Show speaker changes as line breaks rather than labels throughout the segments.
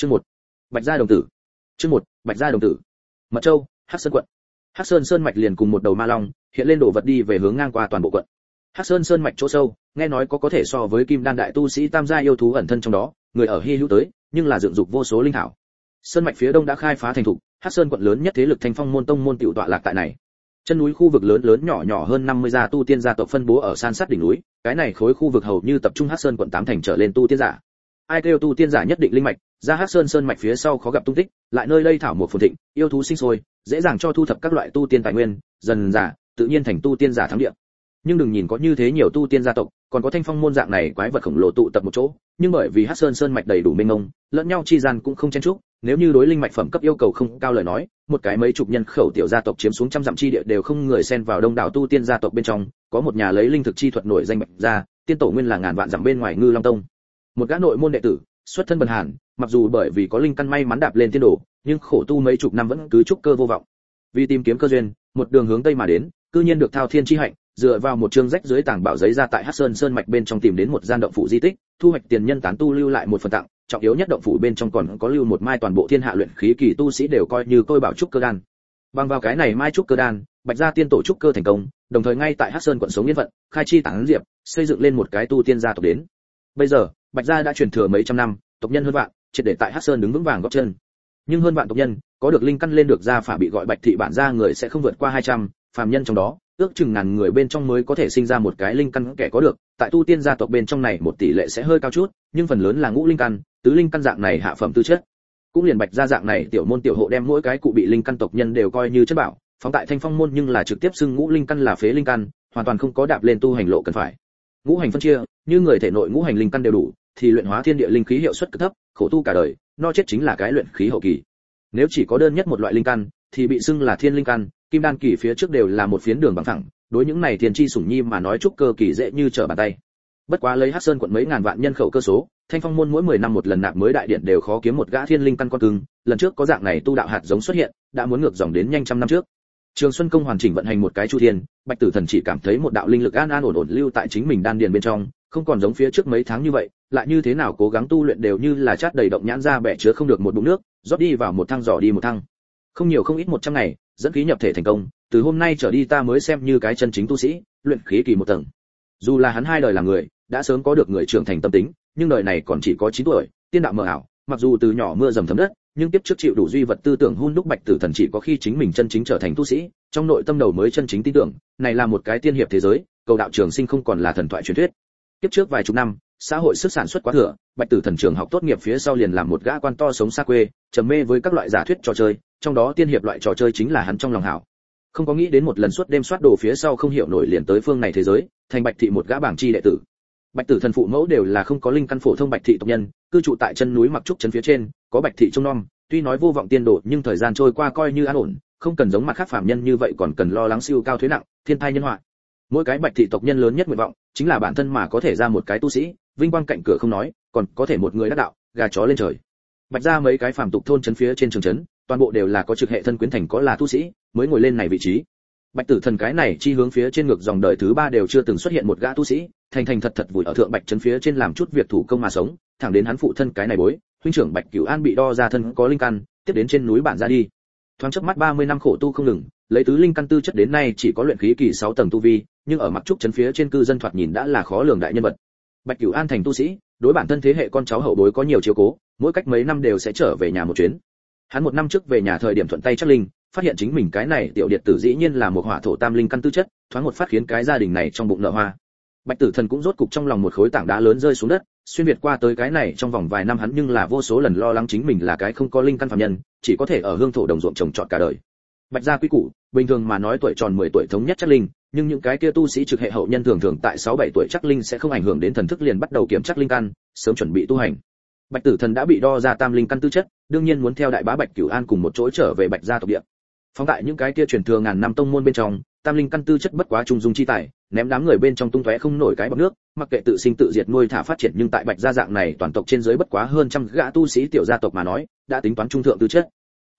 chương một, bạch gia đồng tử. Chương một, bạch gia đồng tử. Mật châu, hắc sơn quận. Hắc sơn sơn mạch liền cùng một đầu ma long, hiện lên đổ vật đi về hướng ngang qua toàn bộ quận. Hắc sơn sơn mạch chỗ sâu, nghe nói có có thể so với kim đan đại tu sĩ tam gia yêu thú ẩn thân trong đó, người ở hy hữu tới, nhưng là dựng dục vô số linh thảo. Sơn mạch phía đông đã khai phá thành thục, hắc sơn quận lớn nhất thế lực thanh phong môn tông môn tiểu tọa lạc tại này. Chân núi khu vực lớn lớn nhỏ nhỏ hơn 50 gia tu tiên gia tộc phân bố ở san sát đỉnh núi, cái này khối khu vực hầu như tập trung hắc sơn quận tám thành trở lên tu tiên giả ai kêu tu tiên giả nhất định linh mạch, ra hắc sơn sơn mạch phía sau khó gặp tung tích, lại nơi đây thảo một phồn thịnh, yêu thú sinh sôi, dễ dàng cho thu thập các loại tu tiên tài nguyên, dần giả tự nhiên thành tu tiên giả thắng địa. Nhưng đừng nhìn có như thế nhiều tu tiên gia tộc, còn có thanh phong môn dạng này quái vật khổng lồ tụ tập một chỗ, nhưng bởi vì hắc sơn sơn mạch đầy đủ mênh mông, lẫn nhau chi gian cũng không chen chúc, nếu như đối linh mạch phẩm cấp yêu cầu không cao lời nói, một cái mấy chục nhân khẩu tiểu gia tộc chiếm xuống trăm dặm chi địa đều không người xen vào đông đảo tu tiên gia tộc bên trong, có một nhà lấy linh thực chi thuật nổi danh bạch ra, tiên tổ nguyên là ngàn vạn dặm bên ngoài ngư long tông một gã nội môn đệ tử xuất thân bần hàn mặc dù bởi vì có linh căn may mắn đạp lên tiên đồ nhưng khổ tu mấy chục năm vẫn cứ trúc cơ vô vọng vì tìm kiếm cơ duyên một đường hướng tây mà đến cư nhiên được thao thiên chi hạnh dựa vào một chương rách dưới tảng bảo giấy ra tại Hắc Sơn Sơn mạch bên trong tìm đến một gian động phủ di tích, thu hoạch tiền nhân tán tu lưu lại một phần tặng, trọng yếu nhất động phủ bên trong còn có lưu một mai toàn bộ thiên hạ luyện khí kỳ tu sĩ đều coi như tôi bảo trúc cơ đan. Bằng vào cái này mai trúc cơ đan, Bạch gia tiên tổ trúc cơ thành công, đồng thời ngay tại Hắc Sơn quận sống yên vận, khai chi tán diệp, xây dựng lên một cái tu tiên gia tộc đến. Bây giờ, Bạch gia đã truyền thừa mấy trăm năm, tộc nhân hơn vạn, triệt để tại Hắc Sơn đứng vững vàng gót chân. Nhưng hơn vạn tộc nhân, có được linh căn lên được gia phả bị gọi Bạch thị bản gia người sẽ không vượt qua 200, phàm nhân trong đó, ước chừng ngàn người bên trong mới có thể sinh ra một cái linh căn kẻ có được, tại tu tiên gia tộc bên trong này một tỷ lệ sẽ hơi cao chút, nhưng phần lớn là ngũ linh căn, tứ linh căn dạng này hạ phẩm tư chất. Cũng liền bạch gia dạng này tiểu môn tiểu hộ đem mỗi cái cụ bị linh căn tộc nhân đều coi như chất bảo, phóng tại thanh phong môn nhưng là trực tiếp xưng ngũ linh căn là phế linh căn, hoàn toàn không có đạp lên tu hành lộ cần phải. Ngũ hành phân chia, như người thể nội ngũ hành linh căn đều đủ, thì luyện hóa thiên địa linh khí hiệu suất cực thấp, khổ tu cả đời, no chết chính là cái luyện khí hậu kỳ. Nếu chỉ có đơn nhất một loại linh căn, thì bị xưng là thiên linh căn, kim đan kỳ phía trước đều là một phiến đường bằng thẳng đối những này thiên chi sủng nhi mà nói chút cơ kỳ dễ như trở bàn tay bất quá lấy hắc sơn quận mấy ngàn vạn nhân khẩu cơ số thanh phong môn mỗi 10 năm một lần nạp mới đại điện đều khó kiếm một gã thiên linh căn con cưng lần trước có dạng này tu đạo hạt giống xuất hiện đã muốn ngược dòng đến nhanh trăm năm trước trường xuân công hoàn chỉnh vận hành một cái chu thiên, bạch tử thần chỉ cảm thấy một đạo linh lực an an ổn ổn lưu tại chính mình đan điền bên trong, không còn giống phía trước mấy tháng như vậy, lại như thế nào cố gắng tu luyện đều như là chát đầy động nhãn ra bẻ chứa không được một bụng nước, rót đi vào một thang giỏ đi một thang không nhiều không ít một trăm ngày, dẫn khí nhập thể thành công, từ hôm nay trở đi ta mới xem như cái chân chính tu sĩ, luyện khí kỳ một tầng. Dù là hắn hai đời là người, đã sớm có được người trưởng thành tâm tính, nhưng đời này còn chỉ có 9 tuổi, tiên đạo mờ ảo, mặc dù từ nhỏ mưa dầm thấm đất nhưng tiếp trước chịu đủ duy vật tư tưởng hun đúc bạch tử thần chỉ có khi chính mình chân chính trở thành tu sĩ, trong nội tâm đầu mới chân chính tin tưởng, này là một cái tiên hiệp thế giới, cầu đạo trường sinh không còn là thần thoại truyền thuyết. Tiếp trước vài chục năm, xã hội sức sản xuất quá thừa, bạch tử thần trường học tốt nghiệp phía sau liền làm một gã quan to sống xa quê, trầm mê với các loại giả thuyết trò chơi, trong đó tiên hiệp loại trò chơi chính là hắn trong lòng hảo. Không có nghĩ đến một lần suốt đêm soát đồ phía sau không hiểu nổi liền tới phương này thế giới, thành bạch thị một gã bảng chi đệ tử bạch tử thần phụ mẫu đều là không có linh căn phổ thông bạch thị tộc nhân, cư trụ tại chân núi mặc trúc chân phía trên, có bạch thị trông nom, tuy nói vô vọng tiên độ nhưng thời gian trôi qua coi như an ổn, không cần giống mặt khác phàm nhân như vậy còn cần lo lắng siêu cao thuế nặng, thiên thai nhân họa. Mỗi cái bạch thị tộc nhân lớn nhất nguyện vọng, chính là bản thân mà có thể ra một cái tu sĩ, vinh quang cạnh cửa không nói, còn có thể một người đắc đạo, gà chó lên trời. Bạch ra mấy cái phàm tục thôn chân phía trên trường trấn, toàn bộ đều là có trực hệ thân quyến thành có là tu sĩ, mới ngồi lên này vị trí. Bạch tử thần cái này chi hướng phía trên ngược dòng đời thứ ba đều chưa từng xuất hiện một gã tu sĩ thành thành thật thật vùi ở thượng bạch trấn phía trên làm chút việc thủ công mà sống, thẳng đến hắn phụ thân cái này bối, huynh trưởng bạch cửu an bị đo ra thân có linh căn, tiếp đến trên núi bản ra đi. Thoáng chớp mắt 30 năm khổ tu không ngừng, lấy tứ linh căn tư chất đến nay chỉ có luyện khí kỳ 6 tầng tu vi, nhưng ở mặt trúc trấn phía trên cư dân thoạt nhìn đã là khó lường đại nhân vật. Bạch cửu an thành tu sĩ, đối bản thân thế hệ con cháu hậu bối có nhiều chiếu cố, mỗi cách mấy năm đều sẽ trở về nhà một chuyến. Hắn một năm trước về nhà thời điểm thuận tay chắc linh, phát hiện chính mình cái này tiểu điện tử dĩ nhiên là một hỏa thổ tam linh căn tư chất, thoáng một phát khiến cái gia đình này trong bụng nở hoa bạch tử thần cũng rốt cục trong lòng một khối tảng đá lớn rơi xuống đất, xuyên việt qua tới cái này trong vòng vài năm hắn nhưng là vô số lần lo lắng chính mình là cái không có linh căn phạm nhân, chỉ có thể ở hương thổ đồng ruộng trồng trọt cả đời. Bạch gia quý củ bình thường mà nói tuổi tròn 10 tuổi thống nhất chắc linh, nhưng những cái kia tu sĩ trực hệ hậu nhân thường thường tại 6 7 tuổi chắc linh sẽ không ảnh hưởng đến thần thức liền bắt đầu kiểm chắc linh căn, sớm chuẩn bị tu hành. Bạch tử thần đã bị đo ra tam linh căn tư chất, đương nhiên muốn theo đại bá bạch cửu an cùng một chỗ trở về bạch gia tộc địa. Phóng tại những cái kia truyền thừa ngàn năm tông môn bên trong, tam linh căn tư chất bất quá trung dung chi tài ném đám người bên trong tung tóe không nổi cái bọt nước, mặc kệ tự sinh tự diệt nuôi thả phát triển nhưng tại bạch gia dạng này toàn tộc trên dưới bất quá hơn trăm gã tu sĩ tiểu gia tộc mà nói, đã tính toán trung thượng tư chất.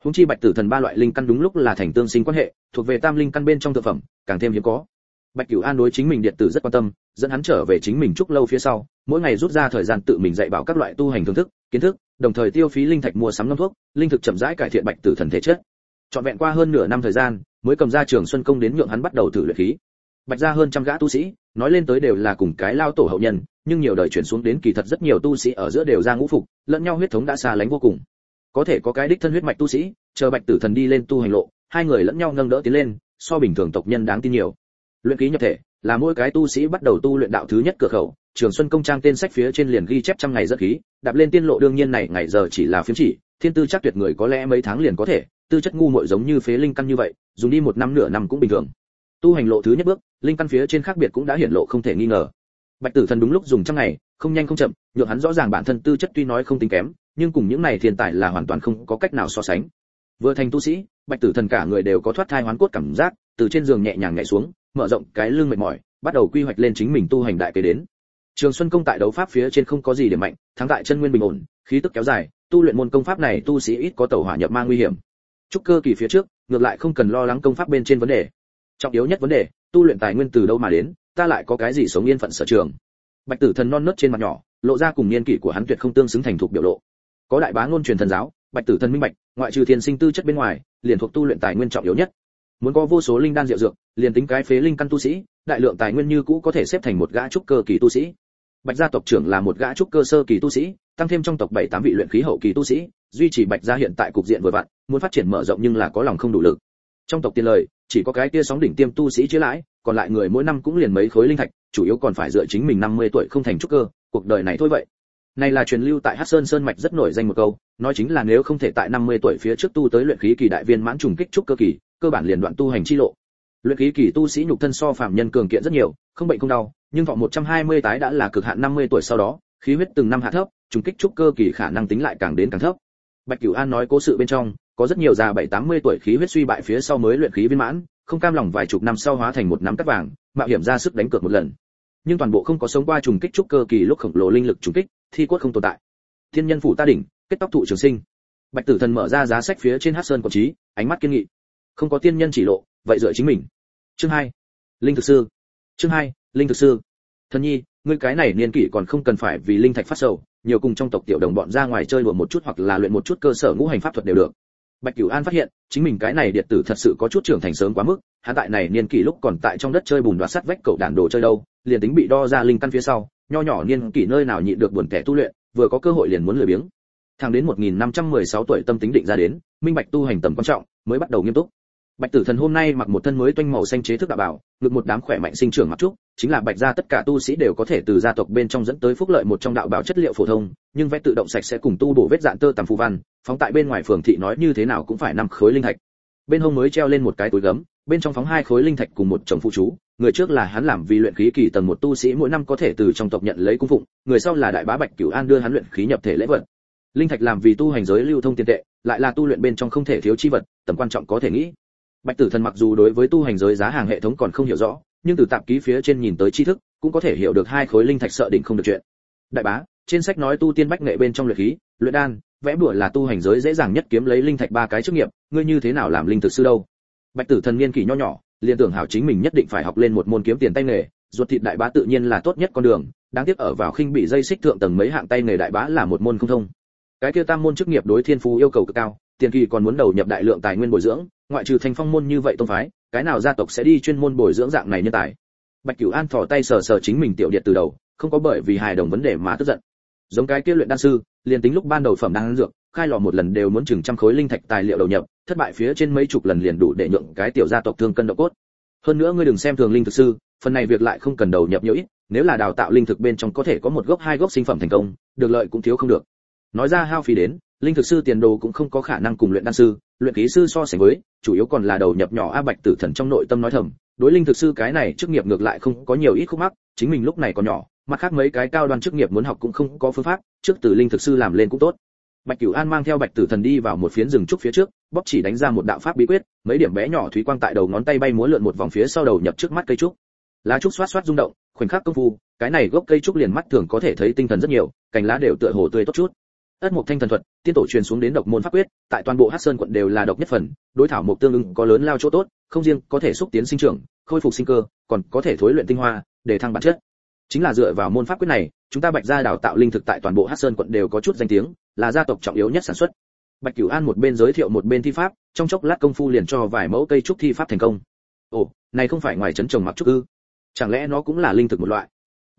Hùng chi bạch tử thần ba loại linh căn đúng lúc là thành tương sinh quan hệ, thuộc về tam linh căn bên trong thượng phẩm, càng thêm hiếm có. Bạch cửu an đối chính mình điện tử rất quan tâm, dẫn hắn trở về chính mình chúc lâu phía sau, mỗi ngày rút ra thời gian tự mình dạy bảo các loại tu hành thưởng thức, kiến thức, đồng thời tiêu phí linh thạch mua sắm năm thuốc, linh thực chậm rãi cải thiện bạch tử thần thể chất. Trọn vẹn qua hơn nửa năm thời gian, mới cầm ra trường xuân công đến nhượng hắn bắt đầu thử luyện khí bạch ra hơn trăm gã tu sĩ, nói lên tới đều là cùng cái lao tổ hậu nhân, nhưng nhiều đời chuyển xuống đến kỳ thật rất nhiều tu sĩ ở giữa đều ra ngũ phục, lẫn nhau huyết thống đã xa lánh vô cùng. Có thể có cái đích thân huyết mạch tu sĩ, chờ bạch tử thần đi lên tu hành lộ, hai người lẫn nhau nâng đỡ tiến lên, so bình thường tộc nhân đáng tin nhiều. Luyện ký nhập thể, là mỗi cái tu sĩ bắt đầu tu luyện đạo thứ nhất cửa khẩu, trường xuân công trang tên sách phía trên liền ghi chép trăm ngày rất khí, đạp lên tiên lộ đương nhiên này ngày giờ chỉ là phiếm chỉ, thiên tư chắc tuyệt người có lẽ mấy tháng liền có thể, tư chất ngu muội giống như phế linh căn như vậy, dùng đi một năm nửa năm cũng bình thường tu hành lộ thứ nhất bước, linh căn phía trên khác biệt cũng đã hiển lộ không thể nghi ngờ. Bạch tử thần đúng lúc dùng trăm ngày, không nhanh không chậm, nhượng hắn rõ ràng bản thân tư chất tuy nói không tính kém, nhưng cùng những này thiên tài là hoàn toàn không có cách nào so sánh. Vừa thành tu sĩ, bạch tử thần cả người đều có thoát thai hoán cốt cảm giác, từ trên giường nhẹ nhàng nhảy xuống, mở rộng cái lưng mệt mỏi, bắt đầu quy hoạch lên chính mình tu hành đại kế đến. Trường xuân công tại đấu pháp phía trên không có gì để mạnh, thắng tại chân nguyên bình ổn, khí tức kéo dài, tu luyện môn công pháp này tu sĩ ít có tẩu hỏa nhập ma nguy hiểm. Trúc cơ kỳ phía trước, ngược lại không cần lo lắng công pháp bên trên vấn đề trọng yếu nhất vấn đề, tu luyện tài nguyên từ đâu mà đến, ta lại có cái gì sống yên phận sở trường? Bạch tử thần non nớt trên mặt nhỏ, lộ ra cùng niên kỷ của hắn tuyệt không tương xứng thành thục biểu lộ. Có đại bá ngôn truyền thần giáo, bạch tử thần minh bạch, ngoại trừ thiên sinh tư chất bên ngoài, liền thuộc tu luyện tài nguyên trọng yếu nhất. Muốn có vô số linh đan diệu dược, liền tính cái phế linh căn tu sĩ, đại lượng tài nguyên như cũ có thể xếp thành một gã trúc cơ kỳ tu sĩ. Bạch gia tộc trưởng là một gã trúc cơ sơ kỳ tu sĩ, tăng thêm trong tộc bảy tám vị luyện khí hậu kỳ tu sĩ, duy trì bạch gia hiện tại cục diện vừa vặn, muốn phát triển mở rộng nhưng là có lòng không đủ lực. Trong tộc tiền lời chỉ có cái kia sóng đỉnh tiêm tu sĩ chữa lãi còn lại người mỗi năm cũng liền mấy khối linh thạch chủ yếu còn phải dựa chính mình 50 tuổi không thành trúc cơ cuộc đời này thôi vậy này là truyền lưu tại Hắc Sơn Sơn mạch rất nổi danh một câu, nói chính là nếu không thể tại 50 tuổi phía trước tu tới luyện khí kỳ đại viên mãn trùng kích trúc cơ kỳ, cơ bản liền đoạn tu hành chi lộ. Luyện khí kỳ tu sĩ nhục thân so phàm nhân cường kiện rất nhiều, không bệnh không đau, nhưng vọng 120 tái đã là cực hạn 50 tuổi sau đó, khí huyết từng năm hạ thấp, trùng kích trúc cơ kỳ khả năng tính lại càng đến càng thấp. Bạch Cửu An nói cố sự bên trong, có rất nhiều già 7-80 tuổi khí huyết suy bại phía sau mới luyện khí viên mãn, không cam lòng vài chục năm sau hóa thành một nắm cắt vàng, mạo hiểm ra sức đánh cược một lần. Nhưng toàn bộ không có sống qua trùng kích trúc cơ kỳ lúc khổng lồ linh lực trùng kích, thi quất không tồn tại. Thiên nhân phủ ta đỉnh, kết tóc thụ trường sinh. Bạch Tử Thần mở ra giá sách phía trên Hắc Sơn quản trí, ánh mắt kiên nghị. Không có tiên nhân chỉ lộ, vậy dựa chính mình. Chương hai, Linh thực sư. Chương hai, Linh thực sư. Thần nhi, ngươi cái này niên kỷ còn không cần phải vì linh thạch phát sầu, nhiều cùng trong tộc tiểu đồng bọn ra ngoài chơi đùa một chút hoặc là luyện một chút cơ sở ngũ hành pháp thuật đều được. Bạch Cửu An phát hiện, chính mình cái này điện tử thật sự có chút trưởng thành sớm quá mức, hắn tại này niên kỷ lúc còn tại trong đất chơi bùn đoạt sắt vách cậu đàn đồ chơi đâu, liền tính bị đo ra linh căn phía sau, nho nhỏ niên kỷ nơi nào nhịn được buồn kẻ tu luyện, vừa có cơ hội liền muốn lười biếng. Thẳng đến 1516 tuổi tâm tính định ra đến, minh bạch tu hành tầm quan trọng, mới bắt đầu nghiêm túc. Bạch Tử Thần hôm nay mặc một thân mới toanh màu xanh chế thức đạo bảo, ngực một đám khỏe mạnh sinh trưởng mặc trúc, chính là Bạch gia tất cả tu sĩ đều có thể từ gia tộc bên trong dẫn tới phúc lợi một trong đạo bảo chất liệu phổ thông, nhưng vẽ tự động sạch sẽ cùng tu bổ vết dạn tơ tằm phù văn, phóng tại bên ngoài phường thị nói như thế nào cũng phải năm khối linh thạch. Bên hông mới treo lên một cái túi gấm, bên trong phóng hai khối linh thạch cùng một chồng phụ chú, người trước là hắn làm vì luyện khí kỳ tầng một tu sĩ mỗi năm có thể từ trong tộc nhận lấy cung phụng, người sau là đại bá Bạch Cửu An đưa hắn luyện khí nhập thể lễ vật. Linh thạch làm vì tu hành giới lưu thông tiền tệ, lại là tu luyện bên trong không thể thiếu chi vật, tầm quan trọng có thể nghĩ bạch tử thần mặc dù đối với tu hành giới giá hàng hệ thống còn không hiểu rõ nhưng từ tạp ký phía trên nhìn tới tri thức, cũng có thể hiểu được hai khối linh thạch sợ định không được chuyện. Đại bá, trên sách nói tu tiên bách nghệ bên trong luyện khí, luyện đan, vẽ bùa là tu hành giới dễ dàng nhất kiếm lấy linh thạch ba cái chức nghiệp, ngươi như thế nào làm linh thực sư đâu? Bạch tử thần niên kỷ nho nhỏ, liền tưởng hảo chính mình nhất định phải học lên một môn kiếm tiền tay nghề, ruột thịt đại bá tự nhiên là tốt nhất con đường, đáng tiếc ở vào khinh bị dây xích thượng tầng mấy hạng tay nghề đại bá là một môn không thông. Cái kia tam môn chức nghiệp đối thiên phú yêu cầu cực cao, tiền kỳ còn muốn đầu nhập đại lượng tài nguyên bồi dưỡng, ngoại trừ thành phong môn như vậy tông phái cái nào gia tộc sẽ đi chuyên môn bồi dưỡng dạng này nhân tài? Bạch cửu an thò tay sờ sờ chính mình tiểu điệt từ đầu, không có bởi vì hài đồng vấn đề mà tức giận. Giống cái kia luyện đan sư, liền tính lúc ban đầu phẩm đan dược, khai lò một lần đều muốn chừng trăm khối linh thạch tài liệu đầu nhập, thất bại phía trên mấy chục lần liền đủ để nhượng cái tiểu gia tộc thương cân độ cốt. Hơn nữa ngươi đừng xem thường linh thực sư, phần này việc lại không cần đầu nhập nhiều ít, nếu là đào tạo linh thực bên trong có thể có một gốc hai gốc sinh phẩm thành công, được lợi cũng thiếu không được. Nói ra hao phí đến, linh thực sư tiền đồ cũng không có khả năng cùng luyện đan sư luyện khí sư so sánh với, chủ yếu còn là đầu nhập nhỏ a bạch tử thần trong nội tâm nói thầm, đối linh thực sư cái này chức nghiệp ngược lại không có nhiều ít khúc mắc, chính mình lúc này còn nhỏ, mặt khác mấy cái cao đoan chức nghiệp muốn học cũng không có phương pháp, trước từ linh thực sư làm lên cũng tốt. Bạch cửu an mang theo bạch tử thần đi vào một phiến rừng trúc phía trước bóc chỉ đánh ra một đạo pháp bí quyết, mấy điểm bé nhỏ thúy quang tại đầu ngón tay bay múa lượn một vòng phía sau đầu nhập trước mắt cây trúc. Lá trúc xoát xoát rung động, khoảnh khắc công phu, cái này gốc cây trúc liền mắt thường có thể thấy tinh thần rất nhiều, cành lá đều tựa hồ tươi tốt chút ất mục thanh thần thuật, tiên tổ truyền xuống đến độc môn pháp quyết, tại toàn bộ hắc sơn quận đều là độc nhất phần, đối thảo mục tương ứng có lớn lao chỗ tốt, không riêng có thể xúc tiến sinh trưởng, khôi phục sinh cơ, còn có thể thối luyện tinh hoa, để thăng bản chất. Chính là dựa vào môn pháp quyết này, chúng ta bạch gia đào tạo linh thực tại toàn bộ hắc sơn quận đều có chút danh tiếng, là gia tộc trọng yếu nhất sản xuất. Bạch cửu an một bên giới thiệu một bên thi pháp, trong chốc lát công phu liền cho vài mẫu cây trúc thi pháp thành công. Ồ, này không phải ngoài trấn trồng mặc trúc ư? Chẳng lẽ nó cũng là linh thực một loại?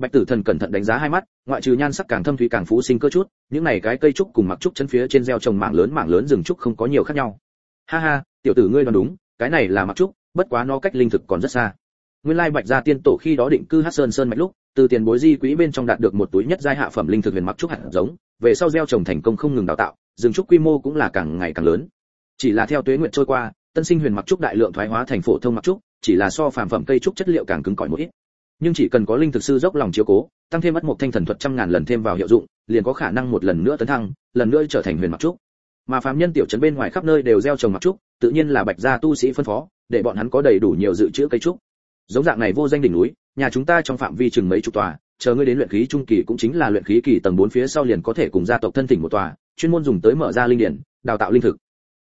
Bạch tử thần cẩn thận đánh giá hai mắt, ngoại trừ nhan sắc càng thâm thủy càng phú sinh cơ chút, những này cái cây trúc cùng mặc trúc chân phía trên gieo trồng mảng lớn mảng lớn rừng trúc không có nhiều khác nhau. Ha ha, tiểu tử ngươi đoán đúng, cái này là mặc trúc, bất quá nó cách linh thực còn rất xa. Nguyên lai bạch gia tiên tổ khi đó định cư Hắc sơn sơn mạch lúc, từ tiền bối di quỹ bên trong đạt được một túi nhất giai hạ phẩm linh thực huyền mặc trúc hạt giống, về sau gieo trồng thành công không ngừng đào tạo, rừng trúc quy mô cũng là càng ngày càng lớn. Chỉ là theo tuế nguyện trôi qua, tân sinh huyền mặc trúc đại lượng thoái hóa thành phổ thông mặc trúc, chỉ là so phàm phẩm cây trúc chất liệu càng cứng cỏi một ít nhưng chỉ cần có linh thực sư dốc lòng chiếu cố, tăng thêm mất một thanh thần thuật trăm ngàn lần thêm vào hiệu dụng, liền có khả năng một lần nữa tấn thăng, lần nữa trở thành huyền mặc trúc. Mà phàm nhân tiểu trấn bên ngoài khắp nơi đều gieo trồng mặc trúc, tự nhiên là bạch gia tu sĩ phân phó, để bọn hắn có đầy đủ nhiều dự trữ cây trúc. Giống dạng này vô danh đỉnh núi, nhà chúng ta trong phạm vi chừng mấy chục tòa, chờ ngươi đến luyện khí trung kỳ cũng chính là luyện khí kỳ tầng 4 phía sau liền có thể cùng gia tộc thân thỉnh một tòa, chuyên môn dùng tới mở ra linh điển, đào tạo linh thực.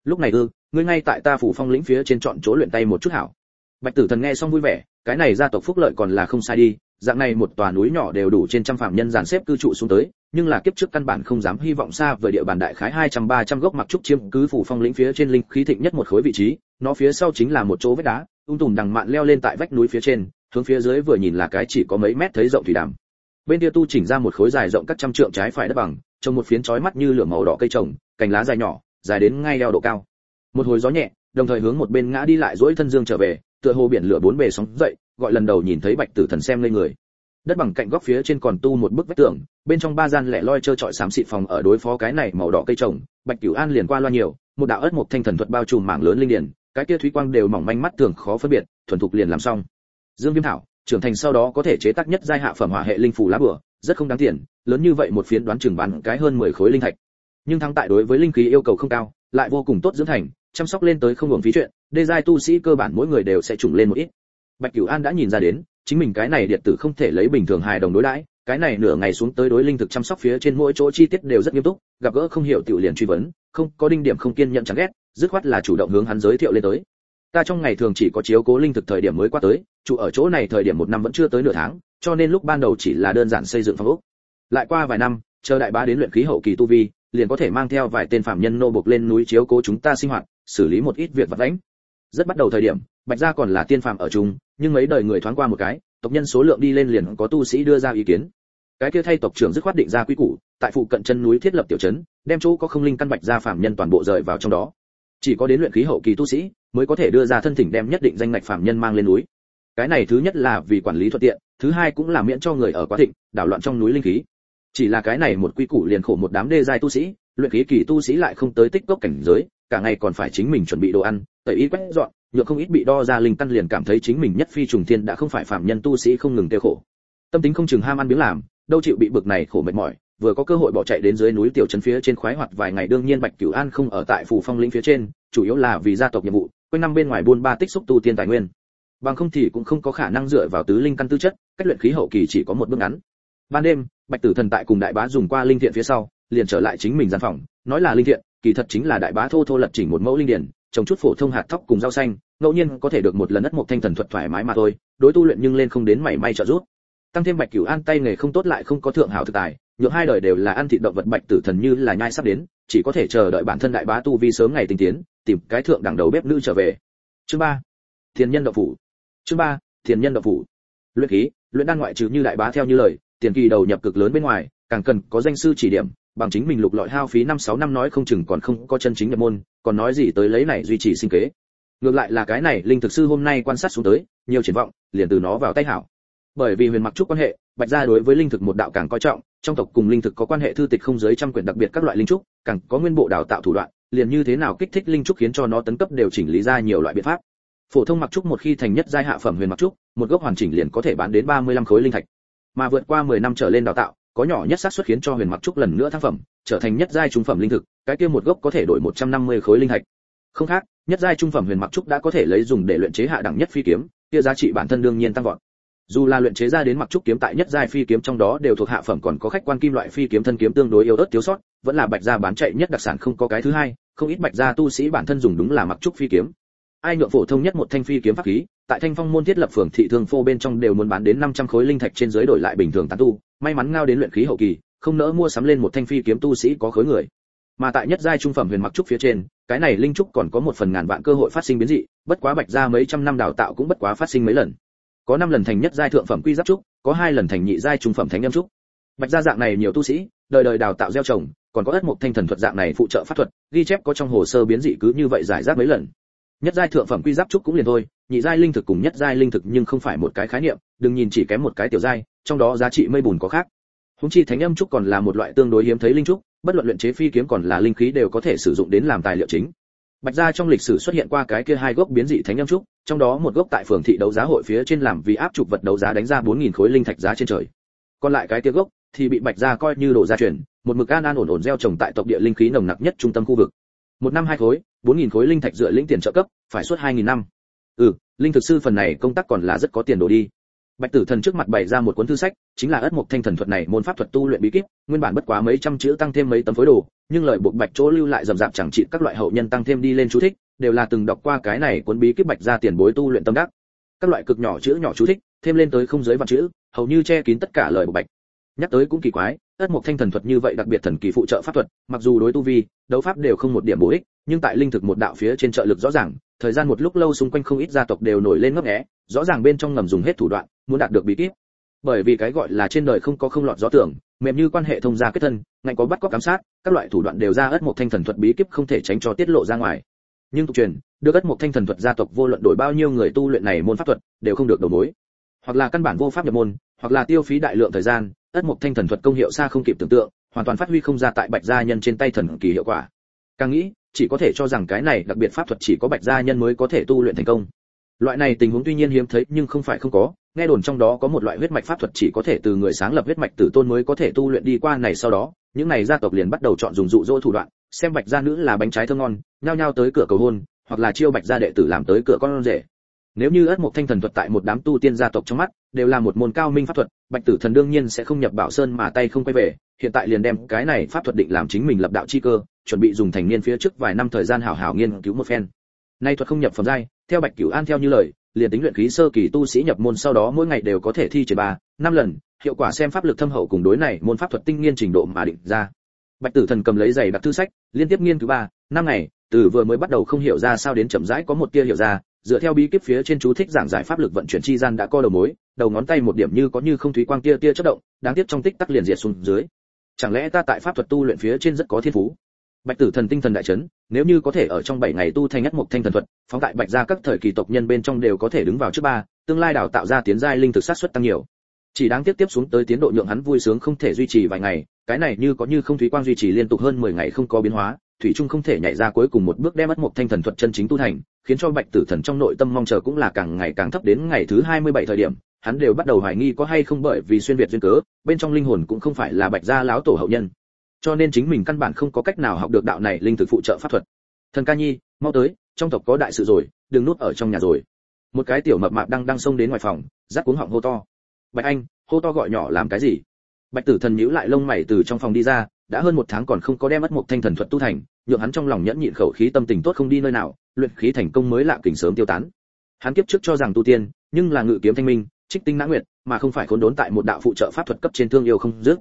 Lúc này ư, ngươi ngay tại ta phủ phong lĩnh phía trên chọn chỗ luyện tay một chút hảo bạch tử thần nghe xong vui vẻ, cái này gia tộc phúc lợi còn là không sai đi, dạng này một tòa núi nhỏ đều đủ trên trăm phạm nhân dàn xếp cư trụ xuống tới, nhưng là kiếp trước căn bản không dám hy vọng xa với địa bàn đại khái hai trăm ba trăm gốc mặc trúc chiếm cứ phủ phong lĩnh phía trên linh khí thịnh nhất một khối vị trí, nó phía sau chính là một chỗ vách đá, ung tùm đằng mạn leo lên tại vách núi phía trên, hướng phía dưới vừa nhìn là cái chỉ có mấy mét thấy rộng thủy đàm. Bên kia tu chỉnh ra một khối dài rộng các trăm trượng trái phải đất bằng trồng một phiến chói mắt như lửa màu đỏ cây trồng, cành lá dài nhỏ, dài đến ngay eo độ cao. Một hồi gió nhẹ, đồng thời hướng một bên ngã đi lại dỗi thân dương trở về tựa hồ biển lửa bốn bề sóng dậy, gọi lần đầu nhìn thấy bạch tử thần xem lên người. Đất bằng cạnh góc phía trên còn tu một bức vách tường, bên trong ba gian lẻ loi chơi trọi xám xịt phòng ở đối phó cái này màu đỏ cây trồng, bạch cửu an liền qua loa nhiều, một đạo ớt một thanh thần thuật bao trùm mảng lớn linh điển, cái kia thúy quang đều mỏng manh mắt thường khó phân biệt, thuần thục liền làm xong. Dương viêm thảo, trưởng thành sau đó có thể chế tác nhất giai hạ phẩm hỏa hệ linh phù lá bừa rất không đáng tiền, lớn như vậy một phiến đoán chừng bán cái hơn 10 khối linh thạch. Nhưng thắng tại đối với linh khí yêu cầu không cao, lại vô cùng tốt dưỡng thành chăm sóc lên tới không hưởng phí chuyện, đê giai tu sĩ cơ bản mỗi người đều sẽ trùng lên một ít. Bạch cửu an đã nhìn ra đến, chính mình cái này điện tử không thể lấy bình thường hài đồng đối đãi, cái này nửa ngày xuống tới đối linh thực chăm sóc phía trên mỗi chỗ chi tiết đều rất nghiêm túc, gặp gỡ không hiểu tiểu liền truy vấn, không có đinh điểm không kiên nhận chẳng ghét, dứt khoát là chủ động hướng hắn giới thiệu lên tới. Ta trong ngày thường chỉ có chiếu cố linh thực thời điểm mới qua tới, chủ ở chỗ này thời điểm một năm vẫn chưa tới nửa tháng, cho nên lúc ban đầu chỉ là đơn giản xây dựng phòng ốc. Lại qua vài năm, chờ đại bá đến luyện khí hậu kỳ tu vi, liền có thể mang theo vài tên phạm nhân nô bộc lên núi chiếu cố chúng ta sinh hoạt xử lý một ít việc vật đánh rất bắt đầu thời điểm, bạch gia còn là tiên phàm ở chung, nhưng mấy đời người thoáng qua một cái, tộc nhân số lượng đi lên liền có tu sĩ đưa ra ý kiến. Cái kia thay tộc trưởng dứt khoát định ra quy củ, tại phụ cận chân núi thiết lập tiểu trấn, đem chỗ có không linh căn bạch gia phàm nhân toàn bộ rời vào trong đó. Chỉ có đến luyện khí hậu kỳ tu sĩ, mới có thể đưa ra thân thỉnh đem nhất định danh ngạch phàm nhân mang lên núi. Cái này thứ nhất là vì quản lý thuận tiện, thứ hai cũng là miễn cho người ở quá thịnh, đảo loạn trong núi linh khí. Chỉ là cái này một quy củ liền khổ một đám đê giai tu sĩ, luyện khí kỳ tu sĩ lại không tới tích gốc cảnh giới cả ngày còn phải chính mình chuẩn bị đồ ăn, tẩy y quét dọn, nhựa không ít bị đo ra linh căn liền cảm thấy chính mình nhất phi trùng thiên đã không phải phạm nhân tu sĩ không ngừng tiêu khổ. Tâm tính không chừng ham ăn biếng làm, đâu chịu bị bực này khổ mệt mỏi, vừa có cơ hội bỏ chạy đến dưới núi tiểu trấn phía trên khoái hoạt vài ngày đương nhiên bạch cửu an không ở tại phủ phong lĩnh phía trên, chủ yếu là vì gia tộc nhiệm vụ, quanh năm bên ngoài buôn ba tích xúc tu tiên tài nguyên. Bằng không thì cũng không có khả năng dựa vào tứ linh căn tư chất, cách luyện khí hậu kỳ chỉ có một bước ngắn. Ban đêm, bạch tử thần tại cùng đại bá dùng qua linh thiện phía sau, liền trở lại chính mình gian phòng, nói là linh thiện kỳ thật chính là đại bá thô thô lật chỉnh một mẫu linh điển, trồng chút phổ thông hạt thóc cùng rau xanh, ngẫu nhiên có thể được một lần đất một thanh thần thuật thoải mái mà thôi, đối tu luyện nhưng lên không đến mảy may trợ giúp. Tăng thêm bạch cửu an tay nghề không tốt lại không có thượng hảo thực tài, nhượng hai đời đều là ăn thịt động vật bạch tử thần như là nhai sắp đến, chỉ có thể chờ đợi bản thân đại bá tu vi sớm ngày tinh tiến, tìm cái thượng đẳng đầu bếp nữ trở về. Chương ba thiên nhân đậu phủ. Chương ba thiên nhân đậu phủ. Luyện khí, luyện đan ngoại trừ như đại bá theo như lời, tiền kỳ đầu nhập cực lớn bên ngoài, càng cần có danh sư chỉ điểm bằng chính mình lục lọi hao phí năm sáu năm nói không chừng còn không có chân chính nhập môn, còn nói gì tới lấy này duy trì sinh kế. Ngược lại là cái này linh thực sư hôm nay quan sát xuống tới, nhiều triển vọng, liền từ nó vào tay hảo. Bởi vì huyền mặc trúc quan hệ, bạch gia đối với linh thực một đạo càng coi trọng, trong tộc cùng linh thực có quan hệ thư tịch không giới trăm quyển đặc biệt các loại linh trúc, càng có nguyên bộ đào tạo thủ đoạn, liền như thế nào kích thích linh trúc khiến cho nó tấn cấp đều chỉnh lý ra nhiều loại biện pháp. Phổ thông mặc trúc một khi thành nhất giai hạ phẩm huyền mặc trúc, một gốc hoàn chỉnh liền có thể bán đến 35 khối linh thạch. Mà vượt qua 10 năm trở lên đào tạo có nhỏ nhất xác suất khiến cho huyền mặc trúc lần nữa thăng phẩm, trở thành nhất giai trung phẩm linh thực, cái kia một gốc có thể đổi 150 khối linh thạch không khác, nhất giai trung phẩm huyền mặc trúc đã có thể lấy dùng để luyện chế hạ đẳng nhất phi kiếm, kia giá trị bản thân đương nhiên tăng vọt. Dù là luyện chế ra đến mặc trúc kiếm tại nhất giai phi kiếm trong đó đều thuộc hạ phẩm còn có khách quan kim loại phi kiếm thân kiếm tương đối yếu ớt thiếu sót, vẫn là bạch gia bán chạy nhất đặc sản không có cái thứ hai, không ít bạch gia tu sĩ bản thân dùng đúng là mặc trúc phi kiếm. Ai nhượng phổ thông nhất một thanh phi kiếm pháp khí tại thanh phong môn thiết lập phường thị thương phô bên trong đều muốn bán đến 500 khối linh thạch trên dưới đổi lại bình thường tán tu. May mắn ngao đến luyện khí hậu kỳ, không nỡ mua sắm lên một thanh phi kiếm tu sĩ có khối người. Mà tại nhất giai trung phẩm huyền mặc trúc phía trên, cái này linh trúc còn có một phần ngàn vạn cơ hội phát sinh biến dị, bất quá bạch ra mấy trăm năm đào tạo cũng bất quá phát sinh mấy lần. Có năm lần thành nhất giai thượng phẩm quy giáp trúc, có hai lần thành nhị giai trung phẩm thánh âm trúc. Bạch gia dạng này nhiều tu sĩ, đời đời đào tạo gieo trồng, còn có ất một thanh thần thuật dạng này phụ trợ pháp thuật, ghi chép có trong hồ sơ biến dị cứ như vậy giải rác mấy lần. Nhất giai thượng phẩm quy giáp trúc cũng liền thôi nhị giai linh thực cùng nhất giai linh thực nhưng không phải một cái khái niệm, đừng nhìn chỉ kém một cái tiểu giai, trong đó giá trị mây bùn có khác. Húng chi thánh âm trúc còn là một loại tương đối hiếm thấy linh trúc, bất luận luyện chế phi kiếm còn là linh khí đều có thể sử dụng đến làm tài liệu chính. Bạch gia trong lịch sử xuất hiện qua cái kia hai gốc biến dị thánh âm trúc, trong đó một gốc tại phường thị đấu giá hội phía trên làm vì áp trục vật đấu giá đánh ra 4.000 khối linh thạch giá trên trời. Còn lại cái kia gốc thì bị bạch gia coi như đồ gia truyền, một mực an an ổn ổn gieo trồng tại tộc địa linh khí nồng nặc nhất trung tâm khu vực. Một năm hai khối 4.000 khối linh thạch dựa lĩnh tiền trợ cấp, phải suốt 2.000 năm ừ linh thực sư phần này công tác còn là rất có tiền đồ đi. Bạch tử thần trước mặt bày ra một cuốn thư sách, chính là ất mục thanh thần thuật này môn pháp thuật tu luyện bí kíp, nguyên bản bất quá mấy trăm chữ tăng thêm mấy tấm phối đồ, nhưng lời buộc bạch chỗ lưu lại rầm rạp chẳng trị các loại hậu nhân tăng thêm đi lên chú thích, đều là từng đọc qua cái này cuốn bí kíp bạch ra tiền bối tu luyện tâm đắc. Các loại cực nhỏ chữ nhỏ chú thích, thêm lên tới không giới vạn chữ, hầu như che kín tất cả lời buộc bạch. Nhắc tới cũng kỳ quái, ất mục thanh thần thuật như vậy đặc biệt thần kỳ phụ trợ pháp thuật, mặc dù đối tu vi, đấu pháp đều không một điểm bổ ích, nhưng tại linh thực một đạo phía trên trợ lực rõ ràng thời gian một lúc lâu xung quanh không ít gia tộc đều nổi lên ngấp nghé, rõ ràng bên trong ngầm dùng hết thủ đoạn, muốn đạt được bí kíp. Bởi vì cái gọi là trên đời không có không lọt gió tưởng, mềm như quan hệ thông gia kết thân, ngạnh có bắt cóc giám sát, các loại thủ đoạn đều ra ất một thanh thần thuật bí kíp không thể tránh cho tiết lộ ra ngoài. Nhưng tục truyền, được ất một thanh thần thuật gia tộc vô luận đổi bao nhiêu người tu luyện này môn pháp thuật, đều không được đầu mối. Hoặc là căn bản vô pháp nhập môn, hoặc là tiêu phí đại lượng thời gian, ất một thanh thần thuật công hiệu xa không kịp tưởng tượng, hoàn toàn phát huy không ra tại bạch gia nhân trên tay thần kỳ hiệu quả. Càng nghĩ chỉ có thể cho rằng cái này đặc biệt pháp thuật chỉ có bạch gia nhân mới có thể tu luyện thành công. Loại này tình huống tuy nhiên hiếm thấy nhưng không phải không có, nghe đồn trong đó có một loại huyết mạch pháp thuật chỉ có thể từ người sáng lập huyết mạch tử tôn mới có thể tu luyện đi qua này sau đó, những này gia tộc liền bắt đầu chọn dùng dụ dỗ thủ đoạn, xem bạch gia nữ là bánh trái thơm ngon, nhao nhao tới cửa cầu hôn, hoặc là chiêu bạch gia đệ tử làm tới cửa con rể. Nếu như ất một thanh thần thuật tại một đám tu tiên gia tộc trong mắt đều là một môn cao minh pháp thuật, bạch tử thần đương nhiên sẽ không nhập bảo sơn mà tay không quay về, hiện tại liền đem cái này pháp thuật định làm chính mình lập đạo chi cơ, chuẩn bị dùng thành niên phía trước vài năm thời gian hảo hảo nghiên cứu một phen. Nay thuật không nhập phẩm giai, theo bạch cửu an theo như lời, liền tính luyện khí sơ kỳ tu sĩ nhập môn sau đó mỗi ngày đều có thể thi triển ba, năm lần, hiệu quả xem pháp lực thâm hậu cùng đối này môn pháp thuật tinh nghiên trình độ mà định ra. Bạch tử thần cầm lấy giày đặt thư sách, liên tiếp nghiên cứu ba, năm ngày, từ vừa mới bắt đầu không hiểu ra sao đến chậm rãi có một tia hiểu ra dựa theo bí kíp phía trên chú thích giảng giải pháp lực vận chuyển chi gian đã co đầu mối, đầu ngón tay một điểm như có như không thúy quang tia tia chớp động, đáng tiếc trong tích tắc liền diệt xuống dưới. Chẳng lẽ ta tại pháp thuật tu luyện phía trên rất có thiên phú? Bạch tử thần tinh thần đại chấn, nếu như có thể ở trong 7 ngày tu thành nhất một thanh thần thuật, phóng tại bạch gia các thời kỳ tộc nhân bên trong đều có thể đứng vào trước ba, tương lai đào tạo ra tiến giai linh thực sát suất tăng nhiều. Chỉ đáng tiếc tiếp xuống tới tiến độ nhượng hắn vui sướng không thể duy trì vài ngày, cái này như có như không thúy quang duy trì liên tục hơn 10 ngày không có biến hóa thủy trung không thể nhảy ra cuối cùng một bước đem mất một thanh thần thuật chân chính tu thành, khiến cho bạch tử thần trong nội tâm mong chờ cũng là càng ngày càng thấp đến ngày thứ 27 thời điểm, hắn đều bắt đầu hoài nghi có hay không bởi vì xuyên việt duyên cớ, bên trong linh hồn cũng không phải là bạch gia láo tổ hậu nhân. Cho nên chính mình căn bản không có cách nào học được đạo này linh thực phụ trợ pháp thuật. Thần ca nhi, mau tới, trong tộc có đại sự rồi, đừng nút ở trong nhà rồi. Một cái tiểu mập mạp đang đang xông đến ngoài phòng rát cuống họng hô to. Bạch anh, hô to gọi nhỏ làm cái gì? Bạch tử thần nhíu lại lông mày từ trong phòng đi ra, đã hơn một tháng còn không có đem mất một thanh thần thuật tu thành, nhượng hắn trong lòng nhẫn nhịn khẩu khí tâm tình tốt không đi nơi nào, luyện khí thành công mới lạ kình sớm tiêu tán. Hắn kiếp trước cho rằng tu tiên, nhưng là ngự kiếm thanh minh, trích tinh nã nguyệt, mà không phải khốn đốn tại một đạo phụ trợ pháp thuật cấp trên thương yêu không dứt.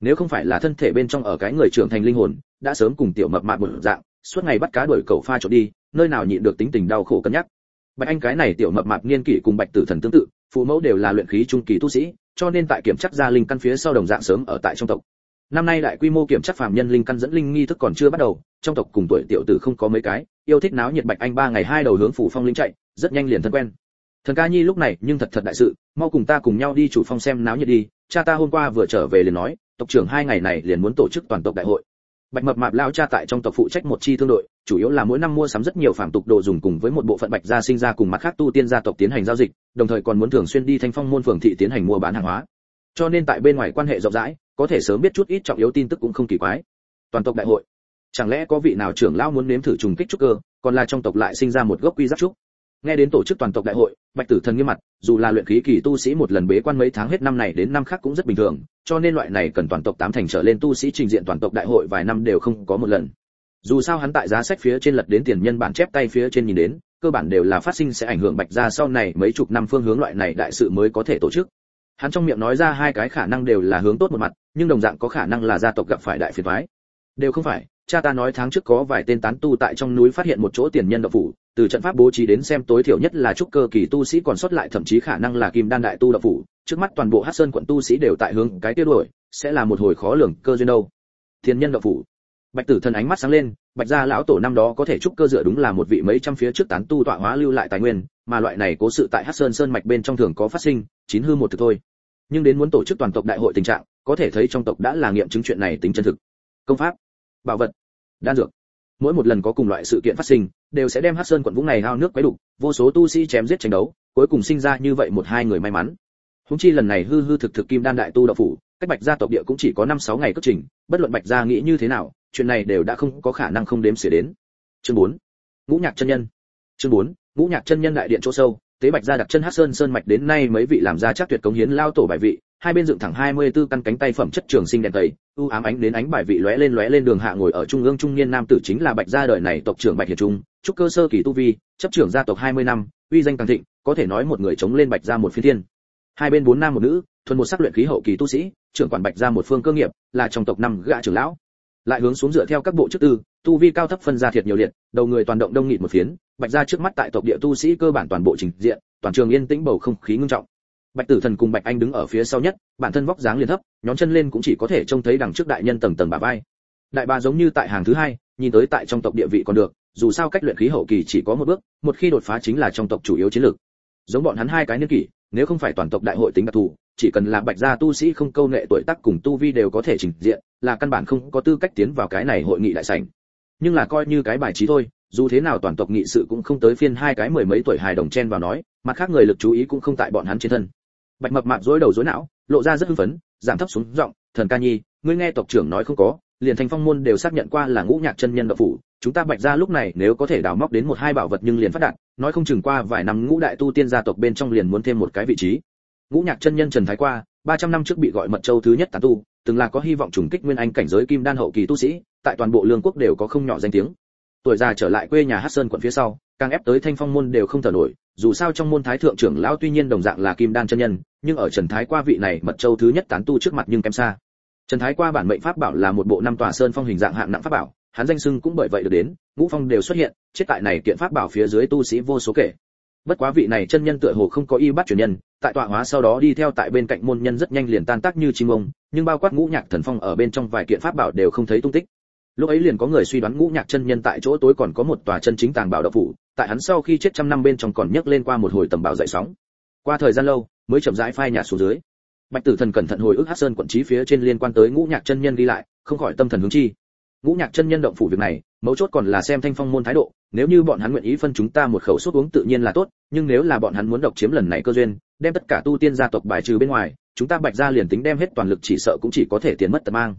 Nếu không phải là thân thể bên trong ở cái người trưởng thành linh hồn, đã sớm cùng tiểu mập mạp một dạng, suốt ngày bắt cá đuổi cầu pha trộn đi, nơi nào nhịn được tính tình đau khổ cân nhắc. Bạch anh cái này tiểu mập mạp niên kỷ cùng bạch tử thần tương tự, phụ mẫu đều là luyện khí trung kỳ tu sĩ cho nên tại kiểm chắc gia linh căn phía sau đồng dạng sớm ở tại trong tộc. Năm nay đại quy mô kiểm chắc phàm nhân linh căn dẫn linh nghi thức còn chưa bắt đầu, trong tộc cùng tuổi tiểu tử không có mấy cái, yêu thích náo nhiệt bạch anh ba ngày hai đầu hướng phủ phong linh chạy, rất nhanh liền thân quen. Thần ca nhi lúc này nhưng thật thật đại sự, mau cùng ta cùng nhau đi chủ phong xem náo nhiệt đi, cha ta hôm qua vừa trở về liền nói, tộc trưởng hai ngày này liền muốn tổ chức toàn tộc đại hội bạch mập mạp lao cha tại trong tộc phụ trách một chi thương đội, chủ yếu là mỗi năm mua sắm rất nhiều phản tục đồ dùng cùng với một bộ phận bạch gia sinh ra cùng mặt khác tu tiên gia tộc tiến hành giao dịch, đồng thời còn muốn thường xuyên đi thanh phong môn phường thị tiến hành mua bán hàng hóa. Cho nên tại bên ngoài quan hệ rộng rãi, có thể sớm biết chút ít trọng yếu tin tức cũng không kỳ quái. Toàn tộc đại hội, chẳng lẽ có vị nào trưởng lão muốn nếm thử trùng kích trúc cơ, còn là trong tộc lại sinh ra một gốc quy giáp trúc? Nghe đến tổ chức toàn tộc đại hội, bạch tử thần nghiêm mặt, dù là luyện khí kỳ tu sĩ một lần bế quan mấy tháng hết năm này đến năm khác cũng rất bình thường, cho nên loại này cần toàn tộc tám thành trở lên tu sĩ trình diện toàn tộc đại hội vài năm đều không có một lần. Dù sao hắn tại giá sách phía trên lật đến tiền nhân bản chép tay phía trên nhìn đến, cơ bản đều là phát sinh sẽ ảnh hưởng bạch gia sau này mấy chục năm phương hướng loại này đại sự mới có thể tổ chức. Hắn trong miệng nói ra hai cái khả năng đều là hướng tốt một mặt, nhưng đồng dạng có khả năng là gia tộc gặp phải đại phiền toái. Đều không phải cha ta nói tháng trước có vài tên tán tu tại trong núi phát hiện một chỗ tiền nhân độc phủ, từ trận pháp bố trí đến xem tối thiểu nhất là trúc cơ kỳ tu sĩ còn sót lại thậm chí khả năng là kim đan đại tu độc phủ. Trước mắt toàn bộ hắc sơn quận tu sĩ đều tại hướng cái tiêu đuổi, sẽ là một hồi khó lường, cơ duyên đâu. Thiên nhân độc phủ. Bạch tử thần ánh mắt sáng lên, bạch gia lão tổ năm đó có thể trúc cơ dựa đúng là một vị mấy trăm phía trước tán tu tọa hóa lưu lại tài nguyên, mà loại này cố sự tại hắc sơn sơn mạch bên trong thường có phát sinh, chín hư một thực thôi. Nhưng đến muốn tổ chức toàn tộc đại hội tình trạng, có thể thấy trong tộc đã là nghiệm chứng chuyện này tính chân thực. Công pháp bảo vật đan dược. Mỗi một lần có cùng loại sự kiện phát sinh đều sẽ đem Hát sơn quận vũng này hao nước quấy đủ vô số tu sĩ chém giết tranh đấu cuối cùng sinh ra như vậy một hai người may mắn. Húng chi lần này hư hư thực thực kim đan đại tu đạo phủ cách bạch gia tộc địa cũng chỉ có năm sáu ngày cất trình bất luận bạch gia nghĩ như thế nào chuyện này đều đã không có khả năng không đếm xỉa đến. Chương Bốn, ngũ nhạc chân nhân. Chương Bốn, ngũ nhạc chân nhân đại điện chỗ sâu tế bạch gia đặt chân Hát sơn sơn mạch đến nay mấy vị làm ra chắc tuyệt cống hiến lao tổ bài vị hai bên dựng thẳng 24 căn cánh tay phẩm chất trường sinh đèn tẩy u ám ánh đến ánh bài vị lóe lên lóe lên đường hạ ngồi ở trung ương trung niên nam tử chính là bạch gia đời này tộc trưởng bạch hiền trung, trúc cơ sơ kỳ tu vi, chấp trưởng gia tộc 20 năm, uy danh càng thịnh, có thể nói một người chống lên bạch gia một phiên thiên. Hai bên bốn nam một nữ, thuần một sắc luyện khí hậu kỳ tu sĩ, trưởng quản bạch gia một phương cơ nghiệp, là trong tộc năm gã trưởng lão. Lại hướng xuống dựa theo các bộ chức tư, tu vi cao thấp phân ra thiệt nhiều liệt, đầu người toàn động đông nghịt một phiến, bạch gia trước mắt tại tộc địa tu sĩ cơ bản toàn bộ trình diện, toàn trường yên tĩnh bầu không khí ngưng trọng bạch tử thần cùng bạch anh đứng ở phía sau nhất, bản thân vóc dáng liền thấp, nhón chân lên cũng chỉ có thể trông thấy đằng trước đại nhân tầng tầng bà vai. Đại ba giống như tại hàng thứ hai, nhìn tới tại trong tộc địa vị còn được, dù sao cách luyện khí hậu kỳ chỉ có một bước, một khi đột phá chính là trong tộc chủ yếu chiến lược. Giống bọn hắn hai cái niên kỷ, nếu không phải toàn tộc đại hội tính đặc thù, chỉ cần là bạch gia tu sĩ không câu nệ tuổi tác cùng tu vi đều có thể trình diện, là căn bản không có tư cách tiến vào cái này hội nghị đại sảnh. Nhưng là coi như cái bài trí thôi, dù thế nào toàn tộc nghị sự cũng không tới phiên hai cái mười mấy tuổi hài đồng chen vào nói, mặt khác người lực chú ý cũng không tại bọn hắn trên thân bạch mập mạp rối đầu rối não, lộ ra rất hưng phấn, giảm thấp xuống giọng, thần ca nhi, ngươi nghe tộc trưởng nói không có, liền thành phong môn đều xác nhận qua là ngũ nhạc chân nhân đạo phủ, chúng ta bạch ra lúc này nếu có thể đào móc đến một hai bảo vật nhưng liền phát đạt, nói không chừng qua vài năm ngũ đại tu tiên gia tộc bên trong liền muốn thêm một cái vị trí. Ngũ nhạc chân nhân trần thái qua 300 năm trước bị gọi mật châu thứ nhất tán tu, từng là có hy vọng trùng kích nguyên anh cảnh giới kim đan hậu kỳ tu sĩ, tại toàn bộ lương quốc đều có không nhỏ danh tiếng. Tuổi già trở lại quê nhà hát sơn quận phía sau càng ép tới thanh phong môn đều không thở nổi, dù sao trong môn thái thượng trưởng lão tuy nhiên đồng dạng là kim đan chân nhân, nhưng ở trần thái qua vị này mật châu thứ nhất tán tu trước mặt nhưng kém xa. Trần thái qua bản mệnh pháp bảo là một bộ năm tòa sơn phong hình dạng hạng nặng pháp bảo, hắn danh sưng cũng bởi vậy được đến, ngũ phong đều xuất hiện, chết tại này kiện pháp bảo phía dưới tu sĩ vô số kể. Bất quá vị này chân nhân tựa hồ không có y bắt truyền nhân, tại tọa hóa sau đó đi theo tại bên cạnh môn nhân rất nhanh liền tan tác như chim ông, nhưng bao quát ngũ nhạc thần phong ở bên trong vài kiện pháp bảo đều không thấy tung tích. Lúc ấy liền có người suy đoán ngũ nhạc chân nhân tại chỗ tối còn có một tòa chân chính tàng bảo đạo phủ tại hắn sau khi chết trăm năm bên trong còn nhấc lên qua một hồi tầm bảo dậy sóng. Qua thời gian lâu, mới chậm rãi phai nhạt xuống dưới. Bạch tử thần cẩn thận hồi ức hát sơn quận trí phía trên liên quan tới ngũ nhạc chân nhân đi lại, không khỏi tâm thần hướng chi. Ngũ nhạc chân nhân động phủ việc này, mấu chốt còn là xem thanh phong môn thái độ, nếu như bọn hắn nguyện ý phân chúng ta một khẩu suất uống tự nhiên là tốt, nhưng nếu là bọn hắn muốn độc chiếm lần này cơ duyên, đem tất cả tu tiên gia tộc bài trừ bên ngoài, chúng ta bạch gia liền tính đem hết toàn lực chỉ sợ cũng chỉ có thể tiền mất tật mang.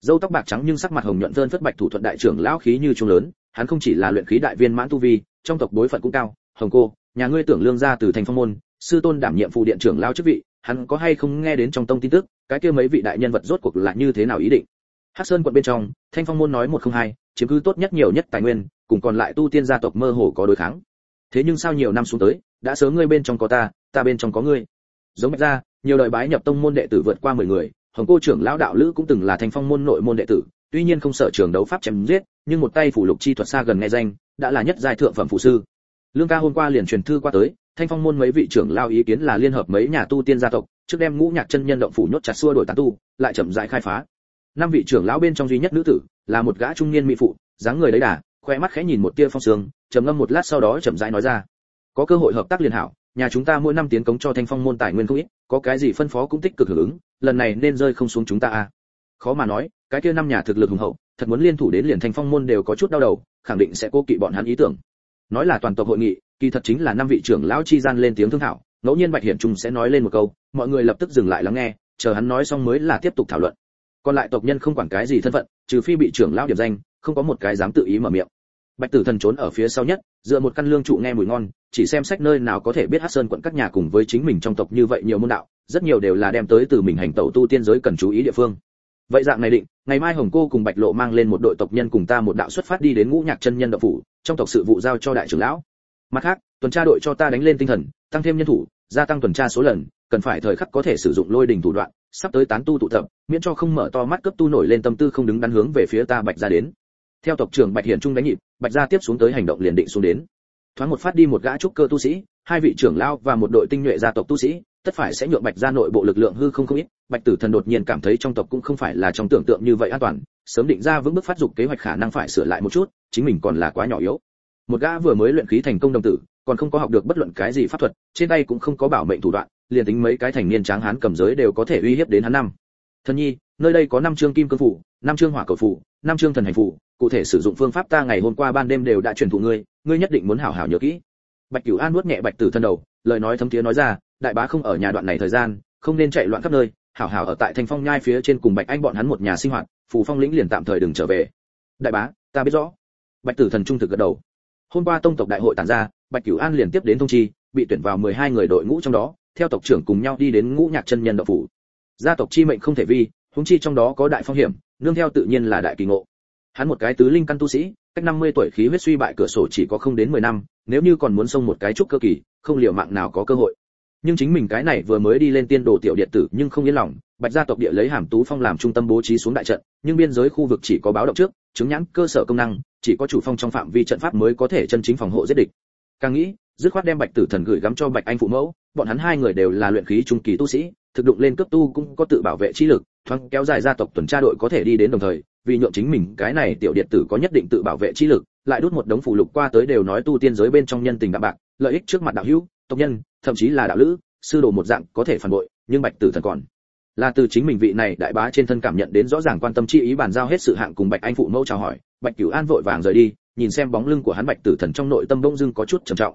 Dâu tóc bạc trắng nhưng sắc mặt hồng nhuận vơn phất bạch thủ thuận đại trưởng lão khí như trung lớn, hắn không chỉ là luyện khí đại viên mãn tu vi trong tộc đối phận cũng cao hồng cô nhà ngươi tưởng lương gia từ thành phong môn sư tôn đảm nhiệm phụ điện trưởng lão chức vị hắn có hay không nghe đến trong tông tin tức cái kia mấy vị đại nhân vật rốt cuộc là như thế nào ý định? Hắc sơn quận bên trong thanh phong môn nói một không hai chiếm cứ tốt nhất nhiều nhất tài nguyên cùng còn lại tu tiên gia tộc mơ hồ có đối kháng. Thế nhưng sao nhiều năm xuống tới đã sớm ngươi bên trong có ta ta bên trong có ngươi. Giống bạch ra, nhiều đời bái nhập tông môn đệ tử vượt qua mười người hồng cô trưởng lão đạo lữ cũng từng là thanh phong môn nội môn đệ tử tuy nhiên không sợ trường đấu pháp chém giết nhưng một tay phủ lục chi thuật xa gần nghe danh đã là nhất giai thượng phẩm phụ sư. Lương ca hôm qua liền truyền thư qua tới, thanh phong môn mấy vị trưởng lao ý kiến là liên hợp mấy nhà tu tiên gia tộc, trước đem ngũ nhạc chân nhân động phủ nhốt chặt xua đổi tán tu, lại chậm rãi khai phá. Năm vị trưởng lão bên trong duy nhất nữ tử, là một gã trung niên mỹ phụ, dáng người đấy đà, khoe mắt khẽ nhìn một tia phong sương, trầm ngâm một lát sau đó chậm rãi nói ra. Có cơ hội hợp tác liền hảo, nhà chúng ta mỗi năm tiến cống cho thanh phong môn tài nguyên không ít, có cái gì phân phó cũng tích cực hưởng ứng, lần này nên rơi không xuống chúng ta à khó mà nói, cái kia năm nhà thực lực hùng hậu thật muốn liên thủ đến liền thành phong môn đều có chút đau đầu, khẳng định sẽ cố kỵ bọn hắn ý tưởng. Nói là toàn tộc hội nghị, kỳ thật chính là năm vị trưởng lão chi gian lên tiếng thương thảo, ngẫu nhiên bạch hiển trung sẽ nói lên một câu, mọi người lập tức dừng lại lắng nghe, chờ hắn nói xong mới là tiếp tục thảo luận. Còn lại tộc nhân không quản cái gì thân phận, trừ phi bị trưởng lão điểm danh, không có một cái dám tự ý mở miệng. Bạch tử thần trốn ở phía sau nhất, dựa một căn lương trụ nghe mùi ngon, chỉ xem sách nơi nào có thể biết hát sơn quận các nhà cùng với chính mình trong tộc như vậy nhiều môn đạo, rất nhiều đều là đem tới từ mình hành tẩu tu tiên giới cần chú ý địa phương vậy dạng này định, ngày mai hồng cô cùng bạch lộ mang lên một đội tộc nhân cùng ta một đạo xuất phát đi đến ngũ nhạc chân nhân đạo phủ, trong tộc sự vụ giao cho đại trưởng lão. Mặt khác, tuần tra đội cho ta đánh lên tinh thần, tăng thêm nhân thủ, gia tăng tuần tra số lần, cần phải thời khắc có thể sử dụng lôi đình thủ đoạn, sắp tới tán tu tụ tập, miễn cho không mở to mắt cấp tu nổi lên tâm tư không đứng đắn hướng về phía ta bạch gia đến. Theo tộc trưởng bạch hiển trung đánh nhịp, bạch gia tiếp xuống tới hành động liền định xuống đến. Thoáng một phát đi một gã trúc cơ tu sĩ, hai vị trưởng lao và một đội tinh nhuệ gia tộc tu sĩ, tất phải sẽ nhượng bạch gia nội bộ lực lượng hư không không ít bạch tử thần đột nhiên cảm thấy trong tộc cũng không phải là trong tưởng tượng như vậy an toàn, sớm định ra vững bước phát dục kế hoạch khả năng phải sửa lại một chút, chính mình còn là quá nhỏ yếu. Một gã vừa mới luyện khí thành công đồng tử, còn không có học được bất luận cái gì pháp thuật, trên tay cũng không có bảo mệnh thủ đoạn, liền tính mấy cái thành niên tráng hán cầm giới đều có thể uy hiếp đến hắn năm. Thần nhi, nơi đây có năm chương kim cương phủ, năm chương hỏa cầu phủ, năm chương thần hành phủ, cụ thể sử dụng phương pháp ta ngày hôm qua ban đêm đều đã truyền thụ ngươi ngươi nhất định muốn hảo hảo nhớ kỹ. Bạch cửu an nuốt nhẹ bạch tử thân đầu, lời nói thấm thiế nói ra, đại bá không ở nhà đoạn này thời gian, không nên chạy loạn khắp nơi hảo hảo ở tại thanh phong nhai phía trên cùng bạch anh bọn hắn một nhà sinh hoạt, phù phong lĩnh liền tạm thời đừng trở về. Đại bá, ta biết rõ. Bạch tử thần trung thực gật đầu. Hôm qua tông tộc đại hội tàn ra, bạch cửu an liền tiếp đến thông chi, bị tuyển vào 12 người đội ngũ trong đó, theo tộc trưởng cùng nhau đi đến ngũ nhạc chân nhân đạo phủ. Gia tộc chi mệnh không thể vi, huống chi trong đó có đại phong hiểm, nương theo tự nhiên là đại kỳ ngộ. Hắn một cái tứ linh căn tu sĩ, cách 50 tuổi khí huyết suy bại cửa sổ chỉ có không đến 10 năm, nếu như còn muốn xông một cái trúc cơ kỳ, không liều mạng nào có cơ hội nhưng chính mình cái này vừa mới đi lên tiên đồ tiểu điện tử nhưng không yên lòng, bạch gia tộc địa lấy hàm tú phong làm trung tâm bố trí xuống đại trận, nhưng biên giới khu vực chỉ có báo động trước, chứng nhãn cơ sở công năng, chỉ có chủ phong trong phạm vi trận pháp mới có thể chân chính phòng hộ giết địch. Càng nghĩ, dứt khoát đem bạch tử thần gửi gắm cho bạch anh phụ mẫu, bọn hắn hai người đều là luyện khí trung kỳ tu sĩ, thực dụng lên cấp tu cũng có tự bảo vệ chi lực, thoáng kéo dài gia tộc tuần tra đội có thể đi đến đồng thời, vì nhượng chính mình cái này tiểu điện tử có nhất định tự bảo vệ chi lực, lại đút một đống phụ lục qua tới đều nói tu tiên giới bên trong nhân tình đạm bạc lợi ích trước mặt đạo hữu tộc nhân thậm chí là đạo lữ sư đồ một dạng có thể phản bội nhưng bạch tử thần còn. Là từ chính mình vị này đại bá trên thân cảm nhận đến rõ ràng quan tâm chi ý bàn giao hết sự hạng cùng bạch anh phụ mẫu chào hỏi bạch cửu an vội vàng rời đi nhìn xem bóng lưng của hắn bạch tử thần trong nội tâm bỗng dưng có chút trầm trọng.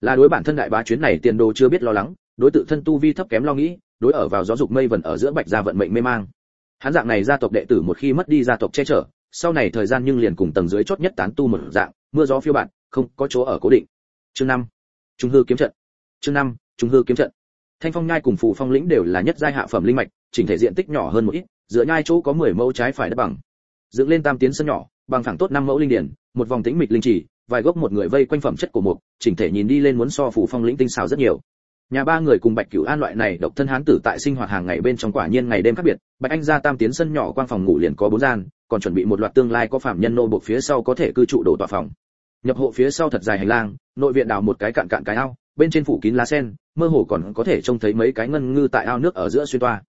Là đối bản thân đại bá chuyến này tiền đồ chưa biết lo lắng đối tự thân tu vi thấp kém lo nghĩ đối ở vào gió dục mây vần ở giữa bạch gia vận mệnh mê mang. Hắn dạng này gia tộc đệ tử một khi mất đi gia tộc che chở sau này thời gian nhưng liền cùng tầng dưới chót nhất tán tu một dạng mưa gió phiêu bạt, không có chỗ ở cố định. Chương năm trung hư kiếm trận. Chương năm, trung hư kiếm trận. Thanh phong nhai cùng phù phong lĩnh đều là nhất giai hạ phẩm linh mạch, chỉnh thể diện tích nhỏ hơn một ít, giữa nhai chỗ có 10 mẫu trái phải đất bằng. Dựng lên tam tiến sân nhỏ, bằng phẳng tốt năm mẫu linh điển, một vòng tĩnh mịch linh chỉ vài gốc một người vây quanh phẩm chất của mục, chỉnh thể nhìn đi lên muốn so phù phong lĩnh tinh xảo rất nhiều. Nhà ba người cùng bạch cửu an loại này độc thân hán tử tại sinh hoạt hàng ngày bên trong quả nhiên ngày đêm khác biệt, bạch anh ra tam tiến sân nhỏ quang phòng ngủ liền có bốn gian, còn chuẩn bị một loạt tương lai có phạm nhân nô buộc phía sau có thể cư trụ đổ tòa phòng nhập hộ phía sau thật dài hành lang, nội viện đào một cái cạn cạn cái ao, bên trên phủ kín lá sen, mơ hồ còn có thể trông thấy mấy cái ngân ngư tại ao nước ở giữa xuyên toa.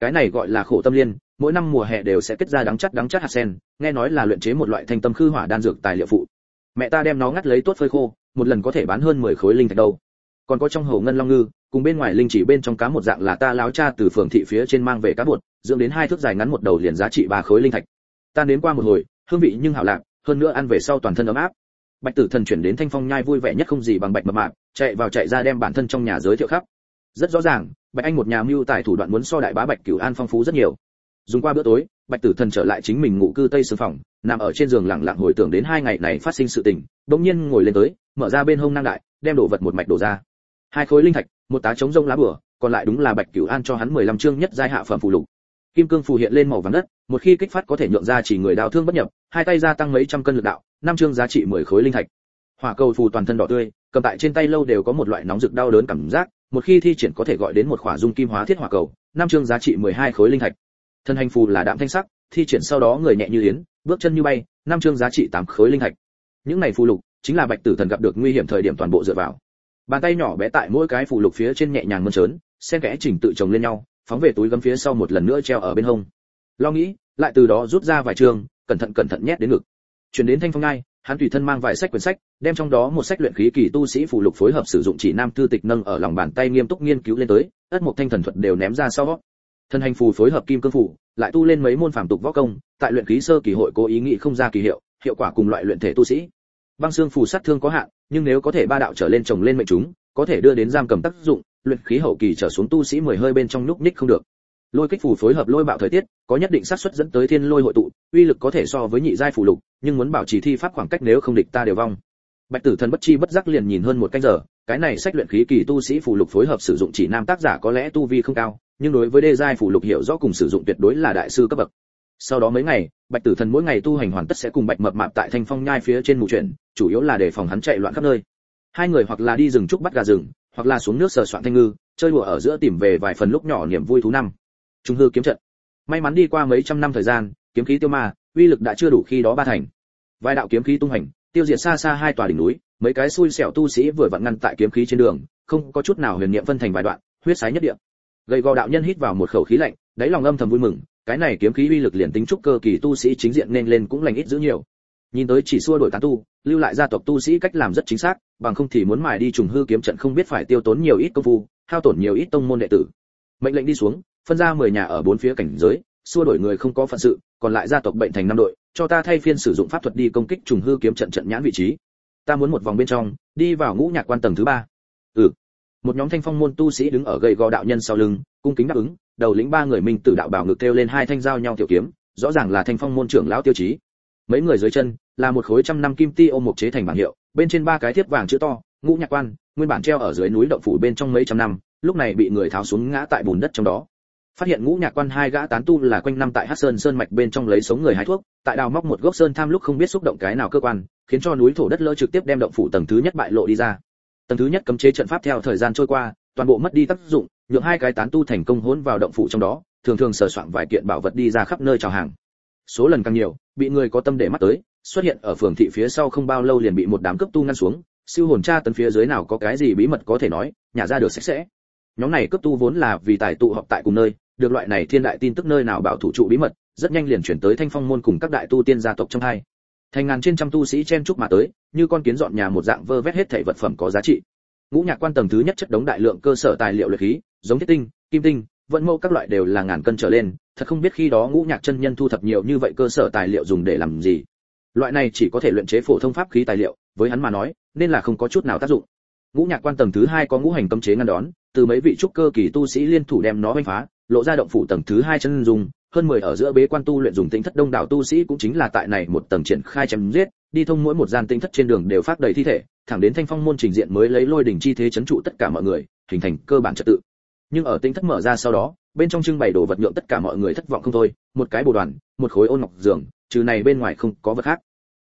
Cái này gọi là khổ tâm liên, mỗi năm mùa hè đều sẽ kết ra đắng chắc đắng chắc hạt sen, nghe nói là luyện chế một loại thanh tâm khư hỏa đan dược tài liệu phụ. Mẹ ta đem nó ngắt lấy tốt phơi khô, một lần có thể bán hơn 10 khối linh thạch đâu. Còn có trong hồ ngân long ngư, cùng bên ngoài linh chỉ bên trong cá một dạng là ta láo cha từ phường thị phía trên mang về cá bột, dưỡng đến hai thước dài ngắn một đầu liền giá trị ba khối linh thạch. Ta nếm qua một hồi, hương vị nhưng hảo lạc, hơn nữa ăn về sau toàn thân ấm áp bạch tử thần chuyển đến thanh phong nhai vui vẻ nhất không gì bằng bạch mập mạp, chạy vào chạy ra đem bản thân trong nhà giới thiệu khắp. Rất rõ ràng, bạch anh một nhà mưu tài thủ đoạn muốn so đại bá bạch cửu an phong phú rất nhiều. Dùng qua bữa tối, bạch tử thần trở lại chính mình ngủ cư tây sương phòng, nằm ở trên giường lặng lặng hồi tưởng đến hai ngày này phát sinh sự tình bỗng nhiên ngồi lên tới, mở ra bên hông năng đại, đem đồ vật một mạch đổ ra. Hai khối linh thạch, một tá chống rông lá bửa, còn lại đúng là bạch cửu an cho hắn 15 chương nhất giai hạ phẩm phù lục. Kim cương phù hiện lên màu vàng đất, một khi kích phát có thể nhượng ra chỉ người đào thương bất nhập, hai tay gia tăng mấy trăm cân lực đạo năm chương giá trị 10 khối linh thạch. Hỏa cầu phù toàn thân đỏ tươi, cầm tại trên tay lâu đều có một loại nóng rực đau đớn cảm giác, một khi thi triển có thể gọi đến một khỏa dung kim hóa thiết hỏa cầu, năm chương giá trị 12 khối linh thạch. Thân hành phù là đạm thanh sắc, thi triển sau đó người nhẹ như yến, bước chân như bay, năm chương giá trị 8 khối linh thạch. Những này phù lục chính là bạch tử thần gặp được nguy hiểm thời điểm toàn bộ dựa vào. Bàn tay nhỏ bé tại mỗi cái phù lục phía trên nhẹ nhàng mơn trớn, xen kẽ chỉnh tự chồng lên nhau, phóng về túi gấm phía sau một lần nữa treo ở bên hông. Lo nghĩ, lại từ đó rút ra vài trường, cẩn thận cẩn thận nhét đến ngực chuyển đến thanh phong ngai, hắn tùy thân mang vài sách quyển sách, đem trong đó một sách luyện khí kỳ tu sĩ phụ lục phối hợp sử dụng chỉ nam thư tịch nâng ở lòng bàn tay nghiêm túc nghiên cứu lên tới ất một thanh thần thuật đều ném ra sau thân hành phù phối hợp kim cương phù, lại tu lên mấy môn phàm tục võ công, tại luyện khí sơ kỳ hội cố ý nghĩ không ra kỳ hiệu hiệu quả cùng loại luyện thể tu sĩ. Băng xương phù sát thương có hạn, nhưng nếu có thể ba đạo trở lên trồng lên mệnh chúng, có thể đưa đến giam cầm tác dụng, luyện khí hậu kỳ trở xuống tu sĩ mười hơi bên trong lúc ních không được lôi kích phù phối hợp lôi bạo thời tiết, có nhất định xác suất dẫn tới thiên lôi hội tụ, uy lực có thể so với nhị giai phù lục, nhưng muốn bảo trì thi pháp khoảng cách nếu không địch ta đều vong. Bạch tử thần bất chi bất giác liền nhìn hơn một canh giờ, cái này sách luyện khí kỳ tu sĩ phù lục phối hợp sử dụng chỉ nam tác giả có lẽ tu vi không cao, nhưng đối với đê giai phù lục hiểu rõ cùng sử dụng tuyệt đối là đại sư cấp bậc. Sau đó mấy ngày, bạch tử thần mỗi ngày tu hành hoàn tất sẽ cùng bạch mập mạp tại thanh phong nhai phía trên mù chuyển, chủ yếu là để phòng hắn chạy loạn khắp nơi. Hai người hoặc là đi rừng trúc bắt gà rừng, hoặc là xuống nước sờ soạn thanh ngư, chơi đùa ở giữa tìm về vài phần lúc nhỏ niềm vui thú năm trung hư kiếm trận. May mắn đi qua mấy trăm năm thời gian, kiếm khí tiêu ma, uy lực đã chưa đủ khi đó ba thành. Vài đạo kiếm khí tung hành, tiêu diệt xa xa hai tòa đỉnh núi, mấy cái xui xẻo tu sĩ vừa vặn ngăn tại kiếm khí trên đường, không có chút nào huyền niệm phân thành vài đoạn, huyết sái nhất địa. Gầy gò đạo nhân hít vào một khẩu khí lạnh, đáy lòng âm thầm vui mừng, cái này kiếm khí uy lực liền tính trúc cơ kỳ tu sĩ chính diện nên lên cũng lành ít giữ nhiều. Nhìn tới chỉ xua đổi tán tu, lưu lại gia tộc tu sĩ cách làm rất chính xác, bằng không thì muốn mài đi trùng hư kiếm trận không biết phải tiêu tốn nhiều ít công phu, hao tổn nhiều ít tông môn đệ tử. Mệnh lệnh đi xuống phân ra 10 nhà ở bốn phía cảnh giới, xua đổi người không có phận sự, còn lại gia tộc bệnh thành năm đội, cho ta thay phiên sử dụng pháp thuật đi công kích trùng hư kiếm trận trận nhãn vị trí. Ta muốn một vòng bên trong, đi vào ngũ nhạc quan tầng thứ ba. Ừ. Một nhóm thanh phong môn tu sĩ đứng ở gầy gò đạo nhân sau lưng, cung kính đáp ứng, đầu lĩnh ba người minh tử đạo bảo ngực kêu lên hai thanh giao nhau tiểu kiếm, rõ ràng là thanh phong môn trưởng lão tiêu chí. Mấy người dưới chân, là một khối trăm năm kim ti ôm một chế thành bảng hiệu, bên trên ba cái thiếp vàng chữ to, ngũ nhạc quan, nguyên bản treo ở dưới núi động phủ bên trong mấy trăm năm, lúc này bị người tháo xuống ngã tại bùn đất trong đó phát hiện ngũ nhạc quan hai gã tán tu là quanh năm tại hát sơn sơn mạch bên trong lấy sống người hái thuốc, tại đào móc một gốc sơn tham lúc không biết xúc động cái nào cơ quan, khiến cho núi thổ đất lỡ trực tiếp đem động phủ tầng thứ nhất bại lộ đi ra. Tầng thứ nhất cấm chế trận pháp theo thời gian trôi qua, toàn bộ mất đi tác dụng, nhượng hai cái tán tu thành công hỗn vào động phủ trong đó, thường thường sờ soạn vài kiện bảo vật đi ra khắp nơi chào hàng. Số lần càng nhiều, bị người có tâm để mắt tới, xuất hiện ở phường thị phía sau không bao lâu liền bị một đám cấp tu ngăn xuống, siêu hồn tra tấn phía dưới nào có cái gì bí mật có thể nói nhả ra được sạch sẽ. Nhóm này cấp tu vốn là vì tài tụ họp tại cùng nơi được loại này thiên đại tin tức nơi nào bảo thủ trụ bí mật, rất nhanh liền chuyển tới thanh phong môn cùng các đại tu tiên gia tộc trong hai. Thành ngàn trên trăm tu sĩ chen chúc mà tới, như con kiến dọn nhà một dạng vơ vét hết thảy vật phẩm có giá trị. Ngũ nhạc quan tầng thứ nhất chất đống đại lượng cơ sở tài liệu luyện khí, giống thiết tinh, kim tinh, vận mẫu các loại đều là ngàn cân trở lên, thật không biết khi đó ngũ nhạc chân nhân thu thập nhiều như vậy cơ sở tài liệu dùng để làm gì. Loại này chỉ có thể luyện chế phổ thông pháp khí tài liệu, với hắn mà nói, nên là không có chút nào tác dụng. Ngũ nhạc quan tầng thứ hai có ngũ hành cấm chế ngăn đón, từ mấy vị trúc cơ kỳ tu sĩ liên thủ đem nó đánh phá lộ ra động phủ tầng thứ hai chân dùng hơn 10 ở giữa bế quan tu luyện dùng tính thất đông đảo tu sĩ cũng chính là tại này một tầng triển khai chém giết, đi thông mỗi một gian tinh thất trên đường đều phát đầy thi thể, thẳng đến thanh phong môn trình diện mới lấy lôi đỉnh chi thế chấn trụ tất cả mọi người, hình thành cơ bản trật tự. Nhưng ở tinh thất mở ra sau đó, bên trong trưng bày đồ vật nhượng tất cả mọi người thất vọng không thôi, một cái bồ đoàn, một khối ôn ngọc giường, trừ này bên ngoài không có vật khác.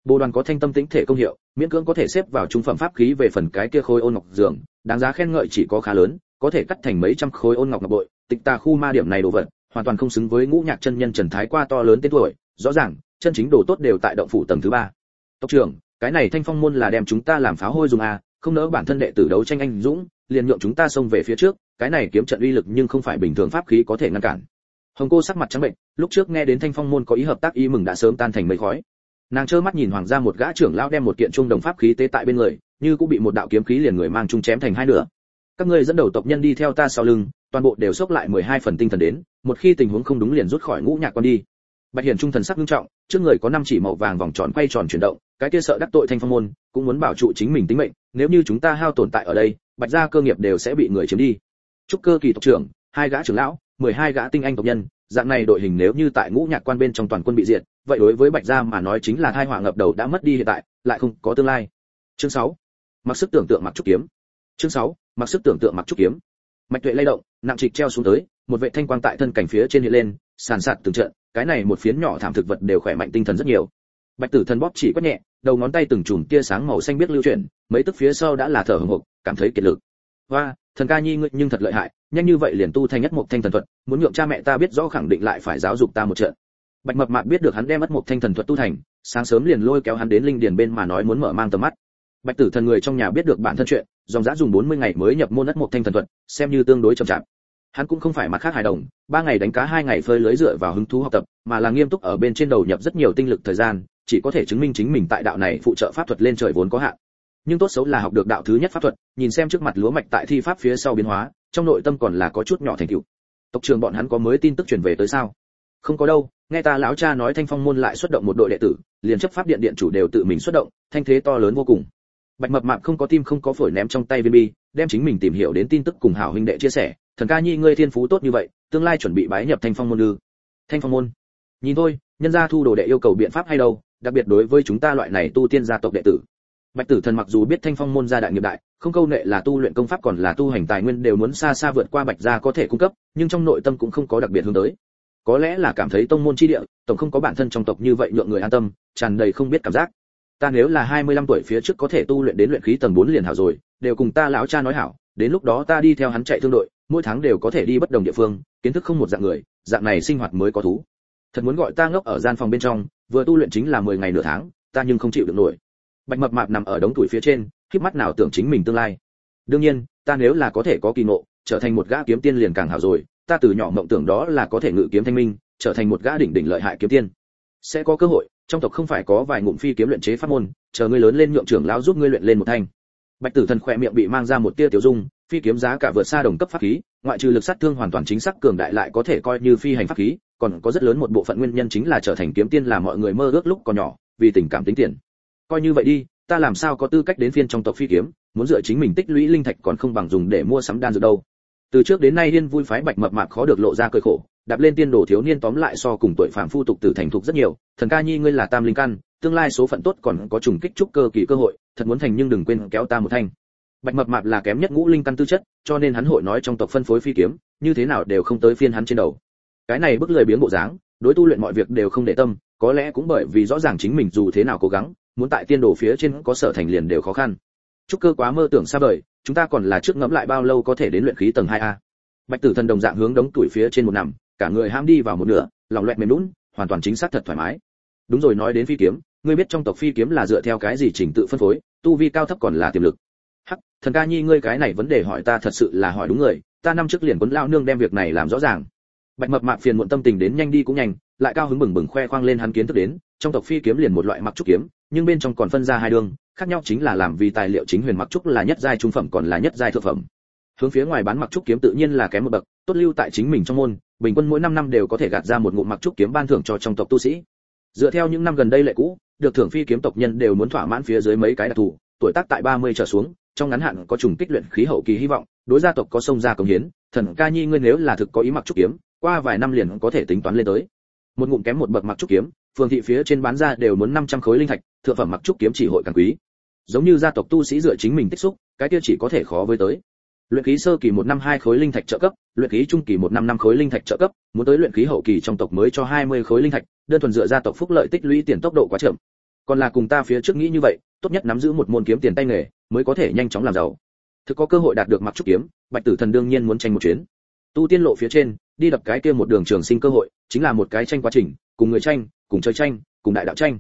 Bồ đoàn có thanh tâm tính thể công hiệu, miễn cưỡng có thể xếp vào trung phẩm pháp khí về phần cái kia khối ôn ngọc giường, đáng giá khen ngợi chỉ có khá lớn, có thể cắt thành mấy trăm khối ôn ngọc ngọc bội tịch tà khu ma điểm này đồ vật, hoàn toàn không xứng với ngũ nhạc chân nhân trần thái qua to lớn tên tuổi, rõ ràng, chân chính đồ tốt đều tại động phủ tầng thứ ba. Tộc trưởng, cái này thanh phong môn là đem chúng ta làm pháo hôi dùng à không nỡ bản thân đệ tử đấu tranh anh dũng, liền nhượng chúng ta xông về phía trước, cái này kiếm trận uy lực nhưng không phải bình thường pháp khí có thể ngăn cản. Hồng cô sắc mặt trắng bệnh, lúc trước nghe đến thanh phong môn có ý hợp tác y mừng đã sớm tan thành mây khói. Nàng trơ mắt nhìn hoàng gia một gã trưởng lão đem một kiện trung đồng pháp khí tế tại bên người, như cũng bị một đạo kiếm khí liền người mang chung chém thành hai nửa. Các ngươi dẫn đầu tộc nhân đi theo ta sau lưng toàn bộ đều sốc lại 12 phần tinh thần đến, một khi tình huống không đúng liền rút khỏi ngũ nhạc quan đi bạch hiển trung thần sắc nghiêm trọng, trước người có năm chỉ màu vàng vòng tròn quay tròn chuyển động, cái kia sợ đắc tội thanh phong môn, cũng muốn bảo trụ chính mình tính mệnh, nếu như chúng ta hao tồn tại ở đây, bạch gia cơ nghiệp đều sẽ bị người chiếm đi trúc cơ kỳ tộc trưởng, hai gã trưởng lão 12 gã tinh anh tộc nhân, dạng này đội hình nếu như tại ngũ nhạc quan bên trong toàn quân bị diệt, vậy đối với bạch gia mà nói chính là hai họa ngập đầu đã mất đi hiện tại, lại không có tương lai chương 6. mặc sức tưởng tượng mặc trúc kiếm chương 6. mặc sức tưởng tượng mặc trúc kiếm mạch tuệ lay động, nặng trịch treo xuống tới, một vệ thanh quang tại thân cảnh phía trên hiện lên, sàn sạt từng trận, cái này một phiến nhỏ thảm thực vật đều khỏe mạnh tinh thần rất nhiều. Bạch tử thần bóp chỉ quát nhẹ, đầu ngón tay từng chùm tia sáng màu xanh biết lưu chuyển, mấy tức phía sau đã là thở hổn hộc, cảm thấy kiệt lực. Và thần ca nhi ngươi nhưng thật lợi hại, nhanh như vậy liền tu thành nhất một thanh thần thuật, muốn nhượng cha mẹ ta biết rõ khẳng định lại phải giáo dục ta một trận. Bạch mập mạp biết được hắn đem mất một thanh thần thuật tu thành, sáng sớm liền lôi kéo hắn đến linh điền bên mà nói muốn mở mang tầm mắt. Bạch tử thần người trong nhà biết được bản thân chuyện dòng dã dùng 40 ngày mới nhập môn đất một thanh thần thuật, xem như tương đối chậm chạp. Hắn cũng không phải mặt khác hài đồng, ba ngày đánh cá, hai ngày phơi lưới dựa vào hứng thú học tập, mà là nghiêm túc ở bên trên đầu nhập rất nhiều tinh lực thời gian, chỉ có thể chứng minh chính mình tại đạo này phụ trợ pháp thuật lên trời vốn có hạn. Nhưng tốt xấu là học được đạo thứ nhất pháp thuật, nhìn xem trước mặt lúa mạch tại thi pháp phía sau biến hóa, trong nội tâm còn là có chút nhỏ thành tựu. Tộc trường bọn hắn có mới tin tức truyền về tới sao? Không có đâu, nghe ta lão cha nói thanh phong môn lại xuất động một đội đệ tử, liền chấp pháp điện điện chủ đều tự mình xuất động, thanh thế to lớn vô cùng bạch mập mạp không có tim không có phổi ném trong tay viên bi, đem chính mình tìm hiểu đến tin tức cùng hảo huynh đệ chia sẻ. Thần ca nhi ngươi thiên phú tốt như vậy, tương lai chuẩn bị bái nhập thanh phong môn ư? Thanh phong môn? Nhìn thôi, nhân gia thu đồ đệ yêu cầu biện pháp hay đâu, đặc biệt đối với chúng ta loại này tu tiên gia tộc đệ tử. Bạch tử thần mặc dù biết thanh phong môn gia đại nghiệp đại, không câu nệ là tu luyện công pháp còn là tu hành tài nguyên đều muốn xa xa vượt qua bạch gia có thể cung cấp, nhưng trong nội tâm cũng không có đặc biệt hướng tới. Có lẽ là cảm thấy tông môn chi địa, tổng không có bản thân trong tộc như vậy nhượng người an tâm, tràn đầy không biết cảm giác ta nếu là 25 tuổi phía trước có thể tu luyện đến luyện khí tầng 4 liền hảo rồi, đều cùng ta lão cha nói hảo, đến lúc đó ta đi theo hắn chạy thương đội, mỗi tháng đều có thể đi bất đồng địa phương, kiến thức không một dạng người, dạng này sinh hoạt mới có thú. Thật muốn gọi ta ngốc ở gian phòng bên trong, vừa tu luyện chính là 10 ngày nửa tháng, ta nhưng không chịu được nổi. Bạch mập mạp nằm ở đống tuổi phía trên khép mắt nào tưởng chính mình tương lai. Đương nhiên, ta nếu là có thể có kỳ ngộ, trở thành một gã kiếm tiên liền càng hảo rồi, ta từ nhỏ mộng tưởng đó là có thể ngự kiếm thanh minh, trở thành một gã đỉnh đỉnh lợi hại kiếm tiên. Sẽ có cơ hội trong tộc không phải có vài ngụm phi kiếm luyện chế pháp môn, chờ ngươi lớn lên nhượng trưởng lão giúp ngươi luyện lên một thanh. Bạch tử thần khỏe miệng bị mang ra một tia tiểu dung, phi kiếm giá cả vượt xa đồng cấp pháp khí, ngoại trừ lực sát thương hoàn toàn chính xác cường đại lại có thể coi như phi hành pháp khí, còn có rất lớn một bộ phận nguyên nhân chính là trở thành kiếm tiên là mọi người mơ ước lúc còn nhỏ, vì tình cảm tính tiền. Coi như vậy đi, ta làm sao có tư cách đến phiên trong tộc phi kiếm, muốn dựa chính mình tích lũy linh thạch còn không bằng dùng để mua sắm đan dược đâu. Từ trước đến nay điên vui phái bạch mập mạp khó được lộ ra cơi khổ đạp lên tiên đồ thiếu niên tóm lại so cùng tuổi phạm phu tục tử thành thục rất nhiều. Thần ca nhi ngươi là tam linh căn, tương lai số phận tốt còn có trùng kích trúc cơ kỳ cơ hội, thật muốn thành nhưng đừng quên kéo ta một thanh. Bạch mập mạp là kém nhất ngũ linh căn tư chất, cho nên hắn hội nói trong tộc phân phối phi kiếm, như thế nào đều không tới phiên hắn trên đầu. Cái này bức lời biếng bộ dáng, đối tu luyện mọi việc đều không để tâm, có lẽ cũng bởi vì rõ ràng chính mình dù thế nào cố gắng, muốn tại tiên đồ phía trên có sở thành liền đều khó khăn. Trúc cơ quá mơ tưởng xa vời, chúng ta còn là trước ngẫm lại bao lâu có thể đến luyện khí tầng 2 a. Bạch tử thần đồng dạng hướng đống tuổi phía trên một nằm cả người ham đi vào một nửa, lòng loẹt mềm lún hoàn toàn chính xác thật thoải mái. Đúng rồi, nói đến phi kiếm, ngươi biết trong tộc phi kiếm là dựa theo cái gì chỉnh tự phân phối, tu vi cao thấp còn là tiềm lực. Hắc, thần ca nhi, ngươi cái này vấn đề hỏi ta thật sự là hỏi đúng người, ta năm trước liền quấn lao nương đem việc này làm rõ ràng. Bạch mập mạp phiền muộn tâm tình đến nhanh đi cũng nhanh, lại cao hứng bừng bừng khoe khoang lên hắn kiến thức đến, trong tộc phi kiếm liền một loại mặc trúc kiếm, nhưng bên trong còn phân ra hai đường, khác nhau chính là làm vì tài liệu chính huyền mặc trúc là nhất giai trung phẩm còn là nhất giai thượng phẩm. Hướng phía ngoài bán mặc trúc kiếm tự nhiên là kém một bậc tốt lưu tại chính mình trong môn, bình quân mỗi 5 năm đều có thể gạt ra một ngụm mặc trúc kiếm ban thưởng cho trong tộc tu sĩ. Dựa theo những năm gần đây lệ cũ, được thưởng phi kiếm tộc nhân đều muốn thỏa mãn phía dưới mấy cái đặc thù, tuổi tác tại 30 trở xuống, trong ngắn hạn có trùng kích luyện khí hậu kỳ hy vọng, đối gia tộc có sông ra công hiến, thần ca nhi ngươi nếu là thực có ý mặc trúc kiếm, qua vài năm liền có thể tính toán lên tới. Một ngụm kém một bậc mặc trúc kiếm, phường thị phía trên bán ra đều muốn 500 khối linh thạch, thượng phẩm mặc trúc kiếm chỉ hội càng quý. Giống như gia tộc tu sĩ dựa chính mình tích xúc, cái kia chỉ có thể khó với tới luyện khí sơ kỳ một năm hai khối linh thạch trợ cấp, luyện khí trung kỳ một năm năm khối linh thạch trợ cấp, muốn tới luyện khí hậu kỳ trong tộc mới cho 20 khối linh thạch, đơn thuần dựa gia tộc phúc lợi tích lũy tiền tốc độ quá chậm. Còn là cùng ta phía trước nghĩ như vậy, tốt nhất nắm giữ một môn kiếm tiền tay nghề, mới có thể nhanh chóng làm giàu. Thực có cơ hội đạt được mặc trúc kiếm, bạch tử thần đương nhiên muốn tranh một chuyến. Tu tiên lộ phía trên, đi đập cái kia một đường trường sinh cơ hội, chính là một cái tranh quá trình, cùng người tranh, cùng chơi tranh, cùng đại đạo tranh.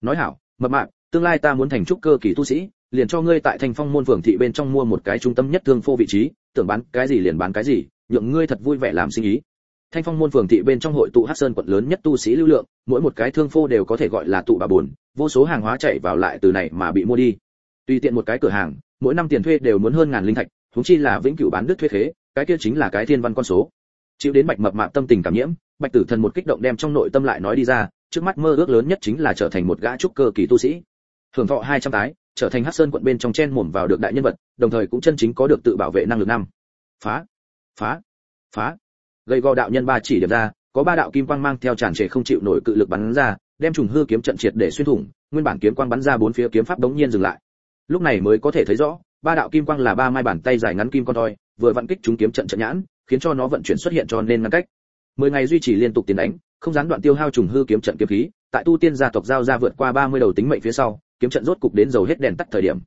Nói hảo, mập mạp, tương lai ta muốn thành trúc cơ kỳ tu sĩ liền cho ngươi tại thành phong môn phường thị bên trong mua một cái trung tâm nhất thương phô vị trí tưởng bán cái gì liền bán cái gì nhượng ngươi thật vui vẻ làm sinh ý. Thanh phong môn phường thị bên trong hội tụ hát sơn quận lớn nhất tu sĩ lưu lượng mỗi một cái thương phô đều có thể gọi là tụ bà buồn vô số hàng hóa chạy vào lại từ này mà bị mua đi. Tùy tiện một cái cửa hàng mỗi năm tiền thuê đều muốn hơn ngàn linh thạch chúng chi là vĩnh cửu bán đứt thuê thế, cái kia chính là cái thiên văn con số. Chịu đến bạch mập mạp tâm tình cảm nhiễm bạch tử thần một kích động đem trong nội tâm lại nói đi ra trước mắt mơ ước lớn nhất chính là trở thành một gã trúc cơ kỳ tu sĩ. Hưởng thọ hai trăm tái trở thành hắc sơn quận bên trong chen mồm vào được đại nhân vật, đồng thời cũng chân chính có được tự bảo vệ năng lực năm. Phá phá phá. Gây gò đạo nhân ba chỉ điểm ra, có ba đạo kim quang mang theo tràn trề không chịu nổi cự lực bắn ra, đem trùng hư kiếm trận triệt để xuyên thủng, nguyên bản kiếm quang bắn ra bốn phía kiếm pháp đống nhiên dừng lại. Lúc này mới có thể thấy rõ, ba đạo kim quang là ba mai bàn tay dài ngắn kim con thoi, vừa vận kích chúng kiếm trận trận nhãn, khiến cho nó vận chuyển xuất hiện cho nên ngăn cách. Mười ngày duy trì liên tục tiến đánh, không gián đoạn tiêu hao trùng hư kiếm trận kiếm khí, tại tu tiên gia tộc giao ra vượt qua 30 đầu tính mệnh phía sau kiếm trận rốt cục đến dầu hết đèn tắt thời điểm.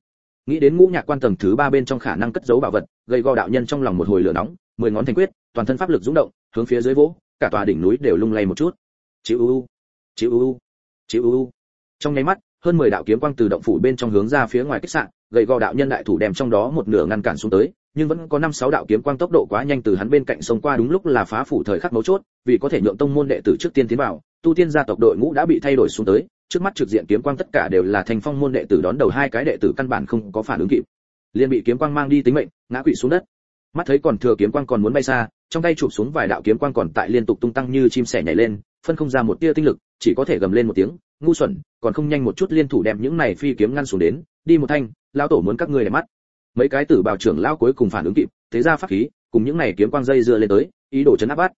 Nghĩ đến ngũ nhạc quan tầng thứ ba bên trong khả năng cất giấu bảo vật gây go đạo nhân trong lòng một hồi lửa nóng, mười ngón thành quyết, toàn thân pháp lực dũng động, hướng phía dưới vỗ, cả tòa đỉnh núi đều lung lay một chút. Chịu u chịu u chịu u trong nháy mắt, hơn 10 đạo kiếm quang từ động phủ bên trong hướng ra phía ngoài khách sạn gây gò đạo nhân đại thủ đem trong đó một nửa ngăn cản xuống tới, nhưng vẫn có năm sáu đạo kiếm quang tốc độ quá nhanh từ hắn bên cạnh sông qua đúng lúc là phá phủ thời khắc mấu chốt, vì có thể nhượng tông môn đệ tử trước tiên tiến vào, tu tiên gia tộc đội ngũ đã bị thay đổi xuống tới trước mắt trực diện kiếm quang tất cả đều là thành phong môn đệ tử đón đầu hai cái đệ tử căn bản không có phản ứng kịp. Liền bị kiếm quang mang đi tính mệnh, ngã quỵ xuống đất. Mắt thấy còn thừa kiếm quang còn muốn bay xa, trong tay chụp xuống vài đạo kiếm quang còn tại liên tục tung tăng như chim sẻ nhảy lên, phân không ra một tia tinh lực, chỉ có thể gầm lên một tiếng, ngu xuẩn, còn không nhanh một chút liên thủ đem những này phi kiếm ngăn xuống đến, đi một thanh lao tổ muốn các ngươi để mắt. Mấy cái tử bào trưởng lao cuối cùng phản ứng kịp, thế ra pháp khí, cùng những này kiếm quang dây dưa lên tới, ý đồ chấn áp bắt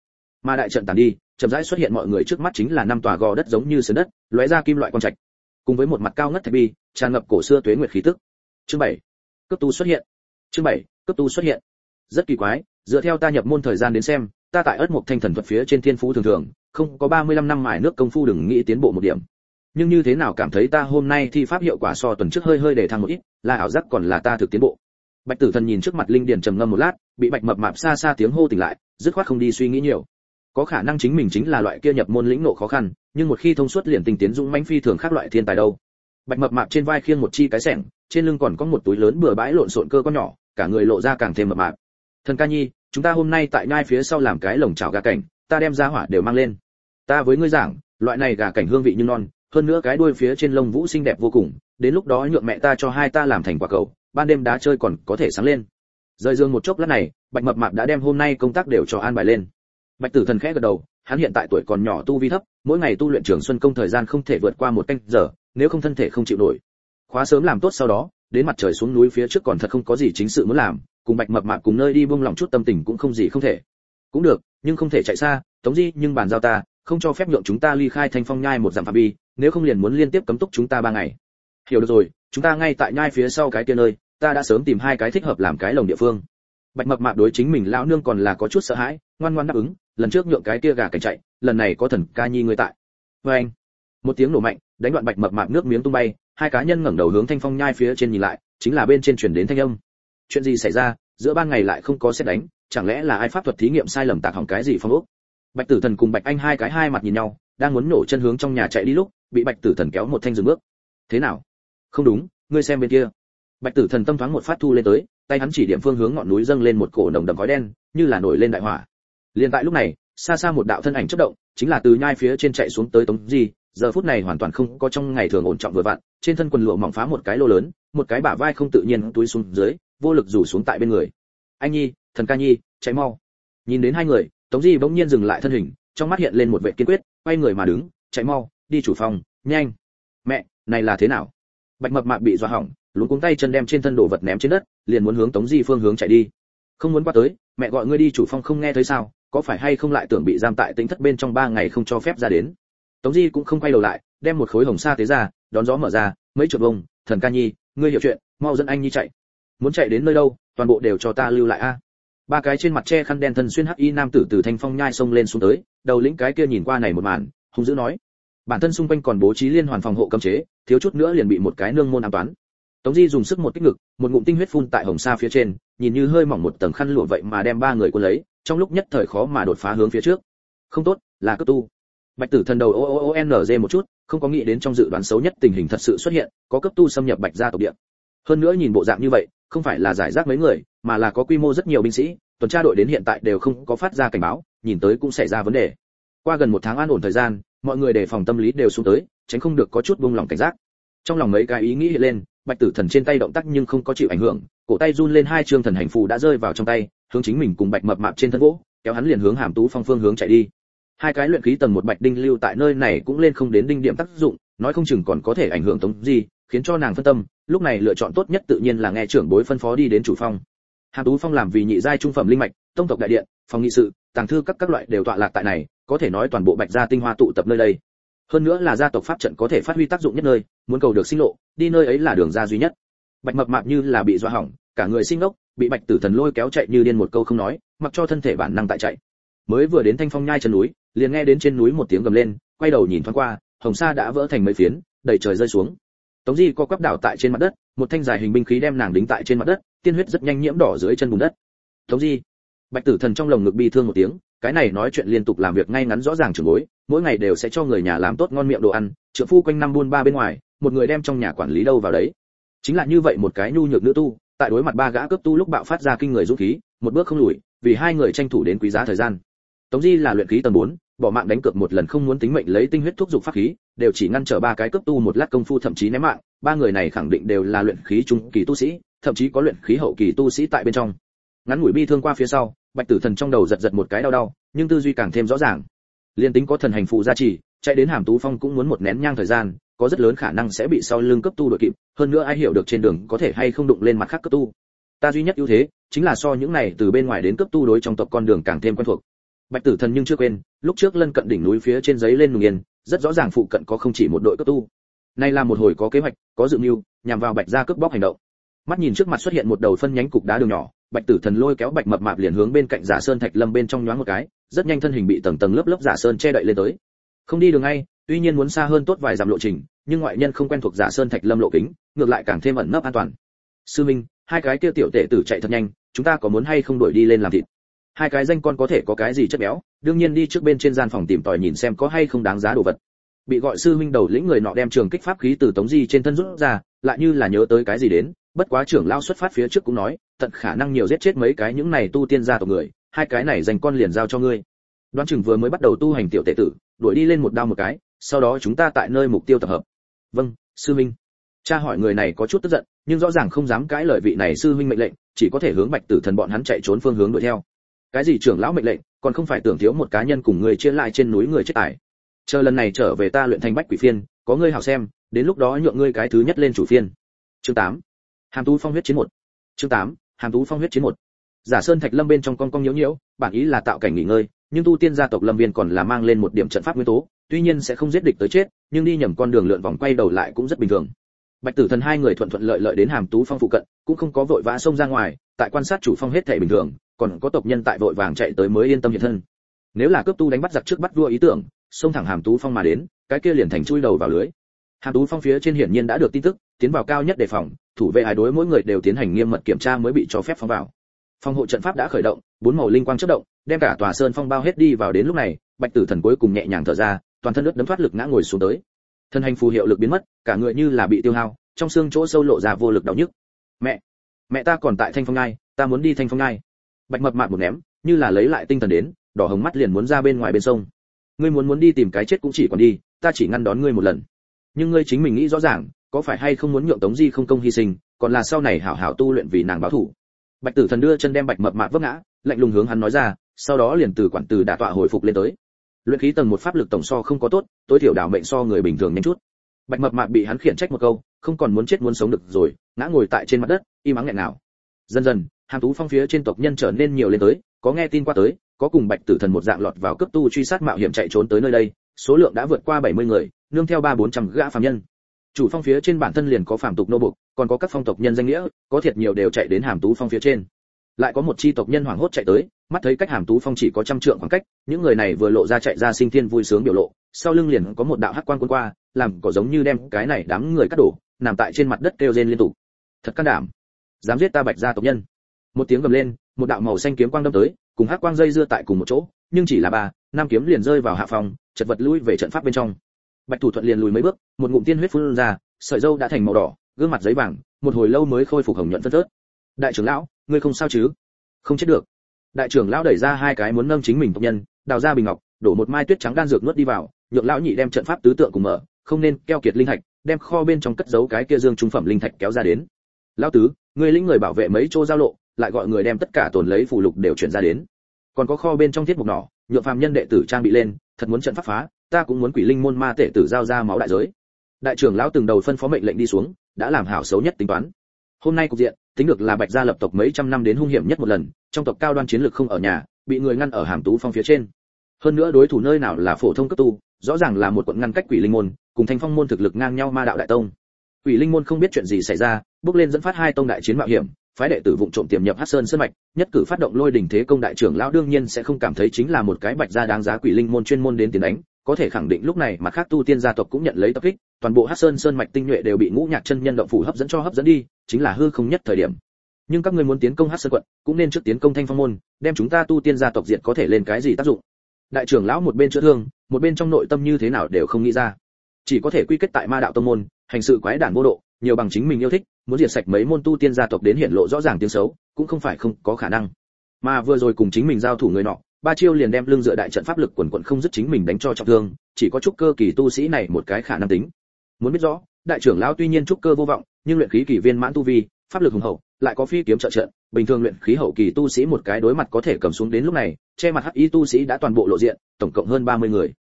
mà đại trận tàn đi, chậm rãi xuất hiện mọi người trước mắt chính là năm tòa gò đất giống như sườn đất, lóe ra kim loại quang trạch, cùng với một mặt cao ngất thạch bi, tràn ngập cổ xưa tuế nguyệt khí tức. Chương bảy, cấp tu xuất hiện. Chương bảy, cấp tu xuất hiện. Rất kỳ quái, dựa theo ta nhập môn thời gian đến xem, ta tại ớt một thanh thần thuật phía trên thiên phú thường thường, không có 35 năm mài nước công phu đừng nghĩ tiến bộ một điểm. Nhưng như thế nào cảm thấy ta hôm nay thi pháp hiệu quả so tuần trước hơi hơi để thăng một ít, là ảo giác còn là ta thực tiến bộ. Bạch tử thần nhìn trước mặt linh điền trầm ngâm một lát, bị bạch mập mạp xa xa tiếng hô tỉnh lại, dứt khoát không đi suy nghĩ nhiều có khả năng chính mình chính là loại kia nhập môn lĩnh nộ khó khăn, nhưng một khi thông suốt liền tình tiến dũng mãnh phi thường khác loại thiên tài đâu. Bạch mập mạp trên vai khiêng một chi cái sẻng, trên lưng còn có một túi lớn bừa bãi lộn xộn cơ con nhỏ, cả người lộ ra càng thêm mập mạp. Thần ca nhi, chúng ta hôm nay tại nhai phía sau làm cái lồng chảo gà cảnh, ta đem ra hỏa đều mang lên. Ta với ngươi giảng, loại này gà cảnh hương vị như non, hơn nữa cái đuôi phía trên lông vũ xinh đẹp vô cùng, đến lúc đó nhượng mẹ ta cho hai ta làm thành quả cầu, ban đêm đá chơi còn có thể sáng lên. Rời giường một chốc lát này, bạch mập mạp đã đem hôm nay công tác đều cho an bài lên bạch tử thần khẽ gật đầu, hắn hiện tại tuổi còn nhỏ tu vi thấp, mỗi ngày tu luyện trường xuân công thời gian không thể vượt qua một canh giờ, nếu không thân thể không chịu nổi. Khóa sớm làm tốt sau đó, đến mặt trời xuống núi phía trước còn thật không có gì chính sự muốn làm, cùng bạch mập mạp cùng nơi đi buông lòng chút tâm tình cũng không gì không thể. Cũng được, nhưng không thể chạy xa, tống di, nhưng bàn giao ta, không cho phép nhượng chúng ta ly khai thanh phong nhai một dặm phạm vi, nếu không liền muốn liên tiếp cấm túc chúng ta ba ngày. Hiểu được rồi, chúng ta ngay tại nhai phía sau cái kia nơi, ta đã sớm tìm hai cái thích hợp làm cái lồng địa phương. Bạch mập mạp đối chính mình lão nương còn là có chút sợ hãi, ngoan ngoan đáp ứng lần trước nhượng cái kia gà cảnh chạy, lần này có thần ca nhi người tại. Với anh, một tiếng nổ mạnh, đánh đoạn bạch mập mạp nước miếng tung bay, hai cá nhân ngẩng đầu hướng thanh phong nhai phía trên nhìn lại, chính là bên trên truyền đến thanh âm. Chuyện gì xảy ra? Giữa ban ngày lại không có xét đánh, chẳng lẽ là ai pháp thuật thí nghiệm sai lầm tạc hỏng cái gì phong ốc? Bạch tử thần cùng bạch anh hai cái hai mặt nhìn nhau, đang muốn nổ chân hướng trong nhà chạy đi lúc, bị bạch tử thần kéo một thanh dừng bước. Thế nào? Không đúng, ngươi xem bên kia. Bạch tử thần tâm thoáng một phát thu lên tới, tay hắn chỉ điểm phương hướng ngọn núi dâng lên một cổ nồng đậm khói đen, như là nổi lên đại hỏa liền tại lúc này, xa xa một đạo thân ảnh chớp động, chính là từ nhai phía trên chạy xuống tới tống di. Giờ phút này hoàn toàn không có trong ngày thường ổn trọng vừa vặn, trên thân quần lụa mỏng phá một cái lô lớn, một cái bả vai không tự nhiên túi xuống dưới, vô lực rủ xuống tại bên người. Anh nhi, thần ca nhi, chạy mau. Nhìn đến hai người, tống di bỗng nhiên dừng lại thân hình, trong mắt hiện lên một vẻ kiên quyết, quay người mà đứng, chạy mau, đi chủ phòng, nhanh. Mẹ, này là thế nào? Bạch mập mạp bị dọa hỏng, luống cuống tay chân đem trên thân đồ vật ném trên đất, liền muốn hướng tống di phương hướng chạy đi. Không muốn qua tới mẹ gọi ngươi đi chủ phong không nghe thấy sao, có phải hay không lại tưởng bị giam tại tính thất bên trong ba ngày không cho phép ra đến? Tống di cũng không quay đầu lại, đem một khối hồng sa tế ra, đón gió mở ra, mấy chuột bông, thần ca nhi, ngươi hiểu chuyện, mau dẫn anh nhi chạy. Muốn chạy đến nơi đâu, toàn bộ đều cho ta lưu lại a. Ba cái trên mặt che khăn đen thân xuyên hắc y nam tử từ thanh phong nhai sông lên xuống tới, đầu lĩnh cái kia nhìn qua này một màn, hung dữ nói. Bản thân xung quanh còn bố trí liên hoàn phòng hộ cấm chế, thiếu chút nữa liền bị một cái nương môn an toán tống di dùng sức một kích ngực, một ngụm tinh huyết phun tại hồng sa phía trên, nhìn như hơi mỏng một tầng khăn lụa vậy mà đem ba người cuốn lấy, trong lúc nhất thời khó mà đột phá hướng phía trước. Không tốt, là cấp tu. Bạch tử thần đầu o o o n g một chút, không có nghĩ đến trong dự đoán xấu nhất tình hình thật sự xuất hiện, có cấp tu xâm nhập bạch gia tộc địa. Hơn nữa nhìn bộ dạng như vậy, không phải là giải rác mấy người, mà là có quy mô rất nhiều binh sĩ, tuần tra đội đến hiện tại đều không có phát ra cảnh báo, nhìn tới cũng xảy ra vấn đề. Qua gần một tháng an ổn thời gian, mọi người đề phòng tâm lý đều xuống tới, tránh không được có chút buông lòng cảnh giác. Trong lòng mấy cái ý nghĩ hiện lên bạch tử thần trên tay động tác nhưng không có chịu ảnh hưởng, cổ tay run lên hai trương thần hành phù đã rơi vào trong tay, hướng chính mình cùng bạch mập mạp trên thân gỗ, kéo hắn liền hướng hàm tú phong phương hướng chạy đi. Hai cái luyện khí tầng một bạch đinh lưu tại nơi này cũng lên không đến đinh điểm tác dụng, nói không chừng còn có thể ảnh hưởng tống gì khiến cho nàng phân tâm, lúc này lựa chọn tốt nhất tự nhiên là nghe trưởng bối phân phó đi đến chủ phong. Hàm tú phong làm vì nhị giai trung phẩm linh mạch, tông tộc đại điện, phòng nghị sự, tàng thư các các loại đều tọa lạc tại này, có thể nói toàn bộ bạch gia tinh hoa tụ tập nơi đây hơn nữa là gia tộc pháp trận có thể phát huy tác dụng nhất nơi, muốn cầu được sinh lộ, đi nơi ấy là đường ra duy nhất. Bạch mập mạp như là bị dọa hỏng, cả người sinh ốc bị bạch tử thần lôi kéo chạy như điên một câu không nói, mặc cho thân thể bản năng tại chạy. Mới vừa đến thanh phong nhai chân núi, liền nghe đến trên núi một tiếng gầm lên, quay đầu nhìn thoáng qua, hồng sa đã vỡ thành mấy phiến, đầy trời rơi xuống. Tống di co quắp đảo tại trên mặt đất, một thanh dài hình binh khí đem nàng đính tại trên mặt đất, tiên huyết rất nhanh nhiễm đỏ dưới chân bùn đất. Tống di. Bạch tử thần trong lồng ngực bi thương một tiếng cái này nói chuyện liên tục làm việc ngay ngắn rõ ràng trưởng bối mỗi ngày đều sẽ cho người nhà làm tốt ngon miệng đồ ăn trợ phu quanh năm buôn ba bên ngoài một người đem trong nhà quản lý đâu vào đấy. Chính là như vậy một cái nhu nhược nữ tu tại đối mặt ba gã cấp tu lúc bạo phát ra kinh người dũng khí một bước không lùi vì hai người tranh thủ đến quý giá thời gian. Tống di là luyện khí tầng 4, bỏ mạng đánh cược một lần không muốn tính mệnh lấy tinh huyết thuốc dục pháp khí đều chỉ ngăn trở ba cái cấp tu một lát công phu thậm chí ném mạng ba người này khẳng định đều là luyện khí trung kỳ tu sĩ thậm chí có luyện khí hậu kỳ tu sĩ tại bên trong. Ngắn ngủi bi thương qua phía sau bạch tử thần trong đầu giật giật một cái đau đau, nhưng tư duy càng thêm rõ ràng. Liên tính có thần hành phụ gia trì, chạy đến hàm tú phong cũng muốn một nén nhang thời gian, có rất lớn khả năng sẽ bị sau lưng cấp tu đội kịp, hơn nữa ai hiểu được trên đường có thể hay không đụng lên mặt khác cấp tu. Ta duy nhất ưu thế, chính là so những này từ bên ngoài đến cấp tu đối trong tộc con đường càng thêm quen thuộc. Bạch tử thần nhưng chưa quên, lúc trước lân cận đỉnh núi phía trên giấy lên nùng yên, rất rõ ràng phụ cận có không chỉ một đội cấp tu. Nay là một hồi có kế hoạch, có dự mưu, nhằm vào bạch gia cướp bóc hành động. Mắt nhìn trước mặt xuất hiện một đầu phân nhánh cục đá đường nhỏ bạch tử thần lôi kéo bạch mập mạp liền hướng bên cạnh giả sơn thạch lâm bên trong nhoáng một cái, rất nhanh thân hình bị tầng tầng lớp lớp giả sơn che đậy lên tới. Không đi đường ngay, tuy nhiên muốn xa hơn tốt vài dặm lộ trình, nhưng ngoại nhân không quen thuộc giả sơn thạch lâm lộ kính, ngược lại càng thêm ẩn nấp an toàn. Sư minh, hai cái kia tiểu tệ tử chạy thật nhanh, chúng ta có muốn hay không đuổi đi lên làm thịt? Hai cái danh con có thể có cái gì chất béo, đương nhiên đi trước bên trên gian phòng tìm tòi nhìn xem có hay không đáng giá đồ vật. Bị gọi sư huynh đầu lĩnh người nọ đem trường kích pháp khí từ tống di trên thân rút ra, lại như là nhớ tới cái gì đến bất quá trưởng lao xuất phát phía trước cũng nói, tận khả năng nhiều giết chết mấy cái những này tu tiên gia tộc người, hai cái này dành con liền giao cho ngươi. Đoán chừng vừa mới bắt đầu tu hành tiểu tệ tử, đuổi đi lên một đao một cái, sau đó chúng ta tại nơi mục tiêu tập hợp. Vâng sư minh. Cha hỏi người này có chút tức giận, nhưng rõ ràng không dám cãi lời vị này sư huynh mệnh lệnh, chỉ có thể hướng bạch tử thần bọn hắn chạy trốn phương hướng đuổi theo. Cái gì trưởng lão mệnh lệnh, còn không phải tưởng thiếu một cá nhân cùng người chia lại trên núi người chết tải. Chờ lần này trở về ta luyện thành bách quỷ phiên, có ngươi hảo xem, đến lúc đó nhượng ngươi cái thứ nhất lên chủ phiên. Chương 8 hàm tú phong huyết chiến một. Chương 8. hàm tú phong huyết chiến một. Giả sơn thạch lâm bên trong con cong nhiễu nhiễu, bản ý là tạo cảnh nghỉ ngơi, nhưng tu tiên gia tộc lâm viên còn là mang lên một điểm trận pháp nguyên tố, tuy nhiên sẽ không giết địch tới chết, nhưng đi nhầm con đường lượn vòng quay đầu lại cũng rất bình thường. Bạch tử thần hai người thuận thuận lợi lợi đến hàm tú phong phụ cận, cũng không có vội vã xông ra ngoài, tại quan sát chủ phong hết thể bình thường, còn có tộc nhân tại vội vàng chạy tới mới yên tâm hiện thân. Nếu là cướp tu đánh bắt giặc trước bắt vua ý tưởng, xông thẳng hàm tú phong mà đến, cái kia liền thành chui đầu vào lưới. Hàm tú phong phía trên hiển nhiên đã được tin tức tiến vào cao nhất đề phòng, thủ vệ hải đối mỗi người đều tiến hành nghiêm mật kiểm tra mới bị cho phép phóng vào. Phòng hộ trận pháp đã khởi động, bốn màu linh quang chớp động, đem cả tòa sơn phong bao hết đi vào đến lúc này, bạch tử thần cuối cùng nhẹ nhàng thở ra, toàn thân nước đấm thoát lực ngã ngồi xuống tới. Thân hành phù hiệu lực biến mất, cả người như là bị tiêu hao, trong xương chỗ sâu lộ ra vô lực đau nhức. Mẹ mẹ ta còn tại thanh phong ngai, ta muốn đi thanh phong ngai. Bạch mập mạp một ném, như là lấy lại tinh thần đến, đỏ hồng mắt liền muốn ra bên ngoài bên sông. Ngươi muốn muốn đi tìm cái chết cũng chỉ còn đi, ta chỉ ngăn đón ngươi một lần. Nhưng ngươi chính mình nghĩ rõ ràng có phải hay không muốn nhượng tống di không công hy sinh, còn là sau này hảo hảo tu luyện vì nàng báo thủ. Bạch tử thần đưa chân đem bạch mập mạp vấp ngã, lạnh lùng hướng hắn nói ra, sau đó liền từ quản từ đả tọa hồi phục lên tới. Luyện khí tầng một pháp lực tổng so không có tốt, tối thiểu đảo mệnh so người bình thường nhanh chút. Bạch mập mạp bị hắn khiển trách một câu, không còn muốn chết muốn sống được rồi, ngã ngồi tại trên mặt đất, im ắng nghẹn nào dần dần, hàm tú phong phía trên tộc nhân trở nên nhiều lên tới, có nghe tin qua tới, có cùng bạch tử thần một dạng lọt vào cấp tu truy sát mạo hiểm chạy trốn tới nơi đây, số lượng đã vượt qua 70 người, nương theo ba bốn trăm gã phàm nhân chủ phong phía trên bản thân liền có phàm tục nô bục, còn có các phong tộc nhân danh nghĩa, có thiệt nhiều đều chạy đến hàm tú phong phía trên. Lại có một chi tộc nhân hoảng hốt chạy tới, mắt thấy cách hàm tú phong chỉ có trăm trượng khoảng cách, những người này vừa lộ ra chạy ra sinh thiên vui sướng biểu lộ, sau lưng liền có một đạo hắc quang cuốn qua, làm có giống như đem cái này đám người cắt đổ, nằm tại trên mặt đất kêu rên liên tục. Thật can đảm. Dám giết ta bạch gia tộc nhân. Một tiếng gầm lên, một đạo màu xanh kiếm quang đâm tới, cùng hắc quang dây dưa tại cùng một chỗ, nhưng chỉ là ba nam kiếm liền rơi vào hạ phòng chật vật lui về trận pháp bên trong bạch thủ thuận liền lùi mấy bước, một ngụm tiên huyết phun ra, sợi dâu đã thành màu đỏ, gương mặt giấy vàng, một hồi lâu mới khôi phục hồng nhuận phân tớt. đại trưởng lão, ngươi không sao chứ? Không chết được. Đại trưởng lão đẩy ra hai cái muốn nâng chính mình tộc nhân, đào ra bình ngọc, đổ một mai tuyết trắng đan dược nuốt đi vào, nhượng lão nhị đem trận pháp tứ tượng cùng mở, không nên keo kiệt linh thạch, đem kho bên trong cất giấu cái kia dương trung phẩm linh thạch kéo ra đến. Lão tứ, ngươi lĩnh người bảo vệ mấy chỗ giao lộ, lại gọi người đem tất cả tồn lấy phụ lục đều chuyển ra đến. Còn có kho bên trong thiết mục nỏ, nhượng phàm nhân đệ tử trang bị lên, thật muốn trận pháp phá ta cũng muốn quỷ linh môn ma tể tử giao ra máu đại giới. Đại trưởng lão từng đầu phân phó mệnh lệnh đi xuống, đã làm hảo xấu nhất tính toán. Hôm nay cục diện, tính được là bạch gia lập tộc mấy trăm năm đến hung hiểm nhất một lần, trong tộc cao đoan chiến lược không ở nhà, bị người ngăn ở hàm tú phong phía trên. Hơn nữa đối thủ nơi nào là phổ thông cấp tu, rõ ràng là một quận ngăn cách quỷ linh môn, cùng thanh phong môn thực lực ngang nhau ma đạo đại tông. Quỷ linh môn không biết chuyện gì xảy ra, bước lên dẫn phát hai tông đại chiến mạo hiểm, phái đệ tử vụng trộm tiềm nhập hắc sơn sơn mạch, nhất cử phát động lôi đỉnh thế công đại trưởng lão đương nhiên sẽ không cảm thấy chính là một cái bạch gia đáng giá quỷ linh môn chuyên môn đến tiền đánh có thể khẳng định lúc này mà khác tu tiên gia tộc cũng nhận lấy tập kích, toàn bộ hắc sơn sơn mạch tinh nhuệ đều bị ngũ nhạc chân nhân động phủ hấp dẫn cho hấp dẫn đi, chính là hư không nhất thời điểm. Nhưng các ngươi muốn tiến công hắc sơn quận, cũng nên trước tiến công thanh phong môn, đem chúng ta tu tiên gia tộc diệt có thể lên cái gì tác dụng. Đại trưởng lão một bên chữa thương, một bên trong nội tâm như thế nào đều không nghĩ ra. Chỉ có thể quy kết tại ma đạo tông môn, hành sự quái đản vô độ, nhiều bằng chính mình yêu thích, muốn diệt sạch mấy môn tu tiên gia tộc đến hiện lộ rõ ràng tiếng xấu, cũng không phải không có khả năng. Mà vừa rồi cùng chính mình giao thủ người nọ ba chiêu liền đem lưng dựa đại trận pháp lực quần quần không dứt chính mình đánh cho trọng thương, chỉ có trúc cơ kỳ tu sĩ này một cái khả năng tính. Muốn biết rõ, đại trưởng lão tuy nhiên trúc cơ vô vọng, nhưng luyện khí kỳ viên mãn tu vi, pháp lực hùng hậu, lại có phi kiếm trợ trận, bình thường luyện khí hậu kỳ tu sĩ một cái đối mặt có thể cầm xuống đến lúc này, che mặt hắc y tu sĩ đã toàn bộ lộ diện, tổng cộng hơn 30 người.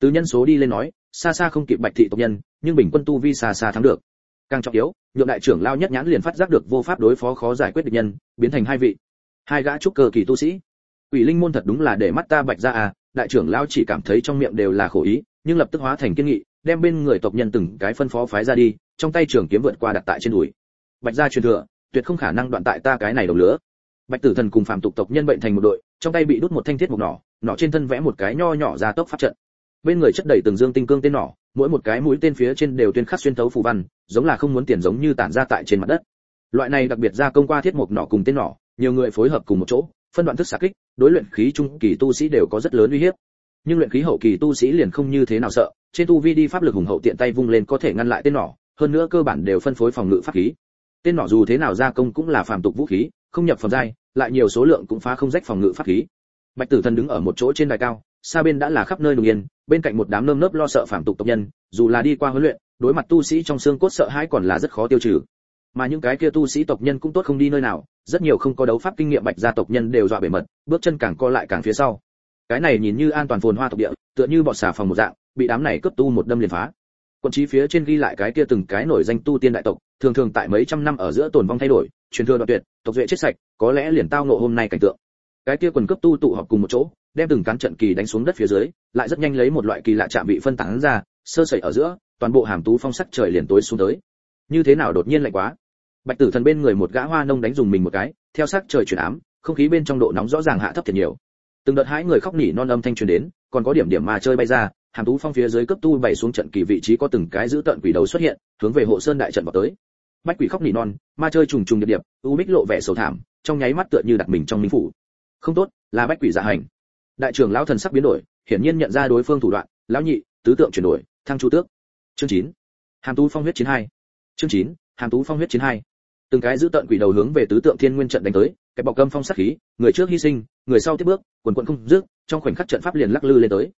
Từ nhân số đi lên nói, xa xa không kịp bạch thị tộc nhân, nhưng bình quân tu vi xa xa thắng được. Càng trọng yếu, nhượng đại trưởng lao nhất nhãn liền phát giác được vô pháp đối phó khó giải quyết địch nhân, biến thành hai vị. Hai gã trúc cơ kỳ tu sĩ quỷ linh môn thật đúng là để mắt ta bạch ra à đại trưởng lao chỉ cảm thấy trong miệng đều là khổ ý, nhưng lập tức hóa thành kiên nghị, đem bên người tộc nhân từng cái phân phó phái ra đi, trong tay trường kiếm vượt qua đặt tại trên đùi. Bạch gia truyền thừa, tuyệt không khả năng đoạn tại ta cái này đồng lửa. bạch tử thần cùng phạm tục tộc nhân bệnh thành một đội, trong tay bị đút một thanh thiết mục nỏ nỏ trên thân vẽ một cái nho nhỏ ra tốc phát trận. Bên người chất đầy từng dương tinh cương tên nỏ, mỗi một cái mũi tên phía trên đều tuyên khắc xuyên thấu phù văn, giống là không muốn tiền giống như tản ra tại trên mặt đất. Loại này đặc biệt ra công qua thiết mục nỏ cùng tên nỏ, nhiều người phối hợp cùng một chỗ phân đoạn thức xạ kích, đối luyện khí trung kỳ tu sĩ đều có rất lớn uy hiếp. Nhưng luyện khí hậu kỳ tu sĩ liền không như thế nào sợ, trên tu vi đi pháp lực hùng hậu tiện tay vung lên có thể ngăn lại tên nỏ, hơn nữa cơ bản đều phân phối phòng ngự pháp khí. Tên nỏ dù thế nào gia công cũng là phàm tục vũ khí, không nhập phẩm giai, lại nhiều số lượng cũng phá không rách phòng ngự pháp khí. Bạch tử thần đứng ở một chỗ trên đài cao, xa bên đã là khắp nơi đồng yên, bên cạnh một đám nơm nớp lo sợ phàm tục tộc nhân, dù là đi qua huấn luyện, đối mặt tu sĩ trong xương cốt sợ hãi còn là rất khó tiêu trừ mà những cái kia tu sĩ tộc nhân cũng tốt không đi nơi nào, rất nhiều không có đấu pháp kinh nghiệm bạch gia tộc nhân đều dọa bề mật, bước chân càng co lại càng phía sau. Cái này nhìn như an toàn phồn hoa tộc địa, tựa như bọt xà phòng một dạng, bị đám này cướp tu một đâm liền phá. Quân trí phía trên ghi lại cái kia từng cái nổi danh tu tiên đại tộc, thường thường tại mấy trăm năm ở giữa tồn vong thay đổi, truyền thừa đoạn tuyệt, tộc duệ chết sạch, có lẽ liền tao nộ hôm nay cảnh tượng. Cái kia quần cấp tu tụ họp cùng một chỗ, đem từng cán trận kỳ đánh xuống đất phía dưới, lại rất nhanh lấy một loại kỳ lạ chạm bị phân tán ra, sơ sẩy ở giữa, toàn bộ hàm tú phong sắc trời liền tối xuống tới như thế nào đột nhiên lạnh quá. Bạch tử thần bên người một gã hoa nông đánh dùng mình một cái, theo sắc trời chuyển ám, không khí bên trong độ nóng rõ ràng hạ thấp thiệt nhiều. Từng đợt hãi người khóc nỉ non âm thanh truyền đến, còn có điểm điểm mà chơi bay ra, hàm tú phong phía dưới cấp tu bày xuống trận kỳ vị trí có từng cái giữ tận quỷ đầu xuất hiện, hướng về hộ sơn đại trận vào tới. Bách quỷ khóc nỉ non, ma chơi trùng trùng điệp điệp, u bích lộ vẻ sầu thảm, trong nháy mắt tựa như đặt mình trong minh phủ. Không tốt, là bách quỷ dạ hành. Đại trưởng lão thần sắc biến đổi, hiển nhiên nhận ra đối phương thủ đoạn, lão nhị, tứ tượng chuyển đổi, thăng chu tước. Chương chín. Hàm tú phong huyết chiến hai chương chín, hàm tú phong huyết chiến hai. Từng cái giữ tận quỷ đầu hướng về tứ tượng thiên nguyên trận đánh tới cái bọc cơm phong sát khí, người trước hy sinh, người sau tiếp bước, quần quần không dứt, trong khoảnh khắc trận pháp liền lắc lư lên tới.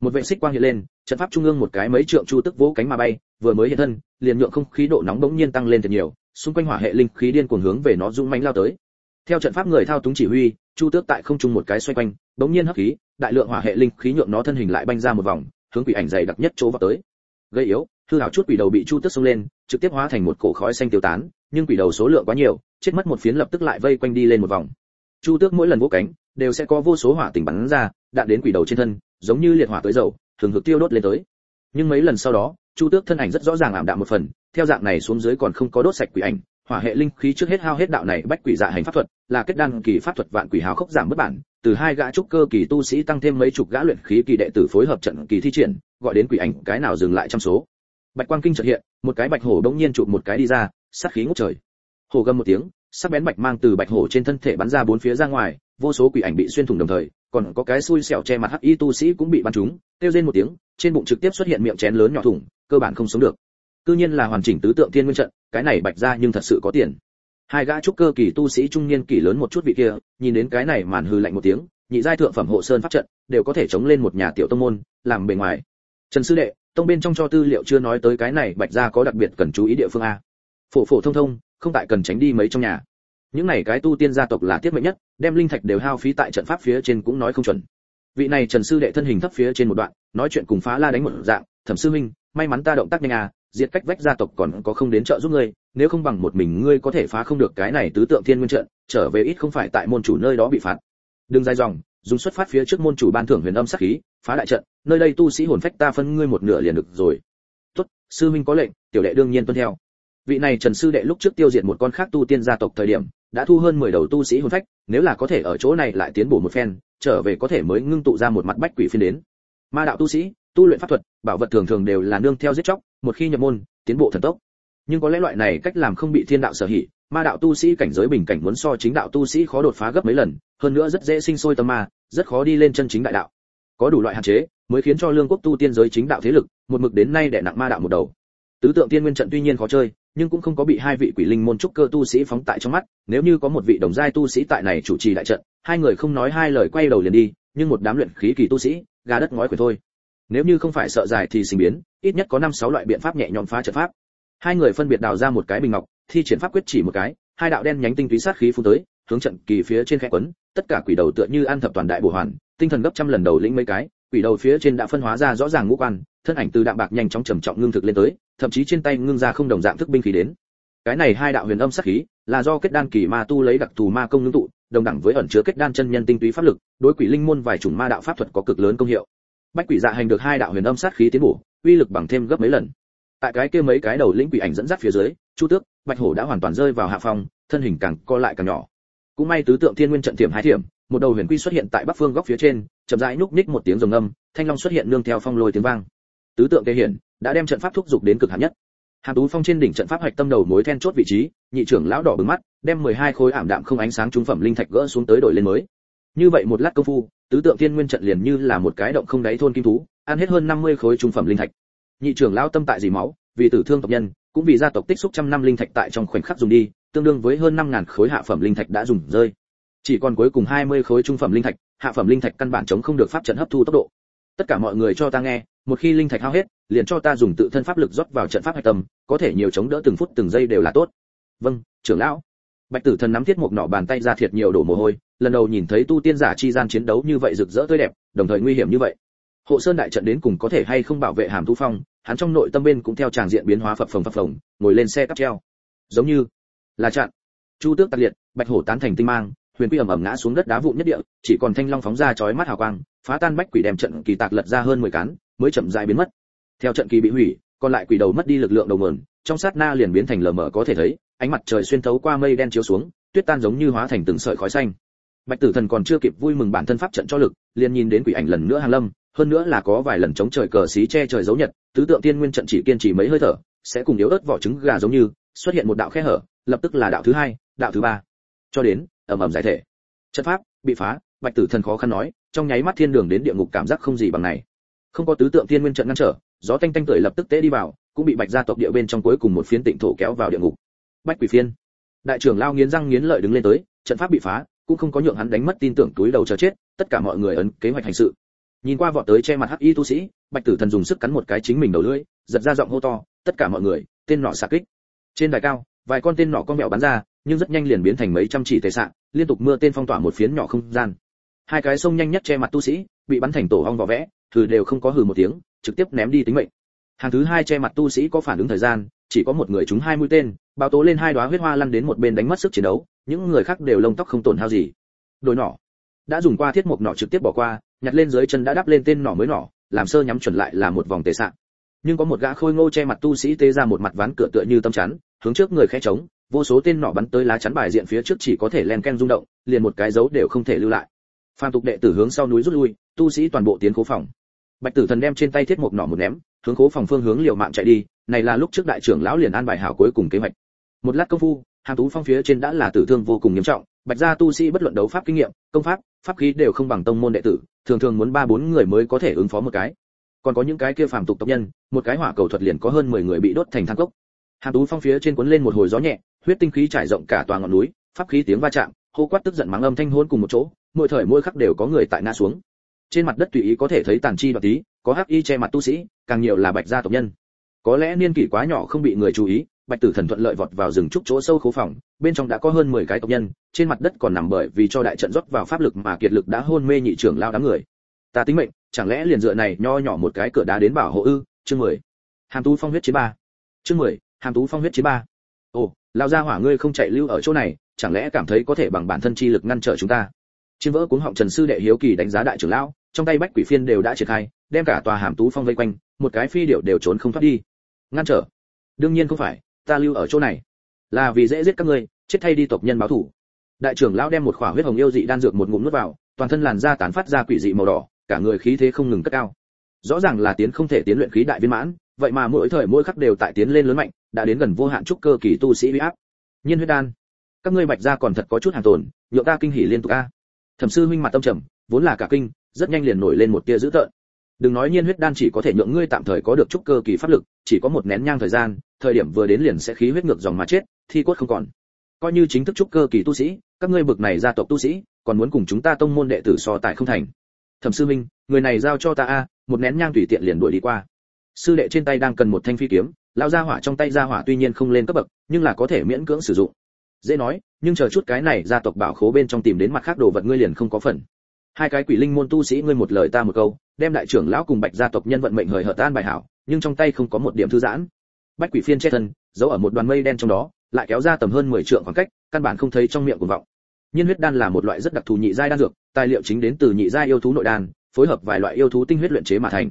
Một vệ xích quang hiện lên, trận pháp trung ương một cái mấy trượng chu tức vỗ cánh mà bay, vừa mới hiện thân, liền nhượng không khí độ nóng bỗng nhiên tăng lên thật nhiều, xung quanh hỏa hệ linh khí điên cuồng hướng về nó dũng mãnh lao tới. Theo trận pháp người thao túng chỉ huy, chu tước tại không trung một cái xoay quanh, bỗng nhiên hấp khí, đại lượng hỏa hệ linh khí nhượng nó thân hình lại banh ra một vòng, hướng quỷ ảnh dày đặc nhất chỗ vào tới. Gây yếu hư hảo chút quỷ đầu bị chu tước xông lên, trực tiếp hóa thành một cổ khói xanh tiêu tán, nhưng quỷ đầu số lượng quá nhiều, chết mất một phiến lập tức lại vây quanh đi lên một vòng. Chu tước mỗi lần vỗ cánh, đều sẽ có vô số hỏa tình bắn ra, đạn đến quỷ đầu trên thân, giống như liệt hỏa tới dầu, thường hực tiêu đốt lên tới. Nhưng mấy lần sau đó, chu tước thân ảnh rất rõ ràng ảm đạm một phần, theo dạng này xuống dưới còn không có đốt sạch quỷ ảnh, hỏa hệ linh khí trước hết hao hết đạo này bách quỷ dạ hành pháp thuật, là kết đan kỳ pháp thuật vạn quỷ hào khốc giảm bất bản, từ hai gã trúc cơ kỳ tu sĩ tăng thêm mấy chục gã luyện khí kỳ đệ tử phối hợp trận kỳ thi triển, gọi đến quỷ ảnh, cái nào dừng lại trong số bạch quang kinh chợt hiện, một cái bạch hổ đống nhiên chụp một cái đi ra, sát khí ngút trời. Hổ gầm một tiếng, sắc bén bạch mang từ bạch hổ trên thân thể bắn ra bốn phía ra ngoài, vô số quỷ ảnh bị xuyên thủng đồng thời, còn có cái xui xẻo che mặt hắc y tu sĩ cũng bị bắn trúng, kêu lên một tiếng, trên bụng trực tiếp xuất hiện miệng chén lớn nhỏ thủng, cơ bản không sống được. Cư nhiên là hoàn chỉnh tứ tượng thiên nguyên trận, cái này bạch ra nhưng thật sự có tiền. Hai gã trúc cơ kỳ tu sĩ trung niên kỳ lớn một chút vị kia, nhìn đến cái này màn hư lạnh một tiếng, nhị giai thượng phẩm hộ sơn pháp trận, đều có thể chống lên một nhà tiểu tông môn, làm bề ngoài. Trần sư đệ tông bên trong cho tư liệu chưa nói tới cái này bạch gia có đặc biệt cần chú ý địa phương a. Phổ phổ thông thông, không tại cần tránh đi mấy trong nhà. Những này cái tu tiên gia tộc là tiết mệnh nhất, đem linh thạch đều hao phí tại trận pháp phía trên cũng nói không chuẩn. Vị này trần sư đệ thân hình thấp phía trên một đoạn, nói chuyện cùng phá la đánh một dạng, thẩm sư minh may mắn ta động tác nhanh à diệt cách vách gia tộc còn có không đến trợ giúp ngươi, nếu không bằng một mình ngươi có thể phá không được cái này tứ tượng thiên nguyên trận, trở về ít không phải tại môn chủ nơi đó bị phạt. Đừng dài dòng dùng xuất phát phía trước môn chủ ban thưởng huyền âm sát khí, phá đại trận, nơi đây tu sĩ hồn phách ta phân ngươi một nửa liền được rồi. Tốt, sư minh có lệnh, tiểu đệ đương nhiên tuân theo. Vị này trần sư đệ lúc trước tiêu diệt một con khác tu tiên gia tộc thời điểm, đã thu hơn 10 đầu tu sĩ hồn phách, nếu là có thể ở chỗ này lại tiến bổ một phen, trở về có thể mới ngưng tụ ra một mặt bách quỷ phiên đến. Ma đạo tu sĩ, tu luyện pháp thuật, bảo vật thường thường đều là nương theo giết chóc, một khi nhập môn, tiến bộ thần tốc. Nhưng có lẽ loại này cách làm không bị thiên đạo sở hỉ ma đạo tu sĩ cảnh giới bình cảnh muốn so chính đạo tu sĩ khó đột phá gấp mấy lần, hơn nữa rất dễ sinh sôi tâm ma, rất khó đi lên chân chính đại đạo. Có đủ loại hạn chế, mới khiến cho lương quốc tu tiên giới chính đạo thế lực, một mực đến nay đè nặng ma đạo một đầu. Tứ tượng tiên nguyên trận tuy nhiên khó chơi, nhưng cũng không có bị hai vị quỷ linh môn trúc cơ tu sĩ phóng tại trong mắt, nếu như có một vị đồng giai tu sĩ tại này chủ trì đại trận, hai người không nói hai lời quay đầu liền đi, nhưng một đám luyện khí kỳ tu sĩ, gà đất ngói quyền thôi. Nếu như không phải sợ dài thì sinh biến, ít nhất có năm sáu loại biện pháp nhẹ nhõm phá trận pháp. Hai người phân biệt đào ra một cái bình ngọc thi triển pháp quyết chỉ một cái, hai đạo đen nhánh tinh túy sát khí phun tới, hướng trận kỳ phía trên khẽ quấn, tất cả quỷ đầu tựa như an thập toàn đại bổ hoàn, tinh thần gấp trăm lần đầu lĩnh mấy cái, quỷ đầu phía trên đã phân hóa ra rõ ràng ngũ quan, thân ảnh từ đạm bạc nhanh chóng trầm trọng ngưng thực lên tới, thậm chí trên tay ngưng ra không đồng dạng thức binh khí đến. Cái này hai đạo huyền âm sát khí, là do kết đan kỳ ma tu lấy đặc thù ma công ngưng tụ, đồng đẳng với ẩn chứa kết đan chân nhân tinh túy pháp lực, đối quỷ linh môn vài chủng ma đạo pháp thuật có cực lớn công hiệu. Bách quỷ dạ hành được hai đạo huyền âm sát khí tiến bổ, uy lực bằng thêm gấp mấy lần. Tại cái kia mấy cái đầu lĩnh quỷ ảnh dẫn dắt phía dưới, chu tước bạch hổ đã hoàn toàn rơi vào hạ phòng thân hình càng co lại càng nhỏ. Cũng may tứ tượng thiên nguyên trận tiềm hai thiểm, một đầu huyền quy xuất hiện tại bắc phương góc phía trên, chậm rãi núp ních một tiếng rồng âm, thanh long xuất hiện nương theo phong lôi tiếng vang. Tứ tượng thể hiện đã đem trận pháp thúc dục đến cực hạn nhất. Hàn tú phong trên đỉnh trận pháp hạch tâm đầu mối then chốt vị trí, nhị trưởng lão đỏ bừng mắt, đem 12 khối ảm đạm không ánh sáng trung phẩm linh thạch gỡ xuống tới đổi lên mới. Như vậy một lát công phu, tứ tượng thiên nguyên trận liền như là một cái động không đáy thôn kim thú, ăn hết hơn 50 khối trung phẩm linh thạch. Nhị trưởng lão tâm tại dì máu, vì tử thương tộc nhân cũng vì gia tộc tích xúc trăm năm linh thạch tại trong khoảnh khắc dùng đi, tương đương với hơn năm ngàn khối hạ phẩm linh thạch đã dùng rơi. Chỉ còn cuối cùng 20 khối trung phẩm linh thạch, hạ phẩm linh thạch căn bản chống không được pháp trận hấp thu tốc độ. Tất cả mọi người cho ta nghe, một khi linh thạch hao hết, liền cho ta dùng tự thân pháp lực rót vào trận pháp hạch tâm, có thể nhiều chống đỡ từng phút từng giây đều là tốt. Vâng trưởng lão. Bạch tử thần nắm thiết một nỏ bàn tay ra thiệt nhiều đổ mồ hôi, lần đầu nhìn thấy tu tiên giả chi gian chiến đấu như vậy rực rỡ tươi đẹp, đồng thời nguy hiểm như vậy. Hộ sơn đại trận đến cùng có thể hay không bảo vệ hàm thu phong hắn trong nội tâm bên cũng theo tràng diện biến hóa phập phồng phập phồng, ngồi lên xe cắp treo. Giống như là chặn. Chu tước tạc liệt, bạch hổ tán thành tinh mang, huyền quy ẩm ẩm ngã xuống đất đá vụn nhất địa, chỉ còn thanh long phóng ra chói mắt hào quang, phá tan bách quỷ đem trận kỳ tạc lật ra hơn 10 cán, mới chậm rãi biến mất. Theo trận kỳ bị hủy, còn lại quỷ đầu mất đi lực lượng đầu nguồn, trong sát na liền biến thành lờ mờ có thể thấy, ánh mặt trời xuyên thấu qua mây đen chiếu xuống, tuyết tan giống như hóa thành từng sợi khói xanh. Bạch tử thần còn chưa kịp vui mừng bản thân pháp trận cho lực, liền nhìn đến quỷ ảnh lần nữa hàng lâm hơn nữa là có vài lần chống trời cờ xí che trời dấu nhật, tứ tượng tiên nguyên trận chỉ kiên trì mấy hơi thở, sẽ cùng yếu ớt vỏ trứng gà giống như, xuất hiện một đạo khe hở, lập tức là đạo thứ hai, đạo thứ ba. Cho đến, ầm ầm giải thể. Trận pháp bị phá, bạch tử thần khó khăn nói, trong nháy mắt thiên đường đến địa ngục cảm giác không gì bằng này. Không có tứ tượng tiên nguyên trận ngăn trở, gió tanh tanh tưởi lập tức tế đi vào, cũng bị bạch gia tộc địa bên trong cuối cùng một phiến tịnh thổ kéo vào địa ngục. Bạch quỷ phiên. Đại trưởng lao nghiến răng nghiến lợi đứng lên tới, trận pháp bị phá, cũng không có nhượng hắn đánh mất tin tưởng túi đầu chờ chết, tất cả mọi người ấn kế hoạch hành sự nhìn qua vọt tới che mặt hắc y tu sĩ, bạch tử thần dùng sức cắn một cái chính mình đầu lưỡi, giật ra giọng hô to, tất cả mọi người, tên nọ xạ kích. Trên đài cao, vài con tên nọ con mèo bắn ra, nhưng rất nhanh liền biến thành mấy trăm chỉ tề sạn liên tục mưa tên phong tỏa một phiến nhỏ không gian. Hai cái sông nhanh nhất che mặt tu sĩ, bị bắn thành tổ ong vỏ vẽ, thử đều không có hừ một tiếng, trực tiếp ném đi tính mệnh. Hàng thứ hai che mặt tu sĩ có phản ứng thời gian, chỉ có một người trúng hai mũi tên bao tố lên hai đóa huyết hoa lăn đến một bên đánh mất sức chiến đấu, những người khác đều lông tóc không tổn hao gì. Đồi nỏ đã dùng qua thiết mục nỏ trực tiếp bỏ qua nhặt lên dưới chân đã đắp lên tên nỏ mới nỏ, làm sơ nhắm chuẩn lại là một vòng tệ sạn. Nhưng có một gã khôi ngô che mặt tu sĩ tê ra một mặt ván cửa tựa như tâm chắn, hướng trước người khẽ trống, vô số tên nỏ bắn tới lá chắn bài diện phía trước chỉ có thể len ken rung động, liền một cái dấu đều không thể lưu lại. Phan tục đệ tử hướng sau núi rút lui, tu sĩ toàn bộ tiến cố phòng. Bạch tử thần đem trên tay thiết một nỏ một ném, hướng cố phòng phương hướng liều mạng chạy đi, này là lúc trước đại trưởng lão liền an bài hảo cuối cùng kế hoạch. Một lát công phu hàng tú phong phía trên đã là tử thương vô cùng nghiêm trọng bạch gia tu sĩ bất luận đấu pháp kinh nghiệm, công pháp pháp khí đều không bằng tông môn đệ tử, thường thường muốn ba bốn người mới có thể ứng phó một cái. Còn có những cái kia phàm tục tộc nhân, một cái hỏa cầu thuật liền có hơn 10 người bị đốt thành than cốc. Hàng tú phong phía trên cuốn lên một hồi gió nhẹ, huyết tinh khí trải rộng cả toàn ngọn núi, pháp khí tiếng va chạm, hô quát tức giận mắng âm thanh hôn cùng một chỗ, mỗi thời mỗi khắc đều có người tại ngã xuống. Trên mặt đất tùy ý có thể thấy tàn chi đoạt tí có hắc y che mặt tu sĩ, càng nhiều là bạch gia tộc nhân. Có lẽ niên kỷ quá nhỏ không bị người chú ý bạch tử thần thuận lợi vọt vào rừng trúc chỗ sâu khố phòng, bên trong đã có hơn 10 cái tộc nhân, trên mặt đất còn nằm bởi vì cho đại trận rót vào pháp lực mà kiệt lực đã hôn mê nhị trưởng lao đám người. Ta tính mệnh, chẳng lẽ liền dựa này nho nhỏ một cái cửa đá đến bảo hộ ư? Chương 10. hàm tú phong huyết chiến ba. Chương 10. hàm tú phong huyết chiến ba. Ồ lao ra hỏa ngươi không chạy lưu ở chỗ này, chẳng lẽ cảm thấy có thể bằng bản thân chi lực ngăn trở chúng ta? Trên vỡ cuống họng trần sư đệ hiếu kỳ đánh giá đại trưởng lão, trong tay bách quỷ phiên đều đã triển khai, đem cả tòa hàm tú phong vây quanh, một cái phi điệu đều trốn không thoát đi. Ngăn trở. Đương nhiên không phải ta lưu ở chỗ này. Là vì dễ giết các ngươi, chết thay đi tộc nhân báo thủ đại trưởng lão đem một khỏa huyết hồng yêu dị đan dược một ngụm nuốt vào, toàn thân làn da tán phát ra quỷ dị màu đỏ, cả người khí thế không ngừng cất cao. Rõ ràng là tiến không thể tiến luyện khí đại viên mãn, vậy mà mỗi thời mỗi khắc đều tại tiến lên lớn mạnh, đã đến gần vô hạn trúc cơ kỳ tu sĩ uy áp. Nhiên huyết đan, các ngươi bạch gia còn thật có chút hàng tồn nhộn ta kinh hỉ liên tục a. Thẩm sư huynh mặt tâm trầm, vốn là cả kinh, rất nhanh liền nổi lên một tia dữ tợn. Đừng nói nhiên huyết đan chỉ có thể nhượng ngươi tạm thời có được chút cơ kỳ pháp lực, chỉ có một nén nhang thời gian thời điểm vừa đến liền sẽ khí huyết ngược dòng mà chết, thi cốt không còn. Coi như chính thức trúc cơ kỳ tu sĩ, các ngươi bực này gia tộc tu sĩ, còn muốn cùng chúng ta tông môn đệ tử so tài không thành. Thẩm sư minh, người này giao cho ta a, một nén nhang tùy tiện liền đuổi đi qua. Sư đệ trên tay đang cần một thanh phi kiếm, lão gia hỏa trong tay gia hỏa tuy nhiên không lên cấp bậc, nhưng là có thể miễn cưỡng sử dụng. Dễ nói, nhưng chờ chút cái này gia tộc bảo khố bên trong tìm đến mặt khác đồ vật ngươi liền không có phần. Hai cái quỷ linh môn tu sĩ ngươi một lời ta một câu, đem đại trưởng lão cùng bạch gia tộc nhân vận mệnh hời hợt tan bài hảo, nhưng trong tay không có một điểm thư giãn bách quỷ phiên che thân, giấu ở một đoàn mây đen trong đó, lại kéo ra tầm hơn 10 trượng khoảng cách, căn bản không thấy trong miệng của vọng. Nhiên huyết đan là một loại rất đặc thù nhị giai đan dược, tài liệu chính đến từ nhị giai yêu thú nội đan, phối hợp vài loại yêu thú tinh huyết luyện chế mà thành.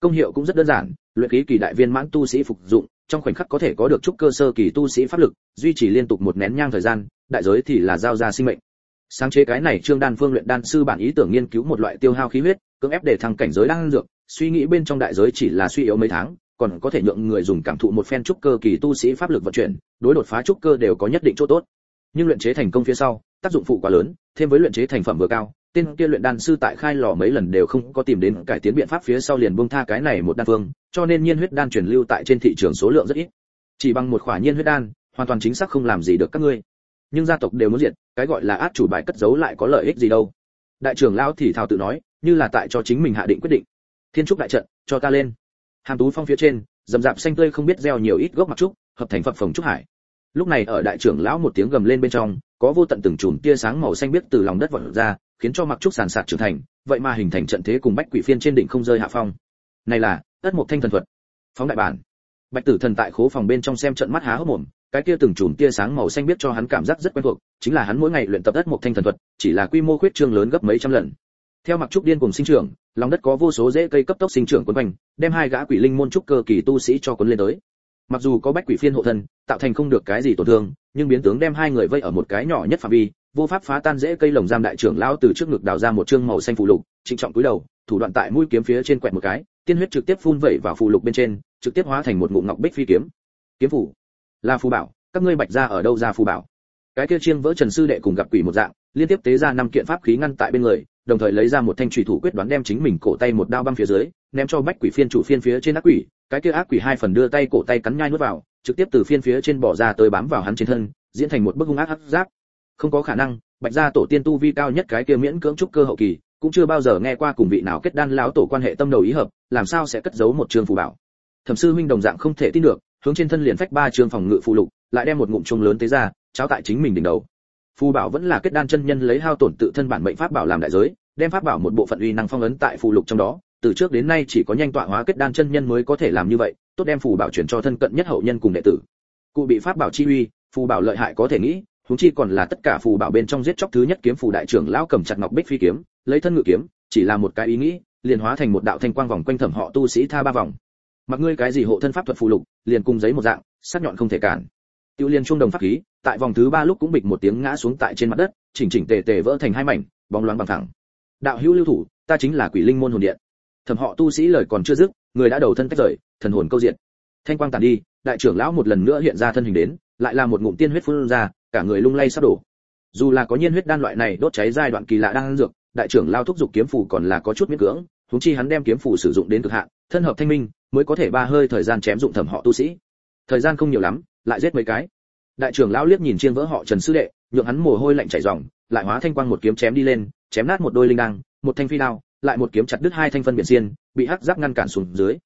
Công hiệu cũng rất đơn giản, luyện khí kỳ đại viên mãn tu sĩ phục dụng, trong khoảnh khắc có thể có được chút cơ sơ kỳ tu sĩ pháp lực, duy trì liên tục một nén nhang thời gian, đại giới thì là giao ra sinh mệnh. Sáng chế cái này trương đan phương luyện đan sư bản ý tưởng nghiên cứu một loại tiêu hao khí huyết, cưỡng ép để thăng cảnh giới đan dược, suy nghĩ bên trong đại giới chỉ là suy yếu mấy tháng còn có thể nhượng người dùng cảm thụ một phen trúc cơ kỳ tu sĩ pháp lực vận chuyển, đối đột phá trúc cơ đều có nhất định chỗ tốt. Nhưng luyện chế thành công phía sau, tác dụng phụ quá lớn, thêm với luyện chế thành phẩm vừa cao, tên kia luyện đan sư tại khai lò mấy lần đều không có tìm đến cải tiến biện pháp phía sau liền buông tha cái này một đan phương, cho nên nhiên huyết đan truyền lưu tại trên thị trường số lượng rất ít. Chỉ bằng một khỏa nhiên huyết đan, hoàn toàn chính xác không làm gì được các ngươi. Nhưng gia tộc đều muốn diệt, cái gọi là át chủ bài cất giấu lại có lợi ích gì đâu. Đại trưởng lão thì thào tự nói, như là tại cho chính mình hạ định quyết định. Thiên trúc đại trận, cho ta lên hàm tú phong phía trên, dầm dạp xanh tươi không biết gieo nhiều ít gốc mặc trúc, hợp thành phập phồng trúc hải. Lúc này ở đại trưởng lão một tiếng gầm lên bên trong, có vô tận từng chùm tia sáng màu xanh biếc từ lòng đất vọt ra, khiến cho mặc trúc sàn sạt trưởng thành, vậy mà hình thành trận thế cùng bách quỷ phiên trên đỉnh không rơi hạ phong. Này là ất một thanh thần thuật. Phóng đại bản. Bạch tử thần tại khố phòng bên trong xem trận mắt há hốc mồm, cái kia từng chùm tia sáng màu xanh biết cho hắn cảm giác rất quen thuộc, chính là hắn mỗi ngày luyện tập đất một thanh thần thuật, chỉ là quy mô khuyết trương lớn gấp mấy trăm lần theo mặc trúc điên cùng sinh trưởng, lòng đất có vô số rễ cây cấp tốc sinh trưởng quấn quanh, đem hai gã quỷ linh môn trúc cơ kỳ tu sĩ cho cuốn lên tới. Mặc dù có bách quỷ phiên hộ thân, tạo thành không được cái gì tổn thương, nhưng biến tướng đem hai người vây ở một cái nhỏ nhất phạm vi, vô pháp phá tan rễ cây lồng giam đại trưởng lão từ trước ngực đào ra một trương màu xanh phù lục, trịnh trọng cúi đầu, thủ đoạn tại mũi kiếm phía trên quẹt một cái, tiên huyết trực tiếp phun vẩy vào phù lục bên trên, trực tiếp hóa thành một ngụm ngọc bích phi kiếm. Kiếm phủ. Là phù bảo, các ngươi bạch ra ở đâu ra phù bảo? Cái kia chiêng vỡ trần sư đệ cùng gặp quỷ một dạng, liên tiếp tế ra năm kiện pháp khí ngăn tại bên người đồng thời lấy ra một thanh trùy thủ quyết đoán đem chính mình cổ tay một đao băng phía dưới, ném cho bách quỷ phiên chủ phiên phía trên ác quỷ. Cái kia ác quỷ hai phần đưa tay cổ tay cắn nhai nuốt vào, trực tiếp từ phiên phía trên bỏ ra tới bám vào hắn trên thân, diễn thành một bức hung ác hắc giáp. Không có khả năng, bạch gia tổ tiên tu vi cao nhất cái kia miễn cưỡng trúc cơ hậu kỳ, cũng chưa bao giờ nghe qua cùng vị nào kết đan lão tổ quan hệ tâm đầu ý hợp, làm sao sẽ cất giấu một trường phù bảo. Thẩm sư huynh đồng dạng không thể tin được, hướng trên thân liền phách ba trường phòng ngự phụ lục, lại đem một ngụm chung lớn tế ra trao tại chính mình đỉnh đầu phù bảo vẫn là kết đan chân nhân lấy hao tổn tự thân bản mệnh pháp bảo làm đại giới, đem pháp bảo một bộ phận uy năng phong ấn tại phù lục trong đó. Từ trước đến nay chỉ có nhanh tọa hóa kết đan chân nhân mới có thể làm như vậy, tốt đem phù bảo chuyển cho thân cận nhất hậu nhân cùng đệ tử. Cụ bị pháp bảo chi uy, phù bảo lợi hại có thể nghĩ, huống chi còn là tất cả phù bảo bên trong giết chóc thứ nhất kiếm phù đại trưởng lão cầm chặt ngọc bích phi kiếm, lấy thân ngự kiếm, chỉ là một cái ý nghĩ, liền hóa thành một đạo thanh quang vòng quanh thẩm họ tu sĩ tha ba vòng. Mặc ngươi cái gì hộ thân pháp thuật phù lục, liền cùng giấy một dạng, sắc nhọn không thể cản tiêu liên trung đồng pháp khí, tại vòng thứ ba lúc cũng bịch một tiếng ngã xuống tại trên mặt đất, chỉnh chỉnh tề tề vỡ thành hai mảnh, bóng loáng bằng thẳng. Đạo hữu lưu thủ, ta chính là quỷ linh môn hồn điện. Thẩm họ tu sĩ lời còn chưa dứt, người đã đầu thân tách rời, thần hồn câu diện. Thanh quang Tản đi, đại trưởng lão một lần nữa hiện ra thân hình đến, lại là một ngụm tiên huyết phun ra, cả người lung lay sắp đổ. Dù là có nhiên huyết đan loại này đốt cháy giai đoạn kỳ lạ đang dược, đại trưởng lao thúc dục kiếm phù còn là có chút miễn cưỡng, huống chi hắn đem kiếm phù sử dụng đến cực hạn, thân hợp thanh minh, mới có thể ba hơi thời gian chém dụng thẩm họ tu sĩ. Thời gian không nhiều lắm lại giết mấy cái. Đại trưởng lão liếc nhìn chiên vỡ họ trần sư đệ, nhượng hắn mồ hôi lạnh chảy ròng, lại hóa thanh quang một kiếm chém đi lên, chém nát một đôi linh đăng, một thanh phi đao, lại một kiếm chặt đứt hai thanh phân biển xiên, bị hắc giáp ngăn cản xuống dưới.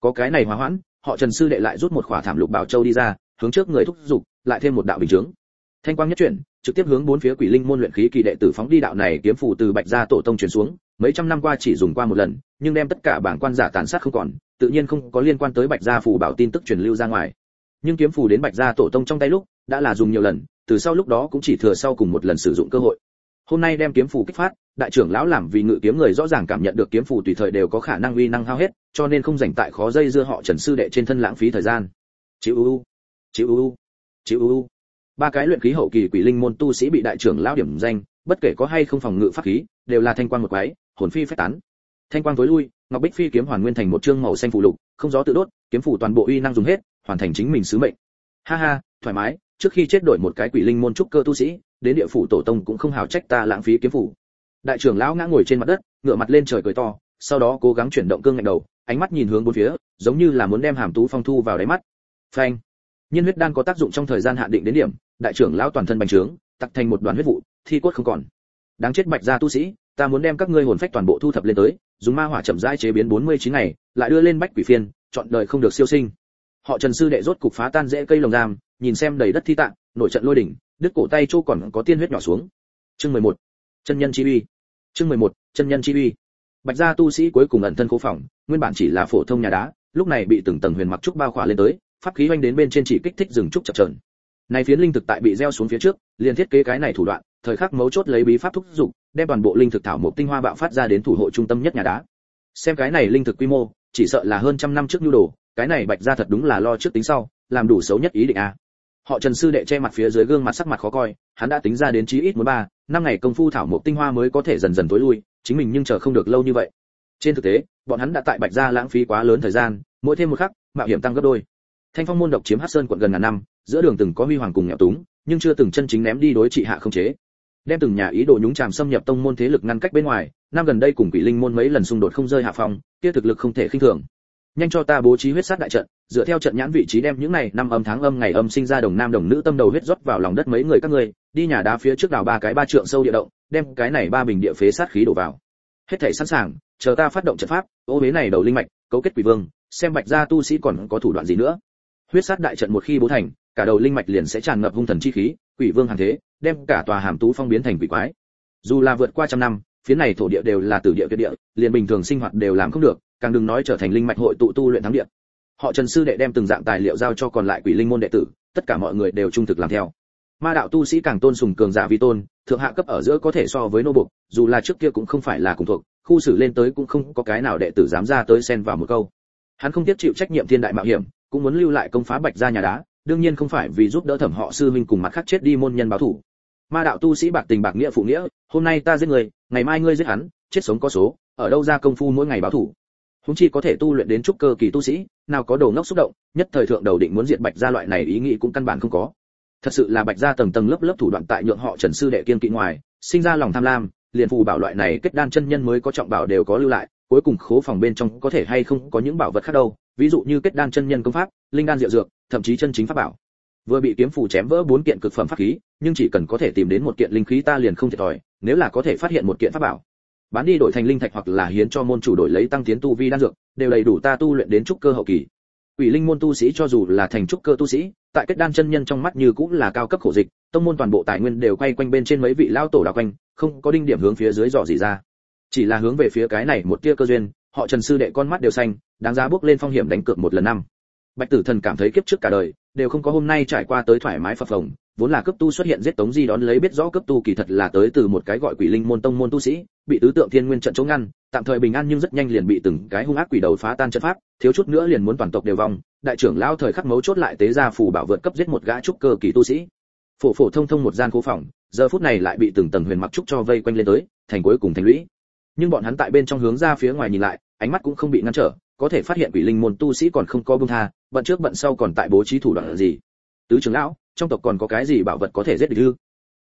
Có cái này hóa hoãn, họ trần sư đệ lại rút một khỏa thảm lục bảo châu đi ra, hướng trước người thúc giục, lại thêm một đạo bình chứng thanh quang nhất chuyển, trực tiếp hướng bốn phía quỷ linh môn luyện khí kỳ đệ tử phóng đi đạo này kiếm phù từ bạch gia tổ tông truyền xuống, mấy trăm năm qua chỉ dùng qua một lần, nhưng đem tất cả bảng quan giả tàn sát không còn, tự nhiên không có liên quan tới bạch gia phù bảo tin tức truyền lưu ra ngoài nhưng kiếm phù đến bạch gia tổ tông trong tay lúc, đã là dùng nhiều lần, từ sau lúc đó cũng chỉ thừa sau cùng một lần sử dụng cơ hội. Hôm nay đem kiếm phù kích phát, đại trưởng lão làm vì ngự kiếm người rõ ràng cảm nhận được kiếm phù tùy thời đều có khả năng uy năng hao hết, cho nên không dành tại khó dây dưa họ trần sư đệ trên thân lãng phí thời gian. Chịu u chịu u chịu u ba cái luyện khí hậu kỳ quỷ linh môn tu sĩ bị đại trưởng lão điểm danh, bất kể có hay không phòng ngự pháp khí, đều là thanh quan một quái, hồn phi phách tán. Thanh quang tối lui, ngọc bích phi kiếm hoàn nguyên thành một chương màu xanh phù lục, không gió tự đốt kiếm phủ toàn bộ uy năng dùng hết, hoàn thành chính mình sứ mệnh. Ha ha, thoải mái, trước khi chết đổi một cái quỷ linh môn trúc cơ tu sĩ, đến địa phủ tổ tông cũng không hào trách ta lãng phí kiếm phủ. Đại trưởng lão ngã ngồi trên mặt đất, ngửa mặt lên trời cười to, sau đó cố gắng chuyển động cương ngạch đầu, ánh mắt nhìn hướng bốn phía, giống như là muốn đem hàm tú phong thu vào đáy mắt. Phanh. Nhiên huyết đan có tác dụng trong thời gian hạn định đến điểm, đại trưởng lão toàn thân bành trướng, tặc thành một đoàn huyết vụ, thi cốt không còn. Đáng chết bạch gia tu sĩ, ta muốn đem các ngươi hồn phách toàn bộ thu thập lên tới, dùng ma hỏa chậm rãi chế biến 49 ngày, lại đưa lên bách quỷ phiên chọn đời không được siêu sinh họ trần sư đệ rốt cục phá tan rễ cây lồng giam, nhìn xem đầy đất thi tạng, nổi trận lôi đỉnh, đứt cổ tay chỗ còn có tiên huyết nhỏ xuống chương 11. chân nhân chi uy chương 11. chân nhân chi uy bạch gia tu sĩ cuối cùng ẩn thân cố phòng, nguyên bản chỉ là phổ thông nhà đá, lúc này bị từng tầng huyền mặc trúc bao khỏa lên tới, pháp khí hoành đến bên trên chỉ kích thích rừng trúc chập chờn này phiến linh thực tại bị gieo xuống phía trước, liền thiết kế cái này thủ đoạn, thời khắc mấu chốt lấy bí pháp thúc dục, đem toàn bộ linh thực thảo một tinh hoa bạo phát ra đến thủ hộ trung tâm nhất nhà đá xem cái này linh thực quy mô chỉ sợ là hơn trăm năm trước nhu đồ, cái này bạch ra thật đúng là lo trước tính sau, làm đủ xấu nhất ý định a họ trần sư đệ che mặt phía dưới gương mặt sắc mặt khó coi, hắn đã tính ra đến chí ít muốn ba, năm ngày công phu thảo mộc tinh hoa mới có thể dần dần tối lui, chính mình nhưng chờ không được lâu như vậy. Trên thực tế, bọn hắn đã tại bạch gia lãng phí quá lớn thời gian, mỗi thêm một khắc, mạo hiểm tăng gấp đôi. Thanh phong môn độc chiếm hát sơn quận gần ngàn năm, giữa đường từng có huy hoàng cùng nghèo túng, nhưng chưa từng chân chính ném đi đối trị hạ không chế đem từng nhà ý đồ nhúng chàm xâm nhập tông môn thế lực ngăn cách bên ngoài, năm gần đây cùng quỷ linh môn mấy lần xung đột không rơi hạ phong, kia thực lực không thể khinh thường. Nhanh cho ta bố trí huyết sát đại trận, dựa theo trận nhãn vị trí đem những này năm âm tháng âm ngày âm sinh ra đồng nam đồng nữ tâm đầu huyết rót vào lòng đất mấy người các ngươi, đi nhà đá phía trước đào ba cái ba trượng sâu địa động, đem cái này ba bình địa phế sát khí đổ vào. Hết thảy sẵn sàng, chờ ta phát động trận pháp, ô bế này đầu linh mạch, cấu kết quỷ vương, xem bạch gia tu sĩ còn có thủ đoạn gì nữa. Huyết sát đại trận một khi bố thành, cả đầu linh mạch liền sẽ tràn ngập hung thần chi khí quỷ vương hàng thế, đem cả tòa hàm tú phong biến thành quỷ quái. Dù là vượt qua trăm năm, phía này thổ địa đều là tử địa tuyệt địa, liền bình thường sinh hoạt đều làm không được, càng đừng nói trở thành linh mạch hội tụ tu luyện thắng địa. Họ trần sư đệ đem từng dạng tài liệu giao cho còn lại quỷ linh môn đệ tử, tất cả mọi người đều trung thực làm theo. Ma đạo tu sĩ càng tôn sùng cường giả vi tôn, thượng hạ cấp ở giữa có thể so với nô bộc dù là trước kia cũng không phải là cùng thuộc, khu xử lên tới cũng không có cái nào đệ tử dám ra tới xen vào một câu. Hắn không tiếp chịu trách nhiệm thiên đại mạo hiểm, cũng muốn lưu lại công phá bạch gia nhà đá đương nhiên không phải vì giúp đỡ thẩm họ sư huynh cùng mặt khác chết đi môn nhân báo thủ. Ma đạo tu sĩ bạc tình bạc nghĩa phụ nghĩa, hôm nay ta giết người, ngày mai ngươi giết hắn, chết sống có số, ở đâu ra công phu mỗi ngày báo thủ. Húng chi có thể tu luyện đến trúc cơ kỳ tu sĩ, nào có đầu ngốc xúc động, nhất thời thượng đầu định muốn diệt bạch gia loại này ý nghĩ cũng căn bản không có. Thật sự là bạch gia tầng tầng lớp lớp thủ đoạn tại nhượng họ trần sư đệ kiên kỵ ngoài, sinh ra lòng tham lam, liền phù bảo loại này kết đan chân nhân mới có trọng bảo đều có lưu lại, cuối cùng khố phòng bên trong có thể hay không có những bảo vật khác đâu. Ví dụ như kết đan chân nhân công pháp, linh đan diệu dược thậm chí chân chính pháp bảo. Vừa bị kiếm phủ chém vỡ bốn kiện cực phẩm pháp khí, nhưng chỉ cần có thể tìm đến một kiện linh khí ta liền không thiệt thòi, nếu là có thể phát hiện một kiện pháp bảo. Bán đi đổi thành linh thạch hoặc là hiến cho môn chủ đổi lấy tăng tiến tu vi đan dược, đều đầy đủ ta tu luyện đến trúc cơ hậu kỳ. Ủy linh môn tu sĩ cho dù là thành trúc cơ tu sĩ, tại kết đan chân nhân trong mắt như cũng là cao cấp khổ dịch, tông môn toàn bộ tài nguyên đều quay quanh bên trên mấy vị lao tổ đạo quanh, không có đinh điểm hướng phía dưới dò gì ra. Chỉ là hướng về phía cái này một tia cơ duyên, họ trần sư đệ con mắt đều xanh, đáng giá bước lên phong hiểm đánh cược một lần năm bạch tử thần cảm thấy kiếp trước cả đời đều không có hôm nay trải qua tới thoải mái phập phồng, vốn là cấp tu xuất hiện giết tống di đón lấy biết rõ cấp tu kỳ thật là tới từ một cái gọi quỷ linh môn tông môn tu sĩ, bị tứ tượng thiên nguyên trận chống ngăn, tạm thời bình an nhưng rất nhanh liền bị từng cái hung ác quỷ đầu phá tan trận pháp, thiếu chút nữa liền muốn toàn tộc đều vong. Đại trưởng lão thời khắc mấu chốt lại tế ra phù bảo vượt cấp giết một gã trúc cơ kỳ tu sĩ. Phổ phổ thông thông một gian cố phòng, giờ phút này lại bị từng tầng huyền mặc trúc cho vây quanh lên tới, thành cuối cùng thành lũy. Nhưng bọn hắn tại bên trong hướng ra phía ngoài nhìn lại, ánh mắt cũng không bị ngăn trở có thể phát hiện quỷ linh môn tu sĩ còn không có buông tha bận trước bận sau còn tại bố trí thủ đoạn gì? Tứ trưởng lão, trong tộc còn có cái gì bảo vật có thể giết địch ư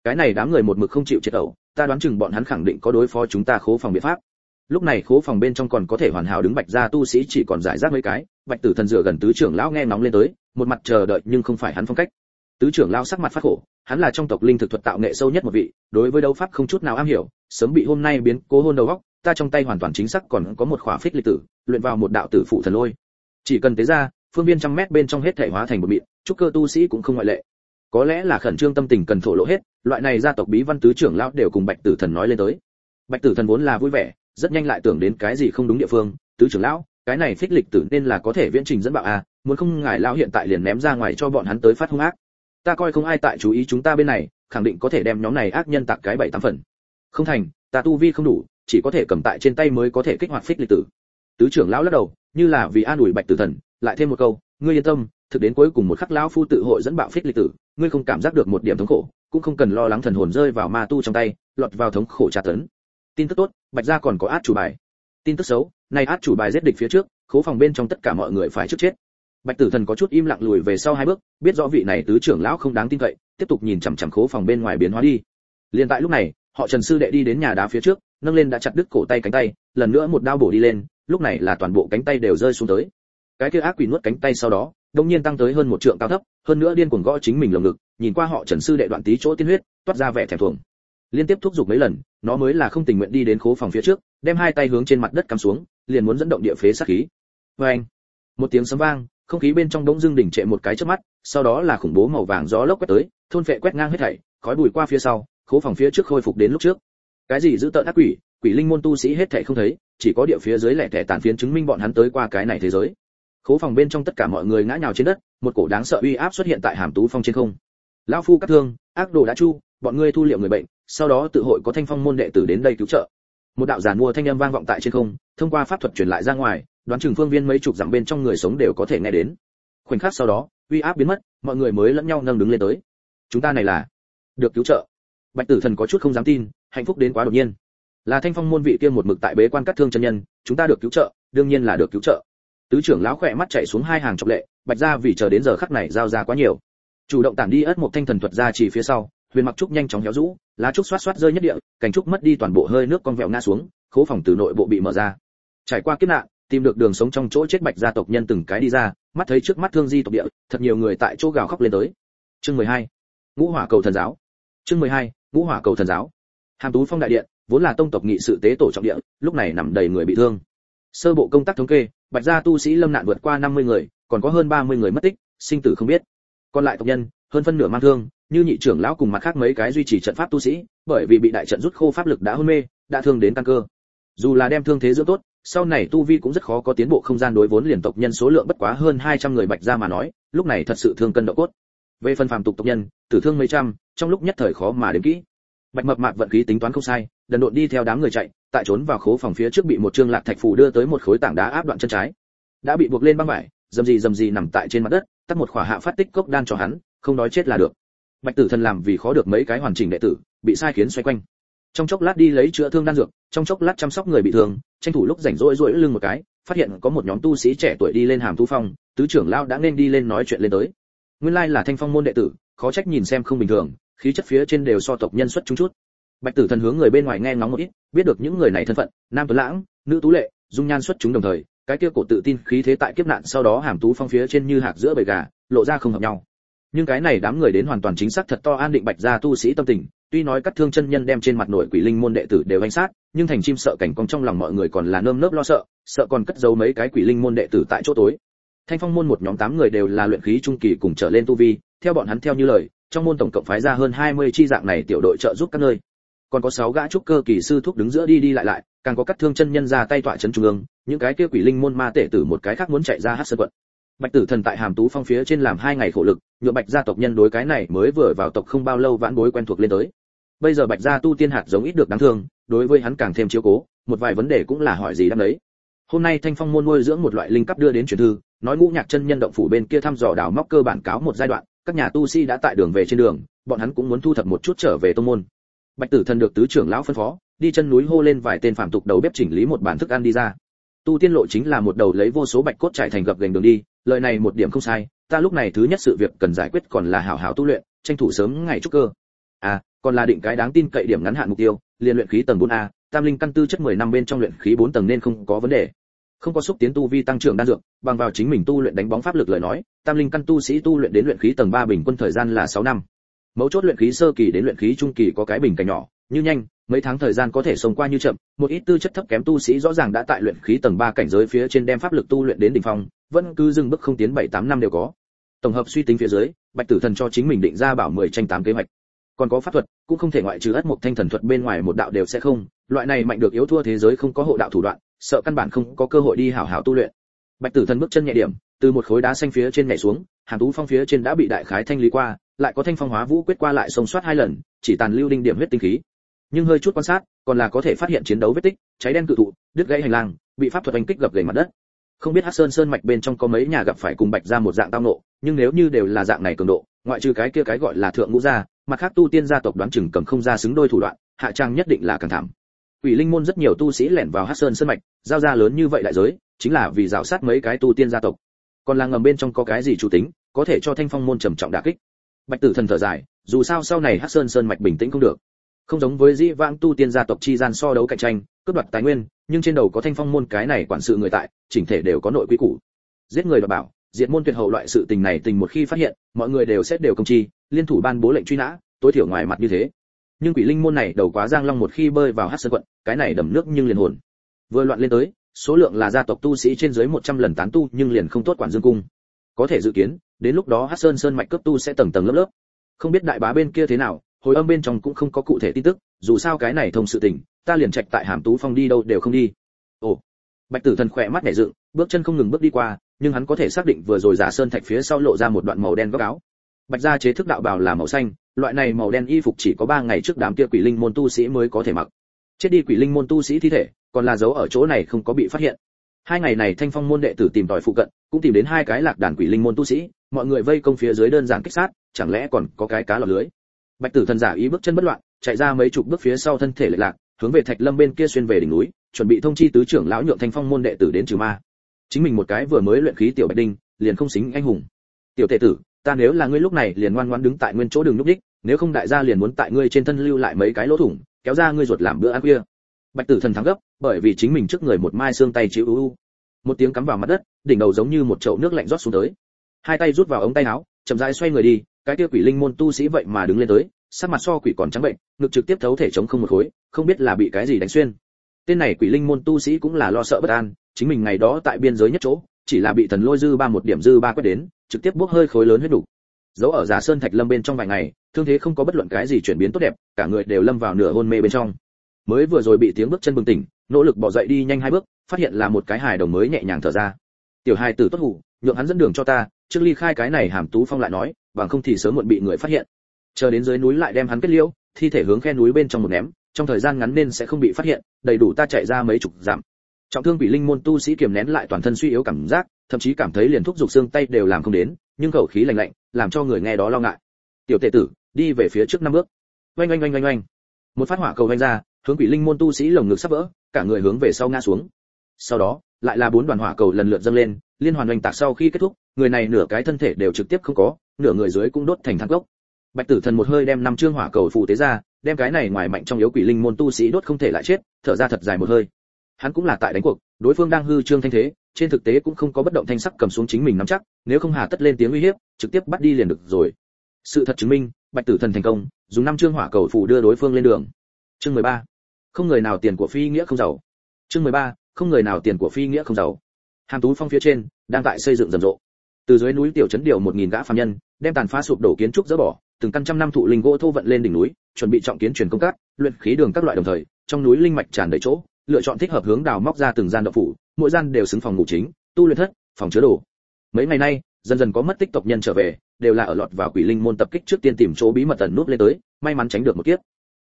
cái này đám người một mực không chịu chết ẩu ta đoán chừng bọn hắn khẳng định có đối phó chúng ta khố phòng biện pháp. Lúc này khố phòng bên trong còn có thể hoàn hảo đứng bạch ra tu sĩ chỉ còn giải rác mấy cái, bạch tử thần dựa gần tứ trưởng lão nghe nóng lên tới, một mặt chờ đợi nhưng không phải hắn phong cách tứ trưởng lão sắc mặt phát khổ, hắn là trong tộc linh thực thuật tạo nghệ sâu nhất một vị, đối với đấu pháp không chút nào am hiểu, sớm bị hôm nay biến cố hôn đầu góc, ta trong tay hoàn toàn chính xác còn có một khỏa phích lịch tử, luyện vào một đạo tử phụ thần lôi. Chỉ cần tế ra, phương viên trăm mét bên trong hết thể hóa thành một mịn trúc cơ tu sĩ cũng không ngoại lệ. Có lẽ là khẩn trương tâm tình cần thổ lộ hết, loại này gia tộc bí văn tứ trưởng lão đều cùng bạch tử thần nói lên tới. Bạch tử thần vốn là vui vẻ, rất nhanh lại tưởng đến cái gì không đúng địa phương, tứ trưởng lão, cái này phích lịch tử nên là có thể viễn trình dẫn bạo à muốn không ngài lão hiện tại liền ném ra ngoài cho bọn hắn tới phát hung ác ta coi không ai tại chú ý chúng ta bên này, khẳng định có thể đem nhóm này ác nhân tặng cái bảy tám phần. Không thành, ta tu vi không đủ, chỉ có thể cầm tại trên tay mới có thể kích hoạt phích lịch tử. Tứ trưởng lão lắc đầu, như là vì an ủi bạch tử thần, lại thêm một câu, ngươi yên tâm, thực đến cuối cùng một khắc lão phu tự hội dẫn bạo phích lịch tử, ngươi không cảm giác được một điểm thống khổ, cũng không cần lo lắng thần hồn rơi vào ma tu trong tay, lọt vào thống khổ tra tấn. Tin tức tốt, bạch gia còn có át chủ bài. Tin tức xấu nay át chủ bài giết địch phía trước, khố phòng bên trong tất cả mọi người phải trước chết bạch tử thần có chút im lặng lùi về sau hai bước, biết rõ vị này tứ trưởng lão không đáng tin cậy, tiếp tục nhìn chằm chằm khố phòng bên ngoài biến hóa đi. Liên tại lúc này, họ trần sư đệ đi đến nhà đá phía trước, nâng lên đã chặt đứt cổ tay cánh tay, lần nữa một đao bổ đi lên, lúc này là toàn bộ cánh tay đều rơi xuống tới. Cái kia ác quỷ nuốt cánh tay sau đó đột nhiên tăng tới hơn một trượng cao thấp, hơn nữa điên cuồng gõ chính mình lồng ngực, nhìn qua họ trần sư đệ đoạn tí chỗ tiên huyết, toát ra vẻ thèm thuồng liên tiếp thúc giục mấy lần, nó mới là không tình nguyện đi đến khố phòng phía trước, đem hai tay hướng trên mặt đất cắm xuống, liền muốn dẫn động địa phế sát khí. Oeng! một tiếng sấm vang không khí bên trong đống dưng đỉnh trệ một cái trước mắt, sau đó là khủng bố màu vàng gió lốc quét tới, thôn phệ quét ngang hết thảy, khói bụi qua phía sau, khố phòng phía trước khôi phục đến lúc trước. Cái gì giữ tợn ác quỷ quỷ linh môn tu sĩ hết thảy không thấy, chỉ có địa phía dưới lẻ thẻ tàn phiến chứng minh bọn hắn tới qua cái này thế giới. Khố phòng bên trong tất cả mọi người ngã nhào trên đất, một cổ đáng sợ uy áp xuất hiện tại hàm tú phong trên không. Lão phu cắt thương, ác đồ đã chu, bọn ngươi thu liệu người bệnh, sau đó tự hội có thanh phong môn đệ tử đến đây cứu trợ. Một đạo giản mua thanh âm vang vọng tại trên không, thông qua pháp thuật truyền lại ra ngoài đoán chừng phương viên mấy chục dặm bên trong người sống đều có thể nghe đến. Khoảnh khắc sau đó, uy áp biến mất, mọi người mới lẫn nhau nâng đứng lên tới. Chúng ta này là được cứu trợ. Bạch tử thần có chút không dám tin, hạnh phúc đến quá đột nhiên. Là thanh phong môn vị kia một mực tại bế quan cắt thương chân nhân, chúng ta được cứu trợ, đương nhiên là được cứu trợ. Tứ trưởng lão khỏe mắt chạy xuống hai hàng trọng lệ, bạch gia vì chờ đến giờ khắc này giao ra quá nhiều. Chủ động tản đi ớt một thanh thần thuật ra chỉ phía sau, huyền mặc trúc nhanh chóng héo rũ, lá trúc xoát xoát rơi nhất địa, cành trúc mất đi toàn bộ hơi nước con vẹo ngã xuống, khố phòng từ nội bộ bị mở ra. Trải qua kiếp nạn tìm được đường sống trong chỗ chết bạch gia tộc nhân từng cái đi ra, mắt thấy trước mắt thương di tộc địa, thật nhiều người tại chỗ gào khóc lên tới chương 12. ngũ hỏa cầu thần giáo chương 12. ngũ hỏa cầu thần giáo hàm tú phong đại điện, vốn là tông tộc nghị sự tế tổ trọng địa, lúc này nằm đầy người bị thương sơ bộ công tác thống kê, bạch gia tu sĩ lâm nạn vượt qua 50 người, còn có hơn 30 người mất tích, sinh tử không biết còn lại tộc nhân, hơn phân nửa mang thương, như nhị trưởng lão cùng mặt khác mấy cái duy trì trận pháp tu sĩ, bởi vì bị đại trận rút khô pháp lực đã hôn mê, đã thương đến tăng cơ dù là đem thương thế dưỡng tốt sau này tu vi cũng rất khó có tiến bộ không gian đối vốn liền tộc nhân số lượng bất quá hơn 200 người bạch gia mà nói, lúc này thật sự thương cân độ cốt. Về phần phàm tục tộc nhân, tử thương mấy trăm, trong lúc nhất thời khó mà đến kỹ. Bạch mập mạp vận khí tính toán không sai, đần độn đi theo đám người chạy, tại trốn vào khố phòng phía trước bị một trương lạc thạch phù đưa tới một khối tảng đá áp đoạn chân trái. Đã bị buộc lên băng vải, dầm gì dầm gì nằm tại trên mặt đất, tắt một khỏa hạ phát tích cốc đan cho hắn, không đói chết là được. Bạch tử thần làm vì khó được mấy cái hoàn chỉnh đệ tử, bị sai khiến xoay quanh trong chốc lát đi lấy chữa thương đan dược, trong chốc lát chăm sóc người bị thương, tranh thủ lúc rảnh rỗi rỗi lưng một cái, phát hiện có một nhóm tu sĩ trẻ tuổi đi lên hàm tu phong, tứ trưởng lao đã nên đi lên nói chuyện lên tới. Nguyên lai là thanh phong môn đệ tử, khó trách nhìn xem không bình thường, khí chất phía trên đều so tộc nhân xuất chúng chút. Bạch tử thần hướng người bên ngoài nghe ngóng một ít, biết được những người này thân phận, nam tuấn lãng, nữ tú lệ, dung nhan xuất chúng đồng thời, cái kia cổ tự tin khí thế tại kiếp nạn sau đó hàm tú phong phía trên như hạt giữa bầy gà, lộ ra không hợp nhau. Nhưng cái này đám người đến hoàn toàn chính xác thật to an định bạch gia tu sĩ tâm tình tuy nói cắt thương chân nhân đem trên mặt nội quỷ linh môn đệ tử đều hành sát, nhưng thành chim sợ cảnh cong trong lòng mọi người còn là nơm nớp lo sợ sợ còn cất giấu mấy cái quỷ linh môn đệ tử tại chỗ tối. Thanh phong môn một nhóm tám người đều là luyện khí trung kỳ cùng trở lên tu vi, theo bọn hắn theo như lời, trong môn tổng cộng phái ra hơn 20 chi dạng này tiểu đội trợ giúp các nơi. Còn có 6 gã trúc cơ kỳ sư thúc đứng giữa đi đi lại lại, càng có cắt thương chân nhân ra tay tọa chấn trung ương, những cái kia quỷ linh môn ma tể tử một cái khác muốn chạy ra hát sơn quận bạch tử thần tại hàm tú phong phía trên làm hai ngày khổ lực nhựa bạch gia tộc nhân đối cái này mới vừa vào tộc không bao lâu vãn bối quen thuộc lên tới. Bây giờ bạch gia tu tiên hạt giống ít được đáng thương, đối với hắn càng thêm chiếu cố, một vài vấn đề cũng là hỏi gì đáp đấy hôm nay thanh phong môn nuôi dưỡng một loại linh cấp đưa đến truyền thư, nói ngũ nhạc chân nhân động phủ bên kia thăm dò đào móc cơ bản cáo một giai đoạn, các nhà tu sĩ đã tại đường về trên đường, bọn hắn cũng muốn thu thập một chút trở về tông môn. Bạch tử thần được tứ trưởng lão phân phó, đi chân núi hô lên vài tên phạm tục đầu bếp chỉnh lý một bản thức ăn đi ra. Tu tiên lộ chính là một đầu lấy vô số bạch cốt trải thành gập gành đường đi lời này một điểm không sai, ta lúc này thứ nhất sự việc cần giải quyết còn là hảo hảo tu luyện, tranh thủ sớm ngày trúc cơ. À còn là định cái đáng tin cậy điểm ngắn hạn mục tiêu, liền luyện khí tầng 4 a, tam linh căn tư chất 10 năm bên trong luyện khí 4 tầng nên không có vấn đề. Không có xúc tiến tu vi tăng trưởng đan dược, bằng vào chính mình tu luyện đánh bóng pháp lực lời nói, tam linh căn tu sĩ tu luyện đến luyện khí tầng 3 bình quân thời gian là 6 năm. Mấu chốt luyện khí sơ kỳ đến luyện khí trung kỳ có cái bình cảnh nhỏ, như nhanh mấy tháng thời gian có thể sống qua như chậm, một ít tư chất thấp kém tu sĩ rõ ràng đã tại luyện khí tầng 3 cảnh giới phía trên đem pháp lực tu luyện đến đỉnh phong, vẫn cứ dừng bước không tiến 7 8 năm đều có. Tổng hợp suy tính phía dưới, bạch tử thần cho chính mình định ra bảo 10 tranh 8 kế hoạch. Còn có pháp thuật, cũng không thể ngoại trừ ất một thanh thần thuật bên ngoài một đạo đều sẽ không, loại này mạnh được yếu thua thế giới không có hộ đạo thủ đoạn, sợ căn bản không có cơ hội đi hảo hảo tu luyện. Bạch tử thần bước chân nhẹ điểm, từ một khối đá xanh phía trên nhảy xuống, hàn tú phong phía trên đã bị đại khái thanh lý qua, lại có thanh phong hóa vũ quyết qua lại sông soát hai lần, chỉ tàn lưu đinh điểm huyết tinh khí nhưng hơi chút quan sát còn là có thể phát hiện chiến đấu vết tích cháy đen cự thụ đứt gãy hành lang bị pháp thuật đánh kích gập gầy mặt đất không biết hắc sơn sơn mạch bên trong có mấy nhà gặp phải cùng bạch ra một dạng tao nộ nhưng nếu như đều là dạng này cường độ ngoại trừ cái kia cái gọi là thượng ngũ gia mặt khác tu tiên gia tộc đoán chừng cầm không ra xứng đôi thủ đoạn hạ trang nhất định là càng thảm Quỷ Linh môn rất nhiều tu sĩ lẻn vào Hắc Sơn sơn mạch, giao ra lớn như vậy đại giới, chính là vì rào sát mấy cái tu tiên gia tộc. Còn là ngầm bên trong có cái gì chủ tính, có thể cho Thanh Phong môn trầm trọng đả kích. Bạch Tử Thần thở dài, dù sao sau này Hắc Sơn sơn mạch bình tĩnh không được. Không giống với dĩ vãng tu tiên gia tộc chi gian so đấu cạnh tranh, cướp đoạt tài nguyên, nhưng trên đầu có Thanh Phong môn cái này quản sự người tại, chỉnh thể đều có nội quy củ. Giết người đoạt bảo, diệt môn tuyệt hậu loại sự tình này tình một khi phát hiện, mọi người đều sẽ đều công chi, liên thủ ban bố lệnh truy nã, tối thiểu ngoài mặt như thế. Nhưng quỷ linh môn này đầu quá giang long một khi bơi vào hát sơn quận cái này đầm nước nhưng liền hồn. Vừa loạn lên tới số lượng là gia tộc tu sĩ trên dưới 100 lần tán tu nhưng liền không tốt quản dương cung. Có thể dự kiến đến lúc đó hát sơn sơn mạch cấp tu sẽ tầng tầng lớp lớp. Không biết đại bá bên kia thế nào hồi âm bên trong cũng không có cụ thể tin tức, dù sao cái này thông sự tình, ta liền trạch tại hàm tú phong đi đâu đều không đi. Ồ, bạch tử thần khỏe mắt nhảy dựng, bước chân không ngừng bước đi qua, nhưng hắn có thể xác định vừa rồi giả sơn thạch phía sau lộ ra một đoạn màu đen góc áo. Bạch gia chế thức đạo bào là màu xanh, loại này màu đen y phục chỉ có ba ngày trước đám kia quỷ linh môn tu sĩ mới có thể mặc. Chết đi quỷ linh môn tu sĩ thi thể, còn là dấu ở chỗ này không có bị phát hiện. Hai ngày này thanh phong môn đệ tử tìm tòi phụ cận, cũng tìm đến hai cái lạc đàn quỷ linh môn tu sĩ, mọi người vây công phía dưới đơn giản kích sát, chẳng lẽ còn có cái cá lọt lưới? Bạch tử thần giả ý bước chân bất loạn, chạy ra mấy chục bước phía sau thân thể lệch lạc, hướng về thạch lâm bên kia xuyên về đỉnh núi, chuẩn bị thông chi tứ trưởng lão nhượng thanh phong môn đệ tử đến trừ ma. Chính mình một cái vừa mới luyện khí tiểu bạch đinh, liền không xính anh hùng. Tiểu tệ tử, ta nếu là ngươi lúc này liền ngoan ngoãn đứng tại nguyên chỗ đường núp đích, nếu không đại gia liền muốn tại ngươi trên thân lưu lại mấy cái lỗ thủng, kéo ra ngươi ruột làm bữa ăn khuya. Bạch tử thần thắng gấp, bởi vì chính mình trước người một mai xương tay chịu u. Một tiếng cắm vào mặt đất, đỉnh đầu giống như một chậu nước lạnh rót xuống tới. Hai tay rút vào ống tay áo, chậm rãi xoay người đi cái kia quỷ linh môn tu sĩ vậy mà đứng lên tới, sắc mặt so quỷ còn trắng bệnh, ngực trực tiếp thấu thể chống không một khối, không biết là bị cái gì đánh xuyên. Tên này quỷ linh môn tu sĩ cũng là lo sợ bất an, chính mình ngày đó tại biên giới nhất chỗ, chỉ là bị thần lôi dư ba một điểm dư ba quét đến, trực tiếp bốc hơi khối lớn huyết đủ dấu ở giả sơn thạch lâm bên trong vài ngày, thương thế không có bất luận cái gì chuyển biến tốt đẹp, cả người đều lâm vào nửa hôn mê bên trong. Mới vừa rồi bị tiếng bước chân bừng tỉnh, nỗ lực bỏ dậy đi nhanh hai bước, phát hiện là một cái hài đồng mới nhẹ nhàng thở ra. Tiểu hài tử tốt hủ, nhượng hắn dẫn đường cho ta, trước ly khai cái này hàm tú phong lại nói bằng không thì sớm muộn bị người phát hiện. Chờ đến dưới núi lại đem hắn kết liễu, thi thể hướng khe núi bên trong một ném, trong thời gian ngắn nên sẽ không bị phát hiện, đầy đủ ta chạy ra mấy chục dặm. Trọng thương bị linh môn tu sĩ kiềm nén lại toàn thân suy yếu cảm giác, thậm chí cảm thấy liền thúc giục xương tay đều làm không đến, nhưng khẩu khí lạnh lạnh, làm cho người nghe đó lo ngại. Tiểu tệ tử, đi về phía trước năm bước. Oanh oanh oanh oanh oanh. Một phát hỏa cầu vanh ra, hướng quỷ linh môn tu sĩ lồng ngực sắp vỡ, cả người hướng về sau ngã xuống. Sau đó, lại là bốn đoàn hỏa cầu lần lượt dâng lên, liên hoàn oanh tạc sau khi kết thúc, người này nửa cái thân thể đều trực tiếp không có nửa người dưới cũng đốt thành than gốc bạch tử thần một hơi đem năm trương hỏa cầu phù tế ra, đem cái này ngoài mạnh trong yếu quỷ linh môn tu sĩ đốt không thể lại chết, thở ra thật dài một hơi. Hắn cũng là tại đánh cuộc, đối phương đang hư trương thanh thế, trên thực tế cũng không có bất động thanh sắc cầm xuống chính mình nắm chắc, nếu không hà tất lên tiếng uy hiếp, trực tiếp bắt đi liền được rồi. Sự thật chứng minh, bạch tử thần thành công, dùng năm chương hỏa cầu phủ đưa đối phương lên đường. Chương mười ba. Không người nào tiền của phi nghĩa không giàu. Chương mười ba. Không người nào tiền của phi nghĩa không giàu. Hàm tú phong phía trên, đang tại xây dựng rầm rộ từ dưới núi tiểu trấn điều một nghìn gã phàm nhân, đem tàn phá sụp đổ kiến trúc dỡ bỏ, từng căn trăm năm thụ linh gỗ thô vận lên đỉnh núi, chuẩn bị trọng kiến truyền công cát luyện khí đường các loại đồng thời, trong núi linh mạch tràn đầy chỗ, lựa chọn thích hợp hướng đào móc ra từng gian động phủ, mỗi gian đều xứng phòng ngủ chính, tu luyện thất, phòng chứa đồ. Mấy ngày nay, dần dần có mất tích tộc nhân trở về, đều là ở lọt vào quỷ linh môn tập kích trước tiên tìm chỗ bí mật tần nút lên tới, may mắn tránh được một kiếp.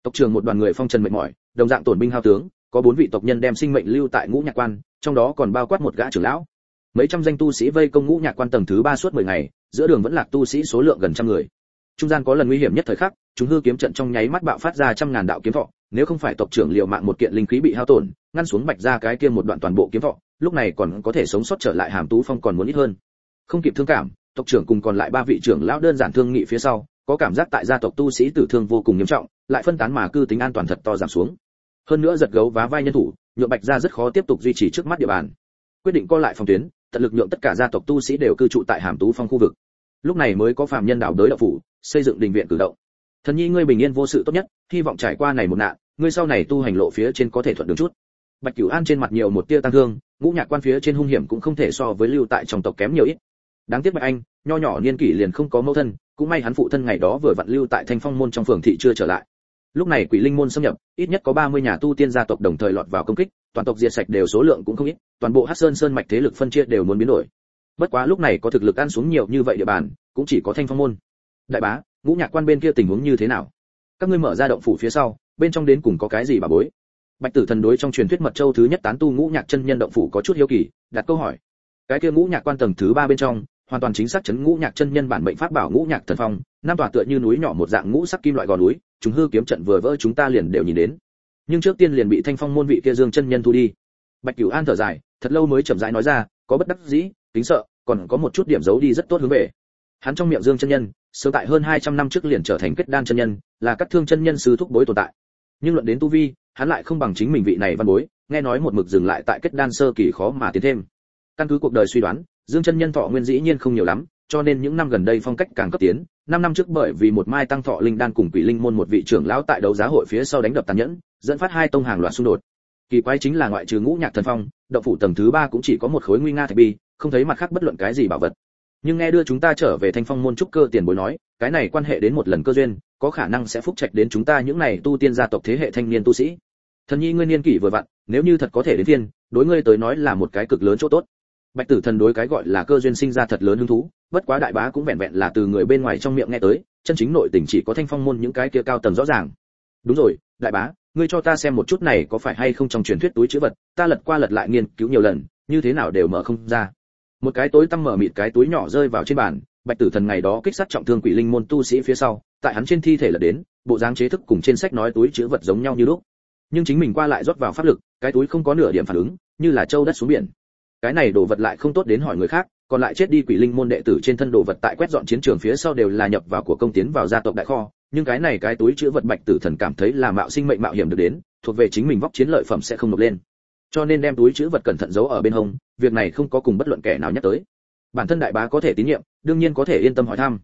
Tộc trưởng một đoàn người phong trần mệt mỏi, đồng dạng tổn binh hao tướng, có bốn vị tộc nhân đem sinh mệnh lưu tại ngũ nhạc quan, trong đó còn bao quát một gã trưởng lão mấy trăm danh tu sĩ vây công ngũ nhạc quan tầng thứ ba suốt 10 ngày, giữa đường vẫn lạc tu sĩ số lượng gần trăm người. Trung gian có lần nguy hiểm nhất thời khắc, chúng hư kiếm trận trong nháy mắt bạo phát ra trăm ngàn đạo kiếm thọ, nếu không phải tộc trưởng liều mạng một kiện linh khí bị hao tổn, ngăn xuống bạch ra cái kia một đoạn toàn bộ kiếm thọ, lúc này còn có thể sống sót trở lại hàm tú phong còn muốn ít hơn. Không kịp thương cảm, tộc trưởng cùng còn lại ba vị trưởng lão đơn giản thương nghị phía sau, có cảm giác tại gia tộc tu sĩ tử thương vô cùng nghiêm trọng, lại phân tán mà cư tính an toàn thật to giảm xuống. Hơn nữa giật gấu vá vai nhân thủ nhựa bạch gia rất khó tiếp tục duy trì trước mắt địa bàn. Quyết định co lại phòng tuyến tận lực nhượng tất cả gia tộc tu sĩ đều cư trụ tại hàm tú phong khu vực. Lúc này mới có phạm nhân đảo đới đạo phủ, xây dựng đình viện cử động. Thần nhi ngươi bình yên vô sự tốt nhất, hy vọng trải qua này một nạn, ngươi sau này tu hành lộ phía trên có thể thuận đường chút. Bạch cửu an trên mặt nhiều một tia tăng thương, ngũ nhạc quan phía trên hung hiểm cũng không thể so với lưu tại trong tộc kém nhiều ít. Đáng tiếc bạch anh, nho nhỏ niên kỷ liền không có mẫu thân, cũng may hắn phụ thân ngày đó vừa vặn lưu tại thanh phong môn trong phường thị chưa trở lại. Lúc này quỷ linh môn xâm nhập, ít nhất có 30 nhà tu tiên gia tộc đồng thời lọt vào công kích toàn tộc diệt sạch đều số lượng cũng không ít, toàn bộ hắc sơn sơn mạch thế lực phân chia đều muốn biến đổi. Bất quá lúc này có thực lực ăn xuống nhiều như vậy địa bàn, cũng chỉ có thanh phong môn. Đại bá, ngũ nhạc quan bên kia tình huống như thế nào? Các ngươi mở ra động phủ phía sau, bên trong đến cùng có cái gì bà bối? Bạch tử thần đối trong truyền thuyết mật châu thứ nhất tán tu ngũ nhạc chân nhân động phủ có chút hiếu kỳ, đặt câu hỏi. Cái kia ngũ nhạc quan tầng thứ ba bên trong, hoàn toàn chính xác chấn ngũ nhạc chân nhân bản mệnh pháp bảo ngũ nhạc thần phong, năm tòa tựa như núi nhỏ một dạng ngũ sắc kim loại gò núi, chúng hư kiếm trận vừa vỡ chúng ta liền đều nhìn đến nhưng trước tiên liền bị thanh phong môn vị kia dương chân nhân thu đi. Bạch cửu an thở dài, thật lâu mới chậm rãi nói ra, có bất đắc dĩ, kính sợ, còn có một chút điểm giấu đi rất tốt hướng về. Hắn trong miệng dương chân nhân, sớm tại hơn 200 năm trước liền trở thành kết đan chân nhân, là các thương chân nhân sư thúc bối tồn tại. Nhưng luận đến tu vi, hắn lại không bằng chính mình vị này văn bối, nghe nói một mực dừng lại tại kết đan sơ kỳ khó mà tiến thêm. Căn cứ cuộc đời suy đoán, dương chân nhân thọ nguyên dĩ nhiên không nhiều lắm cho nên những năm gần đây phong cách càng cấp tiến. Năm năm trước bởi vì một mai tăng thọ linh đan cùng quỷ linh môn một vị trưởng lão tại đấu giá hội phía sau đánh đập tàn nhẫn dẫn phát hai tông hàng loạt xung đột. Kỳ quái chính là ngoại trừ ngũ nhạc thần phong động phủ tầng thứ ba cũng chỉ có một khối nguy nga thạch bi không thấy mặt khác bất luận cái gì bảo vật. Nhưng nghe đưa chúng ta trở về thanh phong môn trúc cơ tiền bối nói cái này quan hệ đến một lần cơ duyên có khả năng sẽ phúc trạch đến chúng ta những này tu tiên gia tộc thế hệ thanh niên tu sĩ. Thần nhi ngươi niên kỷ vừa vặn nếu như thật có thể đến tiên, đối ngươi tới nói là một cái cực lớn chỗ tốt bạch tử thần đối cái gọi là cơ duyên sinh ra thật lớn hứng thú, bất quá đại bá cũng vẹn vẹn là từ người bên ngoài trong miệng nghe tới, chân chính nội tình chỉ có thanh phong môn những cái kia cao tầng rõ ràng. Đúng rồi, đại bá, ngươi cho ta xem một chút này có phải hay không trong truyền thuyết túi chữ vật, ta lật qua lật lại nghiên cứu nhiều lần, như thế nào đều mở không ra. Một cái tối tăm mở mịt cái túi nhỏ rơi vào trên bàn, bạch tử thần ngày đó kích sát trọng thương quỷ linh môn tu sĩ phía sau, tại hắn trên thi thể là đến, bộ dáng chế thức cùng trên sách nói túi chứa vật giống nhau như lúc. Nhưng chính mình qua lại rót vào pháp lực, cái túi không có nửa điểm phản ứng, như là châu đất xuống biển cái này đồ vật lại không tốt đến hỏi người khác, còn lại chết đi quỷ linh môn đệ tử trên thân đồ vật tại quét dọn chiến trường phía sau đều là nhập vào của công tiến vào gia tộc đại kho, nhưng cái này cái túi chứa vật bạch tử thần cảm thấy là mạo sinh mệnh mạo hiểm được đến, thuộc về chính mình vóc chiến lợi phẩm sẽ không nộp lên. Cho nên đem túi chứa vật cẩn thận giấu ở bên hông, việc này không có cùng bất luận kẻ nào nhắc tới. Bản thân đại bá có thể tín nhiệm, đương nhiên có thể yên tâm hỏi thăm.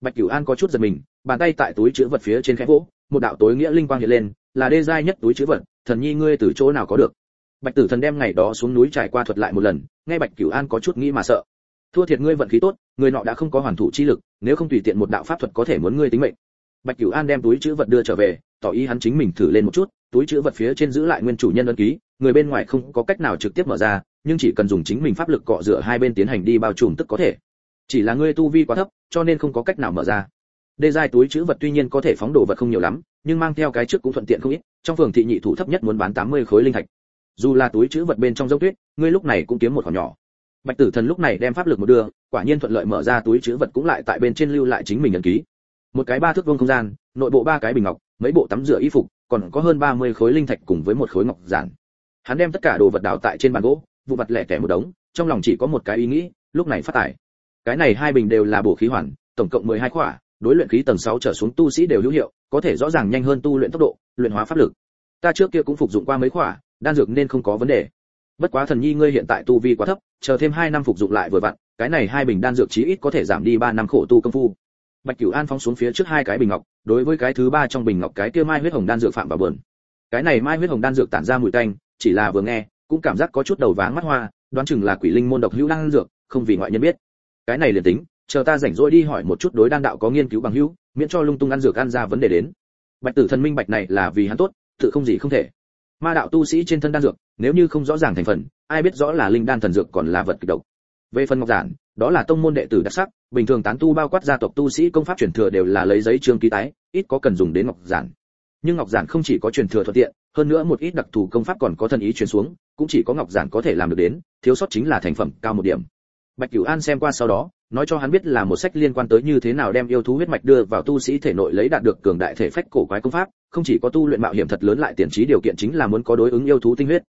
Bạch cửu an có chút giật mình, bàn tay tại túi chứa vật phía trên khẽ vỗ, một đạo tối nghĩa linh quang hiện lên, là đê giai nhất túi chứa vật, thần nhi ngươi từ chỗ nào có được? Bạch tử thần đem ngày đó xuống núi trải qua thuật lại một lần, nghe bạch cửu an có chút nghĩ mà sợ. Thua thiệt ngươi vận khí tốt, người nọ đã không có hoàn thủ chi lực, nếu không tùy tiện một đạo pháp thuật có thể muốn ngươi tính mệnh. Bạch cửu an đem túi chữ vật đưa trở về, tỏ ý hắn chính mình thử lên một chút, túi chữ vật phía trên giữ lại nguyên chủ nhân ấn ký, người bên ngoài không có cách nào trực tiếp mở ra, nhưng chỉ cần dùng chính mình pháp lực cọ rửa hai bên tiến hành đi bao trùm tức có thể. Chỉ là ngươi tu vi quá thấp, cho nên không có cách nào mở ra. Đê giai túi chữ vật tuy nhiên có thể phóng đồ vật không nhiều lắm, nhưng mang theo cái trước cũng thuận tiện không ít, trong phường thị nhị thủ thấp nhất muốn bán 80 khối linh thạch dù là túi chữ vật bên trong dốc tuyết, ngươi lúc này cũng kiếm một khoản nhỏ. Bạch tử thần lúc này đem pháp lực một đưa, quả nhiên thuận lợi mở ra túi chữ vật cũng lại tại bên trên lưu lại chính mình ấn ký. Một cái ba thước vuông không gian, nội bộ ba cái bình ngọc, mấy bộ tắm rửa y phục, còn có hơn 30 khối linh thạch cùng với một khối ngọc giản. Hắn đem tất cả đồ vật đào tại trên bàn gỗ, vụ vặt lẻ tẻ một đống, trong lòng chỉ có một cái ý nghĩ, lúc này phát tải cái này hai bình đều là bổ khí hoàn, tổng cộng 12 khỏa, đối luyện khí tầng 6 trở xuống tu sĩ đều hữu hiệu, có thể rõ ràng nhanh hơn tu luyện tốc độ, luyện hóa pháp lực. Ta trước kia cũng phục dụng qua mấy khỏa đan dược nên không có vấn đề. Bất quá thần nhi ngươi hiện tại tu vi quá thấp, chờ thêm 2 năm phục dụng lại vừa vặn, cái này hai bình đan dược chí ít có thể giảm đi 3 năm khổ tu công phu. Bạch cửu an phóng xuống phía trước hai cái bình ngọc, đối với cái thứ ba trong bình ngọc cái kia mai huyết hồng đan dược phạm vào bờn cái này mai huyết hồng đan dược tản ra mùi tanh, chỉ là vừa nghe, cũng cảm giác có chút đầu váng mắt hoa, đoán chừng là quỷ linh môn độc hữu đan dược, không vì ngoại nhân biết. Cái này liền tính, chờ ta rảnh rỗi đi hỏi một chút đối đan đạo có nghiên cứu bằng hữu, miễn cho lung tung ăn dược ăn ra vấn đề đến. Bạch tử thần minh bạch này là vì hắn tốt, tự không gì không thể ma đạo tu sĩ trên thân đan dược, nếu như không rõ ràng thành phần, ai biết rõ là linh đan thần dược còn là vật kịch độc. Về phần ngọc giản, đó là tông môn đệ tử đặc sắc, bình thường tán tu bao quát gia tộc tu sĩ công pháp truyền thừa đều là lấy giấy trương ký tái, ít có cần dùng đến ngọc giản. Nhưng ngọc giản không chỉ có truyền thừa thuận tiện, hơn nữa một ít đặc thù công pháp còn có thần ý truyền xuống, cũng chỉ có ngọc giản có thể làm được đến, thiếu sót chính là thành phẩm cao một điểm. Bạch cửu an xem qua sau đó, nói cho hắn biết là một sách liên quan tới như thế nào đem yêu thú huyết mạch đưa vào tu sĩ thể nội lấy đạt được cường đại thể phách cổ quái công pháp không chỉ có tu luyện mạo hiểm thật lớn lại tiền trí điều kiện chính là muốn có đối ứng yêu thú tinh huyết.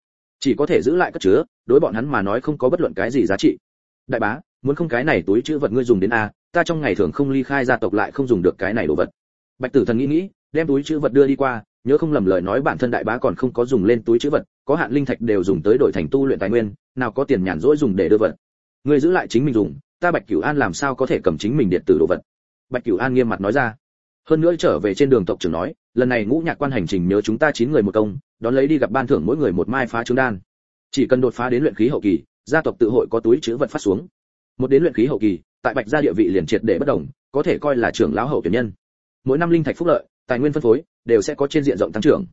Chỉ có thể giữ lại cất chứa, đối bọn hắn mà nói không có bất luận cái gì giá trị. Đại bá, muốn không cái này túi chữ vật ngươi dùng đến a, ta trong ngày thường không ly khai gia tộc lại không dùng được cái này đồ vật. Bạch tử thần nghĩ nghĩ, đem túi chữ vật đưa đi qua, nhớ không lầm lời nói bản thân đại bá còn không có dùng lên túi chữ vật, có hạn linh thạch đều dùng tới đổi thành tu luyện tài nguyên, nào có tiền nhàn rỗi dùng để đưa vật. Ngươi giữ lại chính mình dùng, ta bạch cửu an làm sao có thể cầm chính mình điện tử đồ vật? Bạch cửu an nghiêm mặt nói ra hơn nữa trở về trên đường tộc trưởng nói, lần này ngũ nhạc quan hành trình nhớ chúng ta chín người một công, đón lấy đi gặp ban thưởng mỗi người một mai phá trứng đan. Chỉ cần đột phá đến luyện khí hậu kỳ, gia tộc tự hội có túi chứa vật phát xuống. Một đến luyện khí hậu kỳ, tại bạch gia địa vị liền triệt để bất đồng, có thể coi là trưởng lão hậu tuyển nhân. Mỗi năm linh thạch phúc lợi, tài nguyên phân phối, đều sẽ có trên diện rộng tăng trưởng.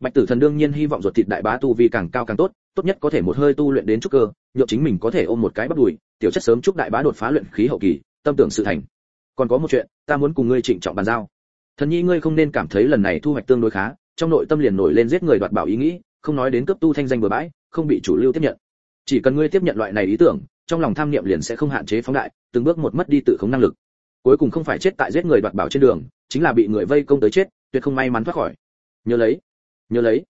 Bạch tử thần đương nhiên hy vọng ruột thịt đại bá tu vi càng cao càng tốt tốt nhất có thể một hơi tu luyện đến trúc cơ nhộn chính mình có thể ôm một cái bắt đùi, tiểu chất sớm chúc đại bá đột phá luyện khí hậu kỳ, tâm tưởng sự thành. Còn có một chuyện, ta muốn cùng ngươi trịnh trọng bàn giao thần nhi ngươi không nên cảm thấy lần này thu hoạch tương đối khá, trong nội tâm liền nổi lên giết người đoạt bảo ý nghĩ, không nói đến cấp tu thanh danh bừa bãi, không bị chủ lưu tiếp nhận. Chỉ cần ngươi tiếp nhận loại này ý tưởng, trong lòng tham niệm liền sẽ không hạn chế phóng đại, từng bước một mất đi tự khống năng lực. Cuối cùng không phải chết tại giết người đoạt bảo trên đường, chính là bị người vây công tới chết, tuyệt không may mắn thoát khỏi. Nhớ lấy nhớ lấy.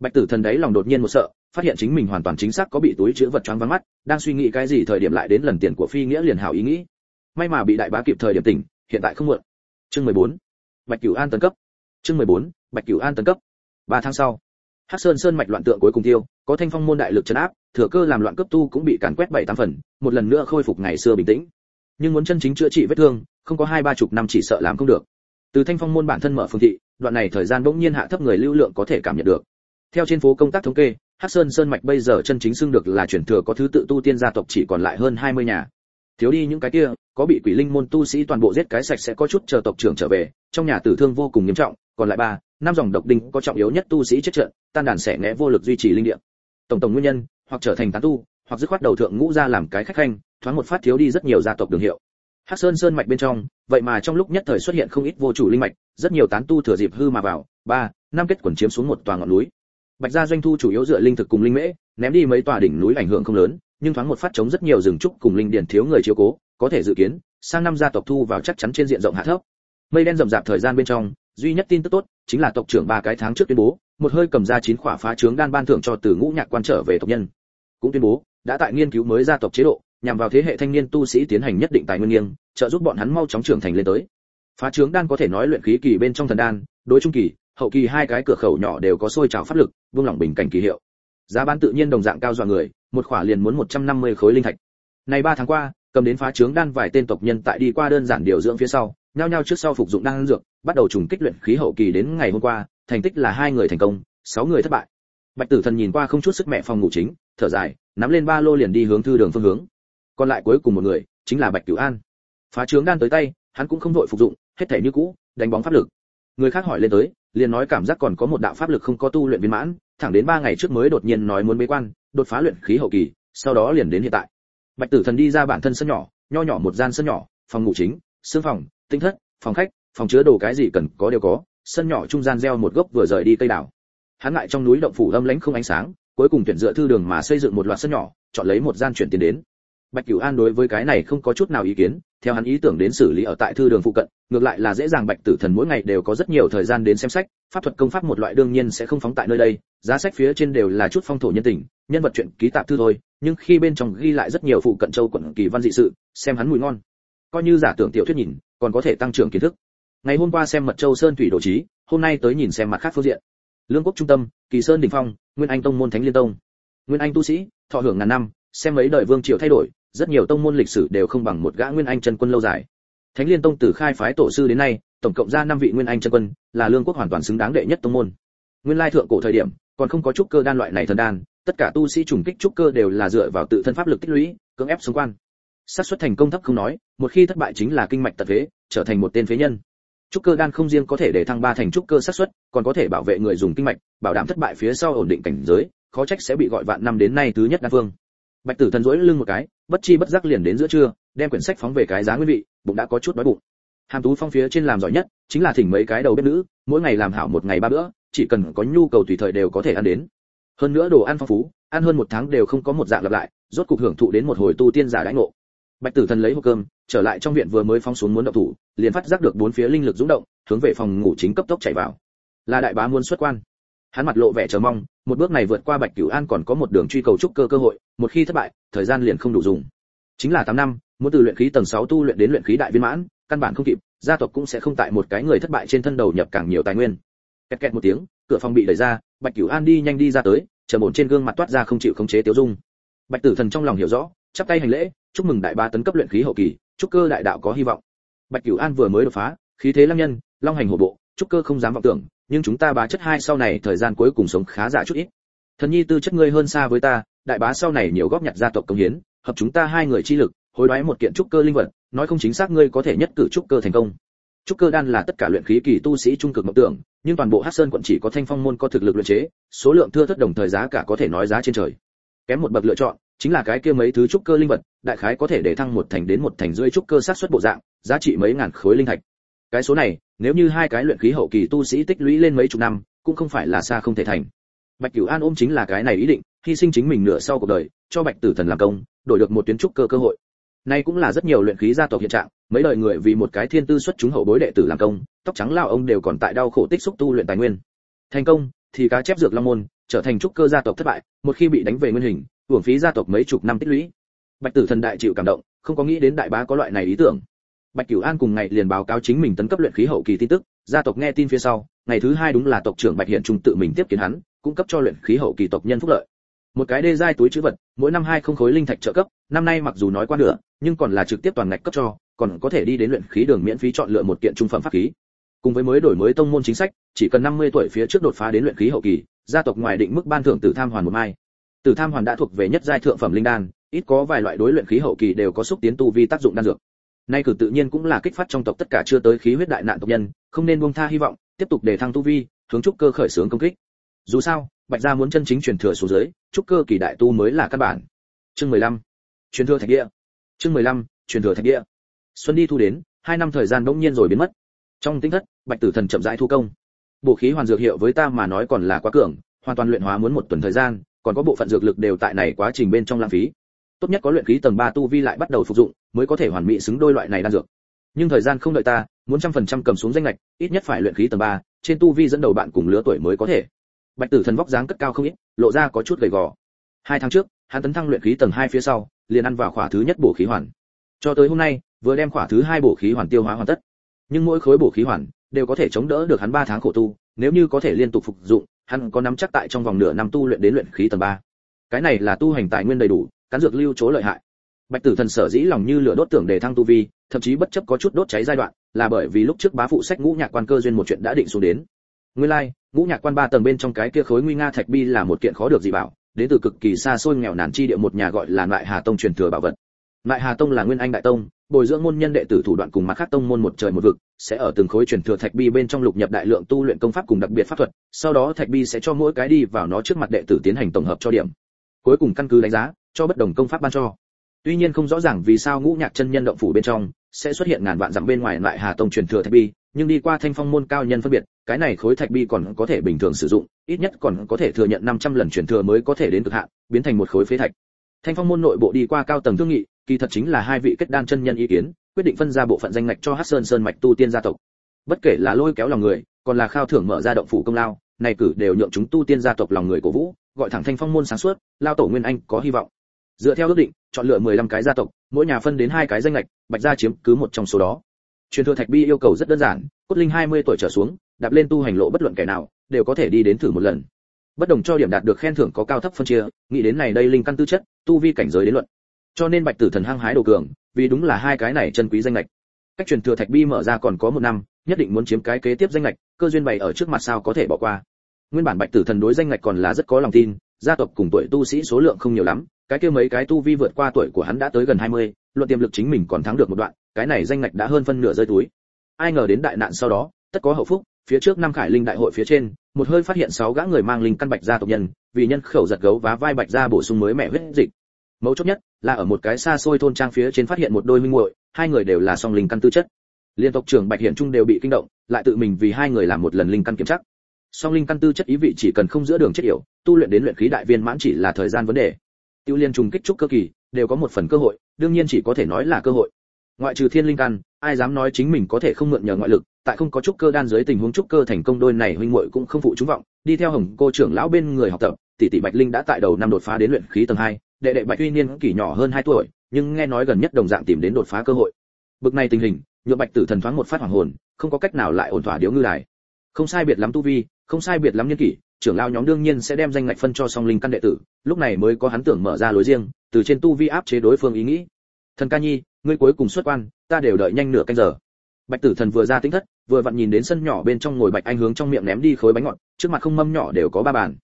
Bạch tử thần đấy lòng đột nhiên một sợ, phát hiện chính mình hoàn toàn chính xác có bị túi chứa vật choáng vắng mắt, đang suy nghĩ cái gì thời điểm lại đến lần tiền của phi nghĩa liền hảo ý nghĩ. May mà bị đại bá kịp thời điểm tỉnh, hiện tại không muộn. Chương 14 bạch cửu an tấn cấp. Chương 14. bạch cửu an tấn cấp. Ba tháng sau, hắc sơn sơn mạch loạn tượng cuối cùng tiêu, có thanh phong môn đại lực chấn áp, thừa cơ làm loạn cấp tu cũng bị càn quét bảy tám phần, một lần nữa khôi phục ngày xưa bình tĩnh. Nhưng muốn chân chính chữa trị vết thương, không có hai ba chục năm chỉ sợ làm không được. Từ thanh phong môn bản thân mở phương thị, đoạn này thời gian bỗng nhiên hạ thấp người lưu lượng có thể cảm nhận được. Theo trên phố công tác thống kê, hắc sơn sơn mạch bây giờ chân chính xưng được là chuyển thừa có thứ tự tu tiên gia tộc chỉ còn lại hơn 20 nhà. Thiếu đi những cái kia, có bị quỷ linh môn tu sĩ toàn bộ giết cái sạch sẽ có chút chờ tộc trưởng trở về trong nhà tử thương vô cùng nghiêm trọng, còn lại ba, năm dòng độc đinh có trọng yếu nhất tu sĩ chết trận, tan đàn sẽ né vô lực duy trì linh địa. Tổng tổng nguyên nhân, hoặc trở thành tán tu, hoặc dứt khoát đầu thượng ngũ ra làm cái khách khanh, thoáng một phát thiếu đi rất nhiều gia tộc đường hiệu. Hắc sơn sơn mạch bên trong, vậy mà trong lúc nhất thời xuất hiện không ít vô chủ linh mạch, rất nhiều tán tu thừa dịp hư mà vào, ba, năm kết quần chiếm xuống một tòa ngọn núi. Bạch gia doanh thu chủ yếu dựa linh thực cùng linh mễ, ném đi mấy tòa đỉnh núi ảnh hưởng không lớn, nhưng thoáng một phát chống rất nhiều rừng trúc cùng linh điển thiếu người chiếu cố, có thể dự kiến, sang năm gia tộc thu vào chắc chắn trên diện rộng hạ thấp mây đen rậm rạp thời gian bên trong, duy nhất tin tức tốt chính là tộc trưởng ba cái tháng trước tuyên bố, một hơi cầm ra chín khỏa phá trướng đan ban thưởng cho từ ngũ nhạc quan trở về tộc nhân. Cũng tuyên bố, đã tại nghiên cứu mới gia tộc chế độ, nhằm vào thế hệ thanh niên tu sĩ tiến hành nhất định tài nguyên nghiêng, trợ giúp bọn hắn mau chóng trưởng thành lên tới. Phá trướng đan có thể nói luyện khí kỳ bên trong thần đan, đối trung kỳ, hậu kỳ hai cái cửa khẩu nhỏ đều có sôi trào pháp lực, vương lòng bình cảnh kỳ hiệu. Giá bán tự nhiên đồng dạng cao dọa người, một khỏa liền muốn 150 khối linh thạch. Này ba tháng qua, cầm đến phá trướng đan vài tên tộc nhân tại đi qua đơn giản điều dưỡng phía sau nhao nhao trước sau phục dụng đan dược, bắt đầu trùng kích luyện khí hậu kỳ đến ngày hôm qua, thành tích là hai người thành công, sáu người thất bại. Bạch tử thần nhìn qua không chút sức mẹ phòng ngủ chính, thở dài, nắm lên ba lô liền đi hướng thư đường phương hướng. Còn lại cuối cùng một người, chính là bạch cửu an. Phá trướng đan tới tay, hắn cũng không vội phục dụng, hết thể như cũ, đánh bóng pháp lực. Người khác hỏi lên tới, liền nói cảm giác còn có một đạo pháp lực không có tu luyện viên mãn, thẳng đến ba ngày trước mới đột nhiên nói muốn bế quan, đột phá luyện khí hậu kỳ, sau đó liền đến hiện tại. Bạch tử thần đi ra bản thân sân nhỏ, nho nhỏ một gian sân nhỏ, phòng ngủ chính sương phòng tinh thất, phòng khách, phòng chứa đồ cái gì cần có đều có, sân nhỏ trung gian gieo một gốc vừa rời đi cây đảo hắn ngại trong núi động phủ âm lãnh không ánh sáng, cuối cùng tuyển dựa thư đường mà xây dựng một loạt sân nhỏ, chọn lấy một gian chuyển tiền đến. Bạch cửu an đối với cái này không có chút nào ý kiến, theo hắn ý tưởng đến xử lý ở tại thư đường phụ cận, ngược lại là dễ dàng bạch tử thần mỗi ngày đều có rất nhiều thời gian đến xem sách, pháp thuật công pháp một loại đương nhiên sẽ không phóng tại nơi đây, giá sách phía trên đều là chút phong thổ nhân tình, nhân vật chuyện ký tạp thư thôi, nhưng khi bên trong ghi lại rất nhiều phụ cận châu quận kỳ văn dị sự, xem hắn mùi ngon. Coi như giả tưởng tiểu thuyết nhìn còn có thể tăng trưởng kiến thức. Ngày hôm qua xem mật châu sơn thủy đồ trí hôm nay tới nhìn xem mặt khác phương diện. Lương quốc trung tâm, kỳ sơn đỉnh phong, nguyên anh tông môn thánh liên tông. Nguyên anh tu sĩ, thọ hưởng ngàn năm, xem mấy đời vương triều thay đổi, rất nhiều tông môn lịch sử đều không bằng một gã nguyên anh chân quân lâu dài. Thánh liên tông từ khai phái tổ sư đến nay, tổng cộng ra năm vị nguyên anh chân quân, là lương quốc hoàn toàn xứng đáng đệ nhất tông môn. Nguyên lai thượng cổ thời điểm, còn không có trúc cơ đan loại này thần đan, tất cả tu sĩ trùng kích trúc cơ đều là dựa vào tự thân pháp lực tích lũy, cưỡng ép xung quan xác suất thành công thấp không nói, một khi thất bại chính là kinh mạch tật phế, trở thành một tên phế nhân. Trúc cơ đan không riêng có thể để thăng ba thành trúc cơ xác suất, còn có thể bảo vệ người dùng kinh mạch, bảo đảm thất bại phía sau ổn định cảnh giới, khó trách sẽ bị gọi vạn năm đến nay thứ nhất đan phương bạch tử thần duỗi lưng một cái, bất chi bất giác liền đến giữa trưa, đem quyển sách phóng về cái giá nguyên vị, bụng đã có chút đói bụng. Hàm tú phong phía trên làm giỏi nhất, chính là thỉnh mấy cái đầu bếp nữ, mỗi ngày làm hảo một ngày ba bữa, chỉ cần có nhu cầu tùy thời đều có thể ăn đến. Hơn nữa đồ ăn phong phú, ăn hơn một tháng đều không có một dạng lặp lại, rốt cục hưởng thụ đến một hồi tu tiên giả đãi ngộ bạch tử thần lấy hộp cơm, trở lại trong viện vừa mới phóng xuống muốn động thủ, liền phát giác được bốn phía linh lực rung động, hướng về phòng ngủ chính cấp tốc chạy vào. Là đại bá muốn xuất quan. Hắn mặt lộ vẻ chờ mong, một bước này vượt qua bạch cửu an còn có một đường truy cầu trúc cơ cơ hội, một khi thất bại, thời gian liền không đủ dùng. Chính là 8 năm, muốn từ luyện khí tầng 6 tu luyện đến luyện khí đại viên mãn, căn bản không kịp, gia tộc cũng sẽ không tại một cái người thất bại trên thân đầu nhập càng nhiều tài nguyên. Kẹt kẹt một tiếng, cửa phòng bị đẩy ra, bạch cửu an đi nhanh đi ra tới, trầm ổn trên gương mặt toát ra không chịu khống chế tiêu dung. Bạch tử thần trong lòng hiểu rõ, chắp tay hành lễ chúc mừng đại ba tấn cấp luyện khí hậu kỳ, chúc cơ đại đạo có hy vọng. Bạch cửu an vừa mới đột phá, khí thế lăng nhân, long hành hổ bộ, chúc cơ không dám vọng tưởng, nhưng chúng ta bá chất hai sau này thời gian cuối cùng sống khá giả chút ít. Thần nhi tư chất ngươi hơn xa với ta, đại bá sau này nhiều góp nhặt gia tộc công hiến, hợp chúng ta hai người chi lực, hối đoái một kiện trúc cơ linh vật, nói không chính xác ngươi có thể nhất cử trúc cơ thành công. Trúc cơ đan là tất cả luyện khí kỳ tu sĩ trung cực mộng tưởng, nhưng toàn bộ hắc sơn quận chỉ có thanh phong môn có thực lực luyện chế, số lượng thưa thất đồng thời giá cả có thể nói giá trên trời. Kém một bậc lựa chọn, chính là cái kia mấy thứ trúc cơ linh vật đại khái có thể để thăng một thành đến một thành rưỡi trúc cơ sát xuất bộ dạng, giá trị mấy ngàn khối linh thạch. Cái số này, nếu như hai cái luyện khí hậu kỳ tu sĩ tích lũy lên mấy chục năm, cũng không phải là xa không thể thành. Bạch cửu an ôm chính là cái này ý định, hy sinh chính mình nửa sau cuộc đời, cho bạch tử thần làm công, đổi được một tuyến trúc cơ cơ hội. Nay cũng là rất nhiều luyện khí gia tộc hiện trạng, mấy đời người vì một cái thiên tư xuất chúng hậu bối đệ tử làm công, tóc trắng lao ông đều còn tại đau khổ tích xúc tu luyện tài nguyên. Thành công, thì cá chép dược long môn, trở thành trúc cơ gia tộc thất bại, một khi bị đánh về nguyên hình, hưởng phí gia tộc mấy chục năm tích lũy bạch tử thần đại chịu cảm động, không có nghĩ đến đại bá có loại này ý tưởng. Bạch cửu an cùng ngày liền báo cáo chính mình tấn cấp luyện khí hậu kỳ tin tức, gia tộc nghe tin phía sau, ngày thứ hai đúng là tộc trưởng bạch hiện trung tự mình tiếp kiến hắn, cung cấp cho luyện khí hậu kỳ tộc nhân phúc lợi. Một cái đê giai túi chữ vật, mỗi năm hai không khối linh thạch trợ cấp, năm nay mặc dù nói qua nữa nhưng còn là trực tiếp toàn ngạch cấp cho, còn có thể đi đến luyện khí đường miễn phí chọn lựa một kiện trung phẩm pháp khí. Cùng với mới đổi mới tông môn chính sách, chỉ cần 50 tuổi phía trước đột phá đến luyện khí hậu kỳ, gia tộc ngoài định mức ban thưởng tử tham hoàn một mai. Tử tham hoàn đã thuộc về nhất giai thượng phẩm linh đan ít có vài loại đối luyện khí hậu kỳ đều có xúc tiến tu vi tác dụng đan dược. Nay cử tự nhiên cũng là kích phát trong tộc tất cả chưa tới khí huyết đại nạn tộc nhân, không nên buông tha hy vọng, tiếp tục để thăng tu vi, hướng trúc cơ khởi xướng công kích. Dù sao, bạch gia muốn chân chính truyền thừa xuống dưới trúc cơ kỳ đại tu mới là căn bản. Chương 15. truyền thừa thạch địa. Chương 15. truyền thừa thạch địa. Xuân đi thu đến, hai năm thời gian bỗng nhiên rồi biến mất. Trong tinh thất, bạch tử thần chậm rãi thu công. Bộ khí hoàn dược hiệu với ta mà nói còn là quá cường, hoàn toàn luyện hóa muốn một tuần thời gian, còn có bộ phận dược lực đều tại này quá trình bên trong lãng phí tốt nhất có luyện khí tầng 3 tu vi lại bắt đầu phục dụng mới có thể hoàn mỹ xứng đôi loại này đan dược. Nhưng thời gian không đợi ta muốn trăm phần trăm cầm xuống danh ngạch, ít nhất phải luyện khí tầng 3, trên tu vi dẫn đầu bạn cùng lứa tuổi mới có thể. Bạch tử thần vóc dáng cất cao không ít lộ ra có chút gầy gò. Hai tháng trước hắn tấn thăng luyện khí tầng 2 phía sau liền ăn vào khỏa thứ nhất bổ khí hoàn. Cho tới hôm nay vừa đem khỏa thứ hai bổ khí hoàn tiêu hóa hoàn tất. Nhưng mỗi khối bổ khí hoàn đều có thể chống đỡ được hắn 3 tháng khổ tu nếu như có thể liên tục phục dụng hắn có nắm chắc tại trong vòng nửa năm tu luyện đến luyện khí tầng 3. cái này là tu hành tài nguyên đầy đủ cắn dược lưu chỗ lợi hại. Bạch tử thần sở dĩ lòng như lửa đốt tưởng để thăng tu vi thậm chí bất chấp có chút đốt cháy giai đoạn là bởi vì lúc trước bá phụ sách ngũ nhạc quan cơ duyên một chuyện đã định xuống đến. Nguyên lai like, ngũ nhạc quan ba tầng bên trong cái kia khối nguy nga thạch bi là một kiện khó được gì bảo đến từ cực kỳ xa xôi nghèo nàn chi địa một nhà gọi là lại hà tông truyền thừa bảo vật. Lại hà tông là nguyên anh đại tông bồi dưỡng môn nhân đệ tử thủ đoạn cùng mặt khác tông môn một trời một vực sẽ ở từng khối truyền thừa thạch bi bên trong lục nhập đại lượng tu luyện công pháp cùng đặc biệt pháp thuật sau đó thạch bi sẽ cho mỗi cái đi vào nó trước mặt đệ tử tiến hành tổng hợp cho điểm cuối cùng căn cứ đánh giá, cho bất đồng công pháp ban cho. Tuy nhiên không rõ ràng vì sao ngũ nhạc chân nhân động phủ bên trong sẽ xuất hiện ngàn vạn dặm bên ngoài lại hà tông truyền thừa thạch bi, nhưng đi qua thanh phong môn cao nhân phân biệt, cái này khối thạch bi còn có thể bình thường sử dụng, ít nhất còn có thể thừa nhận 500 lần truyền thừa mới có thể đến cực hạn, biến thành một khối phế thạch. Thanh phong môn nội bộ đi qua cao tầng thương nghị, kỳ thật chính là hai vị kết đan chân nhân ý kiến, quyết định phân ra bộ phận danh ngạch cho hắc sơn sơn mạch tu tiên gia tộc. Bất kể là lôi kéo lòng người, còn là khao thưởng mở ra động phủ công lao, này cử đều nhượng chúng tu tiên gia tộc lòng người cổ vũ gọi thẳng thanh phong môn sáng suốt, lao tổ nguyên anh có hy vọng. Dựa theo ước định, chọn lựa 15 cái gia tộc, mỗi nhà phân đến hai cái danh lệch, bạch gia chiếm cứ một trong số đó. Truyền thừa thạch bi yêu cầu rất đơn giản, cốt linh 20 tuổi trở xuống, đạp lên tu hành lộ bất luận kẻ nào, đều có thể đi đến thử một lần. Bất đồng cho điểm đạt được khen thưởng có cao thấp phân chia, nghĩ đến này đây linh căn tư chất, tu vi cảnh giới đến luận. Cho nên bạch tử thần hăng hái đồ cường, vì đúng là hai cái này chân quý danh lệch. Cách truyền thừa thạch bi mở ra còn có một năm, nhất định muốn chiếm cái kế tiếp danh lệch, cơ duyên bày ở trước mặt sao có thể bỏ qua nguyên bản bạch tử thần đối danh ngạch còn là rất có lòng tin gia tộc cùng tuổi tu sĩ số lượng không nhiều lắm cái kia mấy cái tu vi vượt qua tuổi của hắn đã tới gần 20, luận tiềm lực chính mình còn thắng được một đoạn cái này danh ngạch đã hơn phân nửa rơi túi. Ai ngờ đến đại nạn sau đó tất có hậu phúc phía trước năm khải linh đại hội phía trên một hơi phát hiện sáu gã người mang linh căn bạch gia tộc nhân vì nhân khẩu giật gấu và vai bạch gia bổ sung mới mẹ huyết dịch. Mấu chốt nhất là ở một cái xa xôi thôn trang phía trên phát hiện một đôi minh muội hai người đều là song linh căn tư chất. Liên tộc trưởng bạch hiển trung đều bị kinh động lại tự mình vì hai người làm một lần linh căn kiểm tra song linh căn tư chất ý vị chỉ cần không giữa đường chết yểu tu luyện đến luyện khí đại viên mãn chỉ là thời gian vấn đề. Tiêu liên trùng kích trúc cơ kỳ đều có một phần cơ hội đương nhiên chỉ có thể nói là cơ hội. Ngoại trừ thiên linh căn ai dám nói chính mình có thể không mượn nhờ ngoại lực tại không có trúc cơ đan dưới tình huống trúc cơ thành công đôi này huynh muội cũng không phụ chúng vọng đi theo hồng cô trưởng lão bên người học tập tỷ tỷ bạch linh đã tại đầu năm đột phá đến luyện khí tầng 2, đệ đệ bạch uy niên kỷ nhỏ hơn 2 tuổi nhưng nghe nói gần nhất đồng dạng tìm đến đột phá cơ hội. Bực này tình hình nhựa bạch tử thần thoáng một phát hoàng hồn không có cách nào lại ổn thỏa điếu ngư đài. Không sai biệt lắm tu vi không sai biệt lắm nhân kỷ, trưởng lão nhóm đương nhiên sẽ đem danh ngạch phân cho song linh căn đệ tử, lúc này mới có hắn tưởng mở ra lối riêng, từ trên tu vi áp chế đối phương ý nghĩ. Thần ca nhi, ngươi cuối cùng xuất quan, ta đều đợi nhanh nửa canh giờ. Bạch tử thần vừa ra tính thất, vừa vặn nhìn đến sân nhỏ bên trong ngồi bạch anh hướng trong miệng ném đi khối bánh ngọt, trước mặt không mâm nhỏ đều có ba bàn.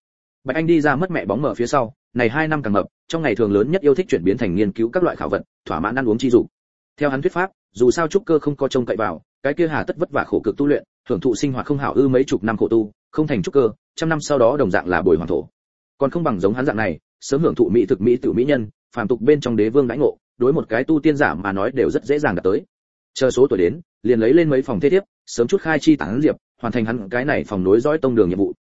Bạch anh đi ra mất mẹ bóng mở phía sau, này hai năm càng mập, trong ngày thường lớn nhất yêu thích chuyển biến thành nghiên cứu các loại khảo vật, thỏa mãn ăn uống chi dục theo hắn thuyết pháp, dù sao trúc cơ không có trông cậy vào, cái kia hà tất vất vả khổ cực tu luyện hưởng thụ sinh hoạt không hảo ư mấy chục năm khổ tu, không thành trúc cơ, trăm năm sau đó đồng dạng là bồi hoàng thổ. Còn không bằng giống hắn dạng này, sớm hưởng thụ mỹ thực mỹ tự mỹ nhân, phàm tục bên trong đế vương đãi ngộ, đối một cái tu tiên giả mà nói đều rất dễ dàng đạt tới. Chờ số tuổi đến, liền lấy lên mấy phòng thế thiếp, sớm chút khai chi tán diệp, hoàn thành hắn cái này phòng nối dõi tông đường nhiệm vụ.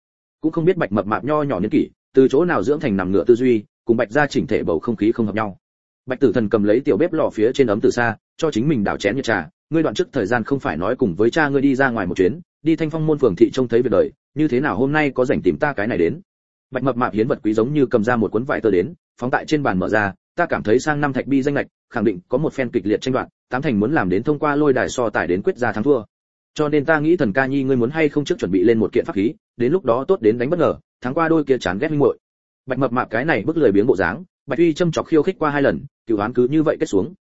Cũng không biết bạch mập mạp nho nhỏ niên kỷ, từ chỗ nào dưỡng thành nằm ngựa tư duy, cùng bạch gia chỉnh thể bầu không khí không hợp nhau. Bạch tử thần cầm lấy tiểu bếp lò phía trên ấm từ xa, cho chính mình đảo chén nhiệt trà ngươi đoạn trước thời gian không phải nói cùng với cha ngươi đi ra ngoài một chuyến, đi thanh phong môn phường thị trông thấy việc đời, như thế nào hôm nay có rảnh tìm ta cái này đến? Bạch mập mạp hiến vật quý giống như cầm ra một cuốn vải tờ đến, phóng tại trên bàn mở ra, ta cảm thấy sang năm thạch bi danh lệch khẳng định có một phen kịch liệt tranh đoạt, tám thành muốn làm đến thông qua lôi đài so tài đến quyết ra thắng thua. Cho nên ta nghĩ thần ca nhi ngươi muốn hay không trước chuẩn bị lên một kiện pháp khí, đến lúc đó tốt đến đánh bất ngờ, thắng qua đôi kia chán ghét huynh muội. Bạch mập mạp cái này bức lười biếng bộ dáng, bạch uy châm chọc khiêu khích qua hai lần, cửu đoán cứ như vậy kết xuống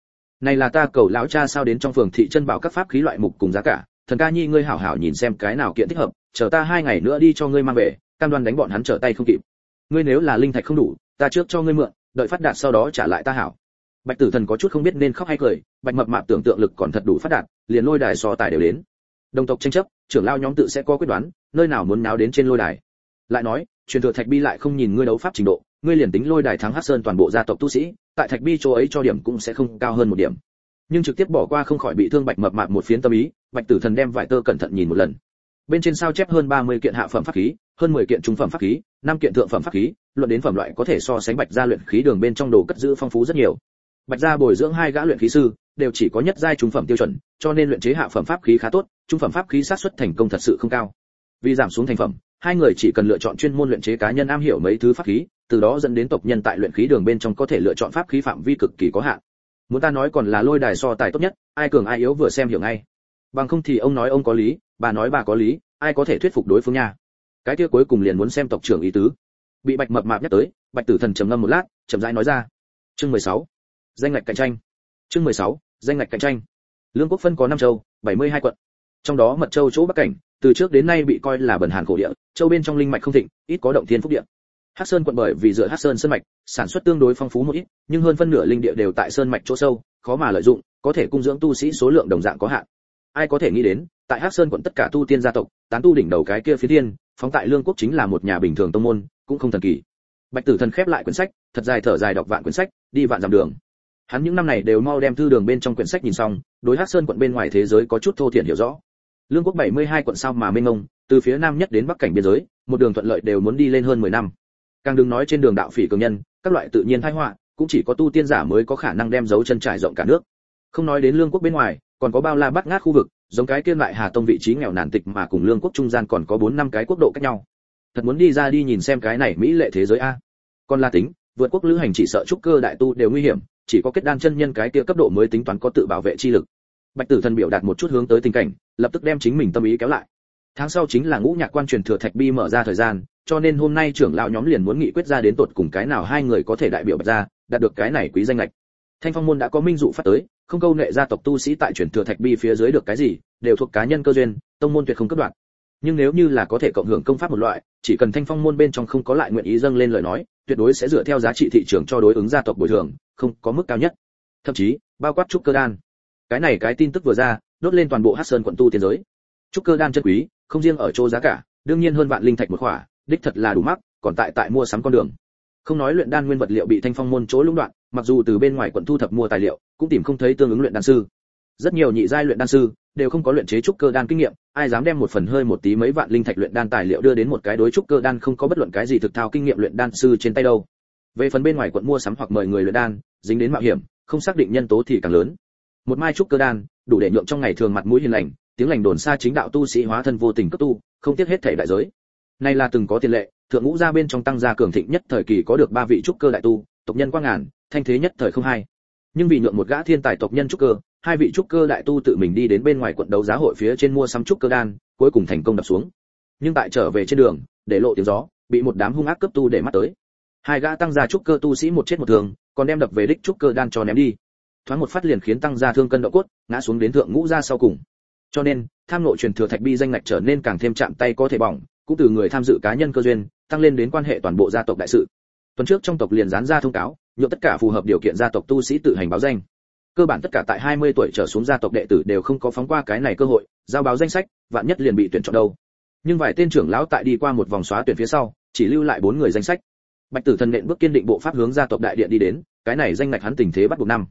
này là ta cầu lão cha sao đến trong phường thị chân bảo các pháp khí loại mục cùng giá cả. Thần ca nhi ngươi hảo hảo nhìn xem cái nào kiện thích hợp, chờ ta hai ngày nữa đi cho ngươi mang về, cam đoan đánh bọn hắn trở tay không kịp. Ngươi nếu là linh thạch không đủ, ta trước cho ngươi mượn, đợi phát đạt sau đó trả lại ta hảo. Bạch tử thần có chút không biết nên khóc hay cười, bạch mập mạp tưởng tượng lực còn thật đủ phát đạt, liền lôi đài so tài đều đến. Đồng tộc tranh chấp, trưởng lao nhóm tự sẽ có quyết đoán, nơi nào muốn náo đến trên lôi đài. Lại nói, truyền thừa thạch bi lại không nhìn ngươi đấu pháp trình độ ngươi liền tính lôi đài thắng hắc sơn toàn bộ gia tộc tu sĩ, tại thạch bi chỗ ấy cho điểm cũng sẽ không cao hơn một điểm. Nhưng trực tiếp bỏ qua không khỏi bị thương bạch mập mạp một phiến tâm ý, bạch tử thần đem vải tơ cẩn thận nhìn một lần. Bên trên sao chép hơn 30 kiện hạ phẩm pháp khí, hơn 10 kiện trung phẩm pháp khí, năm kiện thượng phẩm pháp khí, luận đến phẩm loại có thể so sánh bạch gia luyện khí đường bên trong đồ cất giữ phong phú rất nhiều. Bạch gia bồi dưỡng hai gã luyện khí sư, đều chỉ có nhất giai trung phẩm tiêu chuẩn, cho nên luyện chế hạ phẩm pháp khí khá tốt, trung phẩm pháp khí sát xuất thành công thật sự không cao. Vì giảm xuống thành phẩm, hai người chỉ cần lựa chọn chuyên môn luyện chế cá nhân am hiểu mấy thứ pháp khí từ đó dẫn đến tộc nhân tại luyện khí đường bên trong có thể lựa chọn pháp khí phạm vi cực kỳ có hạn. Muốn ta nói còn là lôi đài so tài tốt nhất, ai cường ai yếu vừa xem hiểu ngay. Bằng không thì ông nói ông có lý, bà nói bà có lý, ai có thể thuyết phục đối phương nha. Cái kia cuối cùng liền muốn xem tộc trưởng ý tứ. Bị bạch mập mạp nhắc tới, bạch tử thần trầm ngâm một lát, chậm rãi nói ra. Chương 16. danh ngạch cạnh tranh. Chương 16. danh ngạch cạnh tranh. Lương quốc phân có năm châu 72 quận. Trong đó mật châu chỗ bắc cảnh, từ trước đến nay bị coi là bẩn hàn cổ địa, châu bên trong linh mạch không thịnh, ít có động thiên phúc địa. Hắc Sơn quận bởi vì dựa Hắc Sơn sơn mạch, sản xuất tương đối phong phú một ít, nhưng hơn phân nửa linh địa đều tại sơn mạch chỗ sâu, khó mà lợi dụng, có thể cung dưỡng tu sĩ số lượng đồng dạng có hạn. Ai có thể nghĩ đến, tại Hắc Sơn quận tất cả tu tiên gia tộc, tán tu đỉnh đầu cái kia phía thiên, phóng tại lương quốc chính là một nhà bình thường tông môn, cũng không thần kỳ. Bạch Tử Thần khép lại quyển sách, thật dài thở dài đọc vạn quyển sách, đi vạn dặm đường. Hắn những năm này đều mau đem thư đường bên trong quyển sách nhìn xong, đối Hắc Sơn quận bên ngoài thế giới có chút thô thiển hiểu rõ. Lương quốc 72 quận sao mà mênh mông, từ phía nam nhất đến bắc cảnh biên giới, một đường thuận lợi đều muốn đi lên hơn 10 năm càng đừng nói trên đường đạo phỉ cường nhân, các loại tự nhiên thái họa, cũng chỉ có tu tiên giả mới có khả năng đem dấu chân trải rộng cả nước. Không nói đến lương quốc bên ngoài, còn có bao la bắt ngát khu vực, giống cái kia lại hà tông vị trí nghèo nàn tịch mà cùng lương quốc trung gian còn có bốn năm cái quốc độ cách nhau. Thật muốn đi ra đi nhìn xem cái này mỹ lệ thế giới a. Còn la tính, vượt quốc lữ hành chỉ sợ trúc cơ đại tu đều nguy hiểm, chỉ có kết đan chân nhân cái kia cấp độ mới tính toán có tự bảo vệ chi lực. Bạch tử thần biểu đạt một chút hướng tới tình cảnh, lập tức đem chính mình tâm ý kéo lại. Tháng sau chính là ngũ nhạc quan truyền thừa thạch bi mở ra thời gian cho nên hôm nay trưởng lão nhóm liền muốn nghị quyết ra đến tột cùng cái nào hai người có thể đại biểu bạch ra đạt được cái này quý danh lệch thanh phong môn đã có minh dụ phát tới, không câu nệ gia tộc tu sĩ tại truyền thừa thạch bi phía dưới được cái gì, đều thuộc cá nhân cơ duyên, tông môn tuyệt không cấp đoạn. Nhưng nếu như là có thể cộng hưởng công pháp một loại, chỉ cần thanh phong môn bên trong không có lại nguyện ý dâng lên lời nói, tuyệt đối sẽ dựa theo giá trị thị trường cho đối ứng gia tộc bồi thường, không có mức cao nhất. Thậm chí, bao quát trúc cơ đan. Cái này cái tin tức vừa ra, đốt lên toàn bộ hát sơn quận tu tiên giới. Trúc cơ đan chân quý, không riêng ở chỗ giá cả, đương nhiên hơn vạn linh thạch một khỏa đích thật là đủ mắc, còn tại tại mua sắm con đường. Không nói luyện đan nguyên vật liệu bị thanh phong môn chỗ lũng đoạn, mặc dù từ bên ngoài quận thu thập mua tài liệu, cũng tìm không thấy tương ứng luyện đan sư. Rất nhiều nhị giai luyện đan sư đều không có luyện chế trúc cơ đan kinh nghiệm, ai dám đem một phần hơi một tí mấy vạn linh thạch luyện đan tài liệu đưa đến một cái đối trúc cơ đan không có bất luận cái gì thực thao kinh nghiệm luyện đan sư trên tay đâu. Về phần bên ngoài quận mua sắm hoặc mời người luyện đan, dính đến mạo hiểm, không xác định nhân tố thì càng lớn. Một mai trúc cơ đan, đủ để nhượng trong ngày thường mặt mũi hiền lành, tiếng lành đồn xa chính đạo tu sĩ hóa thân vô tình cấp tu, không tiếc hết thảy đại giới này là từng có tiền lệ, thượng ngũ gia bên trong tăng gia cường thịnh nhất thời kỳ có được ba vị trúc cơ đại tu, tộc nhân quang ngàn, thanh thế nhất thời không hai. Nhưng vì nhượng một gã thiên tài tộc nhân trúc cơ, hai vị trúc cơ đại tu tự mình đi đến bên ngoài quận đấu giá hội phía trên mua sắm trúc cơ đan, cuối cùng thành công đập xuống. Nhưng tại trở về trên đường, để lộ tiếng gió, bị một đám hung ác cấp tu để mắt tới. Hai gã tăng gia trúc cơ tu sĩ một chết một thường, còn đem đập về đích trúc cơ đan cho ném đi. Thoáng một phát liền khiến tăng gia thương cân độ cốt, ngã xuống đến thượng ngũ gia sau cùng. Cho nên, tham nội truyền thừa thạch bi danh ngạch trở nên càng thêm chạm tay có thể bỏng cũng từ người tham dự cá nhân cơ duyên, tăng lên đến quan hệ toàn bộ gia tộc đại sự. Tuần trước trong tộc liền dán ra thông cáo nhộn tất cả phù hợp điều kiện gia tộc tu sĩ tự hành báo danh. Cơ bản tất cả tại 20 tuổi trở xuống gia tộc đệ tử đều không có phóng qua cái này cơ hội, giao báo danh sách, vạn nhất liền bị tuyển chọn đâu. Nhưng vài tên trưởng lão tại đi qua một vòng xóa tuyển phía sau, chỉ lưu lại bốn người danh sách. Bạch tử thần nện bước kiên định bộ pháp hướng gia tộc đại điện đi đến, cái này danh ngạch hắn tình thế bắt buộc năm.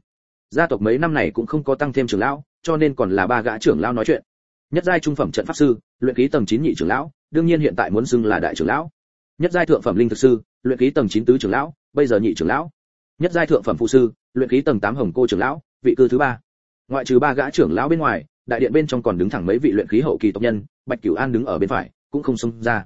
Gia tộc mấy năm này cũng không có tăng thêm trưởng lão, cho nên còn là ba gã trưởng lão nói chuyện. Nhất giai trung phẩm trận pháp sư, luyện khí tầng 9 nhị trưởng lão đương nhiên hiện tại muốn xưng là đại trưởng lão. Nhất giai thượng phẩm linh thực sư, luyện khí tầng chín tứ trưởng lão, bây giờ nhị trưởng lão. Nhất giai thượng phẩm phụ sư, luyện khí tầng tám hồng cô trưởng lão, vị cư thứ ba. Ngoại trừ ba gã trưởng lão bên ngoài, đại điện bên trong còn đứng thẳng mấy vị luyện khí hậu kỳ tộc nhân, bạch cửu an đứng ở bên phải, cũng không xông ra.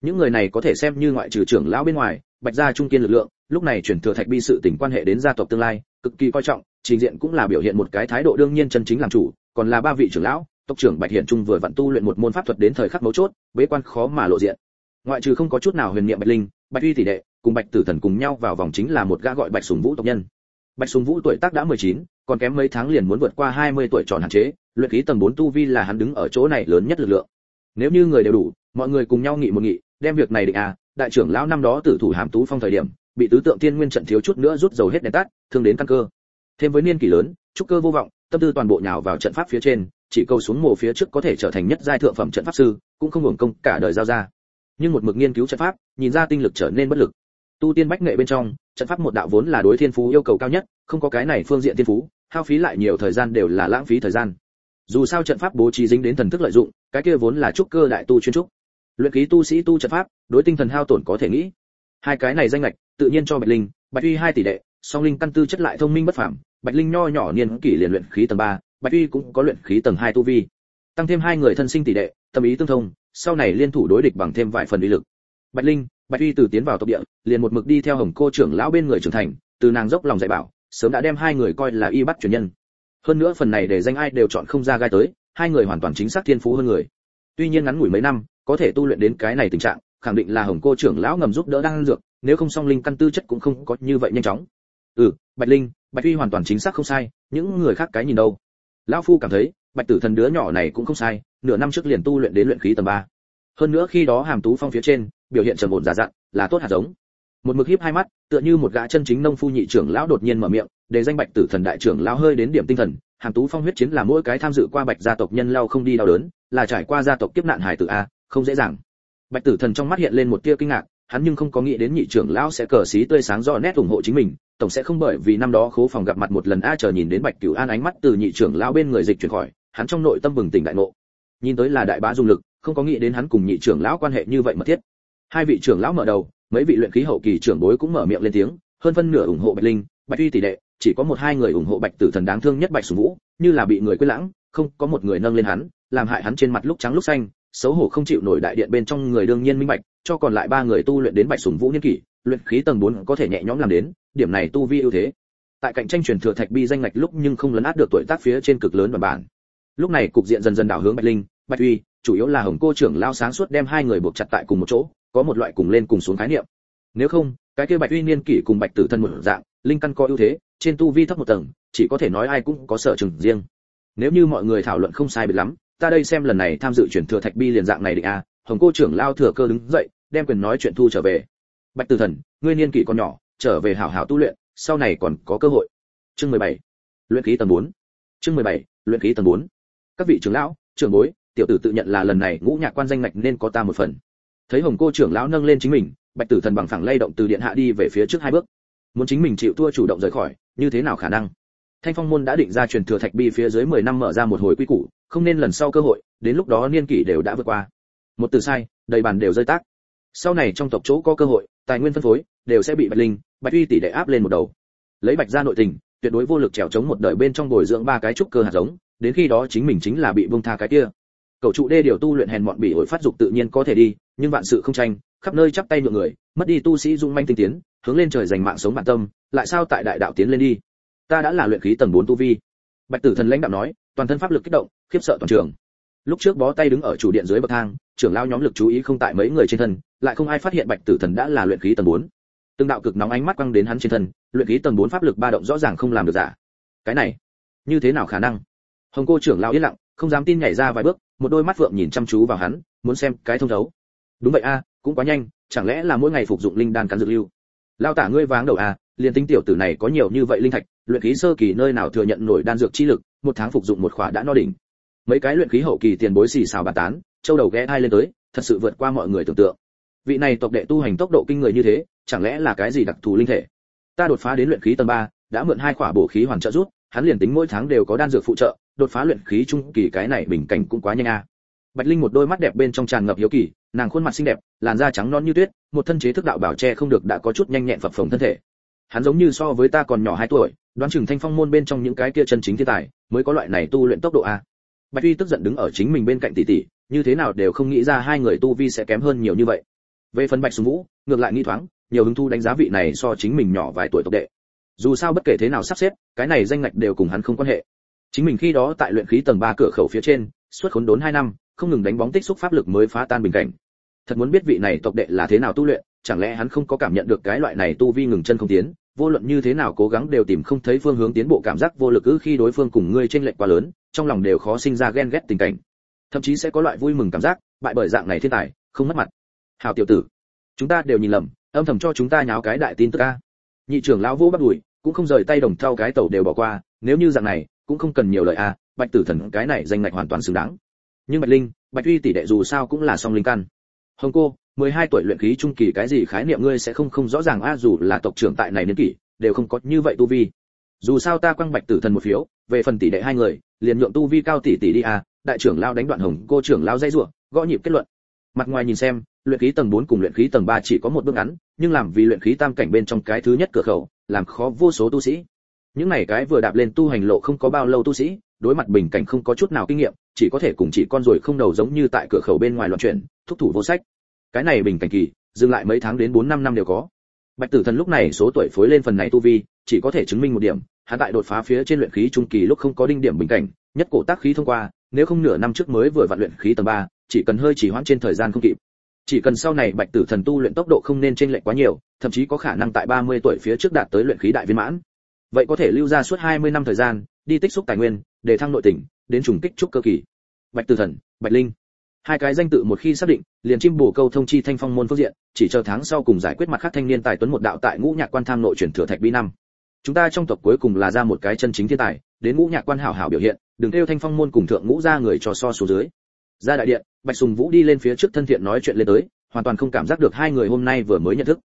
Những người này có thể xem như ngoại trừ trưởng lão bên ngoài, bạch gia trung kiên lực lượng, lúc này chuyển thừa thạch bi sự tình quan hệ đến gia tộc tương lai, cực kỳ coi trọng, trình diện cũng là biểu hiện một cái thái độ đương nhiên chân chính làm chủ, còn là ba vị trưởng lão tộc trưởng bạch hiển trung vừa vặn tu luyện một môn pháp thuật đến thời khắc mấu chốt bế quan khó mà lộ diện. Ngoại trừ không có chút nào huyền niệm bạch linh bạch uy tỷ đệ cùng bạch tử thần cùng nhau vào vòng chính là một gã gọi bạch sùng vũ tộc nhân. Bạch sùng vũ tuổi tác đã 19, còn kém mấy tháng liền muốn vượt qua 20 tuổi tròn hạn chế luyện khí tầng 4 tu vi là hắn đứng ở chỗ này lớn nhất lực lượng. Nếu như người đều đủ mọi người cùng nhau nghị một nghị đem việc này định à đại trưởng lão năm đó tử thủ hàm tú phong thời điểm bị tứ tượng tiên nguyên trận thiếu chút nữa rút dầu hết đèn tắt thương đến căn cơ. Thêm với niên kỷ lớn trúc cơ vô vọng tâm tư toàn bộ nhào vào trận pháp phía trên chỉ cầu xuống mồ phía trước có thể trở thành nhất giai thượng phẩm trận pháp sư, cũng không hưởng công cả đời giao ra. Nhưng một mực nghiên cứu trận pháp, nhìn ra tinh lực trở nên bất lực. Tu tiên bách nghệ bên trong, trận pháp một đạo vốn là đối thiên phú yêu cầu cao nhất, không có cái này phương diện thiên phú, hao phí lại nhiều thời gian đều là lãng phí thời gian. Dù sao trận pháp bố trí dính đến thần thức lợi dụng, cái kia vốn là trúc cơ đại tu chuyên trúc. Luyện khí tu sĩ tu trận pháp, đối tinh thần hao tổn có thể nghĩ. Hai cái này danh lệch tự nhiên cho bạch linh, bạch uy hai tỷ đệ, song linh căn tư chất lại thông minh bất phàm, bạch linh nho nhỏ niên kỷ liền luyện khí tầng ba bạch uy cũng có luyện khí tầng 2 tu vi, tăng thêm hai người thân sinh tỷ đệ, tâm ý tương thông, sau này liên thủ đối địch bằng thêm vài phần uy lực. Bạch linh, bạch uy từ tiến vào tộc địa, liền một mực đi theo hồng cô trưởng lão bên người trưởng thành, từ nàng dốc lòng dạy bảo, sớm đã đem hai người coi là y bắt truyền nhân. Hơn nữa phần này để danh ai đều chọn không ra gai tới, hai người hoàn toàn chính xác thiên phú hơn người. Tuy nhiên ngắn ngủi mấy năm, có thể tu luyện đến cái này tình trạng, khẳng định là hồng cô trưởng lão ngầm giúp đỡ đang dược, nếu không song linh căn tư chất cũng không có như vậy nhanh chóng. Ừ bạch linh, bạch uy hoàn toàn chính xác không sai, những người khác cái nhìn đâu? Lão phu cảm thấy, bạch tử thần đứa nhỏ này cũng không sai, nửa năm trước liền tu luyện đến luyện khí tầng ba. Hơn nữa khi đó hàm tú phong phía trên, biểu hiện trầm ổn giả dặn là tốt hạt giống. Một mực hiếp hai mắt, tựa như một gã chân chính nông phu nhị trưởng lão đột nhiên mở miệng, để danh bạch tử thần đại trưởng lão hơi đến điểm tinh thần, hàm tú phong huyết chiến là mỗi cái tham dự qua bạch gia tộc nhân lao không đi đau đớn, là trải qua gia tộc kiếp nạn hải tử a, không dễ dàng. Bạch tử thần trong mắt hiện lên một tia kinh ngạc, hắn nhưng không có nghĩ đến nhị trưởng lão sẽ cờ xí tươi sáng rõ nét ủng hộ chính mình tổng sẽ không bởi vì năm đó khố phòng gặp mặt một lần a chờ nhìn đến bạch cửu an ánh mắt từ nhị trưởng lão bên người dịch chuyển khỏi, hắn trong nội tâm bừng tỉnh đại ngộ. Nhìn tới là đại bá dung lực, không có nghĩ đến hắn cùng nhị trưởng lão quan hệ như vậy mật thiết. Hai vị trưởng lão mở đầu, mấy vị luyện khí hậu kỳ trưởng bối cũng mở miệng lên tiếng, hơn phân nửa ủng hộ bạch linh, bạch uy tỷ đệ, chỉ có một hai người ủng hộ bạch tử thần đáng thương nhất bạch sùng vũ, như là bị người quên lãng, không có một người nâng lên hắn, làm hại hắn trên mặt lúc trắng lúc xanh, xấu hổ không chịu nổi đại điện bên trong người đương nhiên minh bạch, cho còn lại ba người tu luyện đến bạch sùng vũ niên kỷ luyện khí tầng 4 có thể nhẹ nhõm làm đến, điểm này tu vi ưu thế. Tại cạnh tranh truyền thừa thạch bi danh ngạch lúc nhưng không lấn át được tuổi tác phía trên cực lớn bản bản. Lúc này cục diện dần dần đảo hướng bạch linh, bạch uy, chủ yếu là hồng cô trưởng lao sáng suốt đem hai người buộc chặt tại cùng một chỗ, có một loại cùng lên cùng xuống khái niệm. Nếu không, cái kia bạch uy niên kỷ cùng bạch tử thân một dạng, linh căn có ưu thế, trên tu vi thấp một tầng, chỉ có thể nói ai cũng có sở trường riêng. Nếu như mọi người thảo luận không sai biệt lắm, ta đây xem lần này tham dự chuyển thừa thạch bi liền dạng này định a. Hồng cô trưởng lao thừa cơ đứng dậy, đem quyền nói chuyện thu trở về bạch tử thần, ngươi niên kỷ còn nhỏ, trở về hảo hảo tu luyện, sau này còn có cơ hội chương 17. luyện khí tầng 4. chương 17. luyện khí tầng 4. các vị trưởng lão, trưởng bối, tiểu tử tự nhận là lần này ngũ nhạc quan danh ngạch nên có ta một phần thấy hồng cô trưởng lão nâng lên chính mình, bạch tử thần bằng phẳng lay động từ điện hạ đi về phía trước hai bước muốn chính mình chịu thua chủ động rời khỏi, như thế nào khả năng thanh phong môn đã định ra truyền thừa thạch bi phía dưới 10 năm mở ra một hồi quy củ, không nên lần sau cơ hội, đến lúc đó niên kỷ đều đã vượt qua một từ sai, đầy bàn đều rơi tác sau này trong tộc chỗ có cơ hội tài nguyên phân phối đều sẽ bị bạch linh, bạch uy tỷ đệ áp lên một đầu. Lấy bạch ra nội tình, tuyệt đối vô lực trèo chống một đời bên trong bồi dưỡng ba cái trúc cơ hạt giống, đến khi đó chính mình chính là bị buông tha cái kia. Cầu trụ đê điều tu luyện hèn mọn bị ổi phát dục tự nhiên có thể đi, nhưng vạn sự không tranh, khắp nơi chắp tay nhượng người, mất đi tu sĩ dung manh tinh tiến, hướng lên trời giành mạng sống bản tâm, lại sao tại đại đạo tiến lên đi? Ta đã là luyện khí tầng 4 tu vi. Bạch tử thần lãnh đạo nói, toàn thân pháp lực kích động, khiếp sợ toàn trường. Lúc trước bó tay đứng ở chủ điện dưới bậc thang, trưởng lao nhóm lực chú ý không tại mấy người trên thân lại không ai phát hiện bạch tử thần đã là luyện khí tầng 4. từng đạo cực nóng ánh mắt quăng đến hắn trên thân, luyện khí tầng 4 pháp lực ba động rõ ràng không làm được giả. Cái này, như thế nào khả năng? Hồng cô trưởng lao yên lặng, không dám tin nhảy ra vài bước, một đôi mắt vượng nhìn chăm chú vào hắn, muốn xem cái thông thấu. Đúng vậy a, cũng quá nhanh, chẳng lẽ là mỗi ngày phục dụng linh đan cắn dược lưu? Lao tả ngươi váng đầu a, liền tính tiểu tử này có nhiều như vậy linh thạch, luyện khí sơ kỳ nơi nào thừa nhận nổi đan dược chi lực, một tháng phục dụng một khỏa đã no đỉnh. Mấy cái luyện khí hậu kỳ tiền bối xì xào bàn tán, châu đầu ghé hai lên tới, thật sự vượt qua mọi người tưởng tượng vị này tộc đệ tu hành tốc độ kinh người như thế chẳng lẽ là cái gì đặc thù linh thể? Ta đột phá đến luyện khí tầng 3, đã mượn hai khỏa bổ khí hoàn trợ rút hắn liền tính mỗi tháng đều có đan dược phụ trợ đột phá luyện khí trung kỳ cái này bình cảnh cũng quá nhanh a. Bạch linh một đôi mắt đẹp bên trong tràn ngập hiếu kỳ nàng khuôn mặt xinh đẹp làn da trắng non như tuyết một thân chế thức đạo bảo che không được đã có chút nhanh nhẹn phập phồng thân thể. Hắn giống như so với ta còn nhỏ hai tuổi đoán chừng thanh phong môn bên trong những cái kia chân chính thiên tài mới có loại này tu luyện tốc độ a. Bạch uy tức giận đứng ở chính mình bên cạnh tỷ tỷ như thế nào đều không nghĩ ra hai người tu vi sẽ kém hơn nhiều như vậy về phần bạch sùng vũ, ngược lại nghi thoáng, nhiều hứng thu đánh giá vị này so chính mình nhỏ vài tuổi tộc đệ. Dù sao bất kể thế nào sắp xếp, cái này danh ngạch đều cùng hắn không quan hệ. Chính mình khi đó tại luyện khí tầng ba cửa khẩu phía trên suốt khốn đốn hai năm, không ngừng đánh bóng tích xúc pháp lực mới phá tan bình cảnh. Thật muốn biết vị này tộc đệ là thế nào tu luyện, chẳng lẽ hắn không có cảm nhận được cái loại này tu vi ngừng chân không tiến, vô luận như thế nào cố gắng đều tìm không thấy phương hướng tiến bộ cảm giác vô lực ư khi đối phương cùng ngươi chênh lệch quá lớn, trong lòng đều khó sinh ra ghen ghét tình cảnh. Thậm chí sẽ có loại vui mừng cảm giác, bại bởi dạng này thiên tài, không mất mặt hào tiểu tử, chúng ta đều nhìn lầm, âm thầm cho chúng ta nháo cái đại tin tức a. Nhị trưởng lão vũ bắt đuổi, cũng không rời tay đồng thau cái tàu đều bỏ qua, nếu như dạng này, cũng không cần nhiều lời a, bạch tử thần cái này danh ngạch hoàn toàn xứng đáng. Nhưng bạch linh, bạch uy tỷ đệ dù sao cũng là song linh căn. Hồng cô 12 tuổi luyện khí trung kỳ cái gì khái niệm ngươi sẽ không không rõ ràng a, dù là tộc trưởng tại này niên kỷ, đều không có như vậy tu vi. Dù sao ta quăng bạch tử thần một phiếu, về phần tỷ đệ hai người, liền nhượng tu vi cao tỷ tỷ đi a, đại trưởng lao đánh đoạn hồng cô trưởng lao dây rủa, gõ nhịp kết luận. Mặt ngoài nhìn xem luyện khí tầng 4 cùng luyện khí tầng 3 chỉ có một bước ngắn nhưng làm vì luyện khí tam cảnh bên trong cái thứ nhất cửa khẩu làm khó vô số tu sĩ. Những này cái vừa đạp lên tu hành lộ không có bao lâu tu sĩ đối mặt bình cảnh không có chút nào kinh nghiệm chỉ có thể cùng chỉ con rồi không đầu giống như tại cửa khẩu bên ngoài loạn chuyển thúc thủ vô sách. Cái này bình cảnh kỳ dừng lại mấy tháng đến bốn năm năm đều có. Bạch tử thần lúc này số tuổi phối lên phần này tu vi chỉ có thể chứng minh một điểm hắn tại đột phá phía trên luyện khí trung kỳ lúc không có đinh điểm bình cảnh nhất cổ tác khí thông qua nếu không nửa năm trước mới vừa vặn luyện khí tầng 3, chỉ cần hơi chỉ hoãn trên thời gian không kịp chỉ cần sau này bạch tử thần tu luyện tốc độ không nên chênh lệch quá nhiều, thậm chí có khả năng tại 30 tuổi phía trước đạt tới luyện khí đại viên mãn. Vậy có thể lưu ra suốt 20 năm thời gian, đi tích xúc tài nguyên, để thăng nội tỉnh, đến trùng kích trúc cơ kỳ. Bạch tử thần, bạch linh. Hai cái danh tự một khi xác định, liền chim bổ câu thông chi thanh phong môn phương diện, chỉ chờ tháng sau cùng giải quyết mặt khác thanh niên tài tuấn một đạo tại ngũ nhạc quan tham nội chuyển thừa thạch bi năm. Chúng ta trong tộc cuối cùng là ra một cái chân chính thiên tài, đến ngũ nhạc quan hảo hảo biểu hiện, đừng theo thanh phong môn cùng thượng ngũ ra người cho so số dưới. Ra đại điện bạch sùng vũ đi lên phía trước thân thiện nói chuyện lên tới, hoàn toàn không cảm giác được hai người hôm nay vừa mới nhận thức.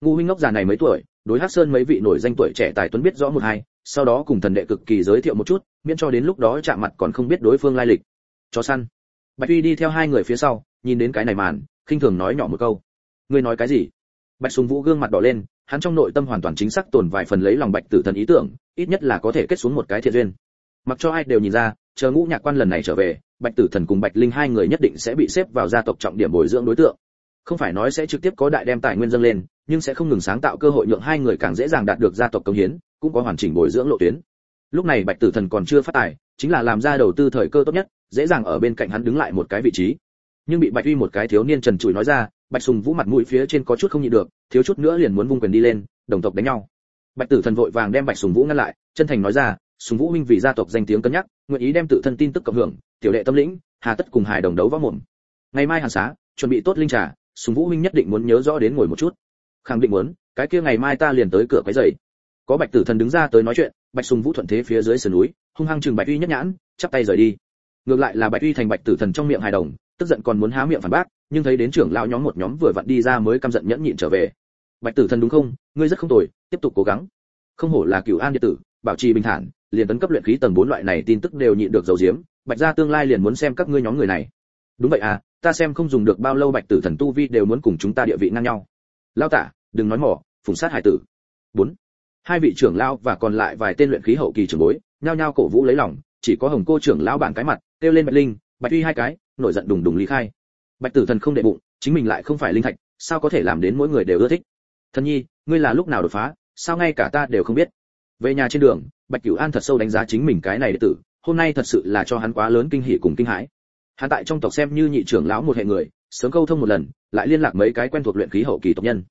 Ngu huynh ngốc già này mấy tuổi, đối hắc sơn mấy vị nổi danh tuổi trẻ tài tuấn biết rõ một hai, sau đó cùng thần đệ cực kỳ giới thiệu một chút, miễn cho đến lúc đó chạm mặt còn không biết đối phương lai lịch. Chó săn. Bạch Huy đi theo hai người phía sau, nhìn đến cái này màn, khinh thường nói nhỏ một câu. Ngươi nói cái gì? Bạch sùng vũ gương mặt đỏ lên, hắn trong nội tâm hoàn toàn chính xác tồn vài phần lấy lòng bạch tử thần ý tưởng, ít nhất là có thể kết xuống một cái thiện duyên. Mặc cho ai đều nhìn ra chờ ngũ nhạc quan lần này trở về, bạch tử thần cùng bạch linh hai người nhất định sẽ bị xếp vào gia tộc trọng điểm bồi dưỡng đối tượng. Không phải nói sẽ trực tiếp có đại đem tài nguyên dâng lên, nhưng sẽ không ngừng sáng tạo cơ hội nhượng hai người càng dễ dàng đạt được gia tộc công hiến, cũng có hoàn chỉnh bồi dưỡng lộ tuyến. Lúc này bạch tử thần còn chưa phát tài, chính là làm ra đầu tư thời cơ tốt nhất, dễ dàng ở bên cạnh hắn đứng lại một cái vị trí. Nhưng bị bạch uy một cái thiếu niên trần trụi nói ra, bạch sùng vũ mặt mũi phía trên có chút không nhịn được, thiếu chút nữa liền muốn vung quyền đi lên, đồng tộc đánh nhau. Bạch tử thần vội vàng đem bạch sùng vũ ngăn lại, chân thành nói ra sùng vũ minh vì gia tộc danh tiếng cân nhắc, nguyện ý đem tự thân tin tức cộng hưởng, tiểu đệ tâm lĩnh, hà tất cùng hài đồng đấu võ mồm. Ngày mai hàn xá, chuẩn bị tốt linh trà, sùng vũ minh nhất định muốn nhớ rõ đến ngồi một chút. Khẳng định muốn, cái kia ngày mai ta liền tới cửa cái giày có bạch tử thần đứng ra tới nói chuyện, bạch sùng vũ thuận thế phía dưới sườn núi, hung hăng chừng bạch uy nhất nhãn, chắp tay rời đi. Ngược lại là bạch uy thành bạch tử thần trong miệng hài đồng, tức giận còn muốn há miệng phản bác, nhưng thấy đến trưởng lão nhóm một nhóm vừa vặn đi ra mới căm giận nhẫn nhịn trở về. Bạch tử thần đúng không? Ngươi rất không tồi, tiếp tục cố gắng. Không hổ là cửu an điện tử, bảo trì bình thản liền tấn cấp luyện khí tầng 4 loại này tin tức đều nhịn được dầu diếm, bạch gia tương lai liền muốn xem các ngươi nhóm người này. Đúng vậy à ta xem không dùng được bao lâu bạch tử thần tu vi đều muốn cùng chúng ta địa vị ngang nhau. Lao tả, đừng nói mỏ phùng sát hải tử. Bốn. Hai vị trưởng lão và còn lại vài tên luyện khí hậu kỳ trưởng bối, nhao nhao cổ vũ lấy lòng, chỉ có hồng cô trưởng lão bản cái mặt, kêu lên bạch linh, bạch uy hai cái, nổi giận đùng đùng lý khai. Bạch tử thần không đệ bụng, chính mình lại không phải linh thạch, sao có thể làm đến mỗi người đều ưa thích? Thần nhi, ngươi là lúc nào đột phá, sao ngay cả ta đều không biết? Về nhà trên đường, bạch cửu an thật sâu đánh giá chính mình cái này đệ tử, hôm nay thật sự là cho hắn quá lớn kinh hỉ cùng kinh hãi. Hắn tại trong tộc xem như nhị trưởng lão một hệ người, sớm câu thông một lần, lại liên lạc mấy cái quen thuộc luyện khí hậu kỳ tộc nhân.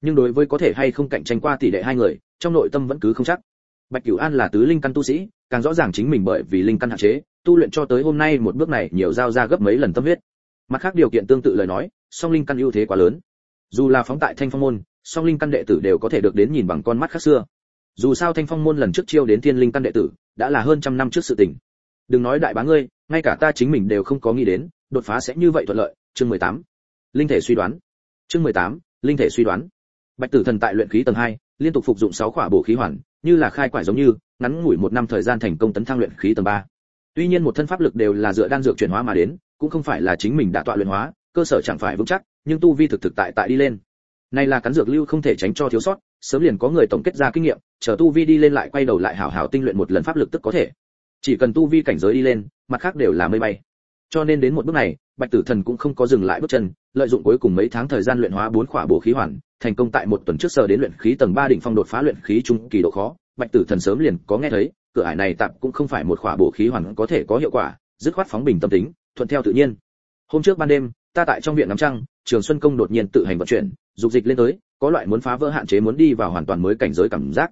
Nhưng đối với có thể hay không cạnh tranh qua tỷ lệ hai người, trong nội tâm vẫn cứ không chắc. Bạch cửu an là tứ linh căn tu sĩ, càng rõ ràng chính mình bởi vì linh căn hạn chế, tu luyện cho tới hôm nay một bước này nhiều giao ra gấp mấy lần tâm huyết. Mặt khác điều kiện tương tự lời nói, song linh căn ưu thế quá lớn. Dù là phóng tại thanh phong môn, song linh căn đệ tử đều có thể được đến nhìn bằng con mắt khác xưa dù sao thanh phong môn lần trước chiêu đến thiên linh căn đệ tử đã là hơn trăm năm trước sự tình. Đừng nói đại bá ngươi ngay cả ta chính mình đều không có nghĩ đến đột phá sẽ như vậy thuận lợi. Chương 18. linh thể suy đoán. Chương 18, linh thể suy đoán. Bạch tử thần tại luyện khí tầng 2, liên tục phục dụng 6 khỏa bổ khí hoàn như là khai quải giống như ngắn ngủi một năm thời gian thành công tấn thăng luyện khí tầng 3. tuy nhiên một thân pháp lực đều là dựa đan dược chuyển hóa mà đến cũng không phải là chính mình đã tọa luyện hóa cơ sở chẳng phải vững chắc nhưng tu vi thực thực tại tại đi lên. Này là cắn dược lưu không thể tránh cho thiếu sót sớm liền có người tổng kết ra kinh nghiệm, chờ tu vi đi lên lại quay đầu lại hảo hảo tinh luyện một lần pháp lực tức có thể. Chỉ cần tu vi cảnh giới đi lên, mặt khác đều là mây bay. Cho nên đến một bước này, bạch tử thần cũng không có dừng lại bước chân, lợi dụng cuối cùng mấy tháng thời gian luyện hóa bốn khỏa bổ khí hoàn, thành công tại một tuần trước sờ đến luyện khí tầng 3 đỉnh phong đột phá luyện khí trung kỳ độ khó. Bạch tử thần sớm liền có nghe thấy, cửa ải này tạm cũng không phải một khỏa bổ khí hoàn có thể có hiệu quả, dứt khoát phóng bình tâm tính, thuận theo tự nhiên. Hôm trước ban đêm, ta tại trong viện ngắm trăng trường xuân công đột nhiên tự hành vận chuyển, dục dịch lên tới, có loại muốn phá vỡ hạn chế muốn đi vào hoàn toàn mới cảnh giới cảm giác.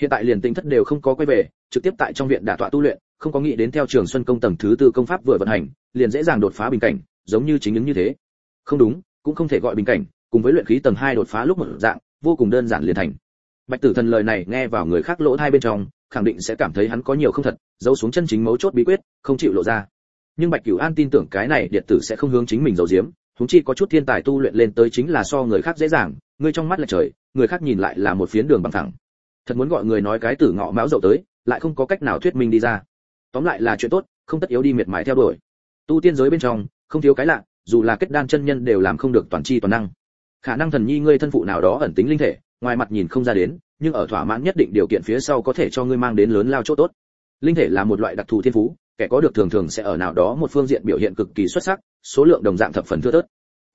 Hiện tại liền tinh thất đều không có quay về, trực tiếp tại trong viện đả tọa tu luyện, không có nghĩ đến theo trường xuân công tầng thứ tư công pháp vừa vận hành, liền dễ dàng đột phá bình cảnh, giống như chính ứng như thế. Không đúng, cũng không thể gọi bình cảnh, cùng với luyện khí tầng 2 đột phá lúc một dạng, vô cùng đơn giản liền thành. Bạch tử thần lời này nghe vào người khác lỗ hai bên trong, khẳng định sẽ cảm thấy hắn có nhiều không thật, giấu xuống chân chính mấu chốt bí quyết, không chịu lộ ra. Nhưng bạch cửu an tin tưởng cái này điện tử sẽ không hướng chính mình giấu giếm huống chi có chút thiên tài tu luyện lên tới chính là so người khác dễ dàng, người trong mắt là trời, người khác nhìn lại là một phiến đường bằng thẳng. Thật muốn gọi người nói cái tử ngọ mão dậu tới, lại không có cách nào thuyết minh đi ra. Tóm lại là chuyện tốt, không tất yếu đi miệt mài theo đuổi. Tu tiên giới bên trong, không thiếu cái lạ, dù là kết đan chân nhân đều làm không được toàn chi toàn năng. Khả năng thần nhi ngươi thân phụ nào đó ẩn tính linh thể, ngoài mặt nhìn không ra đến, nhưng ở thỏa mãn nhất định điều kiện phía sau có thể cho ngươi mang đến lớn lao chỗ tốt. Linh thể là một loại đặc thù thiên phú, kẻ có được thường thường sẽ ở nào đó một phương diện biểu hiện cực kỳ xuất sắc số lượng đồng dạng thập phần thưa thớt.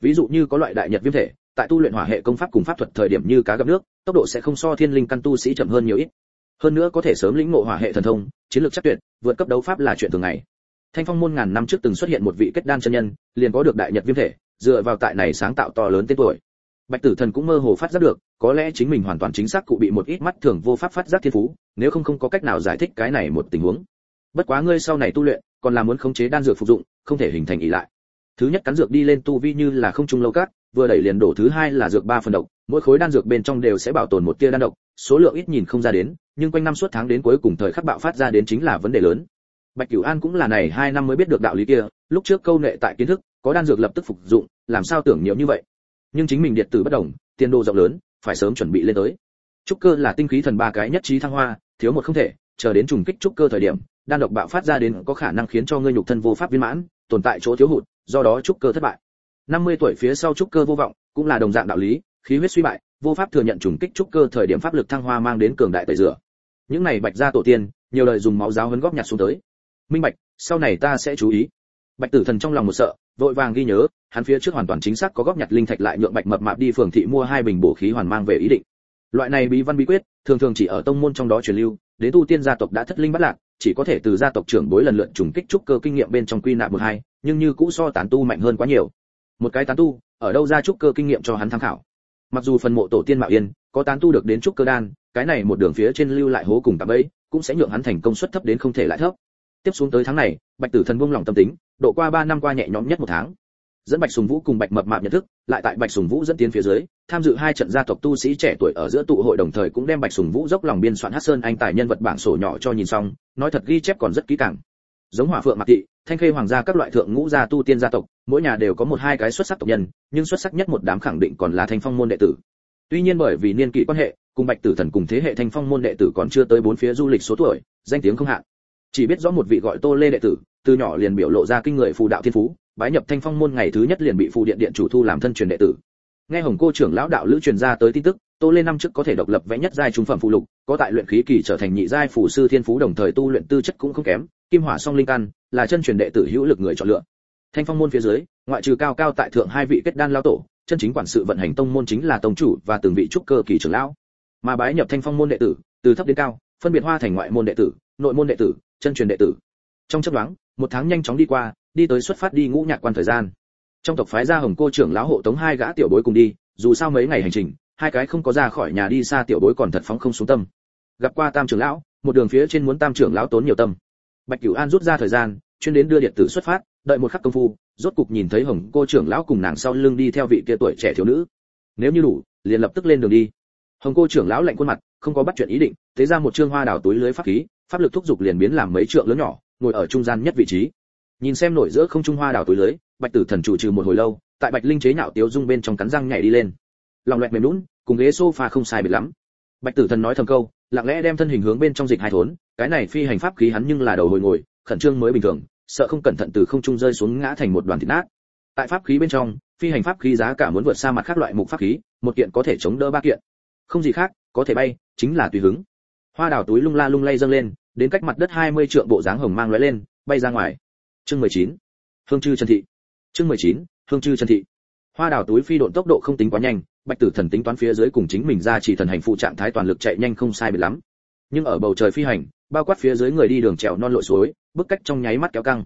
Ví dụ như có loại đại nhật viêm thể, tại tu luyện hỏa hệ công pháp cùng pháp thuật thời điểm như cá gặp nước, tốc độ sẽ không so thiên linh căn tu sĩ chậm hơn nhiều ít. Hơn nữa có thể sớm lĩnh ngộ hỏa hệ thần thông, chiến lược chắc tuyệt, vượt cấp đấu pháp là chuyện thường ngày. Thanh phong môn ngàn năm trước từng xuất hiện một vị kết đan chân nhân, liền có được đại nhật viêm thể, dựa vào tại này sáng tạo to lớn tên tuổi. Bạch tử thần cũng mơ hồ phát giác được, có lẽ chính mình hoàn toàn chính xác cụ bị một ít mắt thường vô pháp phát giác thiên phú, nếu không không có cách nào giải thích cái này một tình huống. Bất quá ngươi sau này tu luyện, còn là muốn khống chế đan dược phục dụng, không thể hình thành ý lại thứ nhất cắn dược đi lên tu vi như là không trung lâu cát, vừa đẩy liền đổ thứ hai là dược ba phần độc, mỗi khối đan dược bên trong đều sẽ bảo tồn một tia đan độc, số lượng ít nhìn không ra đến, nhưng quanh năm suốt tháng đến cuối cùng thời khắc bạo phát ra đến chính là vấn đề lớn. Bạch cửu an cũng là này hai năm mới biết được đạo lý kia, lúc trước câu nệ tại kiến thức, có đan dược lập tức phục dụng, làm sao tưởng nhiều như vậy. Nhưng chính mình điện tử bất đồng, tiền đồ rộng lớn, phải sớm chuẩn bị lên tới. Trúc cơ là tinh khí thần ba cái nhất trí thăng hoa, thiếu một không thể, chờ đến trùng kích trúc cơ thời điểm, đan độc bạo phát ra đến có khả năng khiến cho ngươi nhục thân vô pháp viên mãn, tồn tại chỗ thiếu hụt do đó trúc cơ thất bại. 50 tuổi phía sau trúc cơ vô vọng, cũng là đồng dạng đạo lý, khí huyết suy bại, vô pháp thừa nhận trùng kích trúc cơ thời điểm pháp lực thăng hoa mang đến cường đại tẩy rửa. Những này bạch gia tổ tiên, nhiều lời dùng máu giáo hấn góp nhặt xuống tới. Minh bạch, sau này ta sẽ chú ý. Bạch tử thần trong lòng một sợ, vội vàng ghi nhớ, hắn phía trước hoàn toàn chính xác có góp nhặt linh thạch lại nhượng bạch mập mạp đi phường thị mua hai bình bổ khí hoàn mang về ý định. Loại này bí văn bí quyết, thường thường chỉ ở tông môn trong đó truyền lưu đến tu tiên gia tộc đã thất linh bất lạc, chỉ có thể từ gia tộc trưởng bối lần lượt trùng kích trúc cơ kinh nghiệm bên trong quy nạp một hai, nhưng như cũ so tán tu mạnh hơn quá nhiều. Một cái tán tu, ở đâu ra trúc cơ kinh nghiệm cho hắn tham khảo? Mặc dù phần mộ tổ tiên mạo yên có tán tu được đến trúc cơ đan, cái này một đường phía trên lưu lại hố cùng tạm ấy cũng sẽ nhượng hắn thành công suất thấp đến không thể lại thấp. Tiếp xuống tới tháng này, bạch tử thần buông lòng tâm tính, độ qua 3 năm qua nhẹ nhõm nhất một tháng dẫn bạch sùng vũ cùng bạch mập mạp nhận thức, lại tại bạch sùng vũ dẫn tiến phía dưới, tham dự hai trận gia tộc tu sĩ trẻ tuổi ở giữa tụ hội đồng thời cũng đem bạch sùng vũ dốc lòng biên soạn hát sơn anh tài nhân vật bảng sổ nhỏ cho nhìn xong, nói thật ghi chép còn rất kỹ càng. Giống hỏa phượng mạc thị, thanh khê hoàng gia các loại thượng ngũ gia tu tiên gia tộc, mỗi nhà đều có một hai cái xuất sắc tộc nhân, nhưng xuất sắc nhất một đám khẳng định còn là thanh phong môn đệ tử. Tuy nhiên bởi vì niên kỷ quan hệ, cùng bạch tử thần cùng thế hệ thanh phong môn đệ tử còn chưa tới bốn phía du lịch số tuổi, danh tiếng không hạn. Chỉ biết rõ một vị gọi tô lê đệ tử, từ nhỏ liền biểu lộ ra kinh người phù đạo thiên phú bái nhập thanh phong môn ngày thứ nhất liền bị phù điện điện chủ thu làm thân truyền đệ tử. Nghe hồng cô trưởng lão đạo lữ truyền ra tới tin tức, tô lên năm trước có thể độc lập vẽ nhất giai trung phẩm phụ lục, có tại luyện khí kỳ trở thành nhị giai phù sư thiên phú đồng thời tu luyện tư chất cũng không kém, kim hỏa song linh căn là chân truyền đệ tử hữu lực người chọn lựa. Thanh phong môn phía dưới, ngoại trừ cao cao tại thượng hai vị kết đan lão tổ, chân chính quản sự vận hành tông môn chính là tông chủ và từng vị trúc cơ kỳ trưởng lão. Mà bái nhập thanh phong môn đệ tử, từ thấp đến cao, phân biệt hoa thành ngoại môn đệ tử, nội môn đệ tử, chân truyền đệ tử. Trong chấp đoán một tháng nhanh chóng đi qua đi tới xuất phát đi ngũ nhạc quan thời gian. Trong tộc phái gia hồng cô trưởng lão hộ tống hai gã tiểu bối cùng đi, dù sao mấy ngày hành trình, hai cái không có ra khỏi nhà đi xa tiểu bối còn thật phóng không xuống tâm. Gặp qua tam trưởng lão, một đường phía trên muốn tam trưởng lão tốn nhiều tâm. Bạch cửu an rút ra thời gian, chuyên đến đưa điện tử xuất phát, đợi một khắc công phu, rốt cục nhìn thấy hồng cô trưởng lão cùng nàng sau lưng đi theo vị kia tuổi trẻ thiếu nữ. Nếu như đủ, liền lập tức lên đường đi. Hồng cô trưởng lão lạnh khuôn mặt, không có bắt chuyện ý định, thế ra một trương hoa đào túi lưới pháp khí, pháp lực thúc giục liền biến làm mấy trượng lớn nhỏ, ngồi ở trung gian nhất vị trí nhìn xem nổi giữa không trung hoa đào túi lưới, bạch tử thần chủ trừ một hồi lâu, tại bạch linh chế nhạo tiếu dung bên trong cắn răng nhảy đi lên. Lòng loẹt mềm lún cùng ghế sofa không sai biệt lắm. Bạch tử thần nói thầm câu, lặng lẽ đem thân hình hướng bên trong dịch hai thốn, cái này phi hành pháp khí hắn nhưng là đầu hồi ngồi, khẩn trương mới bình thường, sợ không cẩn thận từ không trung rơi xuống ngã thành một đoàn thịt nát. Tại pháp khí bên trong, phi hành pháp khí giá cả muốn vượt xa mặt khác loại mục pháp khí, một kiện có thể chống đỡ ba kiện. Không gì khác, có thể bay, chính là tùy hứng. Hoa đào túi lung la lung lay dâng lên, đến cách mặt đất 20 trượng bộ dáng hồng mang lóe lên, bay ra ngoài chương 19. hương chư trần thị. Chương 19. hương chư trần thị. Hoa đào túi phi độn tốc độ không tính quá nhanh, bạch tử thần tính toán phía dưới cùng chính mình ra chỉ thần hành phụ trạng thái toàn lực chạy nhanh không sai biệt lắm. Nhưng ở bầu trời phi hành, bao quát phía dưới người đi đường trèo non lội suối, bức cách trong nháy mắt kéo căng.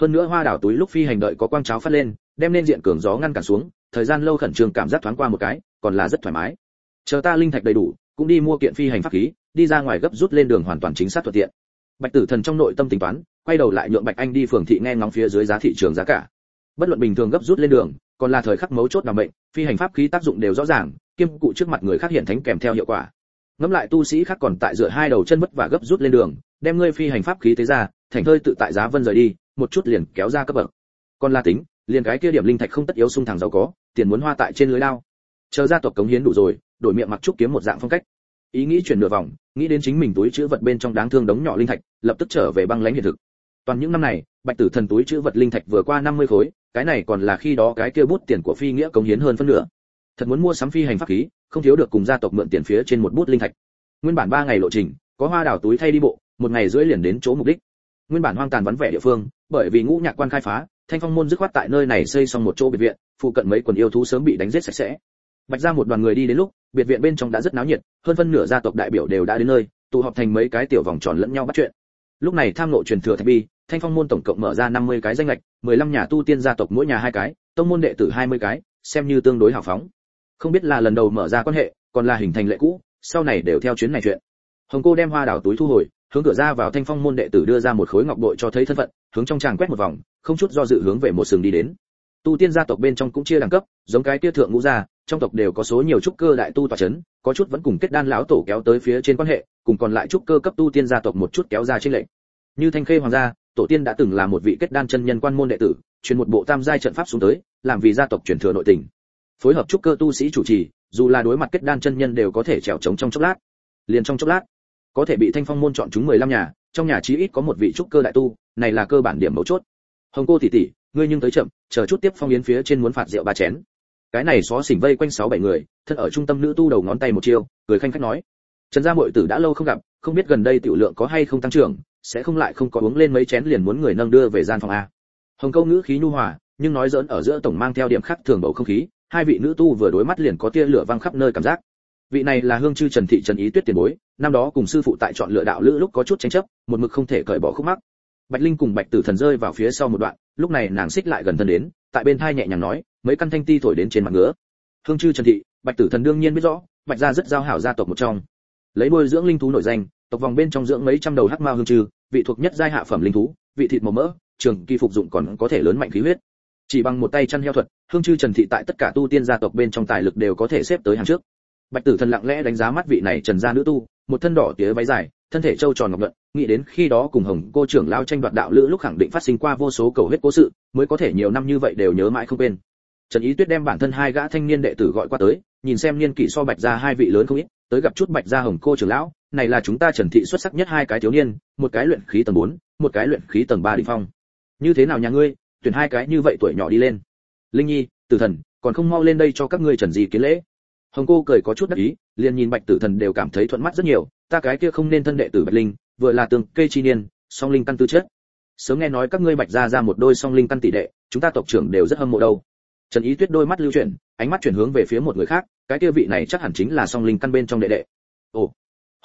Hơn nữa hoa đảo túi lúc phi hành đợi có quang cháo phát lên, đem lên diện cường gió ngăn cản xuống, thời gian lâu khẩn trương cảm giác thoáng qua một cái, còn là rất thoải mái. Chờ ta linh thạch đầy đủ, cũng đi mua kiện phi hành pháp khí, đi ra ngoài gấp rút lên đường hoàn toàn chính xác thuận tiện bạch tử thần trong nội tâm tính toán, quay đầu lại nhượng bạch anh đi phường thị nghe ngóng phía dưới giá thị trường giá cả. Bất luận bình thường gấp rút lên đường, còn là thời khắc mấu chốt đảm bệnh, phi hành pháp khí tác dụng đều rõ ràng, kiêm cụ trước mặt người khác hiện thánh kèm theo hiệu quả. Ngẫm lại tu sĩ khác còn tại dựa hai đầu chân vất và gấp rút lên đường, đem ngươi phi hành pháp khí tế ra, thành thơi tự tại giá vân rời đi, một chút liền kéo ra cấp bậc. Còn la tính, liền cái kia điểm linh thạch không tất yếu sung thẳng giàu có, tiền muốn hoa tại trên lưới lao. Chờ gia tộc cống hiến đủ rồi, đổi miệng mặc trúc kiếm một dạng phong cách ý nghĩ chuyển nửa vòng, nghĩ đến chính mình túi chữ vật bên trong đáng thương đống nhỏ linh thạch, lập tức trở về băng lãnh hiện thực. Toàn những năm này, bạch tử thần túi chữ vật linh thạch vừa qua 50 khối, cái này còn là khi đó cái kia bút tiền của phi nghĩa cống hiến hơn phân nửa. Thật muốn mua sắm phi hành pháp khí, không thiếu được cùng gia tộc mượn tiền phía trên một bút linh thạch. Nguyên bản ba ngày lộ trình, có hoa đảo túi thay đi bộ, một ngày rưỡi liền đến chỗ mục đích. Nguyên bản hoang tàn vắng vẻ địa phương, bởi vì ngũ nhạc quan khai phá, thanh phong môn dứt khoát tại nơi này xây xong một chỗ biệt viện, phụ cận mấy quần yêu thú sớm bị đánh giết sạch sẽ. Bạch ra một đoàn người đi đến lúc biệt viện bên trong đã rất náo nhiệt, hơn phân nửa gia tộc đại biểu đều đã đến nơi, tụ họp thành mấy cái tiểu vòng tròn lẫn nhau bắt chuyện. Lúc này tham nội truyền thừa thạch bi, thanh phong môn tổng cộng mở ra 50 cái danh lệch 15 nhà tu tiên gia tộc mỗi nhà hai cái, tông môn đệ tử 20 cái, xem như tương đối hào phóng. Không biết là lần đầu mở ra quan hệ, còn là hình thành lệ cũ, sau này đều theo chuyến này chuyện. Hồng cô đem hoa đào túi thu hồi, hướng cửa ra vào thanh phong môn đệ tử đưa ra một khối ngọc bội cho thấy thân phận, hướng trong tràng quét một vòng, không chút do dự hướng về một sừng đi đến. Tu tiên gia tộc bên trong cũng chia đẳng cấp, giống cái kia thượng ngũ gia trong tộc đều có số nhiều trúc cơ đại tu tọa chấn, có chút vẫn cùng kết đan lão tổ kéo tới phía trên quan hệ, cùng còn lại trúc cơ cấp tu tiên gia tộc một chút kéo ra trên lệnh như thanh khê hoàng gia, tổ tiên đã từng là một vị kết đan chân nhân quan môn đệ tử, truyền một bộ tam giai trận pháp xuống tới, làm vì gia tộc truyền thừa nội tình. Phối hợp trúc cơ tu sĩ chủ trì, dù là đối mặt kết đan chân nhân đều có thể trèo chống trong chốc lát. Liền trong chốc lát, có thể bị thanh phong môn chọn chúng 15 nhà, trong nhà chí ít có một vị trúc cơ đại tu, này là cơ bản điểm mấu chốt. Hồng cô tỷ tỷ, ngươi nhưng tới chậm, chờ chút tiếp phong yến phía trên muốn phạt rượu ba chén cái này xó xỉnh vây quanh sáu bảy người, thân ở trung tâm nữ tu đầu ngón tay một chiêu, cười khanh khách nói, trần gia muội tử đã lâu không gặp, không biết gần đây tiểu lượng có hay không tăng trưởng, sẽ không lại không có uống lên mấy chén liền muốn người nâng đưa về gian phòng a. Hồng câu ngữ khí nhu hòa, nhưng nói dỡn ở giữa tổng mang theo điểm khác thường bầu không khí, hai vị nữ tu vừa đối mắt liền có tia lửa văng khắp nơi cảm giác. Vị này là hương chư trần thị trần ý tuyết tiền bối, năm đó cùng sư phụ tại chọn lựa đạo lữ lúc có chút tranh chấp, một mực không thể cởi bỏ khúc mắc. Bạch linh cùng bạch tử thần rơi vào phía sau một đoạn, lúc này nàng xích lại gần thân đến, tại bên thai nhẹ nhàng nói mấy căn thanh ti thổi đến trên mặt ngứa. Hương chư trần thị, bạch tử thần đương nhiên biết rõ, bạch gia rất giao hảo gia tộc một trong. Lấy nuôi dưỡng linh thú nổi danh, tộc vòng bên trong dưỡng mấy trăm đầu hắc ma hương chư, vị thuộc nhất giai hạ phẩm linh thú, vị thịt màu mỡ, trường kỳ phục dụng còn có thể lớn mạnh khí huyết. Chỉ bằng một tay chăn heo thuật, hương chư trần thị tại tất cả tu tiên gia tộc bên trong tài lực đều có thể xếp tới hàng trước. Bạch tử thần lặng lẽ đánh giá mắt vị này trần gia nữ tu, một thân đỏ tía váy dài, thân thể trâu tròn ngọc luận nghĩ đến khi đó cùng hồng cô trưởng lao tranh đoạt đạo lữ lúc khẳng định phát sinh qua vô số cầu huyết cố sự, mới có thể nhiều năm như vậy đều nhớ mãi không quên trần ý tuyết đem bản thân hai gã thanh niên đệ tử gọi qua tới nhìn xem niên kỷ so bạch gia hai vị lớn không ít tới gặp chút bạch gia hồng cô trưởng lão này là chúng ta trần thị xuất sắc nhất hai cái thiếu niên một cái luyện khí tầng 4, một cái luyện khí tầng 3 đỉnh phong. Như thế nào nhà ngươi tuyển hai cái như vậy tuổi nhỏ đi lên? Linh nhi tử thần còn không mau lên đây cho các ngươi trần gì kiến lễ. Hồng cô cười có chút đắc ý liền nhìn bạch tử thần đều cảm thấy thuận mắt rất nhiều ta cái kia không nên thân đệ tử bạch linh vừa là tường cây chi niên song linh căn tư chất. Sớm nghe nói các ngươi bạch gia ra một đôi song linh căn tỷ đệ chúng ta tộc trưởng đều rất hâm mộ đâu trần ý tuyết đôi mắt lưu chuyển, ánh mắt chuyển hướng về phía một người khác, cái kia vị này chắc hẳn chính là song linh căn bên trong đệ đệ. Ồ,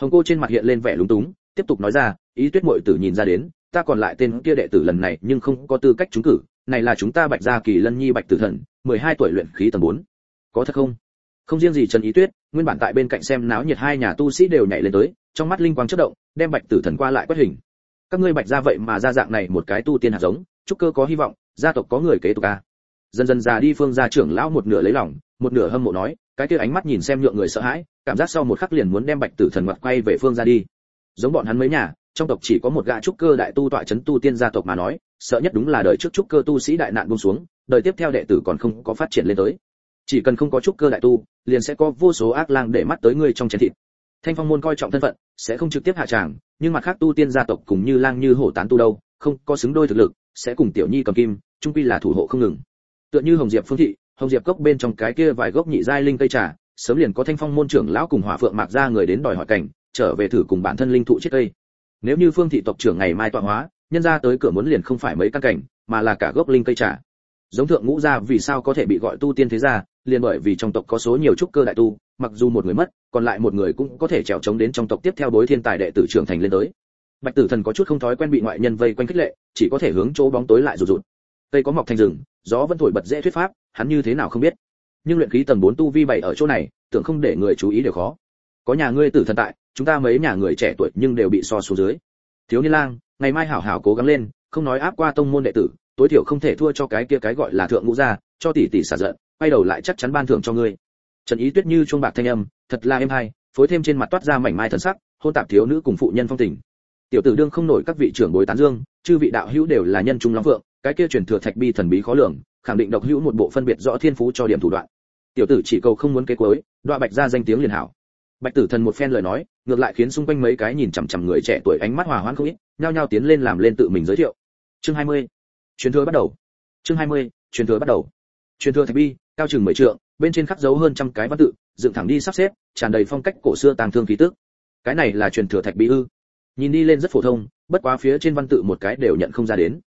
hồng cô trên mặt hiện lên vẻ lúng túng, tiếp tục nói ra, ý tuyết muội tử nhìn ra đến, ta còn lại tên kia đệ tử lần này nhưng không có tư cách trúng cử, này là chúng ta bạch gia kỳ lân nhi bạch tử thần 12 tuổi luyện khí tầng 4. có thật không? Không riêng gì trần ý tuyết, nguyên bản tại bên cạnh xem náo nhiệt hai nhà tu sĩ đều nhảy lên tới, trong mắt linh quang chớp động, đem bạch tử thần qua lại quét hình. Các ngươi bạch gia vậy mà ra dạng này một cái tu tiên hạt giống, chúc cơ có hy vọng, gia tộc có người kế tục a dần dần già đi phương gia trưởng lão một nửa lấy lòng, một nửa hâm mộ nói, cái kia ánh mắt nhìn xem nhượng người sợ hãi, cảm giác sau một khắc liền muốn đem bạch tử thần mặt quay về phương gia đi. Giống bọn hắn mấy nhà, trong tộc chỉ có một gã trúc cơ đại tu tọa chấn tu tiên gia tộc mà nói, sợ nhất đúng là đời trước trúc cơ tu sĩ đại nạn buông xuống, đời tiếp theo đệ tử còn không có phát triển lên tới. Chỉ cần không có trúc cơ đại tu, liền sẽ có vô số ác lang để mắt tới ngươi trong chén thịt. Thanh phong môn coi trọng thân phận, sẽ không trực tiếp hạ tràng, nhưng mặt khác tu tiên gia tộc cùng như lang như hổ tán tu đâu, không có xứng đôi thực lực, sẽ cùng tiểu nhi cầm kim, trung quy là thủ hộ không ngừng tựa như hồng diệp phương thị, hồng diệp cốc bên trong cái kia vài gốc nhị giai linh cây trà, sớm liền có thanh phong môn trưởng lão cùng hỏa phượng mạc ra người đến đòi hỏi cảnh, trở về thử cùng bản thân linh thụ chết cây. Nếu như phương thị tộc trưởng ngày mai tọa hóa, nhân ra tới cửa muốn liền không phải mấy căn cảnh, mà là cả gốc linh cây trà. Giống thượng ngũ gia vì sao có thể bị gọi tu tiên thế gia, liền bởi vì trong tộc có số nhiều trúc cơ đại tu, mặc dù một người mất, còn lại một người cũng có thể trèo chống đến trong tộc tiếp theo bối thiên tài đệ tử trưởng thành lên tới. Bạch tử thần có chút không thói quen bị ngoại nhân vây quanh khích lệ, chỉ có thể hướng chỗ bóng tối lại rụt rụt. Cây có mọc thành rừng gió vẫn thổi bật dễ thuyết pháp, hắn như thế nào không biết. Nhưng luyện khí tầng 4 tu vi bảy ở chỗ này, tưởng không để người chú ý đều khó. Có nhà ngươi tử thần tại, chúng ta mấy nhà người trẻ tuổi nhưng đều bị so xuống dưới. Thiếu niên lang, ngày mai hảo hảo cố gắng lên, không nói áp qua tông môn đệ tử, tối thiểu không thể thua cho cái kia cái gọi là thượng ngũ gia, cho tỷ tỷ xả giận, quay đầu lại chắc chắn ban thưởng cho ngươi. Trần ý tuyết như chuông bạc thanh âm, thật là êm hay, phối thêm trên mặt toát ra mảnh mai thần sắc, hôn tạp thiếu nữ cùng phụ nhân phong tình. Tiểu tử đương không nổi các vị trưởng bối tán dương, chư vị đạo hữu đều là nhân trung lắm vượng cái kia truyền thừa thạch bi thần bí khó lường, khẳng định độc hữu một bộ phân biệt rõ thiên phú cho điểm thủ đoạn. Tiểu tử chỉ cầu không muốn kế cuối đoạn bạch ra danh tiếng liền hảo. Bạch tử thần một phen lời nói, ngược lại khiến xung quanh mấy cái nhìn chằm chằm người trẻ tuổi ánh mắt hòa hoãn không ít, nhao nhao tiến lên làm lên tự mình giới thiệu. Chương 20. truyền thừa bắt đầu. Chương 20. truyền thừa bắt đầu. Truyền thừa thạch bi, cao chừng mười trượng, bên trên khắc dấu hơn trăm cái văn tự, dựng thẳng đi sắp xếp, tràn đầy phong cách cổ xưa tàng thương khí tức cái này là truyền thừa thạch bi ư? Nhìn đi lên rất phổ thông, bất quá phía trên văn tự một cái đều nhận không ra đến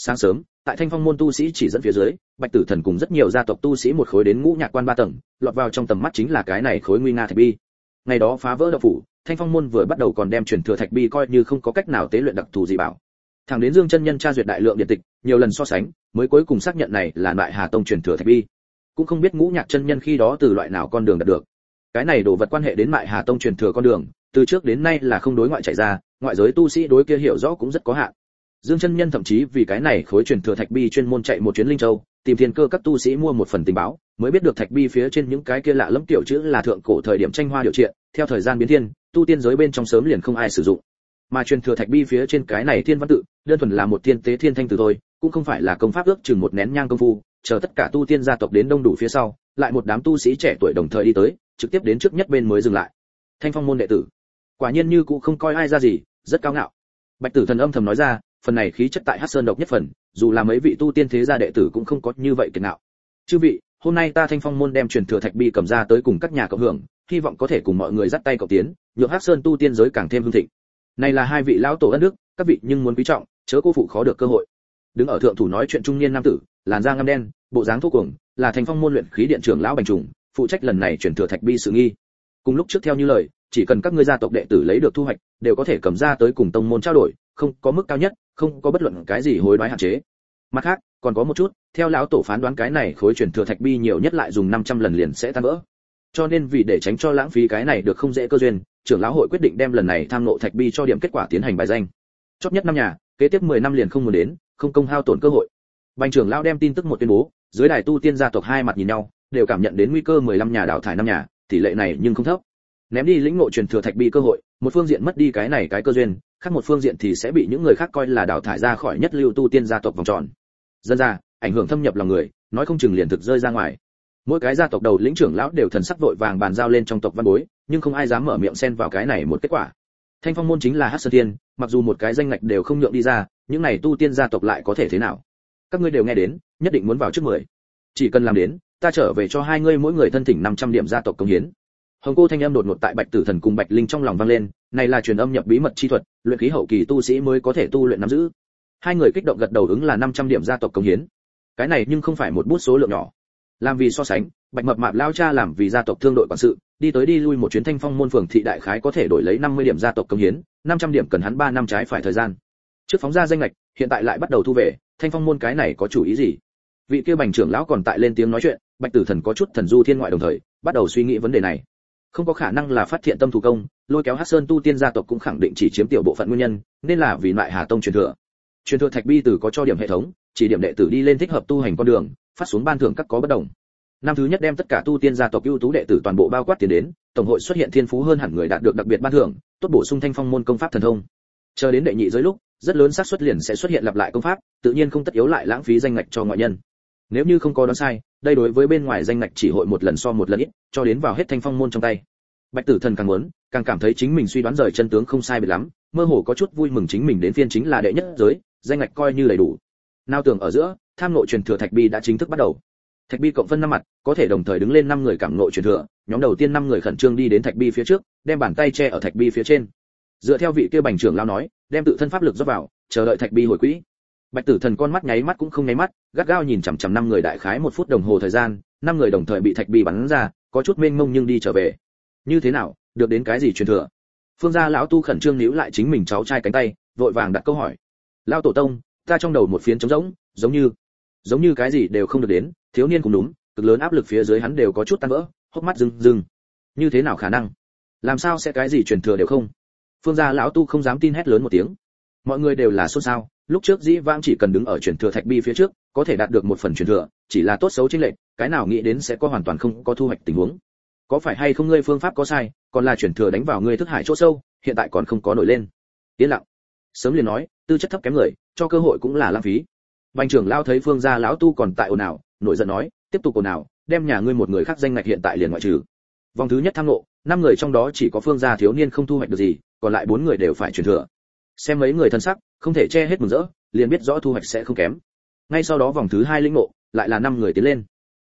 sáng sớm, tại thanh phong môn tu sĩ chỉ dẫn phía dưới, bạch tử thần cùng rất nhiều gia tộc tu sĩ một khối đến ngũ nhạc quan ba tầng, lọt vào trong tầm mắt chính là cái này khối nguy nga thạch bi. Ngày đó phá vỡ đậu phủ, thanh phong môn vừa bắt đầu còn đem truyền thừa thạch bi coi như không có cách nào tế luyện đặc thù gì bảo. Thằng đến dương chân nhân tra duyệt đại lượng điện tịch, nhiều lần so sánh, mới cuối cùng xác nhận này là loại hà tông truyền thừa thạch bi. Cũng không biết ngũ nhạc chân nhân khi đó từ loại nào con đường đạt được. Cái này đồ vật quan hệ đến mại hà tông truyền thừa con đường, từ trước đến nay là không đối ngoại chạy ra, ngoại giới tu sĩ đối kia hiểu rõ cũng rất có hạn dương chân nhân thậm chí vì cái này khối truyền thừa thạch bi chuyên môn chạy một chuyến linh châu, tìm thiên cơ các tu sĩ mua một phần tình báo, mới biết được thạch bi phía trên những cái kia lạ lẫm tiểu chữ là thượng cổ thời điểm tranh hoa điều triện, theo thời gian biến thiên, tu tiên giới bên trong sớm liền không ai sử dụng. Mà truyền thừa thạch bi phía trên cái này thiên văn tự, đơn thuần là một thiên tế thiên thanh từ thôi, cũng không phải là công pháp ước chừng một nén nhang công phu, chờ tất cả tu tiên gia tộc đến đông đủ phía sau, lại một đám tu sĩ trẻ tuổi đồng thời đi tới, trực tiếp đến trước nhất bên mới dừng lại. Thanh phong môn đệ tử. Quả nhiên như cũ không coi ai ra gì, rất cao ngạo. Bạch tử thần âm thầm nói ra phần này khí chất tại hắc sơn độc nhất phần dù là mấy vị tu tiên thế gia đệ tử cũng không có như vậy kiệt ngạo chư vị hôm nay ta thanh phong môn đem truyền thừa thạch bi cầm ra tới cùng các nhà cộng hưởng hy vọng có thể cùng mọi người dắt tay cộng tiến nhượng hắc sơn tu tiên giới càng thêm hương thịnh. Này là hai vị lão tổ đất nước, các vị nhưng muốn quý trọng chớ cô phụ khó được cơ hội. Đứng ở thượng thủ nói chuyện trung niên nam tử làn da ngăm đen bộ dáng thô cuồng là Thanh phong môn luyện khí điện trưởng lão bành trùng phụ trách lần này truyền thừa thạch bi sự nghi. Cùng lúc trước theo như lời chỉ cần các ngươi gia tộc đệ tử lấy được thu hoạch, đều có thể cầm ra tới cùng tông môn trao đổi, không, có mức cao nhất, không, có bất luận cái gì hối đoái hạn chế. Mặt khác, còn có một chút, theo lão tổ phán đoán cái này khối chuyển thừa thạch bi nhiều nhất lại dùng 500 lần liền sẽ tan vỡ. Cho nên vì để tránh cho lãng phí cái này được không dễ cơ duyên, trưởng lão hội quyết định đem lần này tham nộ thạch bi cho điểm kết quả tiến hành bài danh. Chót nhất năm nhà, kế tiếp 10 năm liền không muốn đến, không công hao tổn cơ hội. Bành trưởng lão đem tin tức một tuyên bố, dưới đài tu tiên gia tộc hai mặt nhìn nhau, đều cảm nhận đến nguy cơ 15 nhà đào thải năm nhà, tỷ lệ này nhưng không thấp ném đi lĩnh ngộ truyền thừa thạch bi cơ hội, một phương diện mất đi cái này cái cơ duyên, khác một phương diện thì sẽ bị những người khác coi là đào thải ra khỏi nhất lưu tu tiên gia tộc vòng tròn. Dân ra ảnh hưởng thâm nhập lòng người, nói không chừng liền thực rơi ra ngoài. Mỗi cái gia tộc đầu lĩnh trưởng lão đều thần sắc vội vàng bàn giao lên trong tộc văn bối, nhưng không ai dám mở miệng xen vào cái này một kết quả. Thanh phong môn chính là hát sơn tiên mặc dù một cái danh ngạch đều không nhượng đi ra, những này tu tiên gia tộc lại có thể thế nào? Các ngươi đều nghe đến, nhất định muốn vào trước mười. Chỉ cần làm đến, ta trở về cho hai ngươi mỗi người thân thỉnh 500 điểm gia tộc công hiến hồng cô thanh âm đột ngột tại bạch tử thần cùng bạch linh trong lòng vang lên, này là truyền âm nhập bí mật chi thuật, luyện khí hậu kỳ tu sĩ mới có thể tu luyện nắm giữ. Hai người kích động gật đầu ứng là 500 điểm gia tộc công hiến. Cái này nhưng không phải một bút số lượng nhỏ. Làm vì so sánh, bạch mập mạp lao cha làm vì gia tộc thương đội quản sự, đi tới đi lui một chuyến thanh phong môn phường thị đại khái có thể đổi lấy 50 điểm gia tộc công hiến 500 điểm cần hắn 3 năm trái phải thời gian. Trước phóng ra danh lệch hiện tại lại bắt đầu thu về, thanh phong môn cái này có chủ ý gì? Vị kia bành trưởng lão còn tại lên tiếng nói chuyện, bạch tử thần có chút thần du thiên ngoại đồng thời, bắt đầu suy nghĩ vấn đề này không có khả năng là phát hiện tâm thủ công, lôi kéo hắc sơn tu tiên gia tộc cũng khẳng định chỉ chiếm tiểu bộ phận nguyên nhân, nên là vì loại hà tông truyền thừa. Truyền thừa thạch bi từ có cho điểm hệ thống, chỉ điểm đệ tử đi lên thích hợp tu hành con đường, phát xuống ban thưởng các có bất đồng. Năm thứ nhất đem tất cả tu tiên gia tộc ưu tú đệ tử toàn bộ bao quát tiền đến, tổng hội xuất hiện thiên phú hơn hẳn người đạt được đặc biệt ban thưởng, tốt bổ sung thanh phong môn công pháp thần thông. Chờ đến đệ nhị giới lúc, rất lớn xác suất liền sẽ xuất hiện lặp lại công pháp, tự nhiên không tất yếu lại lãng phí danh ngạch cho ngoại nhân nếu như không có đoán sai, đây đối với bên ngoài danh ngạch chỉ hội một lần so một lần ít, cho đến vào hết thanh phong môn trong tay. Bạch tử thần càng muốn, càng cảm thấy chính mình suy đoán rời chân tướng không sai biệt lắm, mơ hồ có chút vui mừng chính mình đến phiên chính là đệ nhất giới, danh ngạch coi như đầy đủ. Nào tưởng ở giữa, tham nội truyền thừa thạch bi đã chính thức bắt đầu. Thạch bi cộng phân năm mặt, có thể đồng thời đứng lên năm người cảm nội truyền thừa, nhóm đầu tiên năm người khẩn trương đi đến thạch bi phía trước, đem bàn tay che ở thạch bi phía trên. Dựa theo vị kia bành trưởng lao nói, đem tự thân pháp lực rót vào, chờ đợi thạch bi hồi quỹ bạch tử thần con mắt nháy mắt cũng không nháy mắt, gắt gao nhìn chằm chằm năm người đại khái một phút đồng hồ thời gian, năm người đồng thời bị thạch bi bắn ra, có chút mênh mông nhưng đi trở về. Như thế nào, được đến cái gì truyền thừa? Phương gia lão tu khẩn trương níu lại chính mình cháu trai cánh tay, vội vàng đặt câu hỏi. Lão tổ tông, ta trong đầu một phiến trống rỗng, giống như giống như cái gì đều không được đến, thiếu niên cũng đúng, cực lớn áp lực phía dưới hắn đều có chút tan vỡ, hốc mắt rưng rưng. Như thế nào khả năng? Làm sao sẽ cái gì truyền thừa đều không? Phương gia lão tu không dám tin hét lớn một tiếng mọi người đều là xôn xao, lúc trước dĩ vãng chỉ cần đứng ở truyền thừa thạch bi phía trước, có thể đạt được một phần truyền thừa, chỉ là tốt xấu chính lệch, cái nào nghĩ đến sẽ có hoàn toàn không có thu hoạch tình huống. Có phải hay không ngươi phương pháp có sai, còn là truyền thừa đánh vào ngươi thức hải chỗ sâu, hiện tại còn không có nổi lên. Yên lặng. Sớm liền nói, tư chất thấp kém người, cho cơ hội cũng là lãng phí. Bành trưởng lao thấy phương gia lão tu còn tại ồn ào, nổi giận nói, tiếp tục ồn ào, đem nhà ngươi một người khác danh ngạch hiện tại liền ngoại trừ. Vòng thứ nhất tham ngộ, năm người trong đó chỉ có phương gia thiếu niên không thu hoạch được gì, còn lại bốn người đều phải truyền thừa xem mấy người thân sắc, không thể che hết mừng rỡ, liền biết rõ thu hoạch sẽ không kém. Ngay sau đó vòng thứ hai lĩnh ngộ, lại là năm người tiến lên.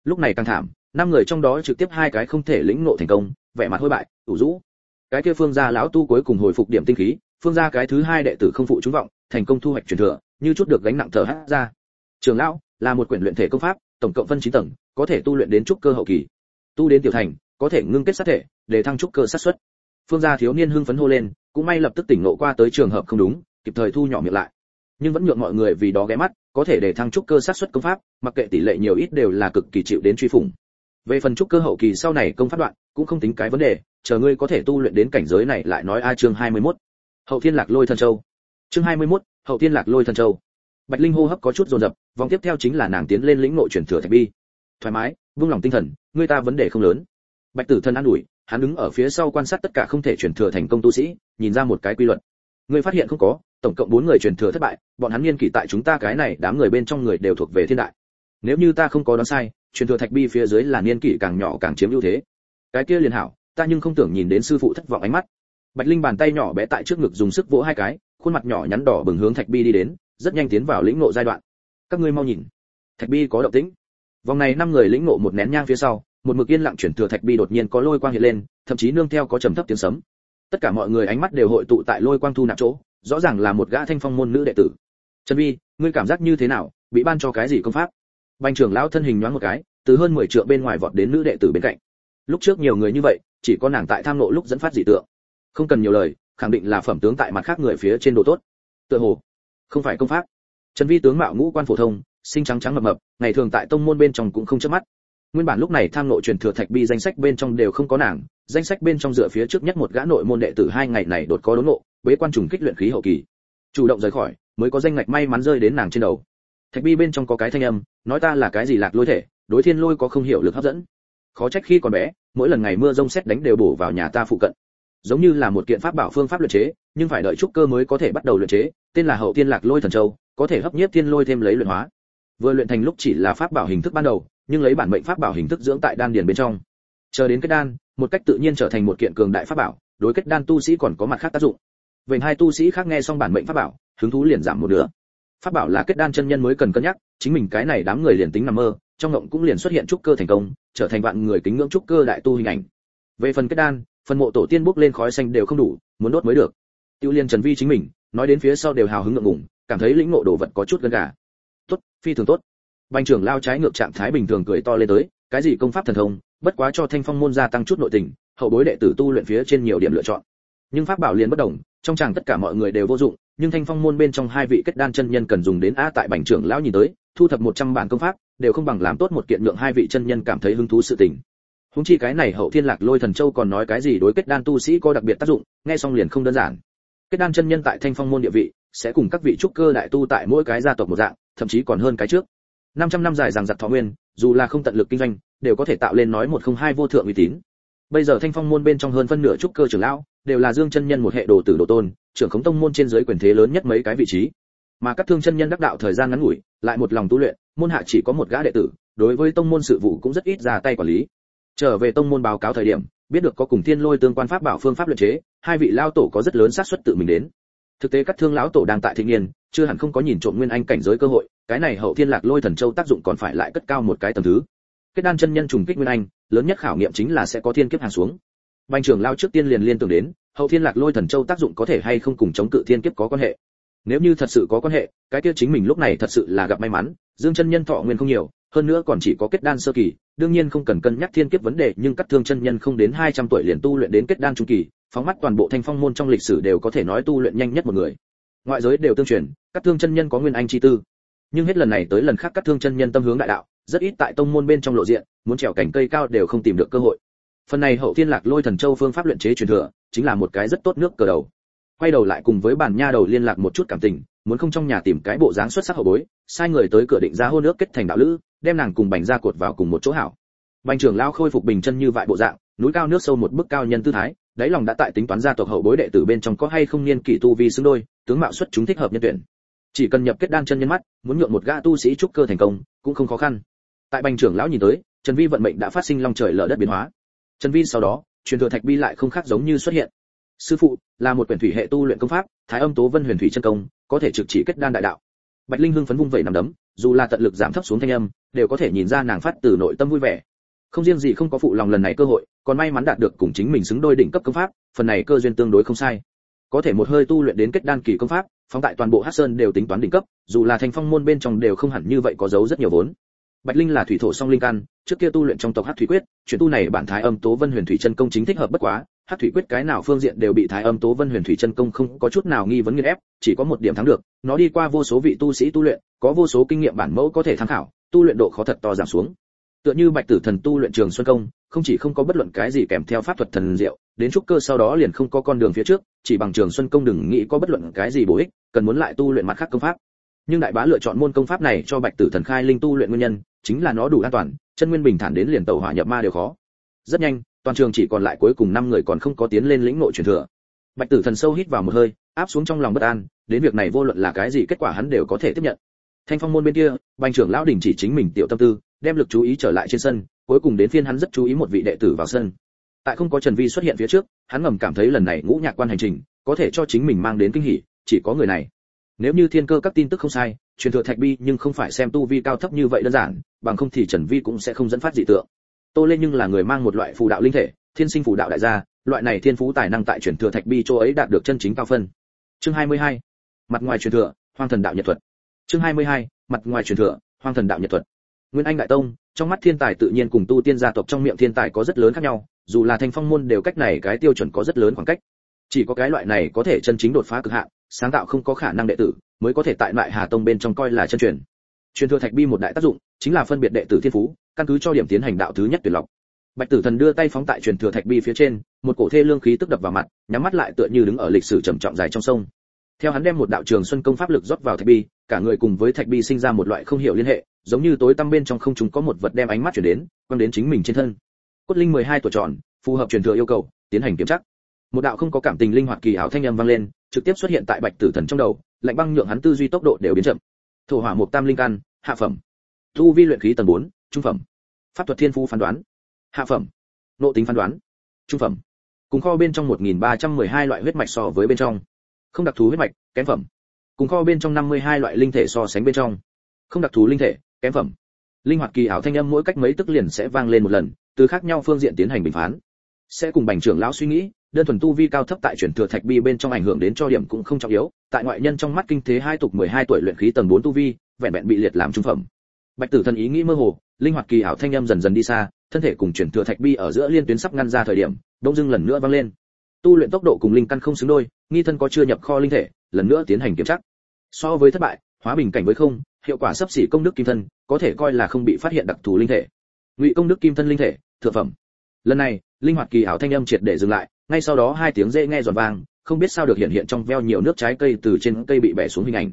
Lúc này càng thảm, năm người trong đó trực tiếp hai cái không thể lĩnh ngộ thành công, vẻ mặt hôi bại, ủ rũ. Cái kia phương gia lão tu cuối cùng hồi phục điểm tinh khí, phương gia cái thứ hai đệ tử không phụ chúng vọng, thành công thu hoạch truyền thừa, như chút được gánh nặng thở hát ra. Trường lão, là một quyển luyện thể công pháp, tổng cộng phân chín tầng, có thể tu luyện đến trúc cơ hậu kỳ. Tu đến tiểu thành, có thể ngưng kết sát thể, để thăng trúc cơ sát xuất. Phương gia thiếu niên hưng phấn hô lên cũng may lập tức tỉnh ngộ qua tới trường hợp không đúng kịp thời thu nhỏ miệng lại. Nhưng vẫn nhượng mọi người vì đó ghé mắt có thể để thăng trúc cơ sát xuất công pháp mặc kệ tỷ lệ nhiều ít đều là cực kỳ chịu đến truy phủng. Về phần trúc cơ hậu kỳ sau này công pháp đoạn cũng không tính cái vấn đề chờ ngươi có thể tu luyện đến cảnh giới này lại nói a chương 21. hậu thiên lạc lôi thần châu. Chương 21, hậu thiên lạc lôi thần châu. Bạch linh hô hấp có chút dồn dập vòng tiếp theo chính là nàng tiến lên lĩnh nội chuyển thừa thạch bi. Thoải mái vung lòng tinh thần ngươi ta vấn đề không lớn. Bạch tử thần an ủi hắn đứng ở phía sau quan sát tất cả không thể chuyển thừa thành công tu sĩ, nhìn ra một cái quy luật. Ngươi phát hiện không có, tổng cộng bốn người truyền thừa thất bại, bọn hắn niên kỷ tại chúng ta cái này, đám người bên trong người đều thuộc về thiên đại. Nếu như ta không có đoán sai, truyền thừa thạch bi phía dưới là niên kỷ càng nhỏ càng chiếm ưu thế. Cái kia liền hảo, ta nhưng không tưởng nhìn đến sư phụ thất vọng ánh mắt. Bạch linh bàn tay nhỏ bé tại trước ngực dùng sức vỗ hai cái, khuôn mặt nhỏ nhắn đỏ bừng hướng thạch bi đi đến, rất nhanh tiến vào lĩnh ngộ giai đoạn. Các ngươi mau nhìn. Thạch bi có động tĩnh. Vòng này năm người lĩnh ngộ một nén nhang phía sau một mực yên lặng chuyển thừa thạch bi đột nhiên có lôi quang hiện lên, thậm chí nương theo có trầm thấp tiếng sấm. Tất cả mọi người ánh mắt đều hội tụ tại lôi quang thu nạp chỗ, rõ ràng là một gã thanh phong môn nữ đệ tử. Trần vi ngươi cảm giác như thế nào? Bị ban cho cái gì công pháp? Bành trưởng lão thân hình nhoáng một cái, từ hơn 10 trượng bên ngoài vọt đến nữ đệ tử bên cạnh. Lúc trước nhiều người như vậy, chỉ có nàng tại tham nộ lúc dẫn phát dị tượng. Không cần nhiều lời, khẳng định là phẩm tướng tại mặt khác người phía trên đồ tốt. Tựa hồ, không phải công pháp. Trần vi tướng mạo ngũ quan phổ thông sinh trắng trắng mập mập, ngày thường tại tông môn bên trong cũng không chớp mắt nguyên bản lúc này tham nội truyền thừa thạch bi danh sách bên trong đều không có nàng, danh sách bên trong dựa phía trước nhất một gã nội môn đệ tử hai ngày này đột có đốn ngộ, bế quan trùng kích luyện khí hậu kỳ. Chủ động rời khỏi, mới có danh ngạch may mắn rơi đến nàng trên đầu. Thạch bi bên trong có cái thanh âm, nói ta là cái gì lạc lôi thể, đối thiên lôi có không hiểu lực hấp dẫn. Khó trách khi còn bé, mỗi lần ngày mưa rông xét đánh đều bổ vào nhà ta phụ cận. Giống như là một kiện pháp bảo phương pháp luyện chế, nhưng phải đợi trúc cơ mới có thể bắt đầu luyện chế, tên là hậu tiên lạc lôi thần châu, có thể hấp nhiếp thiên lôi thêm lấy luyện hóa. Vừa luyện thành lúc chỉ là pháp bảo hình thức ban đầu nhưng lấy bản mệnh pháp bảo hình thức dưỡng tại đan điền bên trong. Chờ đến kết đan, một cách tự nhiên trở thành một kiện cường đại pháp bảo, đối kết đan tu sĩ còn có mặt khác tác dụng. Vậy hai tu sĩ khác nghe xong bản mệnh pháp bảo, hứng thú liền giảm một nửa. Pháp bảo là kết đan chân nhân mới cần cân nhắc, chính mình cái này đám người liền tính nằm mơ, trong ngộng cũng liền xuất hiện trúc cơ thành công, trở thành vạn người kính ngưỡng trúc cơ đại tu hình ảnh. Về phần kết đan, phần mộ tổ tiên bốc lên khói xanh đều không đủ, muốn đốt mới được. Tiêu liên trần vi chính mình, nói đến phía sau đều hào hứng ngượng ngùng, cảm thấy lĩnh ngộ đồ vật có chút gần gà. Tốt, phi thường tốt bành trưởng lao trái ngược trạng thái bình thường cười to lên tới, cái gì công pháp thần thông, bất quá cho thanh phong môn gia tăng chút nội tình, hậu bối đệ tử tu luyện phía trên nhiều điểm lựa chọn. Nhưng pháp bảo liền bất đồng, trong chàng tất cả mọi người đều vô dụng, nhưng thanh phong môn bên trong hai vị kết đan chân nhân cần dùng đến a tại bành trưởng lão nhìn tới, thu thập 100 bản công pháp, đều không bằng làm tốt một kiện lượng hai vị chân nhân cảm thấy hứng thú sự tình. Húng chi cái này hậu thiên lạc lôi thần châu còn nói cái gì đối kết đan tu sĩ có đặc biệt tác dụng, nghe xong liền không đơn giản. Kết đan chân nhân tại thanh phong môn địa vị, sẽ cùng các vị trúc cơ đại tu tại mỗi cái gia tộc một dạng, thậm chí còn hơn cái trước. 500 năm dài rằng giặc thọ nguyên dù là không tận lực kinh doanh đều có thể tạo lên nói một không hai vô thượng uy tín. Bây giờ thanh phong môn bên trong hơn phân nửa trúc cơ trưởng lão đều là dương chân nhân một hệ đồ tử đồ tôn trưởng khống tông môn trên dưới quyền thế lớn nhất mấy cái vị trí. Mà các thương chân nhân đắc đạo thời gian ngắn ngủi lại một lòng tu luyện môn hạ chỉ có một gã đệ tử đối với tông môn sự vụ cũng rất ít ra tay quản lý. Trở về tông môn báo cáo thời điểm biết được có cùng thiên lôi tương quan pháp bảo phương pháp luyện chế hai vị lao tổ có rất lớn xác suất tự mình đến. Thực tế các thương lão tổ đang tại thiên niên, chưa hẳn không có nhìn trộm nguyên anh cảnh giới cơ hội cái này hậu thiên lạc lôi thần châu tác dụng còn phải lại cất cao một cái tầm thứ. Kết đan chân nhân trùng kích nguyên anh, lớn nhất khảo nghiệm chính là sẽ có thiên kiếp hàng xuống. Bành trưởng lao trước tiên liền liên tưởng đến, hậu thiên lạc lôi thần châu tác dụng có thể hay không cùng chống cự thiên kiếp có quan hệ. Nếu như thật sự có quan hệ, cái kia chính mình lúc này thật sự là gặp may mắn, dương chân nhân thọ nguyên không nhiều, hơn nữa còn chỉ có kết đan sơ kỳ, đương nhiên không cần cân nhắc thiên kiếp vấn đề, nhưng cắt thương chân nhân không đến 200 tuổi liền tu luyện đến kết đan trung kỳ, phóng mắt toàn bộ thanh phong môn trong lịch sử đều có thể nói tu luyện nhanh nhất một người. Ngoại giới đều tương truyền cắt thương chân nhân có nguyên anh chi tư nhưng hết lần này tới lần khác các thương chân nhân tâm hướng đại đạo, rất ít tại tông môn bên trong lộ diện, muốn trèo cảnh cây cao đều không tìm được cơ hội. Phần này hậu thiên lạc lôi thần châu phương pháp luyện chế truyền thừa, chính là một cái rất tốt nước cờ đầu. Quay đầu lại cùng với bản nha đầu liên lạc một chút cảm tình, muốn không trong nhà tìm cái bộ dáng xuất sắc hậu bối, sai người tới cửa định ra hôn nước kết thành đạo lữ, đem nàng cùng bành ra cột vào cùng một chỗ hảo. Bành trưởng lao khôi phục bình chân như vại bộ dạng, núi cao nước sâu một bức cao nhân tư thái, đáy lòng đã tại tính toán gia tộc hậu bối đệ tử bên trong có hay không niên kỷ tu vi xứng đôi, tướng mạo xuất chúng thích hợp nhân tuyển chỉ cần nhập kết đan chân nhân mắt, muốn nhượng một gã tu sĩ trúc cơ thành công, cũng không khó khăn. Tại bành trưởng lão nhìn tới, trần vi vận mệnh đã phát sinh long trời lở đất biến hóa. Trần vi sau đó, truyền thừa thạch bi lại không khác giống như xuất hiện. Sư phụ, là một quyển thủy hệ tu luyện công pháp, thái âm tố vân huyền thủy chân công, có thể trực chỉ kết đan đại đạo. Bạch linh hưng phấn vung vẩy nằm đấm, dù là tận lực giảm thấp xuống thanh âm, đều có thể nhìn ra nàng phát từ nội tâm vui vẻ. Không riêng gì không có phụ lòng lần này cơ hội, còn may mắn đạt được cùng chính mình xứng đôi đỉnh cấp công pháp, phần này cơ duyên tương đối không sai. Có thể một hơi tu luyện đến kết đan kỳ công pháp phóng tại toàn bộ hắc sơn đều tính toán đỉnh cấp, dù là thành phong môn bên trong đều không hẳn như vậy có dấu rất nhiều vốn. Bạch linh là thủy thổ song linh căn, trước kia tu luyện trong tộc hắc thủy quyết, chuyển tu này bản thái âm tố vân huyền thủy chân công chính thích hợp bất quá, hắc thủy quyết cái nào phương diện đều bị thái âm tố vân huyền thủy chân công không có chút nào nghi vấn nghiên ép, chỉ có một điểm thắng được, nó đi qua vô số vị tu sĩ tu luyện, có vô số kinh nghiệm bản mẫu có thể tham khảo, tu luyện độ khó thật to giảm xuống. Tựa như bạch tử thần tu luyện trường xuân công, không chỉ không có bất luận cái gì kèm theo pháp thuật thần diệu, đến trúc cơ sau đó liền không có con đường phía trước, chỉ bằng trường xuân công đừng nghĩ có bất luận cái gì bổ ích cần muốn lại tu luyện mặt khác công pháp. Nhưng đại bá lựa chọn môn công pháp này cho bạch tử thần khai linh tu luyện nguyên nhân, chính là nó đủ an toàn, chân nguyên bình thản đến liền tẩu hỏa nhập ma đều khó. Rất nhanh, toàn trường chỉ còn lại cuối cùng năm người còn không có tiến lên lĩnh nội truyền thừa. Bạch tử thần sâu hít vào một hơi, áp xuống trong lòng bất an, đến việc này vô luận là cái gì kết quả hắn đều có thể tiếp nhận. Thanh phong môn bên kia, bành trưởng lão đình chỉ chính mình tiểu tâm tư, đem lực chú ý trở lại trên sân, cuối cùng đến phiên hắn rất chú ý một vị đệ tử vào sân. Tại không có trần vi xuất hiện phía trước, hắn ngầm cảm thấy lần này ngũ nhạc quan hành trình, có thể cho chính mình mang đến kinh hỉ chỉ có người này nếu như thiên cơ các tin tức không sai, truyền thừa thạch bi nhưng không phải xem tu vi cao thấp như vậy đơn giản, bằng không thì trần vi cũng sẽ không dẫn phát dị tượng tô lên nhưng là người mang một loại phù đạo linh thể, thiên sinh phù đạo đại gia, loại này thiên phú tài năng tại truyền thừa thạch bi chỗ ấy đạt được chân chính cao phân chương 22. mặt ngoài truyền thừa, hoang thần đạo nhật thuật chương 22. mặt ngoài truyền thừa, hoang thần đạo nhật thuật nguyên anh đại tông, trong mắt thiên tài tự nhiên cùng tu tiên gia tộc trong miệng thiên tài có rất lớn khác nhau, dù là thanh phong môn đều cách này cái tiêu chuẩn có rất lớn khoảng cách chỉ có cái loại này có thể chân chính đột phá cực hạn sáng tạo không có khả năng đệ tử, mới có thể tại loại hà tông bên trong coi là chân truyền. Truyền thừa thạch bi một đại tác dụng, chính là phân biệt đệ tử thiên phú, căn cứ cho điểm tiến hành đạo thứ nhất tuyển lọc. Bạch tử thần đưa tay phóng tại truyền thừa thạch bi phía trên, một cổ thê lương khí tức đập vào mặt, nhắm mắt lại tựa như đứng ở lịch sử trầm trọng dài trong sông. Theo hắn đem một đạo trường xuân công pháp lực rót vào thạch bi, cả người cùng với thạch bi sinh ra một loại không hiểu liên hệ, giống như tối tăm bên trong không chúng có một vật đem ánh mắt chuyển đến, quăng đến chính mình trên thân. Cốt linh 12 tuổi tròn, phù hợp truyền thừa yêu cầu, tiến hành kiểm tra. Một đạo không có cảm tình linh hoạt kỳ ảo thanh âm vang lên trực tiếp xuất hiện tại bạch tử thần trong đầu lạnh băng nhượng hắn tư duy tốc độ đều biến chậm. Thổ hỏa một tam linh căn hạ phẩm. Thu vi luyện khí tầng 4, trung phẩm. Pháp thuật thiên phu phán đoán. Hạ phẩm. Nộ tính phán đoán. Trung phẩm. Cùng kho bên trong 1312 loại huyết mạch so với bên trong. Không đặc thù huyết mạch kém phẩm. Cùng kho bên trong 52 loại linh thể so sánh bên trong. Không đặc thù linh thể kém phẩm. Linh hoạt kỳ ảo thanh âm mỗi cách mấy tức liền sẽ vang lên một lần từ khác nhau phương diện tiến hành bình phán. Sẽ cùng bành trưởng lão suy nghĩ đơn thuần tu vi cao thấp tại chuyển thừa thạch bi bên trong ảnh hưởng đến cho điểm cũng không trọng yếu. Tại ngoại nhân trong mắt kinh thế hai tục 12 tuổi luyện khí tầng 4 tu vi, vẹn vẹn bị liệt làm trung phẩm. Bạch tử thần ý nghĩ mơ hồ, linh hoạt kỳ ảo thanh âm dần dần đi xa, thân thể cùng chuyển thừa thạch bi ở giữa liên tuyến sắp ngăn ra thời điểm đông dưng lần nữa vang lên. Tu luyện tốc độ cùng linh căn không xứng đôi, nghi thân có chưa nhập kho linh thể, lần nữa tiến hành kiểm tra. So với thất bại, hóa bình cảnh với không, hiệu quả sắp xỉ công đức kim thân, có thể coi là không bị phát hiện đặc thù linh thể. Ngụy công đức kim thân linh thể, thượng phẩm. Lần này, linh hoạt kỳ ảo thanh âm triệt để dừng lại ngay sau đó hai tiếng dễ nghe giòn vang, không biết sao được hiện hiện trong veo nhiều nước trái cây từ trên cây bị bẻ xuống hình ảnh.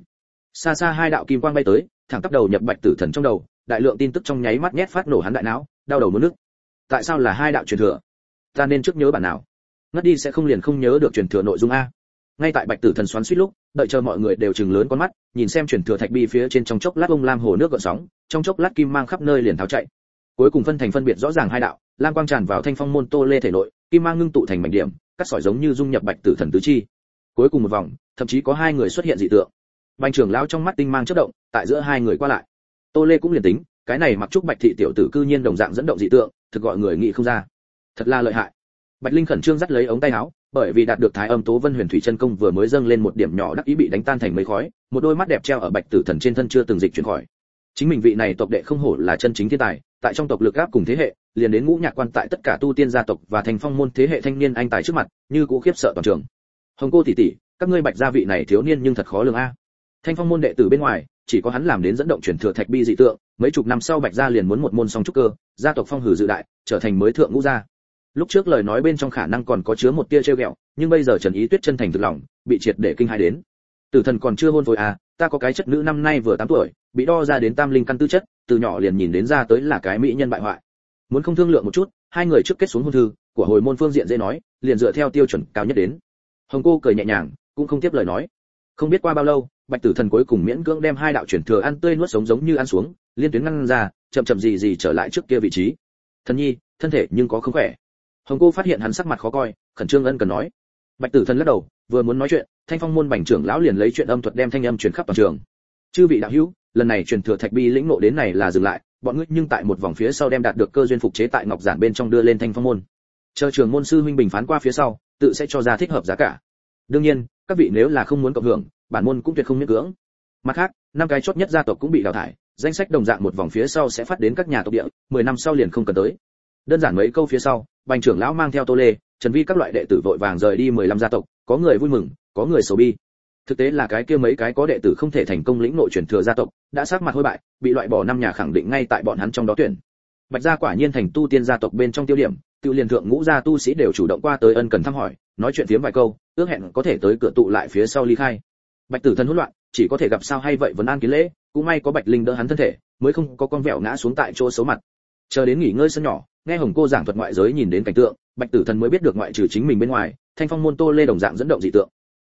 Xa xa hai đạo kim quang bay tới, thẳng tắp đầu nhập bạch tử thần trong đầu, đại lượng tin tức trong nháy mắt nhét phát nổ hắn đại não, đau đầu muốn nước. Tại sao là hai đạo truyền thừa? Ta nên trước nhớ bản nào? Ngất đi sẽ không liền không nhớ được truyền thừa nội dung a. Ngay tại bạch tử thần xoắn suýt lúc, đợi chờ mọi người đều chừng lớn con mắt, nhìn xem truyền thừa thạch bi phía trên trong chốc lát ông lam hồ nước gợn sóng, trong chốc lát kim mang khắp nơi liền tháo chạy. Cuối cùng phân thành phân biệt rõ ràng hai đạo, lam quang tràn vào thanh phong môn tô lê thể nội kim mang ngưng tụ thành mảnh điểm, cắt sỏi giống như dung nhập bạch tử thần tứ chi. Cuối cùng một vòng, thậm chí có hai người xuất hiện dị tượng. Bành trưởng lao trong mắt tinh mang chất động, tại giữa hai người qua lại. Tô lê cũng liền tính, cái này mặc trúc bạch thị tiểu tử cư nhiên đồng dạng dẫn động dị tượng, thực gọi người nghĩ không ra. Thật là lợi hại. Bạch linh khẩn trương dắt lấy ống tay áo, bởi vì đạt được thái âm tố vân huyền thủy chân công vừa mới dâng lên một điểm nhỏ đắc ý bị đánh tan thành mấy khói, một đôi mắt đẹp treo ở bạch tử thần trên thân chưa từng dịch chuyển khỏi. Chính mình vị này tộc đệ không hổ là chân chính thiên tài, tại trong tộc lực gáp cùng thế hệ liền đến ngũ nhạc quan tại tất cả tu tiên gia tộc và thành phong môn thế hệ thanh niên anh tài trước mặt, như cũ khiếp sợ toàn trường. Hồng cô tỷ tỷ, các ngươi bạch gia vị này thiếu niên nhưng thật khó lường a. Thanh phong môn đệ tử bên ngoài, chỉ có hắn làm đến dẫn động chuyển thừa thạch bi dị tượng, mấy chục năm sau bạch gia liền muốn một môn song trúc cơ, gia tộc phong hử dự đại, trở thành mới thượng ngũ gia. Lúc trước lời nói bên trong khả năng còn có chứa một tia treo ghẹo, nhưng bây giờ trần ý tuyết chân thành thực lòng, bị triệt để kinh hãi đến. Tử thần còn chưa hôn vội à ta có cái chất nữ năm nay vừa tám tuổi, bị đo ra đến tam linh căn tư chất, từ nhỏ liền nhìn đến ra tới là cái mỹ nhân bại hoại muốn không thương lượng một chút, hai người trước kết xuống hôn thư, của hồi môn phương diện dễ nói, liền dựa theo tiêu chuẩn cao nhất đến. Hồng cô cười nhẹ nhàng, cũng không tiếp lời nói. Không biết qua bao lâu, bạch tử thần cuối cùng miễn cưỡng đem hai đạo chuyển thừa ăn tươi nuốt sống giống như ăn xuống, liên tuyến ngăn ra, chậm chậm gì gì trở lại trước kia vị trí. Thần nhi, thân thể nhưng có không khỏe. Hồng cô phát hiện hắn sắc mặt khó coi, khẩn trương ân cần nói. Bạch tử thần lắc đầu, vừa muốn nói chuyện, thanh phong môn bành trưởng lão liền lấy chuyện âm thuật đem thanh âm truyền khắp toàn trường. Chư vị đạo hữu, lần này truyền thừa thạch bi lĩnh ngộ đến này là dừng lại bọn ngươi nhưng tại một vòng phía sau đem đạt được cơ duyên phục chế tại ngọc giản bên trong đưa lên thanh phong môn. Chờ trường môn sư huynh bình phán qua phía sau, tự sẽ cho ra thích hợp giá cả. Đương nhiên, các vị nếu là không muốn cộng hưởng, bản môn cũng tuyệt không miễn cưỡng. Mặt khác, năm cái chốt nhất gia tộc cũng bị đào thải, danh sách đồng dạng một vòng phía sau sẽ phát đến các nhà tộc địa 10 năm sau liền không cần tới. Đơn giản mấy câu phía sau, bành trưởng lão mang theo tô lê, trần vi các loại đệ tử vội vàng rời đi 15 gia tộc, có người vui mừng, có người xấu bi thực tế là cái kia mấy cái có đệ tử không thể thành công lĩnh nội truyền thừa gia tộc, đã sát mặt hôi bại, bị loại bỏ năm nhà khẳng định ngay tại bọn hắn trong đó tuyển. Bạch gia quả nhiên thành tu tiên gia tộc bên trong tiêu điểm tiêu liền thượng ngũ gia tu sĩ đều chủ động qua tới ân cần thăm hỏi, nói chuyện phiếm vài câu, ước hẹn có thể tới cửa tụ lại phía sau ly khai. Bạch tử thân hỗn loạn, chỉ có thể gặp sao hay vậy vẫn an kiến lễ, cũng may có bạch linh đỡ hắn thân thể, mới không có con vẹo ngã xuống tại chỗ xấu mặt. Chờ đến nghỉ ngơi sân nhỏ, nghe hồng cô giảng thuật ngoại giới nhìn đến cảnh tượng, bạch tử thần mới biết được ngoại trừ chính mình bên ngoài, thanh phong môn tô lê đồng dạng dẫn động dị tượng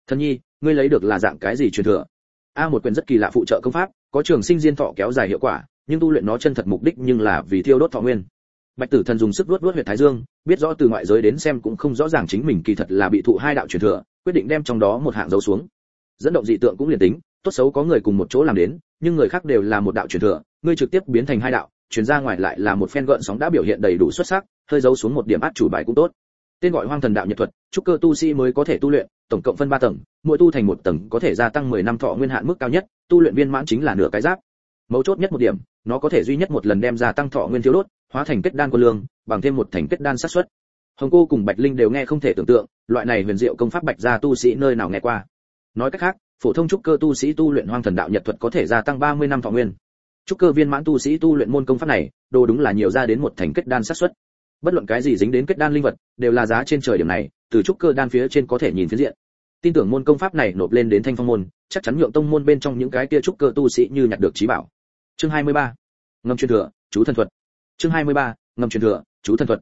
thân nhi, ngươi lấy được là dạng cái gì truyền thừa? A, một quyền rất kỳ lạ phụ trợ công pháp, có trường sinh diên thọ kéo dài hiệu quả, nhưng tu luyện nó chân thật mục đích nhưng là vì thiêu đốt thọ nguyên. Bạch tử thần dùng sức vuốt vuốt huyệt thái dương, biết rõ từ ngoại giới đến xem cũng không rõ ràng chính mình kỳ thật là bị thụ hai đạo truyền thừa, quyết định đem trong đó một hạng dấu xuống. Dẫn động dị tượng cũng liền tính, tốt xấu có người cùng một chỗ làm đến, nhưng người khác đều là một đạo truyền thừa, ngươi trực tiếp biến thành hai đạo, truyền ra ngoài lại là một phen gợn sóng đã biểu hiện đầy đủ xuất sắc, hơi dấu xuống một điểm át chủ bài cũng tốt tên gọi hoang thần đạo nhật thuật, trúc cơ tu sĩ mới có thể tu luyện, tổng cộng phân ba tầng, mỗi tu thành một tầng có thể gia tăng 10 năm thọ nguyên hạn mức cao nhất, tu luyện viên mãn chính là nửa cái giáp mấu chốt nhất một điểm, nó có thể duy nhất một lần đem gia tăng thọ nguyên thiếu đốt, hóa thành kết đan quân lương, bằng thêm một thành kết đan sát xuất. hồng cô cùng bạch linh đều nghe không thể tưởng tượng, loại này huyền diệu công pháp bạch gia tu sĩ nơi nào nghe qua nói cách khác, phổ thông trúc cơ tu sĩ tu luyện hoang thần đạo nhật thuật có thể gia tăng 30 năm thọ nguyên trúc cơ viên mãn tu sĩ tu luyện môn công pháp này, đồ đúng là nhiều ra đến một thành kết đan sát xuất bất luận cái gì dính đến kết đan linh vật, đều là giá trên trời điểm này, từ trúc cơ đan phía trên có thể nhìn phía diện. Tin tưởng môn công pháp này nộp lên đến thanh phong môn, chắc chắn nhượng tông môn bên trong những cái kia trúc cơ tu sĩ như nhặt được trí bảo. Chương 23. ngâm truyền thừa, chú thần thuật. Chương 23. ngâm truyền thừa, chú thần thuật.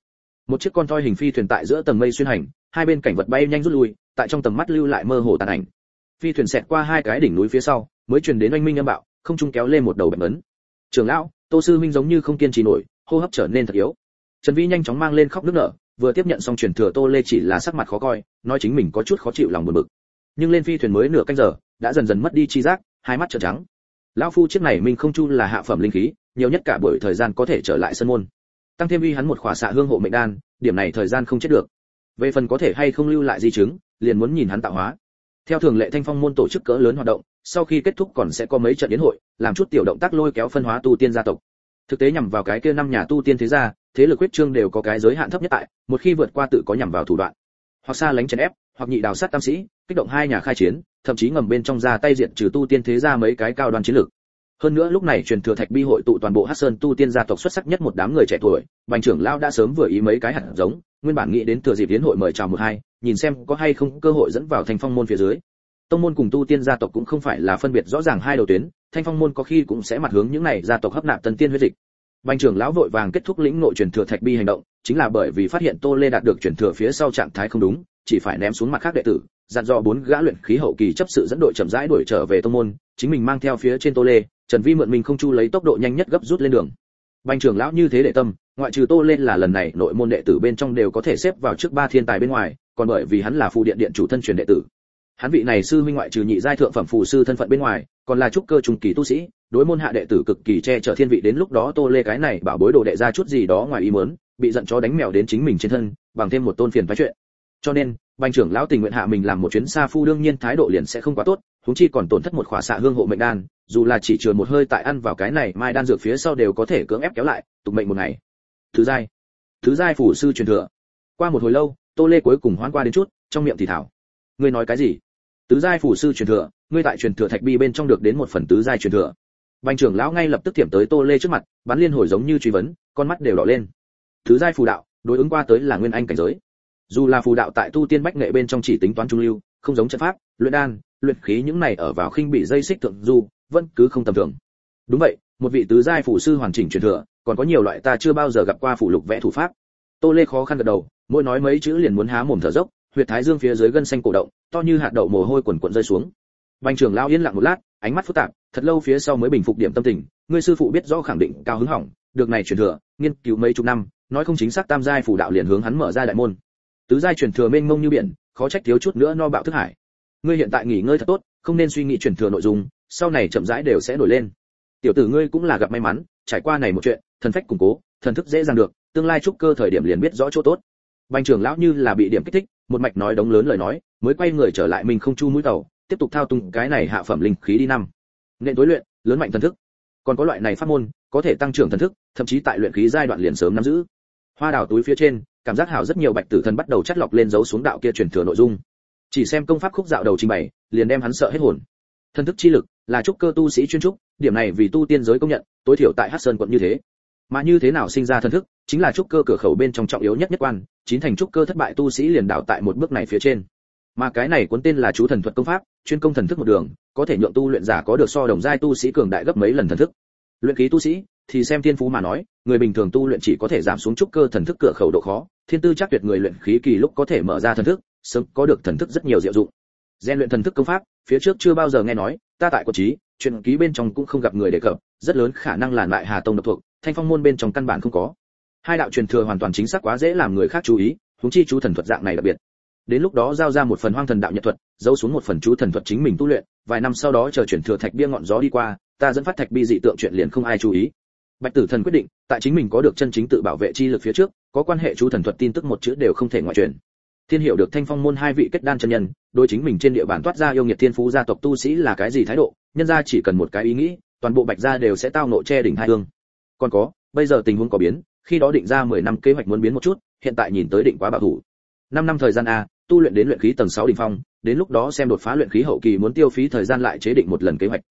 Một chiếc con toy hình phi thuyền tại giữa tầng mây xuyên hành, hai bên cảnh vật bay nhanh rút lui, tại trong tầm mắt lưu lại mơ hồ tàn ảnh. Phi thuyền xẹt qua hai cái đỉnh núi phía sau, mới truyền đến oanh minh âm bạo, không trung kéo lên một đầu bệnh ấn. Trường lão, tô sư minh giống như không kiên trì nổi, hô hấp trở nên thật yếu trần vĩ nhanh chóng mang lên khóc nước nở, vừa tiếp nhận xong truyền thừa tô lê chỉ là sắc mặt khó coi, nói chính mình có chút khó chịu lòng buồn bực. Nhưng lên phi thuyền mới nửa canh giờ, đã dần dần mất đi chi giác, hai mắt trợn trắng. Lão phu chiếc này mình không chu là hạ phẩm linh khí, nhiều nhất cả buổi thời gian có thể trở lại sân môn. Tăng thêm uy hắn một khỏa xạ hương hộ mệnh đan, điểm này thời gian không chết được. Về phần có thể hay không lưu lại di chứng, liền muốn nhìn hắn tạo hóa. Theo thường lệ thanh phong môn tổ chức cỡ lớn hoạt động, sau khi kết thúc còn sẽ có mấy trận yến hội, làm chút tiểu động tác lôi kéo phân hóa tu tiên gia tộc thực tế nhằm vào cái kia năm nhà tu tiên thế gia, thế lực huyết trương đều có cái giới hạn thấp nhất tại, một khi vượt qua tự có nhằm vào thủ đoạn. Hoặc xa lánh chèn ép, hoặc nhị đào sát tam sĩ, kích động hai nhà khai chiến, thậm chí ngầm bên trong ra tay diện trừ tu tiên thế gia mấy cái cao đoan chiến lược. Hơn nữa lúc này truyền thừa thạch bi hội tụ toàn bộ hắc sơn tu tiên gia tộc xuất sắc nhất một đám người trẻ tuổi, bành trưởng lao đã sớm vừa ý mấy cái hạt giống, nguyên bản nghĩ đến thừa dịp tiến hội mời chào một hai, nhìn xem có hay không cơ hội dẫn vào thành phong môn phía dưới tông môn cùng tu tiên gia tộc cũng không phải là phân biệt rõ ràng hai đầu tuyến, thanh phong môn có khi cũng sẽ mặt hướng những này gia tộc hấp nạp tân tiên huyết dịch. Bành trưởng lão vội vàng kết thúc lĩnh nội truyền thừa thạch bi hành động, chính là bởi vì phát hiện tô lê đạt được truyền thừa phía sau trạng thái không đúng, chỉ phải ném xuống mặt khác đệ tử, dặn dò bốn gã luyện khí hậu kỳ chấp sự dẫn đội chậm rãi đuổi trở về tông môn, chính mình mang theo phía trên tô lê, trần vi mượn mình không chu lấy tốc độ nhanh nhất gấp rút lên đường. Bành trưởng lão như thế để tâm, ngoại trừ tô lên là lần này nội môn đệ tử bên trong đều có thể xếp vào trước ba thiên tài bên ngoài, còn bởi vì hắn là phụ điện điện chủ thân truyền đệ tử hắn vị này sư minh ngoại trừ nhị giai thượng phẩm phù sư thân phận bên ngoài, còn là trúc cơ trung kỳ tu sĩ, đối môn hạ đệ tử cực kỳ che chở thiên vị đến lúc đó tô lê cái này bảo bối đồ đệ ra chút gì đó ngoài ý muốn, bị giận chó đánh mèo đến chính mình trên thân, bằng thêm một tôn phiền phái chuyện. Cho nên, bành trưởng lão tình nguyện hạ mình làm một chuyến xa phu đương nhiên thái độ liền sẽ không quá tốt chúng chi còn tổn thất một khỏa xạ hương hộ mệnh đan, dù là chỉ chừa một hơi tại ăn vào cái này mai đan dược phía sau đều có thể cưỡng ép kéo lại, tục mệnh một ngày. Thứ giai. Thứ giai phủ sư truyền thừa. Qua một hồi lâu, tô lê cuối cùng hoán qua đến chút, trong miệng thì thảo ngươi nói cái gì? Tứ giai phủ sư truyền thừa, ngươi tại truyền thừa thạch bi bên trong được đến một phần tứ giai truyền thừa. Bành trưởng lão ngay lập tức tiệm tới tô lê trước mặt, bắn liên hồi giống như truy vấn, con mắt đều đỏ lên. Tứ giai phù đạo, đối ứng qua tới là nguyên anh cảnh giới. Dù là phù đạo tại tu tiên bách nghệ bên trong chỉ tính toán trung lưu, không giống trận pháp, luyện đan, luyện khí những này ở vào khinh bị dây xích thượng du, vẫn cứ không tầm thường. Đúng vậy, một vị tứ giai phủ sư hoàn chỉnh truyền thừa, còn có nhiều loại ta chưa bao giờ gặp qua phủ lục vẽ thủ pháp. Tô lê khó khăn gật đầu, mỗi nói mấy chữ liền muốn há mồm thở dốc huyệt thái dương phía dưới gân xanh cổ động, to như hạt đậu mồ hôi quần quần rơi xuống. Bành trưởng Lão yên lặng một lát, ánh mắt phức tạp, thật lâu phía sau mới bình phục điểm tâm tình, ngươi sư phụ biết rõ khẳng định cao hứng hỏng, được này truyền thừa, nghiên cứu mấy chục năm, nói không chính xác tam giai phủ đạo liền hướng hắn mở ra đại môn. Tứ giai truyền thừa mênh mông như biển, khó trách thiếu chút nữa no bạo thức hải. Ngươi hiện tại nghỉ ngơi thật tốt, không nên suy nghĩ truyền thừa nội dung, sau này chậm rãi đều sẽ nổi lên. Tiểu tử ngươi cũng là gặp may mắn, trải qua này một chuyện, thần phách củng cố, thần thức dễ dàng được, tương lai trúc cơ thời điểm liền biết rõ chỗ tốt. Bành trưởng lão như là bị điểm kích thích một mạch nói đống lớn lời nói, mới quay người trở lại mình không chu mũi tàu, tiếp tục thao tung cái này hạ phẩm linh khí đi năm. Nên tối luyện, lớn mạnh thần thức. Còn có loại này pháp môn, có thể tăng trưởng thần thức, thậm chí tại luyện khí giai đoạn liền sớm nắm giữ. Hoa đào túi phía trên, cảm giác hảo rất nhiều bạch tử thần bắt đầu chắt lọc lên dấu xuống đạo kia truyền thừa nội dung. Chỉ xem công pháp khúc dạo đầu trình bày, liền đem hắn sợ hết hồn. Thần thức chi lực là trúc cơ tu sĩ chuyên trúc, điểm này vì tu tiên giới công nhận, tối thiểu tại hắc sơn quận như thế mà như thế nào sinh ra thần thức, chính là trúc cơ cửa khẩu bên trong trọng yếu nhất nhất quan, chín thành trúc cơ thất bại tu sĩ liền đảo tại một bước này phía trên. Mà cái này cuốn tên là chú thần thuật công pháp, chuyên công thần thức một đường, có thể nhượng tu luyện giả có được so đồng giai tu sĩ cường đại gấp mấy lần thần thức. Luyện khí tu sĩ, thì xem thiên phú mà nói, người bình thường tu luyện chỉ có thể giảm xuống trúc cơ thần thức cửa khẩu độ khó, thiên tư chắc tuyệt người luyện khí kỳ lúc có thể mở ra thần thức, sớm có được thần thức rất nhiều diệu dụng. Gian luyện thần thức công pháp, phía trước chưa bao giờ nghe nói, ta tại quận trí, chuyện ký bên trong cũng không gặp người đề cập, rất lớn khả năng là lại hà tông độc thuộc thanh phong môn bên trong căn bản không có. Hai đạo truyền thừa hoàn toàn chính xác quá dễ làm người khác chú ý, huống chi chú thần thuật dạng này đặc biệt. Đến lúc đó giao ra một phần hoang thần đạo nhật thuật, giấu xuống một phần chú thần thuật chính mình tu luyện, vài năm sau đó chờ chuyển thừa thạch bia ngọn gió đi qua, ta dẫn phát thạch bi dị tượng chuyện liền không ai chú ý. Bạch tử thần quyết định, tại chính mình có được chân chính tự bảo vệ chi lực phía trước, có quan hệ chú thần thuật tin tức một chữ đều không thể ngoại truyền. Thiên hiểu được thanh phong môn hai vị kết đan chân nhân, đối chính mình trên địa bàn toát ra yêu nghiệt thiên phú gia tộc tu sĩ là cái gì thái độ, nhân ra chỉ cần một cái ý nghĩ, toàn bộ bạch gia đều sẽ tao nộ che đỉnh hai hương còn có, bây giờ tình huống có biến, khi đó định ra 10 năm kế hoạch muốn biến một chút, hiện tại nhìn tới định quá bảo thủ. 5 năm thời gian a, tu luyện đến luyện khí tầng 6 đỉnh phong, đến lúc đó xem đột phá luyện khí hậu kỳ muốn tiêu phí thời gian lại chế định một lần kế hoạch.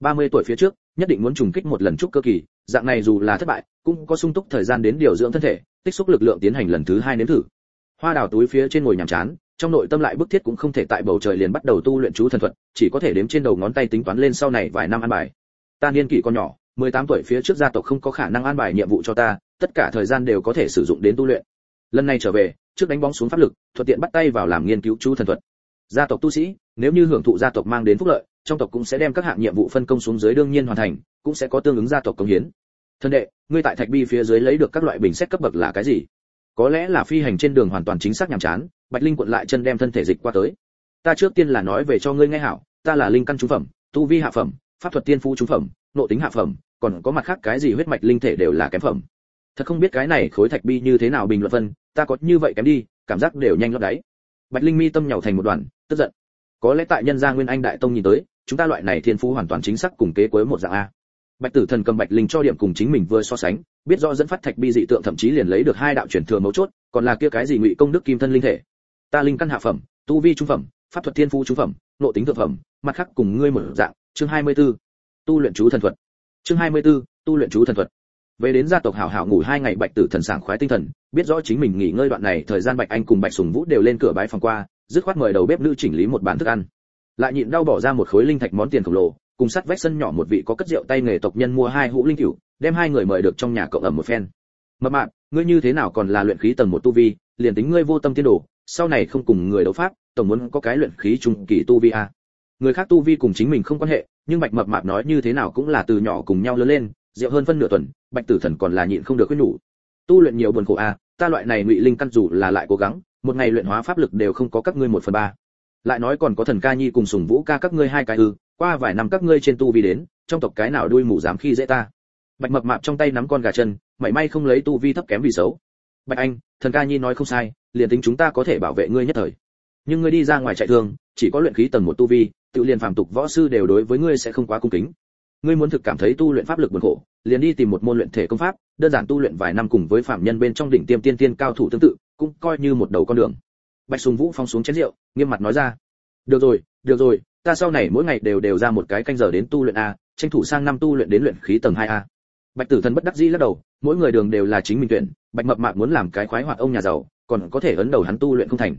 30 tuổi phía trước, nhất định muốn trùng kích một lần trúc cơ kỳ, dạng này dù là thất bại, cũng có sung túc thời gian đến điều dưỡng thân thể, tích xúc lực lượng tiến hành lần thứ hai nếm thử. Hoa đào túi phía trên ngồi nhàm chán, trong nội tâm lại bức thiết cũng không thể tại bầu trời liền bắt đầu tu luyện chú thần thuật, chỉ có thể đếm trên đầu ngón tay tính toán lên sau này vài năm ăn bài. Ta niên kỷ còn nhỏ 18 tuổi phía trước gia tộc không có khả năng an bài nhiệm vụ cho ta, tất cả thời gian đều có thể sử dụng đến tu luyện. Lần này trở về, trước đánh bóng xuống pháp lực, thuận tiện bắt tay vào làm nghiên cứu chú thần thuật. Gia tộc tu sĩ, nếu như hưởng thụ gia tộc mang đến phúc lợi, trong tộc cũng sẽ đem các hạng nhiệm vụ phân công xuống dưới đương nhiên hoàn thành, cũng sẽ có tương ứng gia tộc công hiến. Thân đệ, ngươi tại thạch bi phía dưới lấy được các loại bình xét cấp bậc là cái gì? Có lẽ là phi hành trên đường hoàn toàn chính xác nhàm chán, bạch linh cuộn lại chân đem thân thể dịch qua tới. Ta trước tiên là nói về cho ngươi nghe hảo, ta là linh căn chú phẩm, tu vi hạ phẩm, pháp thuật tiên phú chú phẩm nội tính hạ phẩm, còn có mặt khác cái gì huyết mạch linh thể đều là kém phẩm. Thật không biết cái này khối thạch bi như thế nào bình luận phân, ta có như vậy kém đi, cảm giác đều nhanh lót đáy. Bạch linh mi tâm nhào thành một đoàn, tức giận. Có lẽ tại nhân gia nguyên anh đại tông nhìn tới, chúng ta loại này thiên phú hoàn toàn chính xác cùng kế cuối một dạng a. Bạch tử thần cầm bạch linh cho điểm cùng chính mình vừa so sánh, biết rõ dẫn phát thạch bi dị tượng thậm chí liền lấy được hai đạo truyền thừa mấu chốt, còn là kia cái gì ngụy công đức kim thân linh thể. Ta linh căn hạ phẩm, tu vi trung phẩm, pháp thuật thiên phú trung phẩm nội tính thượng phẩm, mặt khác cùng ngươi một dạng, chương 24 tu luyện chú thần thuật. Chương 24. tu luyện chú thần thuật. Về đến gia tộc hảo hảo ngủ hai ngày bạch tử thần sảng khoái tinh thần, biết rõ chính mình nghỉ ngơi đoạn này, thời gian bạch anh cùng bạch sùng vũ đều lên cửa bái phòng qua, dứt khoát mời đầu bếp nữ chỉnh lý một bàn thức ăn. Lại nhịn đau bỏ ra một khối linh thạch món tiền khổng lồ, cùng sắt vách sân nhỏ một vị có cất rượu tay nghề tộc nhân mua hai hũ linh cửu, đem hai người mời được trong nhà cộng ẩm một phen. Mập mạp, ngươi như thế nào còn là luyện khí tầng một tu vi, liền tính ngươi vô tâm tiên đồ, sau này không cùng người đấu pháp, tổng muốn có cái luyện khí trung kỳ tu vi a người khác tu vi cùng chính mình không quan hệ, nhưng bạch mập mạp nói như thế nào cũng là từ nhỏ cùng nhau lớn lên, rượu hơn phân nửa tuần, bạch tử thần còn là nhịn không được quyết nhủ. Tu luyện nhiều buồn khổ a ta loại này ngụy linh căn dù là lại cố gắng, một ngày luyện hóa pháp lực đều không có các ngươi một phần ba. Lại nói còn có thần ca nhi cùng sùng vũ ca các ngươi hai cái ư, qua vài năm các ngươi trên tu vi đến, trong tộc cái nào đuôi mù dám khi dễ ta. Bạch mập mạp trong tay nắm con gà chân, mảy may không lấy tu vi thấp kém vì xấu. Bạch anh, thần ca nhi nói không sai, liền tính chúng ta có thể bảo vệ ngươi nhất thời. Nhưng ngươi đi ra ngoài chạy thương chỉ có luyện khí tầng một tu vi tự liền phàm tục võ sư đều đối với ngươi sẽ không quá cung kính. Ngươi muốn thực cảm thấy tu luyện pháp lực buồn khổ, liền đi tìm một môn luyện thể công pháp, đơn giản tu luyện vài năm cùng với phạm nhân bên trong đỉnh tiêm tiên tiên cao thủ tương tự, cũng coi như một đầu con đường. Bạch sùng vũ phong xuống chén rượu, nghiêm mặt nói ra, được rồi được rồi, ta sau này mỗi ngày đều đều ra một cái canh giờ đến tu luyện a, tranh thủ sang năm tu luyện đến luyện khí tầng 2 a. Bạch tử thần bất đắc dĩ lắc đầu, mỗi người đường đều là chính mình tuyển, bạch mập mạp muốn làm cái khoái hoạt ông nhà giàu, còn có thể ấn đầu hắn tu luyện không thành.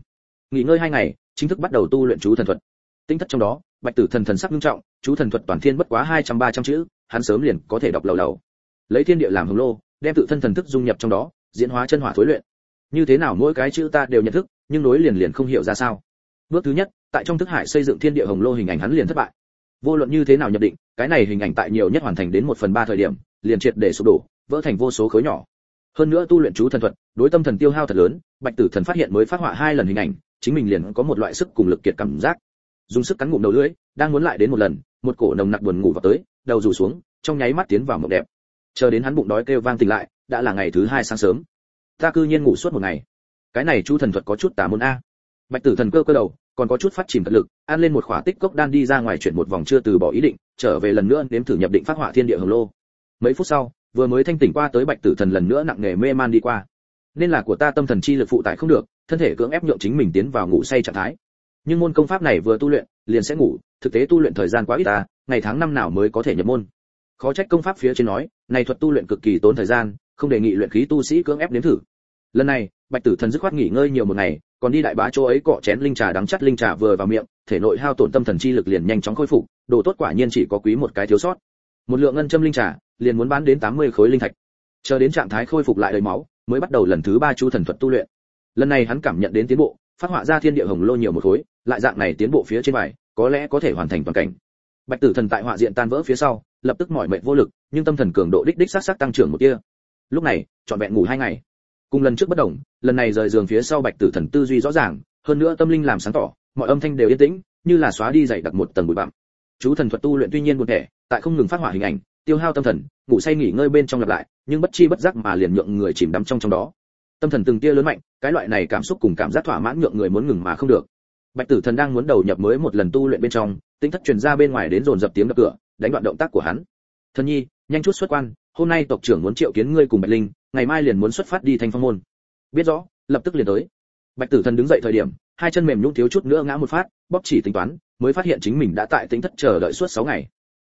Nghỉ ngơi hai ngày, chính thức bắt đầu tu luyện chú thần thuật tinh thất trong đó, bạch tử thần thần sắc nghiêm trọng, chú thần thuật toàn thiên bất quá hai trăm ba trăm chữ, hắn sớm liền có thể đọc lầu lầu. Lấy thiên địa làm hồng lô, đem tự thân thần thức dung nhập trong đó, diễn hóa chân hỏa thối luyện. Như thế nào mỗi cái chữ ta đều nhận thức, nhưng nối liền liền không hiểu ra sao. Bước thứ nhất, tại trong thức hải xây dựng thiên địa hồng lô hình ảnh hắn liền thất bại. Vô luận như thế nào nhập định, cái này hình ảnh tại nhiều nhất hoàn thành đến một phần ba thời điểm, liền triệt để sụp đổ, vỡ thành vô số khối nhỏ. Hơn nữa tu luyện chú thần thuật, đối tâm thần tiêu hao thật lớn, bạch tử thần phát hiện mới phát họa hai lần hình ảnh, chính mình liền có một loại sức cùng lực kiệt cảm giác dùng sức cắn ngụm đầu lưỡi, đang muốn lại đến một lần, một cổ nồng nặc buồn ngủ vào tới, đầu rủ xuống, trong nháy mắt tiến vào mộng đẹp. Chờ đến hắn bụng đói kêu vang tỉnh lại, đã là ngày thứ hai sáng sớm. Ta cư nhiên ngủ suốt một ngày. Cái này chu thần thuật có chút tà môn a. Bạch tử thần cơ cơ đầu, còn có chút phát chìm cật lực, ăn lên một khỏa tích cốc đan đi ra ngoài chuyển một vòng chưa từ bỏ ý định, trở về lần nữa nếm thử nhập định phát hỏa thiên địa hồng lô. Mấy phút sau, vừa mới thanh tỉnh qua tới bạch tử thần lần nữa nặng nề mê man đi qua. Nên là của ta tâm thần chi lực phụ tải không được, thân thể cưỡng ép nhượng chính mình tiến vào ngủ say trạng thái nhưng môn công pháp này vừa tu luyện, liền sẽ ngủ, thực tế tu luyện thời gian quá ít ta, ngày tháng năm nào mới có thể nhập môn. Khó trách công pháp phía trên nói, này thuật tu luyện cực kỳ tốn thời gian, không đề nghị luyện khí tu sĩ cưỡng ép đến thử. Lần này, bạch tử thần dứt khoát nghỉ ngơi nhiều một ngày, còn đi đại bá chỗ ấy cọ chén linh trà đắng chắt linh trà vừa vào miệng, thể nội hao tổn tâm thần chi lực liền nhanh chóng khôi phục, đồ tốt quả nhiên chỉ có quý một cái thiếu sót. Một lượng ngân châm linh trà, liền muốn bán đến 80 khối linh thạch. Chờ đến trạng thái khôi phục lại đầy máu, mới bắt đầu lần thứ ba chu thần thuật tu luyện. Lần này hắn cảm nhận đến tiến bộ phát họa ra thiên địa hồng lô nhiều một khối, lại dạng này tiến bộ phía trên bài, có lẽ có thể hoàn thành toàn cảnh. Bạch tử thần tại họa diện tan vỡ phía sau, lập tức mỏi mệt vô lực, nhưng tâm thần cường độ đích đích sắc sắc tăng trưởng một tia. Lúc này, trọn vẹn ngủ hai ngày. Cùng lần trước bất đồng, lần này rời giường phía sau bạch tử thần tư duy rõ ràng, hơn nữa tâm linh làm sáng tỏ, mọi âm thanh đều yên tĩnh, như là xóa đi dày đặc một tầng bụi bặm. Chú thần thuật tu luyện tuy nhiên buồn thẻ tại không ngừng phát hỏa hình ảnh, tiêu hao tâm thần, ngủ say nghỉ ngơi bên trong lặp lại, nhưng bất chi bất giác mà liền nhượng người chìm đắm trong trong đó tâm thần từng tia lớn mạnh, cái loại này cảm xúc cùng cảm giác thỏa mãn nhượng người muốn ngừng mà không được. Bạch tử thần đang muốn đầu nhập mới một lần tu luyện bên trong tinh thất truyền ra bên ngoài đến dồn dập tiếng đập cửa, đánh đoạn động tác của hắn. Thần nhi, nhanh chút xuất quan, hôm nay tộc trưởng muốn triệu kiến ngươi cùng bạch linh, ngày mai liền muốn xuất phát đi thanh phong môn. Biết rõ, lập tức liền tới. Bạch tử thần đứng dậy thời điểm, hai chân mềm nhũn thiếu chút nữa ngã một phát, bóp chỉ tính toán, mới phát hiện chính mình đã tại tính thất chờ đợi suốt sáu ngày.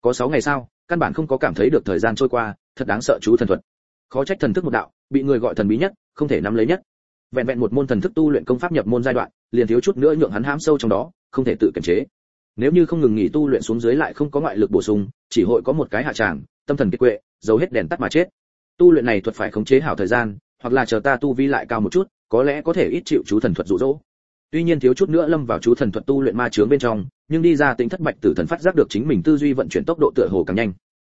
Có sáu ngày sao? Căn bản không có cảm thấy được thời gian trôi qua, thật đáng sợ chú thần thuật khó trách thần thức một đạo, bị người gọi thần bí nhất, không thể nắm lấy nhất. Vẹn vẹn một môn thần thức tu luyện công pháp nhập môn giai đoạn, liền thiếu chút nữa nhượng hắn hãm sâu trong đó, không thể tự kiềm chế. Nếu như không ngừng nghỉ tu luyện xuống dưới lại không có ngoại lực bổ sung, chỉ hội có một cái hạ tràng, tâm thần kiệt quệ giấu hết đèn tắt mà chết. Tu luyện này thuật phải khống chế hảo thời gian, hoặc là chờ ta tu vi lại cao một chút, có lẽ có thể ít chịu chú thần thuật dụ dỗ. Tuy nhiên thiếu chút nữa lâm vào chú thần thuật tu luyện ma chướng bên trong, nhưng đi ra tính thất bạch tử thần phát giác được chính mình tư duy vận chuyển tốc độ tựa hồ càng nhanh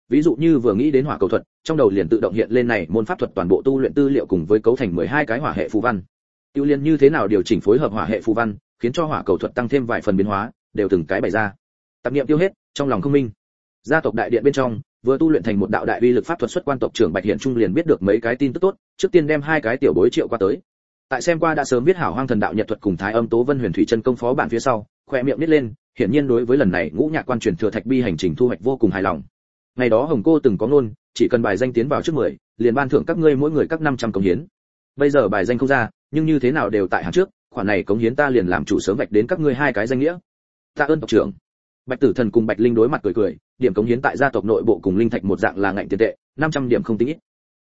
ví dụ như vừa nghĩ đến hỏa cầu thuật, trong đầu liền tự động hiện lên này, môn pháp thuật toàn bộ tu luyện tư liệu cùng với cấu thành 12 cái hỏa hệ phù văn. Tiêu liên như thế nào điều chỉnh phối hợp hỏa hệ phù văn, khiến cho hỏa cầu thuật tăng thêm vài phần biến hóa, đều từng cái bày ra. Tạp niệm tiêu hết, trong lòng không minh. Gia tộc đại điện bên trong, vừa tu luyện thành một đạo đại uy lực pháp thuật xuất quan tộc trưởng bạch hiện trung liền biết được mấy cái tin tức tốt, trước tiên đem hai cái tiểu bối triệu qua tới. Tại xem qua đã sớm biết hảo hoang thần đạo nhật thuật cùng thái âm tố vân huyền thủy chân công phó bản phía sau, khoe miệng nít lên, hiển nhiên đối với lần này ngũ nhạc quan truyền thừa thạch bi hành trình thu hoạch vô cùng hài lòng ngày đó hồng cô từng có ngôn, chỉ cần bài danh tiến vào trước mười, liền ban thưởng các ngươi mỗi người các năm trăm công hiến. Bây giờ bài danh không ra, nhưng như thế nào đều tại hàng trước, khoản này cống hiến ta liền làm chủ sớm vạch đến các ngươi hai cái danh nghĩa. Tạ ơn tộc trưởng. Bạch tử thần cùng bạch linh đối mặt cười cười, điểm cống hiến tại gia tộc nội bộ cùng linh thạch một dạng là ngạnh tiền tệ, năm trăm điểm không tính ít.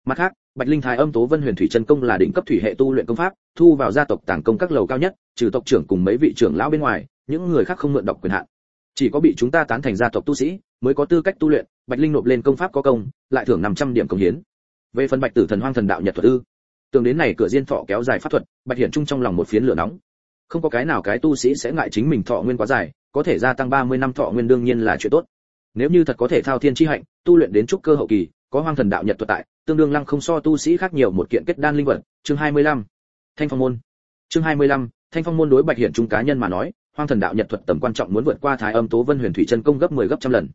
Mặt khác, bạch linh thái âm tố vân huyền thủy chân công là đỉnh cấp thủy hệ tu luyện công pháp, thu vào gia tộc tàng công các lầu cao nhất, trừ tộc trưởng cùng mấy vị trưởng lão bên ngoài, những người khác không mượn đọc quyền hạn. Chỉ có bị chúng ta tán thành gia tộc tu sĩ, mới có tư cách tu luyện bạch linh nộp lên công pháp có công lại thưởng 500 điểm công hiến. Về phần bạch tử thần hoang thần đạo nhật thuật ư tưởng đến này cửa diên thọ kéo dài pháp thuật bạch hiển trung trong lòng một phiến lửa nóng. Không có cái nào cái tu sĩ sẽ ngại chính mình thọ nguyên quá dài có thể gia tăng 30 năm thọ nguyên đương nhiên là chuyện tốt. Nếu như thật có thể thao thiên chi hạnh tu luyện đến trúc cơ hậu kỳ có hoang thần đạo nhật thuật tại tương đương lăng không so tu sĩ khác nhiều một kiện kết đan linh vật. Chương 25. thanh phong môn. Chương 25, thanh phong môn đối bạch hiển trung cá nhân mà nói hoang thần đạo nhật thuật tầm quan trọng muốn vượt qua thái âm tố vân huyền thủy chân công gấp 10 gấp trăm lần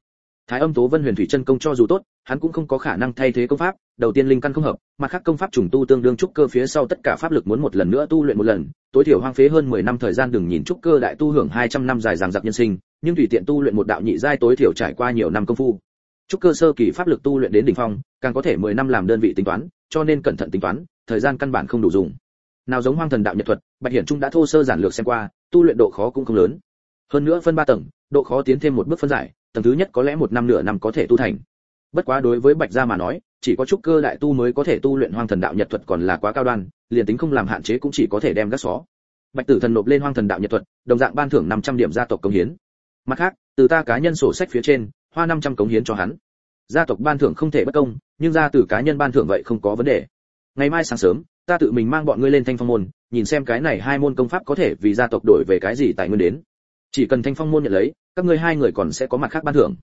thái âm tố vân huyền thủy chân công cho dù tốt, hắn cũng không có khả năng thay thế công pháp, đầu tiên linh căn không hợp, mà khác công pháp trùng tu tương đương trúc cơ phía sau tất cả pháp lực muốn một lần nữa tu luyện một lần, tối thiểu hoang phế hơn 10 năm thời gian đừng nhìn trúc cơ đại tu hưởng 200 năm dài dằng dặc nhân sinh, nhưng tùy tiện tu luyện một đạo nhị giai tối thiểu trải qua nhiều năm công phu. Trúc cơ sơ kỳ pháp lực tu luyện đến đỉnh phong, càng có thể 10 năm làm đơn vị tính toán, cho nên cẩn thận tính toán, thời gian căn bản không đủ dùng. Nào giống hoang thần đạo nhật thuật, bạch hiển trung đã thô sơ giản lược xem qua, tu luyện độ khó cũng không lớn. Hơn nữa phân ba tầng, độ khó tiến thêm một bước phân giải tầng thứ nhất có lẽ một năm nửa năm có thể tu thành. Bất quá đối với bạch gia mà nói, chỉ có trúc cơ đại tu mới có thể tu luyện hoang thần đạo nhật thuật còn là quá cao đoan, liền tính không làm hạn chế cũng chỉ có thể đem gác xó. Bạch tử thần nộp lên hoang thần đạo nhật thuật, đồng dạng ban thưởng 500 điểm gia tộc công hiến. Mặt khác, từ ta cá nhân sổ sách phía trên, hoa 500 cống hiến cho hắn. Gia tộc ban thưởng không thể bất công, nhưng gia tử cá nhân ban thưởng vậy không có vấn đề. Ngày mai sáng sớm, ta tự mình mang bọn ngươi lên thanh phong môn, nhìn xem cái này hai môn công pháp có thể vì gia tộc đổi về cái gì tài nguyên đến chỉ cần thanh phong môn nhận lấy, các ngươi hai người còn sẽ có mặt khác ban thưởng.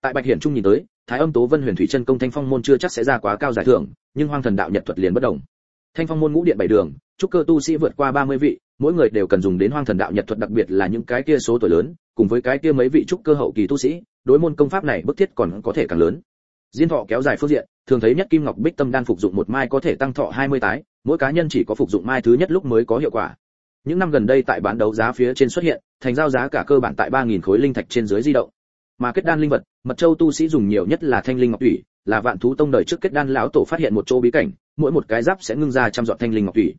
Tại bạch hiển trung nhìn tới, thái âm tố vân huyền thủy chân công thanh phong môn chưa chắc sẽ ra quá cao giải thưởng, nhưng hoang thần đạo nhật thuật liền bất đồng. Thanh phong môn ngũ điện bảy đường, trúc cơ tu sĩ vượt qua 30 vị, mỗi người đều cần dùng đến hoang thần đạo nhật thuật đặc biệt là những cái kia số tuổi lớn, cùng với cái kia mấy vị trúc cơ hậu kỳ tu sĩ, đối môn công pháp này bức thiết còn có thể càng lớn. Diên thọ kéo dài phương diện, thường thấy nhất kim ngọc bích tâm đan phục dụng một mai có thể tăng thọ 20 tái, mỗi cá nhân chỉ có phục dụng mai thứ nhất lúc mới có hiệu quả những năm gần đây tại bán đấu giá phía trên xuất hiện, thành giao giá cả cơ bản tại 3.000 khối linh thạch trên dưới di động. Mà kết đan linh vật, mật châu tu sĩ dùng nhiều nhất là thanh linh ngọc thủy, là vạn thú tông đời trước kết đan lão tổ phát hiện một chỗ bí cảnh, mỗi một cái giáp sẽ ngưng ra trăm giọt thanh linh ngọc thủy.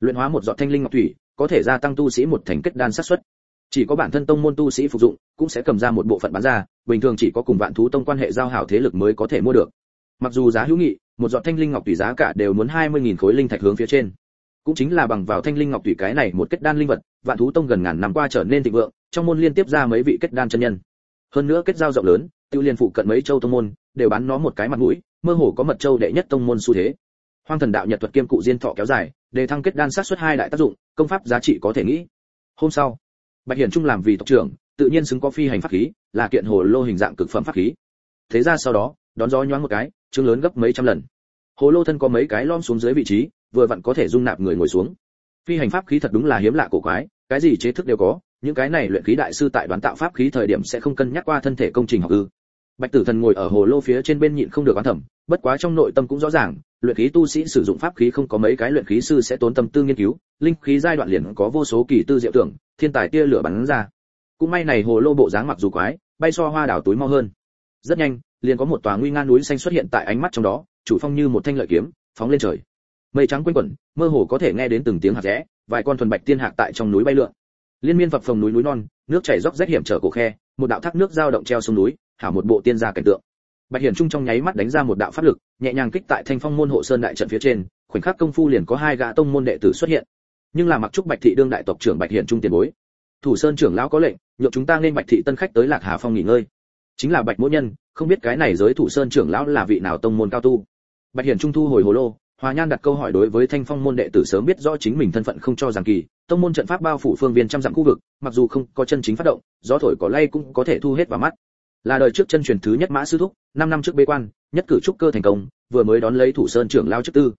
Luyện hóa một giọt thanh linh ngọc thủy, có thể gia tăng tu sĩ một thành kết đan sát suất. Chỉ có bản thân tông môn tu sĩ phục dụng, cũng sẽ cầm ra một bộ phận bán ra, bình thường chỉ có cùng vạn thú tông quan hệ giao hảo thế lực mới có thể mua được. Mặc dù giá hữu nghị, một giọt thanh linh ngọc tùy giá cả đều muốn 20.000 khối linh thạch hướng phía trên cũng chính là bằng vào thanh linh ngọc tùy cái này một kết đan linh vật, vạn thú tông gần ngàn năm qua trở nên thịnh vượng, trong môn liên tiếp ra mấy vị kết đan chân nhân. Hơn nữa kết giao rộng lớn, tiêu liên phụ cận mấy châu tông môn, đều bán nó một cái mặt mũi, mơ hồ có mật châu đệ nhất tông môn xu thế. Hoang thần đạo nhật thuật kiêm cụ diên thọ kéo dài, đề thăng kết đan sát xuất hai đại tác dụng, công pháp giá trị có thể nghĩ. Hôm sau, bạch hiển trung làm vì tộc trưởng, tự nhiên xứng có phi hành pháp khí, là kiện hồ lô hình dạng cực phẩm pháp khí. Thế ra sau đó, đón gió nhoáng một cái, chương lớn gấp mấy trăm lần. Hồ lô thân có mấy cái lom xuống dưới vị trí vừa vặn có thể dung nạp người ngồi xuống. Phi hành pháp khí thật đúng là hiếm lạ cổ quái, cái gì chế thức đều có, những cái này luyện khí đại sư tại đoán tạo pháp khí thời điểm sẽ không cân nhắc qua thân thể công trình học ư. Bạch tử thần ngồi ở hồ lô phía trên bên nhịn không được oán thẩm bất quá trong nội tâm cũng rõ ràng, luyện khí tu sĩ sử dụng pháp khí không có mấy cái luyện khí sư sẽ tốn tâm tư nghiên cứu, linh khí giai đoạn liền có vô số kỳ tư diệu tưởng, thiên tài tia lửa bắn ra. Cũng may này hồ lô bộ dáng mặc dù quái, bay so hoa đảo túi mau hơn. Rất nhanh, liền có một tòa nguy nga núi xanh xuất hiện tại ánh mắt trong đó, chủ phong như một thanh lợi kiếm, phóng lên trời mây trắng quanh quẩn, mơ hồ có thể nghe đến từng tiếng hạt rẽ, vài con thuần bạch tiên hạc tại trong núi bay lượn. Liên miên phập phồng núi núi non, nước chảy róc rách hiểm trở cổ khe, một đạo thác nước giao động treo sông núi, hảo một bộ tiên gia cảnh tượng. Bạch hiển trung trong nháy mắt đánh ra một đạo pháp lực, nhẹ nhàng kích tại thanh phong môn hộ sơn đại trận phía trên, khoảnh khắc công phu liền có hai gã tông môn đệ tử xuất hiện. Nhưng là mặc trúc bạch thị đương đại tộc trưởng bạch hiển trung tiền bối, thủ sơn trưởng lão có lệnh, nhượng chúng ta nên bạch thị tân khách tới lạc hà phong nghỉ ngơi. Chính là bạch mỗ nhân, không biết cái này giới thủ sơn trưởng lão là vị nào tông môn cao tu. Bạch hiển trung thu hồi hồ lô hòa nhan đặt câu hỏi đối với thanh phong môn đệ tử sớm biết rõ chính mình thân phận không cho rằng kỳ, tông môn trận pháp bao phủ phương viên trăm dặm khu vực, mặc dù không có chân chính phát động, gió thổi cỏ lay cũng có thể thu hết vào mắt. Là đời trước chân truyền thứ nhất mã sư thúc, năm năm trước bế quan, nhất cử trúc cơ thành công, vừa mới đón lấy thủ sơn trưởng lao chức tư.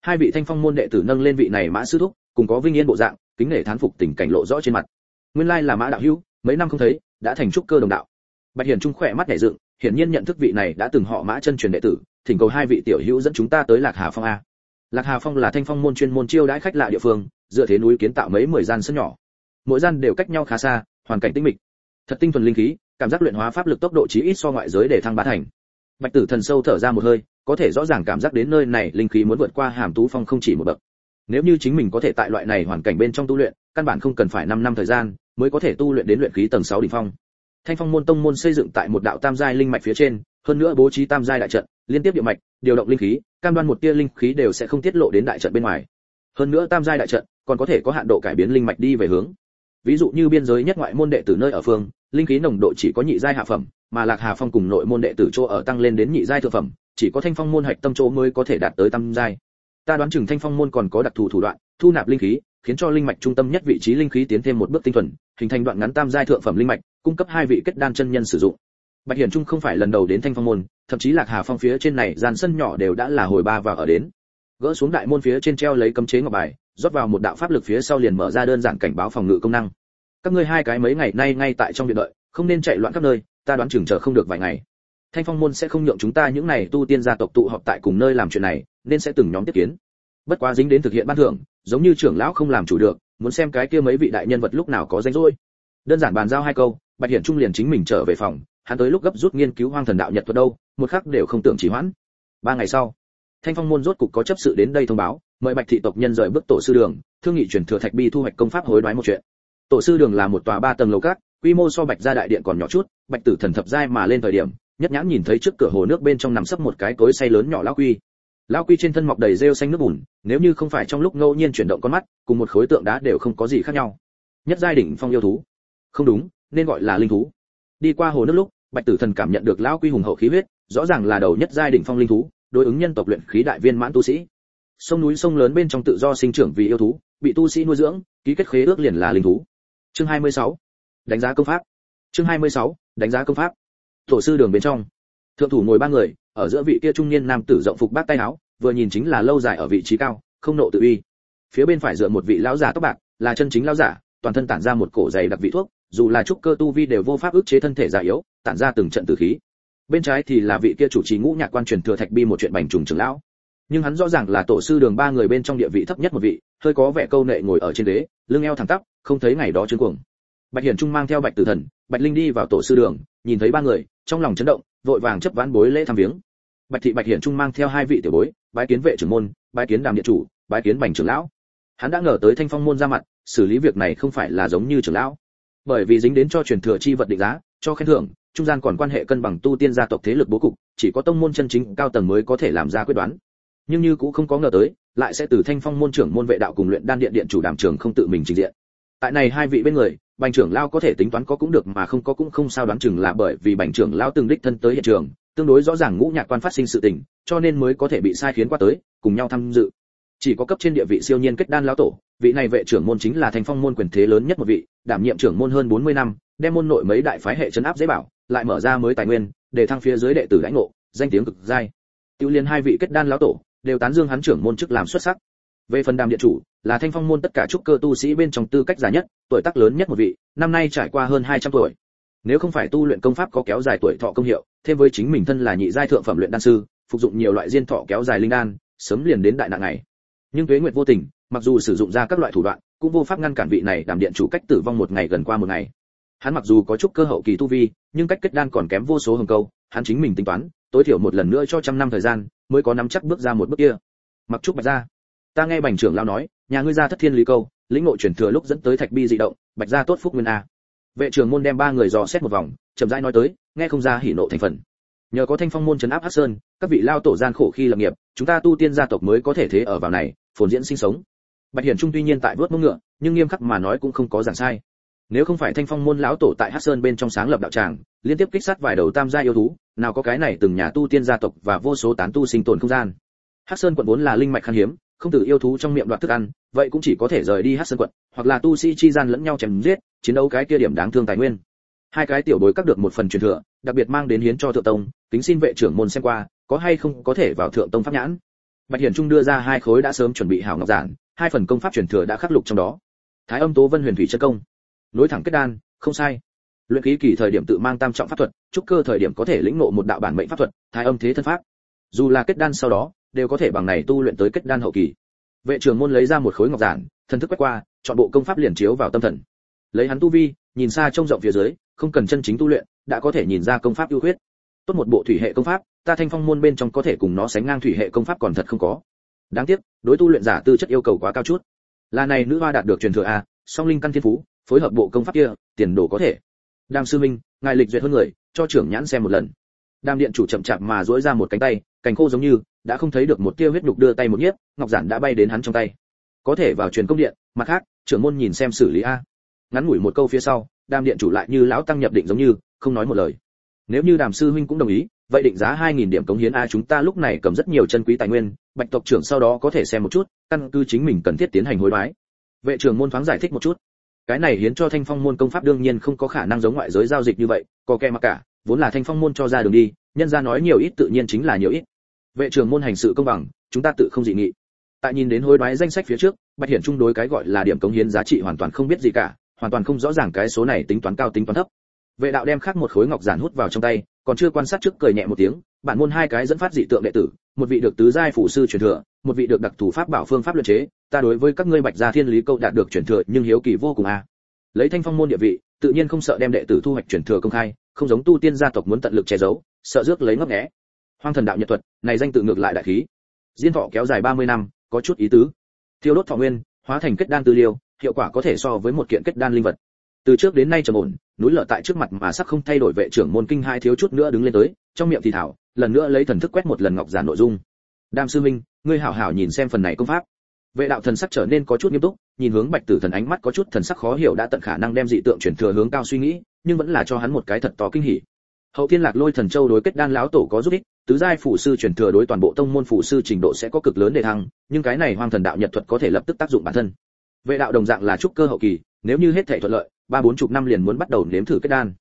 Hai vị thanh phong môn đệ tử nâng lên vị này mã sư thúc, cùng có vinh yên bộ dạng, kính nể thán phục tình cảnh lộ rõ trên mặt. Nguyên lai là mã đạo hữu, mấy năm không thấy, đã thành trúc cơ đồng đạo. Bạch hiển trung khỏe mắt nhảy dựng hiển nhiên nhận thức vị này đã từng họ mã chân truyền đệ tử, thỉnh cầu hai vị tiểu hữu dẫn chúng ta tới lạc hà phong a. Lạc hà phong là thanh phong môn chuyên môn chiêu đãi khách lạ địa phương, dựa thế núi kiến tạo mấy mười gian sân nhỏ. Mỗi gian đều cách nhau khá xa, hoàn cảnh tĩnh mịch. Thật tinh thuần linh khí, cảm giác luyện hóa pháp lực tốc độ chí ít so ngoại giới để thăng bá thành. Bạch tử thần sâu thở ra một hơi, có thể rõ ràng cảm giác đến nơi này linh khí muốn vượt qua hàm tú phong không chỉ một bậc. Nếu như chính mình có thể tại loại này hoàn cảnh bên trong tu luyện, căn bản không cần phải 5 năm thời gian, mới có thể tu luyện đến luyện khí tầng 6 đỉnh phong thanh phong môn tông môn xây dựng tại một đạo tam giai linh mạch phía trên, hơn nữa bố trí tam giai đại trận, liên tiếp địa mạch, điều động linh khí, cam đoan một tia linh khí đều sẽ không tiết lộ đến đại trận bên ngoài. Hơn nữa tam giai đại trận còn có thể có hạn độ cải biến linh mạch đi về hướng. Ví dụ như biên giới nhất ngoại môn đệ tử nơi ở phương, linh khí nồng độ chỉ có nhị giai hạ phẩm, mà lạc hà phong cùng nội môn đệ tử chỗ ở tăng lên đến nhị giai thượng phẩm, chỉ có thanh phong môn hạch tâm chỗ mới có thể đạt tới tam giai. Ta đoán chừng thanh phong môn còn có đặc thù thủ đoạn, thu nạp linh khí, khiến cho linh mạch trung tâm nhất vị trí linh khí tiến thêm một bước tinh thuần, hình thành đoạn ngắn tam giai thượng phẩm linh mạch cung cấp hai vị kết đan chân nhân sử dụng. Bạch hiển trung không phải lần đầu đến thanh phong môn, thậm chí lạc hà phong phía trên này gian sân nhỏ đều đã là hồi ba và ở đến. Gỡ xuống đại môn phía trên treo lấy cấm chế ngọc bài, rót vào một đạo pháp lực phía sau liền mở ra đơn giản cảnh báo phòng ngự công năng. Các ngươi hai cái mấy ngày nay ngay tại trong viện đợi, không nên chạy loạn khắp nơi, ta đoán chừng chờ không được vài ngày. Thanh phong môn sẽ không nhượng chúng ta những này tu tiên gia tộc tụ họp tại cùng nơi làm chuyện này, nên sẽ từng nhóm tiếp kiến. Bất quá dính đến thực hiện ban thưởng, giống như trưởng lão không làm chủ được, muốn xem cái kia mấy vị đại nhân vật lúc nào có danh rỗi. Đơn giản bàn giao hai câu bạch hiển trung liền chính mình trở về phòng, hắn tới lúc gấp rút nghiên cứu hoang thần đạo nhật thuật đâu, một khắc đều không tưởng chỉ hoãn. Ba ngày sau, thanh phong môn rốt cục có chấp sự đến đây thông báo, mời bạch thị tộc nhân rời bước tổ sư đường, thương nghị chuyển thừa thạch bi thu hoạch công pháp hối đoái một chuyện. Tổ sư đường là một tòa ba tầng lầu cát quy mô so bạch gia đại điện còn nhỏ chút, bạch tử thần thập giai mà lên thời điểm, nhất nhãn nhìn thấy trước cửa hồ nước bên trong nằm sấp một cái cối say lớn nhỏ lão quy. Lão quy trên thân mọc đầy rêu xanh nước bùn, nếu như không phải trong lúc ngẫu nhiên chuyển động con mắt, cùng một khối tượng đá đều không có gì khác nhau. Nhất giai đỉnh phong yêu thú. Không đúng nên gọi là linh thú. Đi qua hồ nước lúc, bạch tử thần cảm nhận được lão quy hùng hậu khí huyết, rõ ràng là đầu nhất giai đỉnh phong linh thú, đối ứng nhân tộc luyện khí đại viên mãn tu sĩ. Sông núi sông lớn bên trong tự do sinh trưởng vì yêu thú, bị tu sĩ nuôi dưỡng, ký kết khế ước liền là linh thú. Chương 26. đánh giá công pháp. Chương 26. đánh giá công pháp. Tổ sư đường bên trong. Thượng thủ ngồi ba người, ở giữa vị kia trung niên nam tử rộng phục bát tay áo, vừa nhìn chính là lâu dài ở vị trí cao, không nộ tự uy. Phía bên phải dựa một vị lão giả tóc bạc, là chân chính lão giả, toàn thân tản ra một cổ dày đặc vị thuốc dù là trúc cơ tu vi đều vô pháp ức chế thân thể già yếu, tản ra từng trận tử khí. Bên trái thì là vị kia chủ trì ngũ nhạc quan truyền thừa thạch bi một chuyện bành trùng trưởng lão. Nhưng hắn rõ ràng là tổ sư đường ba người bên trong địa vị thấp nhất một vị, hơi có vẻ câu nệ ngồi ở trên đế, lưng eo thẳng tắp, không thấy ngày đó trương cuồng. Bạch hiển trung mang theo bạch tử thần, bạch linh đi vào tổ sư đường, nhìn thấy ba người, trong lòng chấn động, vội vàng chấp vãn bối lễ thăm viếng. Bạch thị bạch hiển trung mang theo hai vị tiểu bối, bái kiến vệ trưởng môn, bái kiến đàm địa chủ, bái kiến bành trưởng lão. Hắn đã ngờ tới thanh phong môn ra mặt, xử lý việc này không phải là giống như trưởng lão bởi vì dính đến cho truyền thừa chi vật định giá, cho khen thưởng, trung gian còn quan hệ cân bằng tu tiên gia tộc thế lực bố cục, chỉ có tông môn chân chính cao tầng mới có thể làm ra quyết đoán. Nhưng như cũng không có ngờ tới, lại sẽ từ thanh phong môn trưởng môn vệ đạo cùng luyện đan điện điện chủ đảm trường không tự mình trình diện. Tại này hai vị bên người, bành trưởng lao có thể tính toán có cũng được mà không có cũng không sao đoán chừng là bởi vì bành trưởng lao từng đích thân tới hiện trường, tương đối rõ ràng ngũ nhạc quan phát sinh sự tình, cho nên mới có thể bị sai khiến qua tới, cùng nhau tham dự. Chỉ có cấp trên địa vị siêu nhiên kết đan lão tổ vị này vệ trưởng môn chính là thanh phong môn quyền thế lớn nhất một vị, đảm nhiệm trưởng môn hơn 40 năm, đem môn nội mấy đại phái hệ chấn áp dễ bảo, lại mở ra mới tài nguyên, để thăng phía dưới đệ tử lãnh ngộ, danh tiếng cực dai. tiêu liên hai vị kết đan lão tổ, đều tán dương hắn trưởng môn chức làm xuất sắc. Về phần đàm điện chủ, là thanh phong môn tất cả trúc cơ tu sĩ bên trong tư cách già nhất, tuổi tác lớn nhất một vị, năm nay trải qua hơn 200 tuổi. Nếu không phải tu luyện công pháp có kéo dài tuổi thọ công hiệu, thêm với chính mình thân là nhị giai thượng phẩm luyện đan sư, phục dụng nhiều loại diên thọ kéo dài linh đan, sớm liền đến đại nạn này nhưng tuế nguyệt vô tình, mặc dù sử dụng ra các loại thủ đoạn, cũng vô pháp ngăn cản vị này đảm điện chủ cách tử vong một ngày gần qua một ngày. Hắn mặc dù có chút cơ hậu kỳ tu vi, nhưng cách kết đan còn kém vô số hồng câu, hắn chính mình tính toán, tối thiểu một lần nữa cho trăm năm thời gian, mới có nắm chắc bước ra một bước kia. Mặc trúc bạch gia, ta nghe bành trưởng lao nói, nhà ngươi ra thất thiên lý câu, lĩnh ngộ truyền thừa lúc dẫn tới thạch bi dị động, bạch gia tốt phúc nguyên a. Vệ trưởng môn đem ba người dò xét một vòng, chậm rãi nói tới, nghe không ra hỉ nộ thành phần. Nhờ có thanh phong môn trấn áp hắc sơn, các vị lao tổ gian khổ khi lập nghiệp, chúng ta tu tiên gia tộc mới có thể thế ở vào này phồn diễn sinh sống. Bạch hiển trung tuy nhiên tại vớt mông ngựa, nhưng nghiêm khắc mà nói cũng không có giảng sai. Nếu không phải thanh phong môn lão tổ tại hắc sơn bên trong sáng lập đạo tràng, liên tiếp kích sát vài đầu tam gia yêu thú, nào có cái này từng nhà tu tiên gia tộc và vô số tán tu sinh tồn không gian. Hắc sơn quận vốn là linh mạch khan hiếm, không từ yêu thú trong miệng đoạt thức ăn, vậy cũng chỉ có thể rời đi hắc sơn quận, hoặc là tu sĩ chi gian lẫn nhau chém giết, chiến đấu cái kia điểm đáng thương tài nguyên. Hai cái tiểu bối cắt được một phần truyền thừa, đặc biệt mang đến hiến cho thượng tông tính xin vệ trưởng môn xem qua, có hay không có thể vào thượng tông pháp nhãn bạch hiển trung đưa ra hai khối đã sớm chuẩn bị hảo ngọc giản, hai phần công pháp truyền thừa đã khắc lục trong đó. Thái âm tố vân huyền thủy chân công. Nối thẳng kết đan, không sai. Luyện khí kỳ thời điểm tự mang tam trọng pháp thuật, trúc cơ thời điểm có thể lĩnh ngộ một đạo bản mệnh pháp thuật, thái âm thế thân pháp. Dù là kết đan sau đó, đều có thể bằng này tu luyện tới kết đan hậu kỳ. Vệ trưởng môn lấy ra một khối ngọc giản, thần thức quét qua, chọn bộ công pháp liền chiếu vào tâm thần. Lấy hắn tu vi, nhìn xa trông rộng phía dưới, không cần chân chính tu luyện, đã có thể nhìn ra công pháp ưu khuyết tốt một bộ thủy hệ công pháp, ta thanh phong môn bên trong có thể cùng nó sánh ngang thủy hệ công pháp còn thật không có. Đáng tiếc, đối tu luyện giả tư chất yêu cầu quá cao chút. Là này nữ hoa đạt được truyền thừa a, song linh căn thiên phú, phối hợp bộ công pháp kia, tiền đồ có thể. Đàm sư minh, ngài lịch duyệt hơn người, cho trưởng nhãn xem một lần. Đàm điện chủ chậm chạp mà duỗi ra một cánh tay, cành khô giống như, đã không thấy được một tia huyết nhục đưa tay một nhiếp, ngọc giản đã bay đến hắn trong tay. Có thể vào truyền công điện, mặt khác, trưởng môn nhìn xem xử lý a. Ngắn ngủi một câu phía sau, đàm điện chủ lại như lão tăng nhập định giống như, không nói một lời nếu như đàm sư huynh cũng đồng ý, vậy định giá 2.000 điểm cống hiến a chúng ta lúc này cầm rất nhiều chân quý tài nguyên, bạch tộc trưởng sau đó có thể xem một chút, căn cứ chính mình cần thiết tiến hành hối đoái. Vệ trưởng môn thoáng giải thích một chút. Cái này hiến cho thanh phong môn công pháp đương nhiên không có khả năng giống ngoại giới giao dịch như vậy, có kẻ mà cả, vốn là thanh phong môn cho ra đường đi, nhân ra nói nhiều ít tự nhiên chính là nhiều ít. Vệ trưởng môn hành sự công bằng, chúng ta tự không dị nghị. Tại nhìn đến hối đoái danh sách phía trước, bạch hiển trung đối cái gọi là điểm cống hiến giá trị hoàn toàn không biết gì cả, hoàn toàn không rõ ràng cái số này tính toán cao tính toán thấp vệ đạo đem khác một khối ngọc giản hút vào trong tay, còn chưa quan sát trước cười nhẹ một tiếng, bản môn hai cái dẫn phát dị tượng đệ tử, một vị được tứ giai phụ sư truyền thừa, một vị được đặc thủ pháp bảo phương pháp luyện chế, ta đối với các ngươi bạch gia thiên lý câu đạt được truyền thừa nhưng hiếu kỳ vô cùng a. À. lấy thanh phong môn địa vị, tự nhiên không sợ đem đệ tử thu hoạch truyền thừa công khai, không giống tu tiên gia tộc muốn tận lực che giấu, sợ rước lấy ngấp nghé. Hoang thần đạo nhật thuật, này danh tự ngược lại đại khí. Diên thọ kéo dài 30 năm, có chút ý tứ. Thiêu đốt thọ nguyên, hóa thành kết đan tư liêu, hiệu quả có thể so với một kiện kết đan linh vật từ trước đến nay trầm ổn, núi lở tại trước mặt mà sắc không thay đổi vệ trưởng môn kinh hai thiếu chút nữa đứng lên tới, trong miệng thì thảo, lần nữa lấy thần thức quét một lần ngọc giản nội dung. Đam sư minh, ngươi hảo hảo nhìn xem phần này công pháp. Vệ đạo thần sắc trở nên có chút nghiêm túc, nhìn hướng bạch tử thần ánh mắt có chút thần sắc khó hiểu đã tận khả năng đem dị tượng chuyển thừa hướng cao suy nghĩ, nhưng vẫn là cho hắn một cái thật to kinh hỉ. Hậu thiên lạc lôi thần châu đối kết đan lão tổ có giúp ích, tứ giai phủ sư chuyển thừa đối toàn bộ tông môn phủ sư trình độ sẽ có cực lớn đề thăng, nhưng cái này hoang thần đạo nhật thuật có thể lập tức tác dụng bản thân. Vệ đạo đồng dạng là trúc cơ hậu kỳ, nếu như hết thể thuận lợi ba bốn chục năm liền muốn bắt đầu nếm thử kết đan.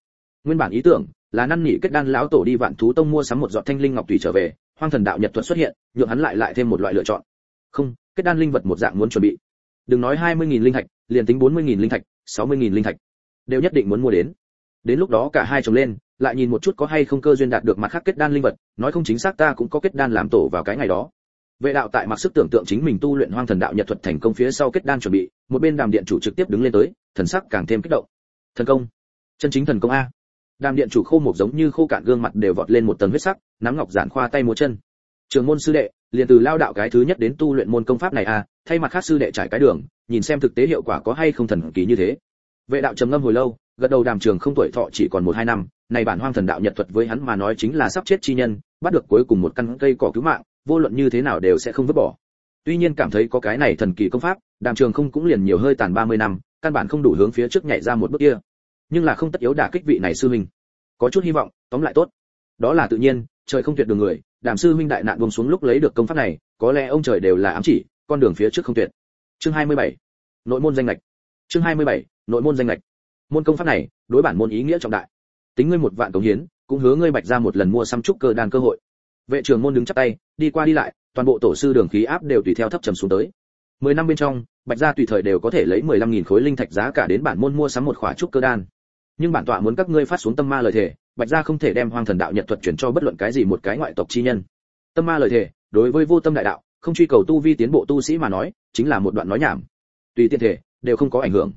Nguyên bản ý tưởng là năn nỉ kết đan lão tổ đi vạn thú tông mua sắm một giọt thanh linh ngọc tùy trở về, hoang thần đạo nhật thuật xuất hiện, nhượng hắn lại lại thêm một loại lựa chọn. Không, kết đan linh vật một dạng muốn chuẩn bị. Đừng nói hai mươi nghìn linh thạch, liền tính bốn mươi nghìn linh thạch, sáu mươi nghìn linh thạch, đều nhất định muốn mua đến. Đến lúc đó cả hai chồng lên, lại nhìn một chút có hay không cơ duyên đạt được mặt khác kết đan linh vật, nói không chính xác ta cũng có kết đan làm tổ vào cái ngày đó vệ đạo tại mặc sức tưởng tượng chính mình tu luyện hoang thần đạo nhật thuật thành công phía sau kết đan chuẩn bị, một bên đàm điện chủ trực tiếp đứng lên tới, thần sắc càng thêm kích động. Thần công. Chân chính thần công a. Đàm điện chủ khô một giống như khô cạn gương mặt đều vọt lên một tầng huyết sắc, nắm ngọc giản khoa tay múa chân. Trường môn sư đệ, liền từ lao đạo cái thứ nhất đến tu luyện môn công pháp này a, thay mặt khác sư đệ trải cái đường, nhìn xem thực tế hiệu quả có hay không thần kỳ như thế. Vệ đạo trầm ngâm hồi lâu, gật đầu đàm trường không tuổi thọ chỉ còn một hai năm, này bản hoang thần đạo nhật thuật với hắn mà nói chính là sắp chết chi nhân, bắt được cuối cùng một căn cây cỏ cứu mạng vô luận như thế nào đều sẽ không vứt bỏ. Tuy nhiên cảm thấy có cái này thần kỳ công pháp, đàm trường không cũng liền nhiều hơi tàn 30 năm, căn bản không đủ hướng phía trước nhảy ra một bước kia. Nhưng là không tất yếu đả kích vị này sư huynh. Có chút hy vọng, tóm lại tốt. Đó là tự nhiên, trời không tuyệt đường người, đàm sư huynh đại nạn buông xuống lúc lấy được công pháp này, có lẽ ông trời đều là ám chỉ, con đường phía trước không tuyệt. Chương 27. nội môn danh lệch. Chương 27. nội môn danh lệch. Môn công pháp này, đối bản môn ý nghĩa trọng đại. Tính ngươi một vạn cống hiến, cũng hứa ngươi bạch ra một lần mua xăm trúc cơ đan cơ hội vệ trưởng môn đứng chắp tay, đi qua đi lại, toàn bộ tổ sư đường khí áp đều tùy theo thấp trầm xuống tới. Mười năm bên trong, bạch gia tùy thời đều có thể lấy mười lăm nghìn khối linh thạch giá cả đến bản môn mua sắm một khỏa trúc cơ đan. Nhưng bản tọa muốn các ngươi phát xuống tâm ma lời thề, bạch gia không thể đem hoang thần đạo nhật thuật chuyển cho bất luận cái gì một cái ngoại tộc chi nhân. Tâm ma lời thề, đối với vô tâm đại đạo, không truy cầu tu vi tiến bộ tu sĩ mà nói, chính là một đoạn nói nhảm. Tùy tiện thể, đều không có ảnh hưởng.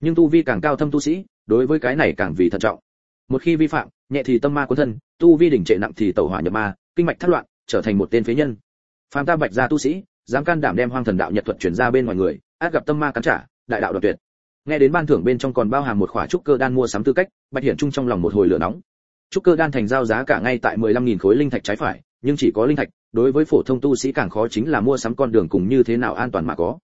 Nhưng tu vi càng cao thâm tu sĩ, đối với cái này càng vì thận trọng. Một khi vi phạm, nhẹ thì tâm ma cuốn thân, tu vi đỉnh trệ nặng thì tẩu hỏa nhập ma kinh mạch thất loạn, trở thành một tên phế nhân. Phàm ta bạch gia tu sĩ, dám can đảm đem hoang thần đạo nhật thuật chuyển ra bên ngoài người, át gặp tâm ma cắn trả, đại đạo đoạt tuyệt. Nghe đến ban thưởng bên trong còn bao hàm một khỏa trúc cơ đan mua sắm tư cách, bạch hiển trung trong lòng một hồi lửa nóng. Trúc cơ đan thành giao giá cả ngay tại 15.000 khối linh thạch trái phải, nhưng chỉ có linh thạch, đối với phổ thông tu sĩ càng khó chính là mua sắm con đường cùng như thế nào an toàn mà có.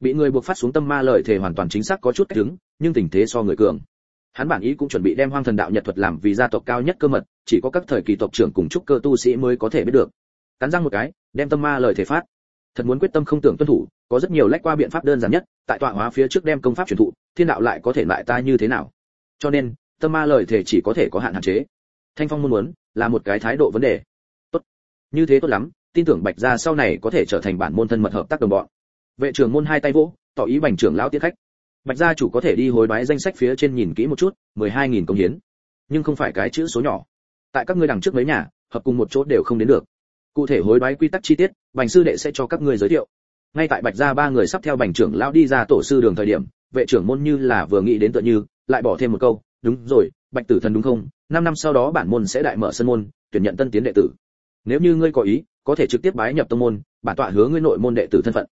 Bị người buộc phát xuống tâm ma lợi thể hoàn toàn chính xác có chút cách đứng, nhưng tình thế so người cường hắn bản ý cũng chuẩn bị đem hoang thần đạo nhật thuật làm vì gia tộc cao nhất cơ mật, chỉ có các thời kỳ tộc trưởng cùng trúc cơ tu sĩ mới có thể biết được. Cắn răng một cái, đem tâm ma lời thể phát. Thật muốn quyết tâm không tưởng tuân thủ, có rất nhiều lách qua biện pháp đơn giản nhất, tại tọa hóa phía trước đem công pháp truyền thụ, thiên đạo lại có thể lại ta như thế nào? Cho nên, tâm ma lời thể chỉ có thể có hạn hạn chế. Thanh phong muốn muốn, là một cái thái độ vấn đề. Tốt. Như thế tốt lắm, tin tưởng bạch gia sau này có thể trở thành bản môn thân mật hợp tác đồng bọn. Vệ trưởng môn hai tay vỗ, tỏ ý bành trưởng lão tiết khách bạch gia chủ có thể đi hối đoái danh sách phía trên nhìn kỹ một chút, mười hai nghìn công hiến. Nhưng không phải cái chữ số nhỏ. Tại các ngươi đằng trước mấy nhà, hợp cùng một chỗ đều không đến được. Cụ thể hối đoái quy tắc chi tiết, bành sư đệ sẽ cho các ngươi giới thiệu. Ngay tại bạch gia ba người sắp theo bành trưởng lão đi ra tổ sư đường thời điểm, vệ trưởng môn như là vừa nghĩ đến tựa như, lại bỏ thêm một câu, đúng rồi, bạch tử thần đúng không? Năm năm sau đó bản môn sẽ đại mở sân môn, tuyển nhận tân tiến đệ tử. Nếu như ngươi có ý, có thể trực tiếp bái nhập tông môn, bản tọa hứa ngươi nội môn đệ tử thân phận.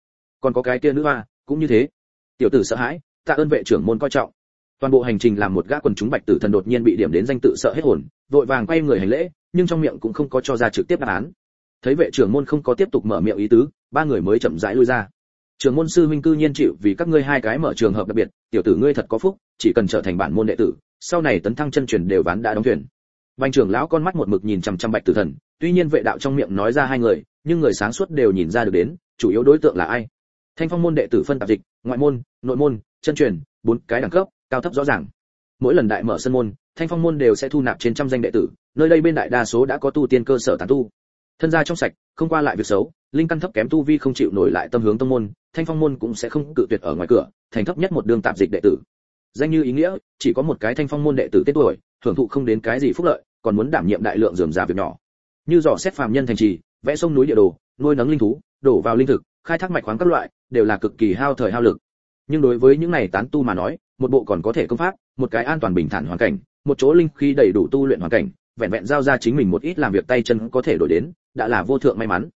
Còn có cái kia nữ hoa, cũng như thế. Tiểu tử sợ hãi tạ ơn vệ trưởng môn coi trọng. Toàn bộ hành trình làm một gã quần chúng bạch tử thần đột nhiên bị điểm đến danh tự sợ hết hồn, vội vàng quay người hành lễ, nhưng trong miệng cũng không có cho ra trực tiếp đáp án. Thấy vệ trưởng môn không có tiếp tục mở miệng ý tứ, ba người mới chậm rãi lui ra. Trưởng môn sư huynh cư nhiên chịu vì các ngươi hai cái mở trường hợp đặc biệt, tiểu tử ngươi thật có phúc, chỉ cần trở thành bản môn đệ tử, sau này tấn thăng chân truyền đều ván đã đóng thuyền. Bành trưởng lão con mắt một mực nhìn chằm chằm bạch tử thần, tuy nhiên vệ đạo trong miệng nói ra hai người, nhưng người sáng suốt đều nhìn ra được đến, chủ yếu đối tượng là ai? Thanh phong môn đệ tử phân tạp dịch, ngoại môn, nội môn chân truyền, bốn cái đẳng cấp, cao thấp rõ ràng. Mỗi lần đại mở sân môn, thanh phong môn đều sẽ thu nạp trên trăm danh đệ tử, nơi đây bên đại đa số đã có tu tiên cơ sở tán tu. Thân gia trong sạch, không qua lại việc xấu, linh căn thấp kém tu vi không chịu nổi lại tâm hướng tông môn, thanh phong môn cũng sẽ không cự tuyệt ở ngoài cửa, thành thấp nhất một đường tạp dịch đệ tử. Danh như ý nghĩa, chỉ có một cái thanh phong môn đệ tử tên tuổi, hưởng thụ không đến cái gì phúc lợi, còn muốn đảm nhiệm đại lượng dườm già việc nhỏ. Như dò xét phàm nhân thành trì, vẽ sông núi địa đồ, nuôi nấng linh thú, đổ vào linh thực, khai thác mạch khoáng các loại, đều là cực kỳ hao thời hao lực nhưng đối với những này tán tu mà nói, một bộ còn có thể công pháp, một cái an toàn bình thản hoàn cảnh, một chỗ linh khí đầy đủ tu luyện hoàn cảnh, vẹn vẹn giao ra chính mình một ít làm việc tay chân có thể đổi đến, đã là vô thượng may mắn.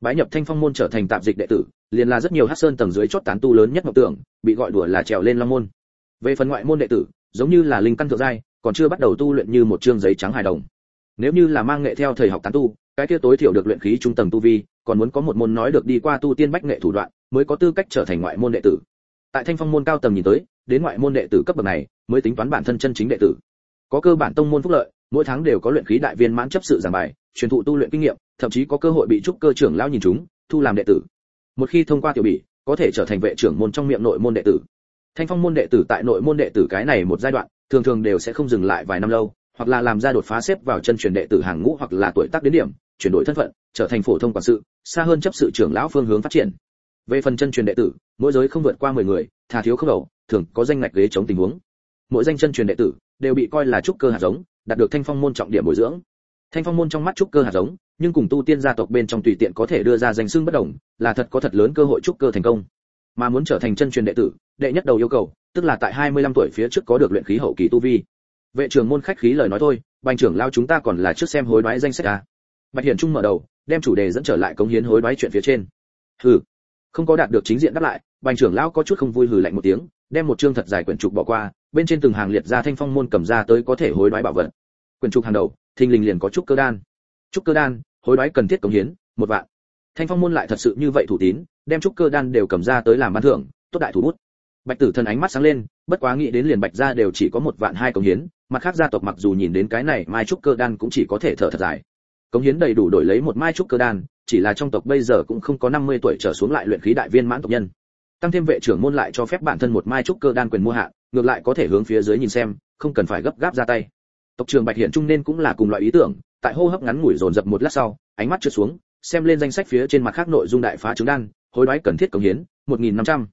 Bái nhập thanh phong môn trở thành tạm dịch đệ tử, liền là rất nhiều hát sơn tầng dưới chót tán tu lớn nhất ngọc tưởng, bị gọi đùa là trèo lên long môn. Về phần ngoại môn đệ tử, giống như là linh căn thượng giai, còn chưa bắt đầu tu luyện như một chương giấy trắng hài đồng. Nếu như là mang nghệ theo thời học tán tu, cái kia tối thiểu được luyện khí trung tầng tu vi, còn muốn có một môn nói được đi qua tu tiên bách nghệ thủ đoạn, mới có tư cách trở thành ngoại môn đệ tử tại thanh phong môn cao tầng nhìn tới, đến ngoại môn đệ tử cấp bậc này, mới tính toán bản thân chân chính đệ tử. Có cơ bản tông môn phúc lợi, mỗi tháng đều có luyện khí đại viên mãn chấp sự giảng bài, truyền thụ tu luyện kinh nghiệm, thậm chí có cơ hội bị trúc cơ trưởng lão nhìn chúng, thu làm đệ tử. Một khi thông qua tiểu bỉ có thể trở thành vệ trưởng môn trong miệng nội môn đệ tử. Thanh phong môn đệ tử tại nội môn đệ tử cái này một giai đoạn, thường thường đều sẽ không dừng lại vài năm lâu, hoặc là làm ra đột phá xếp vào chân truyền đệ tử hàng ngũ hoặc là tuổi tác đến điểm, chuyển đổi thân phận, trở thành phổ thông quản sự, xa hơn chấp sự trưởng lão phương hướng phát triển về phần chân truyền đệ tử, mỗi giới không vượt qua 10 người, thà thiếu không đầu, thường có danh ngạch ghế chống tình huống. Mỗi danh chân truyền đệ tử đều bị coi là trúc cơ hạt giống, đạt được thanh phong môn trọng điểm bồi dưỡng. Thanh phong môn trong mắt trúc cơ hạt giống, nhưng cùng tu tiên gia tộc bên trong tùy tiện có thể đưa ra danh xưng bất đồng, là thật có thật lớn cơ hội trúc cơ thành công. Mà muốn trở thành chân truyền đệ tử, đệ nhất đầu yêu cầu, tức là tại 25 tuổi phía trước có được luyện khí hậu kỳ tu vi. Vệ trưởng môn khách khí lời nói thôi, bành trưởng lao chúng ta còn là trước xem hối đoái danh sách à. bạch hiển trung mở đầu, đem chủ đề dẫn trở lại cống hiến hối đoái chuyện phía trên. Hừ không có đạt được chính diện đáp lại, bành trưởng lão có chút không vui hừ lạnh một tiếng, đem một chương thật dài quyển trục bỏ qua, bên trên từng hàng liệt ra thanh phong môn cầm ra tới có thể hối đoái bảo vật. Quyển trục hàng đầu, thình lình liền có trúc cơ đan. Trúc cơ đan, hối đoái cần thiết cống hiến, một vạn. Thanh phong môn lại thật sự như vậy thủ tín, đem trúc cơ đan đều cầm ra tới làm ban thưởng, tốt đại thủ bút. Bạch tử thần ánh mắt sáng lên, bất quá nghĩ đến liền bạch gia đều chỉ có một vạn hai cống hiến, mặt khác gia tộc mặc dù nhìn đến cái này mai trúc cơ đan cũng chỉ có thể thở thật dài. Cống hiến đầy đủ đổi lấy một mai trúc cơ đan chỉ là trong tộc bây giờ cũng không có 50 tuổi trở xuống lại luyện khí đại viên mãn tộc nhân tăng thêm vệ trưởng môn lại cho phép bản thân một mai trúc cơ đan quyền mua hạ, ngược lại có thể hướng phía dưới nhìn xem, không cần phải gấp gáp ra tay tộc trưởng bạch hiển trung nên cũng là cùng loại ý tưởng, tại hô hấp ngắn ngủi dồn dập một lát sau, ánh mắt trượt xuống, xem lên danh sách phía trên mặt khác nội dung đại phá trứng đan, hối đoái cần thiết cống hiến 1.500.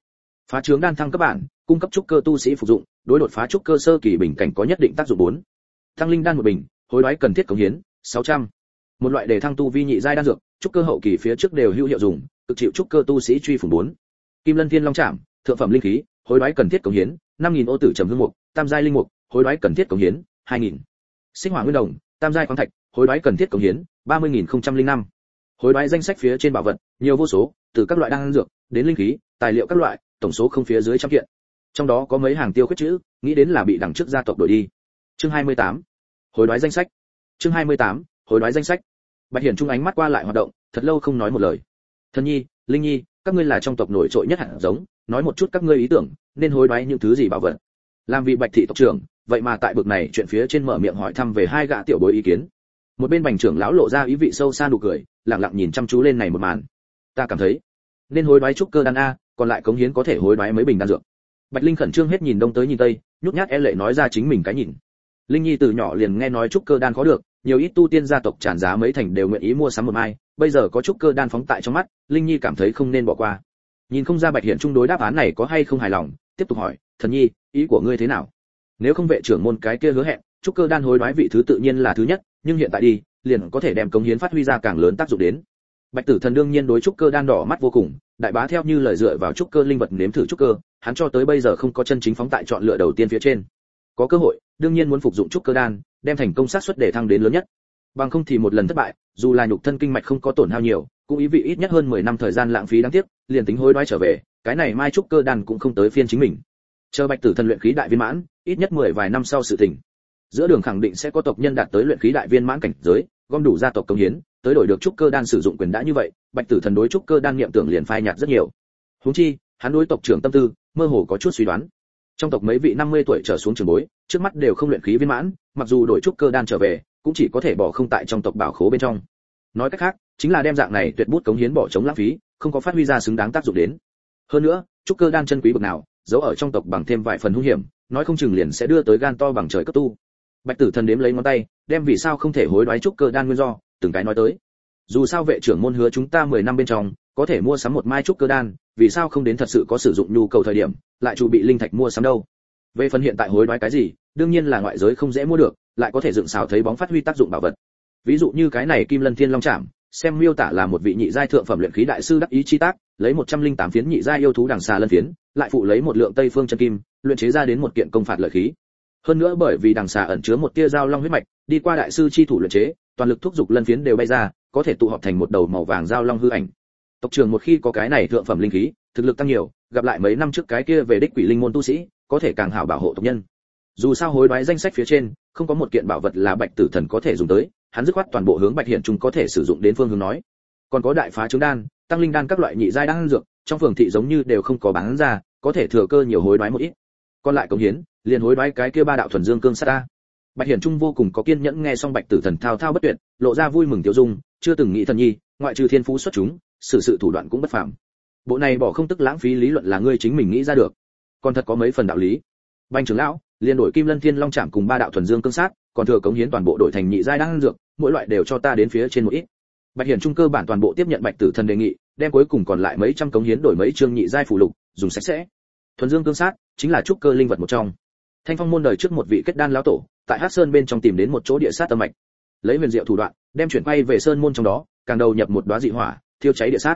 phá trứng đan thăng cấp bản, cung cấp trúc cơ tu sĩ phục dụng, đối đột phá trúc cơ sơ kỳ bình cảnh có nhất định tác dụng 4. thăng linh đan một bình, hối đoái cần thiết cống hiến 600 một loại đề thăng tu vi nhị giai đan dược, trúc cơ hậu kỳ phía trước đều hữu hiệu dùng, cực chịu trúc cơ tu sĩ truy phủng bốn kim lân thiên long trảm, thượng phẩm linh khí, hối đoái cần thiết cống hiến 5.000 ô tử trầm hương mục, tam giai linh mục, hối đoái cần thiết cống hiến 2.000. sinh hỏa nguyên đồng, tam giai khoáng thạch, hối đoái cần thiết cống hiến 30.005. hối đoái danh sách phía trên bảo vật, nhiều vô số, từ các loại đan dược, đến linh khí, tài liệu các loại, tổng số không phía dưới trăm kiện trong đó có mấy hàng tiêu khuyết chữ, nghĩ đến là bị đằng trước gia tộc đổi đi chương 28. hối đoái danh sách chương 28. hối đoái danh sách bạch hiển trung ánh mắt qua lại hoạt động, thật lâu không nói một lời. Thân nhi, linh nhi, các ngươi là trong tộc nổi trội nhất hẳn giống, nói một chút các ngươi ý tưởng, nên hối đoái những thứ gì bảo vật? Làm vị bạch thị tộc trưởng, vậy mà tại bực này chuyện phía trên mở miệng hỏi thăm về hai gã tiểu bối ý kiến. Một bên bành trưởng lão lộ ra ý vị sâu xa nụ cười, lặng lặng nhìn chăm chú lên này một màn. Ta cảm thấy, nên hối đoái trúc cơ đan a, còn lại cống hiến có thể hối đoái mấy bình đan dược. Bạch linh khẩn trương hết nhìn đông tới nhìn tây, nhút nhát e lệ nói ra chính mình cái nhìn. Linh nhi từ nhỏ liền nghe nói trúc cơ đan có được nhiều ít tu tiên gia tộc tràn giá mấy thành đều nguyện ý mua sắm một mai, bây giờ có trúc cơ đan phóng tại trong mắt, linh nhi cảm thấy không nên bỏ qua. Nhìn không ra bạch hiện trung đối đáp án này có hay không hài lòng, tiếp tục hỏi, thần nhi, ý của ngươi thế nào? Nếu không vệ trưởng môn cái kia hứa hẹn trúc cơ đan hối đoái vị thứ tự nhiên là thứ nhất, nhưng hiện tại đi, liền có thể đem công hiến phát huy ra càng lớn tác dụng đến. Bạch tử thần đương nhiên đối trúc cơ đan đỏ mắt vô cùng, đại bá theo như lời dựa vào trúc cơ linh vật nếm thử trúc cơ, hắn cho tới bây giờ không có chân chính phóng tại chọn lựa đầu tiên phía trên có cơ hội, đương nhiên muốn phục dụng trúc cơ đan, đem thành công sát suất để thăng đến lớn nhất. Bằng không thì một lần thất bại, dù là nhục thân kinh mạch không có tổn hao nhiều, cũng ý vị ít nhất hơn 10 năm thời gian lãng phí đáng tiếc, liền tính hối đoái trở về, cái này mai trúc cơ đan cũng không tới phiên chính mình. Chờ bạch tử thần luyện khí đại viên mãn, ít nhất 10 vài năm sau sự tình. Giữa đường khẳng định sẽ có tộc nhân đạt tới luyện khí đại viên mãn cảnh giới, gom đủ gia tộc công hiến, tới đổi được trúc cơ đan sử dụng quyền đã như vậy, bạch tử thần đối trúc cơ đan niệm tưởng liền phai nhạt rất nhiều. Huống chi, hắn đối tộc trưởng tâm tư, mơ hồ có chút suy đoán trong tộc mấy vị 50 tuổi trở xuống trường bối, trước mắt đều không luyện khí viên mãn, mặc dù đổi trúc cơ đan trở về, cũng chỉ có thể bỏ không tại trong tộc bảo khố bên trong. Nói cách khác, chính là đem dạng này tuyệt bút cống hiến bỏ chống lãng phí, không có phát huy ra xứng đáng tác dụng đến. Hơn nữa, trúc cơ đan chân quý bậc nào, giấu ở trong tộc bằng thêm vài phần hung hiểm, nói không chừng liền sẽ đưa tới gan to bằng trời cấp tu. Bạch tử thần đếm lấy ngón tay, đem vì sao không thể hối đoái trúc cơ đan nguyên do, từng cái nói tới. Dù sao vệ trưởng môn hứa chúng ta 10 năm bên trong có thể mua sắm một mai trúc cơ đan, vì sao không đến thật sự có sử dụng nhu cầu thời điểm, lại chủ bị linh thạch mua sắm đâu? Về phần hiện tại hối đoái cái gì, đương nhiên là ngoại giới không dễ mua được, lại có thể dựng xào thấy bóng phát huy tác dụng bảo vật. Ví dụ như cái này kim lân thiên long trảm, xem miêu tả là một vị nhị giai thượng phẩm luyện khí đại sư đắc ý chi tác, lấy 108 phiến nhị giai yêu thú đằng xà lân phiến, lại phụ lấy một lượng tây phương chân kim, luyện chế ra đến một kiện công phạt lợi khí. Hơn nữa bởi vì đằng xà ẩn chứa một tia dao long huyết mạch, đi qua đại sư chi thủ luyện chế, toàn lực thúc dục lân phiến đều bay ra, có thể tụ họp thành một đầu màu vàng dao long hư ảnh tộc trưởng một khi có cái này thượng phẩm linh khí, thực lực tăng nhiều, gặp lại mấy năm trước cái kia về đích quỷ linh môn tu sĩ, có thể càng hảo bảo hộ tộc nhân. Dù sao hối đoái danh sách phía trên, không có một kiện bảo vật là bạch tử thần có thể dùng tới, hắn dứt khoát toàn bộ hướng bạch hiển trung có thể sử dụng đến phương hướng nói. Còn có đại phá trứng đan, tăng linh đan các loại nhị giai đan dược, trong phường thị giống như đều không có bán ra, có thể thừa cơ nhiều hối đoái một ít. Còn lại công hiến, liền hối đoái cái kia ba đạo thuần dương cương sát ta. Bạch hiển trung vô cùng có kiên nhẫn nghe xong bạch tử thần thao thao bất tuyệt, lộ ra vui mừng tiêu dung, chưa từng nghĩ thần nhi, ngoại trừ thiên phú xuất chúng sự sự thủ đoạn cũng bất phàm. Bộ này bỏ không tức lãng phí lý luận là ngươi chính mình nghĩ ra được. Còn thật có mấy phần đạo lý. Banh trưởng lão, liền đổi kim lân thiên long chạm cùng ba đạo thuần dương cương sát, còn thừa cống hiến toàn bộ đổi thành nhị giai đan dược, mỗi loại đều cho ta đến phía trên một ít. Bạch hiển trung cơ bản toàn bộ tiếp nhận bạch tử thần đề nghị, đem cuối cùng còn lại mấy trăm cống hiến đổi mấy chương nhị giai phụ lục, dùng sạch sẽ. Thuần dương cương sát chính là trúc cơ linh vật một trong. Thanh phong môn đời trước một vị kết đan lão tổ, tại hắc sơn bên trong tìm đến một chỗ địa sát tâm mạch. Lấy huyền diệu thủ đoạn, đem chuyển quay về sơn môn trong đó, càng đầu nhập một đóa dị hỏa thiêu cháy địa sát.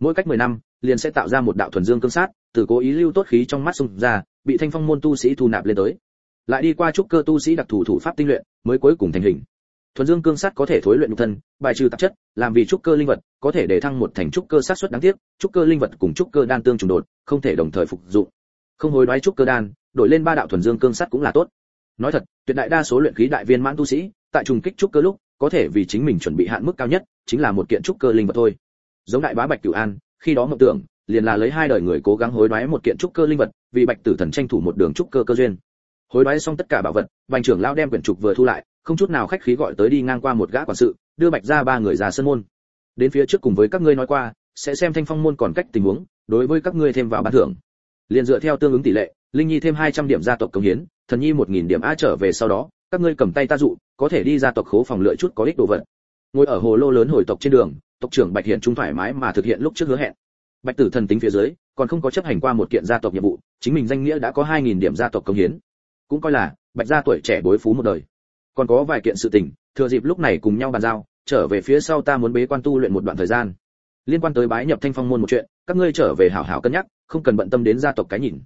Mỗi cách 10 năm, liền sẽ tạo ra một đạo thuần dương cương sát, từ cố ý lưu tốt khí trong mắt xung ra, bị thanh phong môn tu sĩ thu nạp lên tới. Lại đi qua trúc cơ tu sĩ đặc thủ thủ pháp tinh luyện, mới cuối cùng thành hình. Thuần dương cương sát có thể thối luyện nhục thân, bài trừ tạp chất, làm vì trúc cơ linh vật, có thể để thăng một thành trúc cơ sát suất đáng tiếc trúc cơ linh vật cùng trúc cơ đan tương trùng đột, không thể đồng thời phục dụng. Không hối đoái trúc cơ đan, đổi lên ba đạo thuần dương cương sát cũng là tốt. Nói thật, tuyệt đại đa số luyện khí đại viên mãn tu sĩ, tại trùng kích trúc cơ lúc, có thể vì chính mình chuẩn bị hạn mức cao nhất, chính là một kiện trúc cơ linh vật thôi giống đại bá bạch cửu an, khi đó mộng tưởng, liền là lấy hai đời người cố gắng hối đoái một kiện trúc cơ linh vật, vì bạch tử thần tranh thủ một đường trúc cơ cơ duyên. Hối đoái xong tất cả bảo vật, bành trưởng lão đem quyển trục vừa thu lại, không chút nào khách khí gọi tới đi ngang qua một gã quản sự, đưa bạch ra ba người ra sân môn. Đến phía trước cùng với các ngươi nói qua, sẽ xem thanh phong môn còn cách tình huống, đối với các ngươi thêm vào ban thưởng. Liền dựa theo tương ứng tỷ lệ, linh nhi thêm 200 điểm gia tộc công hiến, thần nhi 1000 điểm a trở về sau đó, các ngươi cầm tay ta dụ, có thể đi ra tộc khố phòng lựa chút có ích đồ vật. Ngồi ở hồ lô lớn hồi tộc trên đường tộc trưởng bạch hiện trung thoải mái mà thực hiện lúc trước hứa hẹn. Bạch tử thần tính phía dưới, còn không có chấp hành qua một kiện gia tộc nhiệm vụ, chính mình danh nghĩa đã có 2.000 điểm gia tộc công hiến. Cũng coi là, bạch gia tuổi trẻ bối phú một đời. Còn có vài kiện sự tình, thừa dịp lúc này cùng nhau bàn giao, trở về phía sau ta muốn bế quan tu luyện một đoạn thời gian. Liên quan tới bái nhập thanh phong môn một chuyện, các ngươi trở về hảo hảo cân nhắc, không cần bận tâm đến gia tộc cái nhìn.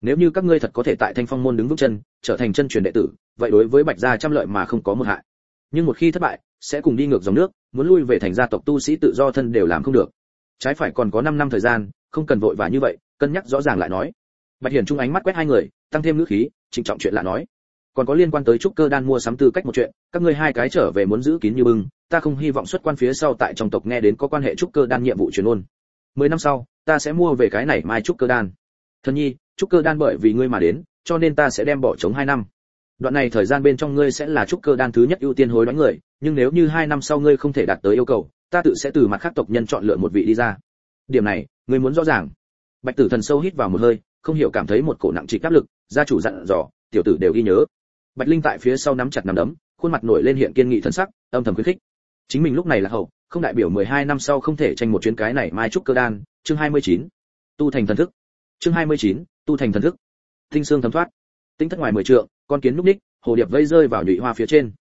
Nếu như các ngươi thật có thể tại thanh phong môn đứng vững chân, trở thành chân truyền đệ tử, vậy đối với bạch gia trăm lợi mà không có một hại nhưng một khi thất bại, sẽ cùng đi ngược dòng nước, muốn lui về thành gia tộc tu sĩ tự do thân đều làm không được. Trái phải còn có 5 năm thời gian, không cần vội vã như vậy, cân nhắc rõ ràng lại nói. Bạch hiển trung ánh mắt quét hai người, tăng thêm ngữ khí, trịnh trọng chuyện lạ nói. Còn có liên quan tới trúc cơ đan mua sắm tư cách một chuyện, các ngươi hai cái trở về muốn giữ kín như bưng, ta không hy vọng xuất quan phía sau tại trong tộc nghe đến có quan hệ trúc cơ đan nhiệm vụ truyền ôn. Mười năm sau, ta sẽ mua về cái này mai trúc cơ đan. Thân nhi, trúc cơ đan bởi vì ngươi mà đến, cho nên ta sẽ đem bỏ trống hai năm đoạn này thời gian bên trong ngươi sẽ là trúc cơ đan thứ nhất ưu tiên hối đoái người nhưng nếu như hai năm sau ngươi không thể đạt tới yêu cầu ta tự sẽ từ mặt khác tộc nhân chọn lựa một vị đi ra. Điểm này ngươi muốn rõ ràng. Bạch tử thần sâu hít vào một hơi không hiểu cảm thấy một cổ nặng trịch áp lực gia chủ dặn dò tiểu tử đều ghi nhớ. Bạch linh tại phía sau nắm chặt nắm đấm khuôn mặt nổi lên hiện kiên nghị thân sắc âm thầm khuyến khích. Chính mình lúc này là hậu không đại biểu 12 năm sau không thể tranh một chuyến cái này mai trúc cơ đan. Chương 29. tu thành thần thức. Chương 29, tu thành thần thức. Tinh xương thấm thoát tinh thất ngoài mười trượng, con kiến núp ních, hồ điệp vây rơi vào nhụy hoa phía trên.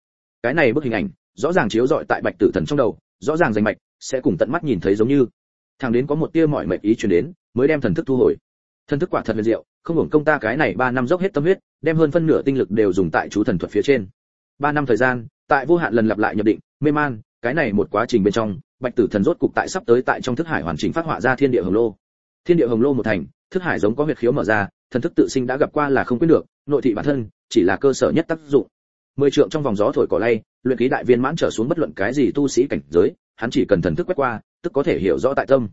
Cái này bức hình ảnh, rõ ràng chiếu rọi tại bạch tử thần trong đầu, rõ ràng rành mạch, sẽ cùng tận mắt nhìn thấy giống như. Thằng đến có một tia mỏi mệt ý truyền đến, mới đem thần thức thu hồi. Thần thức quả thật huyền diệu, không hưởng công ta cái này ba năm dốc hết tâm huyết, đem hơn phân nửa tinh lực đều dùng tại chú thần thuật phía trên. Ba năm thời gian, tại vô hạn lần lặp lại nhập định, mê man, cái này một quá trình bên trong, bạch tử thần rốt cục tại sắp tới tại trong thức hải hoàn chỉnh phát họa ra thiên địa hồng lô. Thiên địa hồng lô một thành, thức hải giống có huyệt khiếu mở ra, thần thức tự sinh đã gặp qua là không quyết được nội thị bản thân chỉ là cơ sở nhất tác dụng. Mười trượng trong vòng gió thổi cỏ lay, luyện khí đại viên mãn trở xuống bất luận cái gì tu sĩ cảnh giới, hắn chỉ cần thần thức quét qua, tức có thể hiểu rõ tại tâm.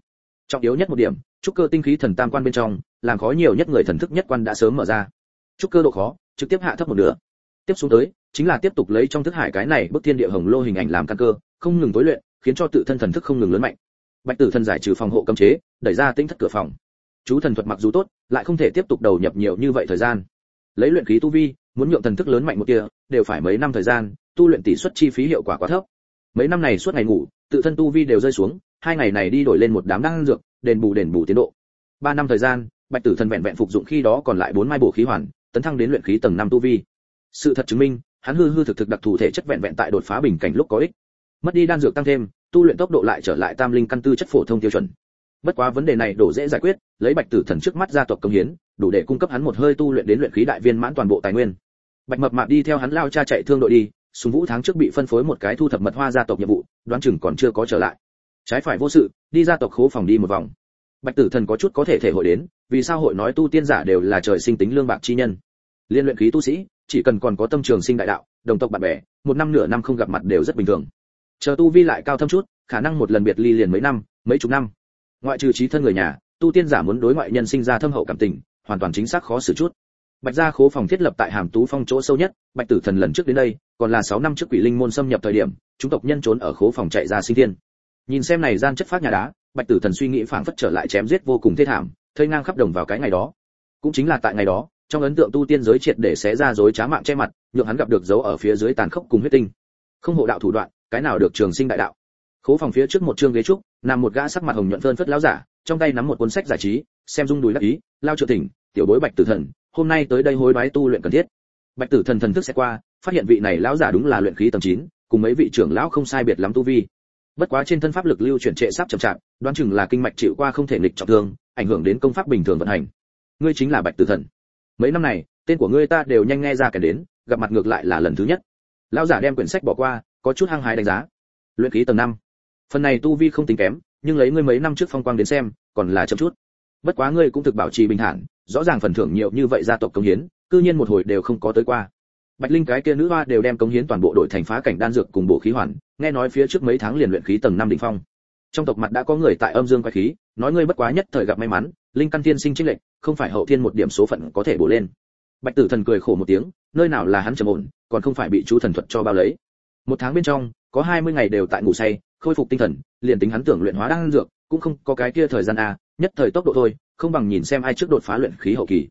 Trọng yếu nhất một điểm, trúc cơ tinh khí thần tam quan bên trong, làm khó nhiều nhất người thần thức nhất quan đã sớm mở ra. Trúc cơ độ khó, trực tiếp hạ thấp một nửa. Tiếp xuống tới, chính là tiếp tục lấy trong thức hải cái này bức thiên địa hồng lô hình ảnh làm căn cơ, không ngừng tối luyện, khiến cho tự thân thần thức không ngừng lớn mạnh. Bạch tử thần giải trừ phòng hộ cấm chế, đẩy ra tinh thất cửa phòng. Chú thần thuật mặc dù tốt, lại không thể tiếp tục đầu nhập nhiều như vậy thời gian lấy luyện khí tu vi, muốn nhượng thần thức lớn mạnh một kia, đều phải mấy năm thời gian, tu luyện tỷ suất chi phí hiệu quả quá thấp. Mấy năm này suốt ngày ngủ, tự thân tu vi đều rơi xuống, hai ngày này đi đổi lên một đám đan dược, đền bù đền bù tiến độ. Ba năm thời gian, bạch tử thần vẹn vẹn phục dụng khi đó còn lại bốn mai bổ khí hoàn, tấn thăng đến luyện khí tầng năm tu vi. Sự thật chứng minh, hắn hư hư thực thực đặc thù thể chất vẹn vẹn tại đột phá bình cảnh lúc có ích. Mất đi đan dược tăng thêm, tu luyện tốc độ lại trở lại tam linh căn tư chất phổ thông tiêu chuẩn bất quá vấn đề này đổ dễ giải quyết, lấy bạch tử thần trước mắt gia tộc công hiến, đủ để cung cấp hắn một hơi tu luyện đến luyện khí đại viên mãn toàn bộ tài nguyên. Bạch mập mạp đi theo hắn lao cha chạy thương đội đi, sùng vũ tháng trước bị phân phối một cái thu thập mật hoa gia tộc nhiệm vụ, đoán chừng còn chưa có trở lại. Trái phải vô sự, đi gia tộc khố phòng đi một vòng. Bạch tử thần có chút có thể thể hội đến, vì sao hội nói tu tiên giả đều là trời sinh tính lương bạc chi nhân? Liên luyện khí tu sĩ, chỉ cần còn có tâm trường sinh đại đạo, đồng tộc bạn bè, một năm nửa năm không gặp mặt đều rất bình thường. Chờ tu vi lại cao thâm chút, khả năng một lần biệt ly liền mấy năm, mấy chục năm ngoại trừ trí thân người nhà, tu tiên giả muốn đối ngoại nhân sinh ra thâm hậu cảm tình, hoàn toàn chính xác khó xử chút. Bạch gia khố phòng thiết lập tại hàm tú phong chỗ sâu nhất, bạch tử thần lần trước đến đây, còn là 6 năm trước quỷ linh môn xâm nhập thời điểm, chúng tộc nhân trốn ở khố phòng chạy ra sinh thiên. Nhìn xem này gian chất phát nhà đá, bạch tử thần suy nghĩ phảng phất trở lại chém giết vô cùng thê thảm thơi ngang khắp đồng vào cái ngày đó. Cũng chính là tại ngày đó, trong ấn tượng tu tiên giới triệt để xé ra dối trá mạng che mặt, nhượng hắn gặp được dấu ở phía dưới tàn khốc cùng huyết tinh. Không hộ đạo thủ đoạn, cái nào được trường sinh đại đạo? Khố phòng phía trước một trương ghế trúc nằm một gã sắc mặt hồng nhuận phơn phất lão giả trong tay nắm một cuốn sách giải trí xem rung đùi đắc ý lao trợ tỉnh tiểu bối bạch tử thần hôm nay tới đây hối đoái tu luyện cần thiết. Bạch tử thần thần thức sẽ qua phát hiện vị này lão giả đúng là luyện khí tầng 9, cùng mấy vị trưởng lão không sai biệt lắm tu vi. Bất quá trên thân pháp lực lưu chuyển trệ sắp chậm chạp đoán chừng là kinh mạch chịu qua không thể nghịch trọng thương ảnh hưởng đến công pháp bình thường vận hành. Ngươi chính là bạch tử thần. Mấy năm này tên của ngươi ta đều nhanh nghe ra kẻ đến gặp mặt ngược lại là lần thứ nhất. Lão giả đem quyển sách bỏ qua có chút hăng hái đánh giá. Luyện khí tầng năm phần này tu vi không tính kém, nhưng lấy ngươi mấy năm trước phong quang đến xem, còn là chậm chút. Bất quá ngươi cũng thực bảo trì bình thản, rõ ràng phần thưởng nhiều như vậy gia tộc công hiến, cư nhiên một hồi đều không có tới qua. Bạch linh cái kia nữ hoa đều đem công hiến toàn bộ đội thành phá cảnh đan dược cùng bộ khí hoàn, nghe nói phía trước mấy tháng liền luyện khí tầng năm đỉnh phong. Trong tộc mặt đã có người tại âm dương quay khí, nói ngươi bất quá nhất thời gặp may mắn, linh căn thiên sinh trinh lệnh không phải hậu thiên một điểm số phận có thể bổ lên. Bạch tử thần cười khổ một tiếng, nơi nào là hắn trầm ổn, còn không phải bị chú thần thuật cho bao lấy. Một tháng bên trong, có 20 ngày đều tại ngủ say khôi phục tinh thần, liền tính hắn tưởng luyện hóa đan dược, cũng không có cái kia thời gian a, nhất thời tốc độ thôi, không bằng nhìn xem ai trước đột phá luyện khí hậu kỳ.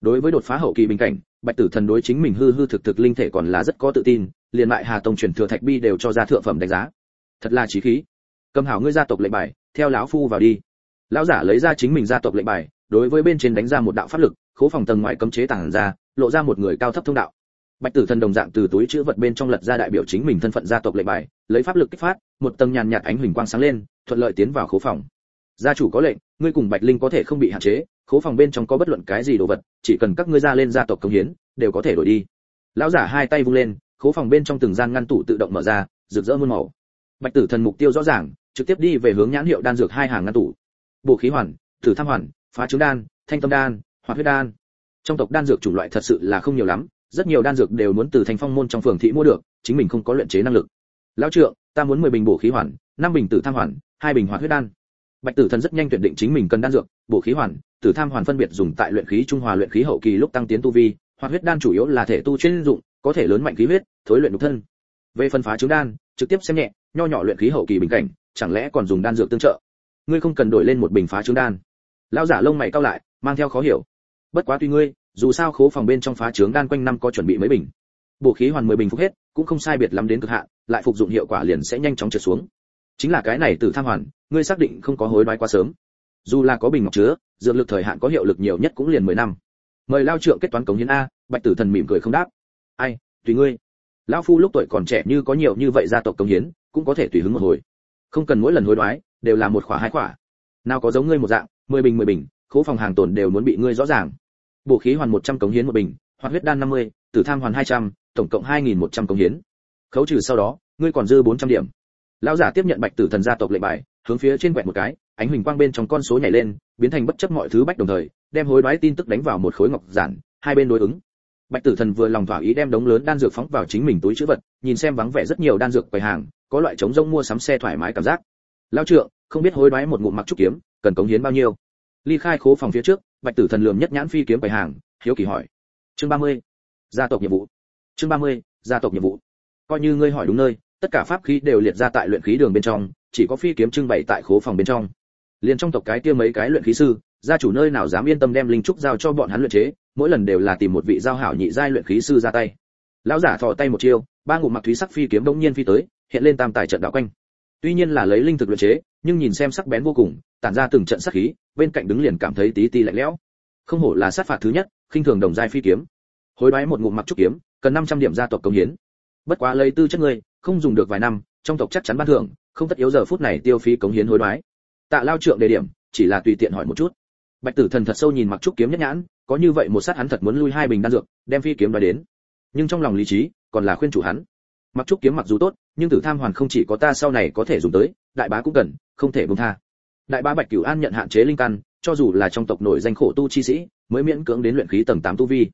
Đối với đột phá hậu kỳ bình cảnh, bạch tử thần đối chính mình hư hư thực thực linh thể còn là rất có tự tin, liền lại hà tông truyền thừa thạch bi đều cho ra thượng phẩm đánh giá. Thật là chí khí. Cầm hảo ngươi gia tộc lệnh bài, theo lão phu vào đi. Lão giả lấy ra chính mình gia tộc lệnh bài, đối với bên trên đánh ra một đạo pháp lực, khố phòng tầng ngoài cấm chế tàng ra, lộ ra một người cao thấp thông đạo bạch tử thần đồng dạng từ túi chữ vật bên trong lật ra đại biểu chính mình thân phận gia tộc lệnh bài, lấy pháp lực kích phát, một tầng nhàn nhạt ánh huỳnh quang sáng lên, thuận lợi tiến vào khố phòng. Gia chủ có lệnh, ngươi cùng bạch linh có thể không bị hạn chế, khố phòng bên trong có bất luận cái gì đồ vật, chỉ cần các ngươi ra lên gia tộc công hiến, đều có thể đổi đi. Lão giả hai tay vung lên, khố phòng bên trong từng gian ngăn tủ tự động mở ra, rực rỡ muôn màu. Bạch tử thần mục tiêu rõ ràng, trực tiếp đi về hướng nhãn hiệu đan dược hai hàng ngăn tủ. Bộ khí hoàn, thử tham hoàn, phá trứng đan, thanh tâm đan hoặc huyết đan. Trong tộc đan dược chủng loại thật sự là không nhiều lắm rất nhiều đan dược đều muốn từ thành phong môn trong phường thị mua được, chính mình không có luyện chế năng lực. Lão trượng, ta muốn 10 bình bổ khí hoàn, năm bình tử tham hoàn, hai bình hoạt huyết đan. Bạch tử thần rất nhanh tuyển định chính mình cần đan dược, bổ khí hoàn, tử tham hoàn phân biệt dùng tại luyện khí trung hòa luyện khí hậu kỳ lúc tăng tiến tu vi hoạt huyết đan chủ yếu là thể tu chuyên dụng, có thể lớn mạnh khí huyết, thối luyện nhục thân. Về phân phá trứng đan, trực tiếp xem nhẹ, nho nhỏ luyện khí hậu kỳ bình cảnh, chẳng lẽ còn dùng đan dược tương trợ? Ngươi không cần đổi lên một bình phá trứng đan. Lão giả lông mày cau lại, mang theo khó hiểu. Bất quá tuy ngươi dù sao khố phòng bên trong phá trướng đan quanh năm có chuẩn bị mấy bình. Bộ khí hoàn mười bình phục hết, cũng không sai biệt lắm đến cực hạn, lại phục dụng hiệu quả liền sẽ nhanh chóng trượt xuống. Chính là cái này từ tham hoàn, ngươi xác định không có hối đoái quá sớm. Dù là có bình ngọc chứa, dược lực thời hạn có hiệu lực nhiều nhất cũng liền mười năm. Mời lao trượng kết toán cống hiến a, bạch tử thần mỉm cười không đáp. Ai, tùy ngươi. Lão phu lúc tuổi còn trẻ như có nhiều như vậy gia tộc cống hiến, cũng có thể tùy hứng một hồi. Không cần mỗi lần hối đoái, đều là một khỏa hai khỏa. Nào có giống ngươi một dạng, mười bình mười bình, khố phòng hàng tồn đều muốn bị ngươi rõ ràng bổ khí hoàn 100 cống hiến một bình hoạt huyết đan 50, tử tham hoàn 200, tổng cộng 2.100 cống hiến. Khấu trừ sau đó ngươi còn dư 400 điểm. Lão giả tiếp nhận bạch tử thần gia tộc lệnh bài hướng phía trên quẹt một cái ánh huỳnh quang bên trong con số nhảy lên biến thành bất chấp mọi thứ bách đồng thời đem hối đoái tin tức đánh vào một khối ngọc giản hai bên đối ứng. Bạch tử thần vừa lòng thỏa ý đem đống lớn đan dược phóng vào chính mình túi trữ vật nhìn xem vắng vẻ rất nhiều đan dược quầy hàng có loại chống rông mua sắm xe thoải mái cảm giác. Lão trượng không biết hối đoái một ngụm mặc trúc kiếm cần cống hiến bao nhiêu? Ly khai khố phòng phía trước bạch tử thần lườm nhất nhãn phi kiếm bày hàng, hiếu kỳ hỏi chương 30. gia tộc nhiệm vụ chương 30. gia tộc nhiệm vụ coi như ngươi hỏi đúng nơi, tất cả pháp khí đều liệt ra tại luyện khí đường bên trong, chỉ có phi kiếm trưng bày tại khố phòng bên trong liền trong tộc cái kia mấy cái luyện khí sư, gia chủ nơi nào dám yên tâm đem linh trúc giao cho bọn hắn luyện chế, mỗi lần đều là tìm một vị giao hảo nhị giai luyện khí sư ra tay lão giả thò tay một chiêu, ba ngụm mặc thúy sắc phi kiếm bỗng nhiên phi tới, hiện lên tam tài trận đạo quanh tuy nhiên là lấy linh thực luyện chế, nhưng nhìn xem sắc bén vô cùng tản ra từng trận sát khí, bên cạnh đứng liền cảm thấy tí tí lạnh lẽo. Không hổ là sát phạt thứ nhất, khinh thường đồng giai phi kiếm. Hối đoái một ngụm mặc trúc kiếm, cần 500 điểm gia tộc công hiến. Bất quá lấy tư chất ngươi, không dùng được vài năm, trong tộc chắc chắn ban thưởng, không tất yếu giờ phút này tiêu phí cống hiến hối đoái. Tạ lao trượng đề điểm, chỉ là tùy tiện hỏi một chút. Bạch tử thần thật sâu nhìn mặc trúc kiếm nhất nhãn, có như vậy một sát hắn thật muốn lui hai bình đan dược, đem phi kiếm đoái đến. Nhưng trong lòng lý trí, còn là khuyên chủ hắn. Mặc trúc kiếm mặc dù tốt, nhưng tử tham hoàn không chỉ có ta sau này có thể dùng tới, đại bá cũng cần, không thể buông tha đại bá bạch cửu an nhận hạn chế linh căn, cho dù là trong tộc nổi danh khổ tu chi sĩ, mới miễn cưỡng đến luyện khí tầng 8 tu vi.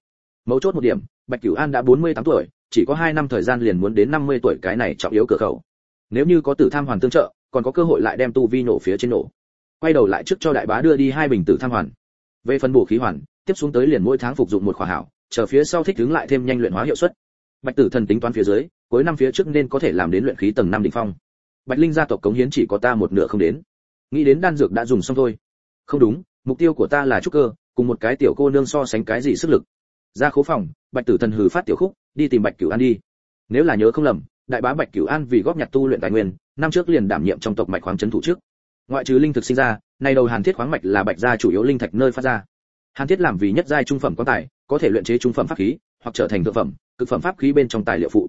Mấu chốt một điểm, bạch cửu an đã 48 tuổi, chỉ có 2 năm thời gian liền muốn đến 50 tuổi cái này trọng yếu cửa khẩu. Nếu như có tử tham hoàn tương trợ, còn có cơ hội lại đem tu vi nổ phía trên nổ. Quay đầu lại trước cho đại bá đưa đi hai bình tử tham hoàn. Về phần bổ khí hoàn, tiếp xuống tới liền mỗi tháng phục dụng một khỏa hảo, chờ phía sau thích ứng lại thêm nhanh luyện hóa hiệu suất. Bạch tử thần tính toán phía dưới, cuối năm phía trước nên có thể làm đến luyện khí tầng 5 đỉnh phong. Bạch linh gia tộc cống hiến chỉ có ta một nửa không đến nghĩ đến đan dược đã dùng xong thôi. Không đúng, mục tiêu của ta là trúc cơ, cùng một cái tiểu cô nương so sánh cái gì sức lực. Ra khố phòng, bạch tử thần hừ phát tiểu khúc, đi tìm bạch cửu an đi. Nếu là nhớ không lầm, đại bá bạch cửu an vì góp nhặt tu luyện tài nguyên, năm trước liền đảm nhiệm trong tộc mạch khoáng trấn thủ trước. Ngoại trừ linh thực sinh ra, nay đầu hàn thiết khoáng mạch là bạch gia chủ yếu linh thạch nơi phát ra. Hàn thiết làm vì nhất giai trung phẩm quan tài, có thể luyện chế trung phẩm pháp khí, hoặc trở thành thượng phẩm, cực phẩm pháp khí bên trong tài liệu phụ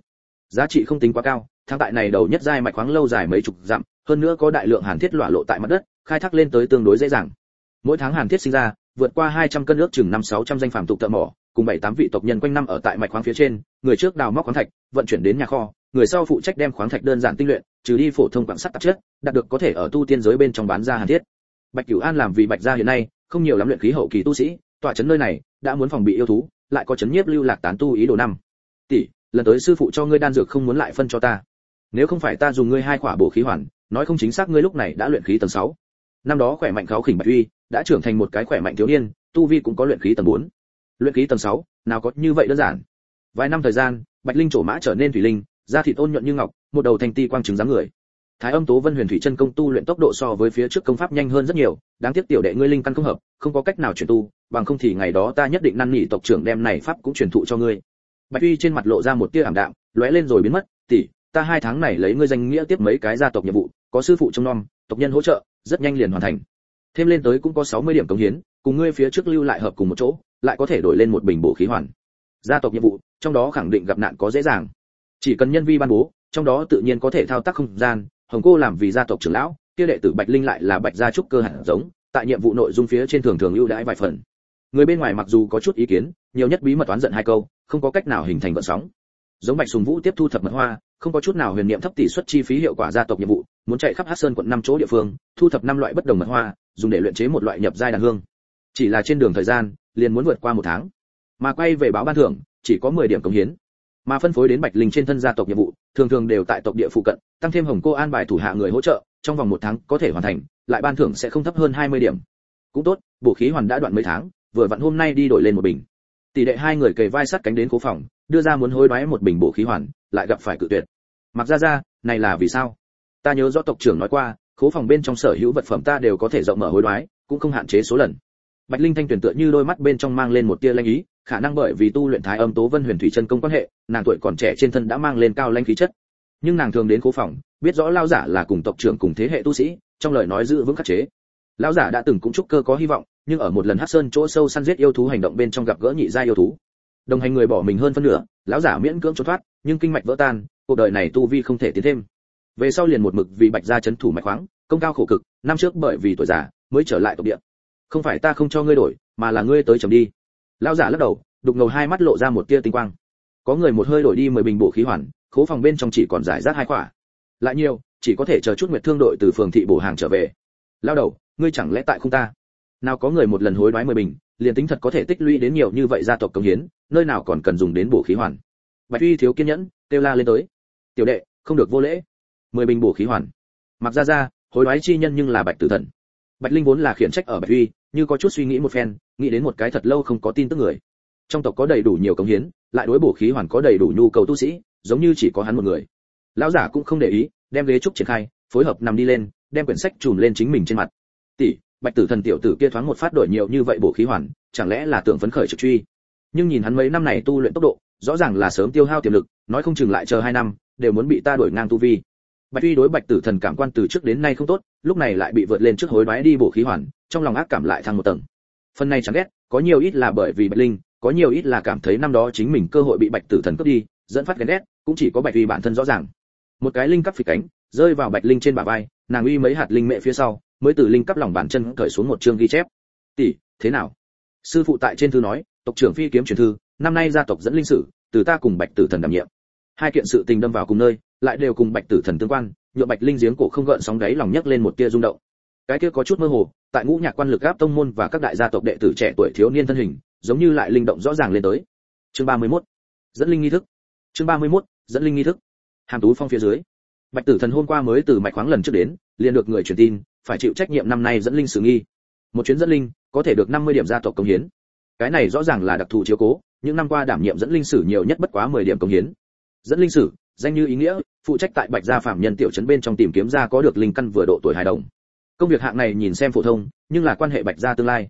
giá trị không tính quá cao, thang tại này đầu nhất giai mạch khoáng lâu dài mấy chục dặm, hơn nữa có đại lượng hàn thiết lọa lộ tại mặt đất, khai thác lên tới tương đối dễ dàng. Mỗi tháng hàn thiết sinh ra, vượt qua 200 cân nước chừng năm sáu trăm danh phàm tục thợ mỏ, cùng bảy tám vị tộc nhân quanh năm ở tại mạch khoáng phía trên, người trước đào móc khoáng thạch, vận chuyển đến nhà kho, người sau phụ trách đem khoáng thạch đơn giản tinh luyện, trừ đi phổ thông quặng sắt tạp chất, đạt được có thể ở tu tiên giới bên trong bán ra hàn thiết. Bạch cửu an làm vì bạch gia hiện nay, không nhiều lắm luyện khí hậu kỳ tu sĩ, tọa chấn nơi này, đã muốn phòng bị yêu thú, lại có chấn nhiếp lưu lạc tán tu ý đồ năm. Tỷ lần tới sư phụ cho ngươi đan dược không muốn lại phân cho ta nếu không phải ta dùng ngươi hai quả bổ khí hoàn nói không chính xác ngươi lúc này đã luyện khí tầng 6. năm đó khỏe mạnh kháo khỉnh bạch uy đã trưởng thành một cái khỏe mạnh thiếu niên tu vi cũng có luyện khí tầng 4. luyện khí tầng 6, nào có như vậy đơn giản vài năm thời gian bạch linh trổ mã trở nên thủy linh da thịt ôn nhuận như ngọc một đầu thành ti quang trứng dáng người thái âm tố vân huyền thủy chân công tu luyện tốc độ so với phía trước công pháp nhanh hơn rất nhiều đáng tiếc tiểu đệ ngươi linh căn không hợp không có cách nào chuyển tu bằng không thì ngày đó ta nhất định năn nỉ tộc trưởng đem này pháp cũng truyền thụ cho ngươi bạch uy trên mặt lộ ra một tia ảm đạm, lóe lên rồi biến mất, tỷ, ta hai tháng này lấy ngươi danh nghĩa tiếp mấy cái gia tộc nhiệm vụ, có sư phụ trông nom, tộc nhân hỗ trợ, rất nhanh liền hoàn thành. Thêm lên tới cũng có 60 điểm cống hiến, cùng ngươi phía trước lưu lại hợp cùng một chỗ, lại có thể đổi lên một bình bổ khí hoàn. Gia tộc nhiệm vụ, trong đó khẳng định gặp nạn có dễ dàng. Chỉ cần nhân vi ban bố, trong đó tự nhiên có thể thao tác không gian, hồng cô làm vì gia tộc trưởng lão, kia đệ tử bạch linh lại là bạch gia trúc cơ hẳn giống, tại nhiệm vụ nội dung phía trên thường thường ưu đãi vài phần. Người bên ngoài mặc dù có chút ý kiến, nhiều nhất bí mật toán giận hai câu không có cách nào hình thành vận sóng. Giống bạch sùng vũ tiếp thu thập mật hoa, không có chút nào huyền niệm thấp tỷ suất chi phí hiệu quả gia tộc nhiệm vụ, muốn chạy khắp hát sơn quận năm chỗ địa phương, thu thập năm loại bất đồng mật hoa, dùng để luyện chế một loại nhập giai đàn hương. Chỉ là trên đường thời gian, liền muốn vượt qua một tháng. Mà quay về báo ban thưởng, chỉ có 10 điểm cống hiến. Mà phân phối đến bạch linh trên thân gia tộc nhiệm vụ, thường thường đều tại tộc địa phụ cận, tăng thêm hồng cô an bài thủ hạ người hỗ trợ, trong vòng một tháng có thể hoàn thành, lại ban thưởng sẽ không thấp hơn 20 điểm. Cũng tốt, bổ khí hoàn đã đoạn mấy tháng, vừa vặn hôm nay đi đổi lên một bình tỷ đệ hai người kề vai sát cánh đến cố phòng, đưa ra muốn hối đoái một bình bổ khí hoàn, lại gặp phải cự tuyệt. Mặc ra ra, này là vì sao? Ta nhớ rõ tộc trưởng nói qua, khố phòng bên trong sở hữu vật phẩm ta đều có thể rộng mở hối đoái, cũng không hạn chế số lần. Bạch linh thanh tuyển tựa như đôi mắt bên trong mang lên một tia lanh ý, khả năng bởi vì tu luyện thái âm tố vân huyền thủy chân công quan hệ, nàng tuổi còn trẻ trên thân đã mang lên cao lanh khí chất. Nhưng nàng thường đến cố phòng, biết rõ lao giả là cùng tộc trưởng cùng thế hệ tu sĩ, trong lời nói giữ vững khắc chế lão giả đã từng cũng chúc cơ có hy vọng, nhưng ở một lần hắc sơn chỗ sâu săn giết yêu thú hành động bên trong gặp gỡ nhị gia yêu thú. Đồng hành người bỏ mình hơn phân nửa, lão giả miễn cưỡng trốn thoát, nhưng kinh mạch vỡ tan, cuộc đời này tu vi không thể tiến thêm. Về sau liền một mực vì bạch gia chấn thủ mạch khoáng, công cao khổ cực, năm trước bởi vì tuổi già mới trở lại tộc địa. Không phải ta không cho ngươi đổi, mà là ngươi tới chấm đi. Lão giả lắc đầu, đục ngầu hai mắt lộ ra một tia tinh quang. Có người một hơi đổi đi mười bình bộ khí hoàn, khố phòng bên trong chỉ còn giải rác hai quả. Lại nhiều, chỉ có thể chờ chút nguyệt thương đội từ phường thị bổ hàng trở về. Lao đầu ngươi chẳng lẽ tại không ta? Nào có người một lần hối đoái mười bình, liền tính thật có thể tích lũy đến nhiều như vậy gia tộc công hiến, nơi nào còn cần dùng đến bổ khí hoàn? Bạch uy thiếu kiên nhẫn, kêu la lên tới. Tiểu đệ, không được vô lễ. Mười bình bổ khí hoàn. Mặc ra ra, hối đoái chi nhân nhưng là bạch tử thần. Bạch linh vốn là khiển trách ở bạch uy, như có chút suy nghĩ một phen, nghĩ đến một cái thật lâu không có tin tức người. Trong tộc có đầy đủ nhiều công hiến, lại đối bổ khí hoàn có đầy đủ nhu cầu tu sĩ, giống như chỉ có hắn một người. Lão giả cũng không để ý, đem ghế trúc triển khai, phối hợp nằm đi lên, đem quyển sách chùm lên chính mình trên mặt tỷ, bạch tử thần tiểu tử kia thoáng một phát đổi nhiều như vậy bổ khí hoàn, chẳng lẽ là tưởng phấn khởi trực truy? Nhưng nhìn hắn mấy năm này tu luyện tốc độ, rõ ràng là sớm tiêu hao tiềm lực, nói không chừng lại chờ hai năm, đều muốn bị ta đuổi ngang tu vi. Bạch tuy đối bạch tử thần cảm quan từ trước đến nay không tốt, lúc này lại bị vượt lên trước hối đoái đi bổ khí hoàn, trong lòng ác cảm lại thăng một tầng. Phần này chẳng ghét, có nhiều ít là bởi vì bạch linh, có nhiều ít là cảm thấy năm đó chính mình cơ hội bị bạch tử thần cướp đi, dẫn phát ghen ghét, cũng chỉ có bạch uy bản thân rõ ràng. Một cái linh cấp phỉ cánh, rơi vào bạch linh trên bả vai, nàng uy mấy hạt linh mẹ phía sau mới từ linh cắp lòng bàn chân cởi xuống một chương ghi chép. Tỷ, thế nào? Sư phụ tại trên thư nói, tộc trưởng phi kiếm truyền thư, năm nay gia tộc dẫn linh sử, từ ta cùng bạch tử thần đảm nhiệm. Hai kiện sự tình đâm vào cùng nơi, lại đều cùng bạch tử thần tương quan nhựa bạch linh giếng cổ không gợn sóng đáy lòng nhấc lên một tia rung động. Cái kia có chút mơ hồ, tại ngũ nhạc quan lực áp tông môn và các đại gia tộc đệ tử trẻ tuổi thiếu niên thân hình, giống như lại linh động rõ ràng lên tới. Chương 31. dẫn linh nghi thức. Chương 31. dẫn linh nghi thức. Hàm tú phong phía dưới. Bạch tử thần hôm qua mới từ mạch khoáng lần trước đến, liền được người truyền tin phải chịu trách nhiệm năm nay dẫn linh sử nghi. Một chuyến dẫn linh có thể được 50 điểm gia tộc công hiến. Cái này rõ ràng là đặc thù chiếu cố, những năm qua đảm nhiệm dẫn linh sử nhiều nhất bất quá 10 điểm công hiến. Dẫn linh sử danh như ý nghĩa, phụ trách tại bạch gia phạm nhân tiểu trấn bên trong tìm kiếm ra có được linh căn vừa độ tuổi hài đồng. Công việc hạng này nhìn xem phổ thông, nhưng là quan hệ bạch gia tương lai.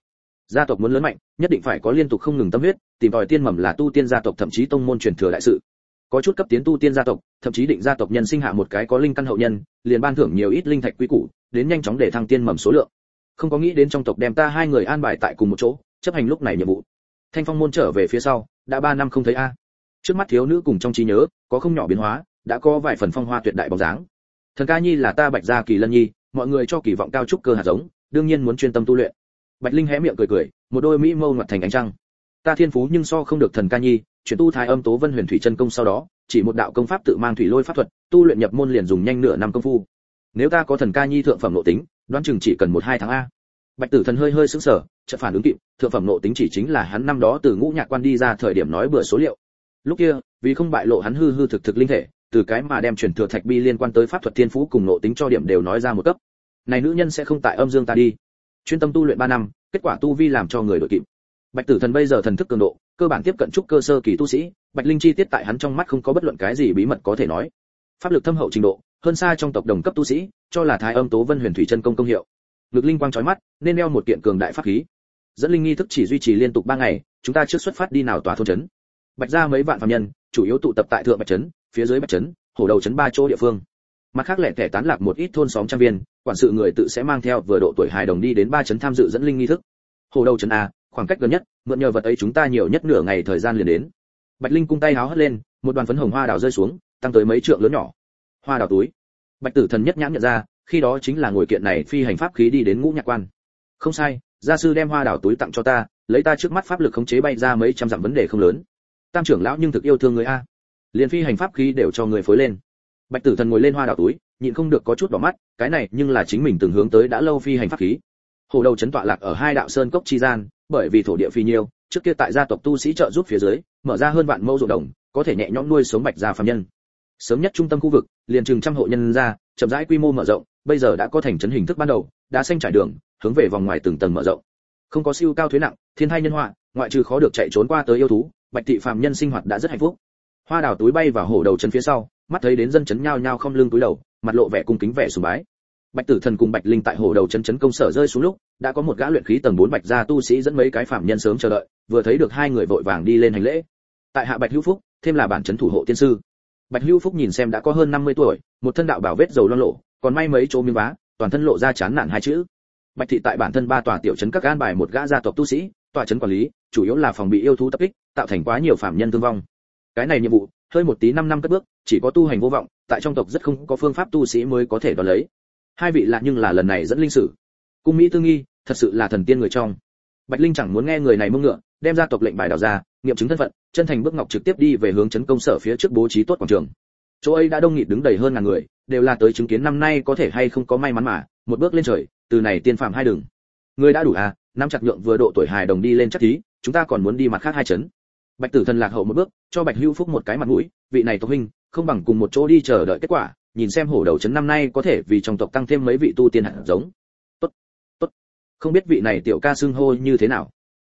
Gia tộc muốn lớn mạnh, nhất định phải có liên tục không ngừng tâm huyết, tìm tòi tiên mầm là tu tiên gia tộc thậm chí tông môn truyền thừa đại sự có chút cấp tiến tu tiên gia tộc, thậm chí định gia tộc nhân sinh hạ một cái có linh căn hậu nhân, liền ban thưởng nhiều ít linh thạch quý củ, đến nhanh chóng để thăng tiên mầm số lượng. Không có nghĩ đến trong tộc đem ta hai người an bài tại cùng một chỗ, chấp hành lúc này nhiệm vụ. Thanh phong môn trở về phía sau, đã ba năm không thấy a. Trước mắt thiếu nữ cùng trong trí nhớ, có không nhỏ biến hóa, đã có vài phần phong hoa tuyệt đại bóng dáng. Thần ca nhi là ta bạch gia kỳ lân nhi, mọi người cho kỳ vọng cao trúc cơ hạt giống, đương nhiên muốn chuyên tâm tu luyện. Bạch linh hé miệng cười cười, một đôi mỹ mâu ngoặt thành ánh trăng ta thiên phú nhưng so không được thần ca nhi, chuyển tu thái âm tố vân huyền thủy chân công sau đó, chỉ một đạo công pháp tự mang thủy lôi pháp thuật, tu luyện nhập môn liền dùng nhanh nửa năm công phu. Nếu ta có thần ca nhi thượng phẩm nội tính, đoán chừng chỉ cần một hai tháng a. Bạch tử thần hơi hơi sững sờ, chợt phản ứng kịp, thượng phẩm nội tính chỉ chính là hắn năm đó từ ngũ nhạc quan đi ra thời điểm nói bừa số liệu. Lúc kia, vì không bại lộ hắn hư hư thực thực linh thể, từ cái mà đem truyền thừa thạch bi liên quan tới pháp thuật thiên phú cùng nội tính cho điểm đều nói ra một cấp. Này nữ nhân sẽ không tại âm dương ta đi. Chuyên tâm tu luyện ba năm, kết quả tu vi làm cho người đội kịp bạch tử thần bây giờ thần thức cường độ, cơ bản tiếp cận trúc cơ sơ kỳ tu sĩ, bạch linh chi tiết tại hắn trong mắt không có bất luận cái gì bí mật có thể nói. Pháp lực thâm hậu trình độ, hơn xa trong tộc đồng cấp tu sĩ, cho là thái âm tố vân huyền thủy chân công công hiệu. Lực linh quang chói mắt, nên đeo một kiện cường đại pháp khí. Dẫn linh nghi thức chỉ duy trì liên tục 3 ngày, chúng ta trước xuất phát đi nào tòa thôn trấn. Bạch ra mấy vạn phàm nhân, chủ yếu tụ tập tại thượng bạch trấn, phía dưới bạch trấn, hổ đầu trấn ba chỗ địa phương. Mặt khác lẻ thẻ tán lạc một ít thôn xóm trang viên, quản sự người tự sẽ mang theo vừa độ tuổi hài đồng đi đến ba trấn tham dự dẫn linh nghi thức. Hổ đầu trấn a khoảng cách gần nhất, mượn nhờ vật ấy chúng ta nhiều nhất nửa ngày thời gian liền đến. Bạch linh cung tay háo hất lên, một đoàn phấn hồng hoa đào rơi xuống, tăng tới mấy trượng lớn nhỏ. Hoa đào túi. Bạch tử thần nhất nhãn nhận ra, khi đó chính là ngồi kiện này phi hành pháp khí đi đến ngũ nhạc quan. Không sai, gia sư đem hoa đào túi tặng cho ta, lấy ta trước mắt pháp lực khống chế bay ra mấy trăm dặm vấn đề không lớn. Tam trưởng lão nhưng thực yêu thương người a. Liền phi hành pháp khí đều cho người phối lên. Bạch tử thần ngồi lên hoa đào túi, nhịn không được có chút đỏ mắt, cái này nhưng là chính mình từng hướng tới đã lâu phi hành pháp khí. Hồ đầu chấn tọa lạc ở hai đạo sơn cốc chi gian bởi vì thổ địa phi nhiêu, trước kia tại gia tộc tu sĩ trợ giúp phía dưới, mở ra hơn vạn mẫu ruộng đồng, có thể nhẹ nhõm nuôi sống bạch gia phàm nhân. Sớm nhất trung tâm khu vực, liền chừng trăm hộ nhân ra, chậm rãi quy mô mở rộng, bây giờ đã có thành trấn hình thức ban đầu, đã xanh trải đường, hướng về vòng ngoài từng tầng mở rộng. Không có siêu cao thuế nặng, thiên thai nhân họa, ngoại trừ khó được chạy trốn qua tới yêu thú, bạch thị phàm nhân sinh hoạt đã rất hạnh phúc. Hoa đào túi bay vào hổ đầu chân phía sau, mắt thấy đến dân chấn nhao nhao không lưng túi đầu, mặt lộ vẻ cung kính vẻ sùng bái bạch tử thần cùng bạch linh tại hồ đầu chân chấn công sở rơi xuống lúc, đã có một gã luyện khí tầng 4 bạch gia tu sĩ dẫn mấy cái phạm nhân sớm chờ đợi, vừa thấy được hai người vội vàng đi lên hành lễ. Tại hạ bạch hữu phúc, thêm là bản chấn thủ hộ tiên sư. Bạch hữu phúc nhìn xem đã có hơn 50 tuổi, một thân đạo bảo vết dầu loang lộ, còn may mấy chỗ miếng vá, toàn thân lộ ra chán nản hai chữ. Bạch thị tại bản thân ba tòa tiểu trấn các an bài một gã gia tộc tu sĩ, tòa trấn quản lý, chủ yếu là phòng bị yêu thú tập kích, tạo thành quá nhiều phạm nhân thương vong. Cái này nhiệm vụ, hơi một tí năm năm cất bước, chỉ có tu hành vô vọng, tại trong tộc rất không có phương pháp tu sĩ mới có thể đo lấy hai vị lạ nhưng là lần này dẫn linh sử. Cung mỹ tương nghi, thật sự là thần tiên người trong. Bạch linh chẳng muốn nghe người này mông ngựa, đem ra tộc lệnh bài đào ra, nghiệm chứng thân phận, chân thành bước ngọc trực tiếp đi về hướng chấn công sở phía trước bố trí tốt quảng trường. Chỗ ấy đã đông nghịt đứng đầy hơn ngàn người, đều là tới chứng kiến năm nay có thể hay không có may mắn mà, một bước lên trời, từ này tiên phạm hai đường. Người đã đủ à năm chặt nhượng vừa độ tuổi hài đồng đi lên chắc thí, chúng ta còn muốn đi mặt khác hai chấn. Bạch tử thần lạc hậu một bước, cho bạch hữu phúc một cái mặt mũi, vị này tộc huynh, không bằng cùng một chỗ đi chờ đợi kết quả nhìn xem hổ đầu chấn năm nay có thể vì trong tộc tăng thêm mấy vị tu tiên hạt giống. Tốt tốt. Không biết vị này tiểu ca xưng hô như thế nào.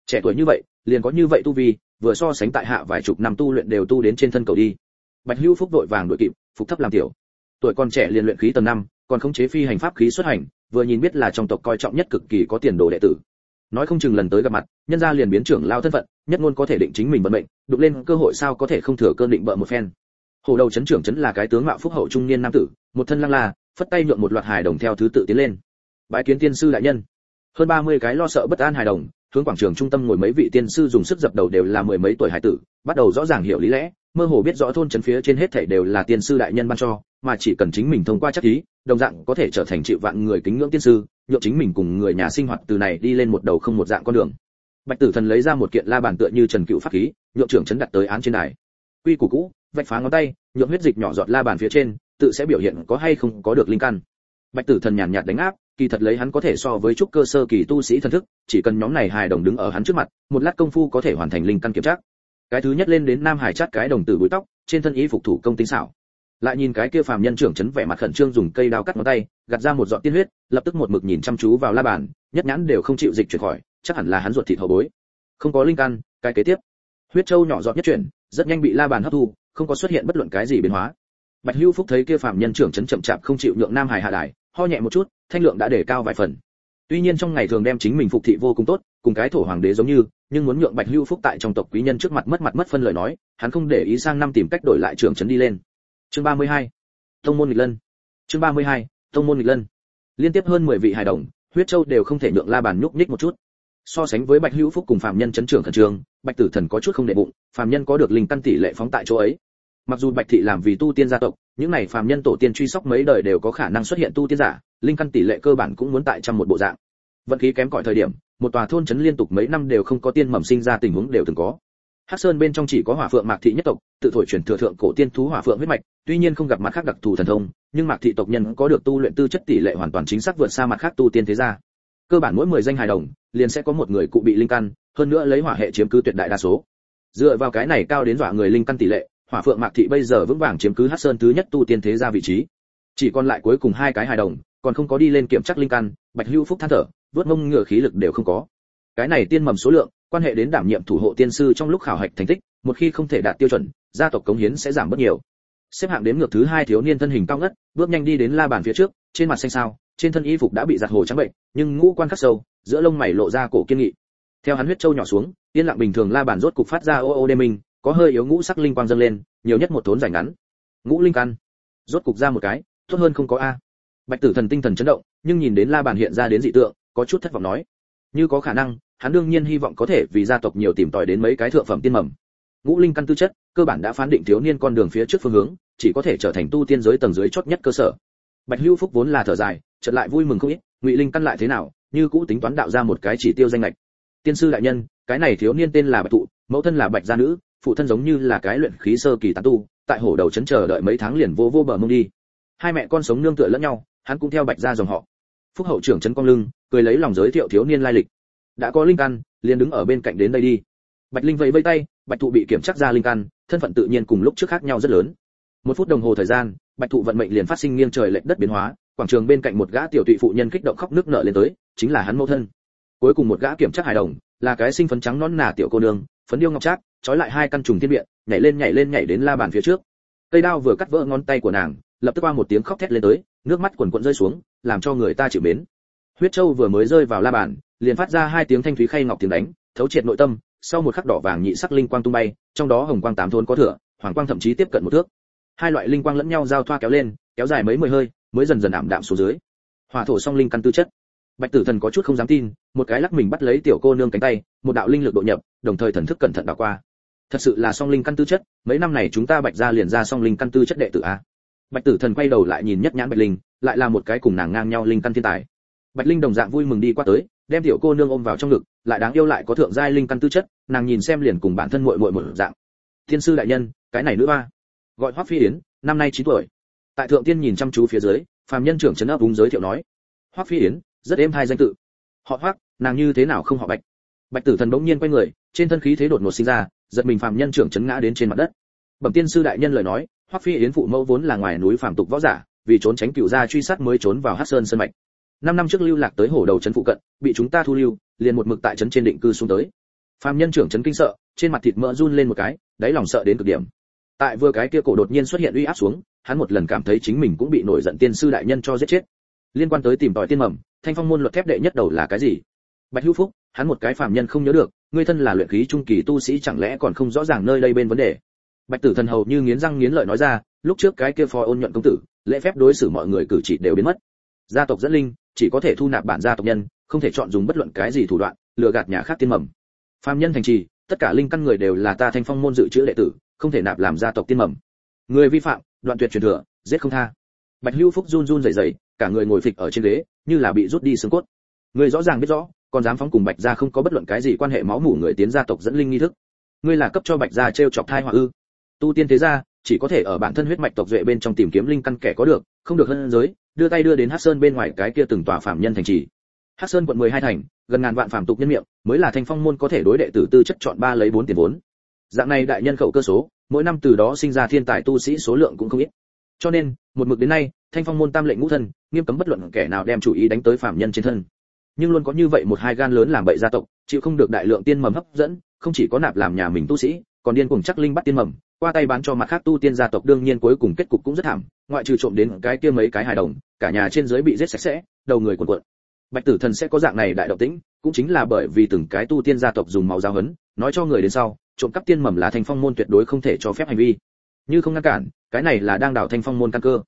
Trẻ tuổi như vậy, liền có như vậy tu vi, vừa so sánh tại hạ vài chục năm tu luyện đều tu đến trên thân cầu đi. Bạch hữu phúc vội vàng đội kịp, phục thấp làm tiểu. Tuổi còn trẻ liền luyện khí tầng năm, còn khống chế phi hành pháp khí xuất hành, vừa nhìn biết là trong tộc coi trọng nhất cực kỳ có tiền đồ đệ tử. Nói không chừng lần tới gặp mặt, nhân gia liền biến trưởng lao thân phận, nhất ngôn có thể định chính mình vận mệnh, đụng lên cơ hội sao có thể không thừa cơn định bợ một phen. Hổ đầu chấn trưởng chấn là cái tướng mạo phúc hậu trung niên nam tử, một thân lăng la, phất tay nhượng một loạt hài đồng theo thứ tự tiến lên. Bái kiến tiên sư đại nhân. Hơn 30 cái lo sợ bất an hài đồng, hướng quảng trường trung tâm ngồi mấy vị tiên sư dùng sức dập đầu đều là mười mấy tuổi hải tử, bắt đầu rõ ràng hiểu lý lẽ, mơ hồ biết rõ thôn trấn phía trên hết thảy đều là tiên sư đại nhân ban cho, mà chỉ cần chính mình thông qua chắc ý, đồng dạng có thể trở thành triệu vạn người kính ngưỡng tiên sư, nhượng chính mình cùng người nhà sinh hoạt từ này đi lên một đầu không một dạng con đường. Bạch tử thần lấy ra một kiện la bàn tựa như trần cựu pháp khí, nhượng trưởng chấn đặt tới án trên đài. Quy củ cũ vạch phá ngón tay, nhượng huyết dịch nhỏ giọt la bàn phía trên, tự sẽ biểu hiện có hay không có được linh căn. Bạch tử thần nhàn nhạt đánh áp, kỳ thật lấy hắn có thể so với trúc cơ sơ kỳ tu sĩ thần thức, chỉ cần nhóm này hài đồng đứng ở hắn trước mặt, một lát công phu có thể hoàn thành linh căn kiểm tra. Cái thứ nhất lên đến nam hải chát cái đồng tử búi tóc, trên thân y phục thủ công tinh xảo. Lại nhìn cái kia phàm nhân trưởng chấn vẻ mặt khẩn trương dùng cây đao cắt ngón tay, gạt ra một giọt tiên huyết, lập tức một mực nhìn chăm chú vào la bàn, nhất nhãn đều không chịu dịch chuyển khỏi, chắc hẳn là hắn ruột thịt hậu bối. Không có linh căn, cái kế tiếp. Huyết châu nhỏ giọt nhất chuyển, rất nhanh bị la bàn hấp thu không có xuất hiện bất luận cái gì biến hóa bạch hưu phúc thấy kia phàm nhân trưởng chấn chậm chạp không chịu nhượng nam hải hạ đài, ho nhẹ một chút, thanh lượng đã để cao vài phần tuy nhiên trong ngày thường đem chính mình phục thị vô cùng tốt, cùng cái thổ hoàng đế giống như, nhưng muốn nhượng bạch hưu phúc tại trong tộc quý nhân trước mặt mất mặt mất phân lời nói, hắn không để ý sang năm tìm cách đổi lại trưởng chấn đi lên chương 32. tông môn nghịch lân chương 32. tông môn nghịch lân liên tiếp hơn 10 vị hài đồng, huyết châu đều không thể nhượng la bàn nhúc nhích một chút so sánh với bạch hữu phúc cùng phạm nhân chấn trưởng khẩn trương, bạch tử thần có chút không đệ bụng, phạm nhân có được linh căn tỷ lệ phóng tại chỗ ấy. Mặc dù bạch thị làm vì tu tiên gia tộc, những này phạm nhân tổ tiên truy sóc mấy đời đều có khả năng xuất hiện tu tiên giả, linh căn tỷ lệ cơ bản cũng muốn tại trong một bộ dạng. Vận khí kém cỏi thời điểm, một tòa thôn trấn liên tục mấy năm đều không có tiên mầm sinh ra tình huống đều từng có. Hắc sơn bên trong chỉ có hỏa phượng mạc thị nhất tộc, tự thổi truyền thừa thượng cổ tiên thú hỏa phượng huyết mạch, tuy nhiên không gặp mặt khác đặc thù thần thông, nhưng mạc thị tộc nhân có được tu luyện tư chất tỷ lệ hoàn toàn chính xác vượt xa mặt khác tu tiên thế gia cơ bản mỗi 10 danh hài đồng, liền sẽ có một người cụ bị linh căn, hơn nữa lấy hỏa hệ chiếm cứ tuyệt đại đa số. Dựa vào cái này cao đến dọa người linh căn tỷ lệ, hỏa phượng mạc thị bây giờ vững vàng chiếm cứ hắc sơn thứ nhất tu tiên thế gia vị trí. Chỉ còn lại cuối cùng hai cái hài đồng, còn không có đi lên kiểm chắc linh căn, bạch hưu phúc than thở, vớt mông ngựa khí lực đều không có. Cái này tiên mầm số lượng, quan hệ đến đảm nhiệm thủ hộ tiên sư trong lúc khảo hạch thành tích, một khi không thể đạt tiêu chuẩn, gia tộc cống hiến sẽ giảm bớt nhiều. Xếp hạng đến ngược thứ hai thiếu niên thân hình cao ngất, bước nhanh đi đến la bàn phía trước, trên mặt xanh sao trên thân y phục đã bị giặt hồ trắng bệnh, nhưng ngũ quan khắc sâu, giữa lông mày lộ ra cổ kiên nghị. Theo hắn huyết châu nhỏ xuống, yên lặng bình thường la bàn rốt cục phát ra ô ô đê minh, có hơi yếu ngũ sắc linh quang dâng lên, nhiều nhất một thốn dài ngắn. Ngũ linh căn. Rốt cục ra một cái, tốt hơn không có a. Bạch tử thần tinh thần chấn động, nhưng nhìn đến la bàn hiện ra đến dị tượng, có chút thất vọng nói. Như có khả năng, hắn đương nhiên hy vọng có thể vì gia tộc nhiều tìm tòi đến mấy cái thượng phẩm tiên mầm. Ngũ linh căn tư chất, cơ bản đã phán định thiếu niên con đường phía trước phương hướng, chỉ có thể trở thành tu tiên giới tầng dưới chót nhất cơ sở bạch hưu phúc vốn là thở dài, chợt lại vui mừng không ít, ngụy linh căn lại thế nào, như cũ tính toán đạo ra một cái chỉ tiêu danh lệch tiên sư đại nhân, cái này thiếu niên tên là bạch thụ, mẫu thân là bạch gia nữ, phụ thân giống như là cái luyện khí sơ kỳ tán tu, tại hổ đầu chấn chờ đợi mấy tháng liền vô vô bờ mông đi. Hai mẹ con sống nương tựa lẫn nhau, hắn cũng theo bạch gia dòng họ. Phúc hậu trưởng trấn cong lưng, cười lấy lòng giới thiệu thiếu niên lai lịch. Đã có linh căn, liền đứng ở bên cạnh đến đây đi. Bạch linh vẫy vẫy tay, bạch thụ bị kiểm tra ra linh căn, thân phận tự nhiên cùng lúc trước khác nhau rất lớn. Một phút đồng hồ thời gian bạch thụ vận mệnh liền phát sinh nghiêng trời lệch đất biến hóa, quảng trường bên cạnh một gã tiểu tụy phụ nhân kích động khóc nước nở lên tới, chính là hắn mẫu thân. Cuối cùng một gã kiểm tra hài đồng, là cái sinh phấn trắng non nà tiểu cô nương, phấn điêu ngọc trác, trói lại hai căn trùng thiên biện nhảy lên nhảy lên nhảy đến la bàn phía trước. Cây đao vừa cắt vỡ ngón tay của nàng, lập tức qua một tiếng khóc thét lên tới, nước mắt quần quần rơi xuống, làm cho người ta chịu mến. Huyết châu vừa mới rơi vào la bàn, liền phát ra hai tiếng thanh thúy khay ngọc tiếng đánh, thấu triệt nội tâm, sau một khắc đỏ vàng nhị sắc linh quang tung bay, trong đó hồng quang tám thôn có thừa, hoàng quang thậm chí tiếp cận một thước hai loại linh quang lẫn nhau giao thoa kéo lên, kéo dài mấy mười hơi, mới dần dần ảm đạm xuống dưới. Hỏa thổ song linh căn tư chất. Bạch tử thần có chút không dám tin, một cái lắc mình bắt lấy tiểu cô nương cánh tay, một đạo linh lực độ nhập, đồng thời thần thức cẩn thận đảo qua. Thật sự là song linh căn tư chất, mấy năm này chúng ta bạch ra liền ra song linh căn tư chất đệ tử a. Bạch tử thần quay đầu lại nhìn nhất nhãn bạch linh, lại là một cái cùng nàng ngang nhau linh căn thiên tài. Bạch linh đồng dạng vui mừng đi qua tới, đem tiểu cô nương ôm vào trong ngực, lại đáng yêu lại có thượng giai linh căn tư chất, nàng nhìn xem liền cùng bản thân muội muội một dạng. Thiên sư đại nhân, cái này nữ ba gọi hoắc phi yến, năm nay chín tuổi. Tại thượng tiên nhìn chăm chú phía dưới, phàm nhân trưởng trấn ấp vùng giới thiệu nói hoắc phi yến, rất êm hai danh tự. Họ hoắc nàng như thế nào không họ bạch? Bạch tử thần bỗng nhiên quay người, trên thân khí thế đột ngột sinh ra, giật mình phàm nhân trưởng trấn ngã đến trên mặt đất. Bẩm tiên sư đại nhân lời nói hoắc phi yến phụ mẫu vốn là ngoài núi phàm tục võ giả, vì trốn tránh cựu gia truy sát mới trốn vào hắc sơn sơn mạch. Năm năm trước lưu lạc tới hồ đầu trấn phụ cận, bị chúng ta thu lưu, liền một mực tại trấn trên định cư xuống tới. Phàm nhân trưởng trấn kinh sợ, trên mặt thịt mỡ run lên một cái, đáy lòng sợ đến cực điểm tại vừa cái kia cổ đột nhiên xuất hiện uy áp xuống, hắn một lần cảm thấy chính mình cũng bị nổi giận tiên sư đại nhân cho giết chết. Liên quan tới tìm tòi tiên mầm, thanh phong môn luật thép đệ nhất đầu là cái gì? Bạch hữu phúc, hắn một cái phàm nhân không nhớ được, ngươi thân là luyện khí trung kỳ tu sĩ chẳng lẽ còn không rõ ràng nơi đây bên vấn đề? Bạch tử thần hầu như nghiến răng nghiến lợi nói ra, lúc trước cái kia phò ôn nhuận công tử, lễ phép đối xử mọi người cử chỉ đều biến mất. Gia tộc dẫn linh, chỉ có thể thu nạp bản gia tộc nhân, không thể chọn dùng bất luận cái gì thủ đoạn, lừa gạt nhà khác tiên mầm. Phàm nhân thành trì, tất cả linh căn người đều là ta thanh phong môn dự trữ đệ tử không thể nạp làm gia tộc tiên mầm. Người vi phạm, đoạn tuyệt truyền thừa, giết không tha. Bạch hưu phúc run run rẩy rẩy, cả người ngồi phịch ở trên ghế, như là bị rút đi xương cốt. Người rõ ràng biết rõ còn dám phóng cùng bạch gia không có bất luận cái gì quan hệ máu mủ người tiến gia tộc dẫn linh nghi thức. Ngươi là cấp cho bạch gia treo chọc thai họa ư? Tu tiên thế gia, chỉ có thể ở bản thân huyết mạch tộc duệ bên trong tìm kiếm linh căn kẻ có được, không được hơn giới, đưa tay đưa đến hắc sơn bên ngoài cái kia từng tòa phạm nhân thành trì. Hắc sơn quận 12 thành, gần ngàn vạn phạm tục nhân miệng, mới là thanh phong môn có thể đối đệ tử tư chất chọn ba lấy bốn tiền vốn dạng này đại nhân khẩu cơ số, mỗi năm từ đó sinh ra thiên tài tu sĩ số lượng cũng không ít. Cho nên, một mực đến nay, thanh phong môn tam lệnh ngũ thân nghiêm cấm bất luận kẻ nào đem chủ ý đánh tới phạm nhân trên thân. Nhưng luôn có như vậy một hai gan lớn làm bậy gia tộc, chịu không được đại lượng tiên mầm hấp dẫn, không chỉ có nạp làm nhà mình tu sĩ, còn điên cuồng chắc linh bắt tiên mầm, qua tay bán cho mặt khác tu tiên gia tộc đương nhiên cuối cùng kết cục cũng rất thảm, ngoại trừ trộm đến cái kia mấy cái hài đồng, cả nhà trên dưới bị giết sạch sẽ, đầu người cuộn cuộn. Bạch tử thần sẽ có dạng này đại động tĩnh, cũng chính là bởi vì từng cái tu tiên gia tộc dùng máu giao hấn nói cho người đến sau trộm cắp tiên mầm là thanh phong môn tuyệt đối không thể cho phép hành vi. Như không ngăn cản, cái này là đang đảo thanh phong môn căn cơ.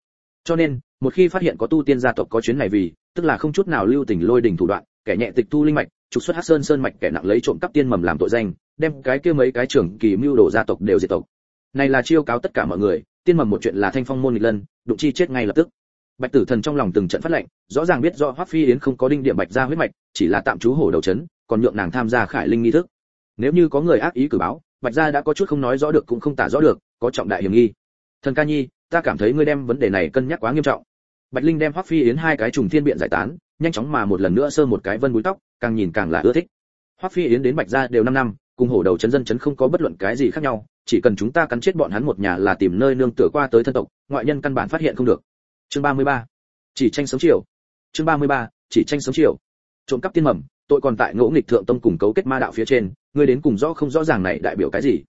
Cho nên, một khi phát hiện có tu tiên gia tộc có chuyến này vì, tức là không chút nào lưu tình lôi đỉnh thủ đoạn, kẻ nhẹ tịch thu linh mạch, trục xuất hắc sơn sơn mạch kẻ nặng lấy trộm cắp tiên mầm làm tội danh, đem cái kia mấy cái trưởng kỳ mưu đồ gia tộc đều diệt tộc. Này là chiêu cáo tất cả mọi người, tiên mầm một chuyện là thanh phong môn nghịch lân, đụng chi chết ngay lập tức. Bạch tử thần trong lòng từng trận phát lệnh, rõ ràng biết rõ hoắc phi yến không có đinh điểm bạch gia huyết mạch, chỉ là tạm trú hổ đầu chấn còn nhượng nàng tham gia khải linh nghi thức nếu như có người ác ý cử báo, bạch gia đã có chút không nói rõ được cũng không tả rõ được, có trọng đại hiểm nghi. Thần ca nhi, ta cảm thấy ngươi đem vấn đề này cân nhắc quá nghiêm trọng. Bạch linh đem hoắc phi yến hai cái trùng thiên biện giải tán, nhanh chóng mà một lần nữa sơ một cái vân búi tóc, càng nhìn càng là ưa thích. Hoắc phi yến đến bạch gia đều 5 năm, cùng hổ đầu chấn dân chấn không có bất luận cái gì khác nhau, chỉ cần chúng ta cắn chết bọn hắn một nhà là tìm nơi nương tựa qua tới thân tộc, ngoại nhân căn bản phát hiện không được. Chương 33. chỉ tranh sống chiều. Chương 33. chỉ tranh sống chiều. Trộm cắp tiên mầm, tội còn tại ngỗ nghịch thượng tông cùng cấu kết ma đạo phía trên ngươi đến cùng rõ không rõ ràng này đại biểu cái gì?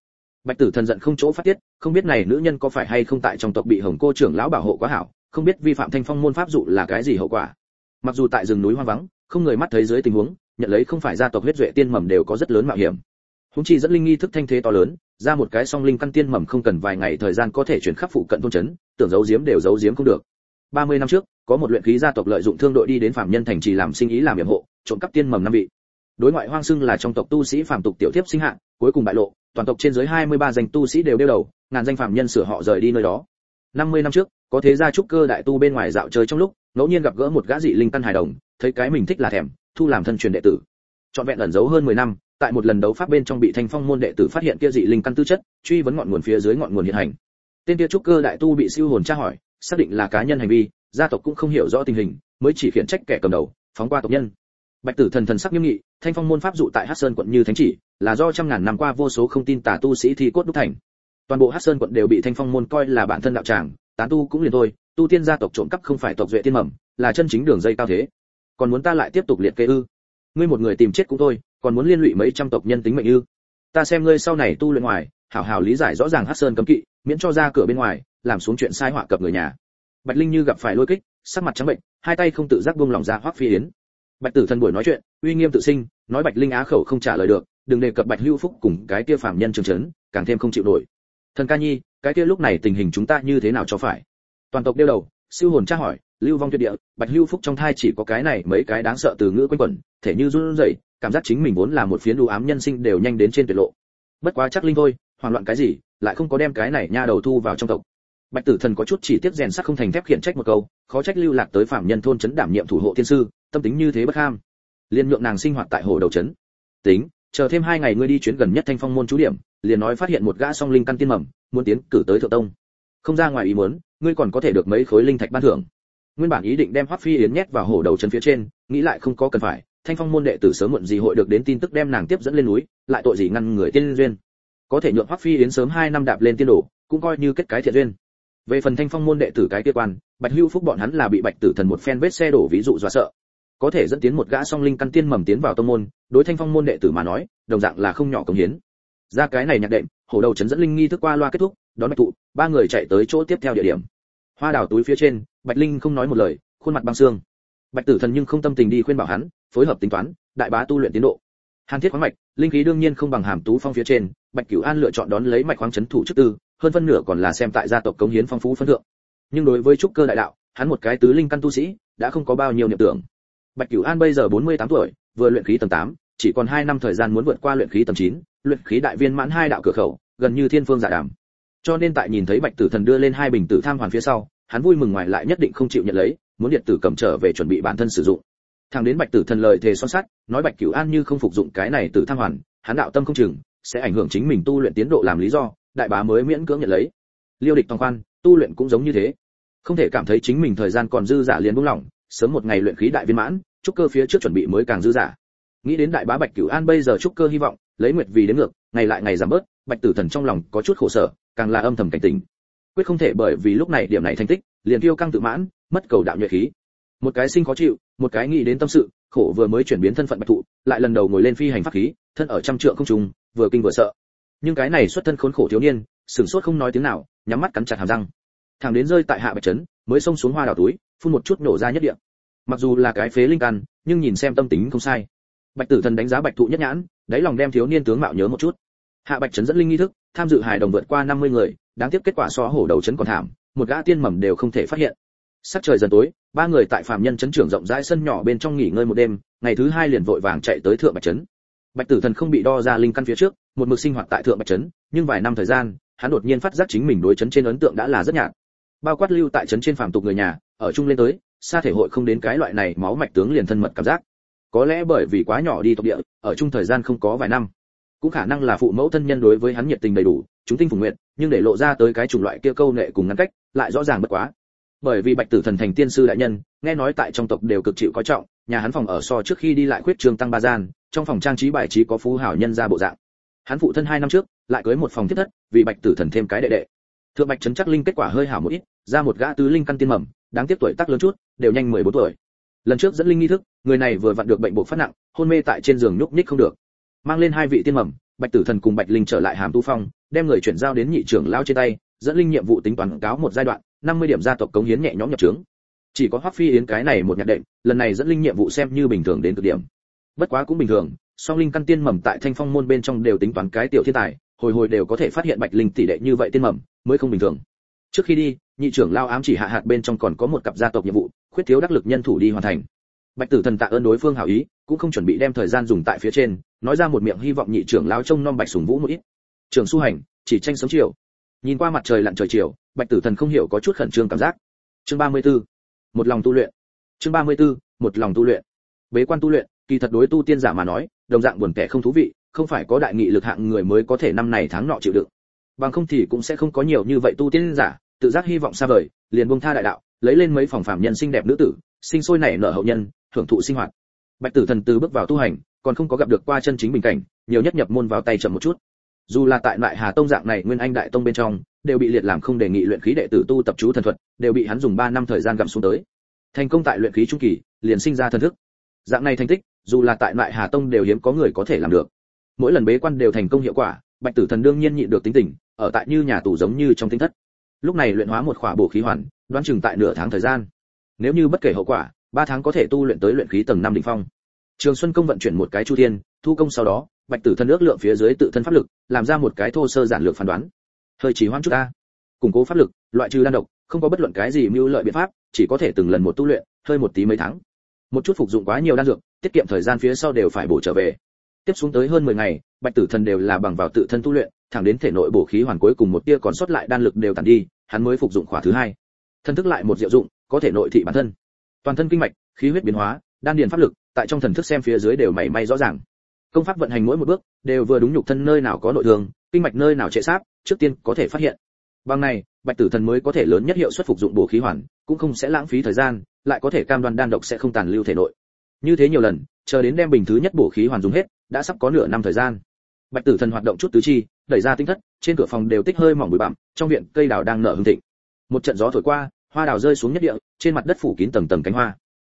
Bạch tử thần giận không chỗ phát tiết, không biết này nữ nhân có phải hay không tại trong tộc bị hồng cô trưởng lão bảo hộ quá hảo, không biết vi phạm thanh phong môn pháp dụ là cái gì hậu quả. Mặc dù tại rừng núi hoang vắng, không người mắt thấy dưới tình huống, nhận lấy không phải gia tộc huyết duệ tiên mầm đều có rất lớn mạo hiểm. Húng chi dẫn linh nghi thức thanh thế to lớn, ra một cái song linh căn tiên mầm không cần vài ngày thời gian có thể chuyển khắp phụ cận thôn trấn, tưởng giấu giếm đều giấu giếm không được. 30 năm trước, có một luyện khí gia tộc lợi dụng thương đội đi đến phạm nhân thành trì làm sinh ý làm yểm hộ, trộm cắp tiên mầm năm vị đối ngoại hoang xưng là trong tộc tu sĩ phạm tục tiểu tiếp sinh hạng cuối cùng bại lộ, toàn tộc trên dưới 23 danh tu sĩ đều đeo đầu, ngàn danh phạm nhân sửa họ rời đi nơi đó. 50 năm trước, có thế gia trúc cơ đại tu bên ngoài dạo chơi trong lúc, ngẫu nhiên gặp gỡ một gã dị linh căn hài đồng, thấy cái mình thích là thèm, thu làm thân truyền đệ tử. Trọn vẹn ẩn giấu hơn 10 năm, tại một lần đấu pháp bên trong bị thanh phong môn đệ tử phát hiện kia dị linh căn tư chất, truy vấn ngọn nguồn phía dưới ngọn nguồn hiện hành. Tên kia trúc cơ đại tu bị siêu hồn tra hỏi, xác định là cá nhân hành vi, gia tộc cũng không hiểu rõ tình hình, mới chỉ khiển trách kẻ cầm đầu, phóng qua tộc nhân bạch tử thần thần sắc nghiêm nghị, thanh phong môn pháp dụ tại hắc sơn quận như thánh chỉ, là do trăm ngàn năm qua vô số không tin tà tu sĩ thi cốt đúc thành. Toàn bộ hắc sơn quận đều bị thanh phong môn coi là bản thân đạo tràng tán tu cũng liền thôi, tu tiên gia tộc trộm cắp không phải tộc duệ tiên mầm, là chân chính đường dây cao thế. Còn muốn ta lại tiếp tục liệt kê ư? Ngươi một người tìm chết cũng thôi, còn muốn liên lụy mấy trăm tộc nhân tính mệnh ư? Ta xem ngươi sau này tu luyện ngoài, hảo hảo lý giải rõ ràng hắc sơn cấm kỵ, miễn cho ra cửa bên ngoài, làm xuống chuyện sai họa cập người nhà. Bạch linh như gặp phải lôi kích, sắc mặt trắng bệnh, hai tay không tự giác buông lỏng ra hoắc phi yến bạch tử thần buổi nói chuyện, uy nghiêm tự sinh, nói bạch linh á khẩu không trả lời được, đừng đề cập bạch hưu phúc cùng cái kia phạm nhân trường trấn càng thêm không chịu nổi. Thần ca nhi, cái kia lúc này tình hình chúng ta như thế nào cho phải? Toàn tộc đeo đầu, siêu hồn tra hỏi, lưu vong tuyệt địa, bạch hưu phúc trong thai chỉ có cái này mấy cái đáng sợ từ ngữ quanh quẩn, thể như run rẩy, cảm giác chính mình vốn là một phiến đủ ám nhân sinh đều nhanh đến trên tuyệt lộ. Bất quá chắc linh thôi, hoảng loạn cái gì, lại không có đem cái này nha đầu thu vào trong tộc. Bạch tử thần có chút chỉ tiếp rèn sắc không thành thép khiển trách một câu, khó trách lưu lạc tới phạm nhân thôn trấn đảm nhiệm thủ hộ thiên sư tâm tính như thế bất ham liền nhượng nàng sinh hoạt tại hồ đầu chấn tính, chờ thêm hai ngày ngươi đi chuyến gần nhất thanh phong môn chú điểm, liền nói phát hiện một gã song linh căn tiên mầm, muốn tiến cử tới thượng tông. Không ra ngoài ý muốn, ngươi còn có thể được mấy khối linh thạch ban thưởng. Nguyên bản ý định đem hoắc phi yến nhét vào hồ đầu trấn phía trên, nghĩ lại không có cần phải, thanh phong môn đệ tử sớm muộn gì hội được đến tin tức đem nàng tiếp dẫn lên núi, lại tội gì ngăn người tiên duyên. Có thể nhượng hoắc phi yến sớm hai năm đạp lên tiên đồ, cũng coi như kết cái thiện duyên. Về phần thanh phong môn đệ tử cái kia quan, bạch hưu phúc bọn hắn là bị bạch tử thần một phen vết xe đổ ví dụ dọa sợ có thể dẫn tiến một gã song linh căn tiên mầm tiến vào tông môn, đối thanh phong môn đệ tử mà nói, đồng dạng là không nhỏ công hiến. Ra cái này nhạc đệm, hổ đầu chấn dẫn linh nghi thức qua loa kết thúc, đón bạch tụ ba người chạy tới chỗ tiếp theo địa điểm. Hoa đào túi phía trên, bạch linh không nói một lời, khuôn mặt băng xương. Bạch tử thần nhưng không tâm tình đi khuyên bảo hắn, phối hợp tính toán, đại bá tu luyện tiến độ. Hàn thiết khoáng mạch, linh khí đương nhiên không bằng hàm tú phong phía trên, bạch cửu an lựa chọn đón lấy mạch khoáng chấn thủ chức tư, hơn phân nửa còn là xem tại gia tộc cống hiến phong phú phân thượng. Nhưng đối với trúc cơ đại đạo, hắn một cái tứ linh căn tu sĩ, đã không có bao nhiêu niệm tưởng bạch cửu an bây giờ 48 tuổi vừa luyện khí tầng 8, chỉ còn 2 năm thời gian muốn vượt qua luyện khí tầng 9, luyện khí đại viên mãn hai đạo cửa khẩu gần như thiên phương dạ giả đảm. cho nên tại nhìn thấy bạch tử thần đưa lên hai bình tử tham hoàn phía sau hắn vui mừng ngoài lại nhất định không chịu nhận lấy muốn điện tử cầm trở về chuẩn bị bản thân sử dụng. Thằng đến bạch tử thần lời thề son sắt nói bạch cửu an như không phục dụng cái này tử tham hoàn hắn đạo tâm không chừng sẽ ảnh hưởng chính mình tu luyện tiến độ làm lý do đại bá mới miễn cưỡng nhận lấy. Liêu địch toàn khoan tu luyện cũng giống như thế. Không thể cảm thấy chính mình thời gian còn dư giả liền buông lỏng sớm một ngày luyện khí đại viên mãn trúc cơ phía trước chuẩn bị mới càng dư giả nghĩ đến đại bá bạch cửu an bây giờ trúc cơ hy vọng, lấy nguyệt vì đến ngược, ngày lại ngày giảm bớt, bạch tử thần trong lòng có chút khổ sở, càng là âm thầm cảnh tỉnh. Quyết không thể bởi vì lúc này điểm này thành tích, liền tiêu căng tự mãn, mất cầu đạo nhuệ khí. Một cái sinh khó chịu, một cái nghĩ đến tâm sự, khổ vừa mới chuyển biến thân phận bạch thụ, lại lần đầu ngồi lên phi hành pháp khí, thân ở trăm trượng không trùng vừa kinh vừa sợ. Nhưng cái này xuất thân khốn khổ thiếu niên, sửng sốt không nói tiếng nào, nhắm mắt cắn chặt hàm răng. Thằng đến rơi tại hạ bạch trấn, mới xông xuống hoa đào túi, phun một chút nổ ra nhất địa mặc dù là cái phế linh căn, nhưng nhìn xem tâm tính không sai. Bạch tử thần đánh giá bạch thụ nhất nhãn, đáy lòng đem thiếu niên tướng mạo nhớ một chút. Hạ bạch trấn dẫn linh nghi thức, tham dự hài đồng vượt qua 50 người, đáng tiếc kết quả so hổ đầu trấn còn thảm, một gã tiên mầm đều không thể phát hiện. Sắc trời dần tối, ba người tại phạm nhân trấn trưởng rộng rãi sân nhỏ bên trong nghỉ ngơi một đêm, ngày thứ hai liền vội vàng chạy tới thượng bạch trấn. Bạch tử thần không bị đo ra linh căn phía trước, một mực sinh hoạt tại thượng bạch trấn, nhưng vài năm thời gian, hắn đột nhiên phát giác chính mình đối chấn trên ấn tượng đã là rất nhạt. Bao quát lưu tại chấn trên phàm tục người nhà, ở chung lên tới xa thể hội không đến cái loại này máu mạch tướng liền thân mật cảm giác. Có lẽ bởi vì quá nhỏ đi tộc địa, ở chung thời gian không có vài năm. Cũng khả năng là phụ mẫu thân nhân đối với hắn nhiệt tình đầy đủ, chúng tinh phùng nguyện, nhưng để lộ ra tới cái chủng loại kia câu nệ cùng ngăn cách, lại rõ ràng bất quá. Bởi vì bạch tử thần thành tiên sư đại nhân, nghe nói tại trong tộc đều cực chịu coi trọng, nhà hắn phòng ở so trước khi đi lại khuyết trường tăng ba gian, trong phòng trang trí bài trí có phú hảo nhân ra bộ dạng. Hắn phụ thân hai năm trước, lại cưới một phòng thiết thất, vì bạch tử thần thêm cái đệ đệ. Thượng bạch trấn chắc linh kết quả hơi hảo một ít ra một gã tứ linh căn tiên mầm, đáng tiếc tuổi tác lớn chút, đều nhanh 14 tuổi. Lần trước dẫn linh nghi thức, người này vừa vặn được bệnh buộc phát nặng, hôn mê tại trên giường nhúc nhích không được. Mang lên hai vị tiên mầm, bạch tử thần cùng bạch linh trở lại hàm tu phong, đem người chuyển giao đến nhị trưởng lao trên tay, dẫn linh nhiệm vụ tính toán cáo một giai đoạn 50 điểm gia tộc cống hiến nhẹ nhõm nhập trướng. Chỉ có hoắc phi yến cái này một nhạc đệm, lần này dẫn linh nhiệm vụ xem như bình thường đến cực điểm. Bất quá cũng bình thường, song linh căn tiên mầm tại thanh phong môn bên trong đều tính toán cái tiểu thiên tài, hồi hồi đều có thể phát hiện bạch linh tỷ đệ như vậy tiên mầm, mới không bình thường trước khi đi, nhị trưởng lao ám chỉ hạ hạt bên trong còn có một cặp gia tộc nhiệm vụ, khuyết thiếu đắc lực nhân thủ đi hoàn thành. Bạch tử thần tạ ơn đối phương hảo ý, cũng không chuẩn bị đem thời gian dùng tại phía trên, nói ra một miệng hy vọng nhị trưởng lao trông nom bạch sùng vũ một ít. Trường su hành, chỉ tranh sống chiều. Nhìn qua mặt trời lặn trời chiều, bạch tử thần không hiểu có chút khẩn trương cảm giác. Chương 34. một lòng tu luyện. Chương 34. một lòng tu luyện. Bế quan tu luyện, kỳ thật đối tu tiên giả mà nói, đồng dạng buồn tẻ không thú vị, không phải có đại nghị lực hạng người mới có thể năm này tháng nọ chịu đựng bằng không thì cũng sẽ không có nhiều như vậy tu tiên giả, tự giác hy vọng xa vời, liền buông tha đại đạo, lấy lên mấy phòng phạm nhân xinh đẹp nữ tử, sinh sôi nảy nở hậu nhân, hưởng thụ sinh hoạt. Bạch tử thần từ bước vào tu hành, còn không có gặp được qua chân chính bình cảnh, nhiều nhất nhập môn vào tay chậm một chút. Dù là tại lại hà tông dạng này nguyên anh đại tông bên trong, đều bị liệt làm không đề nghị luyện khí đệ tử tu tập chú thần thuật, đều bị hắn dùng 3 năm thời gian gặm xuống tới. Thành công tại luyện khí trung kỳ, liền sinh ra thần thức. Dạng này thành tích, dù là tại lại hà tông đều hiếm có người có thể làm được. Mỗi lần bế quan đều thành công hiệu quả, bạch tử thần đương nhiên nhịn được tính tình ở tại như nhà tù giống như trong tinh thất. Lúc này luyện hóa một khỏa bổ khí hoàn, đoán chừng tại nửa tháng thời gian. Nếu như bất kể hậu quả, ba tháng có thể tu luyện tới luyện khí tầng năm đỉnh phong. Trường xuân công vận chuyển một cái chu thiên, thu công sau đó, bạch tử thân ước lượng phía dưới tự thân pháp lực, làm ra một cái thô sơ giản lược phán đoán. Hơi chỉ hoãn chút ta. Củng cố pháp lực, loại trừ đan độc, không có bất luận cái gì mưu lợi biện pháp, chỉ có thể từng lần một tu luyện, hơi một tí mấy tháng. Một chút phục dụng quá nhiều đan dược, tiết kiệm thời gian phía sau đều phải bổ trở về. Tiếp xuống tới hơn 10 ngày, bạch tử thần đều là bằng vào tự thân tu luyện thẳng đến thể nội bổ khí hoàn cuối cùng một tia còn sót lại đan lực đều tàn đi, hắn mới phục dụng khỏa thứ hai. Thân thức lại một diệu dụng, có thể nội thị bản thân. Toàn thân kinh mạch, khí huyết biến hóa, đan điền pháp lực, tại trong thần thức xem phía dưới đều mảy may rõ ràng. Công pháp vận hành mỗi một bước, đều vừa đúng nhục thân nơi nào có nội thương, kinh mạch nơi nào trệ sáp trước tiên có thể phát hiện. Bằng này, bạch tử thần mới có thể lớn nhất hiệu suất phục dụng bổ khí hoàn, cũng không sẽ lãng phí thời gian, lại có thể cam đoan đan độc sẽ không tàn lưu thể nội. Như thế nhiều lần, chờ đến đem bình thứ nhất bổ khí hoàn dùng hết, đã sắp có nửa năm thời gian. Bạch tử thần hoạt động chút tứ chi đẩy ra tinh thất, trên cửa phòng đều tích hơi mỏng bụi bặm, trong viện cây đào đang nở hương thịnh. Một trận gió thổi qua, hoa đào rơi xuống nhất địa, trên mặt đất phủ kín tầng tầng cánh hoa.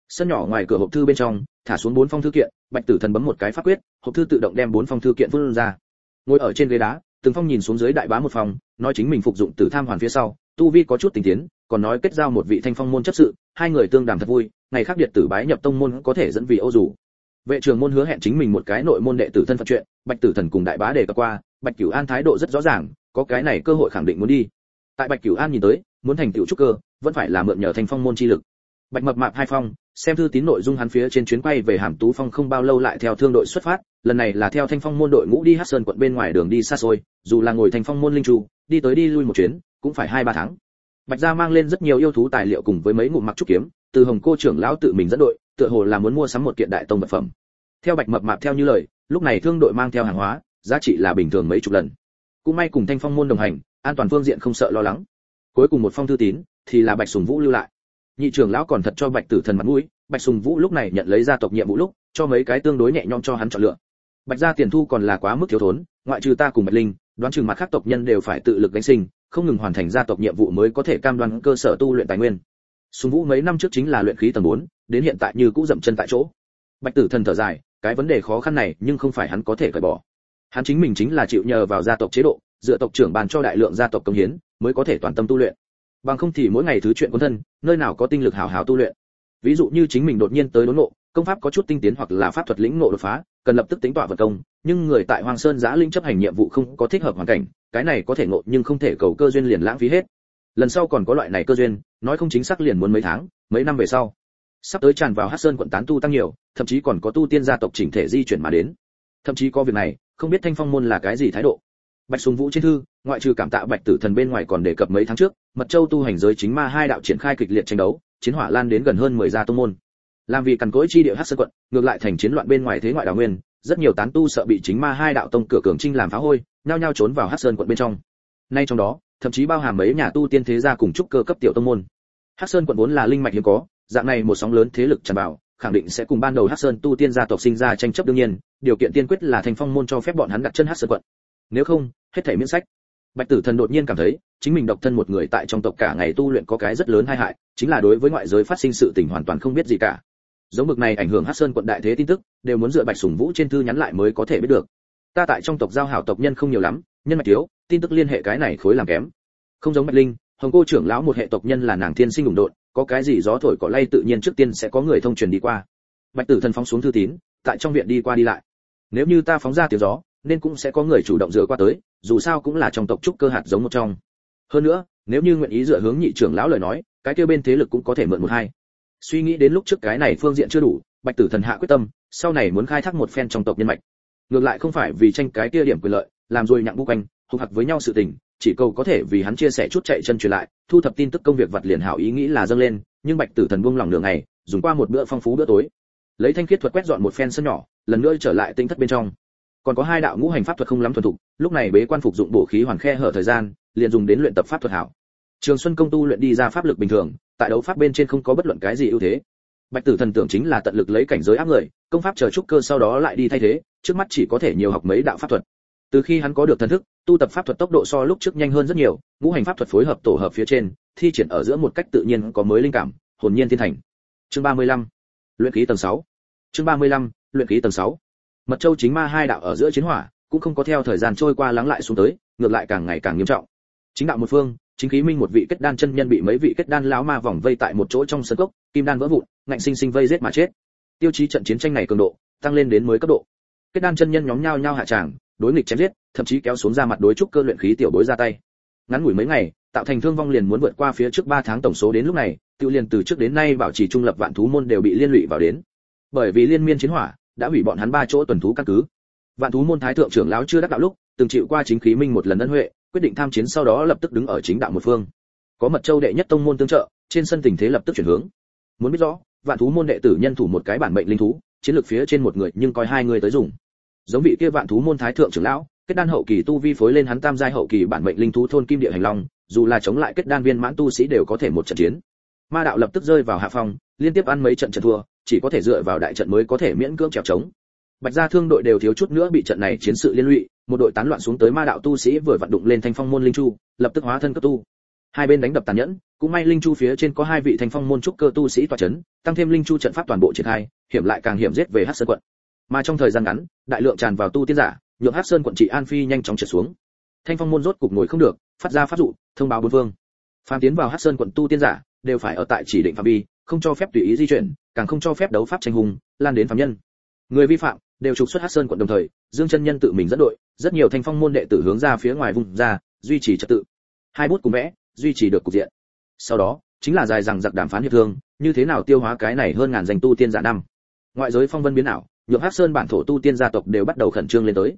Sân nhỏ ngoài cửa hộp thư bên trong, thả xuống bốn phong thư kiện, bạch tử thần bấm một cái pháp quyết, hộp thư tự động đem bốn phong thư kiện vươn ra. Ngồi ở trên ghế đá, từng phong nhìn xuống dưới đại bá một phòng, nói chính mình phục dụng tử tham hoàn phía sau, tu vi có chút tình tiến, còn nói kết giao một vị thanh phong môn chấp sự, hai người tương đàm thật vui, ngày khác biệt tử bái nhập tông môn có thể dẫn vị ô dù vệ trường môn hứa hẹn chính mình một cái nội môn đệ tử thân phận chuyện bạch tử thần cùng đại bá đề cập qua bạch cửu an thái độ rất rõ ràng có cái này cơ hội khẳng định muốn đi. Tại bạch cửu an nhìn tới muốn thành tựu trúc cơ vẫn phải là mượn nhờ thanh phong môn chi lực. Bạch mập mạp hai phong xem thư tín nội dung hắn phía trên chuyến quay về hàm tú phong không bao lâu lại theo thương đội xuất phát lần này là theo thanh phong môn đội ngũ đi hát sơn quận bên ngoài đường đi xa xôi dù là ngồi thanh phong môn linh trụ, đi tới đi lui một chuyến cũng phải hai ba tháng. Bạch gia mang lên rất nhiều yêu thú tài liệu cùng với mấy ngụm mặc trúc kiếm từ hồng cô trưởng lão tự mình dẫn đội tựa hồ là muốn mua sắm một kiện đại tông vật phẩm. Theo bạch mập mạp theo như lời, lúc này thương đội mang theo hàng hóa, giá trị là bình thường mấy chục lần. Cũng may cùng thanh phong môn đồng hành, an toàn phương diện không sợ lo lắng. Cuối cùng một phong thư tín, thì là bạch sùng vũ lưu lại. Nhị trưởng lão còn thật cho bạch tử thần mặt mũi, bạch sùng vũ lúc này nhận lấy gia tộc nhiệm vụ lúc, cho mấy cái tương đối nhẹ nhõm cho hắn chọn lựa. Bạch gia tiền thu còn là quá mức thiếu thốn, ngoại trừ ta cùng bạch linh, đoán chừng mặt khác tộc nhân đều phải tự lực gánh sinh, không ngừng hoàn thành gia tộc nhiệm vụ mới có thể cam đoan cơ sở tu luyện tài nguyên sùng vũ mấy năm trước chính là luyện khí tầng 4, đến hiện tại như cũ dậm chân tại chỗ. Bạch tử thần thở dài cái vấn đề khó khăn này nhưng không phải hắn có thể cởi bỏ. Hắn chính mình chính là chịu nhờ vào gia tộc chế độ dựa tộc trưởng bàn cho đại lượng gia tộc công hiến mới có thể toàn tâm tu luyện. Bằng không thì mỗi ngày thứ chuyện quân thân nơi nào có tinh lực hào hào tu luyện. Ví dụ như chính mình đột nhiên tới đốn ngộ, công pháp có chút tinh tiến hoặc là pháp thuật lĩnh ngộ đột phá cần lập tức tính tọa vật công nhưng người tại hoàng sơn giã linh chấp hành nhiệm vụ không có thích hợp hoàn cảnh cái này có thể ngộ nhưng không thể cầu cơ duyên liền lãng phí hết. Lần sau còn có loại này cơ duyên nói không chính xác liền muốn mấy tháng, mấy năm về sau. Sắp tới tràn vào hát sơn quận tán tu tăng nhiều, thậm chí còn có tu tiên gia tộc chỉnh thể di chuyển mà đến. Thậm chí có việc này, không biết thanh phong môn là cái gì thái độ. Bạch sùng vũ trên thư, ngoại trừ cảm tạ bạch tử thần bên ngoài còn đề cập mấy tháng trước, mật châu tu hành giới chính ma hai đạo triển khai kịch liệt tranh đấu, chiến hỏa lan đến gần hơn 10 gia tông môn. Làm vì cằn cỗi chi địa hắc sơn quận, ngược lại thành chiến loạn bên ngoài thế ngoại đào nguyên, rất nhiều tán tu sợ bị chính ma hai đạo tông cửa cường trinh làm phá hôi, nhao nhao trốn vào hắc sơn quận bên trong. Nay trong đó thậm chí bao hàm mấy nhà tu tiên thế gia cùng trúc cơ cấp tiểu tông môn. Hắc sơn quận vốn là linh mạch hiếm có, dạng này một sóng lớn thế lực tràn vào, khẳng định sẽ cùng ban đầu hắc sơn tu tiên gia tộc sinh ra tranh chấp đương nhiên, điều kiện tiên quyết là thành phong môn cho phép bọn hắn đặt chân hắc sơn quận. Nếu không, hết thảy miễn sách. Bạch tử thần đột nhiên cảm thấy, chính mình độc thân một người tại trong tộc cả ngày tu luyện có cái rất lớn hai hại, chính là đối với ngoại giới phát sinh sự tình hoàn toàn không biết gì cả. Giống mực này ảnh hưởng hắc sơn quận đại thế tin tức, đều muốn dựa bạch sùng vũ trên thư nhắn lại mới có thể biết được. Ta tại trong tộc giao hảo tộc nhân không nhiều lắm, nhân mạch thiếu tin tức liên hệ cái này khối làm kém. Không giống bạch linh, hồng cô trưởng lão một hệ tộc nhân là nàng thiên sinh đủng độn có cái gì gió thổi cỏ lay tự nhiên trước tiên sẽ có người thông truyền đi qua. Bạch tử thần phóng xuống thư tín, tại trong viện đi qua đi lại. Nếu như ta phóng ra tiếng gió, nên cũng sẽ có người chủ động dựa qua tới, dù sao cũng là trong tộc trúc cơ hạt giống một trong. Hơn nữa, nếu như nguyện ý dựa hướng nhị trưởng lão lời nói, cái kia bên thế lực cũng có thể mượn một hai. Suy nghĩ đến lúc trước cái này phương diện chưa đủ, bạch tử thần hạ quyết tâm, sau này muốn khai thác một phen trong tộc nhân mạch. Ngược lại không phải vì tranh cái kia điểm quyền lợi, làm rồi nhặng bu quanh hùng hặc với nhau sự tình, chỉ cầu có thể vì hắn chia sẻ chút chạy chân truyền lại, thu thập tin tức công việc vật liền hảo ý nghĩ là dâng lên, nhưng bạch tử thần buông lòng đường này dùng qua một bữa phong phú bữa tối. Lấy thanh khiết thuật quét dọn một phen sân nhỏ, lần nữa trở lại tinh thất bên trong. Còn có hai đạo ngũ hành pháp thuật không lắm thuần thục, lúc này bế quan phục dụng bổ khí hoàn khe hở thời gian, liền dùng đến luyện tập pháp thuật hảo. Trường xuân công tu luyện đi ra pháp lực bình thường, tại đấu pháp bên trên không có bất luận cái gì ưu thế. Bạch tử thần tưởng chính là tận lực lấy cảnh giới áp người, công pháp chờ trúc cơ sau đó lại đi thay thế, trước mắt chỉ có thể nhiều học mấy đạo pháp thuật từ khi hắn có được thần thức, tu tập pháp thuật tốc độ so lúc trước nhanh hơn rất nhiều, ngũ hành pháp thuật phối hợp tổ hợp phía trên, thi triển ở giữa một cách tự nhiên có mới linh cảm, hồn nhiên thiên thành chương 35. luyện khí tầng 6. chương 35. luyện khí tầng 6. mật châu chính ma hai đạo ở giữa chiến hỏa, cũng không có theo thời gian trôi qua lắng lại xuống tới, ngược lại càng ngày càng nghiêm trọng chính đạo một phương, chính khí minh một vị kết đan chân nhân bị mấy vị kết đan lão ma vòng vây tại một chỗ trong sân cốc, kim đan vỡ vụn, ngạnh sinh sinh vây giết mà chết tiêu chí trận chiến tranh này cường độ, tăng lên đến mới cấp độ kết đan chân nhân nhóm nhau nhau hạ tràng đối nghịch chém giết, thậm chí kéo xuống ra mặt đối trúc cơ luyện khí tiểu bối ra tay. Ngắn ngủi mấy ngày, tạo thành thương vong liền muốn vượt qua phía trước 3 tháng tổng số đến lúc này tiêu liền từ trước đến nay bảo trì trung lập vạn thú môn đều bị liên lụy vào đến. Bởi vì liên miên chiến hỏa, đã hủy bọn hắn ba chỗ tuần thú căn cứ. Vạn thú môn thái thượng trưởng lão chưa đắc đạo lúc, từng chịu qua chính khí minh một lần ân huệ, quyết định tham chiến sau đó lập tức đứng ở chính đạo một phương. Có mật châu đệ nhất tông môn tương trợ, trên sân tình thế lập tức chuyển hướng. Muốn biết rõ, vạn thú môn đệ tử nhân thủ một cái bản mệnh linh thú, chiến lược phía trên một người, nhưng coi hai người tới dùng giống vị kia vạn thú môn thái thượng trưởng lão, kết đan hậu kỳ tu vi phối lên hắn tam giai hậu kỳ bản mệnh linh thú thôn kim địa hành long, dù là chống lại kết đan viên mãn tu sĩ đều có thể một trận chiến. Ma đạo lập tức rơi vào hạ phong, liên tiếp ăn mấy trận trận thua, chỉ có thể dựa vào đại trận mới có thể miễn cưỡng trèo trống bạch gia thương đội đều thiếu chút nữa bị trận này chiến sự liên lụy, một đội tán loạn xuống tới ma đạo tu sĩ vừa vận động lên thanh phong môn linh chu, lập tức hóa thân cấp tu. Hai bên đánh đập tàn nhẫn, cũng may linh chu phía trên có hai vị thanh phong môn trúc cơ tu sĩ tọa chấn, tăng thêm linh chu trận pháp toàn bộ triển khai, hiểm lại càng hiểm giết về hắc sơn quận mà trong thời gian ngắn đại lượng tràn vào tu tiên giả nhượng hắc sơn quận trị an phi nhanh chóng trượt xuống. Thanh phong môn rốt cục ngồi không được phát ra phát dụ thông báo bốn vương, phàm tiến vào hắc sơn quận tu tiên giả đều phải ở tại chỉ định phạm vi không cho phép tùy ý di chuyển càng không cho phép đấu pháp tranh hùng lan đến phạm nhân. Người vi phạm đều trục xuất hắc sơn quận đồng thời dương chân nhân tự mình dẫn đội rất nhiều thanh phong môn đệ tử hướng ra phía ngoài vùng ra duy trì trật tự. Hai bút cùng vẽ duy trì được cục diện. Sau đó chính là dài rằng giặc đàm phán hiệp thương như thế nào tiêu hóa cái này hơn ngàn danh tu tiên giả năm. Ngoại giới phong vân biến ảo nhượng hắc sơn bản thổ tu tiên gia tộc đều bắt đầu khẩn trương lên tới.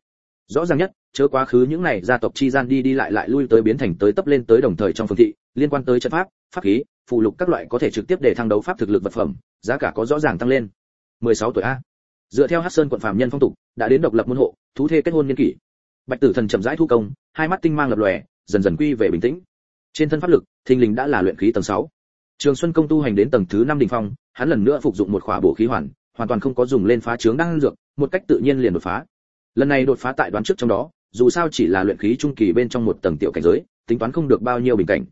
Rõ ràng nhất, chớ quá khứ những này gia tộc chi gian đi đi lại lại lui tới biến thành tới tấp lên tới đồng thời trong phương thị, liên quan tới trận pháp pháp khí phụ lục các loại có thể trực tiếp để thăng đấu pháp thực lực vật phẩm, giá cả có rõ ràng tăng lên. 16 tuổi a. Dựa theo hắc sơn quận phạm nhân phong tục, đã đến độc lập môn hộ, thú thê kết hôn niên kỷ. Bạch tử thần chậm rãi thu công, hai mắt tinh mang lập lòe, dần dần quy về bình tĩnh. Trên thân pháp lực, thình lình đã là luyện khí tầng 6. trường xuân công tu hành đến tầng thứ năm đỉnh phong, hắn lần nữa phục dụng một khỏa bổ khí hoàn hoàn toàn không có dùng lên phá trướng đang dược một cách tự nhiên liền đột phá. Lần này đột phá tại đoán trước trong đó dù sao chỉ là luyện khí trung kỳ bên trong một tầng tiểu cảnh giới tính toán không được bao nhiêu bình cảnh.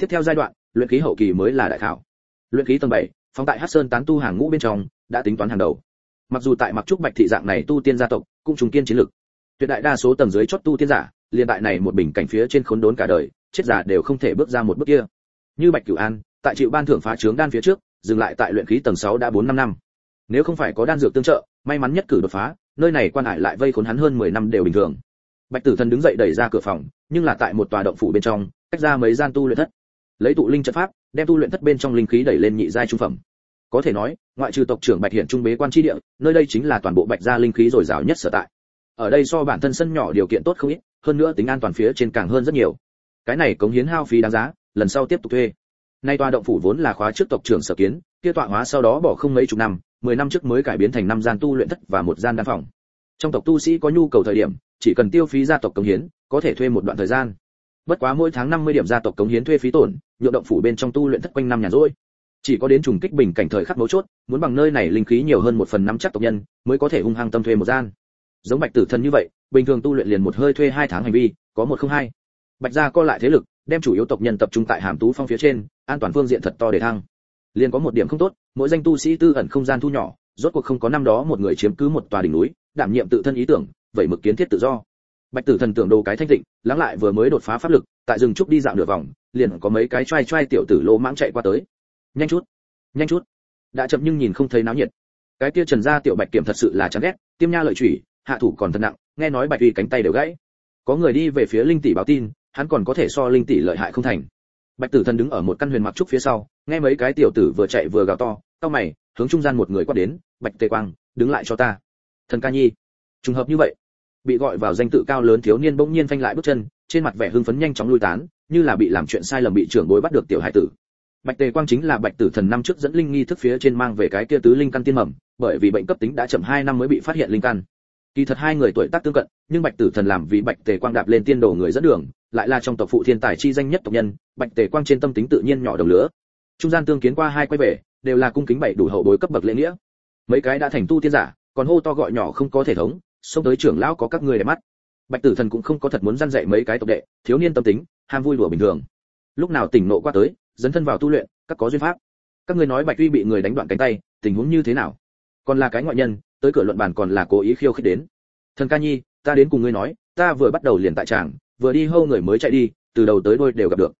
Tiếp theo giai đoạn luyện khí hậu kỳ mới là đại khảo. Luyện khí tầng 7, phóng tại hắc sơn tán tu hàng ngũ bên trong đã tính toán hàng đầu. Mặc dù tại mặc trúc bạch thị dạng này tu tiên gia tộc cũng trùng kiên chiến lực. Tuyệt đại đa số tầng dưới chót tu tiên giả liền tại này một bình cảnh phía trên khốn đốn cả đời chết giả đều không thể bước ra một bước kia. Như bạch cửu an tại chịu ban thưởng phá trướng đan phía trước dừng lại tại luyện khí tầng 6 đã 4 năm năm nếu không phải có đan dược tương trợ, may mắn nhất cử đột phá, nơi này quan hải lại vây khốn hắn hơn 10 năm đều bình thường. Bạch tử thần đứng dậy đẩy ra cửa phòng, nhưng là tại một tòa động phủ bên trong cách ra mấy gian tu luyện thất. Lấy tụ linh trận pháp, đem tu luyện thất bên trong linh khí đẩy lên nhị giai trung phẩm. Có thể nói, ngoại trừ tộc trưởng bạch hiện trung bế quan tri địa, nơi đây chính là toàn bộ bạch gia linh khí dồi dào nhất sở tại. Ở đây so bản thân sân nhỏ điều kiện tốt không ít, hơn nữa tính an toàn phía trên càng hơn rất nhiều. Cái này cống hiến hao phí đáng giá, lần sau tiếp tục thuê nay tòa động phủ vốn là khóa trước tộc trưởng sở kiến, kia tọa hóa sau đó bỏ không mấy chục năm, mười năm trước mới cải biến thành năm gian tu luyện thất và một gian đan phòng. Trong tộc tu sĩ có nhu cầu thời điểm, chỉ cần tiêu phí gia tộc cống hiến, có thể thuê một đoạn thời gian. Bất quá mỗi tháng 50 điểm gia tộc cống hiến thuê phí tổn, nhượng động phủ bên trong tu luyện thất quanh năm nhàn rỗi. Chỉ có đến trùng kích bình cảnh thời khắc mấu chốt, muốn bằng nơi này linh khí nhiều hơn một phần năm chắc tộc nhân, mới có thể hung hăng tâm thuê một gian. Giống bạch tử thần như vậy, bình thường tu luyện liền một hơi thuê hai tháng hành vi, có một không hai. Bạch gia co lại thế lực đem chủ yếu tộc nhân tập trung tại hàm tú phong phía trên, an toàn phương diện thật to để thăng. Liền có một điểm không tốt, mỗi danh tu sĩ tư ẩn không gian thu nhỏ, rốt cuộc không có năm đó một người chiếm cứ một tòa đỉnh núi, đảm nhiệm tự thân ý tưởng, vậy mực kiến thiết tự do. Bạch tử thần tưởng đồ cái thanh tịnh, lắng lại vừa mới đột phá pháp lực, tại rừng trúc đi dạo nửa vòng, liền có mấy cái trai trai tiểu tử lô mãng chạy qua tới. Nhanh chút nhanh chút. Đã chậm nhưng nhìn không thấy náo nhiệt. Cái kia trần gia tiểu bạch kiểm thật sự là chán ghét, tiêm nha lợi chủy, hạ thủ còn thật nặng, nghe nói bạch uy cánh tay đều gãy. Có người đi về phía linh tỷ báo tin hắn còn có thể so linh tỷ lợi hại không thành. Bạch tử thần đứng ở một căn huyền mặc trúc phía sau, nghe mấy cái tiểu tử vừa chạy vừa gào to tao mày, hướng trung gian một người quát đến, bạch tề quang, đứng lại cho ta. Thần ca nhi. Trùng hợp như vậy, bị gọi vào danh tự cao lớn thiếu niên bỗng nhiên phanh lại bước chân, trên mặt vẻ hưng phấn nhanh chóng lui tán, như là bị làm chuyện sai lầm bị trưởng bối bắt được tiểu hải tử. Bạch tề quang chính là bạch tử thần năm trước dẫn linh nghi thức phía trên mang về cái kia tứ linh căn tiên mầm, bởi vì bệnh cấp tính đã chậm hai năm mới bị phát hiện linh căn kỳ thật hai người tuổi tác tương cận, nhưng bạch tử thần làm vì bạch tề quang đạp lên tiên đồ người dẫn đường, lại là trong tộc phụ thiên tài chi danh nhất tộc nhân, bạch tề quang trên tâm tính tự nhiên nhỏ đồng lứa trung gian tương kiến qua hai quay về, đều là cung kính bảy đủ hậu bối cấp bậc lễ nghĩa. Mấy cái đã thành tu tiên giả, còn hô to gọi nhỏ không có thể thống, xông tới trưởng lão có các người để mắt. Bạch tử thần cũng không có thật muốn gian dạy mấy cái tộc đệ, thiếu niên tâm tính, ham vui đùa bình thường. Lúc nào tỉnh nộ qua tới, dấn thân vào tu luyện, các có duyên pháp. Các ngươi nói bạch uy bị người đánh đoạn cánh tay, tình huống như thế nào? Còn là cái ngoại nhân tới cửa luận bàn còn là cố ý khiêu khích đến. Thần ca nhi, ta đến cùng ngươi nói, ta vừa bắt đầu liền tại tràng, vừa đi hâu người mới chạy đi, từ đầu tới đôi đều gặp được.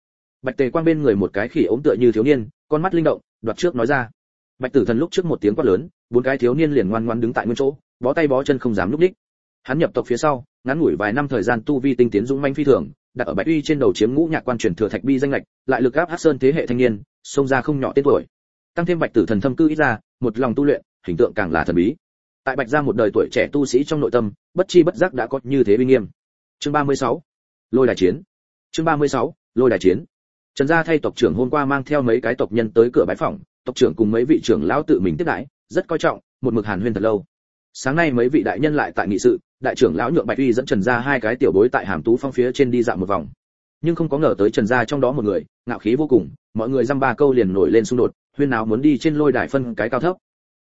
Bạch tề quang bên người một cái khỉ ống tựa như thiếu niên, con mắt linh động, đoạt trước nói ra. Bạch tử thần lúc trước một tiếng quát lớn, bốn cái thiếu niên liền ngoan ngoan đứng tại nguyên chỗ, bó tay bó chân không dám lúc đích. Hắn nhập tộc phía sau, ngắn ngủi vài năm thời gian tu vi tinh tiến dũng manh phi thường, đặt ở bạch uy trên đầu chiếm ngũ nhạc quan truyền thừa thạch bi danh lệch, lại lực áp hắc sơn thế hệ thanh niên xông ra không nhỏ tên tuổi. Tăng thêm bạch tử thần thâm cư ít ra, một lòng tu luyện, hình tượng càng là thần bí tại bạch gia một đời tuổi trẻ tu sĩ trong nội tâm, bất chi bất giác đã có như thế uy nghiêm chương 36. lôi đài chiến chương 36. lôi đài chiến trần gia thay tộc trưởng hôm qua mang theo mấy cái tộc nhân tới cửa bái phòng tộc trưởng cùng mấy vị trưởng lão tự mình tiếp đãi, rất coi trọng, một mực hàn huyên thật lâu sáng nay mấy vị đại nhân lại tại nghị sự, đại trưởng lão nhượng bạch uy dẫn trần gia hai cái tiểu bối tại hàm tú phong phía trên đi dạo một vòng nhưng không có ngờ tới trần gia trong đó một người, ngạo khí vô cùng, mọi người dăm ba câu liền nổi lên xung đột, huyên nào muốn đi trên lôi đài phân cái cao thấp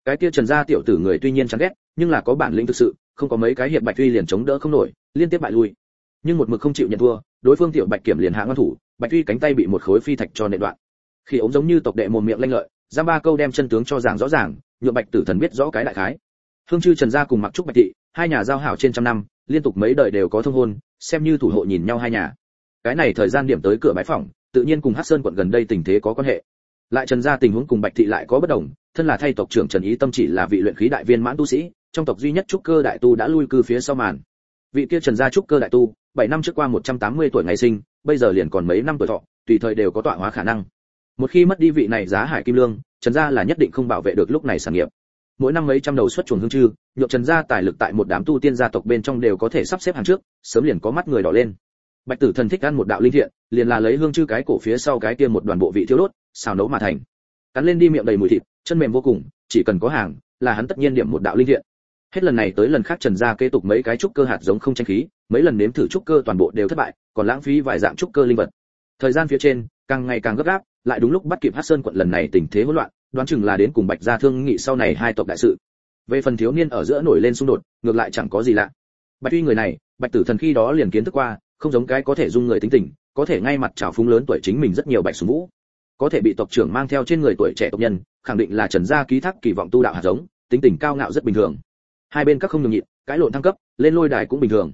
cái kia trần gia tiểu tử người tuy nhiên chán ghét, nhưng là có bản lĩnh thực sự, không có mấy cái hiệp bạch uy liền chống đỡ không nổi, liên tiếp bại lui. Nhưng một mực không chịu nhận thua, đối phương tiểu bạch kiểm liền hạ ngăn thủ, bạch uy cánh tay bị một khối phi thạch cho nệ đoạn. Khi ống giống như tộc đệ mồm miệng lanh lợi giam ba câu đem chân tướng cho giảng rõ ràng, nhượng bạch tử thần biết rõ cái đại khái. Hương chư trần gia cùng mặc trúc bạch thị, hai nhà giao hảo trên trăm năm, liên tục mấy đời đều có thông hôn, xem như thủ hộ nhìn nhau hai nhà. Cái này thời gian điểm tới cửa bãi phòng tự nhiên cùng hắc sơn quận gần đây tình thế có quan hệ. Lại trần gia tình huống cùng bạch thị lại có bất đồng thân là thay tộc trưởng trần ý tâm chỉ là vị luyện khí đại viên mãn tu sĩ, trong tộc duy nhất trúc cơ đại tu đã lui cư phía sau màn. Vị kia trần gia trúc cơ đại tu, bảy năm trước qua 180 tuổi ngày sinh, bây giờ liền còn mấy năm tuổi thọ, tùy thời đều có tọa hóa khả năng. Một khi mất đi vị này giá hải kim lương, trần gia là nhất định không bảo vệ được lúc này sản nghiệp. Mỗi năm mấy trăm đầu xuất chuồng hương chư, nhộn trần gia tài lực tại một đám tu tiên gia tộc bên trong đều có thể sắp xếp hàng trước, sớm liền có mắt người đỏ lên. Bạch tử thần thích ăn một đạo linh thiện, liền là lấy hương chư cái cổ phía sau cái kia một đoàn bộ vị thiếu đốt, xào nấu mà thành. Cắn lên đi miệng đầy mùi thịt chân mềm vô cùng, chỉ cần có hàng, là hắn tất nhiên điểm một đạo linh thiện. Hết lần này tới lần khác trần gia kế tục mấy cái trúc cơ hạt giống không tranh khí, mấy lần nếm thử trúc cơ toàn bộ đều thất bại, còn lãng phí vài dạng trúc cơ linh vật. Thời gian phía trên, càng ngày càng gấp gáp, lại đúng lúc bắt kịp hát sơn quận lần này tình thế hỗn loạn, đoán chừng là đến cùng bạch gia thương nghị sau này hai tộc đại sự. Về phần thiếu niên ở giữa nổi lên xung đột, ngược lại chẳng có gì lạ. Bạch uy người này, bạch tử thần khi đó liền kiến thức qua, không giống cái có thể dung người tính tình, có thể ngay mặt trào phúng lớn tuổi chính mình rất nhiều bạch súng vũ. Có thể bị tộc trưởng mang theo trên người tuổi trẻ tộc nhân khẳng định là trần gia ký thác kỳ vọng tu đạo hạt giống, tính tình cao ngạo rất bình thường. Hai bên các không nhường nhịn, cãi lộn thăng cấp, lên lôi đài cũng bình thường.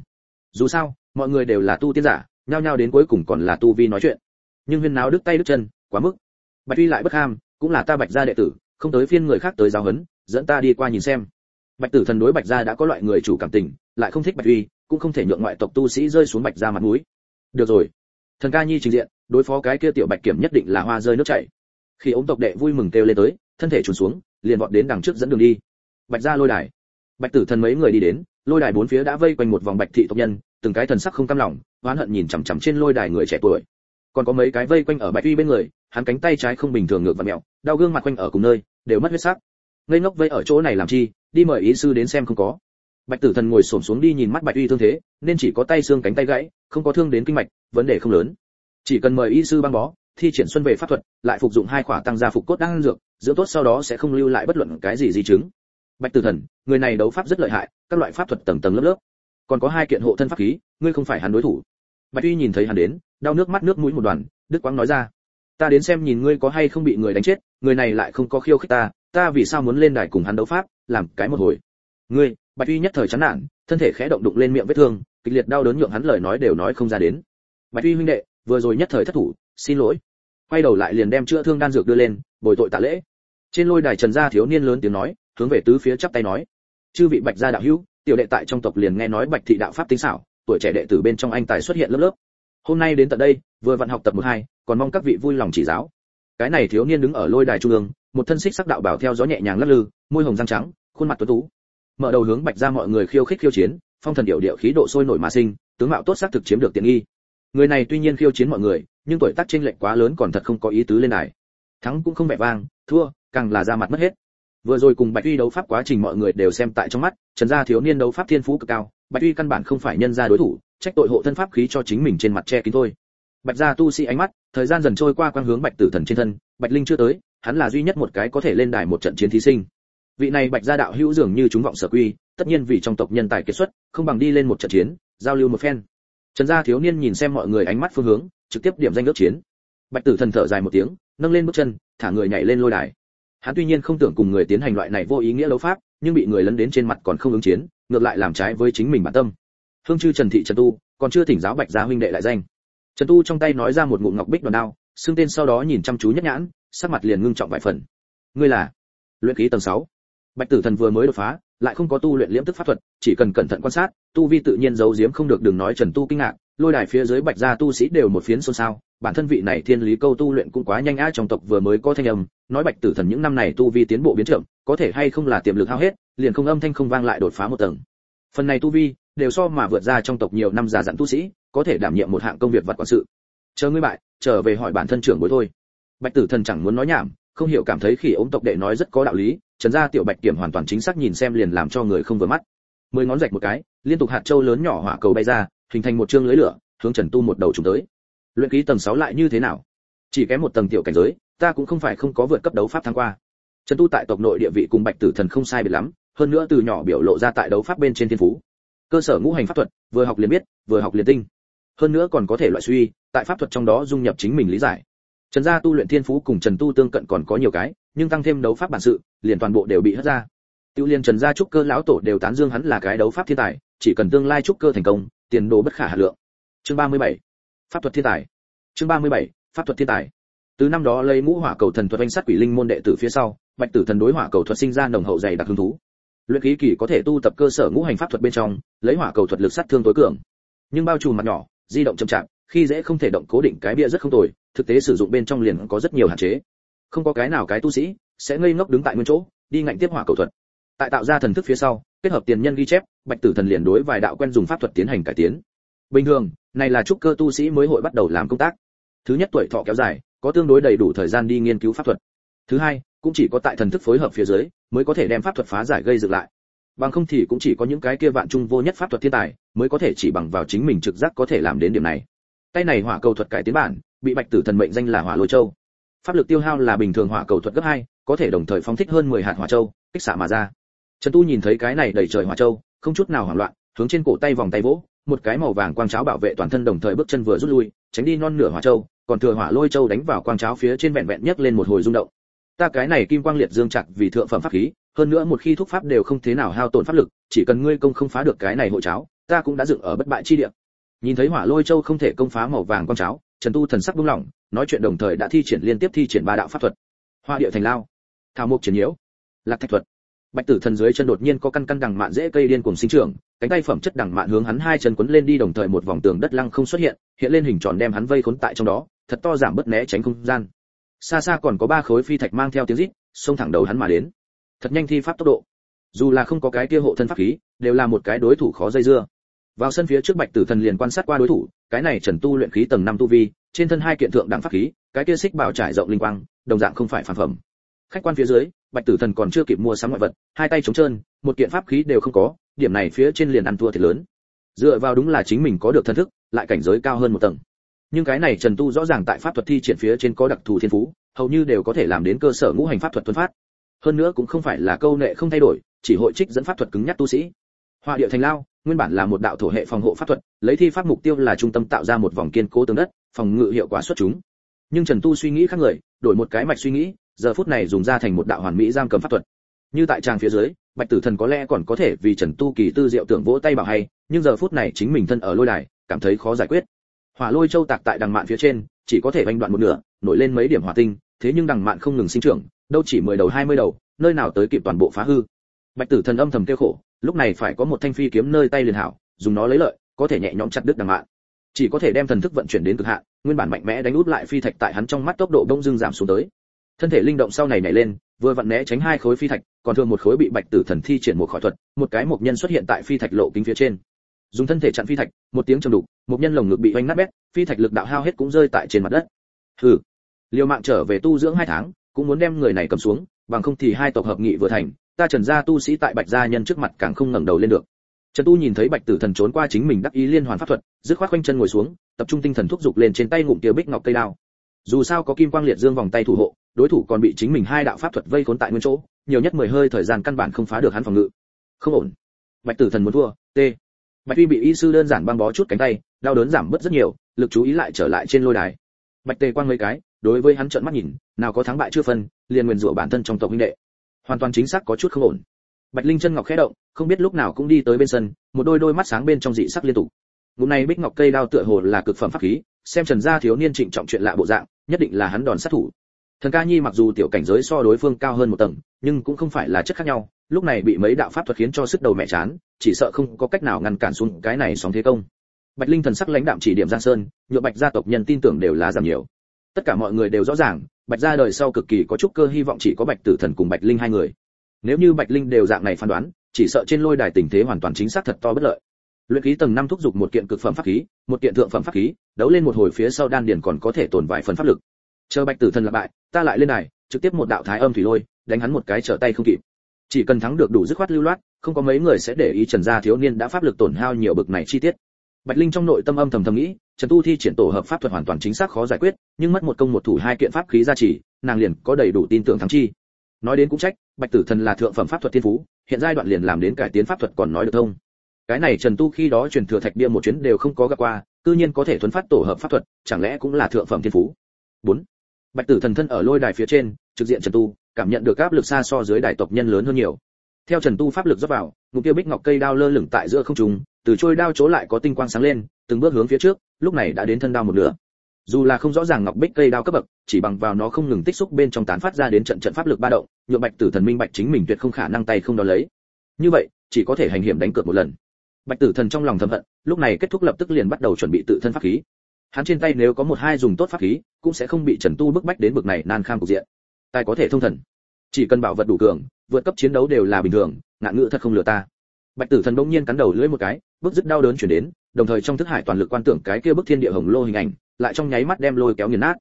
Dù sao, mọi người đều là tu tiên giả, nhao nhao đến cuối cùng còn là tu vi nói chuyện. Nhưng huyên náo đứt tay đứt chân, quá mức. Bạch uy lại bất ham, cũng là ta bạch gia đệ tử, không tới phiên người khác tới giáo huấn, dẫn ta đi qua nhìn xem. Bạch tử thần đối bạch gia đã có loại người chủ cảm tình, lại không thích bạch uy, cũng không thể nhượng ngoại tộc tu sĩ rơi xuống bạch gia mặt mũi. Được rồi. Thần ca nhi trình diện, đối phó cái kia tiểu bạch kiểm nhất định là hoa rơi nước chảy khi ống tộc đệ vui mừng kêu lên tới, thân thể trùn xuống, liền vọt đến đằng trước dẫn đường đi. Bạch gia lôi đài. Bạch tử thần mấy người đi đến, lôi đài bốn phía đã vây quanh một vòng bạch thị tộc nhân, từng cái thần sắc không cam lòng, oán hận nhìn chằm chằm trên lôi đài người trẻ tuổi. Còn có mấy cái vây quanh ở bạch uy bên người, hắn cánh tay trái không bình thường ngược và mẹo, đau gương mặt quanh ở cùng nơi, đều mất huyết sắc. Ngây ngốc vây ở chỗ này làm chi, đi mời ý sư đến xem không có. Bạch tử thần ngồi xổm xuống đi nhìn mắt bạch uy thương thế, nên chỉ có tay xương cánh tay gãy, không có thương đến kinh mạch, vấn đề không lớn. Chỉ cần mời y sư băng bó thi triển xuân về pháp thuật, lại phục dụng hai quả tăng gia phục cốt đang dược, dưỡng tốt sau đó sẽ không lưu lại bất luận cái gì di chứng. Bạch tử thần, người này đấu pháp rất lợi hại, các loại pháp thuật tầng tầng lớp lớp. Còn có hai kiện hộ thân pháp khí, ngươi không phải hắn đối thủ. Bạch uy nhìn thấy hắn đến, đau nước mắt nước mũi một đoàn, đức quang nói ra, ta đến xem nhìn ngươi có hay không bị người đánh chết, người này lại không có khiêu khích ta ta vì sao muốn lên đài cùng hắn đấu pháp, làm cái một hồi? Ngươi, bạch uy nhất thời chán nản, thân thể khẽ động đụng lên miệng vết thương, kịch liệt đau đớn nhượng hắn lời nói đều nói không ra đến. Bạch uy huynh đệ, vừa rồi nhất thời thất thủ, xin lỗi quay đầu lại liền đem chữa thương đan dược đưa lên, bồi tội tạ lễ. Trên lôi đài trần gia thiếu niên lớn tiếng nói, hướng về tứ phía chắp tay nói. Chư vị bạch gia đạo hữu, tiểu đệ tại trong tộc liền nghe nói bạch thị đạo pháp tính xảo, tuổi trẻ đệ tử bên trong anh tài xuất hiện lớp lớp. Hôm nay đến tận đây, vừa vận học tập một hai, còn mong các vị vui lòng chỉ giáo. Cái này thiếu niên đứng ở lôi đài trung ương, một thân xích sắc đạo bảo theo gió nhẹ nhàng lắc lư, môi hồng răng trắng, khuôn mặt tuấn tú. Mở đầu hướng bạch ra mọi người khiêu khích khiêu chiến, phong thần điệu điệu khí độ sôi nổi mà sinh, tướng mạo tốt sắc thực chiếm được tiện nghi. Người này tuy nhiên khiêu chiến mọi người nhưng tuổi tác chênh lệch quá lớn còn thật không có ý tứ lên đài. Thắng cũng không vẻ vang, thua, càng là ra mặt mất hết. Vừa rồi cùng bạch uy đấu pháp quá trình mọi người đều xem tại trong mắt, trần gia thiếu niên đấu pháp thiên phú cực cao, bạch uy căn bản không phải nhân gia đối thủ, trách tội hộ thân pháp khí cho chính mình trên mặt che kín thôi. Bạch gia tu sĩ ánh mắt, thời gian dần trôi qua quang hướng bạch tử thần trên thân, bạch linh chưa tới, hắn là duy nhất một cái có thể lên đài một trận chiến thí sinh. Vị này bạch gia đạo hữu dường như chúng vọng sở quy, tất nhiên vì trong tộc nhân tài kết xuất, không bằng đi lên một trận chiến, giao lưu một phen. Trần gia thiếu niên nhìn xem mọi người ánh mắt phương hướng trực tiếp điểm danh ước chiến. Bạch tử thần thở dài một tiếng, nâng lên bước chân, thả người nhảy lên lôi đài. Hắn tuy nhiên không tưởng cùng người tiến hành loại này vô ý nghĩa đấu pháp, nhưng bị người lấn đến trên mặt còn không ứng chiến, ngược lại làm trái với chính mình bản tâm. Hương chư trần thị trần tu, còn chưa thỉnh giáo bạch gia huynh đệ lại danh. Trần tu trong tay nói ra một ngụm ngọc bích đòn đao, xưng tên sau đó nhìn chăm chú nhất nhãn, sắc mặt liền ngưng trọng vài phần. Ngươi là? Luyện khí tầng 6. bạch tử thần vừa mới đột phá lại không có tu luyện liễm tức pháp thuật, chỉ cần cẩn thận quan sát, tu vi tự nhiên giấu giếm không được đừng nói trần tu kinh ngạc, lôi đài phía dưới bạch gia tu sĩ đều một phiến xôn xao, bản thân vị này thiên lý câu tu luyện cũng quá nhanh á, trong tộc vừa mới có thanh âm, nói bạch tử thần những năm này tu vi tiến bộ biến chậm có thể hay không là tiềm lực hao hết, liền không âm thanh không vang lại đột phá một tầng. Phần này tu vi, đều so mà vượt ra trong tộc nhiều năm già dặn tu sĩ, có thể đảm nhiệm một hạng công việc vật quản sự. Chờ ngươi bại, trở về hỏi bản thân trưởng bối thôi. Bạch tử thần chẳng muốn nói nhảm, không hiểu cảm thấy khỉ ống tộc đệ nói rất có đạo lý trần gia tiểu bạch kiểm hoàn toàn chính xác nhìn xem liền làm cho người không vừa mắt. Mười ngón rạch một cái, liên tục hạt châu lớn nhỏ hỏa cầu bay ra, hình thành một chương lưới lửa, hướng trần tu một đầu trùng tới. Luyện ký tầng 6 lại như thế nào? Chỉ kém một tầng tiểu cảnh giới, ta cũng không phải không có vượt cấp đấu pháp thăng qua. Trần tu tại tộc nội địa vị cùng bạch tử thần không sai biệt lắm, hơn nữa từ nhỏ biểu lộ ra tại đấu pháp bên trên thiên phú. Cơ sở ngũ hành pháp thuật, vừa học liền biết, vừa học liền tinh. Hơn nữa còn có thể loại suy, tại pháp thuật trong đó dung nhập chính mình lý giải. Trần gia tu luyện thiên phú cùng trần tu tương cận còn có nhiều cái nhưng tăng thêm đấu pháp bản sự, liền toàn bộ đều bị hất ra. Tiêu liên trần gia trúc cơ lão tổ đều tán dương hắn là cái đấu pháp thiên tài, chỉ cần tương lai trúc cơ thành công, tiền đồ bất khả hà lượng. Chương 37. pháp thuật thiên tài. Chương 37. pháp thuật thiên tài. Từ năm đó lấy mũ hỏa cầu thần thuật anh sát quỷ linh môn đệ tử phía sau, bạch tử thần đối hỏa cầu thuật sinh ra nồng hậu dày đặc hứng thú. Luyện khí kỳ có thể tu tập cơ sở ngũ hành pháp thuật bên trong, lấy hỏa cầu thuật lực sát thương tối cường. Nhưng bao trùm mặt nhỏ, di động chậm chạp, khi dễ không thể động cố định cái bia rất không tồi, thực tế sử dụng bên trong liền có rất nhiều hạn chế không có cái nào cái tu sĩ sẽ ngây ngốc đứng tại nguyên chỗ, đi ngạnh tiếp hỏa cầu thuật. Tại tạo ra thần thức phía sau, kết hợp tiền nhân ghi chép, bạch tử thần liền đối vài đạo quen dùng pháp thuật tiến hành cải tiến. Bình thường, này là trúc cơ tu sĩ mới hội bắt đầu làm công tác. Thứ nhất tuổi thọ kéo dài, có tương đối đầy đủ thời gian đi nghiên cứu pháp thuật. Thứ hai, cũng chỉ có tại thần thức phối hợp phía dưới, mới có thể đem pháp thuật phá giải gây dựng lại. Bằng không thì cũng chỉ có những cái kia vạn trung vô nhất pháp thuật thiên tài, mới có thể chỉ bằng vào chính mình trực giác có thể làm đến điểm này. Tay này hỏa cầu thuật cải tiến bản, bị bạch tử thần mệnh danh là hỏa lôi châu pháp lực tiêu hao là bình thường hỏa cầu thuật cấp hai, có thể đồng thời phóng thích hơn 10 hạt hỏa châu, kích xạ mà ra. Trần tu nhìn thấy cái này đầy trời hỏa châu, không chút nào hoảng loạn, hướng trên cổ tay vòng tay vỗ, một cái màu vàng quang cháo bảo vệ toàn thân đồng thời bước chân vừa rút lui, tránh đi non nửa hỏa châu, còn thừa hỏa lôi châu đánh vào quang cháo phía trên vẹn vẹn nhấc lên một hồi rung động. Ta cái này kim quang liệt dương chặt vì thượng phẩm pháp khí, hơn nữa một khi thúc pháp đều không thế nào hao tổn pháp lực, chỉ cần ngươi công không phá được cái này hộ cháo, ta cũng đã dựng ở bất bại chi địa. Nhìn thấy hỏa lôi châu không thể công phá màu vàng quang cháo, trần tu thần sắc buông lỏng nói chuyện đồng thời đã thi triển liên tiếp thi triển ba đạo pháp thuật. Hoa địa thành lao, thảo mục triển nhiễu, lạc thạch thuật. Bạch tử thần dưới chân đột nhiên có căn căn đằng mạn dễ cây điên cuồng sinh trưởng, cánh tay phẩm chất đằng mạn hướng hắn hai chân quấn lên đi đồng thời một vòng tường đất lăng không xuất hiện hiện lên hình tròn đem hắn vây khốn tại trong đó, thật to giảm bớt né tránh không gian. Xa xa còn có ba khối phi thạch mang theo tiếng rít, xông thẳng đầu hắn mà đến. Thật nhanh thi pháp tốc độ. Dù là không có cái kia hộ thân pháp khí, đều là một cái đối thủ khó dây dưa. Vào sân phía trước bạch tử thần liền quan sát qua đối thủ, cái này trần tu luyện khí tầng năm tu vi trên thân hai kiện thượng đẳng pháp khí, cái kia xích bảo trải rộng linh quang, đồng dạng không phải phản phẩm. Khách quan phía dưới, bạch tử thần còn chưa kịp mua sắm ngoại vật, hai tay trống trơn, một kiện pháp khí đều không có, điểm này phía trên liền ăn thua thiệt lớn. Dựa vào đúng là chính mình có được thân thức, lại cảnh giới cao hơn một tầng. Nhưng cái này trần tu rõ ràng tại pháp thuật thi triển phía trên có đặc thù thiên phú, hầu như đều có thể làm đến cơ sở ngũ hành pháp thuật tuấn phát. Hơn nữa cũng không phải là câu nệ không thay đổi, chỉ hội trích dẫn pháp thuật cứng nhắc tu sĩ. Họa địa thành lao, nguyên bản là một đạo thổ hệ phòng hộ pháp thuật, lấy thi pháp mục tiêu là trung tâm tạo ra một vòng kiên cố tường đất phòng ngự hiệu quả xuất chúng. Nhưng trần tu suy nghĩ khác người, đổi một cái mạch suy nghĩ, giờ phút này dùng ra thành một đạo hoàn mỹ giam cầm pháp thuật. Như tại trang phía dưới, bạch tử thần có lẽ còn có thể vì trần tu kỳ tư diệu tưởng vỗ tay bảo hay, nhưng giờ phút này chính mình thân ở lôi đài, cảm thấy khó giải quyết. Hỏa lôi châu tạc tại đằng mạn phía trên, chỉ có thể vanh đoạn một nửa, nổi lên mấy điểm hỏa tinh, thế nhưng đằng mạn không ngừng sinh trưởng, đâu chỉ mười đầu, hai mươi đầu, nơi nào tới kịp toàn bộ phá hư. Bạch tử thần âm thầm kêu khổ, lúc này phải có một thanh phi kiếm nơi tay liền hảo, dùng nó lấy lợi, có thể nhẹ nhõm chặt đứt đằng mạn chỉ có thể đem thần thức vận chuyển đến cực hạn, nguyên bản mạnh mẽ đánh út lại phi thạch tại hắn trong mắt tốc độ đông dưng giảm xuống tới. Thân thể linh động sau này nhảy lên, vừa vặn né tránh hai khối phi thạch, còn thường một khối bị bạch tử thần thi triển một khỏi thuật, một cái mục nhân xuất hiện tại phi thạch lộ kính phía trên. Dùng thân thể chặn phi thạch, một tiếng trầm đục mục nhân lồng ngực bị oanh nát bét, phi thạch lực đạo hao hết cũng rơi tại trên mặt đất. Hừ. Liều mạng trở về tu dưỡng hai tháng, cũng muốn đem người này cầm xuống, bằng không thì hai tộc hợp nghị vừa thành, ta trần gia tu sĩ tại bạch gia nhân trước mặt càng không ngẩng đầu lên được trần tu nhìn thấy bạch tử thần trốn qua chính mình đắc ý liên hoàn pháp thuật, dứt khoát quanh chân ngồi xuống, tập trung tinh thần thúc giục lên trên tay ngụm kia bích ngọc cây đao. Dù sao có kim quang liệt dương vòng tay thủ hộ, đối thủ còn bị chính mình hai đạo pháp thuật vây khốn tại nguyên chỗ, nhiều nhất mười hơi thời gian căn bản không phá được hắn phòng ngự. Không ổn. Bạch tử thần muốn thua, t. Bạch tuy bị y sư đơn giản băng bó chút cánh tay, đau đớn giảm bớt rất nhiều, lực chú ý lại trở lại trên lôi đài. Bạch tề quang mấy cái, đối với hắn trợn mắt nhìn, nào có thắng bại chưa phân, liền nguyền rủa bản thân trong tộc huynh đệ. Hoàn toàn chính xác có chút không ổn bạch linh chân ngọc khẽ động, không biết lúc nào cũng đi tới bên sân, một đôi đôi mắt sáng bên trong dị sắc liên tục. Ngụm này bích ngọc cây đao tựa hồ là cực phẩm pháp khí, xem trần gia thiếu niên trịnh trọng chuyện lạ bộ dạng, nhất định là hắn đòn sát thủ. Thần ca nhi mặc dù tiểu cảnh giới so đối phương cao hơn một tầng, nhưng cũng không phải là chất khác nhau, lúc này bị mấy đạo pháp thuật khiến cho sức đầu mẹ chán, chỉ sợ không có cách nào ngăn cản xuống cái này sóng thế công. Bạch linh thần sắc lãnh đạm chỉ điểm giang sơn nhựa bạch gia tộc nhân tin tưởng đều là giảm nhiều. Tất cả mọi người đều rõ ràng, bạch gia đời sau cực kỳ có chút cơ hy vọng chỉ có bạch tử thần cùng bạch linh hai người nếu như bạch linh đều dạng này phán đoán chỉ sợ trên lôi đài tình thế hoàn toàn chính xác thật to bất lợi. Luyện khí tầng năm thúc giục một kiện cực phẩm pháp khí một kiện thượng phẩm pháp khí đấu lên một hồi phía sau đan điền còn có thể tồn vài phần pháp lực. Chờ bạch tử thần là bại ta lại lên này, trực tiếp một đạo thái âm thủy lôi đánh hắn một cái trở tay không kịp. Chỉ cần thắng được đủ dứt khoát lưu loát không có mấy người sẽ để ý trần gia thiếu niên đã pháp lực tổn hao nhiều bực này chi tiết. Bạch linh trong nội tâm âm thầm thầm nghĩ trần tu thi triển tổ hợp pháp thuật hoàn toàn chính xác khó giải quyết nhưng mất một công một thủ hai kiện pháp khí gia trì nàng liền có đầy đủ tin tưởng thắng chi nói đến cũng trách, bạch tử thần là thượng phẩm pháp thuật thiên phú, hiện giai đoạn liền làm đến cải tiến pháp thuật còn nói được thông. Cái này trần tu khi đó truyền thừa thạch bia một chuyến đều không có gặp qua tự nhiên có thể thuấn phát tổ hợp pháp thuật, chẳng lẽ cũng là thượng phẩm thiên phú? Bốn. Bạch tử thần thân ở lôi đài phía trên, trực diện trần tu, cảm nhận được áp lực xa so dưới đài tộc nhân lớn hơn nhiều. Theo trần tu pháp lực dốc vào ngục kia bích ngọc cây đao lơ lửng tại giữa không trung, từ trôi đao chỗ lại có tinh quang sáng lên, từng bước hướng phía trước, lúc này đã đến thân đao một nửa dù là không rõ ràng ngọc bích cây đao cấp bậc, chỉ bằng vào nó không ngừng tích xúc bên trong tán phát ra đến trận trận pháp lực ba động nhựa bạch tử thần minh bạch chính mình tuyệt không khả năng tay không đo lấy. Như vậy, chỉ có thể hành hiểm đánh cược một lần. Bạch tử thần trong lòng thầm hận, lúc này kết thúc lập tức liền bắt đầu chuẩn bị tự thân pháp khí. Hắn trên tay nếu có một hai dùng tốt pháp khí, cũng sẽ không bị trần tu bức bách đến bực này nan kham cục diện. Tài có thể thông thần. Chỉ cần bảo vật đủ cường, vượt cấp chiến đấu đều là bình thường, ngạn ngữ thật không lừa ta. Bạch tử thần bỗng nhiên cắn đầu lưỡi một cái bức dứt đau đớn chuyển đến, đồng thời trong thức hải toàn lực quan tưởng cái kia bức thiên địa hồng lô hình ảnh lại trong nháy mắt đem lôi kéo nghiền nát.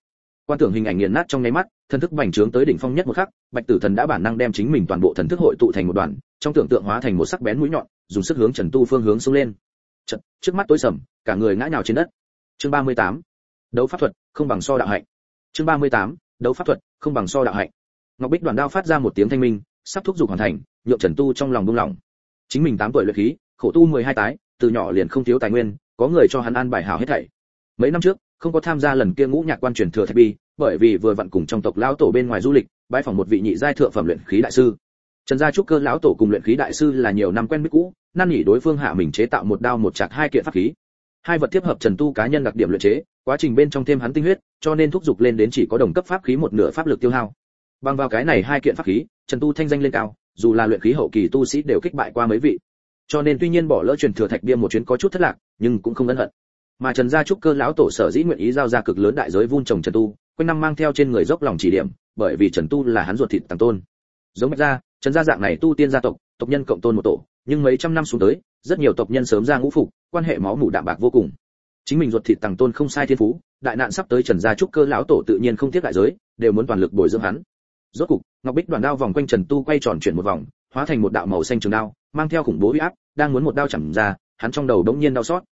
Quan tưởng hình ảnh nghiền nát trong nháy mắt thần thức bành trướng tới đỉnh phong nhất một khắc bạch tử thần đã bản năng đem chính mình toàn bộ thần thức hội tụ thành một đoàn trong tưởng tượng hóa thành một sắc bén mũi nhọn dùng sức hướng trần tu phương hướng xông lên. Chật, trước mắt tối sầm cả người ngã nhào trên đất. Chương 38. đấu pháp thuật không bằng so đạo hạnh. Chương 38. đấu pháp thuật không bằng so đạo hạnh. Ngọc bích đoàn đao phát ra một tiếng thanh minh sắp thúc giục hoàn thành nhượng trần tu trong lòng buông lỏng. Chính mình 8 tuổi luyện khí khổ tu 12 tái từ nhỏ liền không thiếu tài nguyên có người cho hắn an bài hảo hết thảy. Mấy năm trước không có tham gia lần kia ngũ nhạc quan truyền thừa thạch bi, bởi vì vừa vặn cùng trong tộc lão tổ bên ngoài du lịch bãi phòng một vị nhị giai thượng phẩm luyện khí đại sư. Trần gia trúc cơ lão tổ cùng luyện khí đại sư là nhiều năm quen biết cũ, năn nỉ đối phương hạ mình chế tạo một đao một chặt hai kiện pháp khí. Hai vật tiếp hợp trần tu cá nhân đặc điểm luyện chế, quá trình bên trong thêm hắn tinh huyết, cho nên thúc giục lên đến chỉ có đồng cấp pháp khí một nửa pháp lực tiêu hao. Bằng vào cái này hai kiện pháp khí, trần tu thanh danh lên cao, dù là luyện khí hậu kỳ tu sĩ đều kích bại qua mấy vị. Cho nên tuy nhiên bỏ lỡ truyền thừa thạch bia một chuyến có chút thất lạc, nhưng cũng không ân hận mà trần gia trúc cơ lão tổ sở dĩ nguyện ý giao ra cực lớn đại giới vun trồng trần tu, quanh năm mang theo trên người dốc lòng chỉ điểm, bởi vì trần tu là hắn ruột thịt tăng tôn. Giống bạch gia trần gia dạng này tu tiên gia tộc tộc nhân cộng tôn một tổ, nhưng mấy trăm năm xuống tới, rất nhiều tộc nhân sớm ra ngũ phục, quan hệ máu mủ đạm bạc vô cùng. Chính mình ruột thịt tăng tôn không sai thiên phú, đại nạn sắp tới trần gia trúc cơ lão tổ tự nhiên không tiếc đại giới, đều muốn toàn lực bồi dưỡng hắn. Rốt cục, ngọc bích đoàn đao vòng quanh trần tu quay tròn chuyển một vòng, hóa thành một đạo màu xanh trường đao, mang theo khủng bố uy áp, đang muốn một đao chầm ra, hắn trong đầu đống nhiên đau xót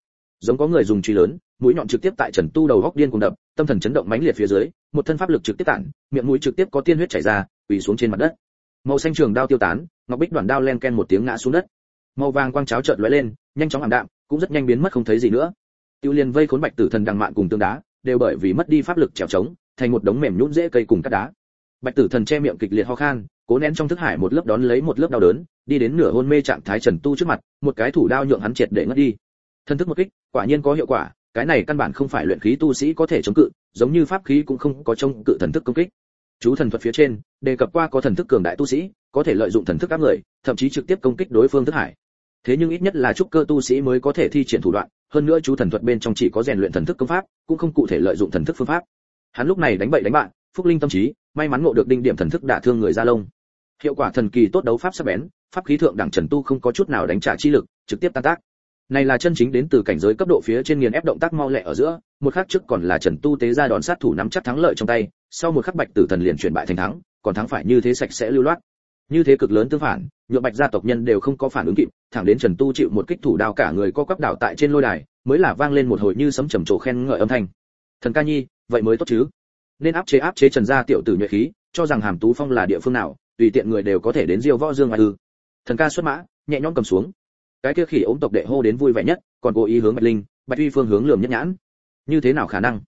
giống có người dùng truy lớn, mũi nhọn trực tiếp tại trần tu đầu góc điên cùng đập, tâm thần chấn động mãnh liệt phía dưới, một thân pháp lực trực tiếp tản, miệng mũi trực tiếp có tiên huyết chảy ra, quỳ xuống trên mặt đất. Màu xanh trường đao tiêu tán, ngọc bích đoạn đao len ken một tiếng ngã xuống đất. Màu vàng quang cháo chợt lóe lên, nhanh chóng ảm đạm, cũng rất nhanh biến mất không thấy gì nữa. Tiêu liên vây khốn bạch tử thần đằng mạn cùng tương đá, đều bởi vì mất đi pháp lực trèo trống, thành một đống mềm nhũn dễ cây cùng cát đá. Bạch tử thần che miệng kịch liệt ho khan, cố nén trong thức hải một lớp đón lấy một lớp đau đớn, đi đến nửa hôn mê trạng thái trần tu trước mặt, một cái thủ đao nhượng hắn triệt để ngất đi thân thức một kích, quả nhiên có hiệu quả, cái này căn bản không phải luyện khí tu sĩ có thể chống cự, giống như pháp khí cũng không có chống cự thần thức công kích. Chú thần thuật phía trên, đề cập qua có thần thức cường đại tu sĩ, có thể lợi dụng thần thức áp người, thậm chí trực tiếp công kích đối phương thức hải. Thế nhưng ít nhất là trúc cơ tu sĩ mới có thể thi triển thủ đoạn, hơn nữa chú thần thuật bên trong chỉ có rèn luyện thần thức công pháp, cũng không cụ thể lợi dụng thần thức phương pháp. Hắn lúc này đánh bậy đánh bạn, phúc linh tâm trí, may mắn ngộ được đinh điểm thần thức đả thương người ra lông. Hiệu quả thần kỳ tốt đấu pháp sắc bén, pháp khí thượng đẳng trần tu không có chút nào đánh trả chi lực, trực tiếp tan tác này là chân chính đến từ cảnh giới cấp độ phía trên nghiền ép động tác mau lẹ ở giữa, một khắc trước còn là trần tu tế ra đòn sát thủ nắm chắc thắng lợi trong tay, sau một khắc bạch tử thần liền chuyển bại thành thắng, còn thắng phải như thế sạch sẽ lưu loát. Như thế cực lớn tương phản nhựa bạch gia tộc nhân đều không có phản ứng kịp, thẳng đến trần tu chịu một kích thủ đao cả người co quắp đảo tại trên lôi đài, mới là vang lên một hồi như sấm trầm trồ khen ngợi âm thanh. Thần ca nhi, vậy mới tốt chứ? Nên áp chế áp chế trần gia tiểu tử nhuệ khí, cho rằng hàm tú phong là địa phương nào, tùy tiện người đều có thể đến diêu võ dương ngoại ư. Thần ca xuất mã, nhẹ nhõm cầm xuống cái kia khỉ ốm tộc đệ hô đến vui vẻ nhất, còn cố ý hướng bạch linh, bạch uy phương hướng lườm nhất nhãn. Như thế nào khả năng?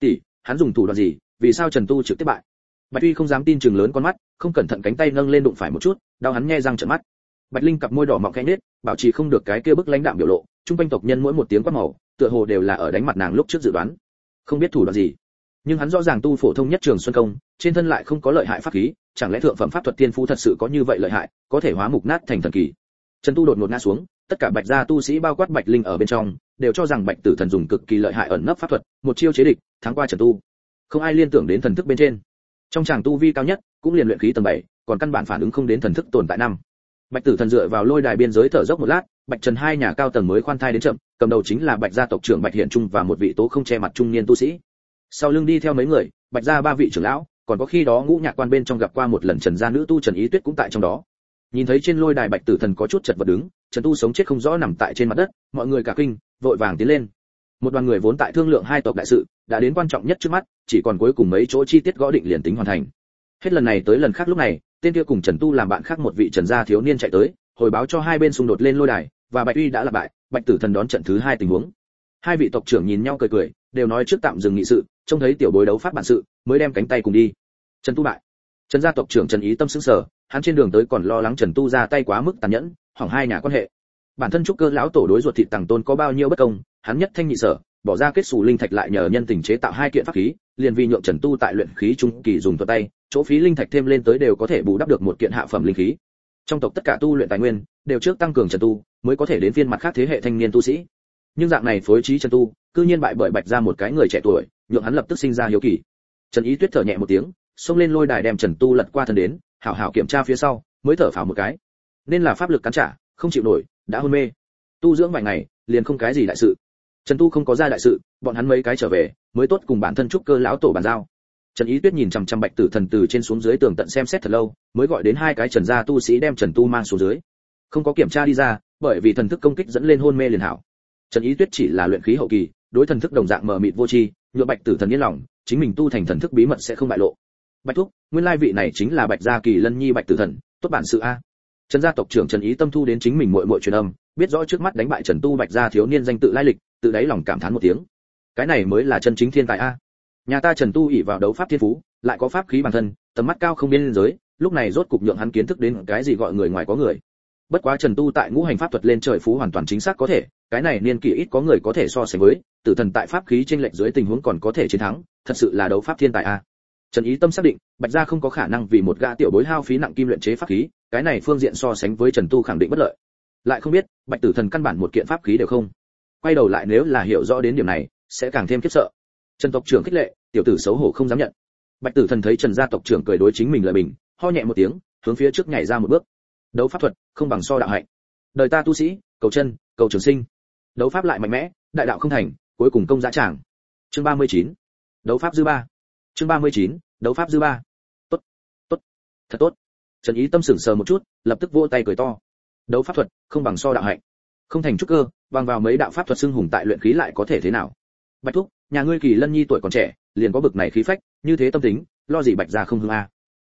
Tỷ, hắn dùng thủ đoạn gì, vì sao trần tu trực tiếp bại? Bạch uy không dám tin chừng lớn con mắt, không cẩn thận cánh tay nâng lên đụng phải một chút, đau hắn nghe răng trợn mắt. Bạch linh cặp môi đỏ mọng khẽ nết bảo trì không được cái kia bức lãnh đạm biểu lộ, trung quanh tộc nhân mỗi một tiếng quát màu, tựa hồ đều là ở đánh mặt nàng lúc trước dự đoán. Không biết thủ đoạn gì. Nhưng hắn rõ ràng tu phổ thông nhất trường xuân công, trên thân lại không có lợi hại pháp khí, chẳng lẽ thượng phẩm pháp thuật tiên phú thật sự có như vậy lợi hại, có thể hóa mục nát thành thần kỳ. Trần tu đột ngột ngã xuống tất cả bạch gia tu sĩ bao quát bạch linh ở bên trong đều cho rằng bạch tử thần dùng cực kỳ lợi hại ẩn nấp pháp thuật một chiêu chế địch thắng qua trần tu. Không ai liên tưởng đến thần thức bên trên. Trong chàng tu vi cao nhất cũng liền luyện khí tầng 7, còn căn bản phản ứng không đến thần thức tồn tại năm. Bạch tử thần dựa vào lôi đài biên giới thở dốc một lát bạch trần hai nhà cao tầng mới khoan thai đến chậm cầm đầu chính là bạch gia tộc trưởng bạch hiển trung và một vị tố không che mặt trung niên tu sĩ. Sau lưng đi theo mấy người bạch gia ba vị trưởng lão còn có khi đó ngũ nhạc quan bên trong gặp qua một lần trần gia nữ tu trần ý tuyết cũng tại trong đó. Nhìn thấy trên lôi đài bạch tử thần có chút chật vật đứng trần tu sống chết không rõ nằm tại trên mặt đất, mọi người cả kinh, vội vàng tiến lên. Một đoàn người vốn tại thương lượng hai tộc đại sự, đã đến quan trọng nhất trước mắt, chỉ còn cuối cùng mấy chỗ chi tiết gõ định liền tính hoàn thành. Hết lần này tới lần khác lúc này, tên kia cùng trần tu làm bạn khác một vị trần gia thiếu niên chạy tới, hồi báo cho hai bên xung đột lên lôi đài, và bạch uy đã là bại, bạch tử thần đón trận thứ hai tình huống. Hai vị tộc trưởng nhìn nhau cười cười, đều nói trước tạm dừng nghị sự, trông thấy tiểu bối đấu pháp bản sự, mới đem cánh tay cùng đi. Trần tu bại. Trần gia tộc trưởng trần ý tâm sững sờ, hắn trên đường tới còn lo lắng trần tu ra tay quá mức tàn nhẫn hỏng hai nhà quan hệ. Bản thân trúc cơ lão tổ đối ruột thịt tàng tôn có bao nhiêu bất công, hắn nhất thanh nhị sở, bỏ ra kết xù linh thạch lại nhờ nhân tình chế tạo hai kiện pháp khí, liền vì nhượng trần tu tại luyện khí trung kỳ dùng thuật tay, chỗ phí linh thạch thêm lên tới đều có thể bù đắp được một kiện hạ phẩm linh khí. Trong tộc tất cả tu luyện tài nguyên, đều trước tăng cường trần tu, mới có thể đến phiên mặt khác thế hệ thanh niên tu sĩ. Nhưng dạng này phối trí trần tu, cư nhiên bại bởi bạch ra một cái người trẻ tuổi, nhượng hắn lập tức sinh ra hiếu kỳ. Trần ý tuyết thở nhẹ một tiếng, xông lên lôi đài đem trần tu lật qua thân đến, hảo hảo kiểm tra phía sau, mới thở phào một cái nên là pháp lực cắn trả, không chịu nổi, đã hôn mê. Tu dưỡng vài ngày, liền không cái gì đại sự. Trần tu không có ra đại sự, bọn hắn mấy cái trở về, mới tốt cùng bản thân trúc cơ lão tổ bàn giao. Trần ý tuyết nhìn chằm chằm bạch tử thần từ trên xuống dưới tường tận xem xét thật lâu, mới gọi đến hai cái trần gia tu sĩ đem trần tu mang xuống dưới. Không có kiểm tra đi ra, bởi vì thần thức công kích dẫn lên hôn mê liền hảo. Trần ý tuyết chỉ là luyện khí hậu kỳ, đối thần thức đồng dạng mờ mịt vô tri nhựa bạch tử thần yên lòng, chính mình tu thành thần thức bí mật sẽ không bại lộ. Bạch thúc, nguyên lai vị này chính là bạch gia kỳ lân nhi bạch tử thần, tốt bản sự a trần gia tộc trưởng trần ý tâm thu đến chính mình muội muội truyền âm, biết rõ trước mắt đánh bại trần tu bạch gia thiếu niên danh tự lai lịch, tự đáy lòng cảm thán một tiếng. Cái này mới là chân chính thiên tài a. Nhà ta trần tu ỷ vào đấu pháp thiên phú, lại có pháp khí bản thân, tầm mắt cao không biên giới, lúc này rốt cục nhượng hắn kiến thức đến cái gì gọi người ngoài có người. Bất quá trần tu tại ngũ hành pháp thuật lên trời phú hoàn toàn chính xác có thể, cái này niên kỷ ít có người có thể so sánh với, tử thần tại pháp khí trên lệch dưới tình huống còn có thể chiến thắng, thật sự là đấu pháp thiên tài a trần ý tâm xác định, bạch gia không có khả năng vì một gã tiểu bối hao phí nặng kim luyện chế pháp khí, cái này phương diện so sánh với trần tu khẳng định bất lợi. Lại không biết, bạch tử thần căn bản một kiện pháp khí đều không. Quay đầu lại nếu là hiểu rõ đến điểm này, sẽ càng thêm kiếp sợ. Trần tộc trưởng khích lệ, tiểu tử xấu hổ không dám nhận. Bạch tử thần thấy trần gia tộc trưởng cười đối chính mình lời bình, ho nhẹ một tiếng, hướng phía trước nhảy ra một bước. Đấu pháp thuật, không bằng so đạo hạnh. Đời ta tu sĩ, cầu chân, cầu trường sinh. Đấu pháp lại mạnh mẽ, đại đạo không thành, cuối cùng công giá tràng. Chương 39. đấu pháp dư ba chương 39. đấu pháp dư ba. Tốt tốt, thật tốt. Trần ý tâm sững sờ một chút, lập tức vỗ tay cười to. Đấu pháp thuật, không bằng so đạo hạnh. Không thành trúc cơ, bằng vào mấy đạo pháp thuật xưng hùng tại luyện khí lại có thể thế nào? Bạch thúc, nhà ngươi kỳ lân nhi tuổi còn trẻ, liền có bực này khí phách, như thế tâm tính, lo gì bạch gia không hương a?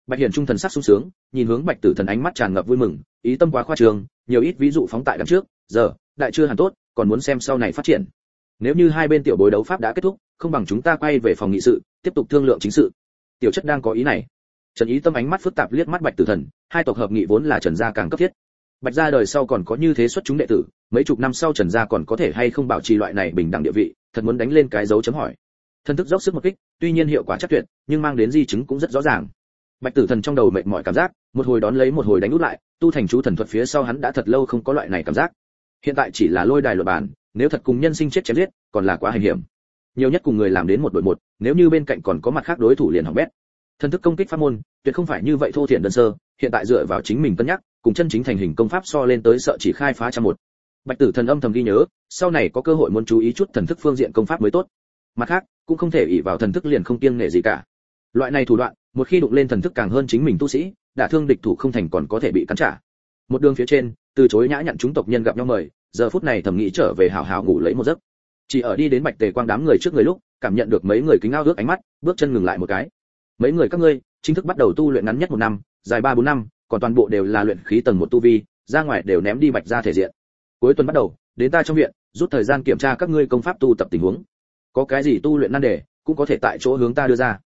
Bạch hiển trung thần sắc sung sướng, nhìn hướng bạch tử thần ánh mắt tràn ngập vui mừng, ý tâm quá khoa trường nhiều ít ví dụ phóng tại đằng trước, giờ, đại chưa hẳn tốt, còn muốn xem sau này phát triển. Nếu như hai bên tiểu bối đấu pháp đã kết thúc không bằng chúng ta quay về phòng nghị sự, tiếp tục thương lượng chính sự. Tiểu chất đang có ý này. Trần ý tâm ánh mắt phức tạp liếc mắt bạch tử thần, hai tộc hợp nghị vốn là trần gia càng cấp thiết. Bạch gia đời sau còn có như thế xuất chúng đệ tử, mấy chục năm sau trần gia còn có thể hay không bảo trì loại này bình đẳng địa vị, thật muốn đánh lên cái dấu chấm hỏi. Thân thức dốc sức một kích, tuy nhiên hiệu quả chắc tuyệt, nhưng mang đến di chứng cũng rất rõ ràng. Bạch tử thần trong đầu mệt mỏi cảm giác, một hồi đón lấy một hồi đánh út lại, tu thành chú thần thuật phía sau hắn đã thật lâu không có loại này cảm giác. Hiện tại chỉ là lôi đài luật bản nếu thật cùng nhân sinh chết chém giết, còn là quá hành hiểm nhiều nhất cùng người làm đến một đội một, nếu như bên cạnh còn có mặt khác đối thủ liền hỏng bét. Thần thức công kích pháp môn, tuyệt không phải như vậy thô thiển đơn sơ, hiện tại dựa vào chính mình cân nhắc, cùng chân chính thành hình công pháp so lên tới sợ chỉ khai phá trăm một. Bạch tử thần âm thầm ghi nhớ, sau này có cơ hội muốn chú ý chút thần thức phương diện công pháp mới tốt. Mặt khác, cũng không thể ỷ vào thần thức liền không kiêng nể gì cả. Loại này thủ đoạn, một khi đụng lên thần thức càng hơn chính mình tu sĩ, đả thương địch thủ không thành còn có thể bị cắn trả. Một đường phía trên, từ chối nhã nhặn chúng tộc nhân gặp nhau mời, giờ phút này thầm nghĩ trở về hào hào ngủ lấy một giấc chỉ ở đi đến bạch tề quang đám người trước người lúc, cảm nhận được mấy người kính ao ước ánh mắt, bước chân ngừng lại một cái. Mấy người các ngươi, chính thức bắt đầu tu luyện ngắn nhất một năm, dài ba bốn năm, còn toàn bộ đều là luyện khí tầng một tu vi, ra ngoài đều ném đi bạch ra thể diện. Cuối tuần bắt đầu, đến ta trong viện, rút thời gian kiểm tra các ngươi công pháp tu tập tình huống. Có cái gì tu luyện nan đề, cũng có thể tại chỗ hướng ta đưa ra.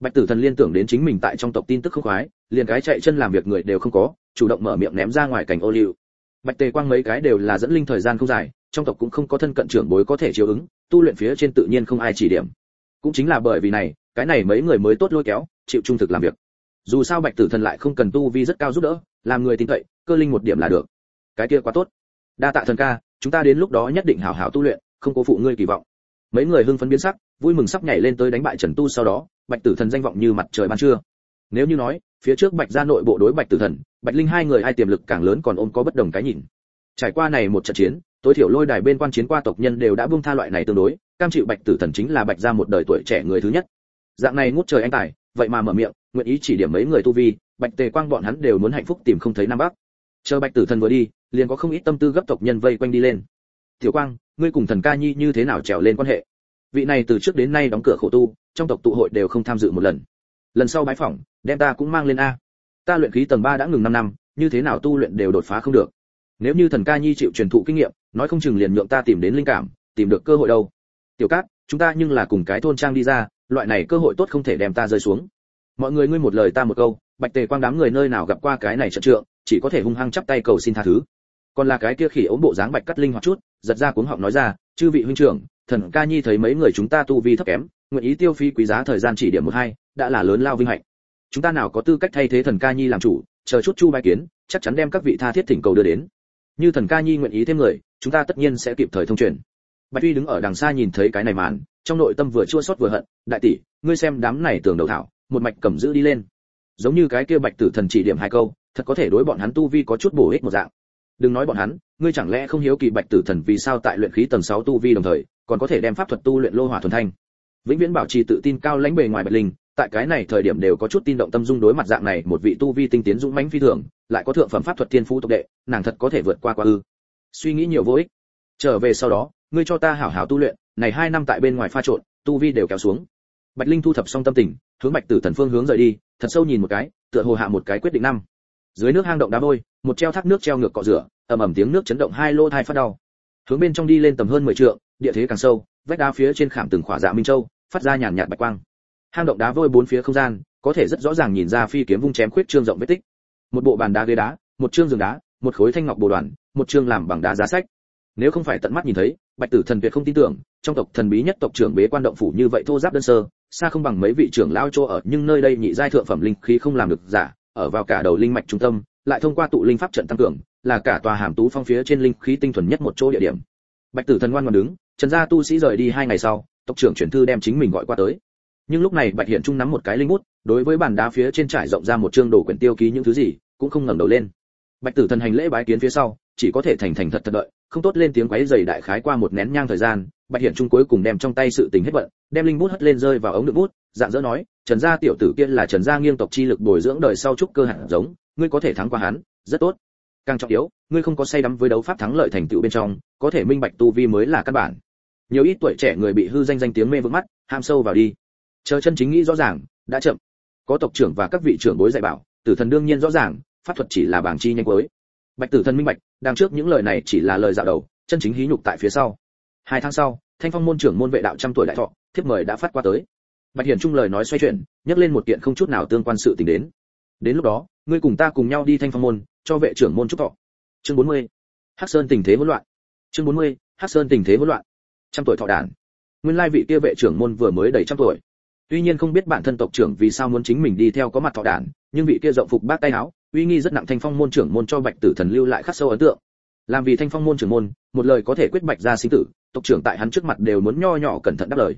Bạch tử thần liên tưởng đến chính mình tại trong tộc tin tức không khoái, liền cái chạy chân làm việc người đều không có, chủ động mở miệng ném ra ngoài cảnh ô liu. Bạch tề quang mấy cái đều là dẫn linh thời gian không dài trong tộc cũng không có thân cận trưởng bối có thể chiếu ứng, tu luyện phía trên tự nhiên không ai chỉ điểm. Cũng chính là bởi vì này, cái này mấy người mới tốt lôi kéo, chịu trung thực làm việc. Dù sao bạch tử thần lại không cần tu vi rất cao giúp đỡ, làm người tin cậy, cơ linh một điểm là được. Cái kia quá tốt. Đa tạ thần ca, chúng ta đến lúc đó nhất định hảo hảo tu luyện, không cố phụ ngươi kỳ vọng. Mấy người hưng phấn biến sắc, vui mừng sắp nhảy lên tới đánh bại trần tu sau đó, bạch tử thần danh vọng như mặt trời ban trưa. Nếu như nói, phía trước bạch gia nội bộ đối bạch tử thần, bạch linh hai người ai tiềm lực càng lớn còn ôm có bất đồng cái nhìn. Trải qua này một trận chiến tối thiểu lôi đài bên quan chiến qua tộc nhân đều đã buông tha loại này tương đối, cam chịu bạch tử thần chính là bạch ra một đời tuổi trẻ người thứ nhất. Dạng này ngút trời anh tài, vậy mà mở miệng, nguyện ý chỉ điểm mấy người tu vi, bạch tề quang bọn hắn đều muốn hạnh phúc tìm không thấy nam bắc. Chờ bạch tử thần vừa đi, liền có không ít tâm tư gấp tộc nhân vây quanh đi lên. Tiểu quang, ngươi cùng thần ca nhi như thế nào trèo lên quan hệ? Vị này từ trước đến nay đóng cửa khổ tu, trong tộc tụ hội đều không tham dự một lần. Lần sau bái phỏng, đem ta cũng mang lên a. Ta luyện khí tầng ba đã ngừng năm năm, như thế nào tu luyện đều đột phá không được nếu như thần ca nhi chịu truyền thụ kinh nghiệm, nói không chừng liền nhượng ta tìm đến linh cảm, tìm được cơ hội đâu. Tiểu cát, chúng ta nhưng là cùng cái thôn trang đi ra, loại này cơ hội tốt không thể đem ta rơi xuống. Mọi người ngươi một lời ta một câu, bạch tề quang đám người nơi nào gặp qua cái này trận trượng, chỉ có thể hung hăng chắp tay cầu xin tha thứ. Còn là cái kia khỉ ốm bộ dáng bạch cắt linh hoạt chút, giật ra cuống họng nói ra, chư vị huynh trưởng, thần ca nhi thấy mấy người chúng ta tu vi thấp kém, nguyện ý tiêu phí quý giá thời gian chỉ điểm một hai, đã là lớn lao vinh hạnh. Chúng ta nào có tư cách thay thế thần ca nhi làm chủ, chờ chút chu bái kiến, chắc chắn đem các vị tha thiết thỉnh cầu đưa đến như thần ca nhi nguyện ý thêm người, chúng ta tất nhiên sẽ kịp thời thông truyền. Bạch uy đứng ở đằng xa nhìn thấy cái này màn, trong nội tâm vừa chua xót vừa hận, đại tỷ, ngươi xem đám này tường đầu thảo, một mạch cầm giữ đi lên. Giống như cái kia bạch tử thần chỉ điểm hai câu, thật có thể đối bọn hắn tu vi có chút bổ ích một dạng. Đừng nói bọn hắn, ngươi chẳng lẽ không hiếu kỳ bạch tử thần vì sao tại luyện khí tầng 6 tu vi đồng thời, còn có thể đem pháp thuật tu luyện lô hỏa thuần thanh? Vĩnh viễn bảo trì tự tin cao lãnh bề ngoài bạch linh tại cái này thời điểm đều có chút tin động tâm dung đối mặt dạng này, một vị tu vi tinh tiến dũng mãnh phi thường, lại có thượng phẩm pháp thuật thiên phú tộc đệ, nàng thật có thể vượt qua qua ư. Suy nghĩ nhiều vô ích. Trở về sau đó, ngươi cho ta hảo hảo tu luyện, này hai năm tại bên ngoài pha trộn, tu vi đều kéo xuống. Bạch linh thu thập xong tâm tình, hướng bạch tử thần phương hướng rời đi, thật sâu nhìn một cái, tựa hồ hạ một cái quyết định năm. Dưới nước hang động đá vôi, một treo thác nước treo ngược cọ rửa, ầm ầm tiếng nước chấn động hai lô thai phát đau. Hướng bên trong đi lên tầm hơn 10 trượng, địa thế càng sâu, vách đá phía trên khảm từng khỏa dạ minh châu, phát ra nhàn nhạt bạch quang hang động đá vôi bốn phía không gian, có thể rất rõ ràng nhìn ra phi kiếm vung chém khuyết trương rộng vết tích. Một bộ bàn đá ghế đá, một trương giường đá, một khối thanh ngọc bồ đoàn, một trương làm bằng đá giá sách. Nếu không phải tận mắt nhìn thấy, bạch tử thần việt không tin tưởng, trong tộc thần bí nhất tộc trưởng bế quan động phủ như vậy thô giáp đơn sơ, xa không bằng mấy vị trưởng lao chỗ ở, nhưng nơi đây nhị giai thượng phẩm linh khí không làm được giả, ở vào cả đầu linh mạch trung tâm, lại thông qua tụ linh pháp trận tăng cường, là cả tòa hàm tú phong phía trên linh khí tinh thuần nhất một chỗ địa điểm. Bạch tử thần ngoan ngoãn đứng, trần gia tu sĩ rời đi hai ngày sau, tộc trưởng chuyển thư đem chính mình gọi qua tới nhưng lúc này bạch hiện trung nắm một cái linh bút, đối với bàn đá phía trên trải rộng ra một chương đồ quyển tiêu ký những thứ gì, cũng không ngẩng đầu lên. Bạch tử thần hành lễ bái kiến phía sau, chỉ có thể thành thành thật thật đợi, không tốt lên tiếng quấy giày đại khái qua một nén nhang thời gian, bạch hiển trung cuối cùng đem trong tay sự tình hết bận, đem linh bút hất lên rơi vào ống đựng bút, dạng dỡ nói, trần gia tiểu tử kia là trần gia nghiêng tộc chi lực bồi dưỡng đời sau trúc cơ hạt giống, ngươi có thể thắng qua hắn, rất tốt. Càng trọng yếu, ngươi không có say đắm với đấu pháp thắng lợi thành tựu bên trong, có thể minh bạch tu vi mới là căn bản. Nhiều ít tuổi trẻ người bị hư danh danh tiếng mê vững mắt, ham sâu vào đi chờ chân chính nghĩ rõ ràng, đã chậm. Có tộc trưởng và các vị trưởng bối dạy bảo, tử thần đương nhiên rõ ràng, pháp thuật chỉ là bảng chi nhanh cuối. Bạch tử thần minh bạch đang trước những lời này chỉ là lời dạo đầu, chân chính hí nhục tại phía sau. Hai tháng sau, thanh phong môn trưởng môn vệ đạo trăm tuổi đại thọ, thiếp mời đã phát qua tới. Bạch hiển trung lời nói xoay chuyển, nhắc lên một kiện không chút nào tương quan sự tình đến. Đến lúc đó, ngươi cùng ta cùng nhau đi thanh phong môn, cho vệ trưởng môn chúc thọ. Chương 40. hắc sơn tình thế hỗn loạn. Chương 40. hắc sơn tình thế hỗn loạn. Trăm tuổi thọ đàn nguyên lai vị kia vệ trưởng môn vừa mới đầy trăm tuổi tuy nhiên không biết bản thân tộc trưởng vì sao muốn chính mình đi theo có mặt thọ đản, nhưng vị kia rộng phục bác tay áo uy nghi rất nặng thanh phong môn trưởng môn cho bạch tử thần lưu lại khắc sâu ấn tượng. Làm vì thanh phong môn trưởng môn một lời có thể quyết bạch ra sinh tử tộc trưởng tại hắn trước mặt đều muốn nho nhỏ cẩn thận đáp lời.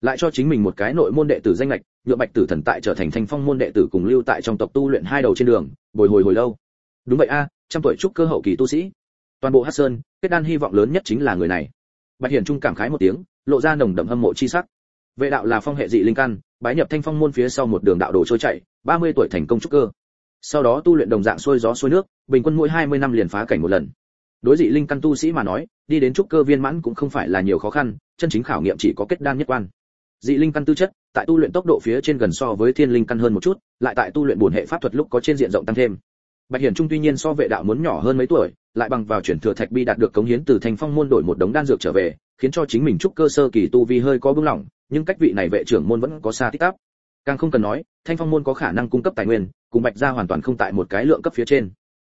Lại cho chính mình một cái nội môn đệ tử danh lệch nhựa bạch tử thần tại trở thành thanh phong môn đệ tử cùng lưu tại trong tộc tu luyện hai đầu trên đường bồi hồi hồi lâu. Đúng vậy a trăm tuổi trúc cơ hậu kỳ tu sĩ. Toàn bộ hát sơn kết đan hy vọng lớn nhất chính là người này. Bạch hiển trung cảm khái một tiếng lộ ra nồng đậm hâm mộ chi sắc vệ đạo là phong hệ dị linh căn, bái nhập thanh phong môn phía sau một đường đạo đồ trôi chạy 30 tuổi thành công trúc cơ. Sau đó tu luyện đồng dạng xuôi gió xuôi nước, bình quân mỗi 20 năm liền phá cảnh một lần. Đối dị linh căn tu sĩ mà nói, đi đến trúc cơ viên mãn cũng không phải là nhiều khó khăn, chân chính khảo nghiệm chỉ có kết đan nhất quan. Dị linh căn tư chất, tại tu luyện tốc độ phía trên gần so với thiên linh căn hơn một chút, lại tại tu luyện bổn hệ pháp thuật lúc có trên diện rộng tăng thêm. Bạch hiển trung tuy nhiên so vệ đạo muốn nhỏ hơn mấy tuổi, lại bằng vào chuyển thừa thạch bi đạt được cống hiến từ thành phong môn đổi một đống đan dược trở về, khiến cho chính mình trúc cơ sơ kỳ tu vi hơi có bướng lỏng nhưng cách vị này vệ trưởng môn vẫn có xa tích tắp. Càng không cần nói, thanh phong môn có khả năng cung cấp tài nguyên, cùng bạch gia hoàn toàn không tại một cái lượng cấp phía trên.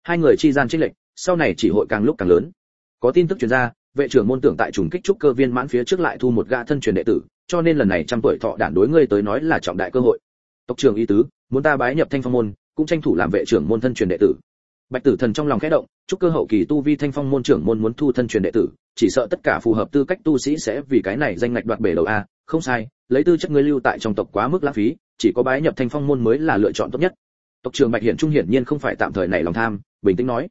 Hai người chi gian trích lệch, sau này chỉ hội càng lúc càng lớn. Có tin tức truyền ra, vệ trưởng môn tưởng tại trùng kích trúc cơ viên mãn phía trước lại thu một gã thân truyền đệ tử, cho nên lần này trăm tuổi thọ đản đối ngươi tới nói là trọng đại cơ hội. Tộc trưởng y tứ, muốn ta bái nhập thanh phong môn, cũng tranh thủ làm vệ trưởng môn thân truyền đệ tử bạch tử thần trong lòng khẽ động, chúc cơ hậu kỳ tu vi thanh phong môn trưởng môn muốn thu thân truyền đệ tử, chỉ sợ tất cả phù hợp tư cách tu sĩ sẽ vì cái này danh ngạch đoạt bể đầu a, không sai, lấy tư chất ngươi lưu tại trong tộc quá mức lãng phí, chỉ có bái nhập thanh phong môn mới là lựa chọn tốt nhất. Tộc trưởng bạch hiển trung hiển nhiên không phải tạm thời này lòng tham, bình tĩnh nói.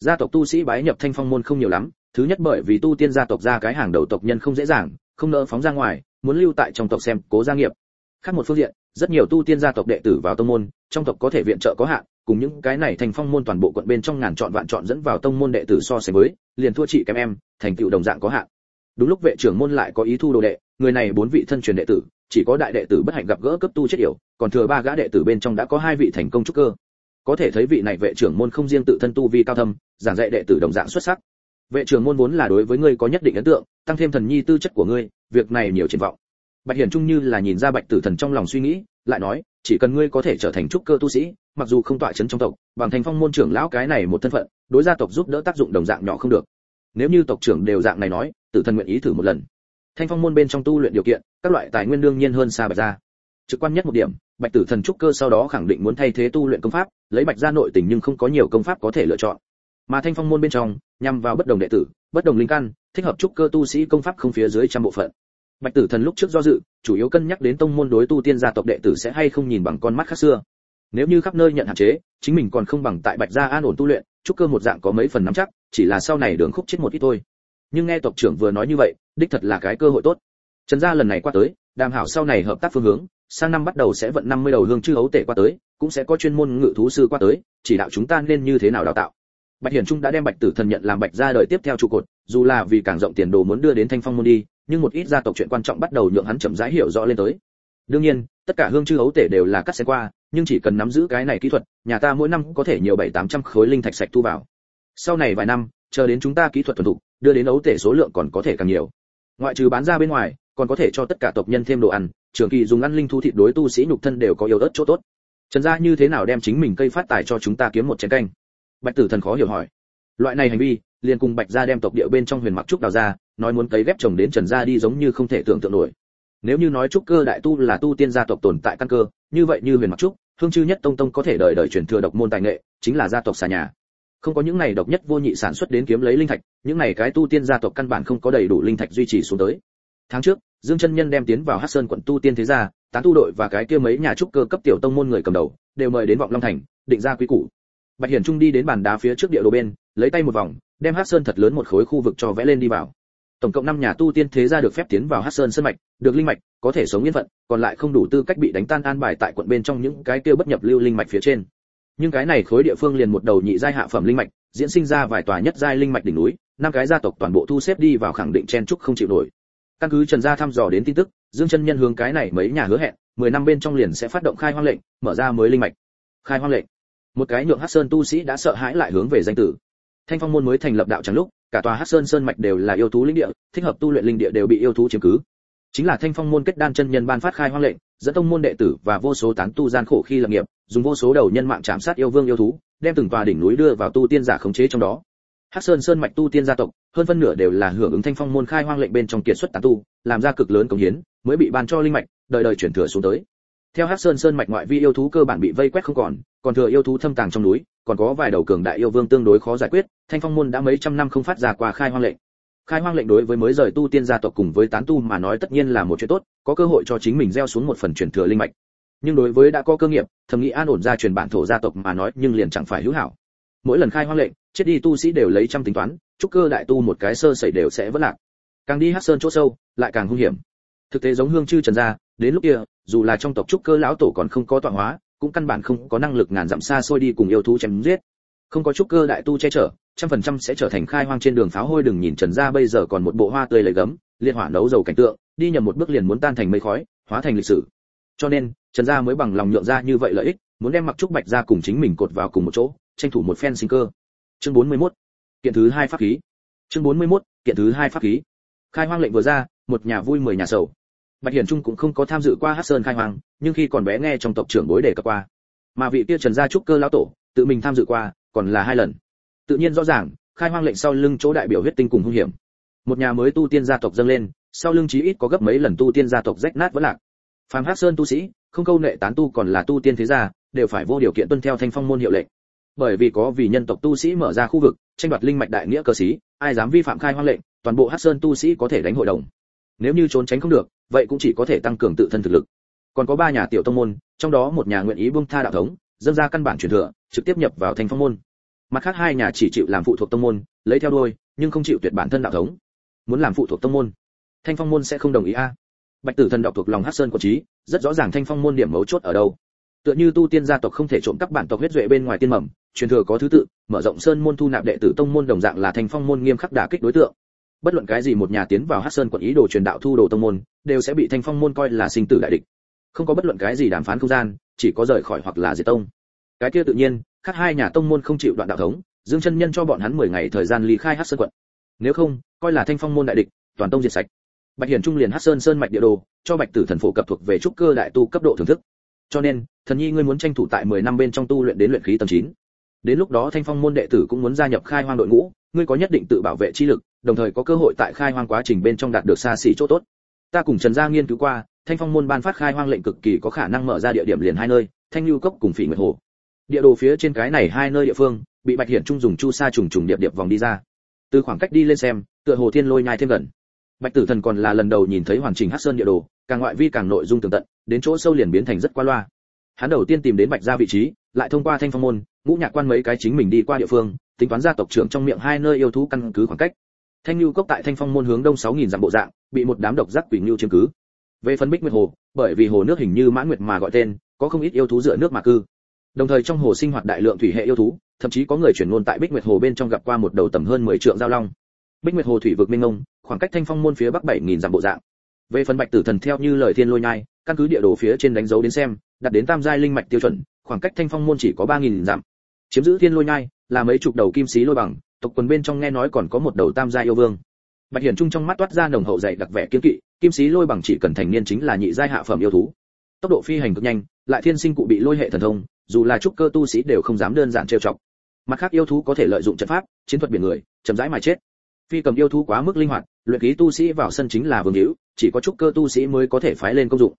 Gia tộc tu sĩ bái nhập thanh phong môn không nhiều lắm, thứ nhất bởi vì tu tiên gia tộc ra cái hàng đầu tộc nhân không dễ dàng, không nỡ phóng ra ngoài, muốn lưu tại trong tộc xem cố gia nghiệp. Khác một phương diện rất nhiều tu tiên gia tộc đệ tử vào tông môn, trong tộc có thể viện trợ có hạn, cùng những cái này thành phong môn toàn bộ quận bên trong ngàn chọn vạn chọn dẫn vào tông môn đệ tử so sánh với, liền thua chị kém em, thành tựu đồng dạng có hạn. Đúng lúc vệ trưởng môn lại có ý thu đồ đệ, người này bốn vị thân truyền đệ tử, chỉ có đại đệ tử bất hạnh gặp gỡ cấp tu chết yểu, còn thừa ba gã đệ tử bên trong đã có hai vị thành công trúc cơ. Có thể thấy vị này vệ trưởng môn không riêng tự thân tu vi cao thâm, giảng dạy đệ tử đồng dạng xuất sắc. Vệ trưởng môn vốn là đối với ngươi có nhất định ấn tượng, tăng thêm thần nhi tư chất của ngươi, việc này nhiều triển vọng bạch hiển trung như là nhìn ra bạch tử thần trong lòng suy nghĩ, lại nói, chỉ cần ngươi có thể trở thành trúc cơ tu sĩ, mặc dù không tọa chấn trong tộc, bằng thành phong môn trưởng lão cái này một thân phận, đối gia tộc giúp đỡ tác dụng đồng dạng nhỏ không được. Nếu như tộc trưởng đều dạng này nói, tử thần nguyện ý thử một lần. Thanh phong môn bên trong tu luyện điều kiện, các loại tài nguyên đương nhiên hơn xa bạch gia. Trực quan nhất một điểm, bạch tử thần trúc cơ sau đó khẳng định muốn thay thế tu luyện công pháp, lấy bạch gia nội tình nhưng không có nhiều công pháp có thể lựa chọn. Mà thanh phong môn bên trong, nhằm vào bất đồng đệ tử, bất đồng linh căn, thích hợp trúc cơ tu sĩ công pháp không phía dưới trăm bộ phận bạch tử thần lúc trước do dự, chủ yếu cân nhắc đến tông môn đối tu tiên gia tộc đệ tử sẽ hay không nhìn bằng con mắt khác xưa. Nếu như khắp nơi nhận hạn chế, chính mình còn không bằng tại bạch gia an ổn tu luyện, Chúc cơ một dạng có mấy phần nắm chắc, chỉ là sau này đường khúc chết một ít thôi. Nhưng nghe tộc trưởng vừa nói như vậy, đích thật là cái cơ hội tốt. Trần gia lần này qua tới, đàm hảo sau này hợp tác phương hướng, sang năm bắt đầu sẽ vận 50 đầu hương chư ấu tể qua tới, cũng sẽ có chuyên môn ngự thú sư qua tới, chỉ đạo chúng ta nên như thế nào đào tạo. Bạch hiển trung đã đem bạch tử thần nhận làm bạch gia đời tiếp theo trụ cột, dù là vì càng rộng tiền đồ muốn đưa đến thanh phong môn đi nhưng một ít gia tộc chuyện quan trọng bắt đầu nhượng hắn chậm rãi hiểu rõ lên tới. Đương nhiên, tất cả hương chư hấu tể đều là cắt xén qua, nhưng chỉ cần nắm giữ cái này kỹ thuật, nhà ta mỗi năm có thể nhiều bảy tám trăm khối linh thạch sạch thu vào. Sau này vài năm, chờ đến chúng ta kỹ thuật thuần thục, đưa đến ấu tể số lượng còn có thể càng nhiều. Ngoại trừ bán ra bên ngoài, còn có thể cho tất cả tộc nhân thêm đồ ăn, trường kỳ dùng ăn linh thu thịt đối tu sĩ nhục thân đều có yếu ớt chỗ tốt. Trần gia như thế nào đem chính mình cây phát tài cho chúng ta kiếm một chén canh? Bạch tử thần khó hiểu hỏi. Loại này hành vi, liền cùng bạch gia đem tộc địa bên trong huyền mặc trúc đào ra nói muốn cấy ghép chồng đến trần gia đi giống như không thể tưởng tượng nổi. Nếu như nói trúc cơ đại tu là tu tiên gia tộc tồn tại căn cơ, như vậy như huyền mặc trúc, hương chư nhất tông tông có thể đời đời truyền thừa độc môn tài nghệ, chính là gia tộc xà nhà. Không có những này độc nhất vô nhị sản xuất đến kiếm lấy linh thạch, những này cái tu tiên gia tộc căn bản không có đầy đủ linh thạch duy trì xuống tới. Tháng trước, dương chân nhân đem tiến vào hắc sơn quận tu tiên thế gia, tán tu đội và cái kia mấy nhà trúc cơ cấp tiểu tông môn người cầm đầu, đều mời đến vọng long thành, định ra quý củ. Bạch hiển trung đi đến bàn đá phía trước địa đồ bên, lấy tay một vòng, đem hắc sơn thật lớn một khối khu vực cho vẽ lên đi vào tổng cộng năm nhà tu tiên thế gia được phép tiến vào hắc sơn sơn mạch, được linh mạch, có thể sống yên phận, còn lại không đủ tư cách bị đánh tan an bài tại quận bên trong những cái kia bất nhập lưu linh mạch phía trên. Nhưng cái này khối địa phương liền một đầu nhị giai hạ phẩm linh mạch, diễn sinh ra vài tòa nhất giai linh mạch đỉnh núi, năm cái gia tộc toàn bộ thu xếp đi vào khẳng định chen trúc không chịu nổi. Căn cứ trần gia thăm dò đến tin tức, dương chân nhân hướng cái này mấy nhà hứa hẹn 10 năm bên trong liền sẽ phát động khai hoang lệnh, mở ra mới linh mạch. Khai hoang lệnh. Một cái nhượng hắc sơn tu sĩ đã sợ hãi lại hướng về danh tử thanh phong môn mới thành lập đạo chẳng lúc, cả tòa hắc sơn sơn mạch đều là yêu thú linh địa, thích hợp tu luyện linh địa đều bị yêu thú chiếm cứ. Chính là thanh phong môn kết đan chân nhân ban phát khai hoang lệnh, dẫn tông môn đệ tử và vô số tán tu gian khổ khi lập nghiệp, dùng vô số đầu nhân mạng chạm sát yêu vương yêu thú, đem từng tòa đỉnh núi đưa vào tu tiên giả khống chế trong đó. Hắc sơn sơn mạch tu tiên gia tộc, hơn phân nửa đều là hưởng ứng thanh phong môn khai hoang lệnh bên trong kiệt xuất tán tu, làm ra cực lớn công hiến, mới bị ban cho linh mạch, đời đời chuyển thừa xuống tới theo hắc sơn sơn mạch ngoại vi yêu thú cơ bản bị vây quét không còn còn thừa yêu thú thâm tàng trong núi, còn có vài đầu cường đại yêu vương tương đối khó giải quyết, thanh phong môn đã mấy trăm năm không phát ra qua khai hoang lệnh. Khai hoang lệnh đối với mới rời tu tiên gia tộc cùng với tán tu mà nói tất nhiên là một chuyện tốt, có cơ hội cho chính mình gieo xuống một phần truyền thừa linh mạch. Nhưng đối với đã có cơ nghiệp, thầm nghĩ an ổn ra truyền bản thổ gia tộc mà nói nhưng liền chẳng phải hữu hảo. Mỗi lần khai hoang lệnh, chết đi tu sĩ đều lấy trăm tính toán trúc cơ đại tu một cái sơ sẩy đều sẽ vỡ lạc. Càng đi hát sơn chỗ sâu, lại càng hung hiểm. Thực tế giống hương chư trần gia đến lúc kia, dù là trong tộc trúc cơ lão tổ còn không có tọa hóa, cũng căn bản không có năng lực ngàn dặm xa xôi đi cùng yêu thú chém giết không có trúc cơ đại tu che chở, trăm phần trăm sẽ trở thành khai hoang trên đường pháo hôi đừng nhìn trần gia bây giờ còn một bộ hoa tươi lấy gấm liên hỏa nấu dầu cảnh tượng, đi nhầm một bước liền muốn tan thành mây khói, hóa thành lịch sử cho nên, trần gia mới bằng lòng nhượng ra như vậy lợi ích, muốn đem mặc trúc bạch ra cùng chính mình cột vào cùng một chỗ, tranh thủ một phen sinh cơ chương 41. kiện thứ hai pháp khí chương 41. kiện thứ hai pháp khí khai hoang lệnh vừa ra, một nhà vui mười nhà sầu bạch hiển trung cũng không có tham dự qua hát sơn khai hoang, nhưng khi còn bé nghe trong tộc trưởng bối đề cập qua. Mà vị kia trần gia trúc cơ lão tổ, tự mình tham dự qua, còn là hai lần. Tự nhiên rõ ràng, khai hoang lệnh sau lưng chỗ đại biểu huyết tinh cùng hung hiểm. Một nhà mới tu tiên gia tộc dâng lên, sau lưng chí ít có gấp mấy lần tu tiên gia tộc rách nát vỡ lạc. Phàm hát sơn tu sĩ, không câu nệ tán tu còn là tu tiên thế gia, đều phải vô điều kiện tuân theo thanh phong môn hiệu lệnh. Bởi vì có vì nhân tộc tu sĩ mở ra khu vực, tranh đoạt linh mạch đại nghĩa cơ sĩ ai dám vi phạm khai hoang lệnh, toàn bộ hát sơn tu sĩ có thể đánh hội đồng. Nếu như trốn tránh không được vậy cũng chỉ có thể tăng cường tự thân thực lực. Còn có ba nhà tiểu tông môn, trong đó một nhà nguyện ý buông tha đạo thống, dâng ra căn bản truyền thừa, trực tiếp nhập vào thanh phong môn. Mặt khác hai nhà chỉ chịu làm phụ thuộc tông môn, lấy theo đuôi, nhưng không chịu tuyệt bản thân đạo thống. Muốn làm phụ thuộc tông môn, thanh phong môn sẽ không đồng ý a. Bạch tử thần đọc thuộc lòng hát sơn của trí rất rõ ràng thanh phong môn điểm mấu chốt ở đâu. Tựa như tu tiên gia tộc không thể trộm các bản tộc huyết duệ bên ngoài tiên mầm, truyền thừa có thứ tự, mở rộng sơn môn thu nạp đệ tử tông môn đồng dạng là thanh phong môn nghiêm khắc đả kích đối tượng bất luận cái gì một nhà tiến vào hát sơn quận ý đồ truyền đạo thu đồ tông môn, đều sẽ bị thanh phong môn coi là sinh tử đại địch. Không có bất luận cái gì đàm phán không gian, chỉ có rời khỏi hoặc là diệt tông. Cái kia tự nhiên, khác hai nhà tông môn không chịu đoạn đạo thống, dương chân nhân cho bọn hắn 10 ngày thời gian ly khai hát sơn quận. Nếu không, coi là thanh phong môn đại địch, toàn tông diệt sạch. Bạch hiển trung liền hát sơn sơn mạch địa đồ, cho bạch tử thần phổ cập thuộc về trúc cơ đại tu cấp độ thưởng thức. Cho nên, thần nhi ngươi muốn tranh thủ tại 10 năm bên trong tu luyện đến luyện khí tầng 9. đến lúc đó thanh phong môn đệ tử cũng muốn gia nhập khai hoang đội ngũ, ngươi có nhất định tự bảo vệ chi lực đồng thời có cơ hội tại khai hoang quá trình bên trong đạt được xa xỉ chỗ tốt. Ta cùng trần gia nghiên cứu qua, thanh phong môn ban phát khai hoang lệnh cực kỳ có khả năng mở ra địa điểm liền hai nơi, thanh lưu cốc cùng phỉ nguyệt hồ. Địa đồ phía trên cái này hai nơi địa phương, bị bạch hiển trung dùng chu sa trùng trùng điệp điệp vòng đi ra. Từ khoảng cách đi lên xem, tựa hồ thiên lôi nhai thêm gần. Bạch tử thần còn là lần đầu nhìn thấy hoàn chỉnh hắc sơn địa đồ, càng ngoại vi càng nội dung tường tận, đến chỗ sâu liền biến thành rất qua loa. Hắn đầu tiên tìm đến bạch gia vị trí, lại thông qua thanh phong môn, ngũ nhạc quan mấy cái chính mình đi qua địa phương, tính toán gia tộc trưởng trong miệng hai nơi yêu thú căn cứ khoảng cách thanh lưu cốc tại thanh phong môn hướng đông sáu nghìn dặm bộ dạng, bị một đám độc giác quỷ lưu chiếm cứ. Về phân bích nguyệt hồ, bởi vì hồ nước hình như mãn nguyệt mà gọi tên, có không ít yêu thú dựa nước mà cư. Đồng thời trong hồ sinh hoạt đại lượng thủy hệ yêu thú, thậm chí có người chuyển ngôn tại bích nguyệt hồ bên trong gặp qua một đầu tầm hơn 10 trượng giao long. Bích nguyệt hồ thủy vực minh ngông khoảng cách thanh phong môn phía bắc 7000 dặm bộ dạng. Về phần bạch tử thần theo như lời thiên lôi nhai, căn cứ địa đồ phía trên đánh dấu đến xem, đặt đến tam giai linh mạch tiêu chuẩn, khoảng cách thanh phong môn chỉ có ba nghìn dặm. Chiếm giữ thiên lôi nhai là mấy chục đầu kim sĩ lôi bằng tộc quần bên trong nghe nói còn có một đầu tam gia yêu vương. Bạch hiển trung trong mắt toát ra nồng hậu dày đặc vẻ kiên kỵ, kim sĩ lôi bằng chỉ cần thành niên chính là nhị giai hạ phẩm yêu thú. Tốc độ phi hành cực nhanh, lại thiên sinh cụ bị lôi hệ thần thông, dù là trúc cơ tu sĩ đều không dám đơn giản trêu chọc. Mặt khác yêu thú có thể lợi dụng trận pháp, chiến thuật biển người, chậm rãi mà chết. Phi cầm yêu thú quá mức linh hoạt, luyện khí tu sĩ vào sân chính là vương hữu, chỉ có trúc cơ tu sĩ mới có thể phái lên công dụng.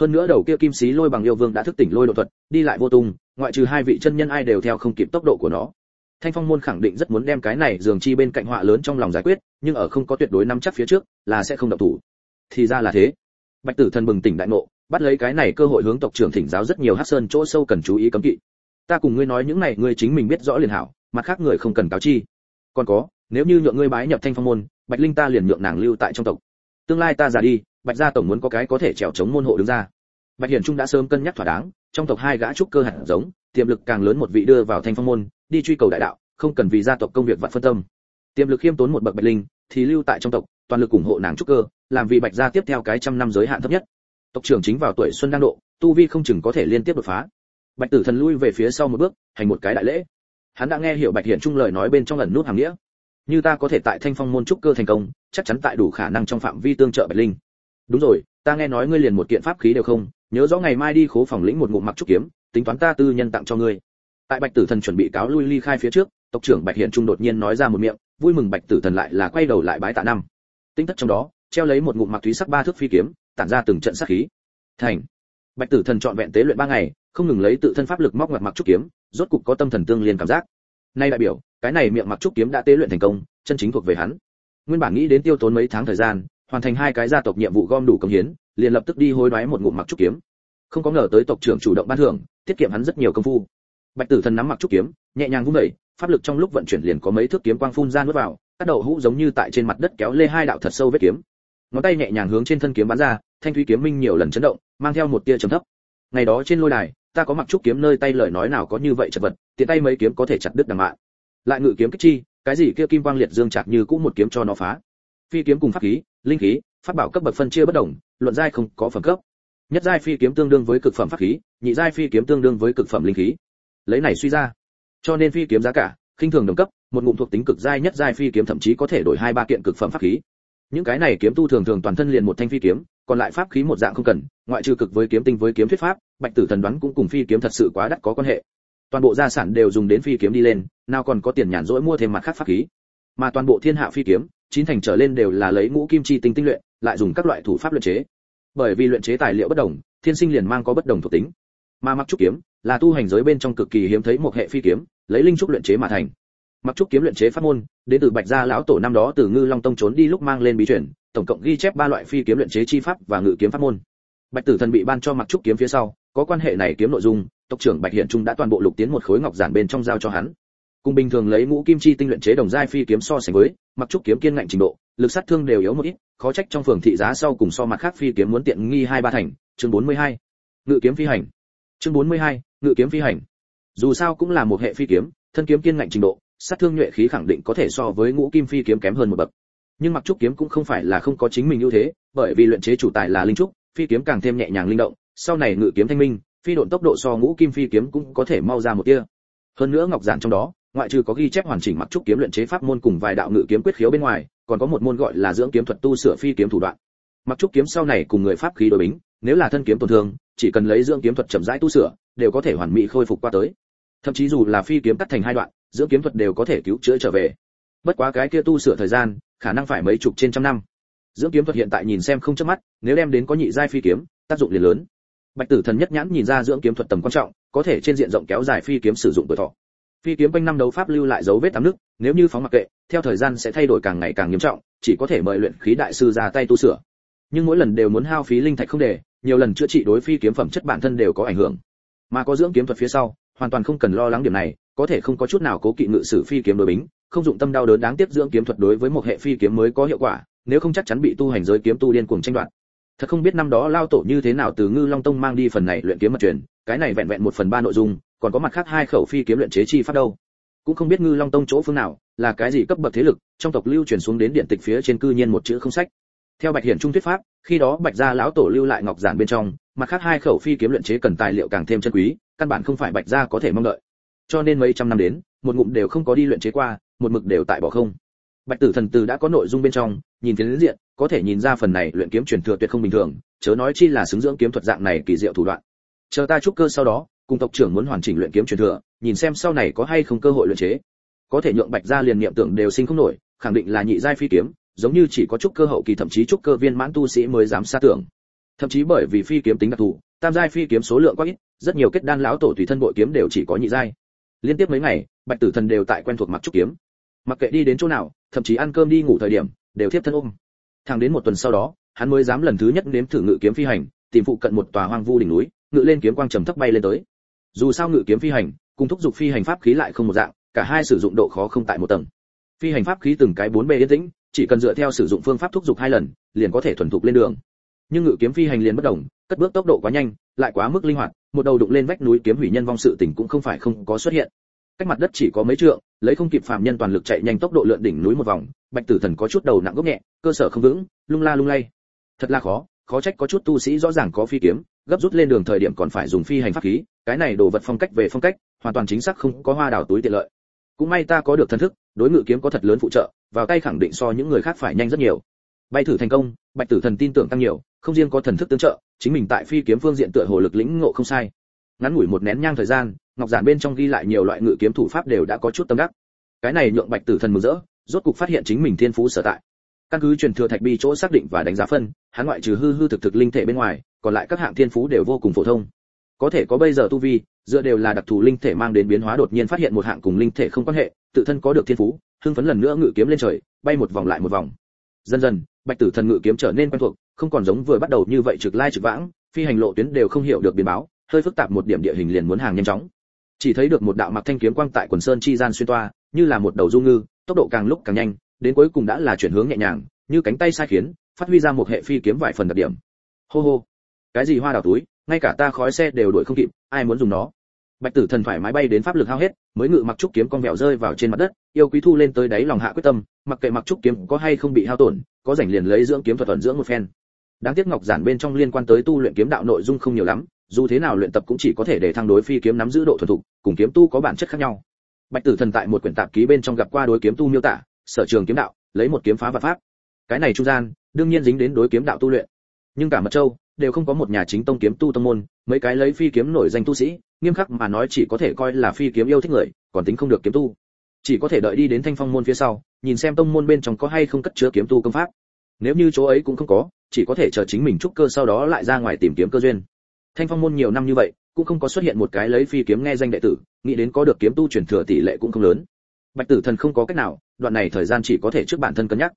Hơn nữa đầu kia kim sĩ lôi bằng yêu vương đã thức tỉnh lôi độ thuật, đi lại vô tung, ngoại trừ hai vị chân nhân ai đều theo không kịp tốc độ của nó thanh phong môn khẳng định rất muốn đem cái này dường chi bên cạnh họa lớn trong lòng giải quyết, nhưng ở không có tuyệt đối nắm chắc phía trước, là sẽ không động thủ. Thì ra là thế. Bạch tử thần bừng tỉnh đại ngộ, bắt lấy cái này cơ hội hướng tộc trưởng thỉnh giáo rất nhiều hắc sơn chỗ sâu cần chú ý cấm kỵ. Ta cùng ngươi nói những này, ngươi chính mình biết rõ liền hảo, mặt khác người không cần cáo chi. Còn có, nếu như nhượng ngươi bái nhập thanh phong môn, bạch linh ta liền nhượng nàng lưu tại trong tộc. Tương lai ta già đi, bạch gia tổng muốn có cái có thể trèo chống môn hộ đứng ra. Bạch hiển trung đã sớm cân nhắc thỏa đáng, trong tộc hai gã trúc cơ hạt giống, tiềm lực càng lớn một vị đưa vào thanh phong môn đi truy cầu đại đạo, không cần vì gia tộc công việc vặt phân tâm. Tiềm lực khiêm tốn một bậc bạch linh, thì lưu tại trong tộc, toàn lực ủng hộ nàng trúc cơ, làm vì bạch gia tiếp theo cái trăm năm giới hạn thấp nhất. Tộc trưởng chính vào tuổi xuân đang độ, tu vi không chừng có thể liên tiếp đột phá. Bạch tử thần lui về phía sau một bước, hành một cái đại lễ. Hắn đã nghe hiểu bạch hiển trung lời nói bên trong lần nút hàng nghĩa. Như ta có thể tại thanh phong môn trúc cơ thành công, chắc chắn tại đủ khả năng trong phạm vi tương trợ bạch linh. Đúng rồi, ta nghe nói ngươi liền một kiện pháp khí đều không, nhớ rõ ngày mai đi khố phòng lĩnh một ngụm mặc trúc kiếm, tính toán ta tư nhân tặng cho ngươi tại bạch tử thần chuẩn bị cáo lui ly khai phía trước, tộc trưởng bạch hiển trung đột nhiên nói ra một miệng, vui mừng bạch tử thần lại là quay đầu lại bái tạ năm. Tinh thất trong đó, treo lấy một ngụm mặc thúy sắc ba thước phi kiếm, tản ra từng trận sát khí. Thành. Bạch tử thần chọn vẹn tế luyện ba ngày, không ngừng lấy tự thân pháp lực móc ngoặt mặc trúc kiếm, rốt cục có tâm thần tương liên cảm giác. Nay đại biểu, cái này miệng mặc trúc kiếm đã tế luyện thành công, chân chính thuộc về hắn. Nguyên bản nghĩ đến tiêu tốn mấy tháng thời gian, hoàn thành hai cái gia tộc nhiệm vụ gom đủ công hiến, liền lập tức đi hối đoái một ngụm mặc trúc kiếm. Không có ngờ tới tộc trưởng chủ động ban thưởng, tiết kiệm hắn rất nhiều công phu bạch tử thần nắm mặc trúc kiếm, nhẹ nhàng vung đẩy pháp lực trong lúc vận chuyển liền có mấy thước kiếm quang phun ra nuốt vào, các đầu hũ giống như tại trên mặt đất kéo lê hai đạo thật sâu vết kiếm. Ngón tay nhẹ nhàng hướng trên thân kiếm bắn ra, thanh thủy kiếm minh nhiều lần chấn động, mang theo một tia trầm thấp. Ngày đó trên lôi đài, ta có mặc trúc kiếm nơi tay lời nói nào có như vậy chật vật, tiện tay mấy kiếm có thể chặt đứt đằng mạng. Lại ngự kiếm kích chi, cái gì kia kim quang liệt dương chặt như cũng một kiếm cho nó phá. Phi kiếm cùng pháp khí, linh khí, pháp bảo cấp bậc phân chia bất đồng, luận giai không có phẩm cấp. Nhất giai phi kiếm tương đương với cực phẩm pháp khí, nhị giai phi kiếm tương đương với cực phẩm linh khí lấy này suy ra. Cho nên phi kiếm giá cả, khinh thường đồng cấp, một ngụm thuộc tính cực giai nhất giai phi kiếm thậm chí có thể đổi hai ba kiện cực phẩm pháp khí. Những cái này kiếm tu thường thường toàn thân liền một thanh phi kiếm, còn lại pháp khí một dạng không cần, ngoại trừ cực với kiếm tinh với kiếm thuyết pháp, bạch tử thần đoán cũng cùng phi kiếm thật sự quá đắt có quan hệ. Toàn bộ gia sản đều dùng đến phi kiếm đi lên, nào còn có tiền nhàn rỗi mua thêm mặt khác pháp khí. Mà toàn bộ thiên hạ phi kiếm, chín thành trở lên đều là lấy ngũ kim chi tinh tinh luyện, lại dùng các loại thủ pháp luyện chế. Bởi vì luyện chế tài liệu bất đồng, thiên sinh liền mang có bất đồng thuộc tính. Mà mặc trúc kiếm là tu hành giới bên trong cực kỳ hiếm thấy một hệ phi kiếm lấy linh trúc luyện chế mà thành. Mặc trúc kiếm luyện chế pháp môn đến từ bạch gia lão tổ năm đó từ ngư long tông trốn đi lúc mang lên bí truyền tổng cộng ghi chép ba loại phi kiếm luyện chế chi pháp và ngự kiếm pháp môn. Bạch tử thần bị ban cho mặc trúc kiếm phía sau có quan hệ này kiếm nội dung tộc trưởng bạch hiện trung đã toàn bộ lục tiến một khối ngọc giản bên trong giao cho hắn. Cùng bình thường lấy ngũ kim chi tinh luyện chế đồng giai phi kiếm so sánh với mặc trúc kiếm kiên ngạnh trình độ lực sát thương đều yếu một ít khó trách trong phường thị giá sau cùng so mặt khác phi kiếm muốn tiện nghi hai ba thành. Chương 42. ngự kiếm phi hành. Chương 42, ngự kiếm phi hành. Dù sao cũng là một hệ phi kiếm, thân kiếm kiên ngạnh trình độ, sát thương nhuệ khí khẳng định có thể so với ngũ kim phi kiếm kém hơn một bậc. Nhưng mặc trúc kiếm cũng không phải là không có chính mình ưu thế, bởi vì luyện chế chủ tài là linh trúc, phi kiếm càng thêm nhẹ nhàng linh động, sau này ngự kiếm thanh minh, phi độn tốc độ so ngũ kim phi kiếm cũng có thể mau ra một tia. Hơn nữa ngọc giản trong đó, ngoại trừ có ghi chép hoàn chỉnh mặc trúc kiếm luyện chế pháp môn cùng vài đạo ngự kiếm quyết khiếu bên ngoài, còn có một môn gọi là dưỡng kiếm thuật tu sửa phi kiếm thủ đoạn. Mặc trúc kiếm sau này cùng người pháp khí đối bính, nếu là thân kiếm tổn thương, chỉ cần lấy dưỡng kiếm thuật chậm rãi tu sửa đều có thể hoàn mỹ khôi phục qua tới. Thậm chí dù là phi kiếm cắt thành hai đoạn, dưỡng kiếm thuật đều có thể cứu chữa trở về. Bất quá cái kia tu sửa thời gian, khả năng phải mấy chục trên trăm năm. Dưỡng kiếm thuật hiện tại nhìn xem không chớp mắt, nếu đem đến có nhị giai phi kiếm, tác dụng liền lớn. Bạch tử thần nhất nhãn nhìn ra dưỡng kiếm thuật tầm quan trọng, có thể trên diện rộng kéo dài phi kiếm sử dụng tuổi thọ. Phi kiếm quanh năm đấu pháp lưu lại dấu vết tám nước, nếu như phóng mặc kệ, theo thời gian sẽ thay đổi càng ngày càng nghiêm trọng, chỉ có thể mời luyện khí đại sư ra tay tu sửa. Nhưng mỗi lần đều muốn hao phí linh thạch không để, nhiều lần chữa trị đối phi kiếm phẩm chất bản thân đều có ảnh hưởng mà có dưỡng kiếm thuật phía sau, hoàn toàn không cần lo lắng điểm này, có thể không có chút nào cố kỵ ngự sử phi kiếm đối bính, không dụng tâm đau đớn đáng tiếc dưỡng kiếm thuật đối với một hệ phi kiếm mới có hiệu quả, nếu không chắc chắn bị tu hành giới kiếm tu điên cuồng tranh đoạt. Thật không biết năm đó lao tổ như thế nào từ ngư long tông mang đi phần này luyện kiếm mật truyền, cái này vẹn vẹn một phần ba nội dung, còn có mặt khác hai khẩu phi kiếm luyện chế chi pháp đâu. Cũng không biết ngư long tông chỗ phương nào, là cái gì cấp bậc thế lực, trong tộc lưu truyền xuống đến điện tịch phía trên cư nhiên một chữ không sách. Theo bạch hiển trung thuyết pháp, khi đó bạch gia lão tổ lưu lại ngọc giản bên trong mặt khác hai khẩu phi kiếm luyện chế cần tài liệu càng thêm chân quý, căn bản không phải bạch gia có thể mong đợi. Cho nên mấy trăm năm đến, một ngụm đều không có đi luyện chế qua, một mực đều tại bỏ không. Bạch tử thần từ đã có nội dung bên trong, nhìn phiến diện, có thể nhìn ra phần này luyện kiếm truyền thừa tuyệt không bình thường, chớ nói chi là xứng dưỡng kiếm thuật dạng này kỳ diệu thủ đoạn. Chờ ta trúc cơ sau đó, cùng tộc trưởng muốn hoàn chỉnh luyện kiếm truyền thừa, nhìn xem sau này có hay không cơ hội luyện chế. Có thể nhượng bạch gia liền niệm tưởng đều sinh không nổi, khẳng định là nhị giai phi kiếm, giống như chỉ có trúc cơ hậu kỳ thậm chí trúc cơ viên mãn tu sĩ mới dám xa tưởng thậm chí bởi vì phi kiếm tính đặc thù, tam giai phi kiếm số lượng quá ít, rất nhiều kết đan lão tổ tùy thân bội kiếm đều chỉ có nhị giai. Liên tiếp mấy ngày, bạch tử thần đều tại quen thuộc mặc trúc kiếm. Mặc kệ đi đến chỗ nào, thậm chí ăn cơm đi ngủ thời điểm, đều tiếp thân ôm. Thẳng đến một tuần sau đó, hắn mới dám lần thứ nhất nếm thử ngự kiếm phi hành, tìm phụ cận một tòa hoang vu đỉnh núi, ngự lên kiếm quang trầm thấp bay lên tới. Dù sao ngự kiếm phi hành, cùng thúc giục phi hành pháp khí lại không một dạng, cả hai sử dụng độ khó không tại một tầng. Phi hành pháp khí từng cái bốn bề yên tĩnh, chỉ cần dựa theo sử dụng phương pháp thúc giục hai lần, liền có thể thuần thục lên đường nhưng ngự kiếm phi hành liền bất động cất bước tốc độ quá nhanh, lại quá mức linh hoạt, một đầu đụng lên vách núi kiếm hủy nhân vong sự tình cũng không phải không có xuất hiện. Cách mặt đất chỉ có mấy trượng, lấy không kịp phạm nhân toàn lực chạy nhanh tốc độ lượn đỉnh núi một vòng, bạch tử thần có chút đầu nặng gốc nhẹ, cơ sở không vững, lung la lung lay. Thật là khó khó trách có chút tu sĩ rõ ràng có phi kiếm, gấp rút lên đường thời điểm còn phải dùng phi hành pháp khí, cái này đồ vật phong cách về phong cách, hoàn toàn chính xác không có hoa đào túi tiện lợi. Cũng may ta có được thân thức, đối ngự kiếm có thật lớn phụ trợ, vào tay khẳng định so những người khác phải nhanh rất nhiều. Bay thử thành công, bạch tử thần tin tưởng tăng nhiều không riêng có thần thức tương trợ, chính mình tại phi kiếm phương diện tựa hồ lực lĩnh ngộ không sai. Ngắn ngủi một nén nhang thời gian, ngọc giản bên trong ghi lại nhiều loại ngự kiếm thủ pháp đều đã có chút tâm đắc. Cái này nhượng bạch tử thần mừng rỡ, rốt cục phát hiện chính mình thiên phú sở tại. Căn cứ truyền thừa thạch bi chỗ xác định và đánh giá phân, hắn ngoại trừ hư hư thực thực linh thể bên ngoài, còn lại các hạng thiên phú đều vô cùng phổ thông. Có thể có bây giờ tu vi, dựa đều là đặc thù linh thể mang đến biến hóa đột nhiên phát hiện một hạng cùng linh thể không quan hệ, tự thân có được thiên phú, hưng phấn lần nữa ngự kiếm lên trời, bay một vòng lại một vòng. Dần dần bạch tử thần ngự kiếm trở nên quen thuộc, không còn giống vừa bắt đầu như vậy trực lai trực vãng, phi hành lộ tuyến đều không hiểu được biến báo, hơi phức tạp một điểm địa hình liền muốn hàng nhanh chóng. Chỉ thấy được một đạo mặc thanh kiếm quang tại quần sơn chi gian xuyên toa, như là một đầu du ngư, tốc độ càng lúc càng nhanh, đến cuối cùng đã là chuyển hướng nhẹ nhàng, như cánh tay sai khiến, phát huy ra một hệ phi kiếm vài phần đặc điểm. Hô hô. Cái gì hoa đào túi, ngay cả ta khói xe đều đuổi không kịp, ai muốn dùng nó? Bạch tử thần thoải mái bay đến pháp lực hao hết, mới ngự mặc trúc kiếm con vẹo rơi vào trên mặt đất, yêu quý thu lên tới đáy lòng hạ quyết tâm, mặc kệ mặc trúc kiếm có hay không bị hao tổn, có rảnh liền lấy dưỡng kiếm thuật thuận dưỡng một phen. Đáng tiếc ngọc giản bên trong liên quan tới tu luyện kiếm đạo nội dung không nhiều lắm, dù thế nào luyện tập cũng chỉ có thể để thăng đối phi kiếm nắm giữ độ thuần thục, cùng kiếm tu có bản chất khác nhau. Bạch tử thần tại một quyển tạp ký bên trong gặp qua đối kiếm tu miêu tả, sở trường kiếm đạo, lấy một kiếm phá và pháp. Cái này trung gian, đương nhiên dính đến đối kiếm đạo tu luyện. Nhưng cả mật châu, đều không có một nhà chính tông kiếm tu tông môn, mấy cái lấy phi kiếm nổi danh tu sĩ nghiêm khắc mà nói chỉ có thể coi là phi kiếm yêu thích người, còn tính không được kiếm tu. Chỉ có thể đợi đi đến thanh phong môn phía sau, nhìn xem tông môn bên trong có hay không cất chứa kiếm tu công pháp. Nếu như chỗ ấy cũng không có, chỉ có thể chờ chính mình trúc cơ sau đó lại ra ngoài tìm kiếm cơ duyên. Thanh phong môn nhiều năm như vậy, cũng không có xuất hiện một cái lấy phi kiếm nghe danh đệ tử, nghĩ đến có được kiếm tu truyền thừa tỷ lệ cũng không lớn. Bạch tử thần không có cách nào, đoạn này thời gian chỉ có thể trước bản thân cân nhắc.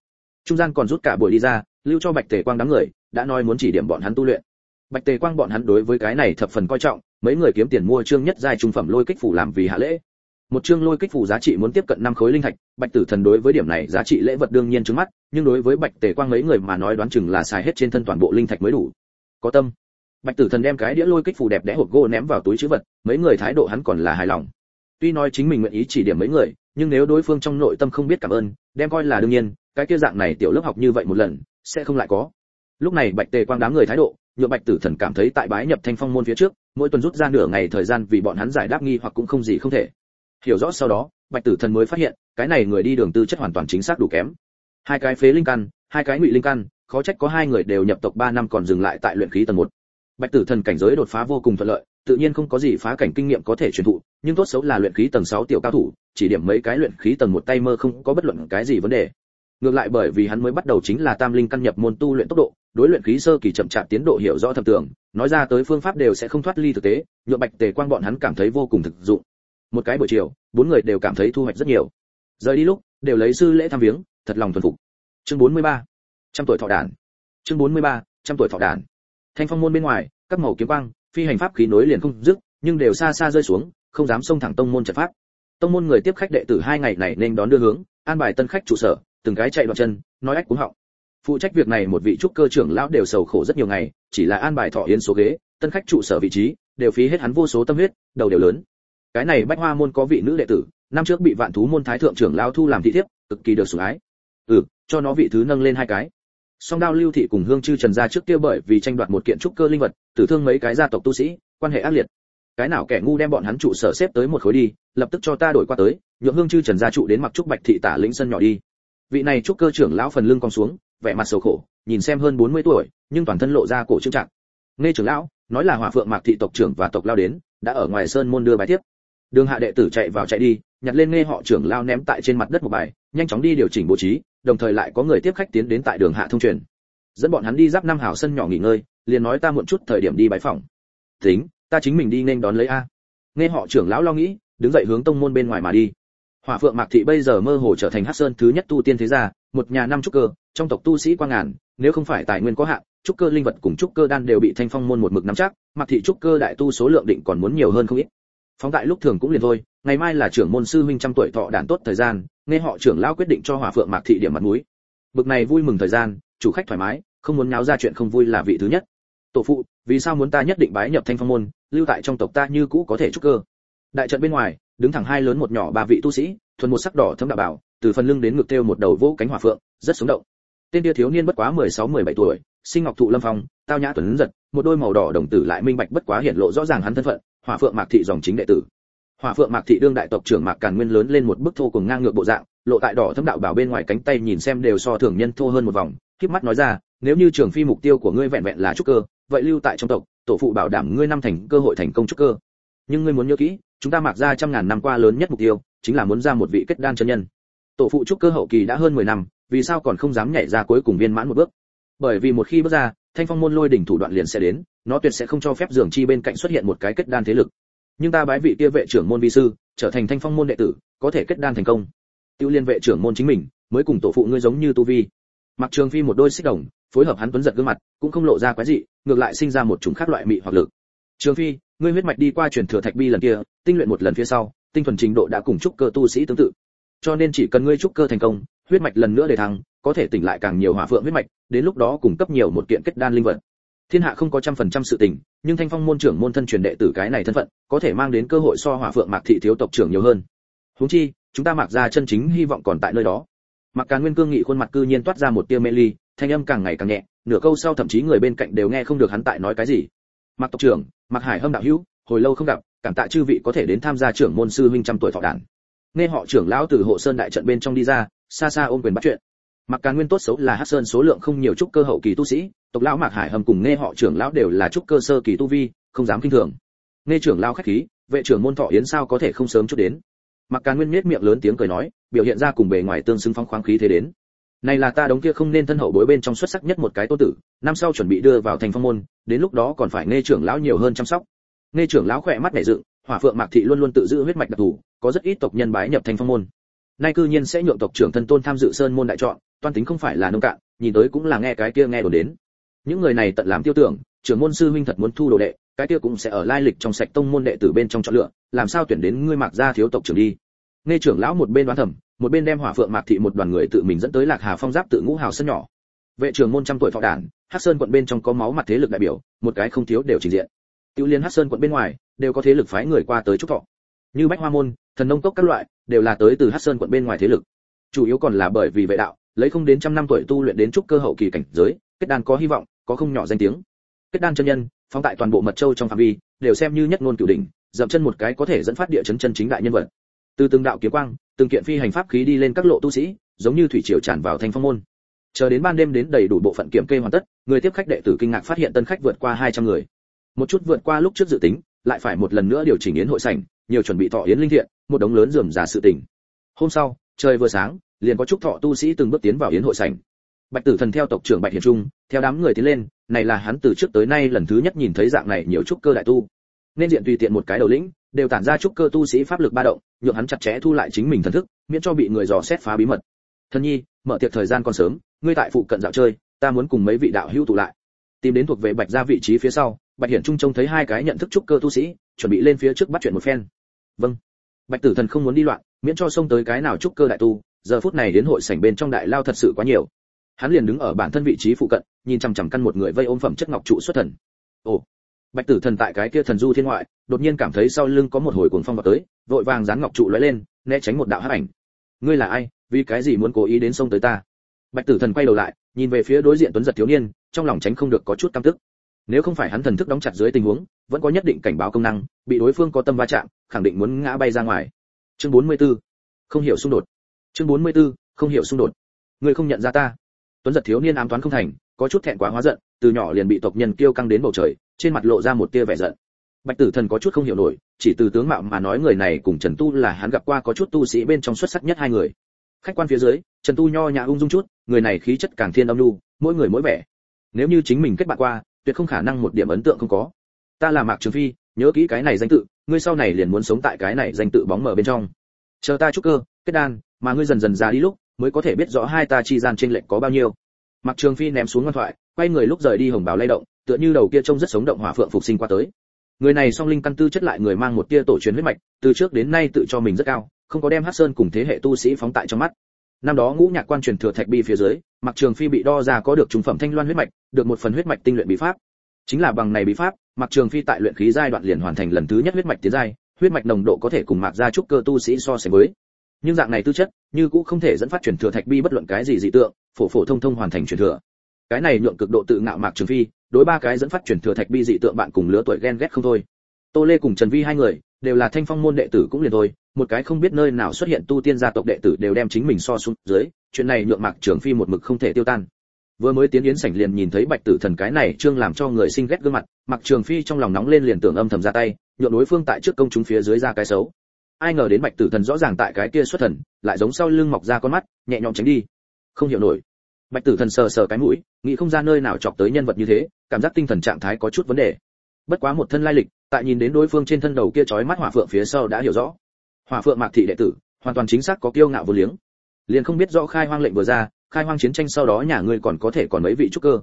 Trung gian còn rút cả buổi đi ra, lưu cho bạch tề quang đám người, đã nói muốn chỉ điểm bọn hắn tu luyện bạch tề quang bọn hắn đối với cái này thập phần coi trọng, mấy người kiếm tiền mua trương nhất giai trung phẩm lôi kích phủ làm vì hạ lễ. Một chương lôi kích phủ giá trị muốn tiếp cận năm khối linh thạch, bạch tử thần đối với điểm này giá trị lễ vật đương nhiên trước mắt, nhưng đối với bạch tề quang mấy người mà nói đoán chừng là xài hết trên thân toàn bộ linh thạch mới đủ. Có tâm. Bạch tử thần đem cái đĩa lôi kích phủ đẹp đẽ hộp gỗ ném vào túi chữ vật, mấy người thái độ hắn còn là hài lòng. Tuy nói chính mình nguyện ý chỉ điểm mấy người, nhưng nếu đối phương trong nội tâm không biết cảm ơn, đem coi là đương nhiên, cái kia dạng này tiểu lớp học như vậy một lần, sẽ không lại có. Lúc này bạch tề quang đám người thái độ nhựa bạch tử thần cảm thấy tại bái nhập thanh phong môn phía trước, mỗi tuần rút ra nửa ngày thời gian vì bọn hắn giải đáp nghi hoặc cũng không gì không thể. Hiểu rõ sau đó, bạch tử thần mới phát hiện, cái này người đi đường tư chất hoàn toàn chính xác đủ kém. Hai cái phế linh căn, hai cái ngụy linh căn, khó trách có hai người đều nhập tộc ba năm còn dừng lại tại luyện khí tầng một. Bạch tử thần cảnh giới đột phá vô cùng thuận lợi, tự nhiên không có gì phá cảnh kinh nghiệm có thể truyền thụ, nhưng tốt xấu là luyện khí tầng 6 tiểu cao thủ, chỉ điểm mấy cái luyện khí tầng một tay mơ không có bất luận cái gì vấn đề ngược lại bởi vì hắn mới bắt đầu chính là tam linh căn nhập môn tu luyện tốc độ, đối luyện khí sơ kỳ chậm chạp tiến độ hiểu rõ thầm tưởng, nói ra tới phương pháp đều sẽ không thoát ly thực tế, nhựa bạch tề quang bọn hắn cảm thấy vô cùng thực dụng một cái buổi chiều, bốn người đều cảm thấy thu hoạch rất nhiều rời đi lúc, đều lấy sư lễ thăm viếng, thật lòng thuần phục chương 43. trăm tuổi thọ đàn chương 43. trăm tuổi thọ đàn thanh phong môn bên ngoài, các màu kiếm quang, phi hành pháp khí nối liền không dứt, nhưng đều xa xa rơi xuống, không dám xông thẳng tông môn trận pháp tông môn người tiếp khách đệ tử hai ngày này nên đón đưa hướng, an bài tân khách trụ sở từng cái chạy đoạn chân, nói ách cũng họng. Phụ trách việc này một vị trúc cơ trưởng lão đều sầu khổ rất nhiều ngày, chỉ là an bài thọ yến số ghế, tân khách trụ sở vị trí, đều phí hết hắn vô số tâm huyết, đầu đều lớn. Cái này bách hoa môn có vị nữ đệ tử, năm trước bị vạn thú môn thái thượng trưởng lão thu làm thị thiếp, cực kỳ được sủng ái. Ừ cho nó vị thứ nâng lên hai cái. Song đao lưu thị cùng hương chư trần gia trước kia bởi vì tranh đoạt một kiện trúc cơ linh vật, tử thương mấy cái gia tộc tu sĩ, quan hệ ác liệt. Cái nào kẻ ngu đem bọn hắn trụ sở xếp tới một khối đi, lập tức cho ta đổi qua tới, nhượng hương chư trần gia trụ đến mặc trúc bạch thị tả lĩnh sân nhỏ đi vị này trúc cơ trưởng lão phần lưng cong xuống, vẻ mặt sầu khổ, nhìn xem hơn 40 tuổi, nhưng toàn thân lộ ra cổ trương trạng. Nghe trưởng lão, nói là hỏa phượng mạc thị tộc trưởng và tộc lao đến, đã ở ngoài sơn môn đưa bài tiếp. Đường hạ đệ tử chạy vào chạy đi, nhặt lên nghe họ trưởng lao ném tại trên mặt đất một bài, nhanh chóng đi điều chỉnh bố trí, đồng thời lại có người tiếp khách tiến đến tại đường hạ thông truyền. Dẫn bọn hắn đi giáp năm hảo sân nhỏ nghỉ ngơi, liền nói ta muộn chút thời điểm đi bái phòng tính, ta chính mình đi nên đón lấy a. Nghe họ trưởng lão lo nghĩ, đứng dậy hướng tông môn bên ngoài mà đi hỏa phượng mạc thị bây giờ mơ hồ trở thành hắc sơn thứ nhất tu tiên thế gia, một nhà năm trúc cơ, trong tộc tu sĩ quang ngàn, nếu không phải tài nguyên có hạn, trúc cơ linh vật cùng trúc cơ đan đều bị thanh phong môn một mực nắm chắc, mạc thị trúc cơ đại tu số lượng định còn muốn nhiều hơn không ít. Phóng đại lúc thường cũng liền thôi, ngày mai là trưởng môn sư huynh trăm tuổi thọ đàn tốt thời gian, nghe họ trưởng lão quyết định cho hỏa phượng mạc thị điểm mặt mũi. Bực này vui mừng thời gian, chủ khách thoải mái, không muốn nháo ra chuyện không vui là vị thứ nhất. Tổ phụ, vì sao muốn ta nhất định bái nhập thanh phong môn, lưu tại trong tộc ta như cũ có thể trúc cơ? Đại trận bên ngoài đứng thẳng hai lớn một nhỏ ba vị tu sĩ, thuần một sắc đỏ thâm đạo bảo, từ phần lưng đến ngực thêu một đầu vỗ cánh hỏa phượng, rất sống động. Tên kia thiếu niên bất quá 16-17 tuổi, sinh ngọc thụ lâm phong, tao nhã tuấn giật, một đôi màu đỏ đồng tử lại minh bạch bất quá hiện lộ rõ ràng hắn thân phận, hỏa phượng mạc thị dòng chính đệ tử. Hỏa phượng mạc thị đương đại tộc trưởng mạc càn nguyên lớn lên một bức thô cùng ngang ngược bộ dạng, lộ tại đỏ thâm đạo bảo bên ngoài cánh tay nhìn xem đều so thường nhân thô hơn một vòng khiếp mắt nói ra, nếu như trường phi mục tiêu của ngươi vẹn vẹn là trúc cơ, vậy lưu tại trong tộc, tổ phụ bảo đảm ngươi năm thành cơ hội thành công trúc cơ. Nhưng ngươi muốn nhớ kỹ chúng ta mặc ra trăm ngàn năm qua lớn nhất mục tiêu, chính là muốn ra một vị kết đan chân nhân. Tổ phụ trúc cơ hậu kỳ đã hơn 10 năm, vì sao còn không dám nhảy ra cuối cùng viên mãn một bước? Bởi vì một khi bước ra, thanh phong môn lôi đỉnh thủ đoạn liền sẽ đến, nó tuyệt sẽ không cho phép dường chi bên cạnh xuất hiện một cái kết đan thế lực. Nhưng ta bái vị kia vệ trưởng môn vi sư, trở thành thanh phong môn đệ tử, có thể kết đan thành công. Tiêu liên vệ trưởng môn chính mình, mới cùng tổ phụ ngươi giống như tu vi. Mặc trường phi một đôi xích đồng, phối hợp hắn tuấn giật gương mặt, cũng không lộ ra quái dị, ngược lại sinh ra một chủng khác loại mị hoặc lực. Trường phi ngươi huyết mạch đi qua truyền thừa thạch bi lần kia, tinh luyện một lần phía sau, tinh thuần trình độ đã cùng trúc cơ tu sĩ tương tự. Cho nên chỉ cần ngươi trúc cơ thành công, huyết mạch lần nữa để thăng, có thể tỉnh lại càng nhiều hỏa phượng huyết mạch, đến lúc đó cung cấp nhiều một kiện kết đan linh vật. Thiên hạ không có trăm phần trăm sự tình, nhưng thanh phong môn trưởng môn thân truyền đệ tử cái này thân phận, có thể mang đến cơ hội so hỏa phượng mạc thị thiếu tộc trưởng nhiều hơn. Huống chi, chúng ta mặc ra chân chính hy vọng còn tại nơi đó. Mặc càn nguyên cương nghị khuôn mặt cư nhiên toát ra một tia mê ly, thanh âm càng ngày càng nhẹ, nửa câu sau thậm chí người bên cạnh đều nghe không được hắn tại nói cái gì mặc tộc trưởng mặc hải hâm đạo hữu, hồi lâu không gặp, cảm tạ chư vị có thể đến tham gia trưởng môn sư huynh trăm tuổi thọ đản. Nghe họ trưởng lão từ hộ sơn đại trận bên trong đi ra, xa xa ôm quyền bắt chuyện. Mặc càn nguyên tốt xấu là hắc sơn số lượng không nhiều trúc cơ hậu kỳ tu sĩ, tộc lão mạc hải hâm cùng nghe họ trưởng lão đều là trúc cơ sơ kỳ tu vi, không dám kinh thường. Nghe trưởng lão khách khí, vệ trưởng môn thọ yến sao có thể không sớm chút đến? Mặc càn nguyên nhếch miệng lớn tiếng cười nói, biểu hiện ra cùng bề ngoài tương xứng phong khoáng khí thế đến này là ta đống kia không nên thân hậu bối bên trong xuất sắc nhất một cái tô tử, năm sau chuẩn bị đưa vào thành phong môn, đến lúc đó còn phải nghe trưởng lão nhiều hơn chăm sóc. Nghe trưởng lão khỏe mắt nảy dựng, hỏa phượng mạc thị luôn luôn tự giữ huyết mạch đặc thù, có rất ít tộc nhân bái nhập thành phong môn. Nay cư nhiên sẽ nhượng tộc trưởng thân tôn tham dự sơn môn đại chọn toan tính không phải là nông cạn, nhìn tới cũng là nghe cái kia nghe đồn đến. Những người này tận làm tiêu tưởng, trưởng môn sư huynh thật muốn thu đồ đệ, cái kia cũng sẽ ở lai lịch trong sạch tông môn đệ tử bên trong chọn lựa, làm sao tuyển đến ngươi mặc ra thiếu tộc trưởng đi. Nghe trưởng lão một bên đoán thầm một bên đem hỏa phượng mạc thị một đoàn người tự mình dẫn tới lạc hà phong giáp tự ngũ hào sân nhỏ. Vệ trưởng môn trăm tuổi thọ đản, hắc sơn quận bên trong có máu mặt thế lực đại biểu, một cái không thiếu đều trình diện. Tiêu liên hắc sơn quận bên ngoài, đều có thế lực phái người qua tới chúc thọ. Như bách hoa môn, thần nông cốc các loại, đều là tới từ hắc sơn quận bên ngoài thế lực. Chủ yếu còn là bởi vì vệ đạo, lấy không đến trăm năm tuổi tu luyện đến trúc cơ hậu kỳ cảnh giới, kết đan có hy vọng, có không nhỏ danh tiếng. Kết đan chân nhân, phóng tại toàn bộ mật châu trong phạm vi, đều xem như nhất ngôn cửu đỉnh, dậm chân một cái có thể dẫn phát địa chấn chân chính đại nhân vật từ từng đạo kiếm quang, từng kiện phi hành pháp khí đi lên các lộ tu sĩ, giống như thủy triều tràn vào thành phong môn. Chờ đến ban đêm đến đầy đủ bộ phận kiểm kê hoàn tất, người tiếp khách đệ tử kinh ngạc phát hiện tân khách vượt qua 200 người. Một chút vượt qua lúc trước dự tính, lại phải một lần nữa điều chỉnh yến hội sảnh, nhiều chuẩn bị thọ yến linh thiện, một đống lớn rườm rà sự tình. Hôm sau, trời vừa sáng, liền có chúc thọ tu sĩ từng bước tiến vào yến hội sảnh. Bạch tử thần theo tộc trưởng bạch hiền trung, theo đám người tiến lên, này là hắn từ trước tới nay lần thứ nhất nhìn thấy dạng này nhiều trúc cơ đại tu. Nên diện tùy tiện một cái đầu lĩnh đều tản ra trúc cơ tu sĩ pháp lực ba động, nhượng hắn chặt chẽ thu lại chính mình thần thức, miễn cho bị người dò xét phá bí mật. Thân nhi, mở tiệc thời gian còn sớm, ngươi tại phụ cận dạo chơi, ta muốn cùng mấy vị đạo hữu tụ lại. Tìm đến thuộc về bạch gia vị trí phía sau, bạch hiển trung trông thấy hai cái nhận thức trúc cơ tu sĩ, chuẩn bị lên phía trước bắt chuyện một phen. Vâng. Bạch tử thần không muốn đi loạn, miễn cho xông tới cái nào trúc cơ đại tu, giờ phút này đến hội sảnh bên trong đại lao thật sự quá nhiều. Hắn liền đứng ở bản thân vị trí phụ cận, nhìn chằm chằm căn một người vây ôm phẩm chất ngọc trụ xuất thần. Ồ bạch tử thần tại cái kia thần du thiên ngoại, đột nhiên cảm thấy sau lưng có một hồi cuồng phong vào tới, vội vàng dán ngọc trụ lóe lên, né tránh một đạo hắc ảnh. Ngươi là ai? Vì cái gì muốn cố ý đến sông tới ta? Bạch tử thần quay đầu lại, nhìn về phía đối diện tuấn giật thiếu niên, trong lòng tránh không được có chút căm tức. Nếu không phải hắn thần thức đóng chặt dưới tình huống, vẫn có nhất định cảnh báo công năng, bị đối phương có tâm va chạm, khẳng định muốn ngã bay ra ngoài. Chương 44. không hiểu xung đột. Chương 44. không hiểu xung đột. Ngươi không nhận ra ta. Tuấn giật thiếu niên ám toán không thành, có chút thẹn quá hóa giận, từ nhỏ liền bị tộc nhân kêu căng đến bầu trời trên mặt lộ ra một tia vẻ giận. Bạch tử thần có chút không hiểu nổi, chỉ từ tướng mạo mà nói người này cùng trần tu là hắn gặp qua có chút tu sĩ bên trong xuất sắc nhất hai người. Khách quan phía dưới, trần tu nho nhã ung dung chút, người này khí chất càng thiên âm nhu, mỗi người mỗi vẻ. Nếu như chính mình kết bạn qua, tuyệt không khả năng một điểm ấn tượng không có. Ta là mạc trường phi, nhớ kỹ cái này danh tự, ngươi sau này liền muốn sống tại cái này danh tự bóng mở bên trong. Chờ ta chúc cơ, kết đan, mà ngươi dần dần già đi lúc, mới có thể biết rõ hai ta chi gian trên lệnh có bao nhiêu. Mạc trường phi ném xuống ngoan thoại, quay người lúc rời đi hồng báo lay động tựa như đầu kia trông rất sống động hỏa phượng phục sinh qua tới. Người này song linh căn tư chất lại người mang một tia tổ truyền huyết mạch, từ trước đến nay tự cho mình rất cao, không có đem hắc sơn cùng thế hệ tu sĩ phóng tại trong mắt. Năm đó ngũ nhạc quan truyền thừa thạch bi phía dưới, mặc trường phi bị đo ra có được trung phẩm thanh loan huyết mạch, được một phần huyết mạch tinh luyện bí pháp. Chính là bằng này bí pháp, mặc trường phi tại luyện khí giai đoạn liền hoàn thành lần thứ nhất huyết mạch tiến giai, huyết mạch nồng độ có thể cùng mạc gia trúc cơ tu sĩ so sánh với. Nhưng dạng này tư chất, như cũng không thể dẫn phát truyền thừa thạch bi bất luận cái gì dị tượng, phổ phổ thông thông hoàn thành truyền thừa cái này nhượng cực độ tự ngạo mạc trường phi, đối ba cái dẫn phát chuyển thừa thạch bi dị tượng bạn cùng lứa tuổi ghen ghét không thôi. Tô lê cùng trần vi hai người, đều là thanh phong môn đệ tử cũng liền thôi, một cái không biết nơi nào xuất hiện tu tiên gia tộc đệ tử đều đem chính mình so xuống dưới, chuyện này nhượng mạc trường phi một mực không thể tiêu tan. Vừa mới tiến yến sảnh liền nhìn thấy bạch tử thần cái này trương làm cho người sinh ghét gương mặt, mạc trường phi trong lòng nóng lên liền tưởng âm thầm ra tay, nhượng đối phương tại trước công chúng phía dưới ra cái xấu. Ai ngờ đến bạch tử thần rõ ràng tại cái kia xuất thần, lại giống sau lưng mọc ra con mắt, nhẹ nhõm tránh đi. Không hiểu nổi bạch tử thần sờ sờ cái mũi, nghĩ không ra nơi nào chọc tới nhân vật như thế, cảm giác tinh thần trạng thái có chút vấn đề. Bất quá một thân lai lịch, tại nhìn đến đối phương trên thân đầu kia chói mắt hỏa phượng phía sau đã hiểu rõ. Hỏa phượng mạc thị đệ tử, hoàn toàn chính xác có kiêu ngạo vô liếng. Liền không biết rõ khai hoang lệnh vừa ra, khai hoang chiến tranh sau đó nhà ngươi còn có thể còn mấy vị trúc cơ.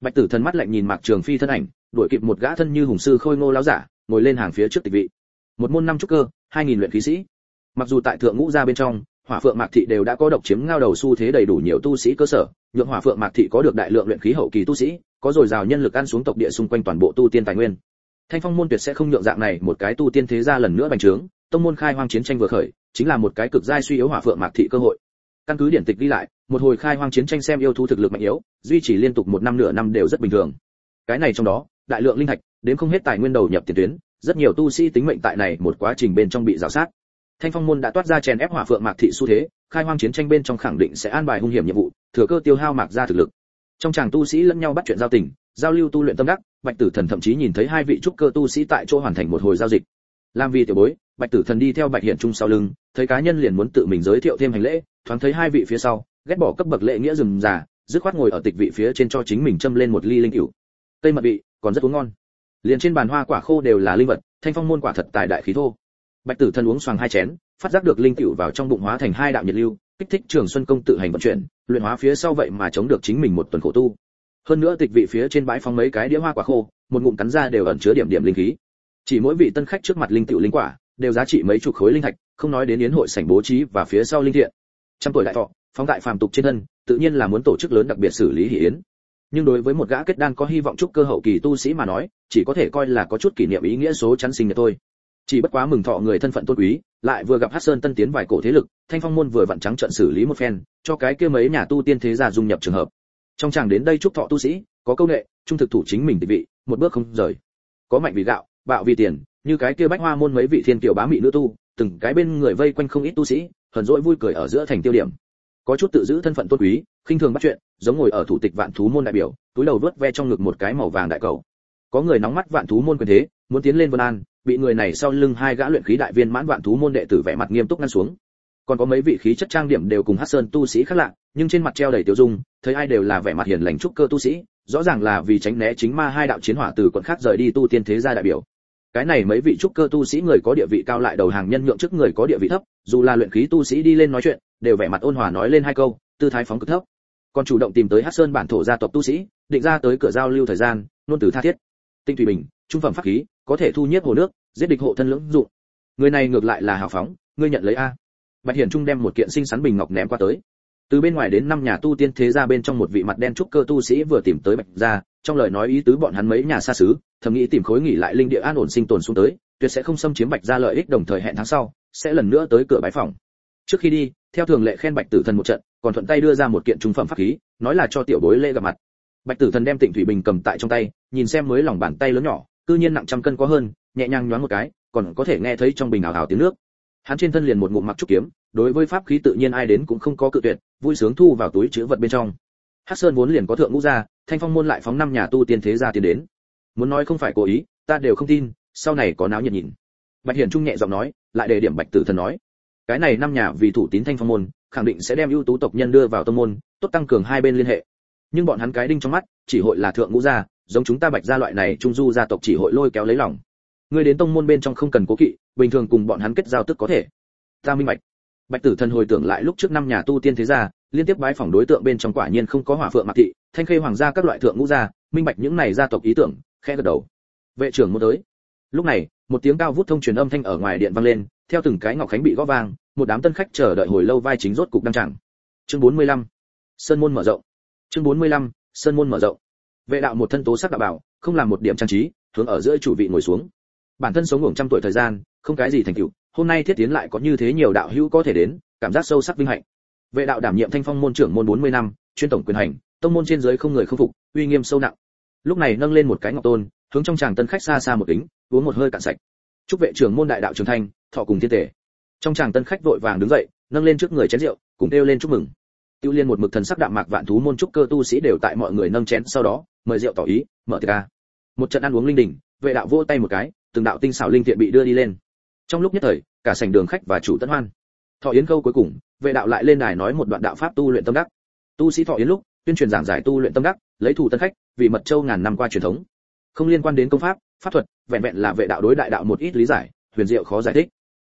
Bạch tử thần mắt lạnh nhìn mạc trường phi thân ảnh, đuổi kịp một gã thân như hùng sư khôi ngô lão giả, ngồi lên hàng phía trước tịch vị. Một môn năm trúc cơ, hai nghìn luyện khí sĩ. Mặc dù tại thượng ngũ gia bên trong hỏa phượng mạc thị đều đã có độc chiếm ngao đầu xu thế đầy đủ nhiều tu sĩ cơ sở, nhượng hỏa phượng mạc thị có được đại lượng luyện khí hậu kỳ tu sĩ, có dồi dào nhân lực ăn xuống tộc địa xung quanh toàn bộ tu tiên tài nguyên. Thanh phong môn tuyệt sẽ không nhượng dạng này một cái tu tiên thế gia lần nữa bành trướng, tông môn khai hoang chiến tranh vừa khởi, chính là một cái cực giai suy yếu hỏa phượng mạc thị cơ hội. Căn cứ điển tịch ghi lại, một hồi khai hoang chiến tranh xem yêu thú thực lực mạnh yếu, duy trì liên tục một năm nửa năm đều rất bình thường. Cái này trong đó, đại lượng linh thạch, đến không hết tài nguyên đầu nhập tiền tuyến, rất nhiều tu sĩ tính mệnh tại này một quá trình bên trong bị rào sát thanh phong môn đã toát ra chèn ép hỏa phượng mạc thị xu thế, khai hoang chiến tranh bên trong khẳng định sẽ an bài hung hiểm nhiệm vụ, thừa cơ tiêu hao mạc ra thực lực. Trong chàng tu sĩ lẫn nhau bắt chuyện giao tình, giao lưu tu luyện tâm đắc, bạch tử thần thậm chí nhìn thấy hai vị trúc cơ tu sĩ tại chỗ hoàn thành một hồi giao dịch. Làm vì tiểu bối, bạch tử thần đi theo bạch hiển trung sau lưng, thấy cá nhân liền muốn tự mình giới thiệu thêm hành lễ, thoáng thấy hai vị phía sau, ghét bỏ cấp bậc lễ nghĩa rừng già dứt khoát ngồi ở tịch vị phía trên cho chính mình châm lên một ly linh cửu. Cây mật vị, còn rất uống ngon. Liền trên bàn hoa quả khô đều là linh vật, thanh phong môn quả thật tài đại khí thô bạch tử thần uống xoàng hai chén, phát giác được linh tiểu vào trong bụng hóa thành hai đạo nhiệt lưu, kích thích trường xuân công tự hành vận chuyển, luyện hóa phía sau vậy mà chống được chính mình một tuần khổ tu. Hơn nữa tịch vị phía trên bãi phóng mấy cái đĩa hoa quả khô, một ngụm cắn ra đều ẩn chứa điểm điểm linh khí. Chỉ mỗi vị tân khách trước mặt linh tiểu linh quả, đều giá trị mấy chục khối linh thạch, không nói đến yến hội sảnh bố trí và phía sau linh thiện. Trăm tuổi đại thọ, phóng tại phàm tục trên thân, tự nhiên là muốn tổ chức lớn đặc biệt xử lý hỷ yến. Nhưng đối với một gã kết đan có hy vọng chúc cơ hậu kỳ tu sĩ mà nói, chỉ có thể coi là có chút kỷ niệm ý nghĩa số chắn sinh nhật thôi chỉ bất quá mừng thọ người thân phận tôn quý, lại vừa gặp hát sơn tân tiến vài cổ thế lực, thanh phong môn vừa vặn trắng trận xử lý một phen, cho cái kia mấy nhà tu tiên thế gia dung nhập trường hợp. Trong chàng đến đây chúc thọ tu sĩ, có câu nệ trung thực thủ chính mình định vị, một bước không rời. Có mạnh vì gạo, bạo vì tiền, như cái kia bách hoa môn mấy vị thiên tiểu bá mị nữ tu, từng cái bên người vây quanh không ít tu sĩ, hờn dỗi vui cười ở giữa thành tiêu điểm. Có chút tự giữ thân phận tôn quý, khinh thường bắt chuyện, giống ngồi ở thủ tịch vạn thú môn đại biểu, túi đầu vớt ve trong ngực một cái màu vàng đại cầu. Có người nóng mắt vạn thú môn quyền thế, muốn tiến lên vân an bị người này sau lưng hai gã luyện khí đại viên mãn vạn thú môn đệ tử vẻ mặt nghiêm túc ngăn xuống. Còn có mấy vị khí chất trang điểm đều cùng hát sơn tu sĩ khác lạ, nhưng trên mặt treo đầy tiêu dung, thấy ai đều là vẻ mặt hiền lành trúc cơ tu sĩ, rõ ràng là vì tránh né chính ma hai đạo chiến hỏa từ quận khác rời đi tu tiên thế gia đại biểu. Cái này mấy vị trúc cơ tu sĩ người có địa vị cao lại đầu hàng nhân nhượng trước người có địa vị thấp, dù là luyện khí tu sĩ đi lên nói chuyện, đều vẻ mặt ôn hòa nói lên hai câu, tư thái phóng cực thấp. Còn chủ động tìm tới hát sơn bản thổ gia tộc tu sĩ, định ra tới cửa giao lưu thời gian luôn từ tha thiết. Tinh thủy bình trung phẩm pháp khí, có thể thu nhiếp hồ nước, giết địch hộ thân lưỡng dụng. Người này ngược lại là hào phóng, ngươi nhận lấy a. Bạch hiển trung đem một kiện sinh sắn bình ngọc ném qua tới. Từ bên ngoài đến năm nhà tu tiên thế gia bên trong một vị mặt đen trúc cơ tu sĩ vừa tìm tới bạch gia, trong lời nói ý tứ bọn hắn mấy nhà xa xứ, thầm nghĩ tìm khối nghỉ lại linh địa an ổn sinh tồn xuống tới, tuyệt sẽ không xâm chiếm bạch gia lợi ích đồng thời hẹn tháng sau, sẽ lần nữa tới cửa bái phòng. Trước khi đi, theo thường lệ khen bạch tử thần một trận, còn thuận tay đưa ra một kiện trung phẩm pháp khí, nói là cho tiểu bối lễ gặp mặt. Bạch tử thần đem tịnh thủy bình cầm tại trong tay, nhìn xem mới lòng bàn tay lớn nhỏ cư nhiên nặng trăm cân có hơn, nhẹ nhàng nhoáng một cái, còn có thể nghe thấy trong bình ảo ảo tiếng nước. Hắn trên thân liền một ngụm mặc trúc kiếm, đối với pháp khí tự nhiên ai đến cũng không có cự tuyệt, vui sướng thu vào túi chứa vật bên trong. Hắc sơn vốn liền có thượng ngũ gia, thanh phong môn lại phóng năm nhà tu tiên thế gia tiến đến. Muốn nói không phải cố ý, ta đều không tin, sau này có náo nhiệt nhìn. Bạch hiển trung nhẹ giọng nói, lại đề điểm bạch tử thần nói. Cái này năm nhà vì thủ tín thanh phong môn, khẳng định sẽ đem ưu tú tộc nhân đưa vào tông môn, tốt tăng cường hai bên liên hệ. Nhưng bọn hắn cái đinh trong mắt, chỉ hội là thượng ngũ gia giống chúng ta bạch gia loại này trung du gia tộc chỉ hội lôi kéo lấy lòng. Ngươi đến tông môn bên trong không cần cố kỵ, bình thường cùng bọn hắn kết giao tức có thể. Ta minh bạch. Bạch tử thần hồi tưởng lại lúc trước năm nhà tu tiên thế gia, liên tiếp bái phỏng đối tượng bên trong quả nhiên không có hỏa phượng mạc thị, thanh khê hoàng gia các loại thượng ngũ gia, minh bạch những này gia tộc ý tưởng, khẽ gật đầu. Vệ trưởng muốn tới. Lúc này, một tiếng cao vút thông truyền âm thanh ở ngoài điện vang lên, theo từng cái ngọc khánh bị gõ vang, một đám tân khách chờ đợi hồi lâu vai chính rốt cục đăng chẳng chương 45. sơn môn mở rộng. Chương 45. sơn môn mở rộng vệ đạo một thân tố sắc đạo bảo, không làm một điểm trang trí, hướng ở giữa chủ vị ngồi xuống. Bản thân sống ngủ trăm tuổi thời gian, không cái gì thành tựu, hôm nay thiết tiến lại có như thế nhiều đạo hữu có thể đến, cảm giác sâu sắc vinh hạnh. Vệ đạo đảm nhiệm thanh phong môn trưởng môn 40 năm, chuyên tổng quyền hành, tông môn trên dưới không người không phục, uy nghiêm sâu nặng. Lúc này nâng lên một cái ngọc tôn, hướng trong chàng tân khách xa xa một kính, uống một hơi cạn sạch. Chúc vệ trưởng môn đại đạo trường thanh thọ cùng thiên tể. Trong chàng tân khách vội vàng đứng dậy, nâng lên trước người chén rượu, cùng kêu lên chúc mừng tiêu liên một mực thần sắc đạm mạc vạn thú môn trúc cơ tu sĩ đều tại mọi người nâng chén sau đó, mời rượu tỏ ý, mở tiệc ca một trận ăn uống linh đình, vệ đạo vỗ tay một cái, từng đạo tinh xảo linh thiện bị đưa đi lên. Trong lúc nhất thời, cả sảnh đường khách và chủ tân hoan. Thọ yến câu cuối cùng, vệ đạo lại lên đài nói một đoạn đạo pháp tu luyện tâm đắc. Tu sĩ thọ yến lúc, tuyên truyền giảng giải tu luyện tâm đắc, lấy thủ tân khách, vì mật châu ngàn năm qua truyền thống. Không liên quan đến công pháp pháp thuật, vẹn vẹn là vệ đạo đối đại đạo một ít lý giải, huyền diệu khó giải thích.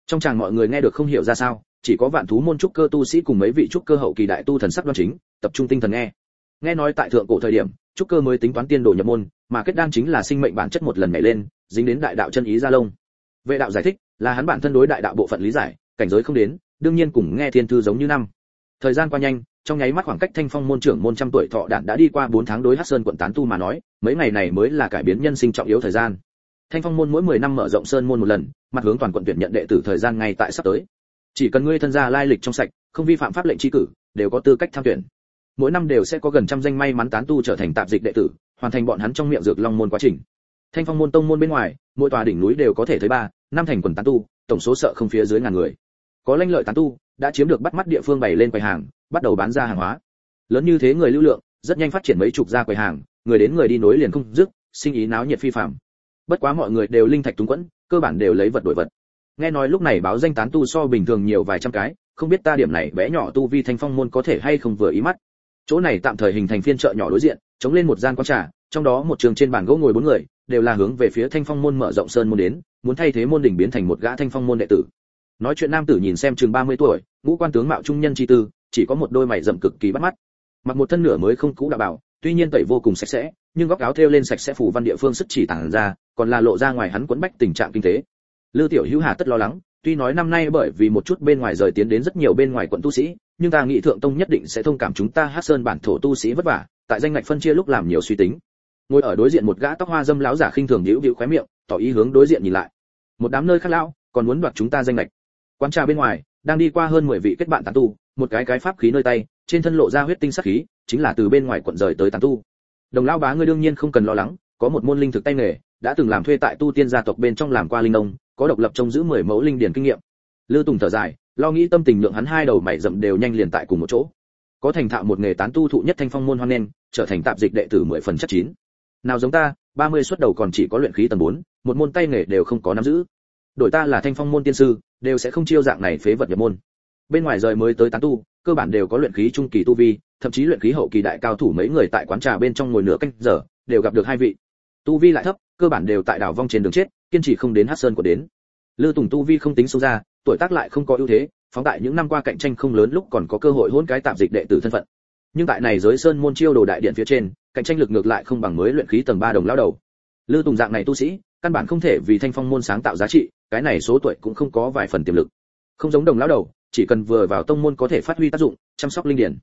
Trong chàng mọi người nghe được không hiểu ra sao chỉ có vạn thú môn trúc cơ tu sĩ cùng mấy vị trúc cơ hậu kỳ đại tu thần sắc đoan chính, tập trung tinh thần nghe. Nghe nói tại thượng cổ thời điểm, trúc cơ mới tính toán tiên đồ nhập môn, mà kết đan chính là sinh mệnh bản chất một lần nhảy lên, dính đến đại đạo chân ý gia lông. Vệ đạo giải thích, là hắn bản thân đối đại đạo bộ phận lý giải, cảnh giới không đến, đương nhiên cùng nghe thiên thư giống như năm. Thời gian qua nhanh, trong nháy mắt khoảng cách thanh phong môn trưởng môn trăm tuổi thọ đạn đã đi qua 4 tháng đối hắc sơn quận tán tu mà nói, mấy ngày này mới là cải biến nhân sinh trọng yếu thời gian. Thanh phong môn mỗi 10 năm mở rộng sơn môn một lần, mặt hướng toàn quận tuyển nhận đệ tử thời gian ngay tại sắp tới chỉ cần ngươi thân gia lai lịch trong sạch, không vi phạm pháp lệnh chi cử, đều có tư cách tham tuyển. Mỗi năm đều sẽ có gần trăm danh may mắn tán tu trở thành tạp dịch đệ tử, hoàn thành bọn hắn trong miệng dược long môn quá trình. Thanh phong môn tông môn bên ngoài, mỗi tòa đỉnh núi đều có thể thấy ba, năm thành quần tán tu, tổng số sợ không phía dưới ngàn người. Có lãnh lợi tán tu, đã chiếm được bắt mắt địa phương bày lên quầy hàng, bắt đầu bán ra hàng hóa. Lớn như thế người lưu lượng, rất nhanh phát triển mấy chục gia quầy hàng, người đến người đi nối liền không dứt, sinh ý náo nhiệt phi phàm. Bất quá mọi người đều linh thạch túng quẫn, cơ bản đều lấy vật đổi vật nghe nói lúc này báo danh tán tu so bình thường nhiều vài trăm cái, không biết ta điểm này bé nhỏ tu vi thanh phong môn có thể hay không vừa ý mắt. Chỗ này tạm thời hình thành phiên chợ nhỏ đối diện, chống lên một gian quán trà, trong đó một trường trên bàn gỗ ngồi bốn người, đều là hướng về phía thanh phong môn mở rộng sơn môn đến, muốn thay thế môn đỉnh biến thành một gã thanh phong môn đệ tử. Nói chuyện nam tử nhìn xem chừng 30 tuổi, ngũ quan tướng mạo trung nhân chi tư, chỉ có một đôi mày rậm cực kỳ bắt mắt. Mặc một thân nửa mới không cũ đã bảo, tuy nhiên tẩy vô cùng sạch sẽ, nhưng góc áo thêu lên sạch sẽ phủ văn địa phương sức chỉ tản ra, còn là lộ ra ngoài hắn quấn bách tình trạng kinh tế lư tiểu hữu hà tất lo lắng, tuy nói năm nay bởi vì một chút bên ngoài rời tiến đến rất nhiều bên ngoài quận tu sĩ, nhưng ta nghĩ thượng tông nhất định sẽ thông cảm chúng ta hát sơn bản thổ tu sĩ vất vả, tại danh ngạch phân chia lúc làm nhiều suy tính. Ngồi ở đối diện một gã tóc hoa dâm láo giả khinh thường nhíu nhíu khóe miệng, tỏ ý hướng đối diện nhìn lại. Một đám nơi khác lão, còn muốn đoạt chúng ta danh ngạch. Quán trà bên ngoài, đang đi qua hơn 10 vị kết bạn tán tu, một cái cái pháp khí nơi tay, trên thân lộ ra huyết tinh sắc khí, chính là từ bên ngoài quận rời tới tán tu. Đồng lão bá ngươi đương nhiên không cần lo lắng, có một môn linh thực tay nghề đã từng làm thuê tại tu tiên gia tộc bên trong làm qua linh nông có độc lập trông giữ 10 mẫu linh điển kinh nghiệm. Lư tùng thở dài lo nghĩ tâm tình lượng hắn hai đầu mày rậm đều nhanh liền tại cùng một chỗ. Có thành thạo một nghề tán tu thụ nhất thanh phong môn hoan nên trở thành tạp dịch đệ tử mười phần chất chín. Nào giống ta 30 xuất đầu còn chỉ có luyện khí tầng 4, một môn tay nghề đều không có nắm giữ. Đổi ta là thanh phong môn tiên sư đều sẽ không chiêu dạng này phế vật nhập môn. Bên ngoài rời mới tới tán tu cơ bản đều có luyện khí trung kỳ tu vi thậm chí luyện khí hậu kỳ đại cao thủ mấy người tại quán trà bên trong ngồi nửa canh giờ đều gặp được hai vị. Tu vi lại thấp cơ bản đều tại đảo vong trên đường chết, kiên trì không đến hát sơn của đến. Lư tùng tu vi không tính sâu ra, tuổi tác lại không có ưu thế, phóng tại những năm qua cạnh tranh không lớn lúc còn có cơ hội hôn cái tạm dịch đệ tử thân phận. Nhưng tại này giới sơn môn chiêu đồ đại điện phía trên, cạnh tranh lực ngược lại không bằng mới luyện khí tầng 3 đồng lao đầu. Lư tùng dạng này tu sĩ, căn bản không thể vì thanh phong môn sáng tạo giá trị, cái này số tuổi cũng không có vài phần tiềm lực. Không giống đồng lão đầu, chỉ cần vừa vào tông môn có thể phát huy tác dụng, chăm sóc linh điển.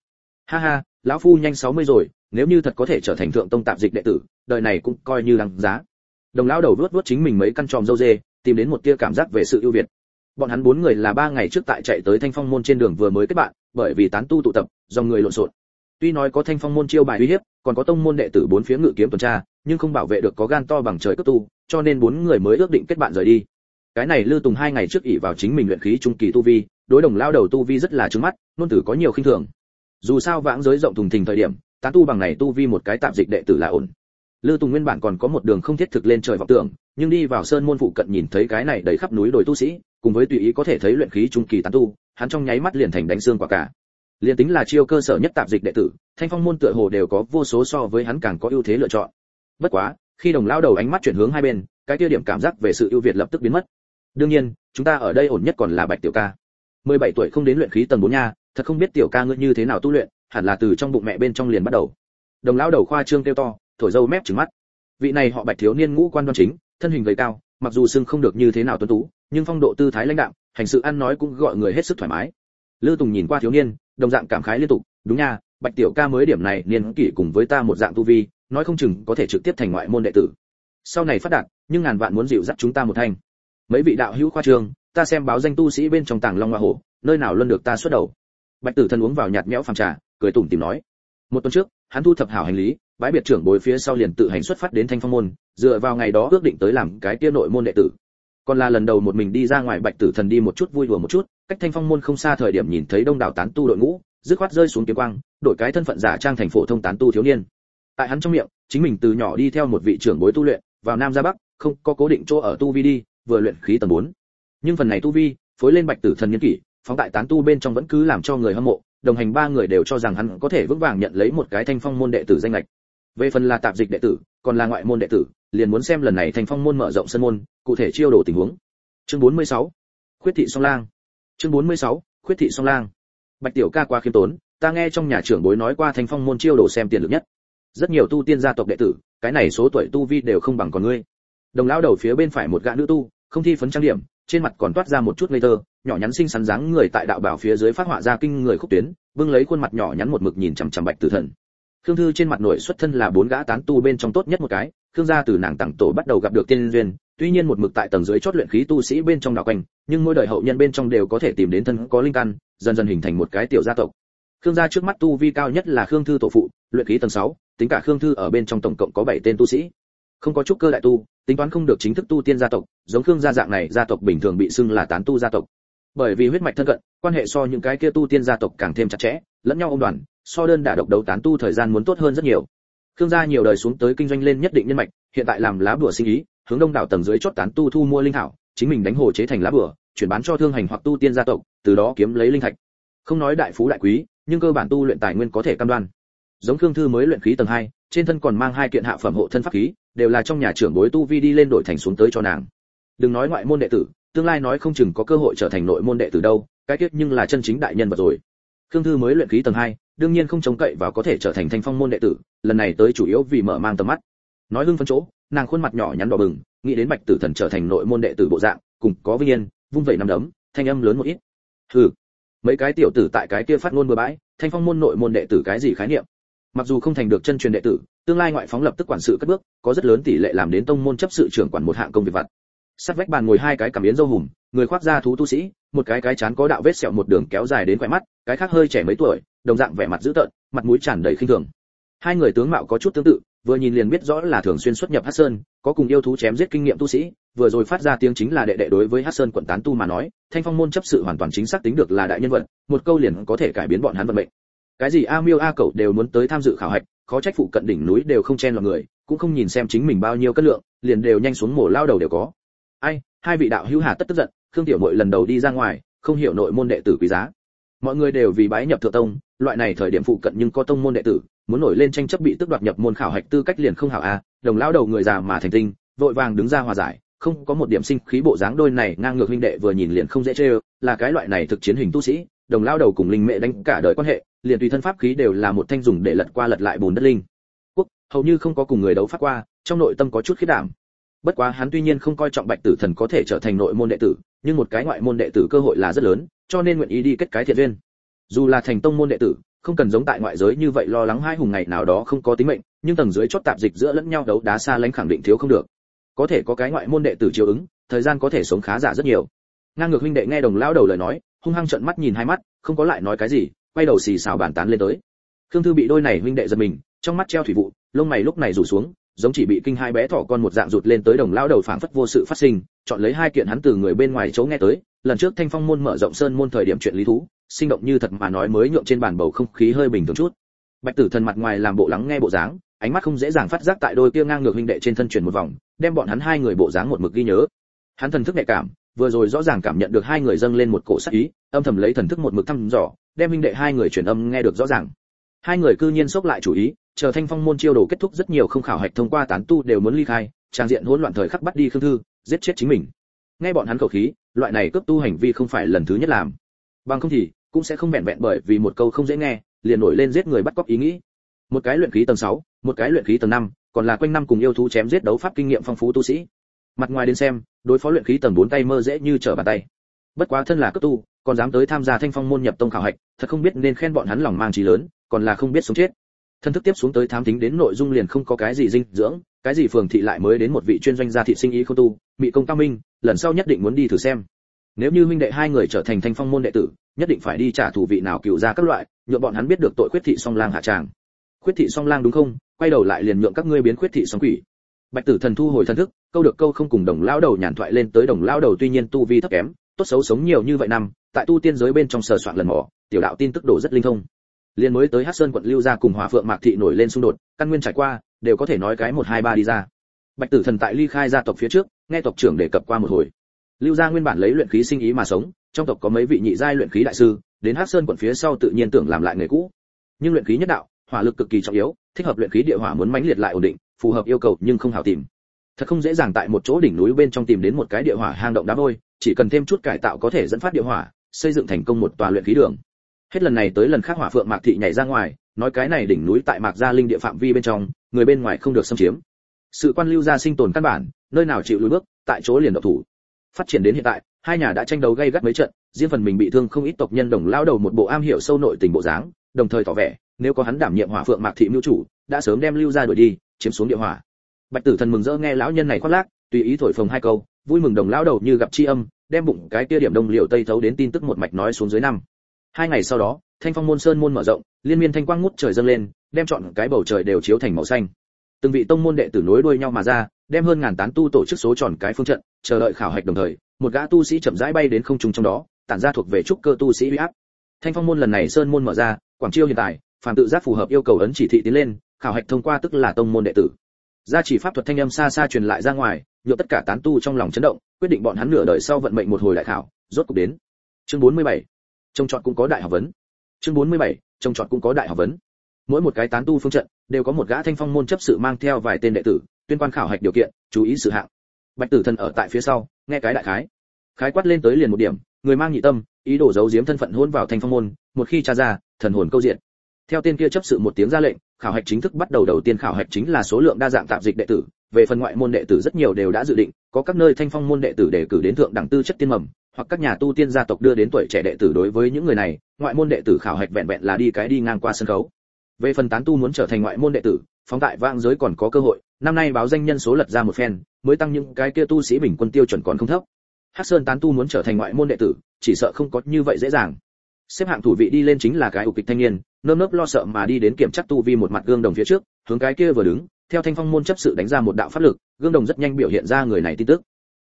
Ha ha, lão phu nhanh 60 rồi, nếu như thật có thể trở thành thượng tông tạm dịch đệ tử, đời này cũng coi như đáng giá đồng lão đầu vuốt vuốt chính mình mấy căn tròm dâu dê, tìm đến một tia cảm giác về sự ưu việt. Bọn hắn bốn người là ba ngày trước tại chạy tới thanh phong môn trên đường vừa mới kết bạn, bởi vì tán tu tụ tập dòng người lộn xộn. Tuy nói có thanh phong môn chiêu bài uy hiếp, còn có tông môn đệ tử bốn phía ngự kiếm tuần tra, nhưng không bảo vệ được có gan to bằng trời cấp tu, cho nên bốn người mới ước định kết bạn rời đi. Cái này lưu tùng hai ngày trước ỉ vào chính mình luyện khí trung kỳ tu vi, đối đồng lao đầu tu vi rất là trướng mắt, nôn tử có nhiều khinh thường. Dù sao vãng giới rộng thùng thình thời điểm, tán tu bằng này tu vi một cái tạm dịch đệ tử là ổn. Lưu Tùng nguyên bản còn có một đường không thiết thực lên trời vọng tưởng, nhưng đi vào sơn môn phụ cận nhìn thấy cái này đầy khắp núi đồi tu sĩ, cùng với tùy ý có thể thấy luyện khí trung kỳ tán tu, hắn trong nháy mắt liền thành đánh xương quả cả. Liên tính là chiêu cơ sở nhất tạp dịch đệ tử, Thanh Phong môn tựa hồ đều có vô số so với hắn càng có ưu thế lựa chọn. Bất quá, khi đồng lao đầu ánh mắt chuyển hướng hai bên, cái tiêu điểm cảm giác về sự ưu việt lập tức biến mất. Đương nhiên, chúng ta ở đây ổn nhất còn là Bạch Tiểu Ca. 17 tuổi không đến luyện khí tầng 4 nha, thật không biết tiểu ca ngươi như thế nào tu luyện, hẳn là từ trong bụng mẹ bên trong liền bắt đầu. Đồng lão đầu khoa trương kêu to, thổi dâu mép trừng mắt. Vị này họ bạch thiếu niên ngũ quan đoan chính, thân hình gầy cao, mặc dù xương không được như thế nào tuấn tú, nhưng phong độ tư thái lãnh đạm, hành sự ăn nói cũng gọi người hết sức thoải mái. Lư tùng nhìn qua thiếu niên, đồng dạng cảm khái liên tục, đúng nha, bạch tiểu ca mới điểm này, niên kỷ cùng với ta một dạng tu vi, nói không chừng có thể trực tiếp thành ngoại môn đệ tử. Sau này phát đạt, nhưng ngàn vạn muốn dịu dắt chúng ta một thanh. Mấy vị đạo hữu khoa trường, ta xem báo danh tu sĩ bên trong tàng long hoa hổ, nơi nào luôn được ta xuất đầu. Bạch tử thân uống vào nhạt nhẽo phàm trà, cười tủm tìm nói, một tuần trước, hắn thu thập hảo hành lý bãi biệt trưởng bối phía sau liền tự hành xuất phát đến thanh phong môn, dựa vào ngày đó ước định tới làm cái kia nội môn đệ tử. Còn là lần đầu một mình đi ra ngoài bạch tử thần đi một chút vui đùa một chút, cách thanh phong môn không xa thời điểm nhìn thấy đông đảo tán tu đội ngũ, dứt khoát rơi xuống kiếm quang, đổi cái thân phận giả trang thành phổ thông tán tu thiếu niên. Tại hắn trong miệng, chính mình từ nhỏ đi theo một vị trưởng bối tu luyện, vào nam ra bắc, không có cố định chỗ ở tu vi đi, vừa luyện khí tầng 4. nhưng phần này tu vi, phối lên bạch tử thần nhân kỷ, phóng tại tán tu bên trong vẫn cứ làm cho người hâm mộ, đồng hành ba người đều cho rằng hắn có thể vững vàng nhận lấy một cái thanh phong môn đệ tử danh lệch về phần là tạp dịch đệ tử, còn là ngoại môn đệ tử, liền muốn xem lần này thành phong môn mở rộng sân môn, cụ thể chiêu đổ tình huống chương 46. khuyết thị song lang chương 46. khuyết thị song lang bạch tiểu ca qua khiêm tốn, ta nghe trong nhà trưởng bối nói qua thành phong môn chiêu đổ xem tiền lực nhất rất nhiều tu tiên gia tộc đệ tử, cái này số tuổi tu vi đều không bằng con ngươi đồng lão đầu phía bên phải một gã nữ tu, không thi phấn trang điểm, trên mặt còn toát ra một chút ngây thơ, nhỏ nhắn xinh xắn dáng người tại đạo bảo phía dưới phát họa ra kinh người khúc tuyến, bưng lấy khuôn mặt nhỏ nhắn một mực nhìn chằm chằm bạch tử thần khương thư trên mặt nội xuất thân là bốn gã tán tu bên trong tốt nhất một cái khương gia từ nàng tặng tổ bắt đầu gặp được tiên duyên tuy nhiên một mực tại tầng dưới chót luyện khí tu sĩ bên trong đảo quanh nhưng mỗi đời hậu nhân bên trong đều có thể tìm đến thân có linh căn dần dần hình thành một cái tiểu gia tộc. Khương gia trước mắt tu vi cao nhất là khương thư tổ phụ luyện khí tầng 6, tính cả khương thư ở bên trong tổng cộng có 7 tên tu sĩ. Không có chút cơ đại tu tính toán không được chính thức tu tiên gia tộc giống khương gia dạng này gia tộc bình thường bị xưng là tán tu gia tộc. Bởi vì huyết mạch thân cận quan hệ so những cái kia tu tiên gia tộc càng thêm chặt chẽ lẫn nhau ôm đoàn so đơn đả độc đấu tán tu thời gian muốn tốt hơn rất nhiều. Khương gia nhiều đời xuống tới kinh doanh lên nhất định nhân mạch hiện tại làm lá bùa sinh ý hướng đông đảo tầng dưới chót tán tu thu mua linh thảo chính mình đánh hồ chế thành lá bùa chuyển bán cho thương hành hoặc tu tiên gia tộc từ đó kiếm lấy linh thạch. Không nói đại phú đại quý nhưng cơ bản tu luyện tài nguyên có thể cam đoan. Giống khương thư mới luyện khí tầng 2, trên thân còn mang hai kiện hạ phẩm hộ thân pháp khí đều là trong nhà trưởng bối tu vi đi lên đổi thành xuống tới cho nàng. Đừng nói ngoại môn đệ tử tương lai nói không chừng có cơ hội trở thành nội môn đệ tử đâu cái kết nhưng là chân chính đại nhân vật rồi. Khương thư mới luyện khí tầng 2, đương nhiên không chống cậy và có thể trở thành thanh phong môn đệ tử, lần này tới chủ yếu vì mở mang tầm mắt. Nói hưng phân chỗ, nàng khuôn mặt nhỏ nhắn đỏ bừng, nghĩ đến bạch tử thần trở thành nội môn đệ tử bộ dạng, cùng có vinh yên, vung vẩy nằm đấm, thanh âm lớn một ít. Hừ. Mấy cái tiểu tử tại cái kia phát ngôn bừa bãi, thanh phong môn nội môn đệ tử cái gì khái niệm? Mặc dù không thành được chân truyền đệ tử, tương lai ngoại phóng lập tức quản sự cất bước, có rất lớn tỷ lệ làm đến tông môn chấp sự trưởng quản một hạng công việc vặt. Sát vách bàn ngồi hai cái cảm biến dâu hùm người khoác da thú tu sĩ, một cái cái chán có đạo vết sẹo một đường kéo dài đến khỏe mắt, cái khác hơi trẻ mấy tuổi, đồng dạng vẻ mặt dữ tợn, mặt mũi tràn đầy khinh thường. Hai người tướng mạo có chút tương tự, vừa nhìn liền biết rõ là thường xuyên xuất nhập hắc sơn, có cùng yêu thú chém giết kinh nghiệm tu sĩ, vừa rồi phát ra tiếng chính là đệ đệ đối với hắc sơn quận tán tu mà nói, thanh phong môn chấp sự hoàn toàn chính xác tính được là đại nhân vật, một câu liền có thể cải biến bọn hắn vận mệnh. Cái gì a miêu a Cẩu đều muốn tới tham dự khảo hạch, khó trách phụ cận đỉnh núi đều không chen vào người, cũng không nhìn xem chính mình bao nhiêu cân lượng, liền đều nhanh xuống mổ lao đầu đều có. Ai, hai vị đạo hữu hà tất tức giận khương tiểu muội lần đầu đi ra ngoài, không hiểu nội môn đệ tử quý giá. Mọi người đều vì bái nhập thượng tông, loại này thời điểm phụ cận nhưng có tông môn đệ tử, muốn nổi lên tranh chấp bị tức đoạt nhập môn khảo hạch tư cách liền không hảo a đồng lão đầu người già mà thành tinh, vội vàng đứng ra hòa giải, không có một điểm sinh khí bộ dáng đôi này ngang ngược huynh đệ vừa nhìn liền không dễ chơi là cái loại này thực chiến hình tu sĩ, đồng lão đầu cùng linh mẹ đánh cả đời quan hệ, liền tùy thân pháp khí đều là một thanh dùng để lật qua lật lại bùn đất linh. Quốc, hầu như không có cùng người đấu phát qua, trong nội tâm có chút khiết đảm. Bất quá hắn tuy nhiên không coi trọng bạch tử thần có thể trở thành nội môn đệ tử nhưng một cái ngoại môn đệ tử cơ hội là rất lớn, cho nên nguyện ý đi kết cái thiện duyên. Dù là thành tông môn đệ tử, không cần giống tại ngoại giới như vậy lo lắng hai hùng ngày nào đó không có tính mệnh, nhưng tầng dưới chót tạp dịch giữa lẫn nhau đấu đá xa lánh khẳng định thiếu không được. Có thể có cái ngoại môn đệ tử chiếu ứng, thời gian có thể sống khá giả rất nhiều. Ngang ngược huynh đệ nghe đồng lão đầu lời nói, hung hăng trợn mắt nhìn hai mắt, không có lại nói cái gì, quay đầu xì xào bàn tán lên tới. Khương thư bị đôi này huynh đệ giật mình, trong mắt treo thủy vụ, lông mày lúc này rủ xuống giống chỉ bị kinh hai bé thỏ con một dạng rụt lên tới đồng lão đầu phảng phất vô sự phát sinh, chọn lấy hai kiện hắn từ người bên ngoài chỗ nghe tới, lần trước thanh phong môn mở rộng sơn môn thời điểm chuyện lý thú, sinh động như thật mà nói mới nhượng trên bàn bầu không khí hơi bình thường chút. Bạch tử thần mặt ngoài làm bộ lắng nghe bộ dáng, ánh mắt không dễ dàng phát giác tại đôi kia ngang ngược huynh đệ trên thân chuyển một vòng, đem bọn hắn hai người bộ dáng một mực ghi nhớ. Hắn thần thức nhạy cảm, vừa rồi rõ ràng cảm nhận được hai người dâng lên một cổ sắc ý, âm thầm lấy thần thức một mực thăm dò, đem huynh đệ hai người truyền âm nghe được rõ ràng hai người cư nhiên sốc lại chủ ý chờ thanh phong môn chiêu đồ kết thúc rất nhiều không khảo hạch thông qua tán tu đều muốn ly khai trang diện hỗn loạn thời khắc bắt đi khương thư giết chết chính mình. Nghe bọn hắn khẩu khí loại này cướp tu hành vi không phải lần thứ nhất làm. Bằng không thì cũng sẽ không vẹn vẹn bởi vì một câu không dễ nghe liền nổi lên giết người bắt cóc ý nghĩ. Một cái luyện khí tầng 6, một cái luyện khí tầng 5, còn là quanh năm cùng yêu thú chém giết đấu pháp kinh nghiệm phong phú tu sĩ. Mặt ngoài đến xem đối phó luyện khí tầng 4 tay mơ dễ như trở bàn tay. Bất quá thân là cấp tu còn dám tới tham gia thanh phong môn nhập tông khảo hạch thật không biết nên khen bọn hắn lòng mang trí lớn còn là không biết sống chết. Thân thức tiếp xuống tới thám tính đến nội dung liền không có cái gì dinh dưỡng, cái gì phường thị lại mới đến một vị chuyên doanh gia thị sinh ý không tu bị công cao minh, lần sau nhất định muốn đi thử xem. Nếu như huynh đệ hai người trở thành thanh phong môn đệ tử, nhất định phải đi trả thù vị nào cựu ra các loại, nhượng bọn hắn biết được tội khuyết thị song lang hạ tràng. Khuyết thị song lang đúng không? Quay đầu lại liền nhượng các ngươi biến khuyết thị song quỷ. Bạch tử thần thu hồi thân thức, câu được câu không cùng đồng lao đầu nhàn thoại lên tới đồng lao đầu tuy nhiên tu vi thấp kém, tốt xấu sống nhiều như vậy năm, tại tu tiên giới bên trong sờ soạn lần mò, tiểu đạo tin tức đổ rất linh thông liền mới tới hát sơn quận lưu gia cùng hỏa phượng mạc thị nổi lên xung đột, căn nguyên trải qua, đều có thể nói cái một hai ba đi ra. Bạch tử thần tại ly khai gia tộc phía trước, nghe tộc trưởng đề cập qua một hồi. Lưu gia nguyên bản lấy luyện khí sinh ý mà sống, trong tộc có mấy vị nhị giai luyện khí đại sư, đến hát sơn quận phía sau tự nhiên tưởng làm lại người cũ. Nhưng luyện khí nhất đạo, hỏa lực cực kỳ trọng yếu, thích hợp luyện khí địa hỏa muốn mãnh liệt lại ổn định, phù hợp yêu cầu nhưng không hảo tìm. Thật không dễ dàng tại một chỗ đỉnh núi bên trong tìm đến một cái địa hỏa hang động đá vôi, chỉ cần thêm chút cải tạo có thể dẫn phát địa hỏa, xây dựng thành công một tòa luyện khí đường hết lần này tới lần khác hỏa phượng mạc thị nhảy ra ngoài, nói cái này đỉnh núi tại mạc gia linh địa phạm vi bên trong, người bên ngoài không được xâm chiếm. Sự quan lưu gia sinh tồn căn bản, nơi nào chịu lùi bước, tại chỗ liền độc thủ. Phát triển đến hiện tại, hai nhà đã tranh đấu gay gắt mấy trận, riêng phần mình bị thương không ít tộc nhân đồng lao đầu một bộ am hiểu sâu nội tình bộ dáng, đồng thời tỏ vẻ, nếu có hắn đảm nhiệm hỏa phượng mạc thị mưu chủ, đã sớm đem lưu gia đuổi đi, chiếm xuống địa hỏa. Bạch tử thần mừng rỡ nghe lão nhân này khoác lác, tùy ý thổi phồng hai câu, vui mừng đồng lao đầu như gặp chi âm, đem bụng cái kia điểm đông liều tây thấu đến tin tức một mạch nói xuống dưới năm hai ngày sau đó, thanh phong môn sơn môn mở rộng, liên miên thanh quang ngút trời dâng lên, đem chọn cái bầu trời đều chiếu thành màu xanh. Từng vị tông môn đệ tử nối đuôi nhau mà ra, đem hơn ngàn tán tu tổ chức số tròn cái phương trận, chờ đợi khảo hạch đồng thời, một gã tu sĩ chậm rãi bay đến không trung trong đó, tản ra thuộc về trúc cơ tu sĩ uy áp. Thanh phong môn lần này sơn môn mở ra, quảng chiêu hiện tại, phàm tự giác phù hợp yêu cầu ấn chỉ thị tiến lên, khảo hạch thông qua tức là tông môn đệ tử. Gia chỉ pháp thuật thanh âm xa xa truyền lại ra ngoài nhộn tất cả tán tu trong lòng chấn động, quyết định bọn hắn nửa đời sau vận mệnh một hồi đại khảo, rốt cục đến. Chương 47 trông chọn cũng có đại học vấn. Chương 47. trông chọn cũng có đại học vấn. Mỗi một cái tán tu phương trận, đều có một gã thanh phong môn chấp sự mang theo vài tên đệ tử, tuyên quan khảo hạch điều kiện, chú ý sự hạng. Bạch tử thần ở tại phía sau, nghe cái đại khái. Khái quát lên tới liền một điểm, người mang nhị tâm, ý đồ giấu giếm thân phận hôn vào thanh phong môn, một khi tra ra, thần hồn câu diện. Theo tên kia chấp sự một tiếng ra lệnh, khảo hạch chính thức bắt đầu đầu tiên khảo hạch chính là số lượng đa dạng tạm dịch đệ tử. Về phần ngoại môn đệ tử rất nhiều đều đã dự định, có các nơi thanh phong môn đệ tử đề cử đến thượng đẳng tư chất tiên mầm hoặc các nhà tu tiên gia tộc đưa đến tuổi trẻ đệ tử đối với những người này ngoại môn đệ tử khảo hạch vẹn vẹn là đi cái đi ngang qua sân khấu. Về phần tán tu muốn trở thành ngoại môn đệ tử phóng tại vang giới còn có cơ hội năm nay báo danh nhân số lật ra một phen mới tăng những cái kia tu sĩ bình quân tiêu chuẩn còn không thấp. Hắc sơn tán tu muốn trở thành ngoại môn đệ tử chỉ sợ không có như vậy dễ dàng. Xếp hạng thủ vị đi lên chính là cái ục kịch thanh niên nơm nớp lo sợ mà đi đến kiểm chắc tu vi một mặt gương đồng phía trước hướng cái kia vừa đứng theo thanh phong môn chấp sự đánh ra một đạo pháp lực gương đồng rất nhanh biểu hiện ra người này tin tức.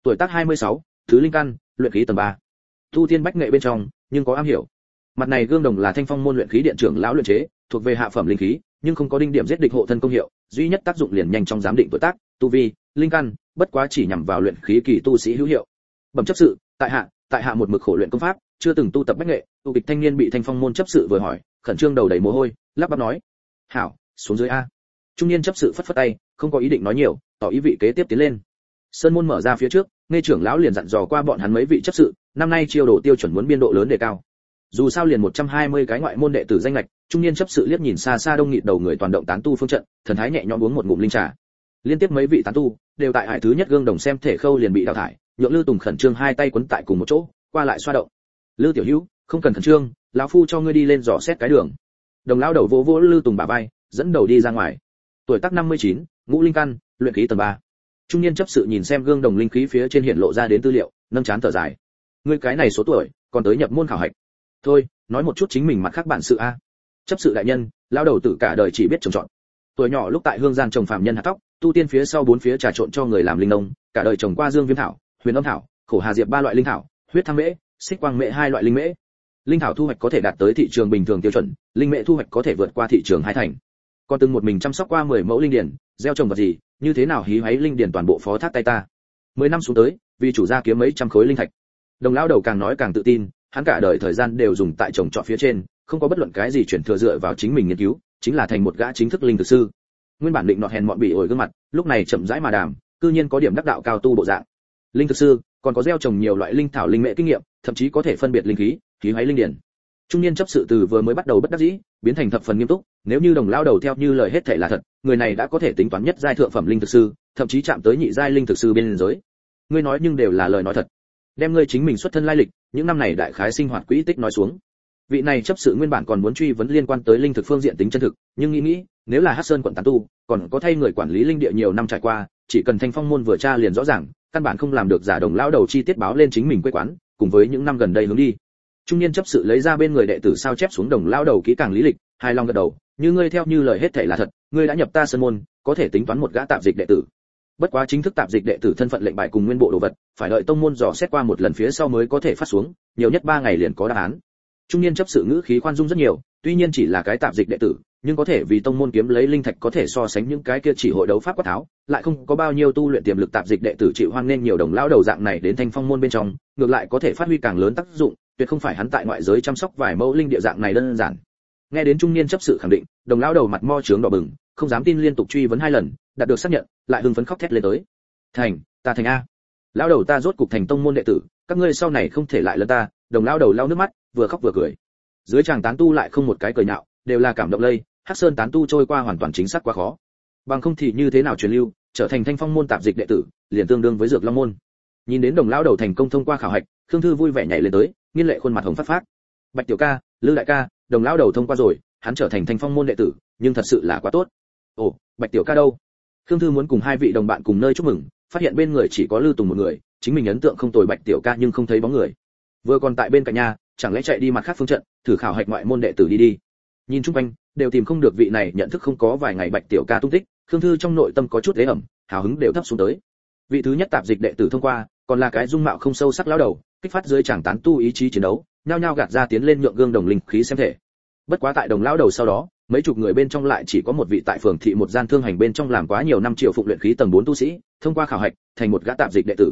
Tuổi tác 26, thứ linh căn luyện khí tầng 3. tu tiên bách nghệ bên trong, nhưng có am hiểu. Mặt này gương đồng là thanh phong môn luyện khí điện trưởng lão luyện chế, thuộc về hạ phẩm linh khí, nhưng không có đinh điểm giết địch hộ thân công hiệu, duy nhất tác dụng liền nhanh trong giám định tuổi tác, tu vi, linh căn, bất quá chỉ nhằm vào luyện khí kỳ tu sĩ hữu hiệu. Bẩm chấp sự, tại hạ tại hạ một mực khổ luyện công pháp, chưa từng tu tập bách nghệ tu kịch thanh niên bị thanh phong môn chấp sự vừa hỏi, khẩn trương đầu đầy mồ hôi, lắp bắp nói. Hảo, xuống dưới a. Trung niên chấp sự phất phất tay, không có ý định nói nhiều, tỏ ý vị kế tiếp tiến lên. Sơn môn mở ra phía trước nghe trưởng lão liền dặn dò qua bọn hắn mấy vị chấp sự năm nay chiêu đồ tiêu chuẩn muốn biên độ lớn đề cao. Dù sao liền 120 cái ngoại môn đệ tử danh lệch trung niên chấp sự liếc nhìn xa xa đông nghịt đầu người toàn động tán tu phương trận thần thái nhẹ nhõm uống một ngụm linh trà. Liên tiếp mấy vị tán tu đều tại hải thứ nhất gương đồng xem thể khâu liền bị đào thải nhượng lư tùng khẩn trương hai tay quấn tại cùng một chỗ qua lại xoa động. Lư tiểu hữu không cần khẩn trương lão phu cho ngươi đi lên dò xét cái đường. Đồng lão đầu vỗ vỗ lư tùng bả vai dẫn đầu đi ra ngoài. Tuổi tác 59, ngũ linh căn luyện khí tầng 3 trung niên chấp sự nhìn xem gương đồng linh khí phía trên hiện lộ ra đến tư liệu, nâng chán thở dài. Ngươi cái này số tuổi, còn tới nhập môn khảo hạch. Thôi, nói một chút chính mình mặt khác bản sự a. Chấp sự đại nhân lao đầu tử cả đời chỉ biết trồng trọt. Tuổi nhỏ lúc tại hương giang trồng phạm nhân hạt tóc, tu tiên phía sau bốn phía trà trộn cho người làm linh nông, cả đời trồng qua dương viêm thảo, huyền âm thảo, khổ hà diệp ba loại linh thảo, huyết thăng mễ, xích quang mễ hai loại linh mễ. Linh thảo thu hoạch có thể đạt tới thị trường bình thường tiêu chuẩn, linh mễ thu hoạch có thể vượt qua thị trường hai thành. Còn từng một mình chăm sóc qua 10 mẫu linh điển, gieo trồng vật gì như thế nào hí hoáy linh điển toàn bộ phó thác tay ta? Mười năm xuống tới, vì chủ gia kiếm mấy trăm khối linh thạch. Đồng lão đầu càng nói càng tự tin, hắn cả đời thời gian đều dùng tại trồng trọt phía trên, không có bất luận cái gì chuyển thừa dựa vào chính mình nghiên cứu, chính là thành một gã chính thức linh thực sư. Nguyên bản định nọ hèn mọn bị ổi gương mặt, lúc này chậm rãi mà đàm, cư nhiên có điểm đắc đạo cao tu bộ dạng. Linh thực sư, còn có gieo trồng nhiều loại linh thảo linh mệ kinh nghiệm, thậm chí có thể phân biệt linh khí khí hoáy linh điển trung niên chấp sự từ vừa mới bắt đầu bất đắc dĩ, biến thành thập phần nghiêm túc, nếu như đồng lao đầu theo như lời hết thể là thật, người này đã có thể tính toán nhất giai thượng phẩm linh thực sư, thậm chí chạm tới nhị giai linh thực sư bên giới ngươi nói nhưng đều là lời nói thật. Đem ngươi chính mình xuất thân lai lịch, những năm này đại khái sinh hoạt quỹ tích nói xuống. Vị này chấp sự nguyên bản còn muốn truy vấn liên quan tới linh thực phương diện tính chân thực, nhưng nghĩ nghĩ, nếu là hắc sơn quận tán tu, còn có thay người quản lý linh địa nhiều năm trải qua, chỉ cần thanh phong môn vừa tra liền rõ ràng, căn bản không làm được giả đồng lão đầu chi tiết báo lên chính mình quê quán, cùng với những năm gần đây hướng đi trung niên chấp sự lấy ra bên người đệ tử sao chép xuống đồng lao đầu kỹ càng lý lịch hai long gật đầu, như ngươi theo như lời hết thảy là thật, ngươi đã nhập ta sơn môn, có thể tính toán một gã tạm dịch đệ tử. Bất quá chính thức tạm dịch đệ tử thân phận lệnh bài cùng nguyên bộ đồ vật, phải đợi tông môn dò xét qua một lần phía sau mới có thể phát xuống, nhiều nhất ba ngày liền có đáp án. Trung niên chấp sự ngữ khí khoan dung rất nhiều, tuy nhiên chỉ là cái tạm dịch đệ tử nhưng có thể vì tông môn kiếm lấy linh thạch có thể so sánh những cái kia chỉ hội đấu pháp quát tháo, lại không có bao nhiêu tu luyện tiềm lực tạp dịch đệ tử chịu hoan nên nhiều đồng lao đầu dạng này đến thanh phong môn bên trong, ngược lại có thể phát huy càng lớn tác dụng, tuyệt không phải hắn tại ngoại giới chăm sóc vài mẫu linh địa dạng này đơn giản. Nghe đến trung niên chấp sự khẳng định, đồng lao đầu mặt mo trướng đỏ bừng, không dám tin liên tục truy vấn hai lần, đạt được xác nhận, lại hưng phấn khóc thét lên tới. Thành, ta thành a. Lao đầu ta rốt cục thành tông môn đệ tử, các ngươi sau này không thể lại lấn ta. Đồng lao đầu lao nước mắt, vừa khóc vừa cười. Dưới chàng tán tu lại không một cái cười nhạo đều là cảm động lây, hắc sơn tán tu trôi qua hoàn toàn chính xác quá khó. Bằng không thì như thế nào truyền lưu, trở thành thanh phong môn tạp dịch đệ tử, liền tương đương với dược long môn. Nhìn đến đồng lão đầu thành công thông qua khảo hạch, khương thư vui vẻ nhảy lên tới nghiên lệ khuôn mặt hồng phát phát bạch tiểu ca, lư đại ca, đồng lão đầu thông qua rồi, hắn trở thành thanh phong môn đệ tử, nhưng thật sự là quá tốt. Ồ, bạch tiểu ca đâu? Khương thư muốn cùng hai vị đồng bạn cùng nơi chúc mừng, phát hiện bên người chỉ có lư tùng một người, chính mình ấn tượng không tồi bạch tiểu ca nhưng không thấy bóng người. Vừa còn tại bên cạnh nhà, chẳng lẽ chạy đi mặt khác phương trận, thử khảo hạch ngoại môn đệ tử đi đi nhìn chung quanh, đều tìm không được vị này nhận thức không có vài ngày bạch tiểu ca tung tích, khương thư trong nội tâm có chút ế ẩm, hào hứng đều thấp xuống tới. Vị thứ nhất tạp dịch đệ tử thông qua, còn là cái dung mạo không sâu sắc lão đầu, kích phát dưới chàng tán tu ý chí chiến đấu, nhao nhao gạt ra tiến lên nhượng gương đồng linh khí xem thể. Bất quá tại đồng lão đầu sau đó, mấy chục người bên trong lại chỉ có một vị tại phường thị một gian thương hành bên trong làm quá nhiều năm triệu phụng luyện khí tầng 4 tu sĩ, thông qua khảo hạch, thành một gã tạp dịch đệ tử.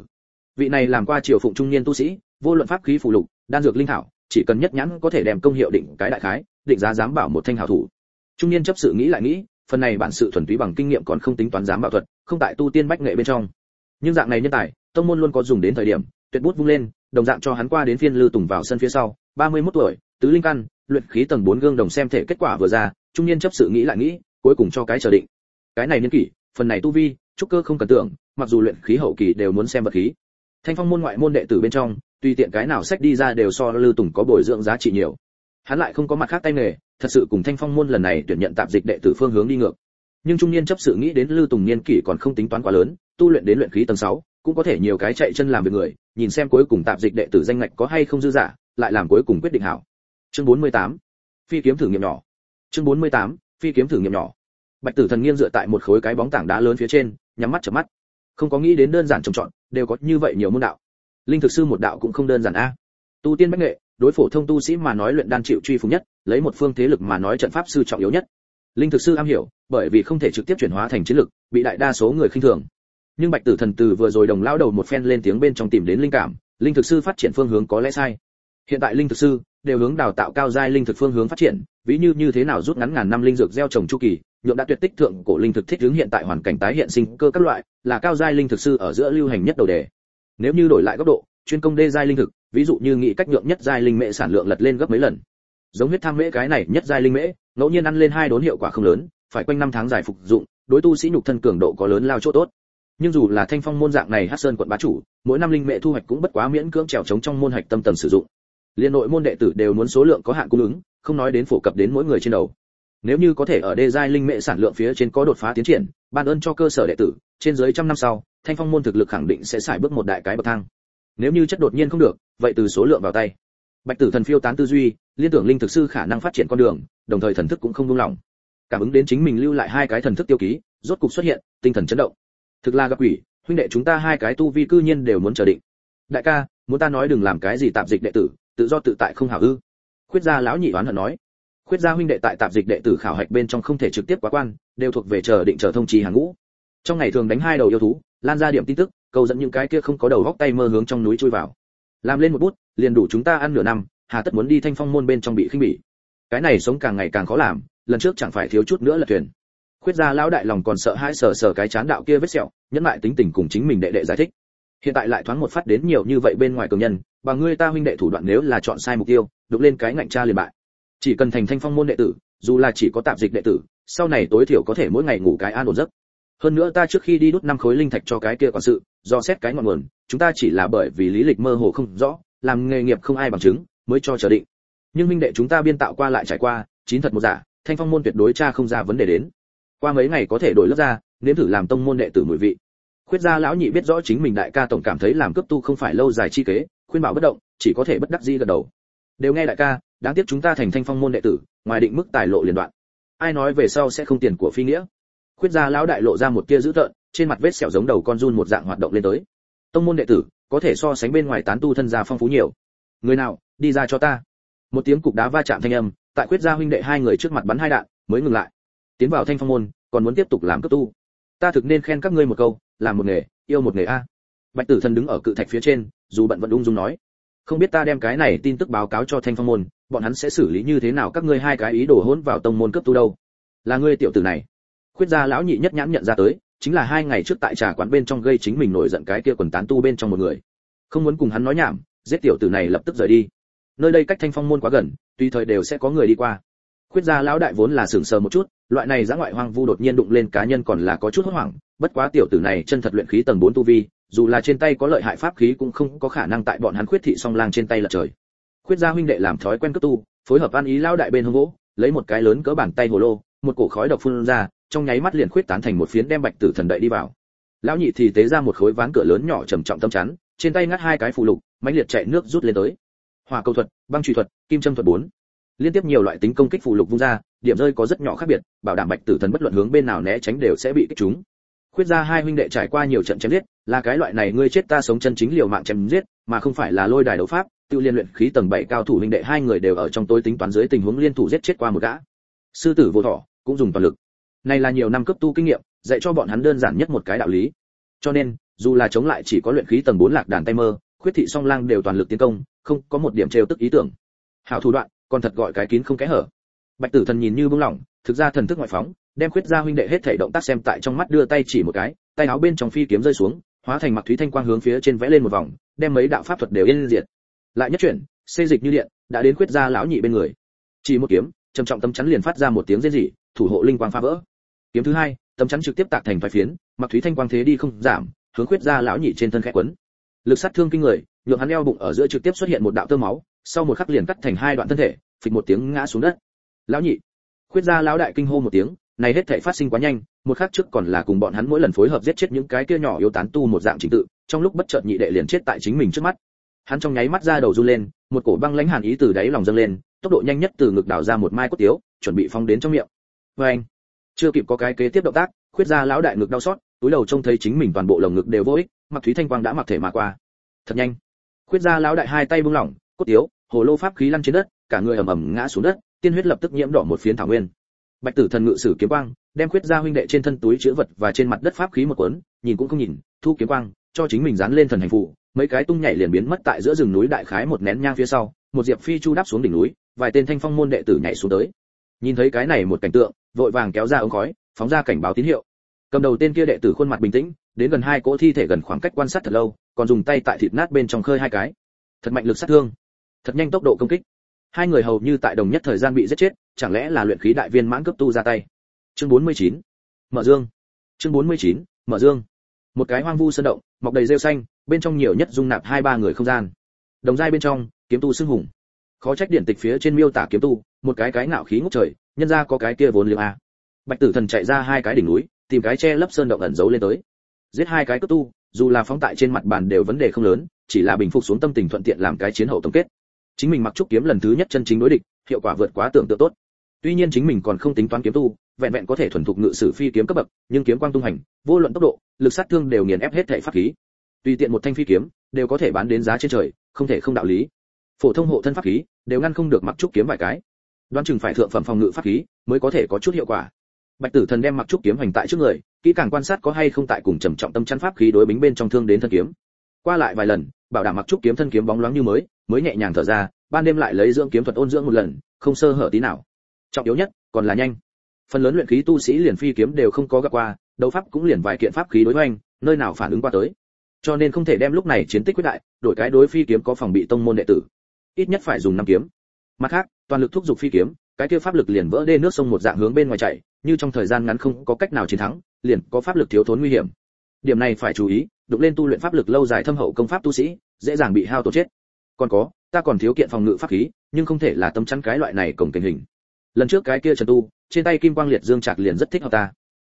Vị này làm qua triều phụng trung niên tu sĩ, vô luận pháp khí phụ lục, đan dược linh thảo chỉ cần nhất nhãn có thể đem công hiệu định cái đại khái, định giá dám bảo một thanh hảo thủ. Trung niên chấp sự nghĩ lại nghĩ, phần này bản sự thuần túy bằng kinh nghiệm còn không tính toán dám bảo thuật, không tại tu tiên bách nghệ bên trong. Nhưng dạng này nhân tài, tông môn luôn có dùng đến thời điểm, tuyệt bút vung lên, đồng dạng cho hắn qua đến phiên lư tùng vào sân phía sau 31 tuổi, tứ linh căn, luyện khí tầng 4 gương đồng xem thể kết quả vừa ra, trung niên chấp sự nghĩ lại nghĩ, cuối cùng cho cái chờ định. Cái này nhân kỷ, phần này tu vi, trúc cơ không cần tưởng, mặc dù luyện khí hậu kỳ đều muốn xem vật khí. Thanh phong môn ngoại môn đệ tử bên trong tùy tiện cái nào sách đi ra đều so lư tùng có bồi dưỡng giá trị nhiều. Hắn lại không có mặt khác tay nghề thật sự cùng thanh phong môn lần này tuyển nhận tạm dịch đệ tử phương hướng đi ngược. Nhưng trung niên chấp sự nghĩ đến lư tùng niên kỷ còn không tính toán quá lớn tu luyện đến luyện khí tầng 6, cũng có thể nhiều cái chạy chân làm việc người nhìn xem cuối cùng tạm dịch đệ tử danh ngạch có hay không dư giả lại làm cuối cùng quyết định hảo. Chương 48. phi kiếm thử nghiệm nhỏ. Chương 48. phi kiếm thử nghiệm nhỏ. Bạch tử thần nghiêng dựa tại một khối cái bóng tảng đá lớn phía trên nhắm mắt chợp mắt. Không có nghĩ đến đơn giản trồng trọn, đều có như vậy nhiều môn đạo linh thực sư một đạo cũng không đơn giản a. Tu tiên bách nghệ, đối phổ thông tu sĩ mà nói luyện đan chịu truy phục nhất, lấy một phương thế lực mà nói trận pháp sư trọng yếu nhất. Linh thực sư am hiểu, bởi vì không thể trực tiếp chuyển hóa thành chiến lực, bị đại đa số người khinh thường. Nhưng bạch tử thần từ vừa rồi đồng lao đầu một phen lên tiếng bên trong tìm đến linh cảm, linh thực sư phát triển phương hướng có lẽ sai. Hiện tại linh thực sư đều hướng đào tạo cao giai linh thực phương hướng phát triển, ví như như thế nào rút ngắn ngàn năm linh dược gieo trồng chu kỳ, nhượng đã tuyệt tích thượng cổ linh thực thích hướng hiện tại hoàn cảnh tái hiện sinh cơ các loại, là cao giai linh thực sư ở giữa lưu hành nhất đầu đề nếu như đổi lại góc độ, chuyên công đê giai linh thực, ví dụ như nghĩ cách nhượng nhất giai linh mễ sản lượng lật lên gấp mấy lần. Giống huyết tham mễ cái này nhất giai linh mễ, ngẫu nhiên ăn lên hai đốn hiệu quả không lớn, phải quanh năm tháng dài phục dụng, đối tu sĩ nhục thân cường độ có lớn lao chỗ tốt. Nhưng dù là thanh phong môn dạng này hát sơn quận bá chủ, mỗi năm linh mễ thu hoạch cũng bất quá miễn cưỡng trèo trống trong môn hạch tâm tầng sử dụng. Liên nội môn đệ tử đều muốn số lượng có hạn cung ứng, không nói đến phổ cập đến mỗi người trên đầu. Nếu như có thể ở đê giai linh mễ sản lượng phía trên có đột phá tiến triển, ban ơn cho cơ sở đệ tử trên dưới trăm năm sau, thanh phong môn thực lực khẳng định sẽ xài bước một đại cái bậc thang. Nếu như chất đột nhiên không được, vậy từ số lượng vào tay. Bạch tử thần phiêu tán tư duy, liên tưởng linh thực sư khả năng phát triển con đường, đồng thời thần thức cũng không buông lỏng. Cảm ứng đến chính mình lưu lại hai cái thần thức tiêu ký, rốt cục xuất hiện, tinh thần chấn động. Thực là gặp quỷ, huynh đệ chúng ta hai cái tu vi cư nhiên đều muốn chờ định. Đại ca, muốn ta nói đừng làm cái gì tạp dịch đệ tử, tự do tự tại không hảo ư? Khuyết gia lão nhị oán hận nói. Khuyết gia huynh đệ tại tạp dịch đệ tử khảo hạch bên trong không thể trực tiếp quá quan, đều thuộc về chờ định chờ thông trì hàng ngũ trong ngày thường đánh hai đầu yêu thú, lan ra điểm tin tức, cầu dẫn những cái kia không có đầu góc tay mơ hướng trong núi chui vào. Làm lên một bút, liền đủ chúng ta ăn nửa năm, hà tất muốn đi thanh phong môn bên trong bị khinh bỉ. Cái này sống càng ngày càng khó làm, lần trước chẳng phải thiếu chút nữa là thuyền. Khuyết gia lão đại lòng còn sợ hãi sờ sờ cái chán đạo kia vết sẹo, nhẫn lại tính tình cùng chính mình đệ đệ giải thích. Hiện tại lại thoáng một phát đến nhiều như vậy bên ngoài cường nhân, và ngươi ta huynh đệ thủ đoạn nếu là chọn sai mục tiêu đục lên cái ngạnh cha liền bại. Chỉ cần thành thanh phong môn đệ tử, dù là chỉ có tạp dịch đệ tử, sau này tối thiểu có thể mỗi ngày ngủ cái an ổn giấc hơn nữa ta trước khi đi đút năm khối linh thạch cho cái kia quản sự, do xét cái ngọn nguồn, chúng ta chỉ là bởi vì lý lịch mơ hồ không rõ, làm nghề nghiệp không ai bằng chứng, mới cho chờ định. Nhưng minh đệ chúng ta biên tạo qua lại trải qua, chín thật một giả, thanh phong môn tuyệt đối cha không ra vấn đề đến. Qua mấy ngày có thể đổi lớp ra, nếm thử làm tông môn đệ tử mùi vị. Khuyết gia lão nhị biết rõ chính mình đại ca tổng cảm thấy làm cấp tu không phải lâu dài chi kế, khuyên bảo bất động, chỉ có thể bất đắc dĩ gật đầu. Đều nghe đại ca, đáng tiếc chúng ta thành thanh phong môn đệ tử, ngoài định mức tài lộ liền đoạn. Ai nói về sau sẽ không tiền của phi nghĩa? Khuyết gia lão đại lộ ra một tia dữ tợn, trên mặt vết sẹo giống đầu con run một dạng hoạt động lên tới. Tông môn đệ tử, có thể so sánh bên ngoài tán tu thân gia phong phú nhiều. Người nào, đi ra cho ta. Một tiếng cục đá va chạm thanh âm, tại khuyết gia huynh đệ hai người trước mặt bắn hai đạn, mới ngừng lại. Tiến vào thanh phong môn, còn muốn tiếp tục làm cấp tu. Ta thực nên khen các ngươi một câu, làm một nghề, yêu một nghề a. Bạch tử thần đứng ở cự thạch phía trên, dù bận vẫn ung dung nói. Không biết ta đem cái này tin tức báo cáo cho thanh phong môn, bọn hắn sẽ xử lý như thế nào các ngươi hai cái ý đồ hỗn vào tông môn cấp tu đâu? Là ngươi tiểu tử này khuyết gia lão nhị nhất nhãn nhận ra tới, chính là hai ngày trước tại trà quán bên trong gây chính mình nổi giận cái kia quần tán tu bên trong một người. Không muốn cùng hắn nói nhảm, giết tiểu tử này lập tức rời đi. Nơi đây cách thanh phong môn quá gần, tùy thời đều sẽ có người đi qua. Khuyết gia lão đại vốn là sừng sờ một chút, loại này giã ngoại hoang vu đột nhiên đụng lên cá nhân còn là có chút hốt hoảng bất quá tiểu tử này chân thật luyện khí tầng 4 tu vi, dù là trên tay có lợi hại pháp khí cũng không có khả năng tại bọn hắn khuyết thị song lang trên tay lật trời. Khuyết gia huynh đệ làm thói quen cấp tu, phối hợp an ý lão đại bên hông gỗ, lấy một cái lớn cỡ bàn tay hồ lô một cổ khói độc phun ra trong nháy mắt liền khuyết tán thành một phiến đem bạch tử thần đậy đi vào. Lão nhị thì tế ra một khối ván cửa lớn nhỏ trầm trọng tâm chắn trên tay ngắt hai cái phù lục mãnh liệt chạy nước rút lên tới. Hỏa cầu thuật băng truy thuật kim châm thuật bốn, liên tiếp nhiều loại tính công kích phù lục vung ra điểm rơi có rất nhỏ khác biệt bảo đảm bạch tử thần bất luận hướng bên nào né tránh đều sẽ bị kích trúng. Khuyết ra hai huynh đệ trải qua nhiều trận chém giết là cái loại này ngươi chết ta sống chân chính liều mạng chém giết mà không phải là lôi đài đấu pháp tự liên luyện khí tầng 7 cao thủ huynh đệ hai người đều ở trong tối tính toán dưới tình huống liên thủ giết chết qua một gã. Sư tử vô thọ cũng dùng toàn lực. Này là nhiều năm cấp tu kinh nghiệm, dạy cho bọn hắn đơn giản nhất một cái đạo lý. Cho nên, dù là chống lại chỉ có luyện khí tầng 4 lạc đàn tay mơ, khuyết thị song lang đều toàn lực tiến công, không có một điểm trêu tức ý tưởng. Hảo thủ đoạn, còn thật gọi cái kín không kẽ hở. Bạch tử thần nhìn như bưng lỏng, thực ra thần thức ngoại phóng, đem khuyết gia huynh đệ hết thảy động tác xem tại trong mắt đưa tay chỉ một cái, tay áo bên trong phi kiếm rơi xuống, hóa thành mặc thúy thanh quang hướng phía trên vẽ lên một vòng, đem mấy đạo pháp thuật đều yên diệt. Lại nhất chuyển, xê dịch như điện, đã đến khuyết gia lão nhị bên người. Chỉ một kiếm, trầm trọng tâm chắn liền phát ra một tiếng rên rỉ thủ hộ linh quang phá vỡ. Kiếm thứ hai, tấm chắn trực tiếp tạc thành vài phiến mặc thúy thanh quang thế đi không giảm, hướng khuyết gia lão nhị trên thân khẽ quấn. Lực sát thương kinh người, nhượng hắn eo bụng ở giữa trực tiếp xuất hiện một đạo tơ máu, sau một khắc liền cắt thành hai đoạn thân thể, phịch một tiếng ngã xuống đất. Lão nhị, khuyết gia lão đại kinh hô một tiếng, này hết thảy phát sinh quá nhanh, một khắc trước còn là cùng bọn hắn mỗi lần phối hợp giết chết những cái kia nhỏ yếu tán tu một dạng trình tự, trong lúc bất chợt nhị đệ liền chết tại chính mình trước mắt. Hắn trong nháy mắt ra đầu run lên, một cổ băng lãnh hàn ý từ đáy lòng dâng lên, tốc độ nhanh nhất từ ngực đào ra một mai cốt tiếu, chuẩn bị phóng đến trong miệng vê anh. Chưa kịp có cái kế tiếp động tác, khuyết gia lão đại ngực đau xót, túi đầu trông thấy chính mình toàn bộ lồng ngực đều vô ích, mặc thúy thanh quang đã mặc thể mà qua. Thật nhanh. Khuyết gia lão đại hai tay buông lỏng, cốt tiếu hồ lô pháp khí lăn trên đất, cả người ầm ầm ngã xuống đất, tiên huyết lập tức nhiễm đỏ một phiến thảo nguyên. Bạch tử thần ngự sử kiếm quang, đem khuyết gia huynh đệ trên thân túi chứa vật và trên mặt đất pháp khí một cuốn, nhìn cũng không nhìn, thu kiếm quang, cho chính mình dán lên thần hành phụ mấy cái tung nhảy liền biến mất tại giữa rừng núi đại khái một nén nhang phía sau, một diệp phi chu đáp xuống đỉnh núi, vài tên thanh phong môn đệ tử nhảy xuống tới. Nhìn thấy cái này một cảnh tượng vội vàng kéo ra ống khói, phóng ra cảnh báo tín hiệu. Cầm đầu tên kia đệ tử khuôn mặt bình tĩnh, đến gần hai cỗ thi thể gần khoảng cách quan sát thật lâu, còn dùng tay tại thịt nát bên trong khơi hai cái. Thật mạnh lực sát thương. Thật nhanh tốc độ công kích. Hai người hầu như tại đồng nhất thời gian bị giết chết, chẳng lẽ là luyện khí đại viên mãn cấp tu ra tay? Chương 49. mở dương. Chương 49. mở dương. Một cái hoang vu sơn động, mọc đầy rêu xanh, bên trong nhiều nhất dung nạp hai ba người không gian. Đồng giai bên trong, kiếm tu xưng hùng. Khó trách điển tịch phía trên miêu tả kiếm tu một cái cái ngạo khí ngút trời, nhân ra có cái kia vốn liếng a. Bạch tử thần chạy ra hai cái đỉnh núi, tìm cái che lấp sơn động ẩn giấu lên tới. Giết hai cái cấp tu, dù là phóng tại trên mặt bàn đều vấn đề không lớn, chỉ là bình phục xuống tâm tình thuận tiện làm cái chiến hậu tổng kết. Chính mình mặc trúc kiếm lần thứ nhất chân chính đối địch, hiệu quả vượt quá tưởng tượng tốt. Tuy nhiên chính mình còn không tính toán kiếm tu, vẹn vẹn có thể thuần thục ngự sử phi kiếm cấp bậc, nhưng kiếm quang tung hành, vô luận tốc độ, lực sát thương đều nghiền ép hết thể pháp khí. Tùy tiện một thanh phi kiếm, đều có thể bán đến giá trên trời, không thể không đạo lý. Phổ thông hộ thân pháp khí, đều ngăn không được mặc trúc kiếm vài cái đoán chừng phải thượng phẩm phòng ngự pháp khí mới có thể có chút hiệu quả. Bạch tử thần đem mặc trúc kiếm hành tại trước người, kỹ càng quan sát có hay không tại cùng trầm trọng tâm chắn pháp khí đối bính bên trong thương đến thân kiếm. Qua lại vài lần, bảo đảm mặc trúc kiếm thân kiếm bóng loáng như mới mới nhẹ nhàng thở ra, ban đêm lại lấy dưỡng kiếm thuật ôn dưỡng một lần, không sơ hở tí nào. Trọng yếu nhất, còn là nhanh. Phần lớn luyện khí tu sĩ liền phi kiếm đều không có gặp qua, đấu pháp cũng liền vài kiện pháp khí đối hoành, nơi nào phản ứng qua tới. Cho nên không thể đem lúc này chiến tích quyết đại, đổi cái đối phi kiếm có phòng bị tông môn đệ tử. Ít nhất phải dùng năm kiếm mặt khác, toàn lực thúc giục phi kiếm, cái kia pháp lực liền vỡ đê nước sông một dạng hướng bên ngoài chạy, như trong thời gian ngắn không có cách nào chiến thắng, liền có pháp lực thiếu thốn nguy hiểm. Điểm này phải chú ý, đụng lên tu luyện pháp lực lâu dài thâm hậu công pháp tu sĩ, dễ dàng bị hao tổn chết. Còn có, ta còn thiếu kiện phòng ngự pháp khí, nhưng không thể là tâm chắn cái loại này cổng tình hình. Lần trước cái kia trần tu, trên tay kim quang liệt dương trạc liền rất thích hợp ta.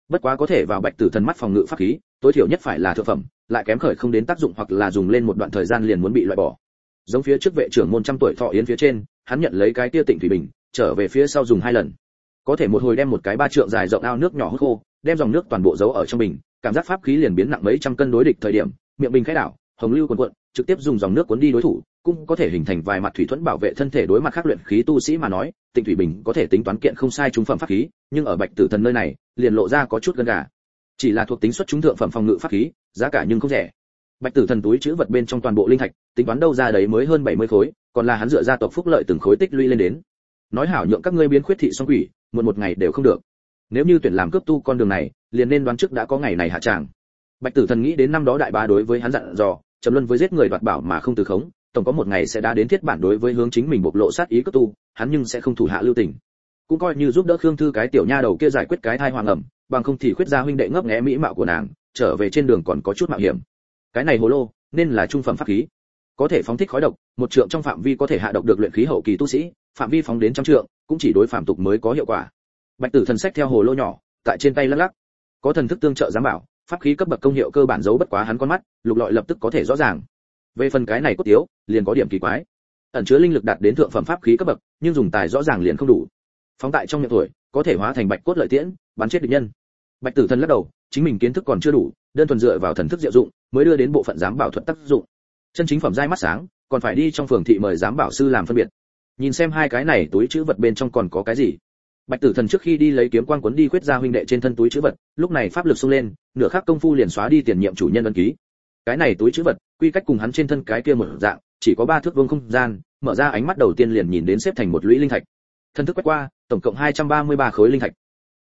Bất quá có thể vào bạch tử thần mắt phòng ngự pháp khí, tối thiểu nhất phải là thượng phẩm, lại kém khởi không đến tác dụng hoặc là dùng lên một đoạn thời gian liền muốn bị loại bỏ. Giống phía trước vệ trưởng môn trăm tuổi thọ yến phía trên hắn nhận lấy cái kia tịnh thủy bình, trở về phía sau dùng hai lần. Có thể một hồi đem một cái ba trượng dài rộng ao nước nhỏ hút khô, đem dòng nước toàn bộ giấu ở trong bình, cảm giác pháp khí liền biến nặng mấy trăm cân đối địch thời điểm, miệng bình khai đảo, hồng lưu cuồn cuộn, trực tiếp dùng dòng nước cuốn đi đối thủ, cũng có thể hình thành vài mặt thủy thuẫn bảo vệ thân thể đối mặt khác luyện khí tu sĩ mà nói, tịnh thủy bình có thể tính toán kiện không sai trung phẩm pháp khí, nhưng ở bạch tử thần nơi này, liền lộ ra có chút gần gà. Chỉ là thuộc tính xuất chúng thượng phẩm phòng ngự pháp khí, giá cả nhưng không rẻ bạch tử thần túi chứa vật bên trong toàn bộ linh thạch, tính toán đâu ra đấy mới hơn 70 khối, còn là hắn dựa ra tộc phúc lợi từng khối tích lũy lên đến. Nói hảo nhượng các ngươi biến khuyết thị song quỷ, muộn một ngày đều không được. Nếu như tuyển làm cướp tu con đường này, liền nên đoán trước đã có ngày này hạ tràng. Bạch tử thần nghĩ đến năm đó đại bá đối với hắn dặn dò, trầm luân với giết người đoạt bảo mà không từ khống, tổng có một ngày sẽ đã đến thiết bản đối với hướng chính mình bộc lộ sát ý cướp tu, hắn nhưng sẽ không thủ hạ lưu tình. Cũng coi như giúp đỡ khương thư cái tiểu nha đầu kia giải quyết cái thai hoàng ẩm, bằng không thì khuyết gia huynh đệ ngấp nghé mỹ mạo của nàng, trở về trên đường còn có chút mạo hiểm cái này hồ lô nên là trung phẩm pháp khí, có thể phóng thích khói độc, một trượng trong phạm vi có thể hạ độc được luyện khí hậu kỳ tu sĩ, phạm vi phóng đến trăm trượng cũng chỉ đối phạm tục mới có hiệu quả. Bạch tử thần sách theo hồ lô nhỏ, tại trên tay lắc lắc. Có thần thức tương trợ giám bảo, pháp khí cấp bậc công hiệu cơ bản giấu bất quá hắn con mắt, lục lọi lập tức có thể rõ ràng. Về phần cái này cốt tiếu, liền có điểm kỳ quái. Ẩn chứa linh lực đạt đến thượng phẩm pháp khí cấp bậc, nhưng dùng tài rõ ràng liền không đủ. Phóng tại trong miệng tuổi, có thể hóa thành bạch cốt lợi tiễn, bắn chết địch nhân. Bạch tử thần lắc đầu, chính mình kiến thức còn chưa đủ, đơn thuần dựa vào thần thức diệu dụng mới đưa đến bộ phận giám bảo thuật tác dụng. Chân chính phẩm giai mắt sáng, còn phải đi trong phường thị mời giám bảo sư làm phân biệt. Nhìn xem hai cái này túi chữ vật bên trong còn có cái gì. Bạch tử thần trước khi đi lấy kiếm quang cuốn đi khuyết ra huynh đệ trên thân túi chữ vật, lúc này pháp lực xông lên, nửa khắc công phu liền xóa đi tiền nhiệm chủ nhân ấn ký. Cái này túi chữ vật, quy cách cùng hắn trên thân cái kia một dạng, chỉ có ba thước vuông không gian, mở ra ánh mắt đầu tiên liền nhìn đến xếp thành một lũy linh thạch. Thân thức quét qua, tổng cộng 233 khối linh thạch.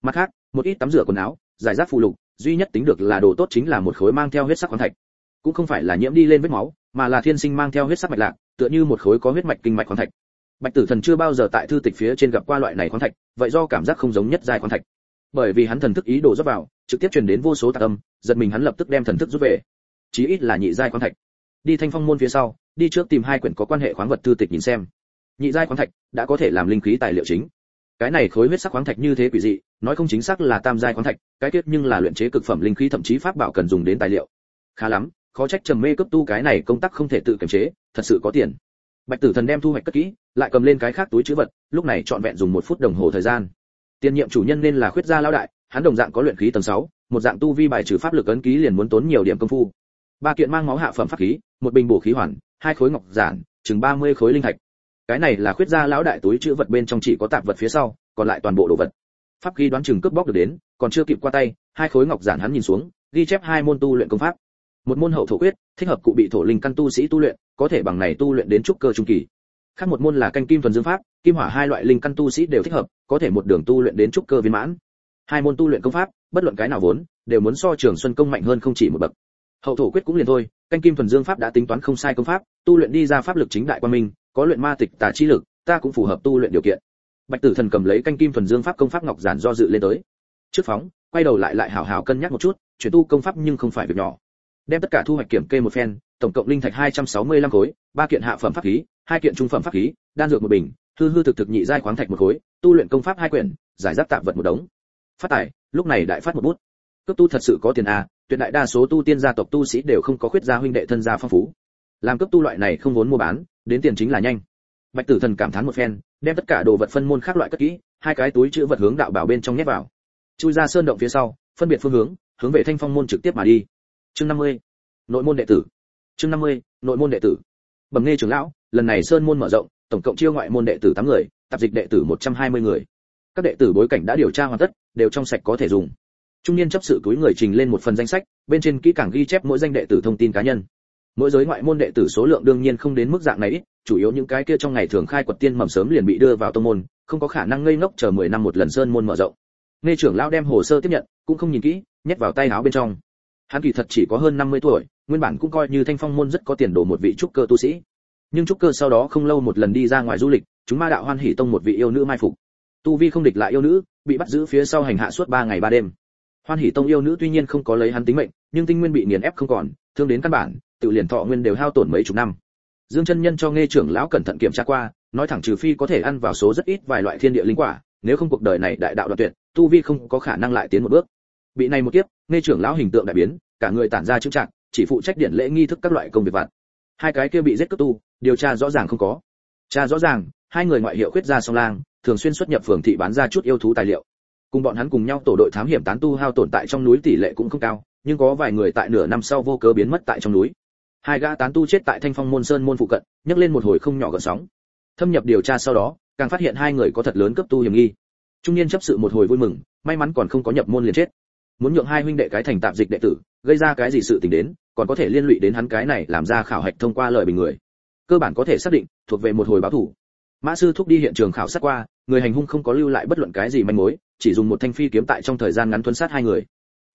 Mặt khác, một ít tắm rửa quần áo, giải rác phụ lục, duy nhất tính được là đồ tốt chính là một khối mang theo huyết sắc khoáng thạch cũng không phải là nhiễm đi lên vết máu, mà là thiên sinh mang theo huyết sắc mạch lạc, tựa như một khối có huyết mạch kinh mạch khoáng thạch. Bạch tử thần chưa bao giờ tại thư tịch phía trên gặp qua loại này khoáng thạch, vậy do cảm giác không giống nhất giai khoáng thạch. Bởi vì hắn thần thức ý đồ dốc vào, trực tiếp truyền đến vô số tạc âm, giật mình hắn lập tức đem thần thức rút về. Chí ít là nhị giai khoáng thạch. Đi thanh phong môn phía sau, đi trước tìm hai quyển có quan hệ khoáng vật thư tịch nhìn xem. Nhị giai khoáng thạch đã có thể làm linh khí tài liệu chính. Cái này khối huyết sắc khoáng thạch như thế quỷ dị, nói không chính xác là tam giai khoáng thạch, cái tiết nhưng là luyện chế cực phẩm linh khí thậm chí pháp bảo cần dùng đến tài liệu. Khá lắm khó trách trầm mê cấp tu cái này công tác không thể tự kiểm chế thật sự có tiền. Bạch tử thần đem thu hoạch cất kỹ lại cầm lên cái khác túi chứa vật lúc này trọn vẹn dùng một phút đồng hồ thời gian. Tiền nhiệm chủ nhân nên là khuyết gia lão đại hắn đồng dạng có luyện khí tầng 6, một dạng tu vi bài trừ pháp lực ấn ký liền muốn tốn nhiều điểm công phu. Ba kiện mang máu hạ phẩm pháp khí một bình bổ khí hoàn hai khối ngọc giản chừng 30 khối linh thạch. Cái này là khuyết gia lão đại túi chứa vật bên trong chỉ có tạp vật phía sau còn lại toàn bộ đồ vật. Pháp khí đoán chừng cướp bóc được đến còn chưa kịp qua tay hai khối ngọc giản hắn nhìn xuống ghi chép hai môn tu luyện công pháp một môn hậu thổ quyết, thích hợp cụ bị thổ linh căn tu sĩ tu luyện, có thể bằng này tu luyện đến trúc cơ trung kỳ. Khác một môn là canh kim thuần dương pháp, kim hỏa hai loại linh căn tu sĩ đều thích hợp, có thể một đường tu luyện đến trúc cơ viên mãn. Hai môn tu luyện công pháp, bất luận cái nào vốn, đều muốn so trường xuân công mạnh hơn không chỉ một bậc. Hậu thổ quyết cũng liền thôi, canh kim thuần dương pháp đã tính toán không sai công pháp, tu luyện đi ra pháp lực chính đại quan minh, có luyện ma tịch tà chi lực, ta cũng phù hợp tu luyện điều kiện. Bạch tử thần cầm lấy canh kim thuần dương pháp công pháp ngọc giản do dự lên tới. Trước phóng, quay đầu lại lại hảo hảo cân nhắc một chút, chuyển tu công pháp nhưng không phải việc nhỏ đem tất cả thu hoạch kiểm kê một phen, tổng cộng linh thạch 265 khối, ba kiện hạ phẩm pháp khí, hai kiện trung phẩm pháp khí, đan dược một bình, hư hư thực thực nhị giai khoáng thạch một khối, tu luyện công pháp hai quyển, giải rác tạm vật một đống. Phát tài, lúc này đại phát một bút. Cấp tu thật sự có tiền à tuyệt đại đa số tu tiên gia tộc tu sĩ đều không có khuyết gia huynh đệ thân gia phong phú. Làm cấp tu loại này không vốn mua bán, đến tiền chính là nhanh. Bạch tử thần cảm thán một phen, đem tất cả đồ vật phân môn khác loại cất kỹ, hai cái túi chứa vật hướng đạo bảo bên trong nhét vào. Chui ra sơn động phía sau, phân biệt phương hướng hướng về thanh phong môn trực tiếp mà đi chương 50. nội môn đệ tử. Chương 50. nội môn đệ tử. Bẩm nghe trưởng lão, lần này sơn môn mở rộng, tổng cộng chiêu ngoại môn đệ tử 8 người, tạp dịch đệ tử 120 người. Các đệ tử bối cảnh đã điều tra hoàn tất, đều trong sạch có thể dùng. Trung niên chấp sự túi người trình lên một phần danh sách, bên trên kỹ càng ghi chép mỗi danh đệ tử thông tin cá nhân. Mỗi giới ngoại môn đệ tử số lượng đương nhiên không đến mức dạng này ít, chủ yếu những cái kia trong ngày thường khai quật tiên mầm sớm liền bị đưa vào tông môn, không có khả năng ngây ngốc chờ 10 năm một lần sơn môn mở rộng. Nghe trưởng lão đem hồ sơ tiếp nhận, cũng không nhìn kỹ, nhét vào tay áo bên trong hắn kỳ thật chỉ có hơn 50 tuổi, nguyên bản cũng coi như thanh phong môn rất có tiền đồ một vị trúc cơ tu sĩ. Nhưng trúc cơ sau đó không lâu một lần đi ra ngoài du lịch, chúng ma đạo hoan hỉ tông một vị yêu nữ mai phục. Tu vi không địch lại yêu nữ, bị bắt giữ phía sau hành hạ suốt ba ngày ba đêm. Hoan hỉ tông yêu nữ tuy nhiên không có lấy hắn tính mệnh, nhưng tinh nguyên bị nghiền ép không còn, thương đến căn bản, tự liền thọ nguyên đều hao tổn mấy chục năm. Dương chân nhân cho nghe trưởng lão cẩn thận kiểm tra qua, nói thẳng trừ phi có thể ăn vào số rất ít vài loại thiên địa linh quả, nếu không cuộc đời này đại đạo đoạn tuyệt, tu vi không có khả năng lại tiến một bước bị này một kiếp, nghe trưởng lão hình tượng đại biến, cả người tản ra chững trạng chỉ phụ trách điện lễ nghi thức các loại công việc vặt. Hai cái kia bị giết cướp tu, điều tra rõ ràng không có. Tra rõ ràng, hai người ngoại hiệu khuyết ra song lang, thường xuyên xuất nhập phường thị bán ra chút yêu thú tài liệu. Cùng bọn hắn cùng nhau tổ đội thám hiểm tán tu hao tổn tại trong núi tỷ lệ cũng không cao, nhưng có vài người tại nửa năm sau vô cớ biến mất tại trong núi. Hai gã tán tu chết tại thanh phong môn sơn môn phụ cận, nhấc lên một hồi không nhỏ gợn sóng. Thâm nhập điều tra sau đó, càng phát hiện hai người có thật lớn cấp tu hiểm nghi. Trung niên chấp sự một hồi vui mừng, may mắn còn không có nhập môn liền chết muốn nhượng hai huynh đệ cái thành tạp dịch đệ tử, gây ra cái gì sự tình đến, còn có thể liên lụy đến hắn cái này làm ra khảo hạch thông qua lời bình người. Cơ bản có thể xác định, thuộc về một hồi báo thủ. Mã sư thúc đi hiện trường khảo sát qua, người hành hung không có lưu lại bất luận cái gì manh mối, chỉ dùng một thanh phi kiếm tại trong thời gian ngắn thuấn sát hai người.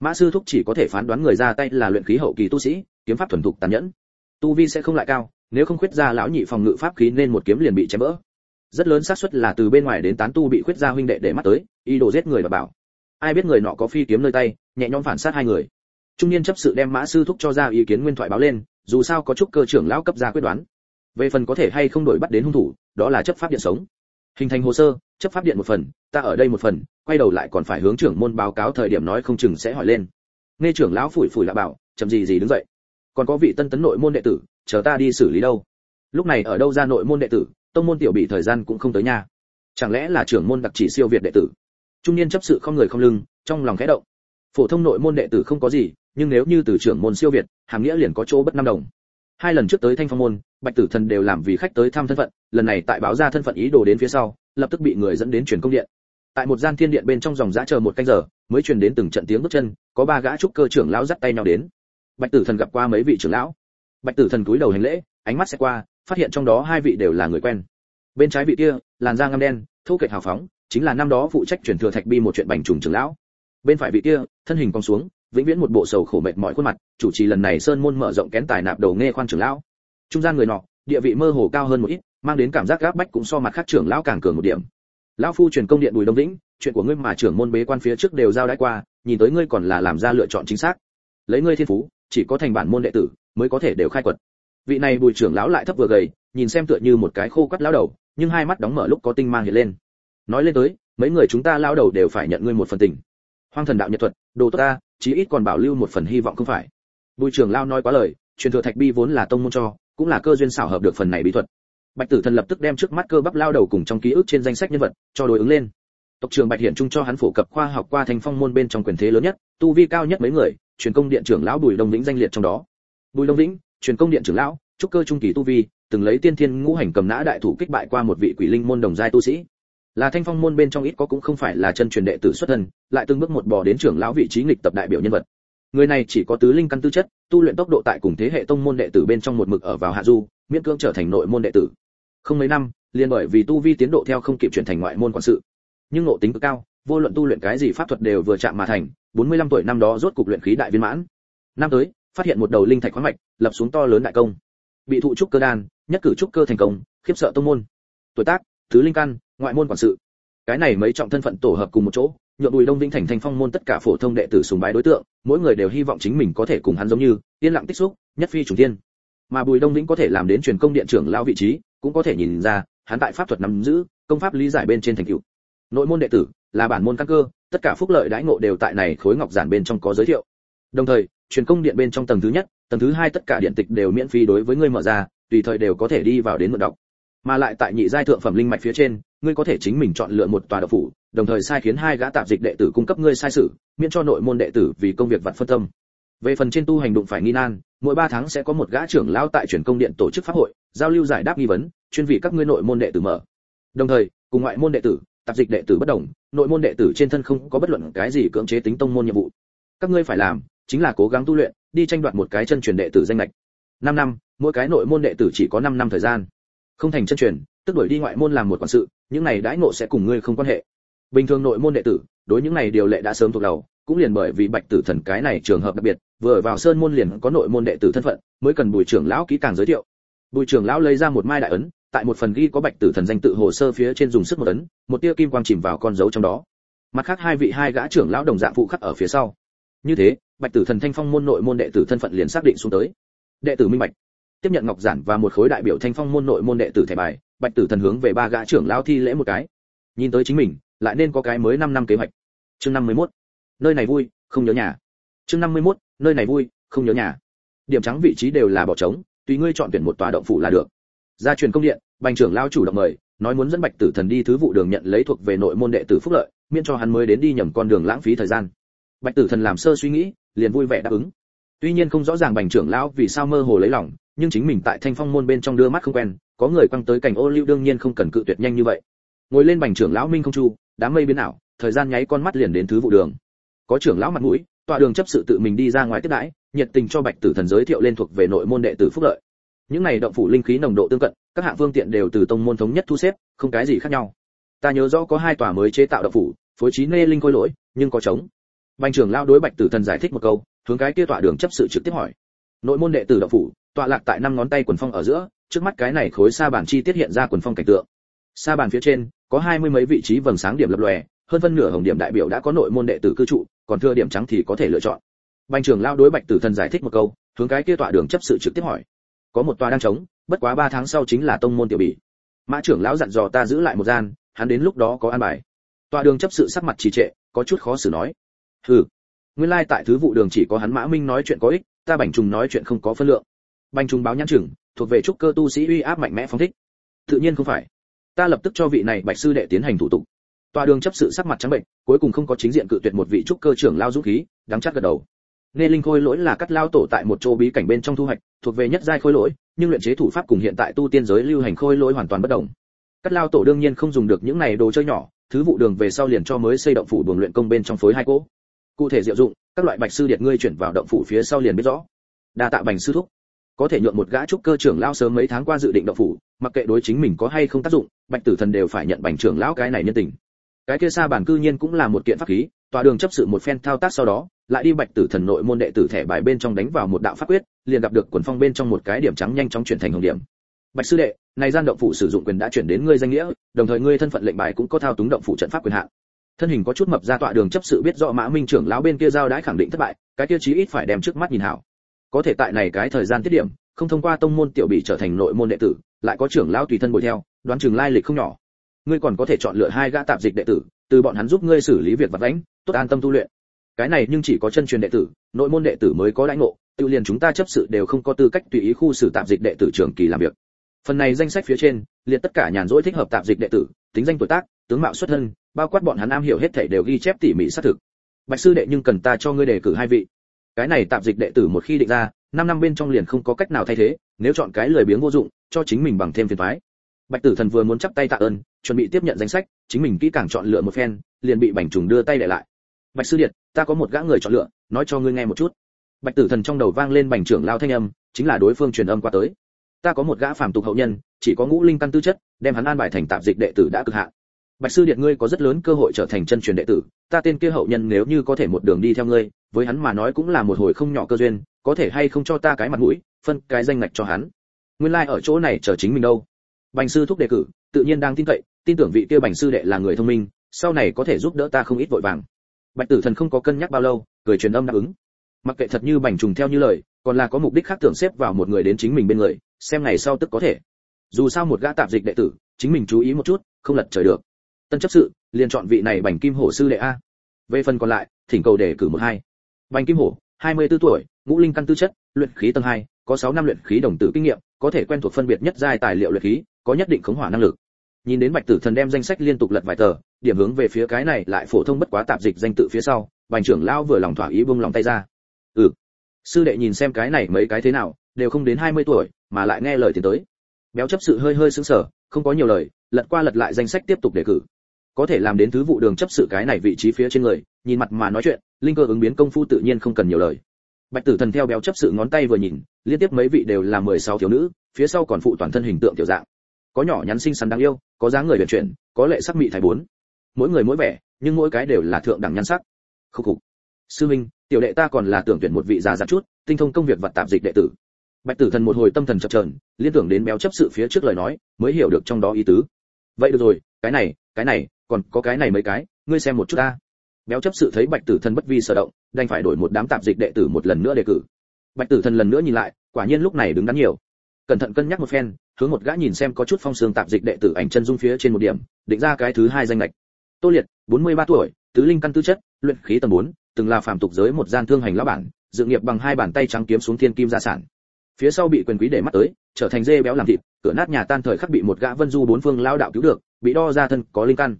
Mã sư thúc chỉ có thể phán đoán người ra tay là luyện khí hậu kỳ tu sĩ, kiếm pháp thuần thục tàn nhẫn. Tu vi sẽ không lại cao, nếu không khuyết ra lão nhị phòng ngự pháp khí nên một kiếm liền bị chém vỡ rất lớn xác suất là từ bên ngoài đến tán tu bị khuyết ra huynh đệ để mắt tới, ý đồ giết người và bảo ai biết người nọ có phi kiếm nơi tay, nhẹ nhõm phản sát hai người. Trung niên chấp sự đem mã sư thúc cho ra ý kiến nguyên thoại báo lên, dù sao có chút cơ trưởng lão cấp ra quyết đoán. Về phần có thể hay không đổi bắt đến hung thủ, đó là chấp pháp điện sống. Hình thành hồ sơ, chấp pháp điện một phần, ta ở đây một phần, quay đầu lại còn phải hướng trưởng môn báo cáo thời điểm nói không chừng sẽ hỏi lên. Nghe trưởng lão phủi phủi lạ bảo, chậm gì gì đứng dậy. Còn có vị tân tấn nội môn đệ tử, chờ ta đi xử lý đâu. Lúc này ở đâu ra nội môn đệ tử, tông môn tiểu bị thời gian cũng không tới nha. Chẳng lẽ là trưởng môn đặc chỉ siêu việt đệ tử? Trung niên chấp sự không người không lưng, trong lòng khẽ động. Phổ thông nội môn đệ tử không có gì, nhưng nếu như từ trưởng môn siêu việt, hàm nghĩa liền có chỗ bất năm đồng. Hai lần trước tới thanh phong môn, bạch tử thần đều làm vì khách tới thăm thân phận, lần này tại báo ra thân phận ý đồ đến phía sau, lập tức bị người dẫn đến truyền công điện. Tại một gian thiên điện bên trong dòng giã chờ một canh giờ, mới truyền đến từng trận tiếng bước chân, có ba gã trúc cơ trưởng lão dắt tay nhau đến. Bạch tử thần gặp qua mấy vị trưởng lão. Bạch tử thần cúi đầu hành lễ, ánh mắt sẽ qua, phát hiện trong đó hai vị đều là người quen. Bên trái vị kia, làn da ngăm đen thu kệch hào phóng chính là năm đó phụ trách truyền thừa thạch bi một chuyện bành trùng trưởng lão. Bên phải vị kia, thân hình cong xuống, vĩnh viễn một bộ sầu khổ mệt mỏi khuôn mặt, chủ trì lần này sơn môn mở rộng kén tài nạp đầu nghe khoan trưởng lão. Trung gian người nọ, địa vị mơ hồ cao hơn một ít, mang đến cảm giác gáp bách cũng so mặt khác trưởng lão càng cường một điểm. Lão phu truyền công điện bùi đông vĩnh, chuyện của ngươi mà trưởng môn bế quan phía trước đều giao đãi qua, nhìn tới ngươi còn là làm ra lựa chọn chính xác. Lấy ngươi thiên phú, chỉ có thành bản môn đệ tử, mới có thể đều khai quật. Vị này bùi trưởng lão lại thấp vừa gầy, nhìn xem tựa như một cái khô quắt lão đầu, nhưng hai mắt đóng mở lúc có tinh mang hiện lên nói lên tới, mấy người chúng ta lão đầu đều phải nhận ngươi một phần tình. Hoang thần đạo nhật thuật, đồ tốt ta, chí ít còn bảo lưu một phần hy vọng không phải. Bùi trưởng lão nói quá lời, truyền thừa thạch bi vốn là tông môn cho, cũng là cơ duyên xảo hợp được phần này bí thuật. Bạch tử thần lập tức đem trước mắt cơ bắp lao đầu cùng trong ký ức trên danh sách nhân vật, cho đối ứng lên. Tộc trưởng bạch hiển trung cho hắn phổ cập khoa học qua thành phong môn bên trong quyền thế lớn nhất, tu vi cao nhất mấy người, truyền công điện trưởng lão bùi đông vĩnh danh liệt trong đó. Bùi đông vĩnh, truyền công điện trưởng lão, trúc cơ trung kỳ tu vi, từng lấy tiên thiên ngũ hành cầm nã đại thủ kích bại qua một vị quỷ linh môn đồng giai tu sĩ là thanh phong môn bên trong ít có cũng không phải là chân truyền đệ tử xuất thân, lại từng bước một bò đến trưởng lão vị trí nghịch tập đại biểu nhân vật. Người này chỉ có tứ linh căn tư chất, tu luyện tốc độ tại cùng thế hệ tông môn đệ tử bên trong một mực ở vào hạ du, miễn cưỡng trở thành nội môn đệ tử. Không mấy năm, liền bởi vì tu vi tiến độ theo không kịp chuyển thành ngoại môn quản sự. Nhưng ngộ tính cực cao, vô luận tu luyện cái gì pháp thuật đều vừa chạm mà thành 45 tuổi năm đó rốt cục luyện khí đại viên mãn. Năm tới, phát hiện một đầu linh thạch khoáng mạch, lập xuống to lớn đại công. Bị thụ trúc cơ đan, nhất cử trúc cơ thành công, khiếp sợ tông môn. Tuổi tác thứ linh căn ngoại môn quản sự. Cái này mấy trọng thân phận tổ hợp cùng một chỗ, nhượng bùi đông vĩnh thành thành phong môn tất cả phổ thông đệ tử sùng bái đối tượng, mỗi người đều hy vọng chính mình có thể cùng hắn giống như, yên lặng tích xúc, nhất phi chủ tiên mà bùi đông vĩnh có thể làm đến truyền công điện trưởng lao vị trí, cũng có thể nhìn ra, hắn tại pháp thuật nắm giữ, công pháp lý giải bên trên thành tựu. Nội môn đệ tử, là bản môn căn cơ, tất cả phúc lợi đãi ngộ đều tại này khối ngọc giản bên trong có giới thiệu. Đồng thời, truyền công điện bên trong tầng thứ nhất, tầng thứ hai tất cả điện tịch đều miễn phí đối với người mở ra, tùy thời đều có thể đi vào đến mượn đọc mà lại tại nhị giai thượng phẩm linh mạch phía trên, ngươi có thể chính mình chọn lựa một tòa độc phủ, đồng thời sai khiến hai gã tạp dịch đệ tử cung cấp ngươi sai sự, miễn cho nội môn đệ tử vì công việc vặt phân tâm. Về phần trên tu hành đụng phải nghi nan, mỗi ba tháng sẽ có một gã trưởng lão tại truyền công điện tổ chức pháp hội, giao lưu giải đáp nghi vấn, chuyên vị các ngươi nội môn đệ tử mở. Đồng thời, cùng ngoại môn đệ tử, tạp dịch đệ tử bất đồng, nội môn đệ tử trên thân không có bất luận cái gì cưỡng chế tính tông môn nhiệm vụ. Các ngươi phải làm, chính là cố gắng tu luyện, đi tranh đoạt một cái chân truyền đệ tử danh lệch năm năm, mỗi cái nội môn đệ tử chỉ có 5 năm thời gian không thành chân truyền, tức đuổi đi ngoại môn làm một quản sự, những này đãi ngộ sẽ cùng ngươi không quan hệ. Bình thường nội môn đệ tử, đối những này điều lệ đã sớm thuộc đầu, cũng liền bởi vì bạch tử thần cái này trường hợp đặc biệt, vừa vào sơn môn liền có nội môn đệ tử thân phận, mới cần bùi trưởng lão kỹ càng giới thiệu. Bùi trưởng lão lấy ra một mai đại ấn, tại một phần ghi có bạch tử thần danh tự hồ sơ phía trên dùng sức một ấn, một tia kim quang chìm vào con dấu trong đó. Mặt khác hai vị hai gã trưởng lão đồng dạng phụ khắc ở phía sau. Như thế, bạch tử thần thanh phong môn nội môn đệ tử thân phận liền xác định xuống tới. Đệ tử minh bạch tiếp nhận ngọc giản và một khối đại biểu thanh phong môn nội môn đệ tử thẻ bài, bạch tử thần hướng về ba gã trưởng lão thi lễ một cái. Nhìn tới chính mình, lại nên có cái mới 5 năm kế hoạch. Chương 51. nơi này vui, không nhớ nhà. Chương 51. nơi này vui, không nhớ nhà. Điểm trắng vị trí đều là bỏ trống, tùy ngươi chọn tuyển một tòa động phủ là được. Gia truyền công điện, bành trưởng lão chủ động mời, nói muốn dẫn bạch tử thần đi thứ vụ đường nhận lấy thuộc về nội môn đệ tử phúc lợi, miễn cho hắn mới đến đi nhầm con đường lãng phí thời gian. Bạch tử thần làm sơ suy nghĩ, liền vui vẻ đáp ứng. Tuy nhiên không rõ ràng bành trưởng lão vì sao mơ hồ lấy lòng nhưng chính mình tại thanh phong môn bên trong đưa mắt không quen, có người quăng tới cảnh ô lưu đương nhiên không cần cự tuyệt nhanh như vậy. Ngồi lên bành trưởng lão minh không chu, đám mây biến ảo, thời gian nháy con mắt liền đến thứ vụ đường. Có trưởng lão mặt mũi, tọa đường chấp sự tự mình đi ra ngoài tiếp đãi, nhiệt tình cho bạch tử thần giới thiệu lên thuộc về nội môn đệ tử phúc lợi. Những này động phủ linh khí nồng độ tương cận, các hạng phương tiện đều từ tông môn thống nhất thu xếp, không cái gì khác nhau. Ta nhớ rõ có hai tòa mới chế tạo động phủ, phối trí nê linh khôi lỗi, nhưng có trống. Bành trưởng lao đối bạch tử thần giải thích một câu, hướng cái kia tọa đường chấp sự trực tiếp hỏi nội môn đệ tử đạo phủ, tọa lạc tại năm ngón tay quần phong ở giữa, trước mắt cái này khối sa bàn chi tiết hiện ra quần phong cảnh tượng. Sa bàn phía trên, có hai mươi mấy vị trí vầng sáng điểm lập lòe, hơn phân nửa hồng điểm đại biểu đã có nội môn đệ tử cư trụ, còn thừa điểm trắng thì có thể lựa chọn. Bành trưởng lao đối bạch tử thần giải thích một câu, hướng cái kia tọa đường chấp sự trực tiếp hỏi. Có một tòa đang trống, bất quá ba tháng sau chính là tông môn tiểu bỉ. Mã trưởng lão dặn dò ta giữ lại một gian, hắn đến lúc đó có an bài. Tọa đường chấp sự sắc mặt trì trệ, có chút khó xử nói. Hừ, nguyên lai tại thứ vụ đường chỉ có hắn mã minh nói chuyện có ích ta bành trùng nói chuyện không có phân lượng. Bành trùng báo nhãn chừng, thuộc về trúc cơ tu sĩ uy áp mạnh mẽ phóng thích. Tự nhiên không phải. Ta lập tức cho vị này bạch sư đệ tiến hành thủ tục. Tòa đường chấp sự sắc mặt trắng bệnh, cuối cùng không có chính diện cự tuyệt một vị trúc cơ trưởng lao dũng khí, đắng chắc gật đầu. Nên linh khôi lỗi là cắt lao tổ tại một chỗ bí cảnh bên trong thu hoạch, thuộc về nhất giai khôi lỗi, nhưng luyện chế thủ pháp cùng hiện tại tu tiên giới lưu hành khôi lỗi hoàn toàn bất đồng. Cắt lao tổ đương nhiên không dùng được những này đồ chơi nhỏ, thứ vụ đường về sau liền cho mới xây động phủ buồng luyện công bên trong phối hai cỗ. Cụ thể diệu dụng các loại bạch sư điệt ngươi chuyển vào động phủ phía sau liền biết rõ. Đa tạ bành sư thúc. Có thể nhượng một gã trúc cơ trưởng lão sớm mấy tháng qua dự định động phủ, mặc kệ đối chính mình có hay không tác dụng, bạch tử thần đều phải nhận bành trưởng lão cái này nhân tình. Cái kia xa bản cư nhiên cũng là một kiện pháp khí, tòa đường chấp sự một phen thao tác sau đó, lại đi bạch tử thần nội môn đệ tử thẻ bài bên trong đánh vào một đạo pháp quyết, liền gặp được quần phong bên trong một cái điểm trắng nhanh chóng chuyển thành hồng điểm. Bạch sư đệ, này gian động phủ sử dụng quyền đã chuyển đến ngươi danh nghĩa, đồng thời ngươi thân phận lệnh bài cũng có thao túng động phủ trận pháp quyền hạn thân hình có chút mập ra tọa đường chấp sự biết rõ mã minh trưởng lão bên kia giao đãi khẳng định thất bại, cái kia chí ít phải đem trước mắt nhìn hảo. Có thể tại này cái thời gian tiết điểm, không thông qua tông môn tiểu bị trở thành nội môn đệ tử, lại có trưởng lão tùy thân bồi theo, đoán chừng lai lịch không nhỏ. Ngươi còn có thể chọn lựa hai gã tạp dịch đệ tử, từ bọn hắn giúp ngươi xử lý việc vật vãnh, tốt an tâm tu luyện. Cái này nhưng chỉ có chân truyền đệ tử, nội môn đệ tử mới có lãnh ngộ, tự liền chúng ta chấp sự đều không có tư cách tùy ý khu xử tạp dịch đệ tử trường kỳ làm việc. Phần này danh sách phía trên, liệt tất cả nhàn rỗi thích hợp tạp dịch đệ tử, tính danh tuổi tác, tướng mạo xuất thân bao quát bọn hắn am hiểu hết thảy đều ghi chép tỉ mỉ xác thực. Bạch sư đệ nhưng cần ta cho ngươi đề cử hai vị. Cái này tạp dịch đệ tử một khi định ra, năm năm bên trong liền không có cách nào thay thế, nếu chọn cái lười biếng vô dụng, cho chính mình bằng thêm phiền toái. Bạch tử thần vừa muốn chắp tay tạ ơn, chuẩn bị tiếp nhận danh sách, chính mình kỹ càng chọn lựa một phen, liền bị bành trùng đưa tay để lại. Bạch sư điện, ta có một gã người chọn lựa, nói cho ngươi nghe một chút. Bạch tử thần trong đầu vang lên bành trưởng lao thanh âm, chính là đối phương truyền âm qua tới. Ta có một gã phàm tục hậu nhân, chỉ có ngũ linh căn tư chất, đem hắn an bài thành tạp dịch đệ tử đã cực hạn bạch sư điện ngươi có rất lớn cơ hội trở thành chân truyền đệ tử, ta tên kia hậu nhân nếu như có thể một đường đi theo ngươi, với hắn mà nói cũng là một hồi không nhỏ cơ duyên, có thể hay không cho ta cái mặt mũi, phân cái danh ngạch cho hắn? Nguyên lai like ở chỗ này chờ chính mình đâu. Bành sư thúc đề cử, tự nhiên đang tin cậy, tin tưởng vị kia bành sư đệ là người thông minh, sau này có thể giúp đỡ ta không ít vội vàng. Bạch tử thần không có cân nhắc bao lâu, cười truyền âm đáp ứng. Mặc kệ thật như bành trùng theo như lời, còn là có mục đích khác tưởng xếp vào một người đến chính mình bên người, xem ngày sau tức có thể. Dù sao một gã tạp dịch đệ tử, chính mình chú ý một chút, không lật trời được tân chấp sự liền chọn vị này bành kim hổ sư đệ a. Về phần còn lại thỉnh cầu đề cử một hai. Bành kim hổ 24 tuổi ngũ linh căn tư chất luyện khí tầng 2, có 6 năm luyện khí đồng tử kinh nghiệm có thể quen thuộc phân biệt nhất giai tài liệu luyện khí có nhất định khống hỏa năng lực. Nhìn đến bạch tử thần đem danh sách liên tục lật vài tờ điểm hướng về phía cái này lại phổ thông bất quá tạp dịch danh tự phía sau bành trưởng lão vừa lòng thỏa ý buông lòng tay ra. Ừ. Sư đệ nhìn xem cái này mấy cái thế nào đều không đến 20 tuổi mà lại nghe lời tiến tới. Béo chấp sự hơi hơi sững sờ không có nhiều lời lật qua lật lại danh sách tiếp tục đề cử có thể làm đến thứ vụ đường chấp sự cái này vị trí phía trên người, nhìn mặt mà nói chuyện, linh cơ ứng biến công phu tự nhiên không cần nhiều lời. Bạch tử thần theo béo chấp sự ngón tay vừa nhìn, liên tiếp mấy vị đều là 16 thiếu nữ, phía sau còn phụ toàn thân hình tượng tiểu dạng. Có nhỏ nhắn xinh xắn đáng yêu, có dáng người vận chuyển, có lệ sắc mị thái bốn. Mỗi người mỗi vẻ, nhưng mỗi cái đều là thượng đẳng nhan sắc. Khúc khục. Sư minh, tiểu đệ ta còn là tưởng tuyển một vị già giặt chút, tinh thông công việc vật tạp dịch đệ tử. Bạch tử thần một hồi tâm thần chập chờn, liên tưởng đến béo chấp sự phía trước lời nói, mới hiểu được trong đó ý tứ. Vậy được rồi, cái này cái này còn có cái này mấy cái ngươi xem một chút ta. Béo chấp sự thấy bạch tử thần bất vi sở động đành phải đổi một đám tạp dịch đệ tử một lần nữa đề cử. Bạch tử thần lần nữa nhìn lại quả nhiên lúc này đứng đắn nhiều. Cẩn thận cân nhắc một phen hướng một gã nhìn xem có chút phong sương tạp dịch đệ tử ảnh chân dung phía trên một điểm định ra cái thứ hai danh lệch tô liệt 43 tuổi tứ linh căn tư chất luyện khí tầng 4, từng là phàm tục giới một gian thương hành lão bản dự nghiệp bằng hai bàn tay trắng kiếm xuống thiên kim gia sản. Phía sau bị quyền quý để mắt tới trở thành dê béo làm thịt cửa nát nhà tan thời khắc bị một gã vân du bốn phương lao đạo cứu được bị đo ra thân có linh căn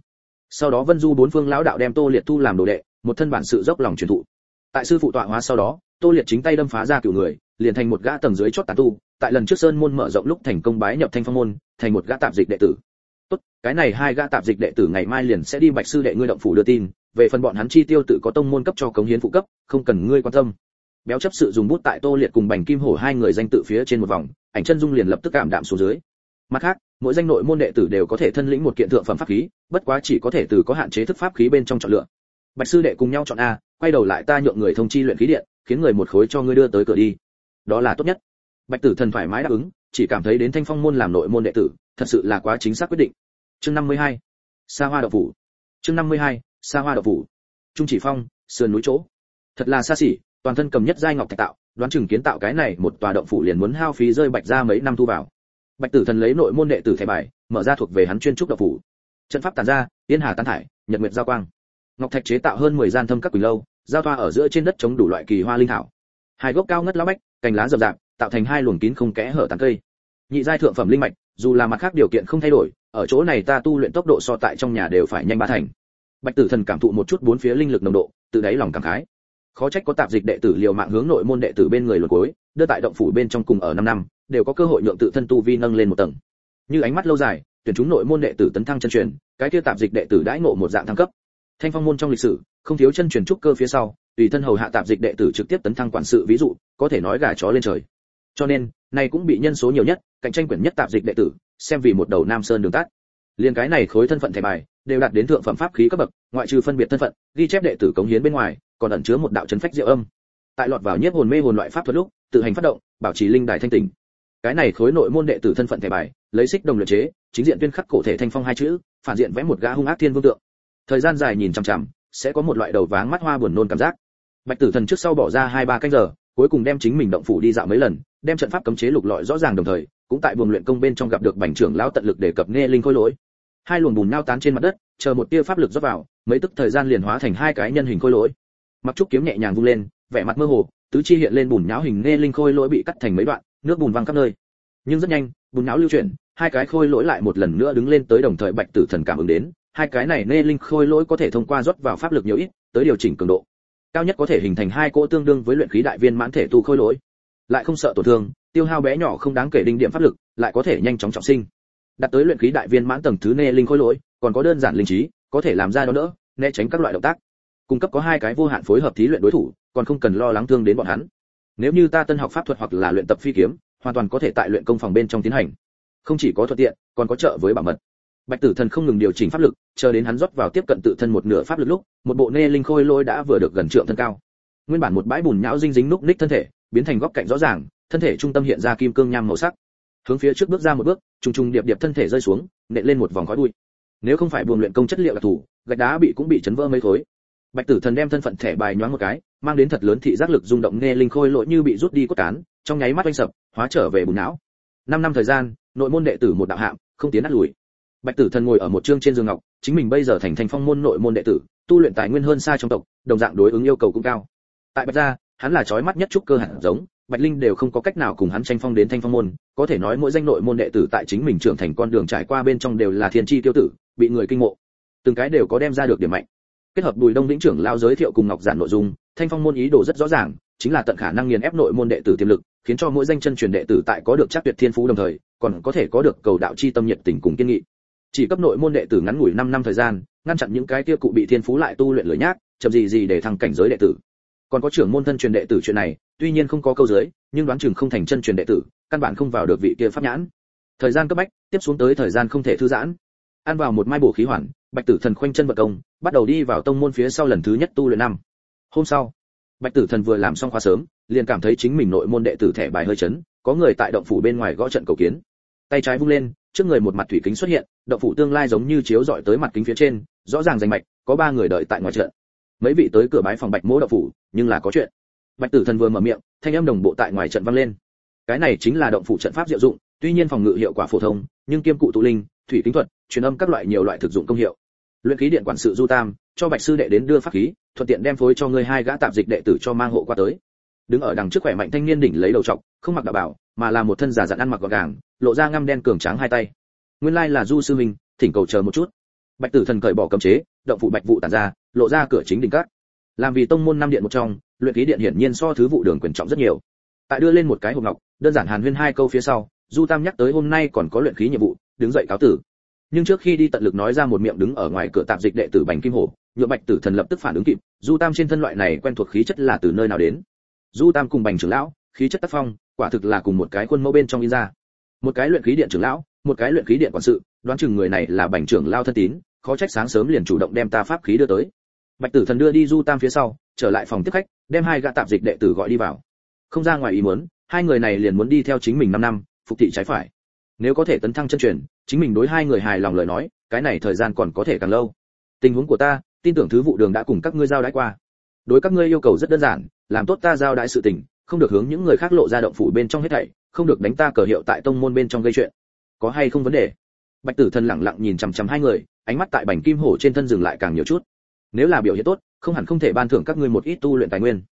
sau đó vân du bốn phương lão đạo đem tô liệt thu làm đồ đệ, một thân bản sự dốc lòng truyền thụ. Tại sư phụ tọa hóa sau đó, tô liệt chính tay đâm phá ra cửu người, liền thành một gã tầng dưới chót tán tu, tại lần trước sơn môn mở rộng lúc thành công bái nhập thanh phong môn, thành một gã tạp dịch đệ tử. Tốt, cái này hai gã tạp dịch đệ tử ngày mai liền sẽ đi bạch sư đệ ngươi động phủ đưa tin, về phần bọn hắn chi tiêu tự có tông môn cấp cho cống hiến phụ cấp, không cần ngươi quan tâm. Béo chấp sự dùng bút tại tô liệt cùng bành kim hổ hai người danh tự phía trên một vòng, ảnh chân dung liền lập tức cảm đạm xuống dưới. Mặt khác mỗi danh nội môn đệ tử đều có thể thân lĩnh một kiện thượng phẩm pháp khí, bất quá chỉ có thể từ có hạn chế thức pháp khí bên trong chọn lựa. Bạch sư đệ cùng nhau chọn a, quay đầu lại ta nhượng người thông chi luyện khí điện, khiến người một khối cho ngươi đưa tới cửa đi. Đó là tốt nhất. Bạch tử thần thoải mái đáp ứng, chỉ cảm thấy đến thanh phong môn làm nội môn đệ tử, thật sự là quá chính xác quyết định. Chương 52. sa hoa Đạo phủ. Chương 52. sa hoa Đạo phủ. Trung chỉ phong, sườn núi chỗ. Thật là xa xỉ, toàn thân cầm nhất giai ngọc thạch tạo, đoán chừng kiến tạo cái này một tòa động phủ liền muốn hao phí rơi bạch ra mấy năm thu vào bạch tử thần lấy nội môn đệ tử thẻ bài, mở ra thuộc về hắn chuyên trúc động phủ. Trận pháp tàn ra, yên hà tan thải, nhật nguyệt giao quang. Ngọc thạch chế tạo hơn 10 gian thâm các quỳnh lâu, giao thoa ở giữa trên đất chống đủ loại kỳ hoa linh thảo. Hai gốc cao ngất lá bách, cành lá rậm rạp, tạo thành hai luồng kín không kẽ hở tán cây. Nhị giai thượng phẩm linh mạch, dù là mặt khác điều kiện không thay đổi, ở chỗ này ta tu luyện tốc độ so tại trong nhà đều phải nhanh ba thành. Bạch tử thần cảm thụ một chút bốn phía linh lực nồng độ, từ đáy lòng cảm khái. Khó trách có tạp dịch đệ tử liều mạng hướng nội môn đệ tử bên người luồn cuối, đưa tại động phủ bên trong cùng ở 5 năm đều có cơ hội nhượng tự thân tu vi nâng lên một tầng. Như ánh mắt lâu dài, tuyển chúng nội môn đệ tử tấn thăng chân truyền, cái kia tạp dịch đệ tử đãi ngộ một dạng thăng cấp. Thanh phong môn trong lịch sử, không thiếu chân truyền trúc cơ phía sau, tùy thân hầu hạ tạp dịch đệ tử trực tiếp tấn thăng quản sự ví dụ, có thể nói gà chó lên trời. Cho nên, này cũng bị nhân số nhiều nhất, cạnh tranh quyển nhất tạp dịch đệ tử, xem vì một đầu nam sơn đường tắt. Liên cái này khối thân phận thẻ bài, đều đạt đến thượng phẩm pháp khí cấp bậc, ngoại trừ phân biệt thân phận, ghi chép đệ tử cống hiến bên ngoài, còn ẩn chứa một đạo chấn phách diệu âm. Tại lọt vào nhiếp hồn mê hồn loại pháp thuật lúc, tự hành phát động, bảo trì linh đài thanh tỉnh cái này khối nội môn đệ tử thân phận thẻ bài, lấy xích đồng luyện chế, chính diện tuyên khắc cổ thể thanh phong hai chữ, phản diện vẽ một gã hung ác thiên vương tượng. Thời gian dài nhìn chằm chằm, sẽ có một loại đầu váng mắt hoa buồn nôn cảm giác. Bạch tử thần trước sau bỏ ra hai ba canh giờ, cuối cùng đem chính mình động phủ đi dạo mấy lần, đem trận pháp cấm chế lục lọi rõ ràng đồng thời, cũng tại buồng luyện công bên trong gặp được bành trưởng lão tận lực để cập nghe linh khôi lỗi. Hai luồng bùn nao tán trên mặt đất, chờ một tia pháp lực rót vào, mấy tức thời gian liền hóa thành hai cái nhân hình khôi lỗi. Mặc trúc kiếm nhẹ nhàng vung lên, vẻ mặt mơ hồ, tứ chi hiện lên bùn nhão hình nghe linh khôi lỗi bị cắt thành mấy đoạn nước bùn văng khắp nơi. Nhưng rất nhanh bùn não lưu chuyển hai cái khôi lỗi lại một lần nữa đứng lên tới đồng thời bạch tử thần cảm ứng đến hai cái này nê linh khôi lỗi có thể thông qua rót vào pháp lực nhiều ít tới điều chỉnh cường độ. Cao nhất có thể hình thành hai cỗ tương đương với luyện khí đại viên mãn thể tu khôi lỗi. Lại không sợ tổn thương tiêu hao bé nhỏ không đáng kể đinh điểm pháp lực lại có thể nhanh chóng trọng sinh. Đạt tới luyện khí đại viên mãn tầng thứ nê linh khôi lỗi còn có đơn giản linh trí có thể làm ra đó đỡ, né tránh các loại động tác. Cung cấp có hai cái vô hạn phối hợp thí luyện đối thủ còn không cần lo lắng thương đến bọn hắn nếu như ta tân học pháp thuật hoặc là luyện tập phi kiếm, hoàn toàn có thể tại luyện công phòng bên trong tiến hành. Không chỉ có thuận tiện, còn có trợ với bảo mật. Bạch tử thần không ngừng điều chỉnh pháp lực, chờ đến hắn rót vào tiếp cận tự thân một nửa pháp lực lúc, một bộ nê linh khôi lôi đã vừa được gần trượng thân cao. Nguyên bản một bãi bùn nhão dinh dính núc ních thân thể, biến thành góc cạnh rõ ràng, thân thể trung tâm hiện ra kim cương nham màu sắc. Hướng phía trước bước ra một bước, trùng trùng điệp điệp thân thể rơi xuống, nện lên một vòng khói bụi. Nếu không phải buồng luyện công chất liệu đặc thù, gạch đá bị cũng bị chấn vỡ mấy khối. Bạch tử thần đem thân phận thẻ bài nhoáng một cái mang đến thật lớn thị giác lực rung động nghe linh khôi lỗi như bị rút đi cốt cán, trong nháy mắt oanh sập, hóa trở về bùn não. Năm năm thời gian, nội môn đệ tử một đạo hạm, không tiến át lùi. Bạch tử thần ngồi ở một chương trên giường ngọc, chính mình bây giờ thành thành phong môn nội môn đệ tử, tu luyện tài nguyên hơn xa trong tộc, đồng dạng đối ứng yêu cầu cũng cao. Tại bạch gia, hắn là chói mắt nhất trúc cơ hẳn giống, bạch linh đều không có cách nào cùng hắn tranh phong đến thanh phong môn, có thể nói mỗi danh nội môn đệ tử tại chính mình trưởng thành con đường trải qua bên trong đều là thiên chi tiêu tử, bị người kinh mộ. Từng cái đều có đem ra được điểm mạnh kết hợp bùi đông lĩnh trưởng lao giới thiệu cùng ngọc giản nội dung, thanh phong môn ý đồ rất rõ ràng, chính là tận khả năng nghiền ép nội môn đệ tử tiềm lực, khiến cho mỗi danh chân truyền đệ tử tại có được chắc tuyệt thiên phú đồng thời, còn có thể có được cầu đạo chi tâm nhiệt tình cùng kiên nghị. Chỉ cấp nội môn đệ tử ngắn ngủi 5 năm thời gian, ngăn chặn những cái kia cụ bị thiên phú lại tu luyện lười nhác, chậm gì gì để thăng cảnh giới đệ tử. Còn có trưởng môn thân truyền đệ tử chuyện này, tuy nhiên không có câu giới, nhưng đoán chừng không thành chân truyền đệ tử, căn bản không vào được vị kia pháp nhãn. Thời gian cấp bách, tiếp xuống tới thời gian không thể thư giãn. Ăn vào một mai bổ khí hoàn bạch tử thần khoanh chân vận công, bắt đầu đi vào tông môn phía sau lần thứ nhất tu luyện năm. Hôm sau, bạch tử thần vừa làm xong khóa sớm, liền cảm thấy chính mình nội môn đệ tử thẻ bài hơi chấn, có người tại động phủ bên ngoài gõ trận cầu kiến. Tay trái vung lên, trước người một mặt thủy kính xuất hiện, động phủ tương lai giống như chiếu dọi tới mặt kính phía trên, rõ ràng rành mạch, có ba người đợi tại ngoài trận. Mấy vị tới cửa bái phòng bạch mỗ động phủ, nhưng là có chuyện. Bạch tử thần vừa mở miệng, thanh âm đồng bộ tại ngoài trận vang lên. Cái này chính là động phủ trận pháp diệu dụng, tuy nhiên phòng ngự hiệu quả phổ thông, nhưng kiêm cụ tụ linh, thủy kính thuật truyền âm các loại nhiều loại thực dụng công hiệu. Luyện khí điện quản sự du tam, cho bạch sư đệ đến đưa pháp khí, thuận tiện đem phối cho ngươi hai gã tạp dịch đệ tử cho mang hộ qua tới. Đứng ở đằng trước khỏe mạnh thanh niên đỉnh lấy đầu trọc, không mặc đạo bảo, mà là một thân giả dặn ăn mặc gọn gàng, lộ ra ngăm đen cường tráng hai tay. Nguyên lai là du sư minh, thỉnh cầu chờ một chút. Bạch tử thần cởi bỏ cấm chế, động phụ bạch vụ tản ra, lộ ra cửa chính đỉnh cát làm vì tông môn năm điện một trong, luyện khí điện hiển nhiên so thứ vụ đường quyền trọng rất nhiều. Tại đưa lên một cái hộp ngọc, đơn giản hàn huyên hai câu phía sau, du tam nhắc tới hôm nay còn có luyện khí nhiệm vụ, đứng dậy cáo tử nhưng trước khi đi tận lực nói ra một miệng đứng ở ngoài cửa tạp dịch đệ tử bành kim hổ nhựa bạch tử thần lập tức phản ứng kịp, du tam trên thân loại này quen thuộc khí chất là từ nơi nào đến? Du tam cùng bành trưởng lão, khí chất tác phong, quả thực là cùng một cái khuôn mẫu bên trong in ra. Một cái luyện khí điện trưởng lão, một cái luyện khí điện quản sự, đoán chừng người này là bành trưởng lao thân tín, khó trách sáng sớm liền chủ động đem ta pháp khí đưa tới. Bạch tử thần đưa đi du tam phía sau, trở lại phòng tiếp khách, đem hai gã tạp dịch đệ tử gọi đi vào. Không ra ngoài ý muốn, hai người này liền muốn đi theo chính mình năm năm, phục thị trái phải nếu có thể tấn thăng chân truyền, chính mình đối hai người hài lòng lời nói, cái này thời gian còn có thể càng lâu. Tình huống của ta, tin tưởng thứ vụ đường đã cùng các ngươi giao đãi qua. Đối các ngươi yêu cầu rất đơn giản, làm tốt ta giao đãi sự tình, không được hướng những người khác lộ ra động phủ bên trong hết thảy, không được đánh ta cờ hiệu tại tông môn bên trong gây chuyện. Có hay không vấn đề? Bạch tử thần lặng lặng nhìn chằm chằm hai người, ánh mắt tại bành kim hổ trên thân dừng lại càng nhiều chút. Nếu là biểu hiện tốt, không hẳn không thể ban thưởng các ngươi một ít tu luyện tài nguyên.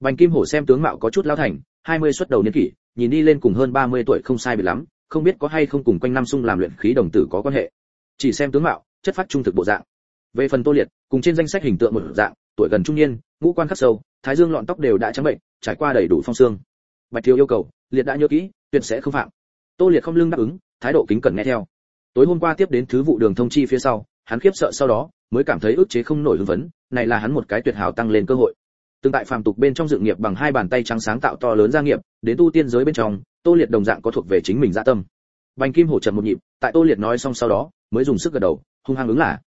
Bành kim hổ xem tướng mạo có chút lao thành, hai mươi xuất đầu niên kỷ, nhìn đi lên cùng hơn ba mươi tuổi không sai biệt lắm không biết có hay không cùng quanh năm sung làm luyện khí đồng tử có quan hệ. Chỉ xem tướng mạo, chất phát trung thực bộ dạng. Về phần tô liệt, cùng trên danh sách hình tượng một dạng, tuổi gần trung niên, ngũ quan khắc sâu, thái dương lọn tóc đều đã trắng bệnh, trải qua đầy đủ phong xương. Bạch thiếu yêu cầu, liệt đã nhớ kỹ, tuyệt sẽ không phạm. Tô liệt không lưng đáp ứng, thái độ kính cẩn nghe theo. Tối hôm qua tiếp đến thứ vụ đường thông chi phía sau, hắn khiếp sợ sau đó, mới cảm thấy ức chế không nổi hưng vấn này là hắn một cái tuyệt hảo tăng lên cơ hội tương tại phàm tục bên trong dự nghiệp bằng hai bàn tay trắng sáng tạo to lớn gia nghiệp, đến tu tiên giới bên trong, tô liệt đồng dạng có thuộc về chính mình dạ tâm. Bành kim hổ trầm một nhịp, tại tô liệt nói xong sau đó, mới dùng sức gật đầu, hung hăng ứng là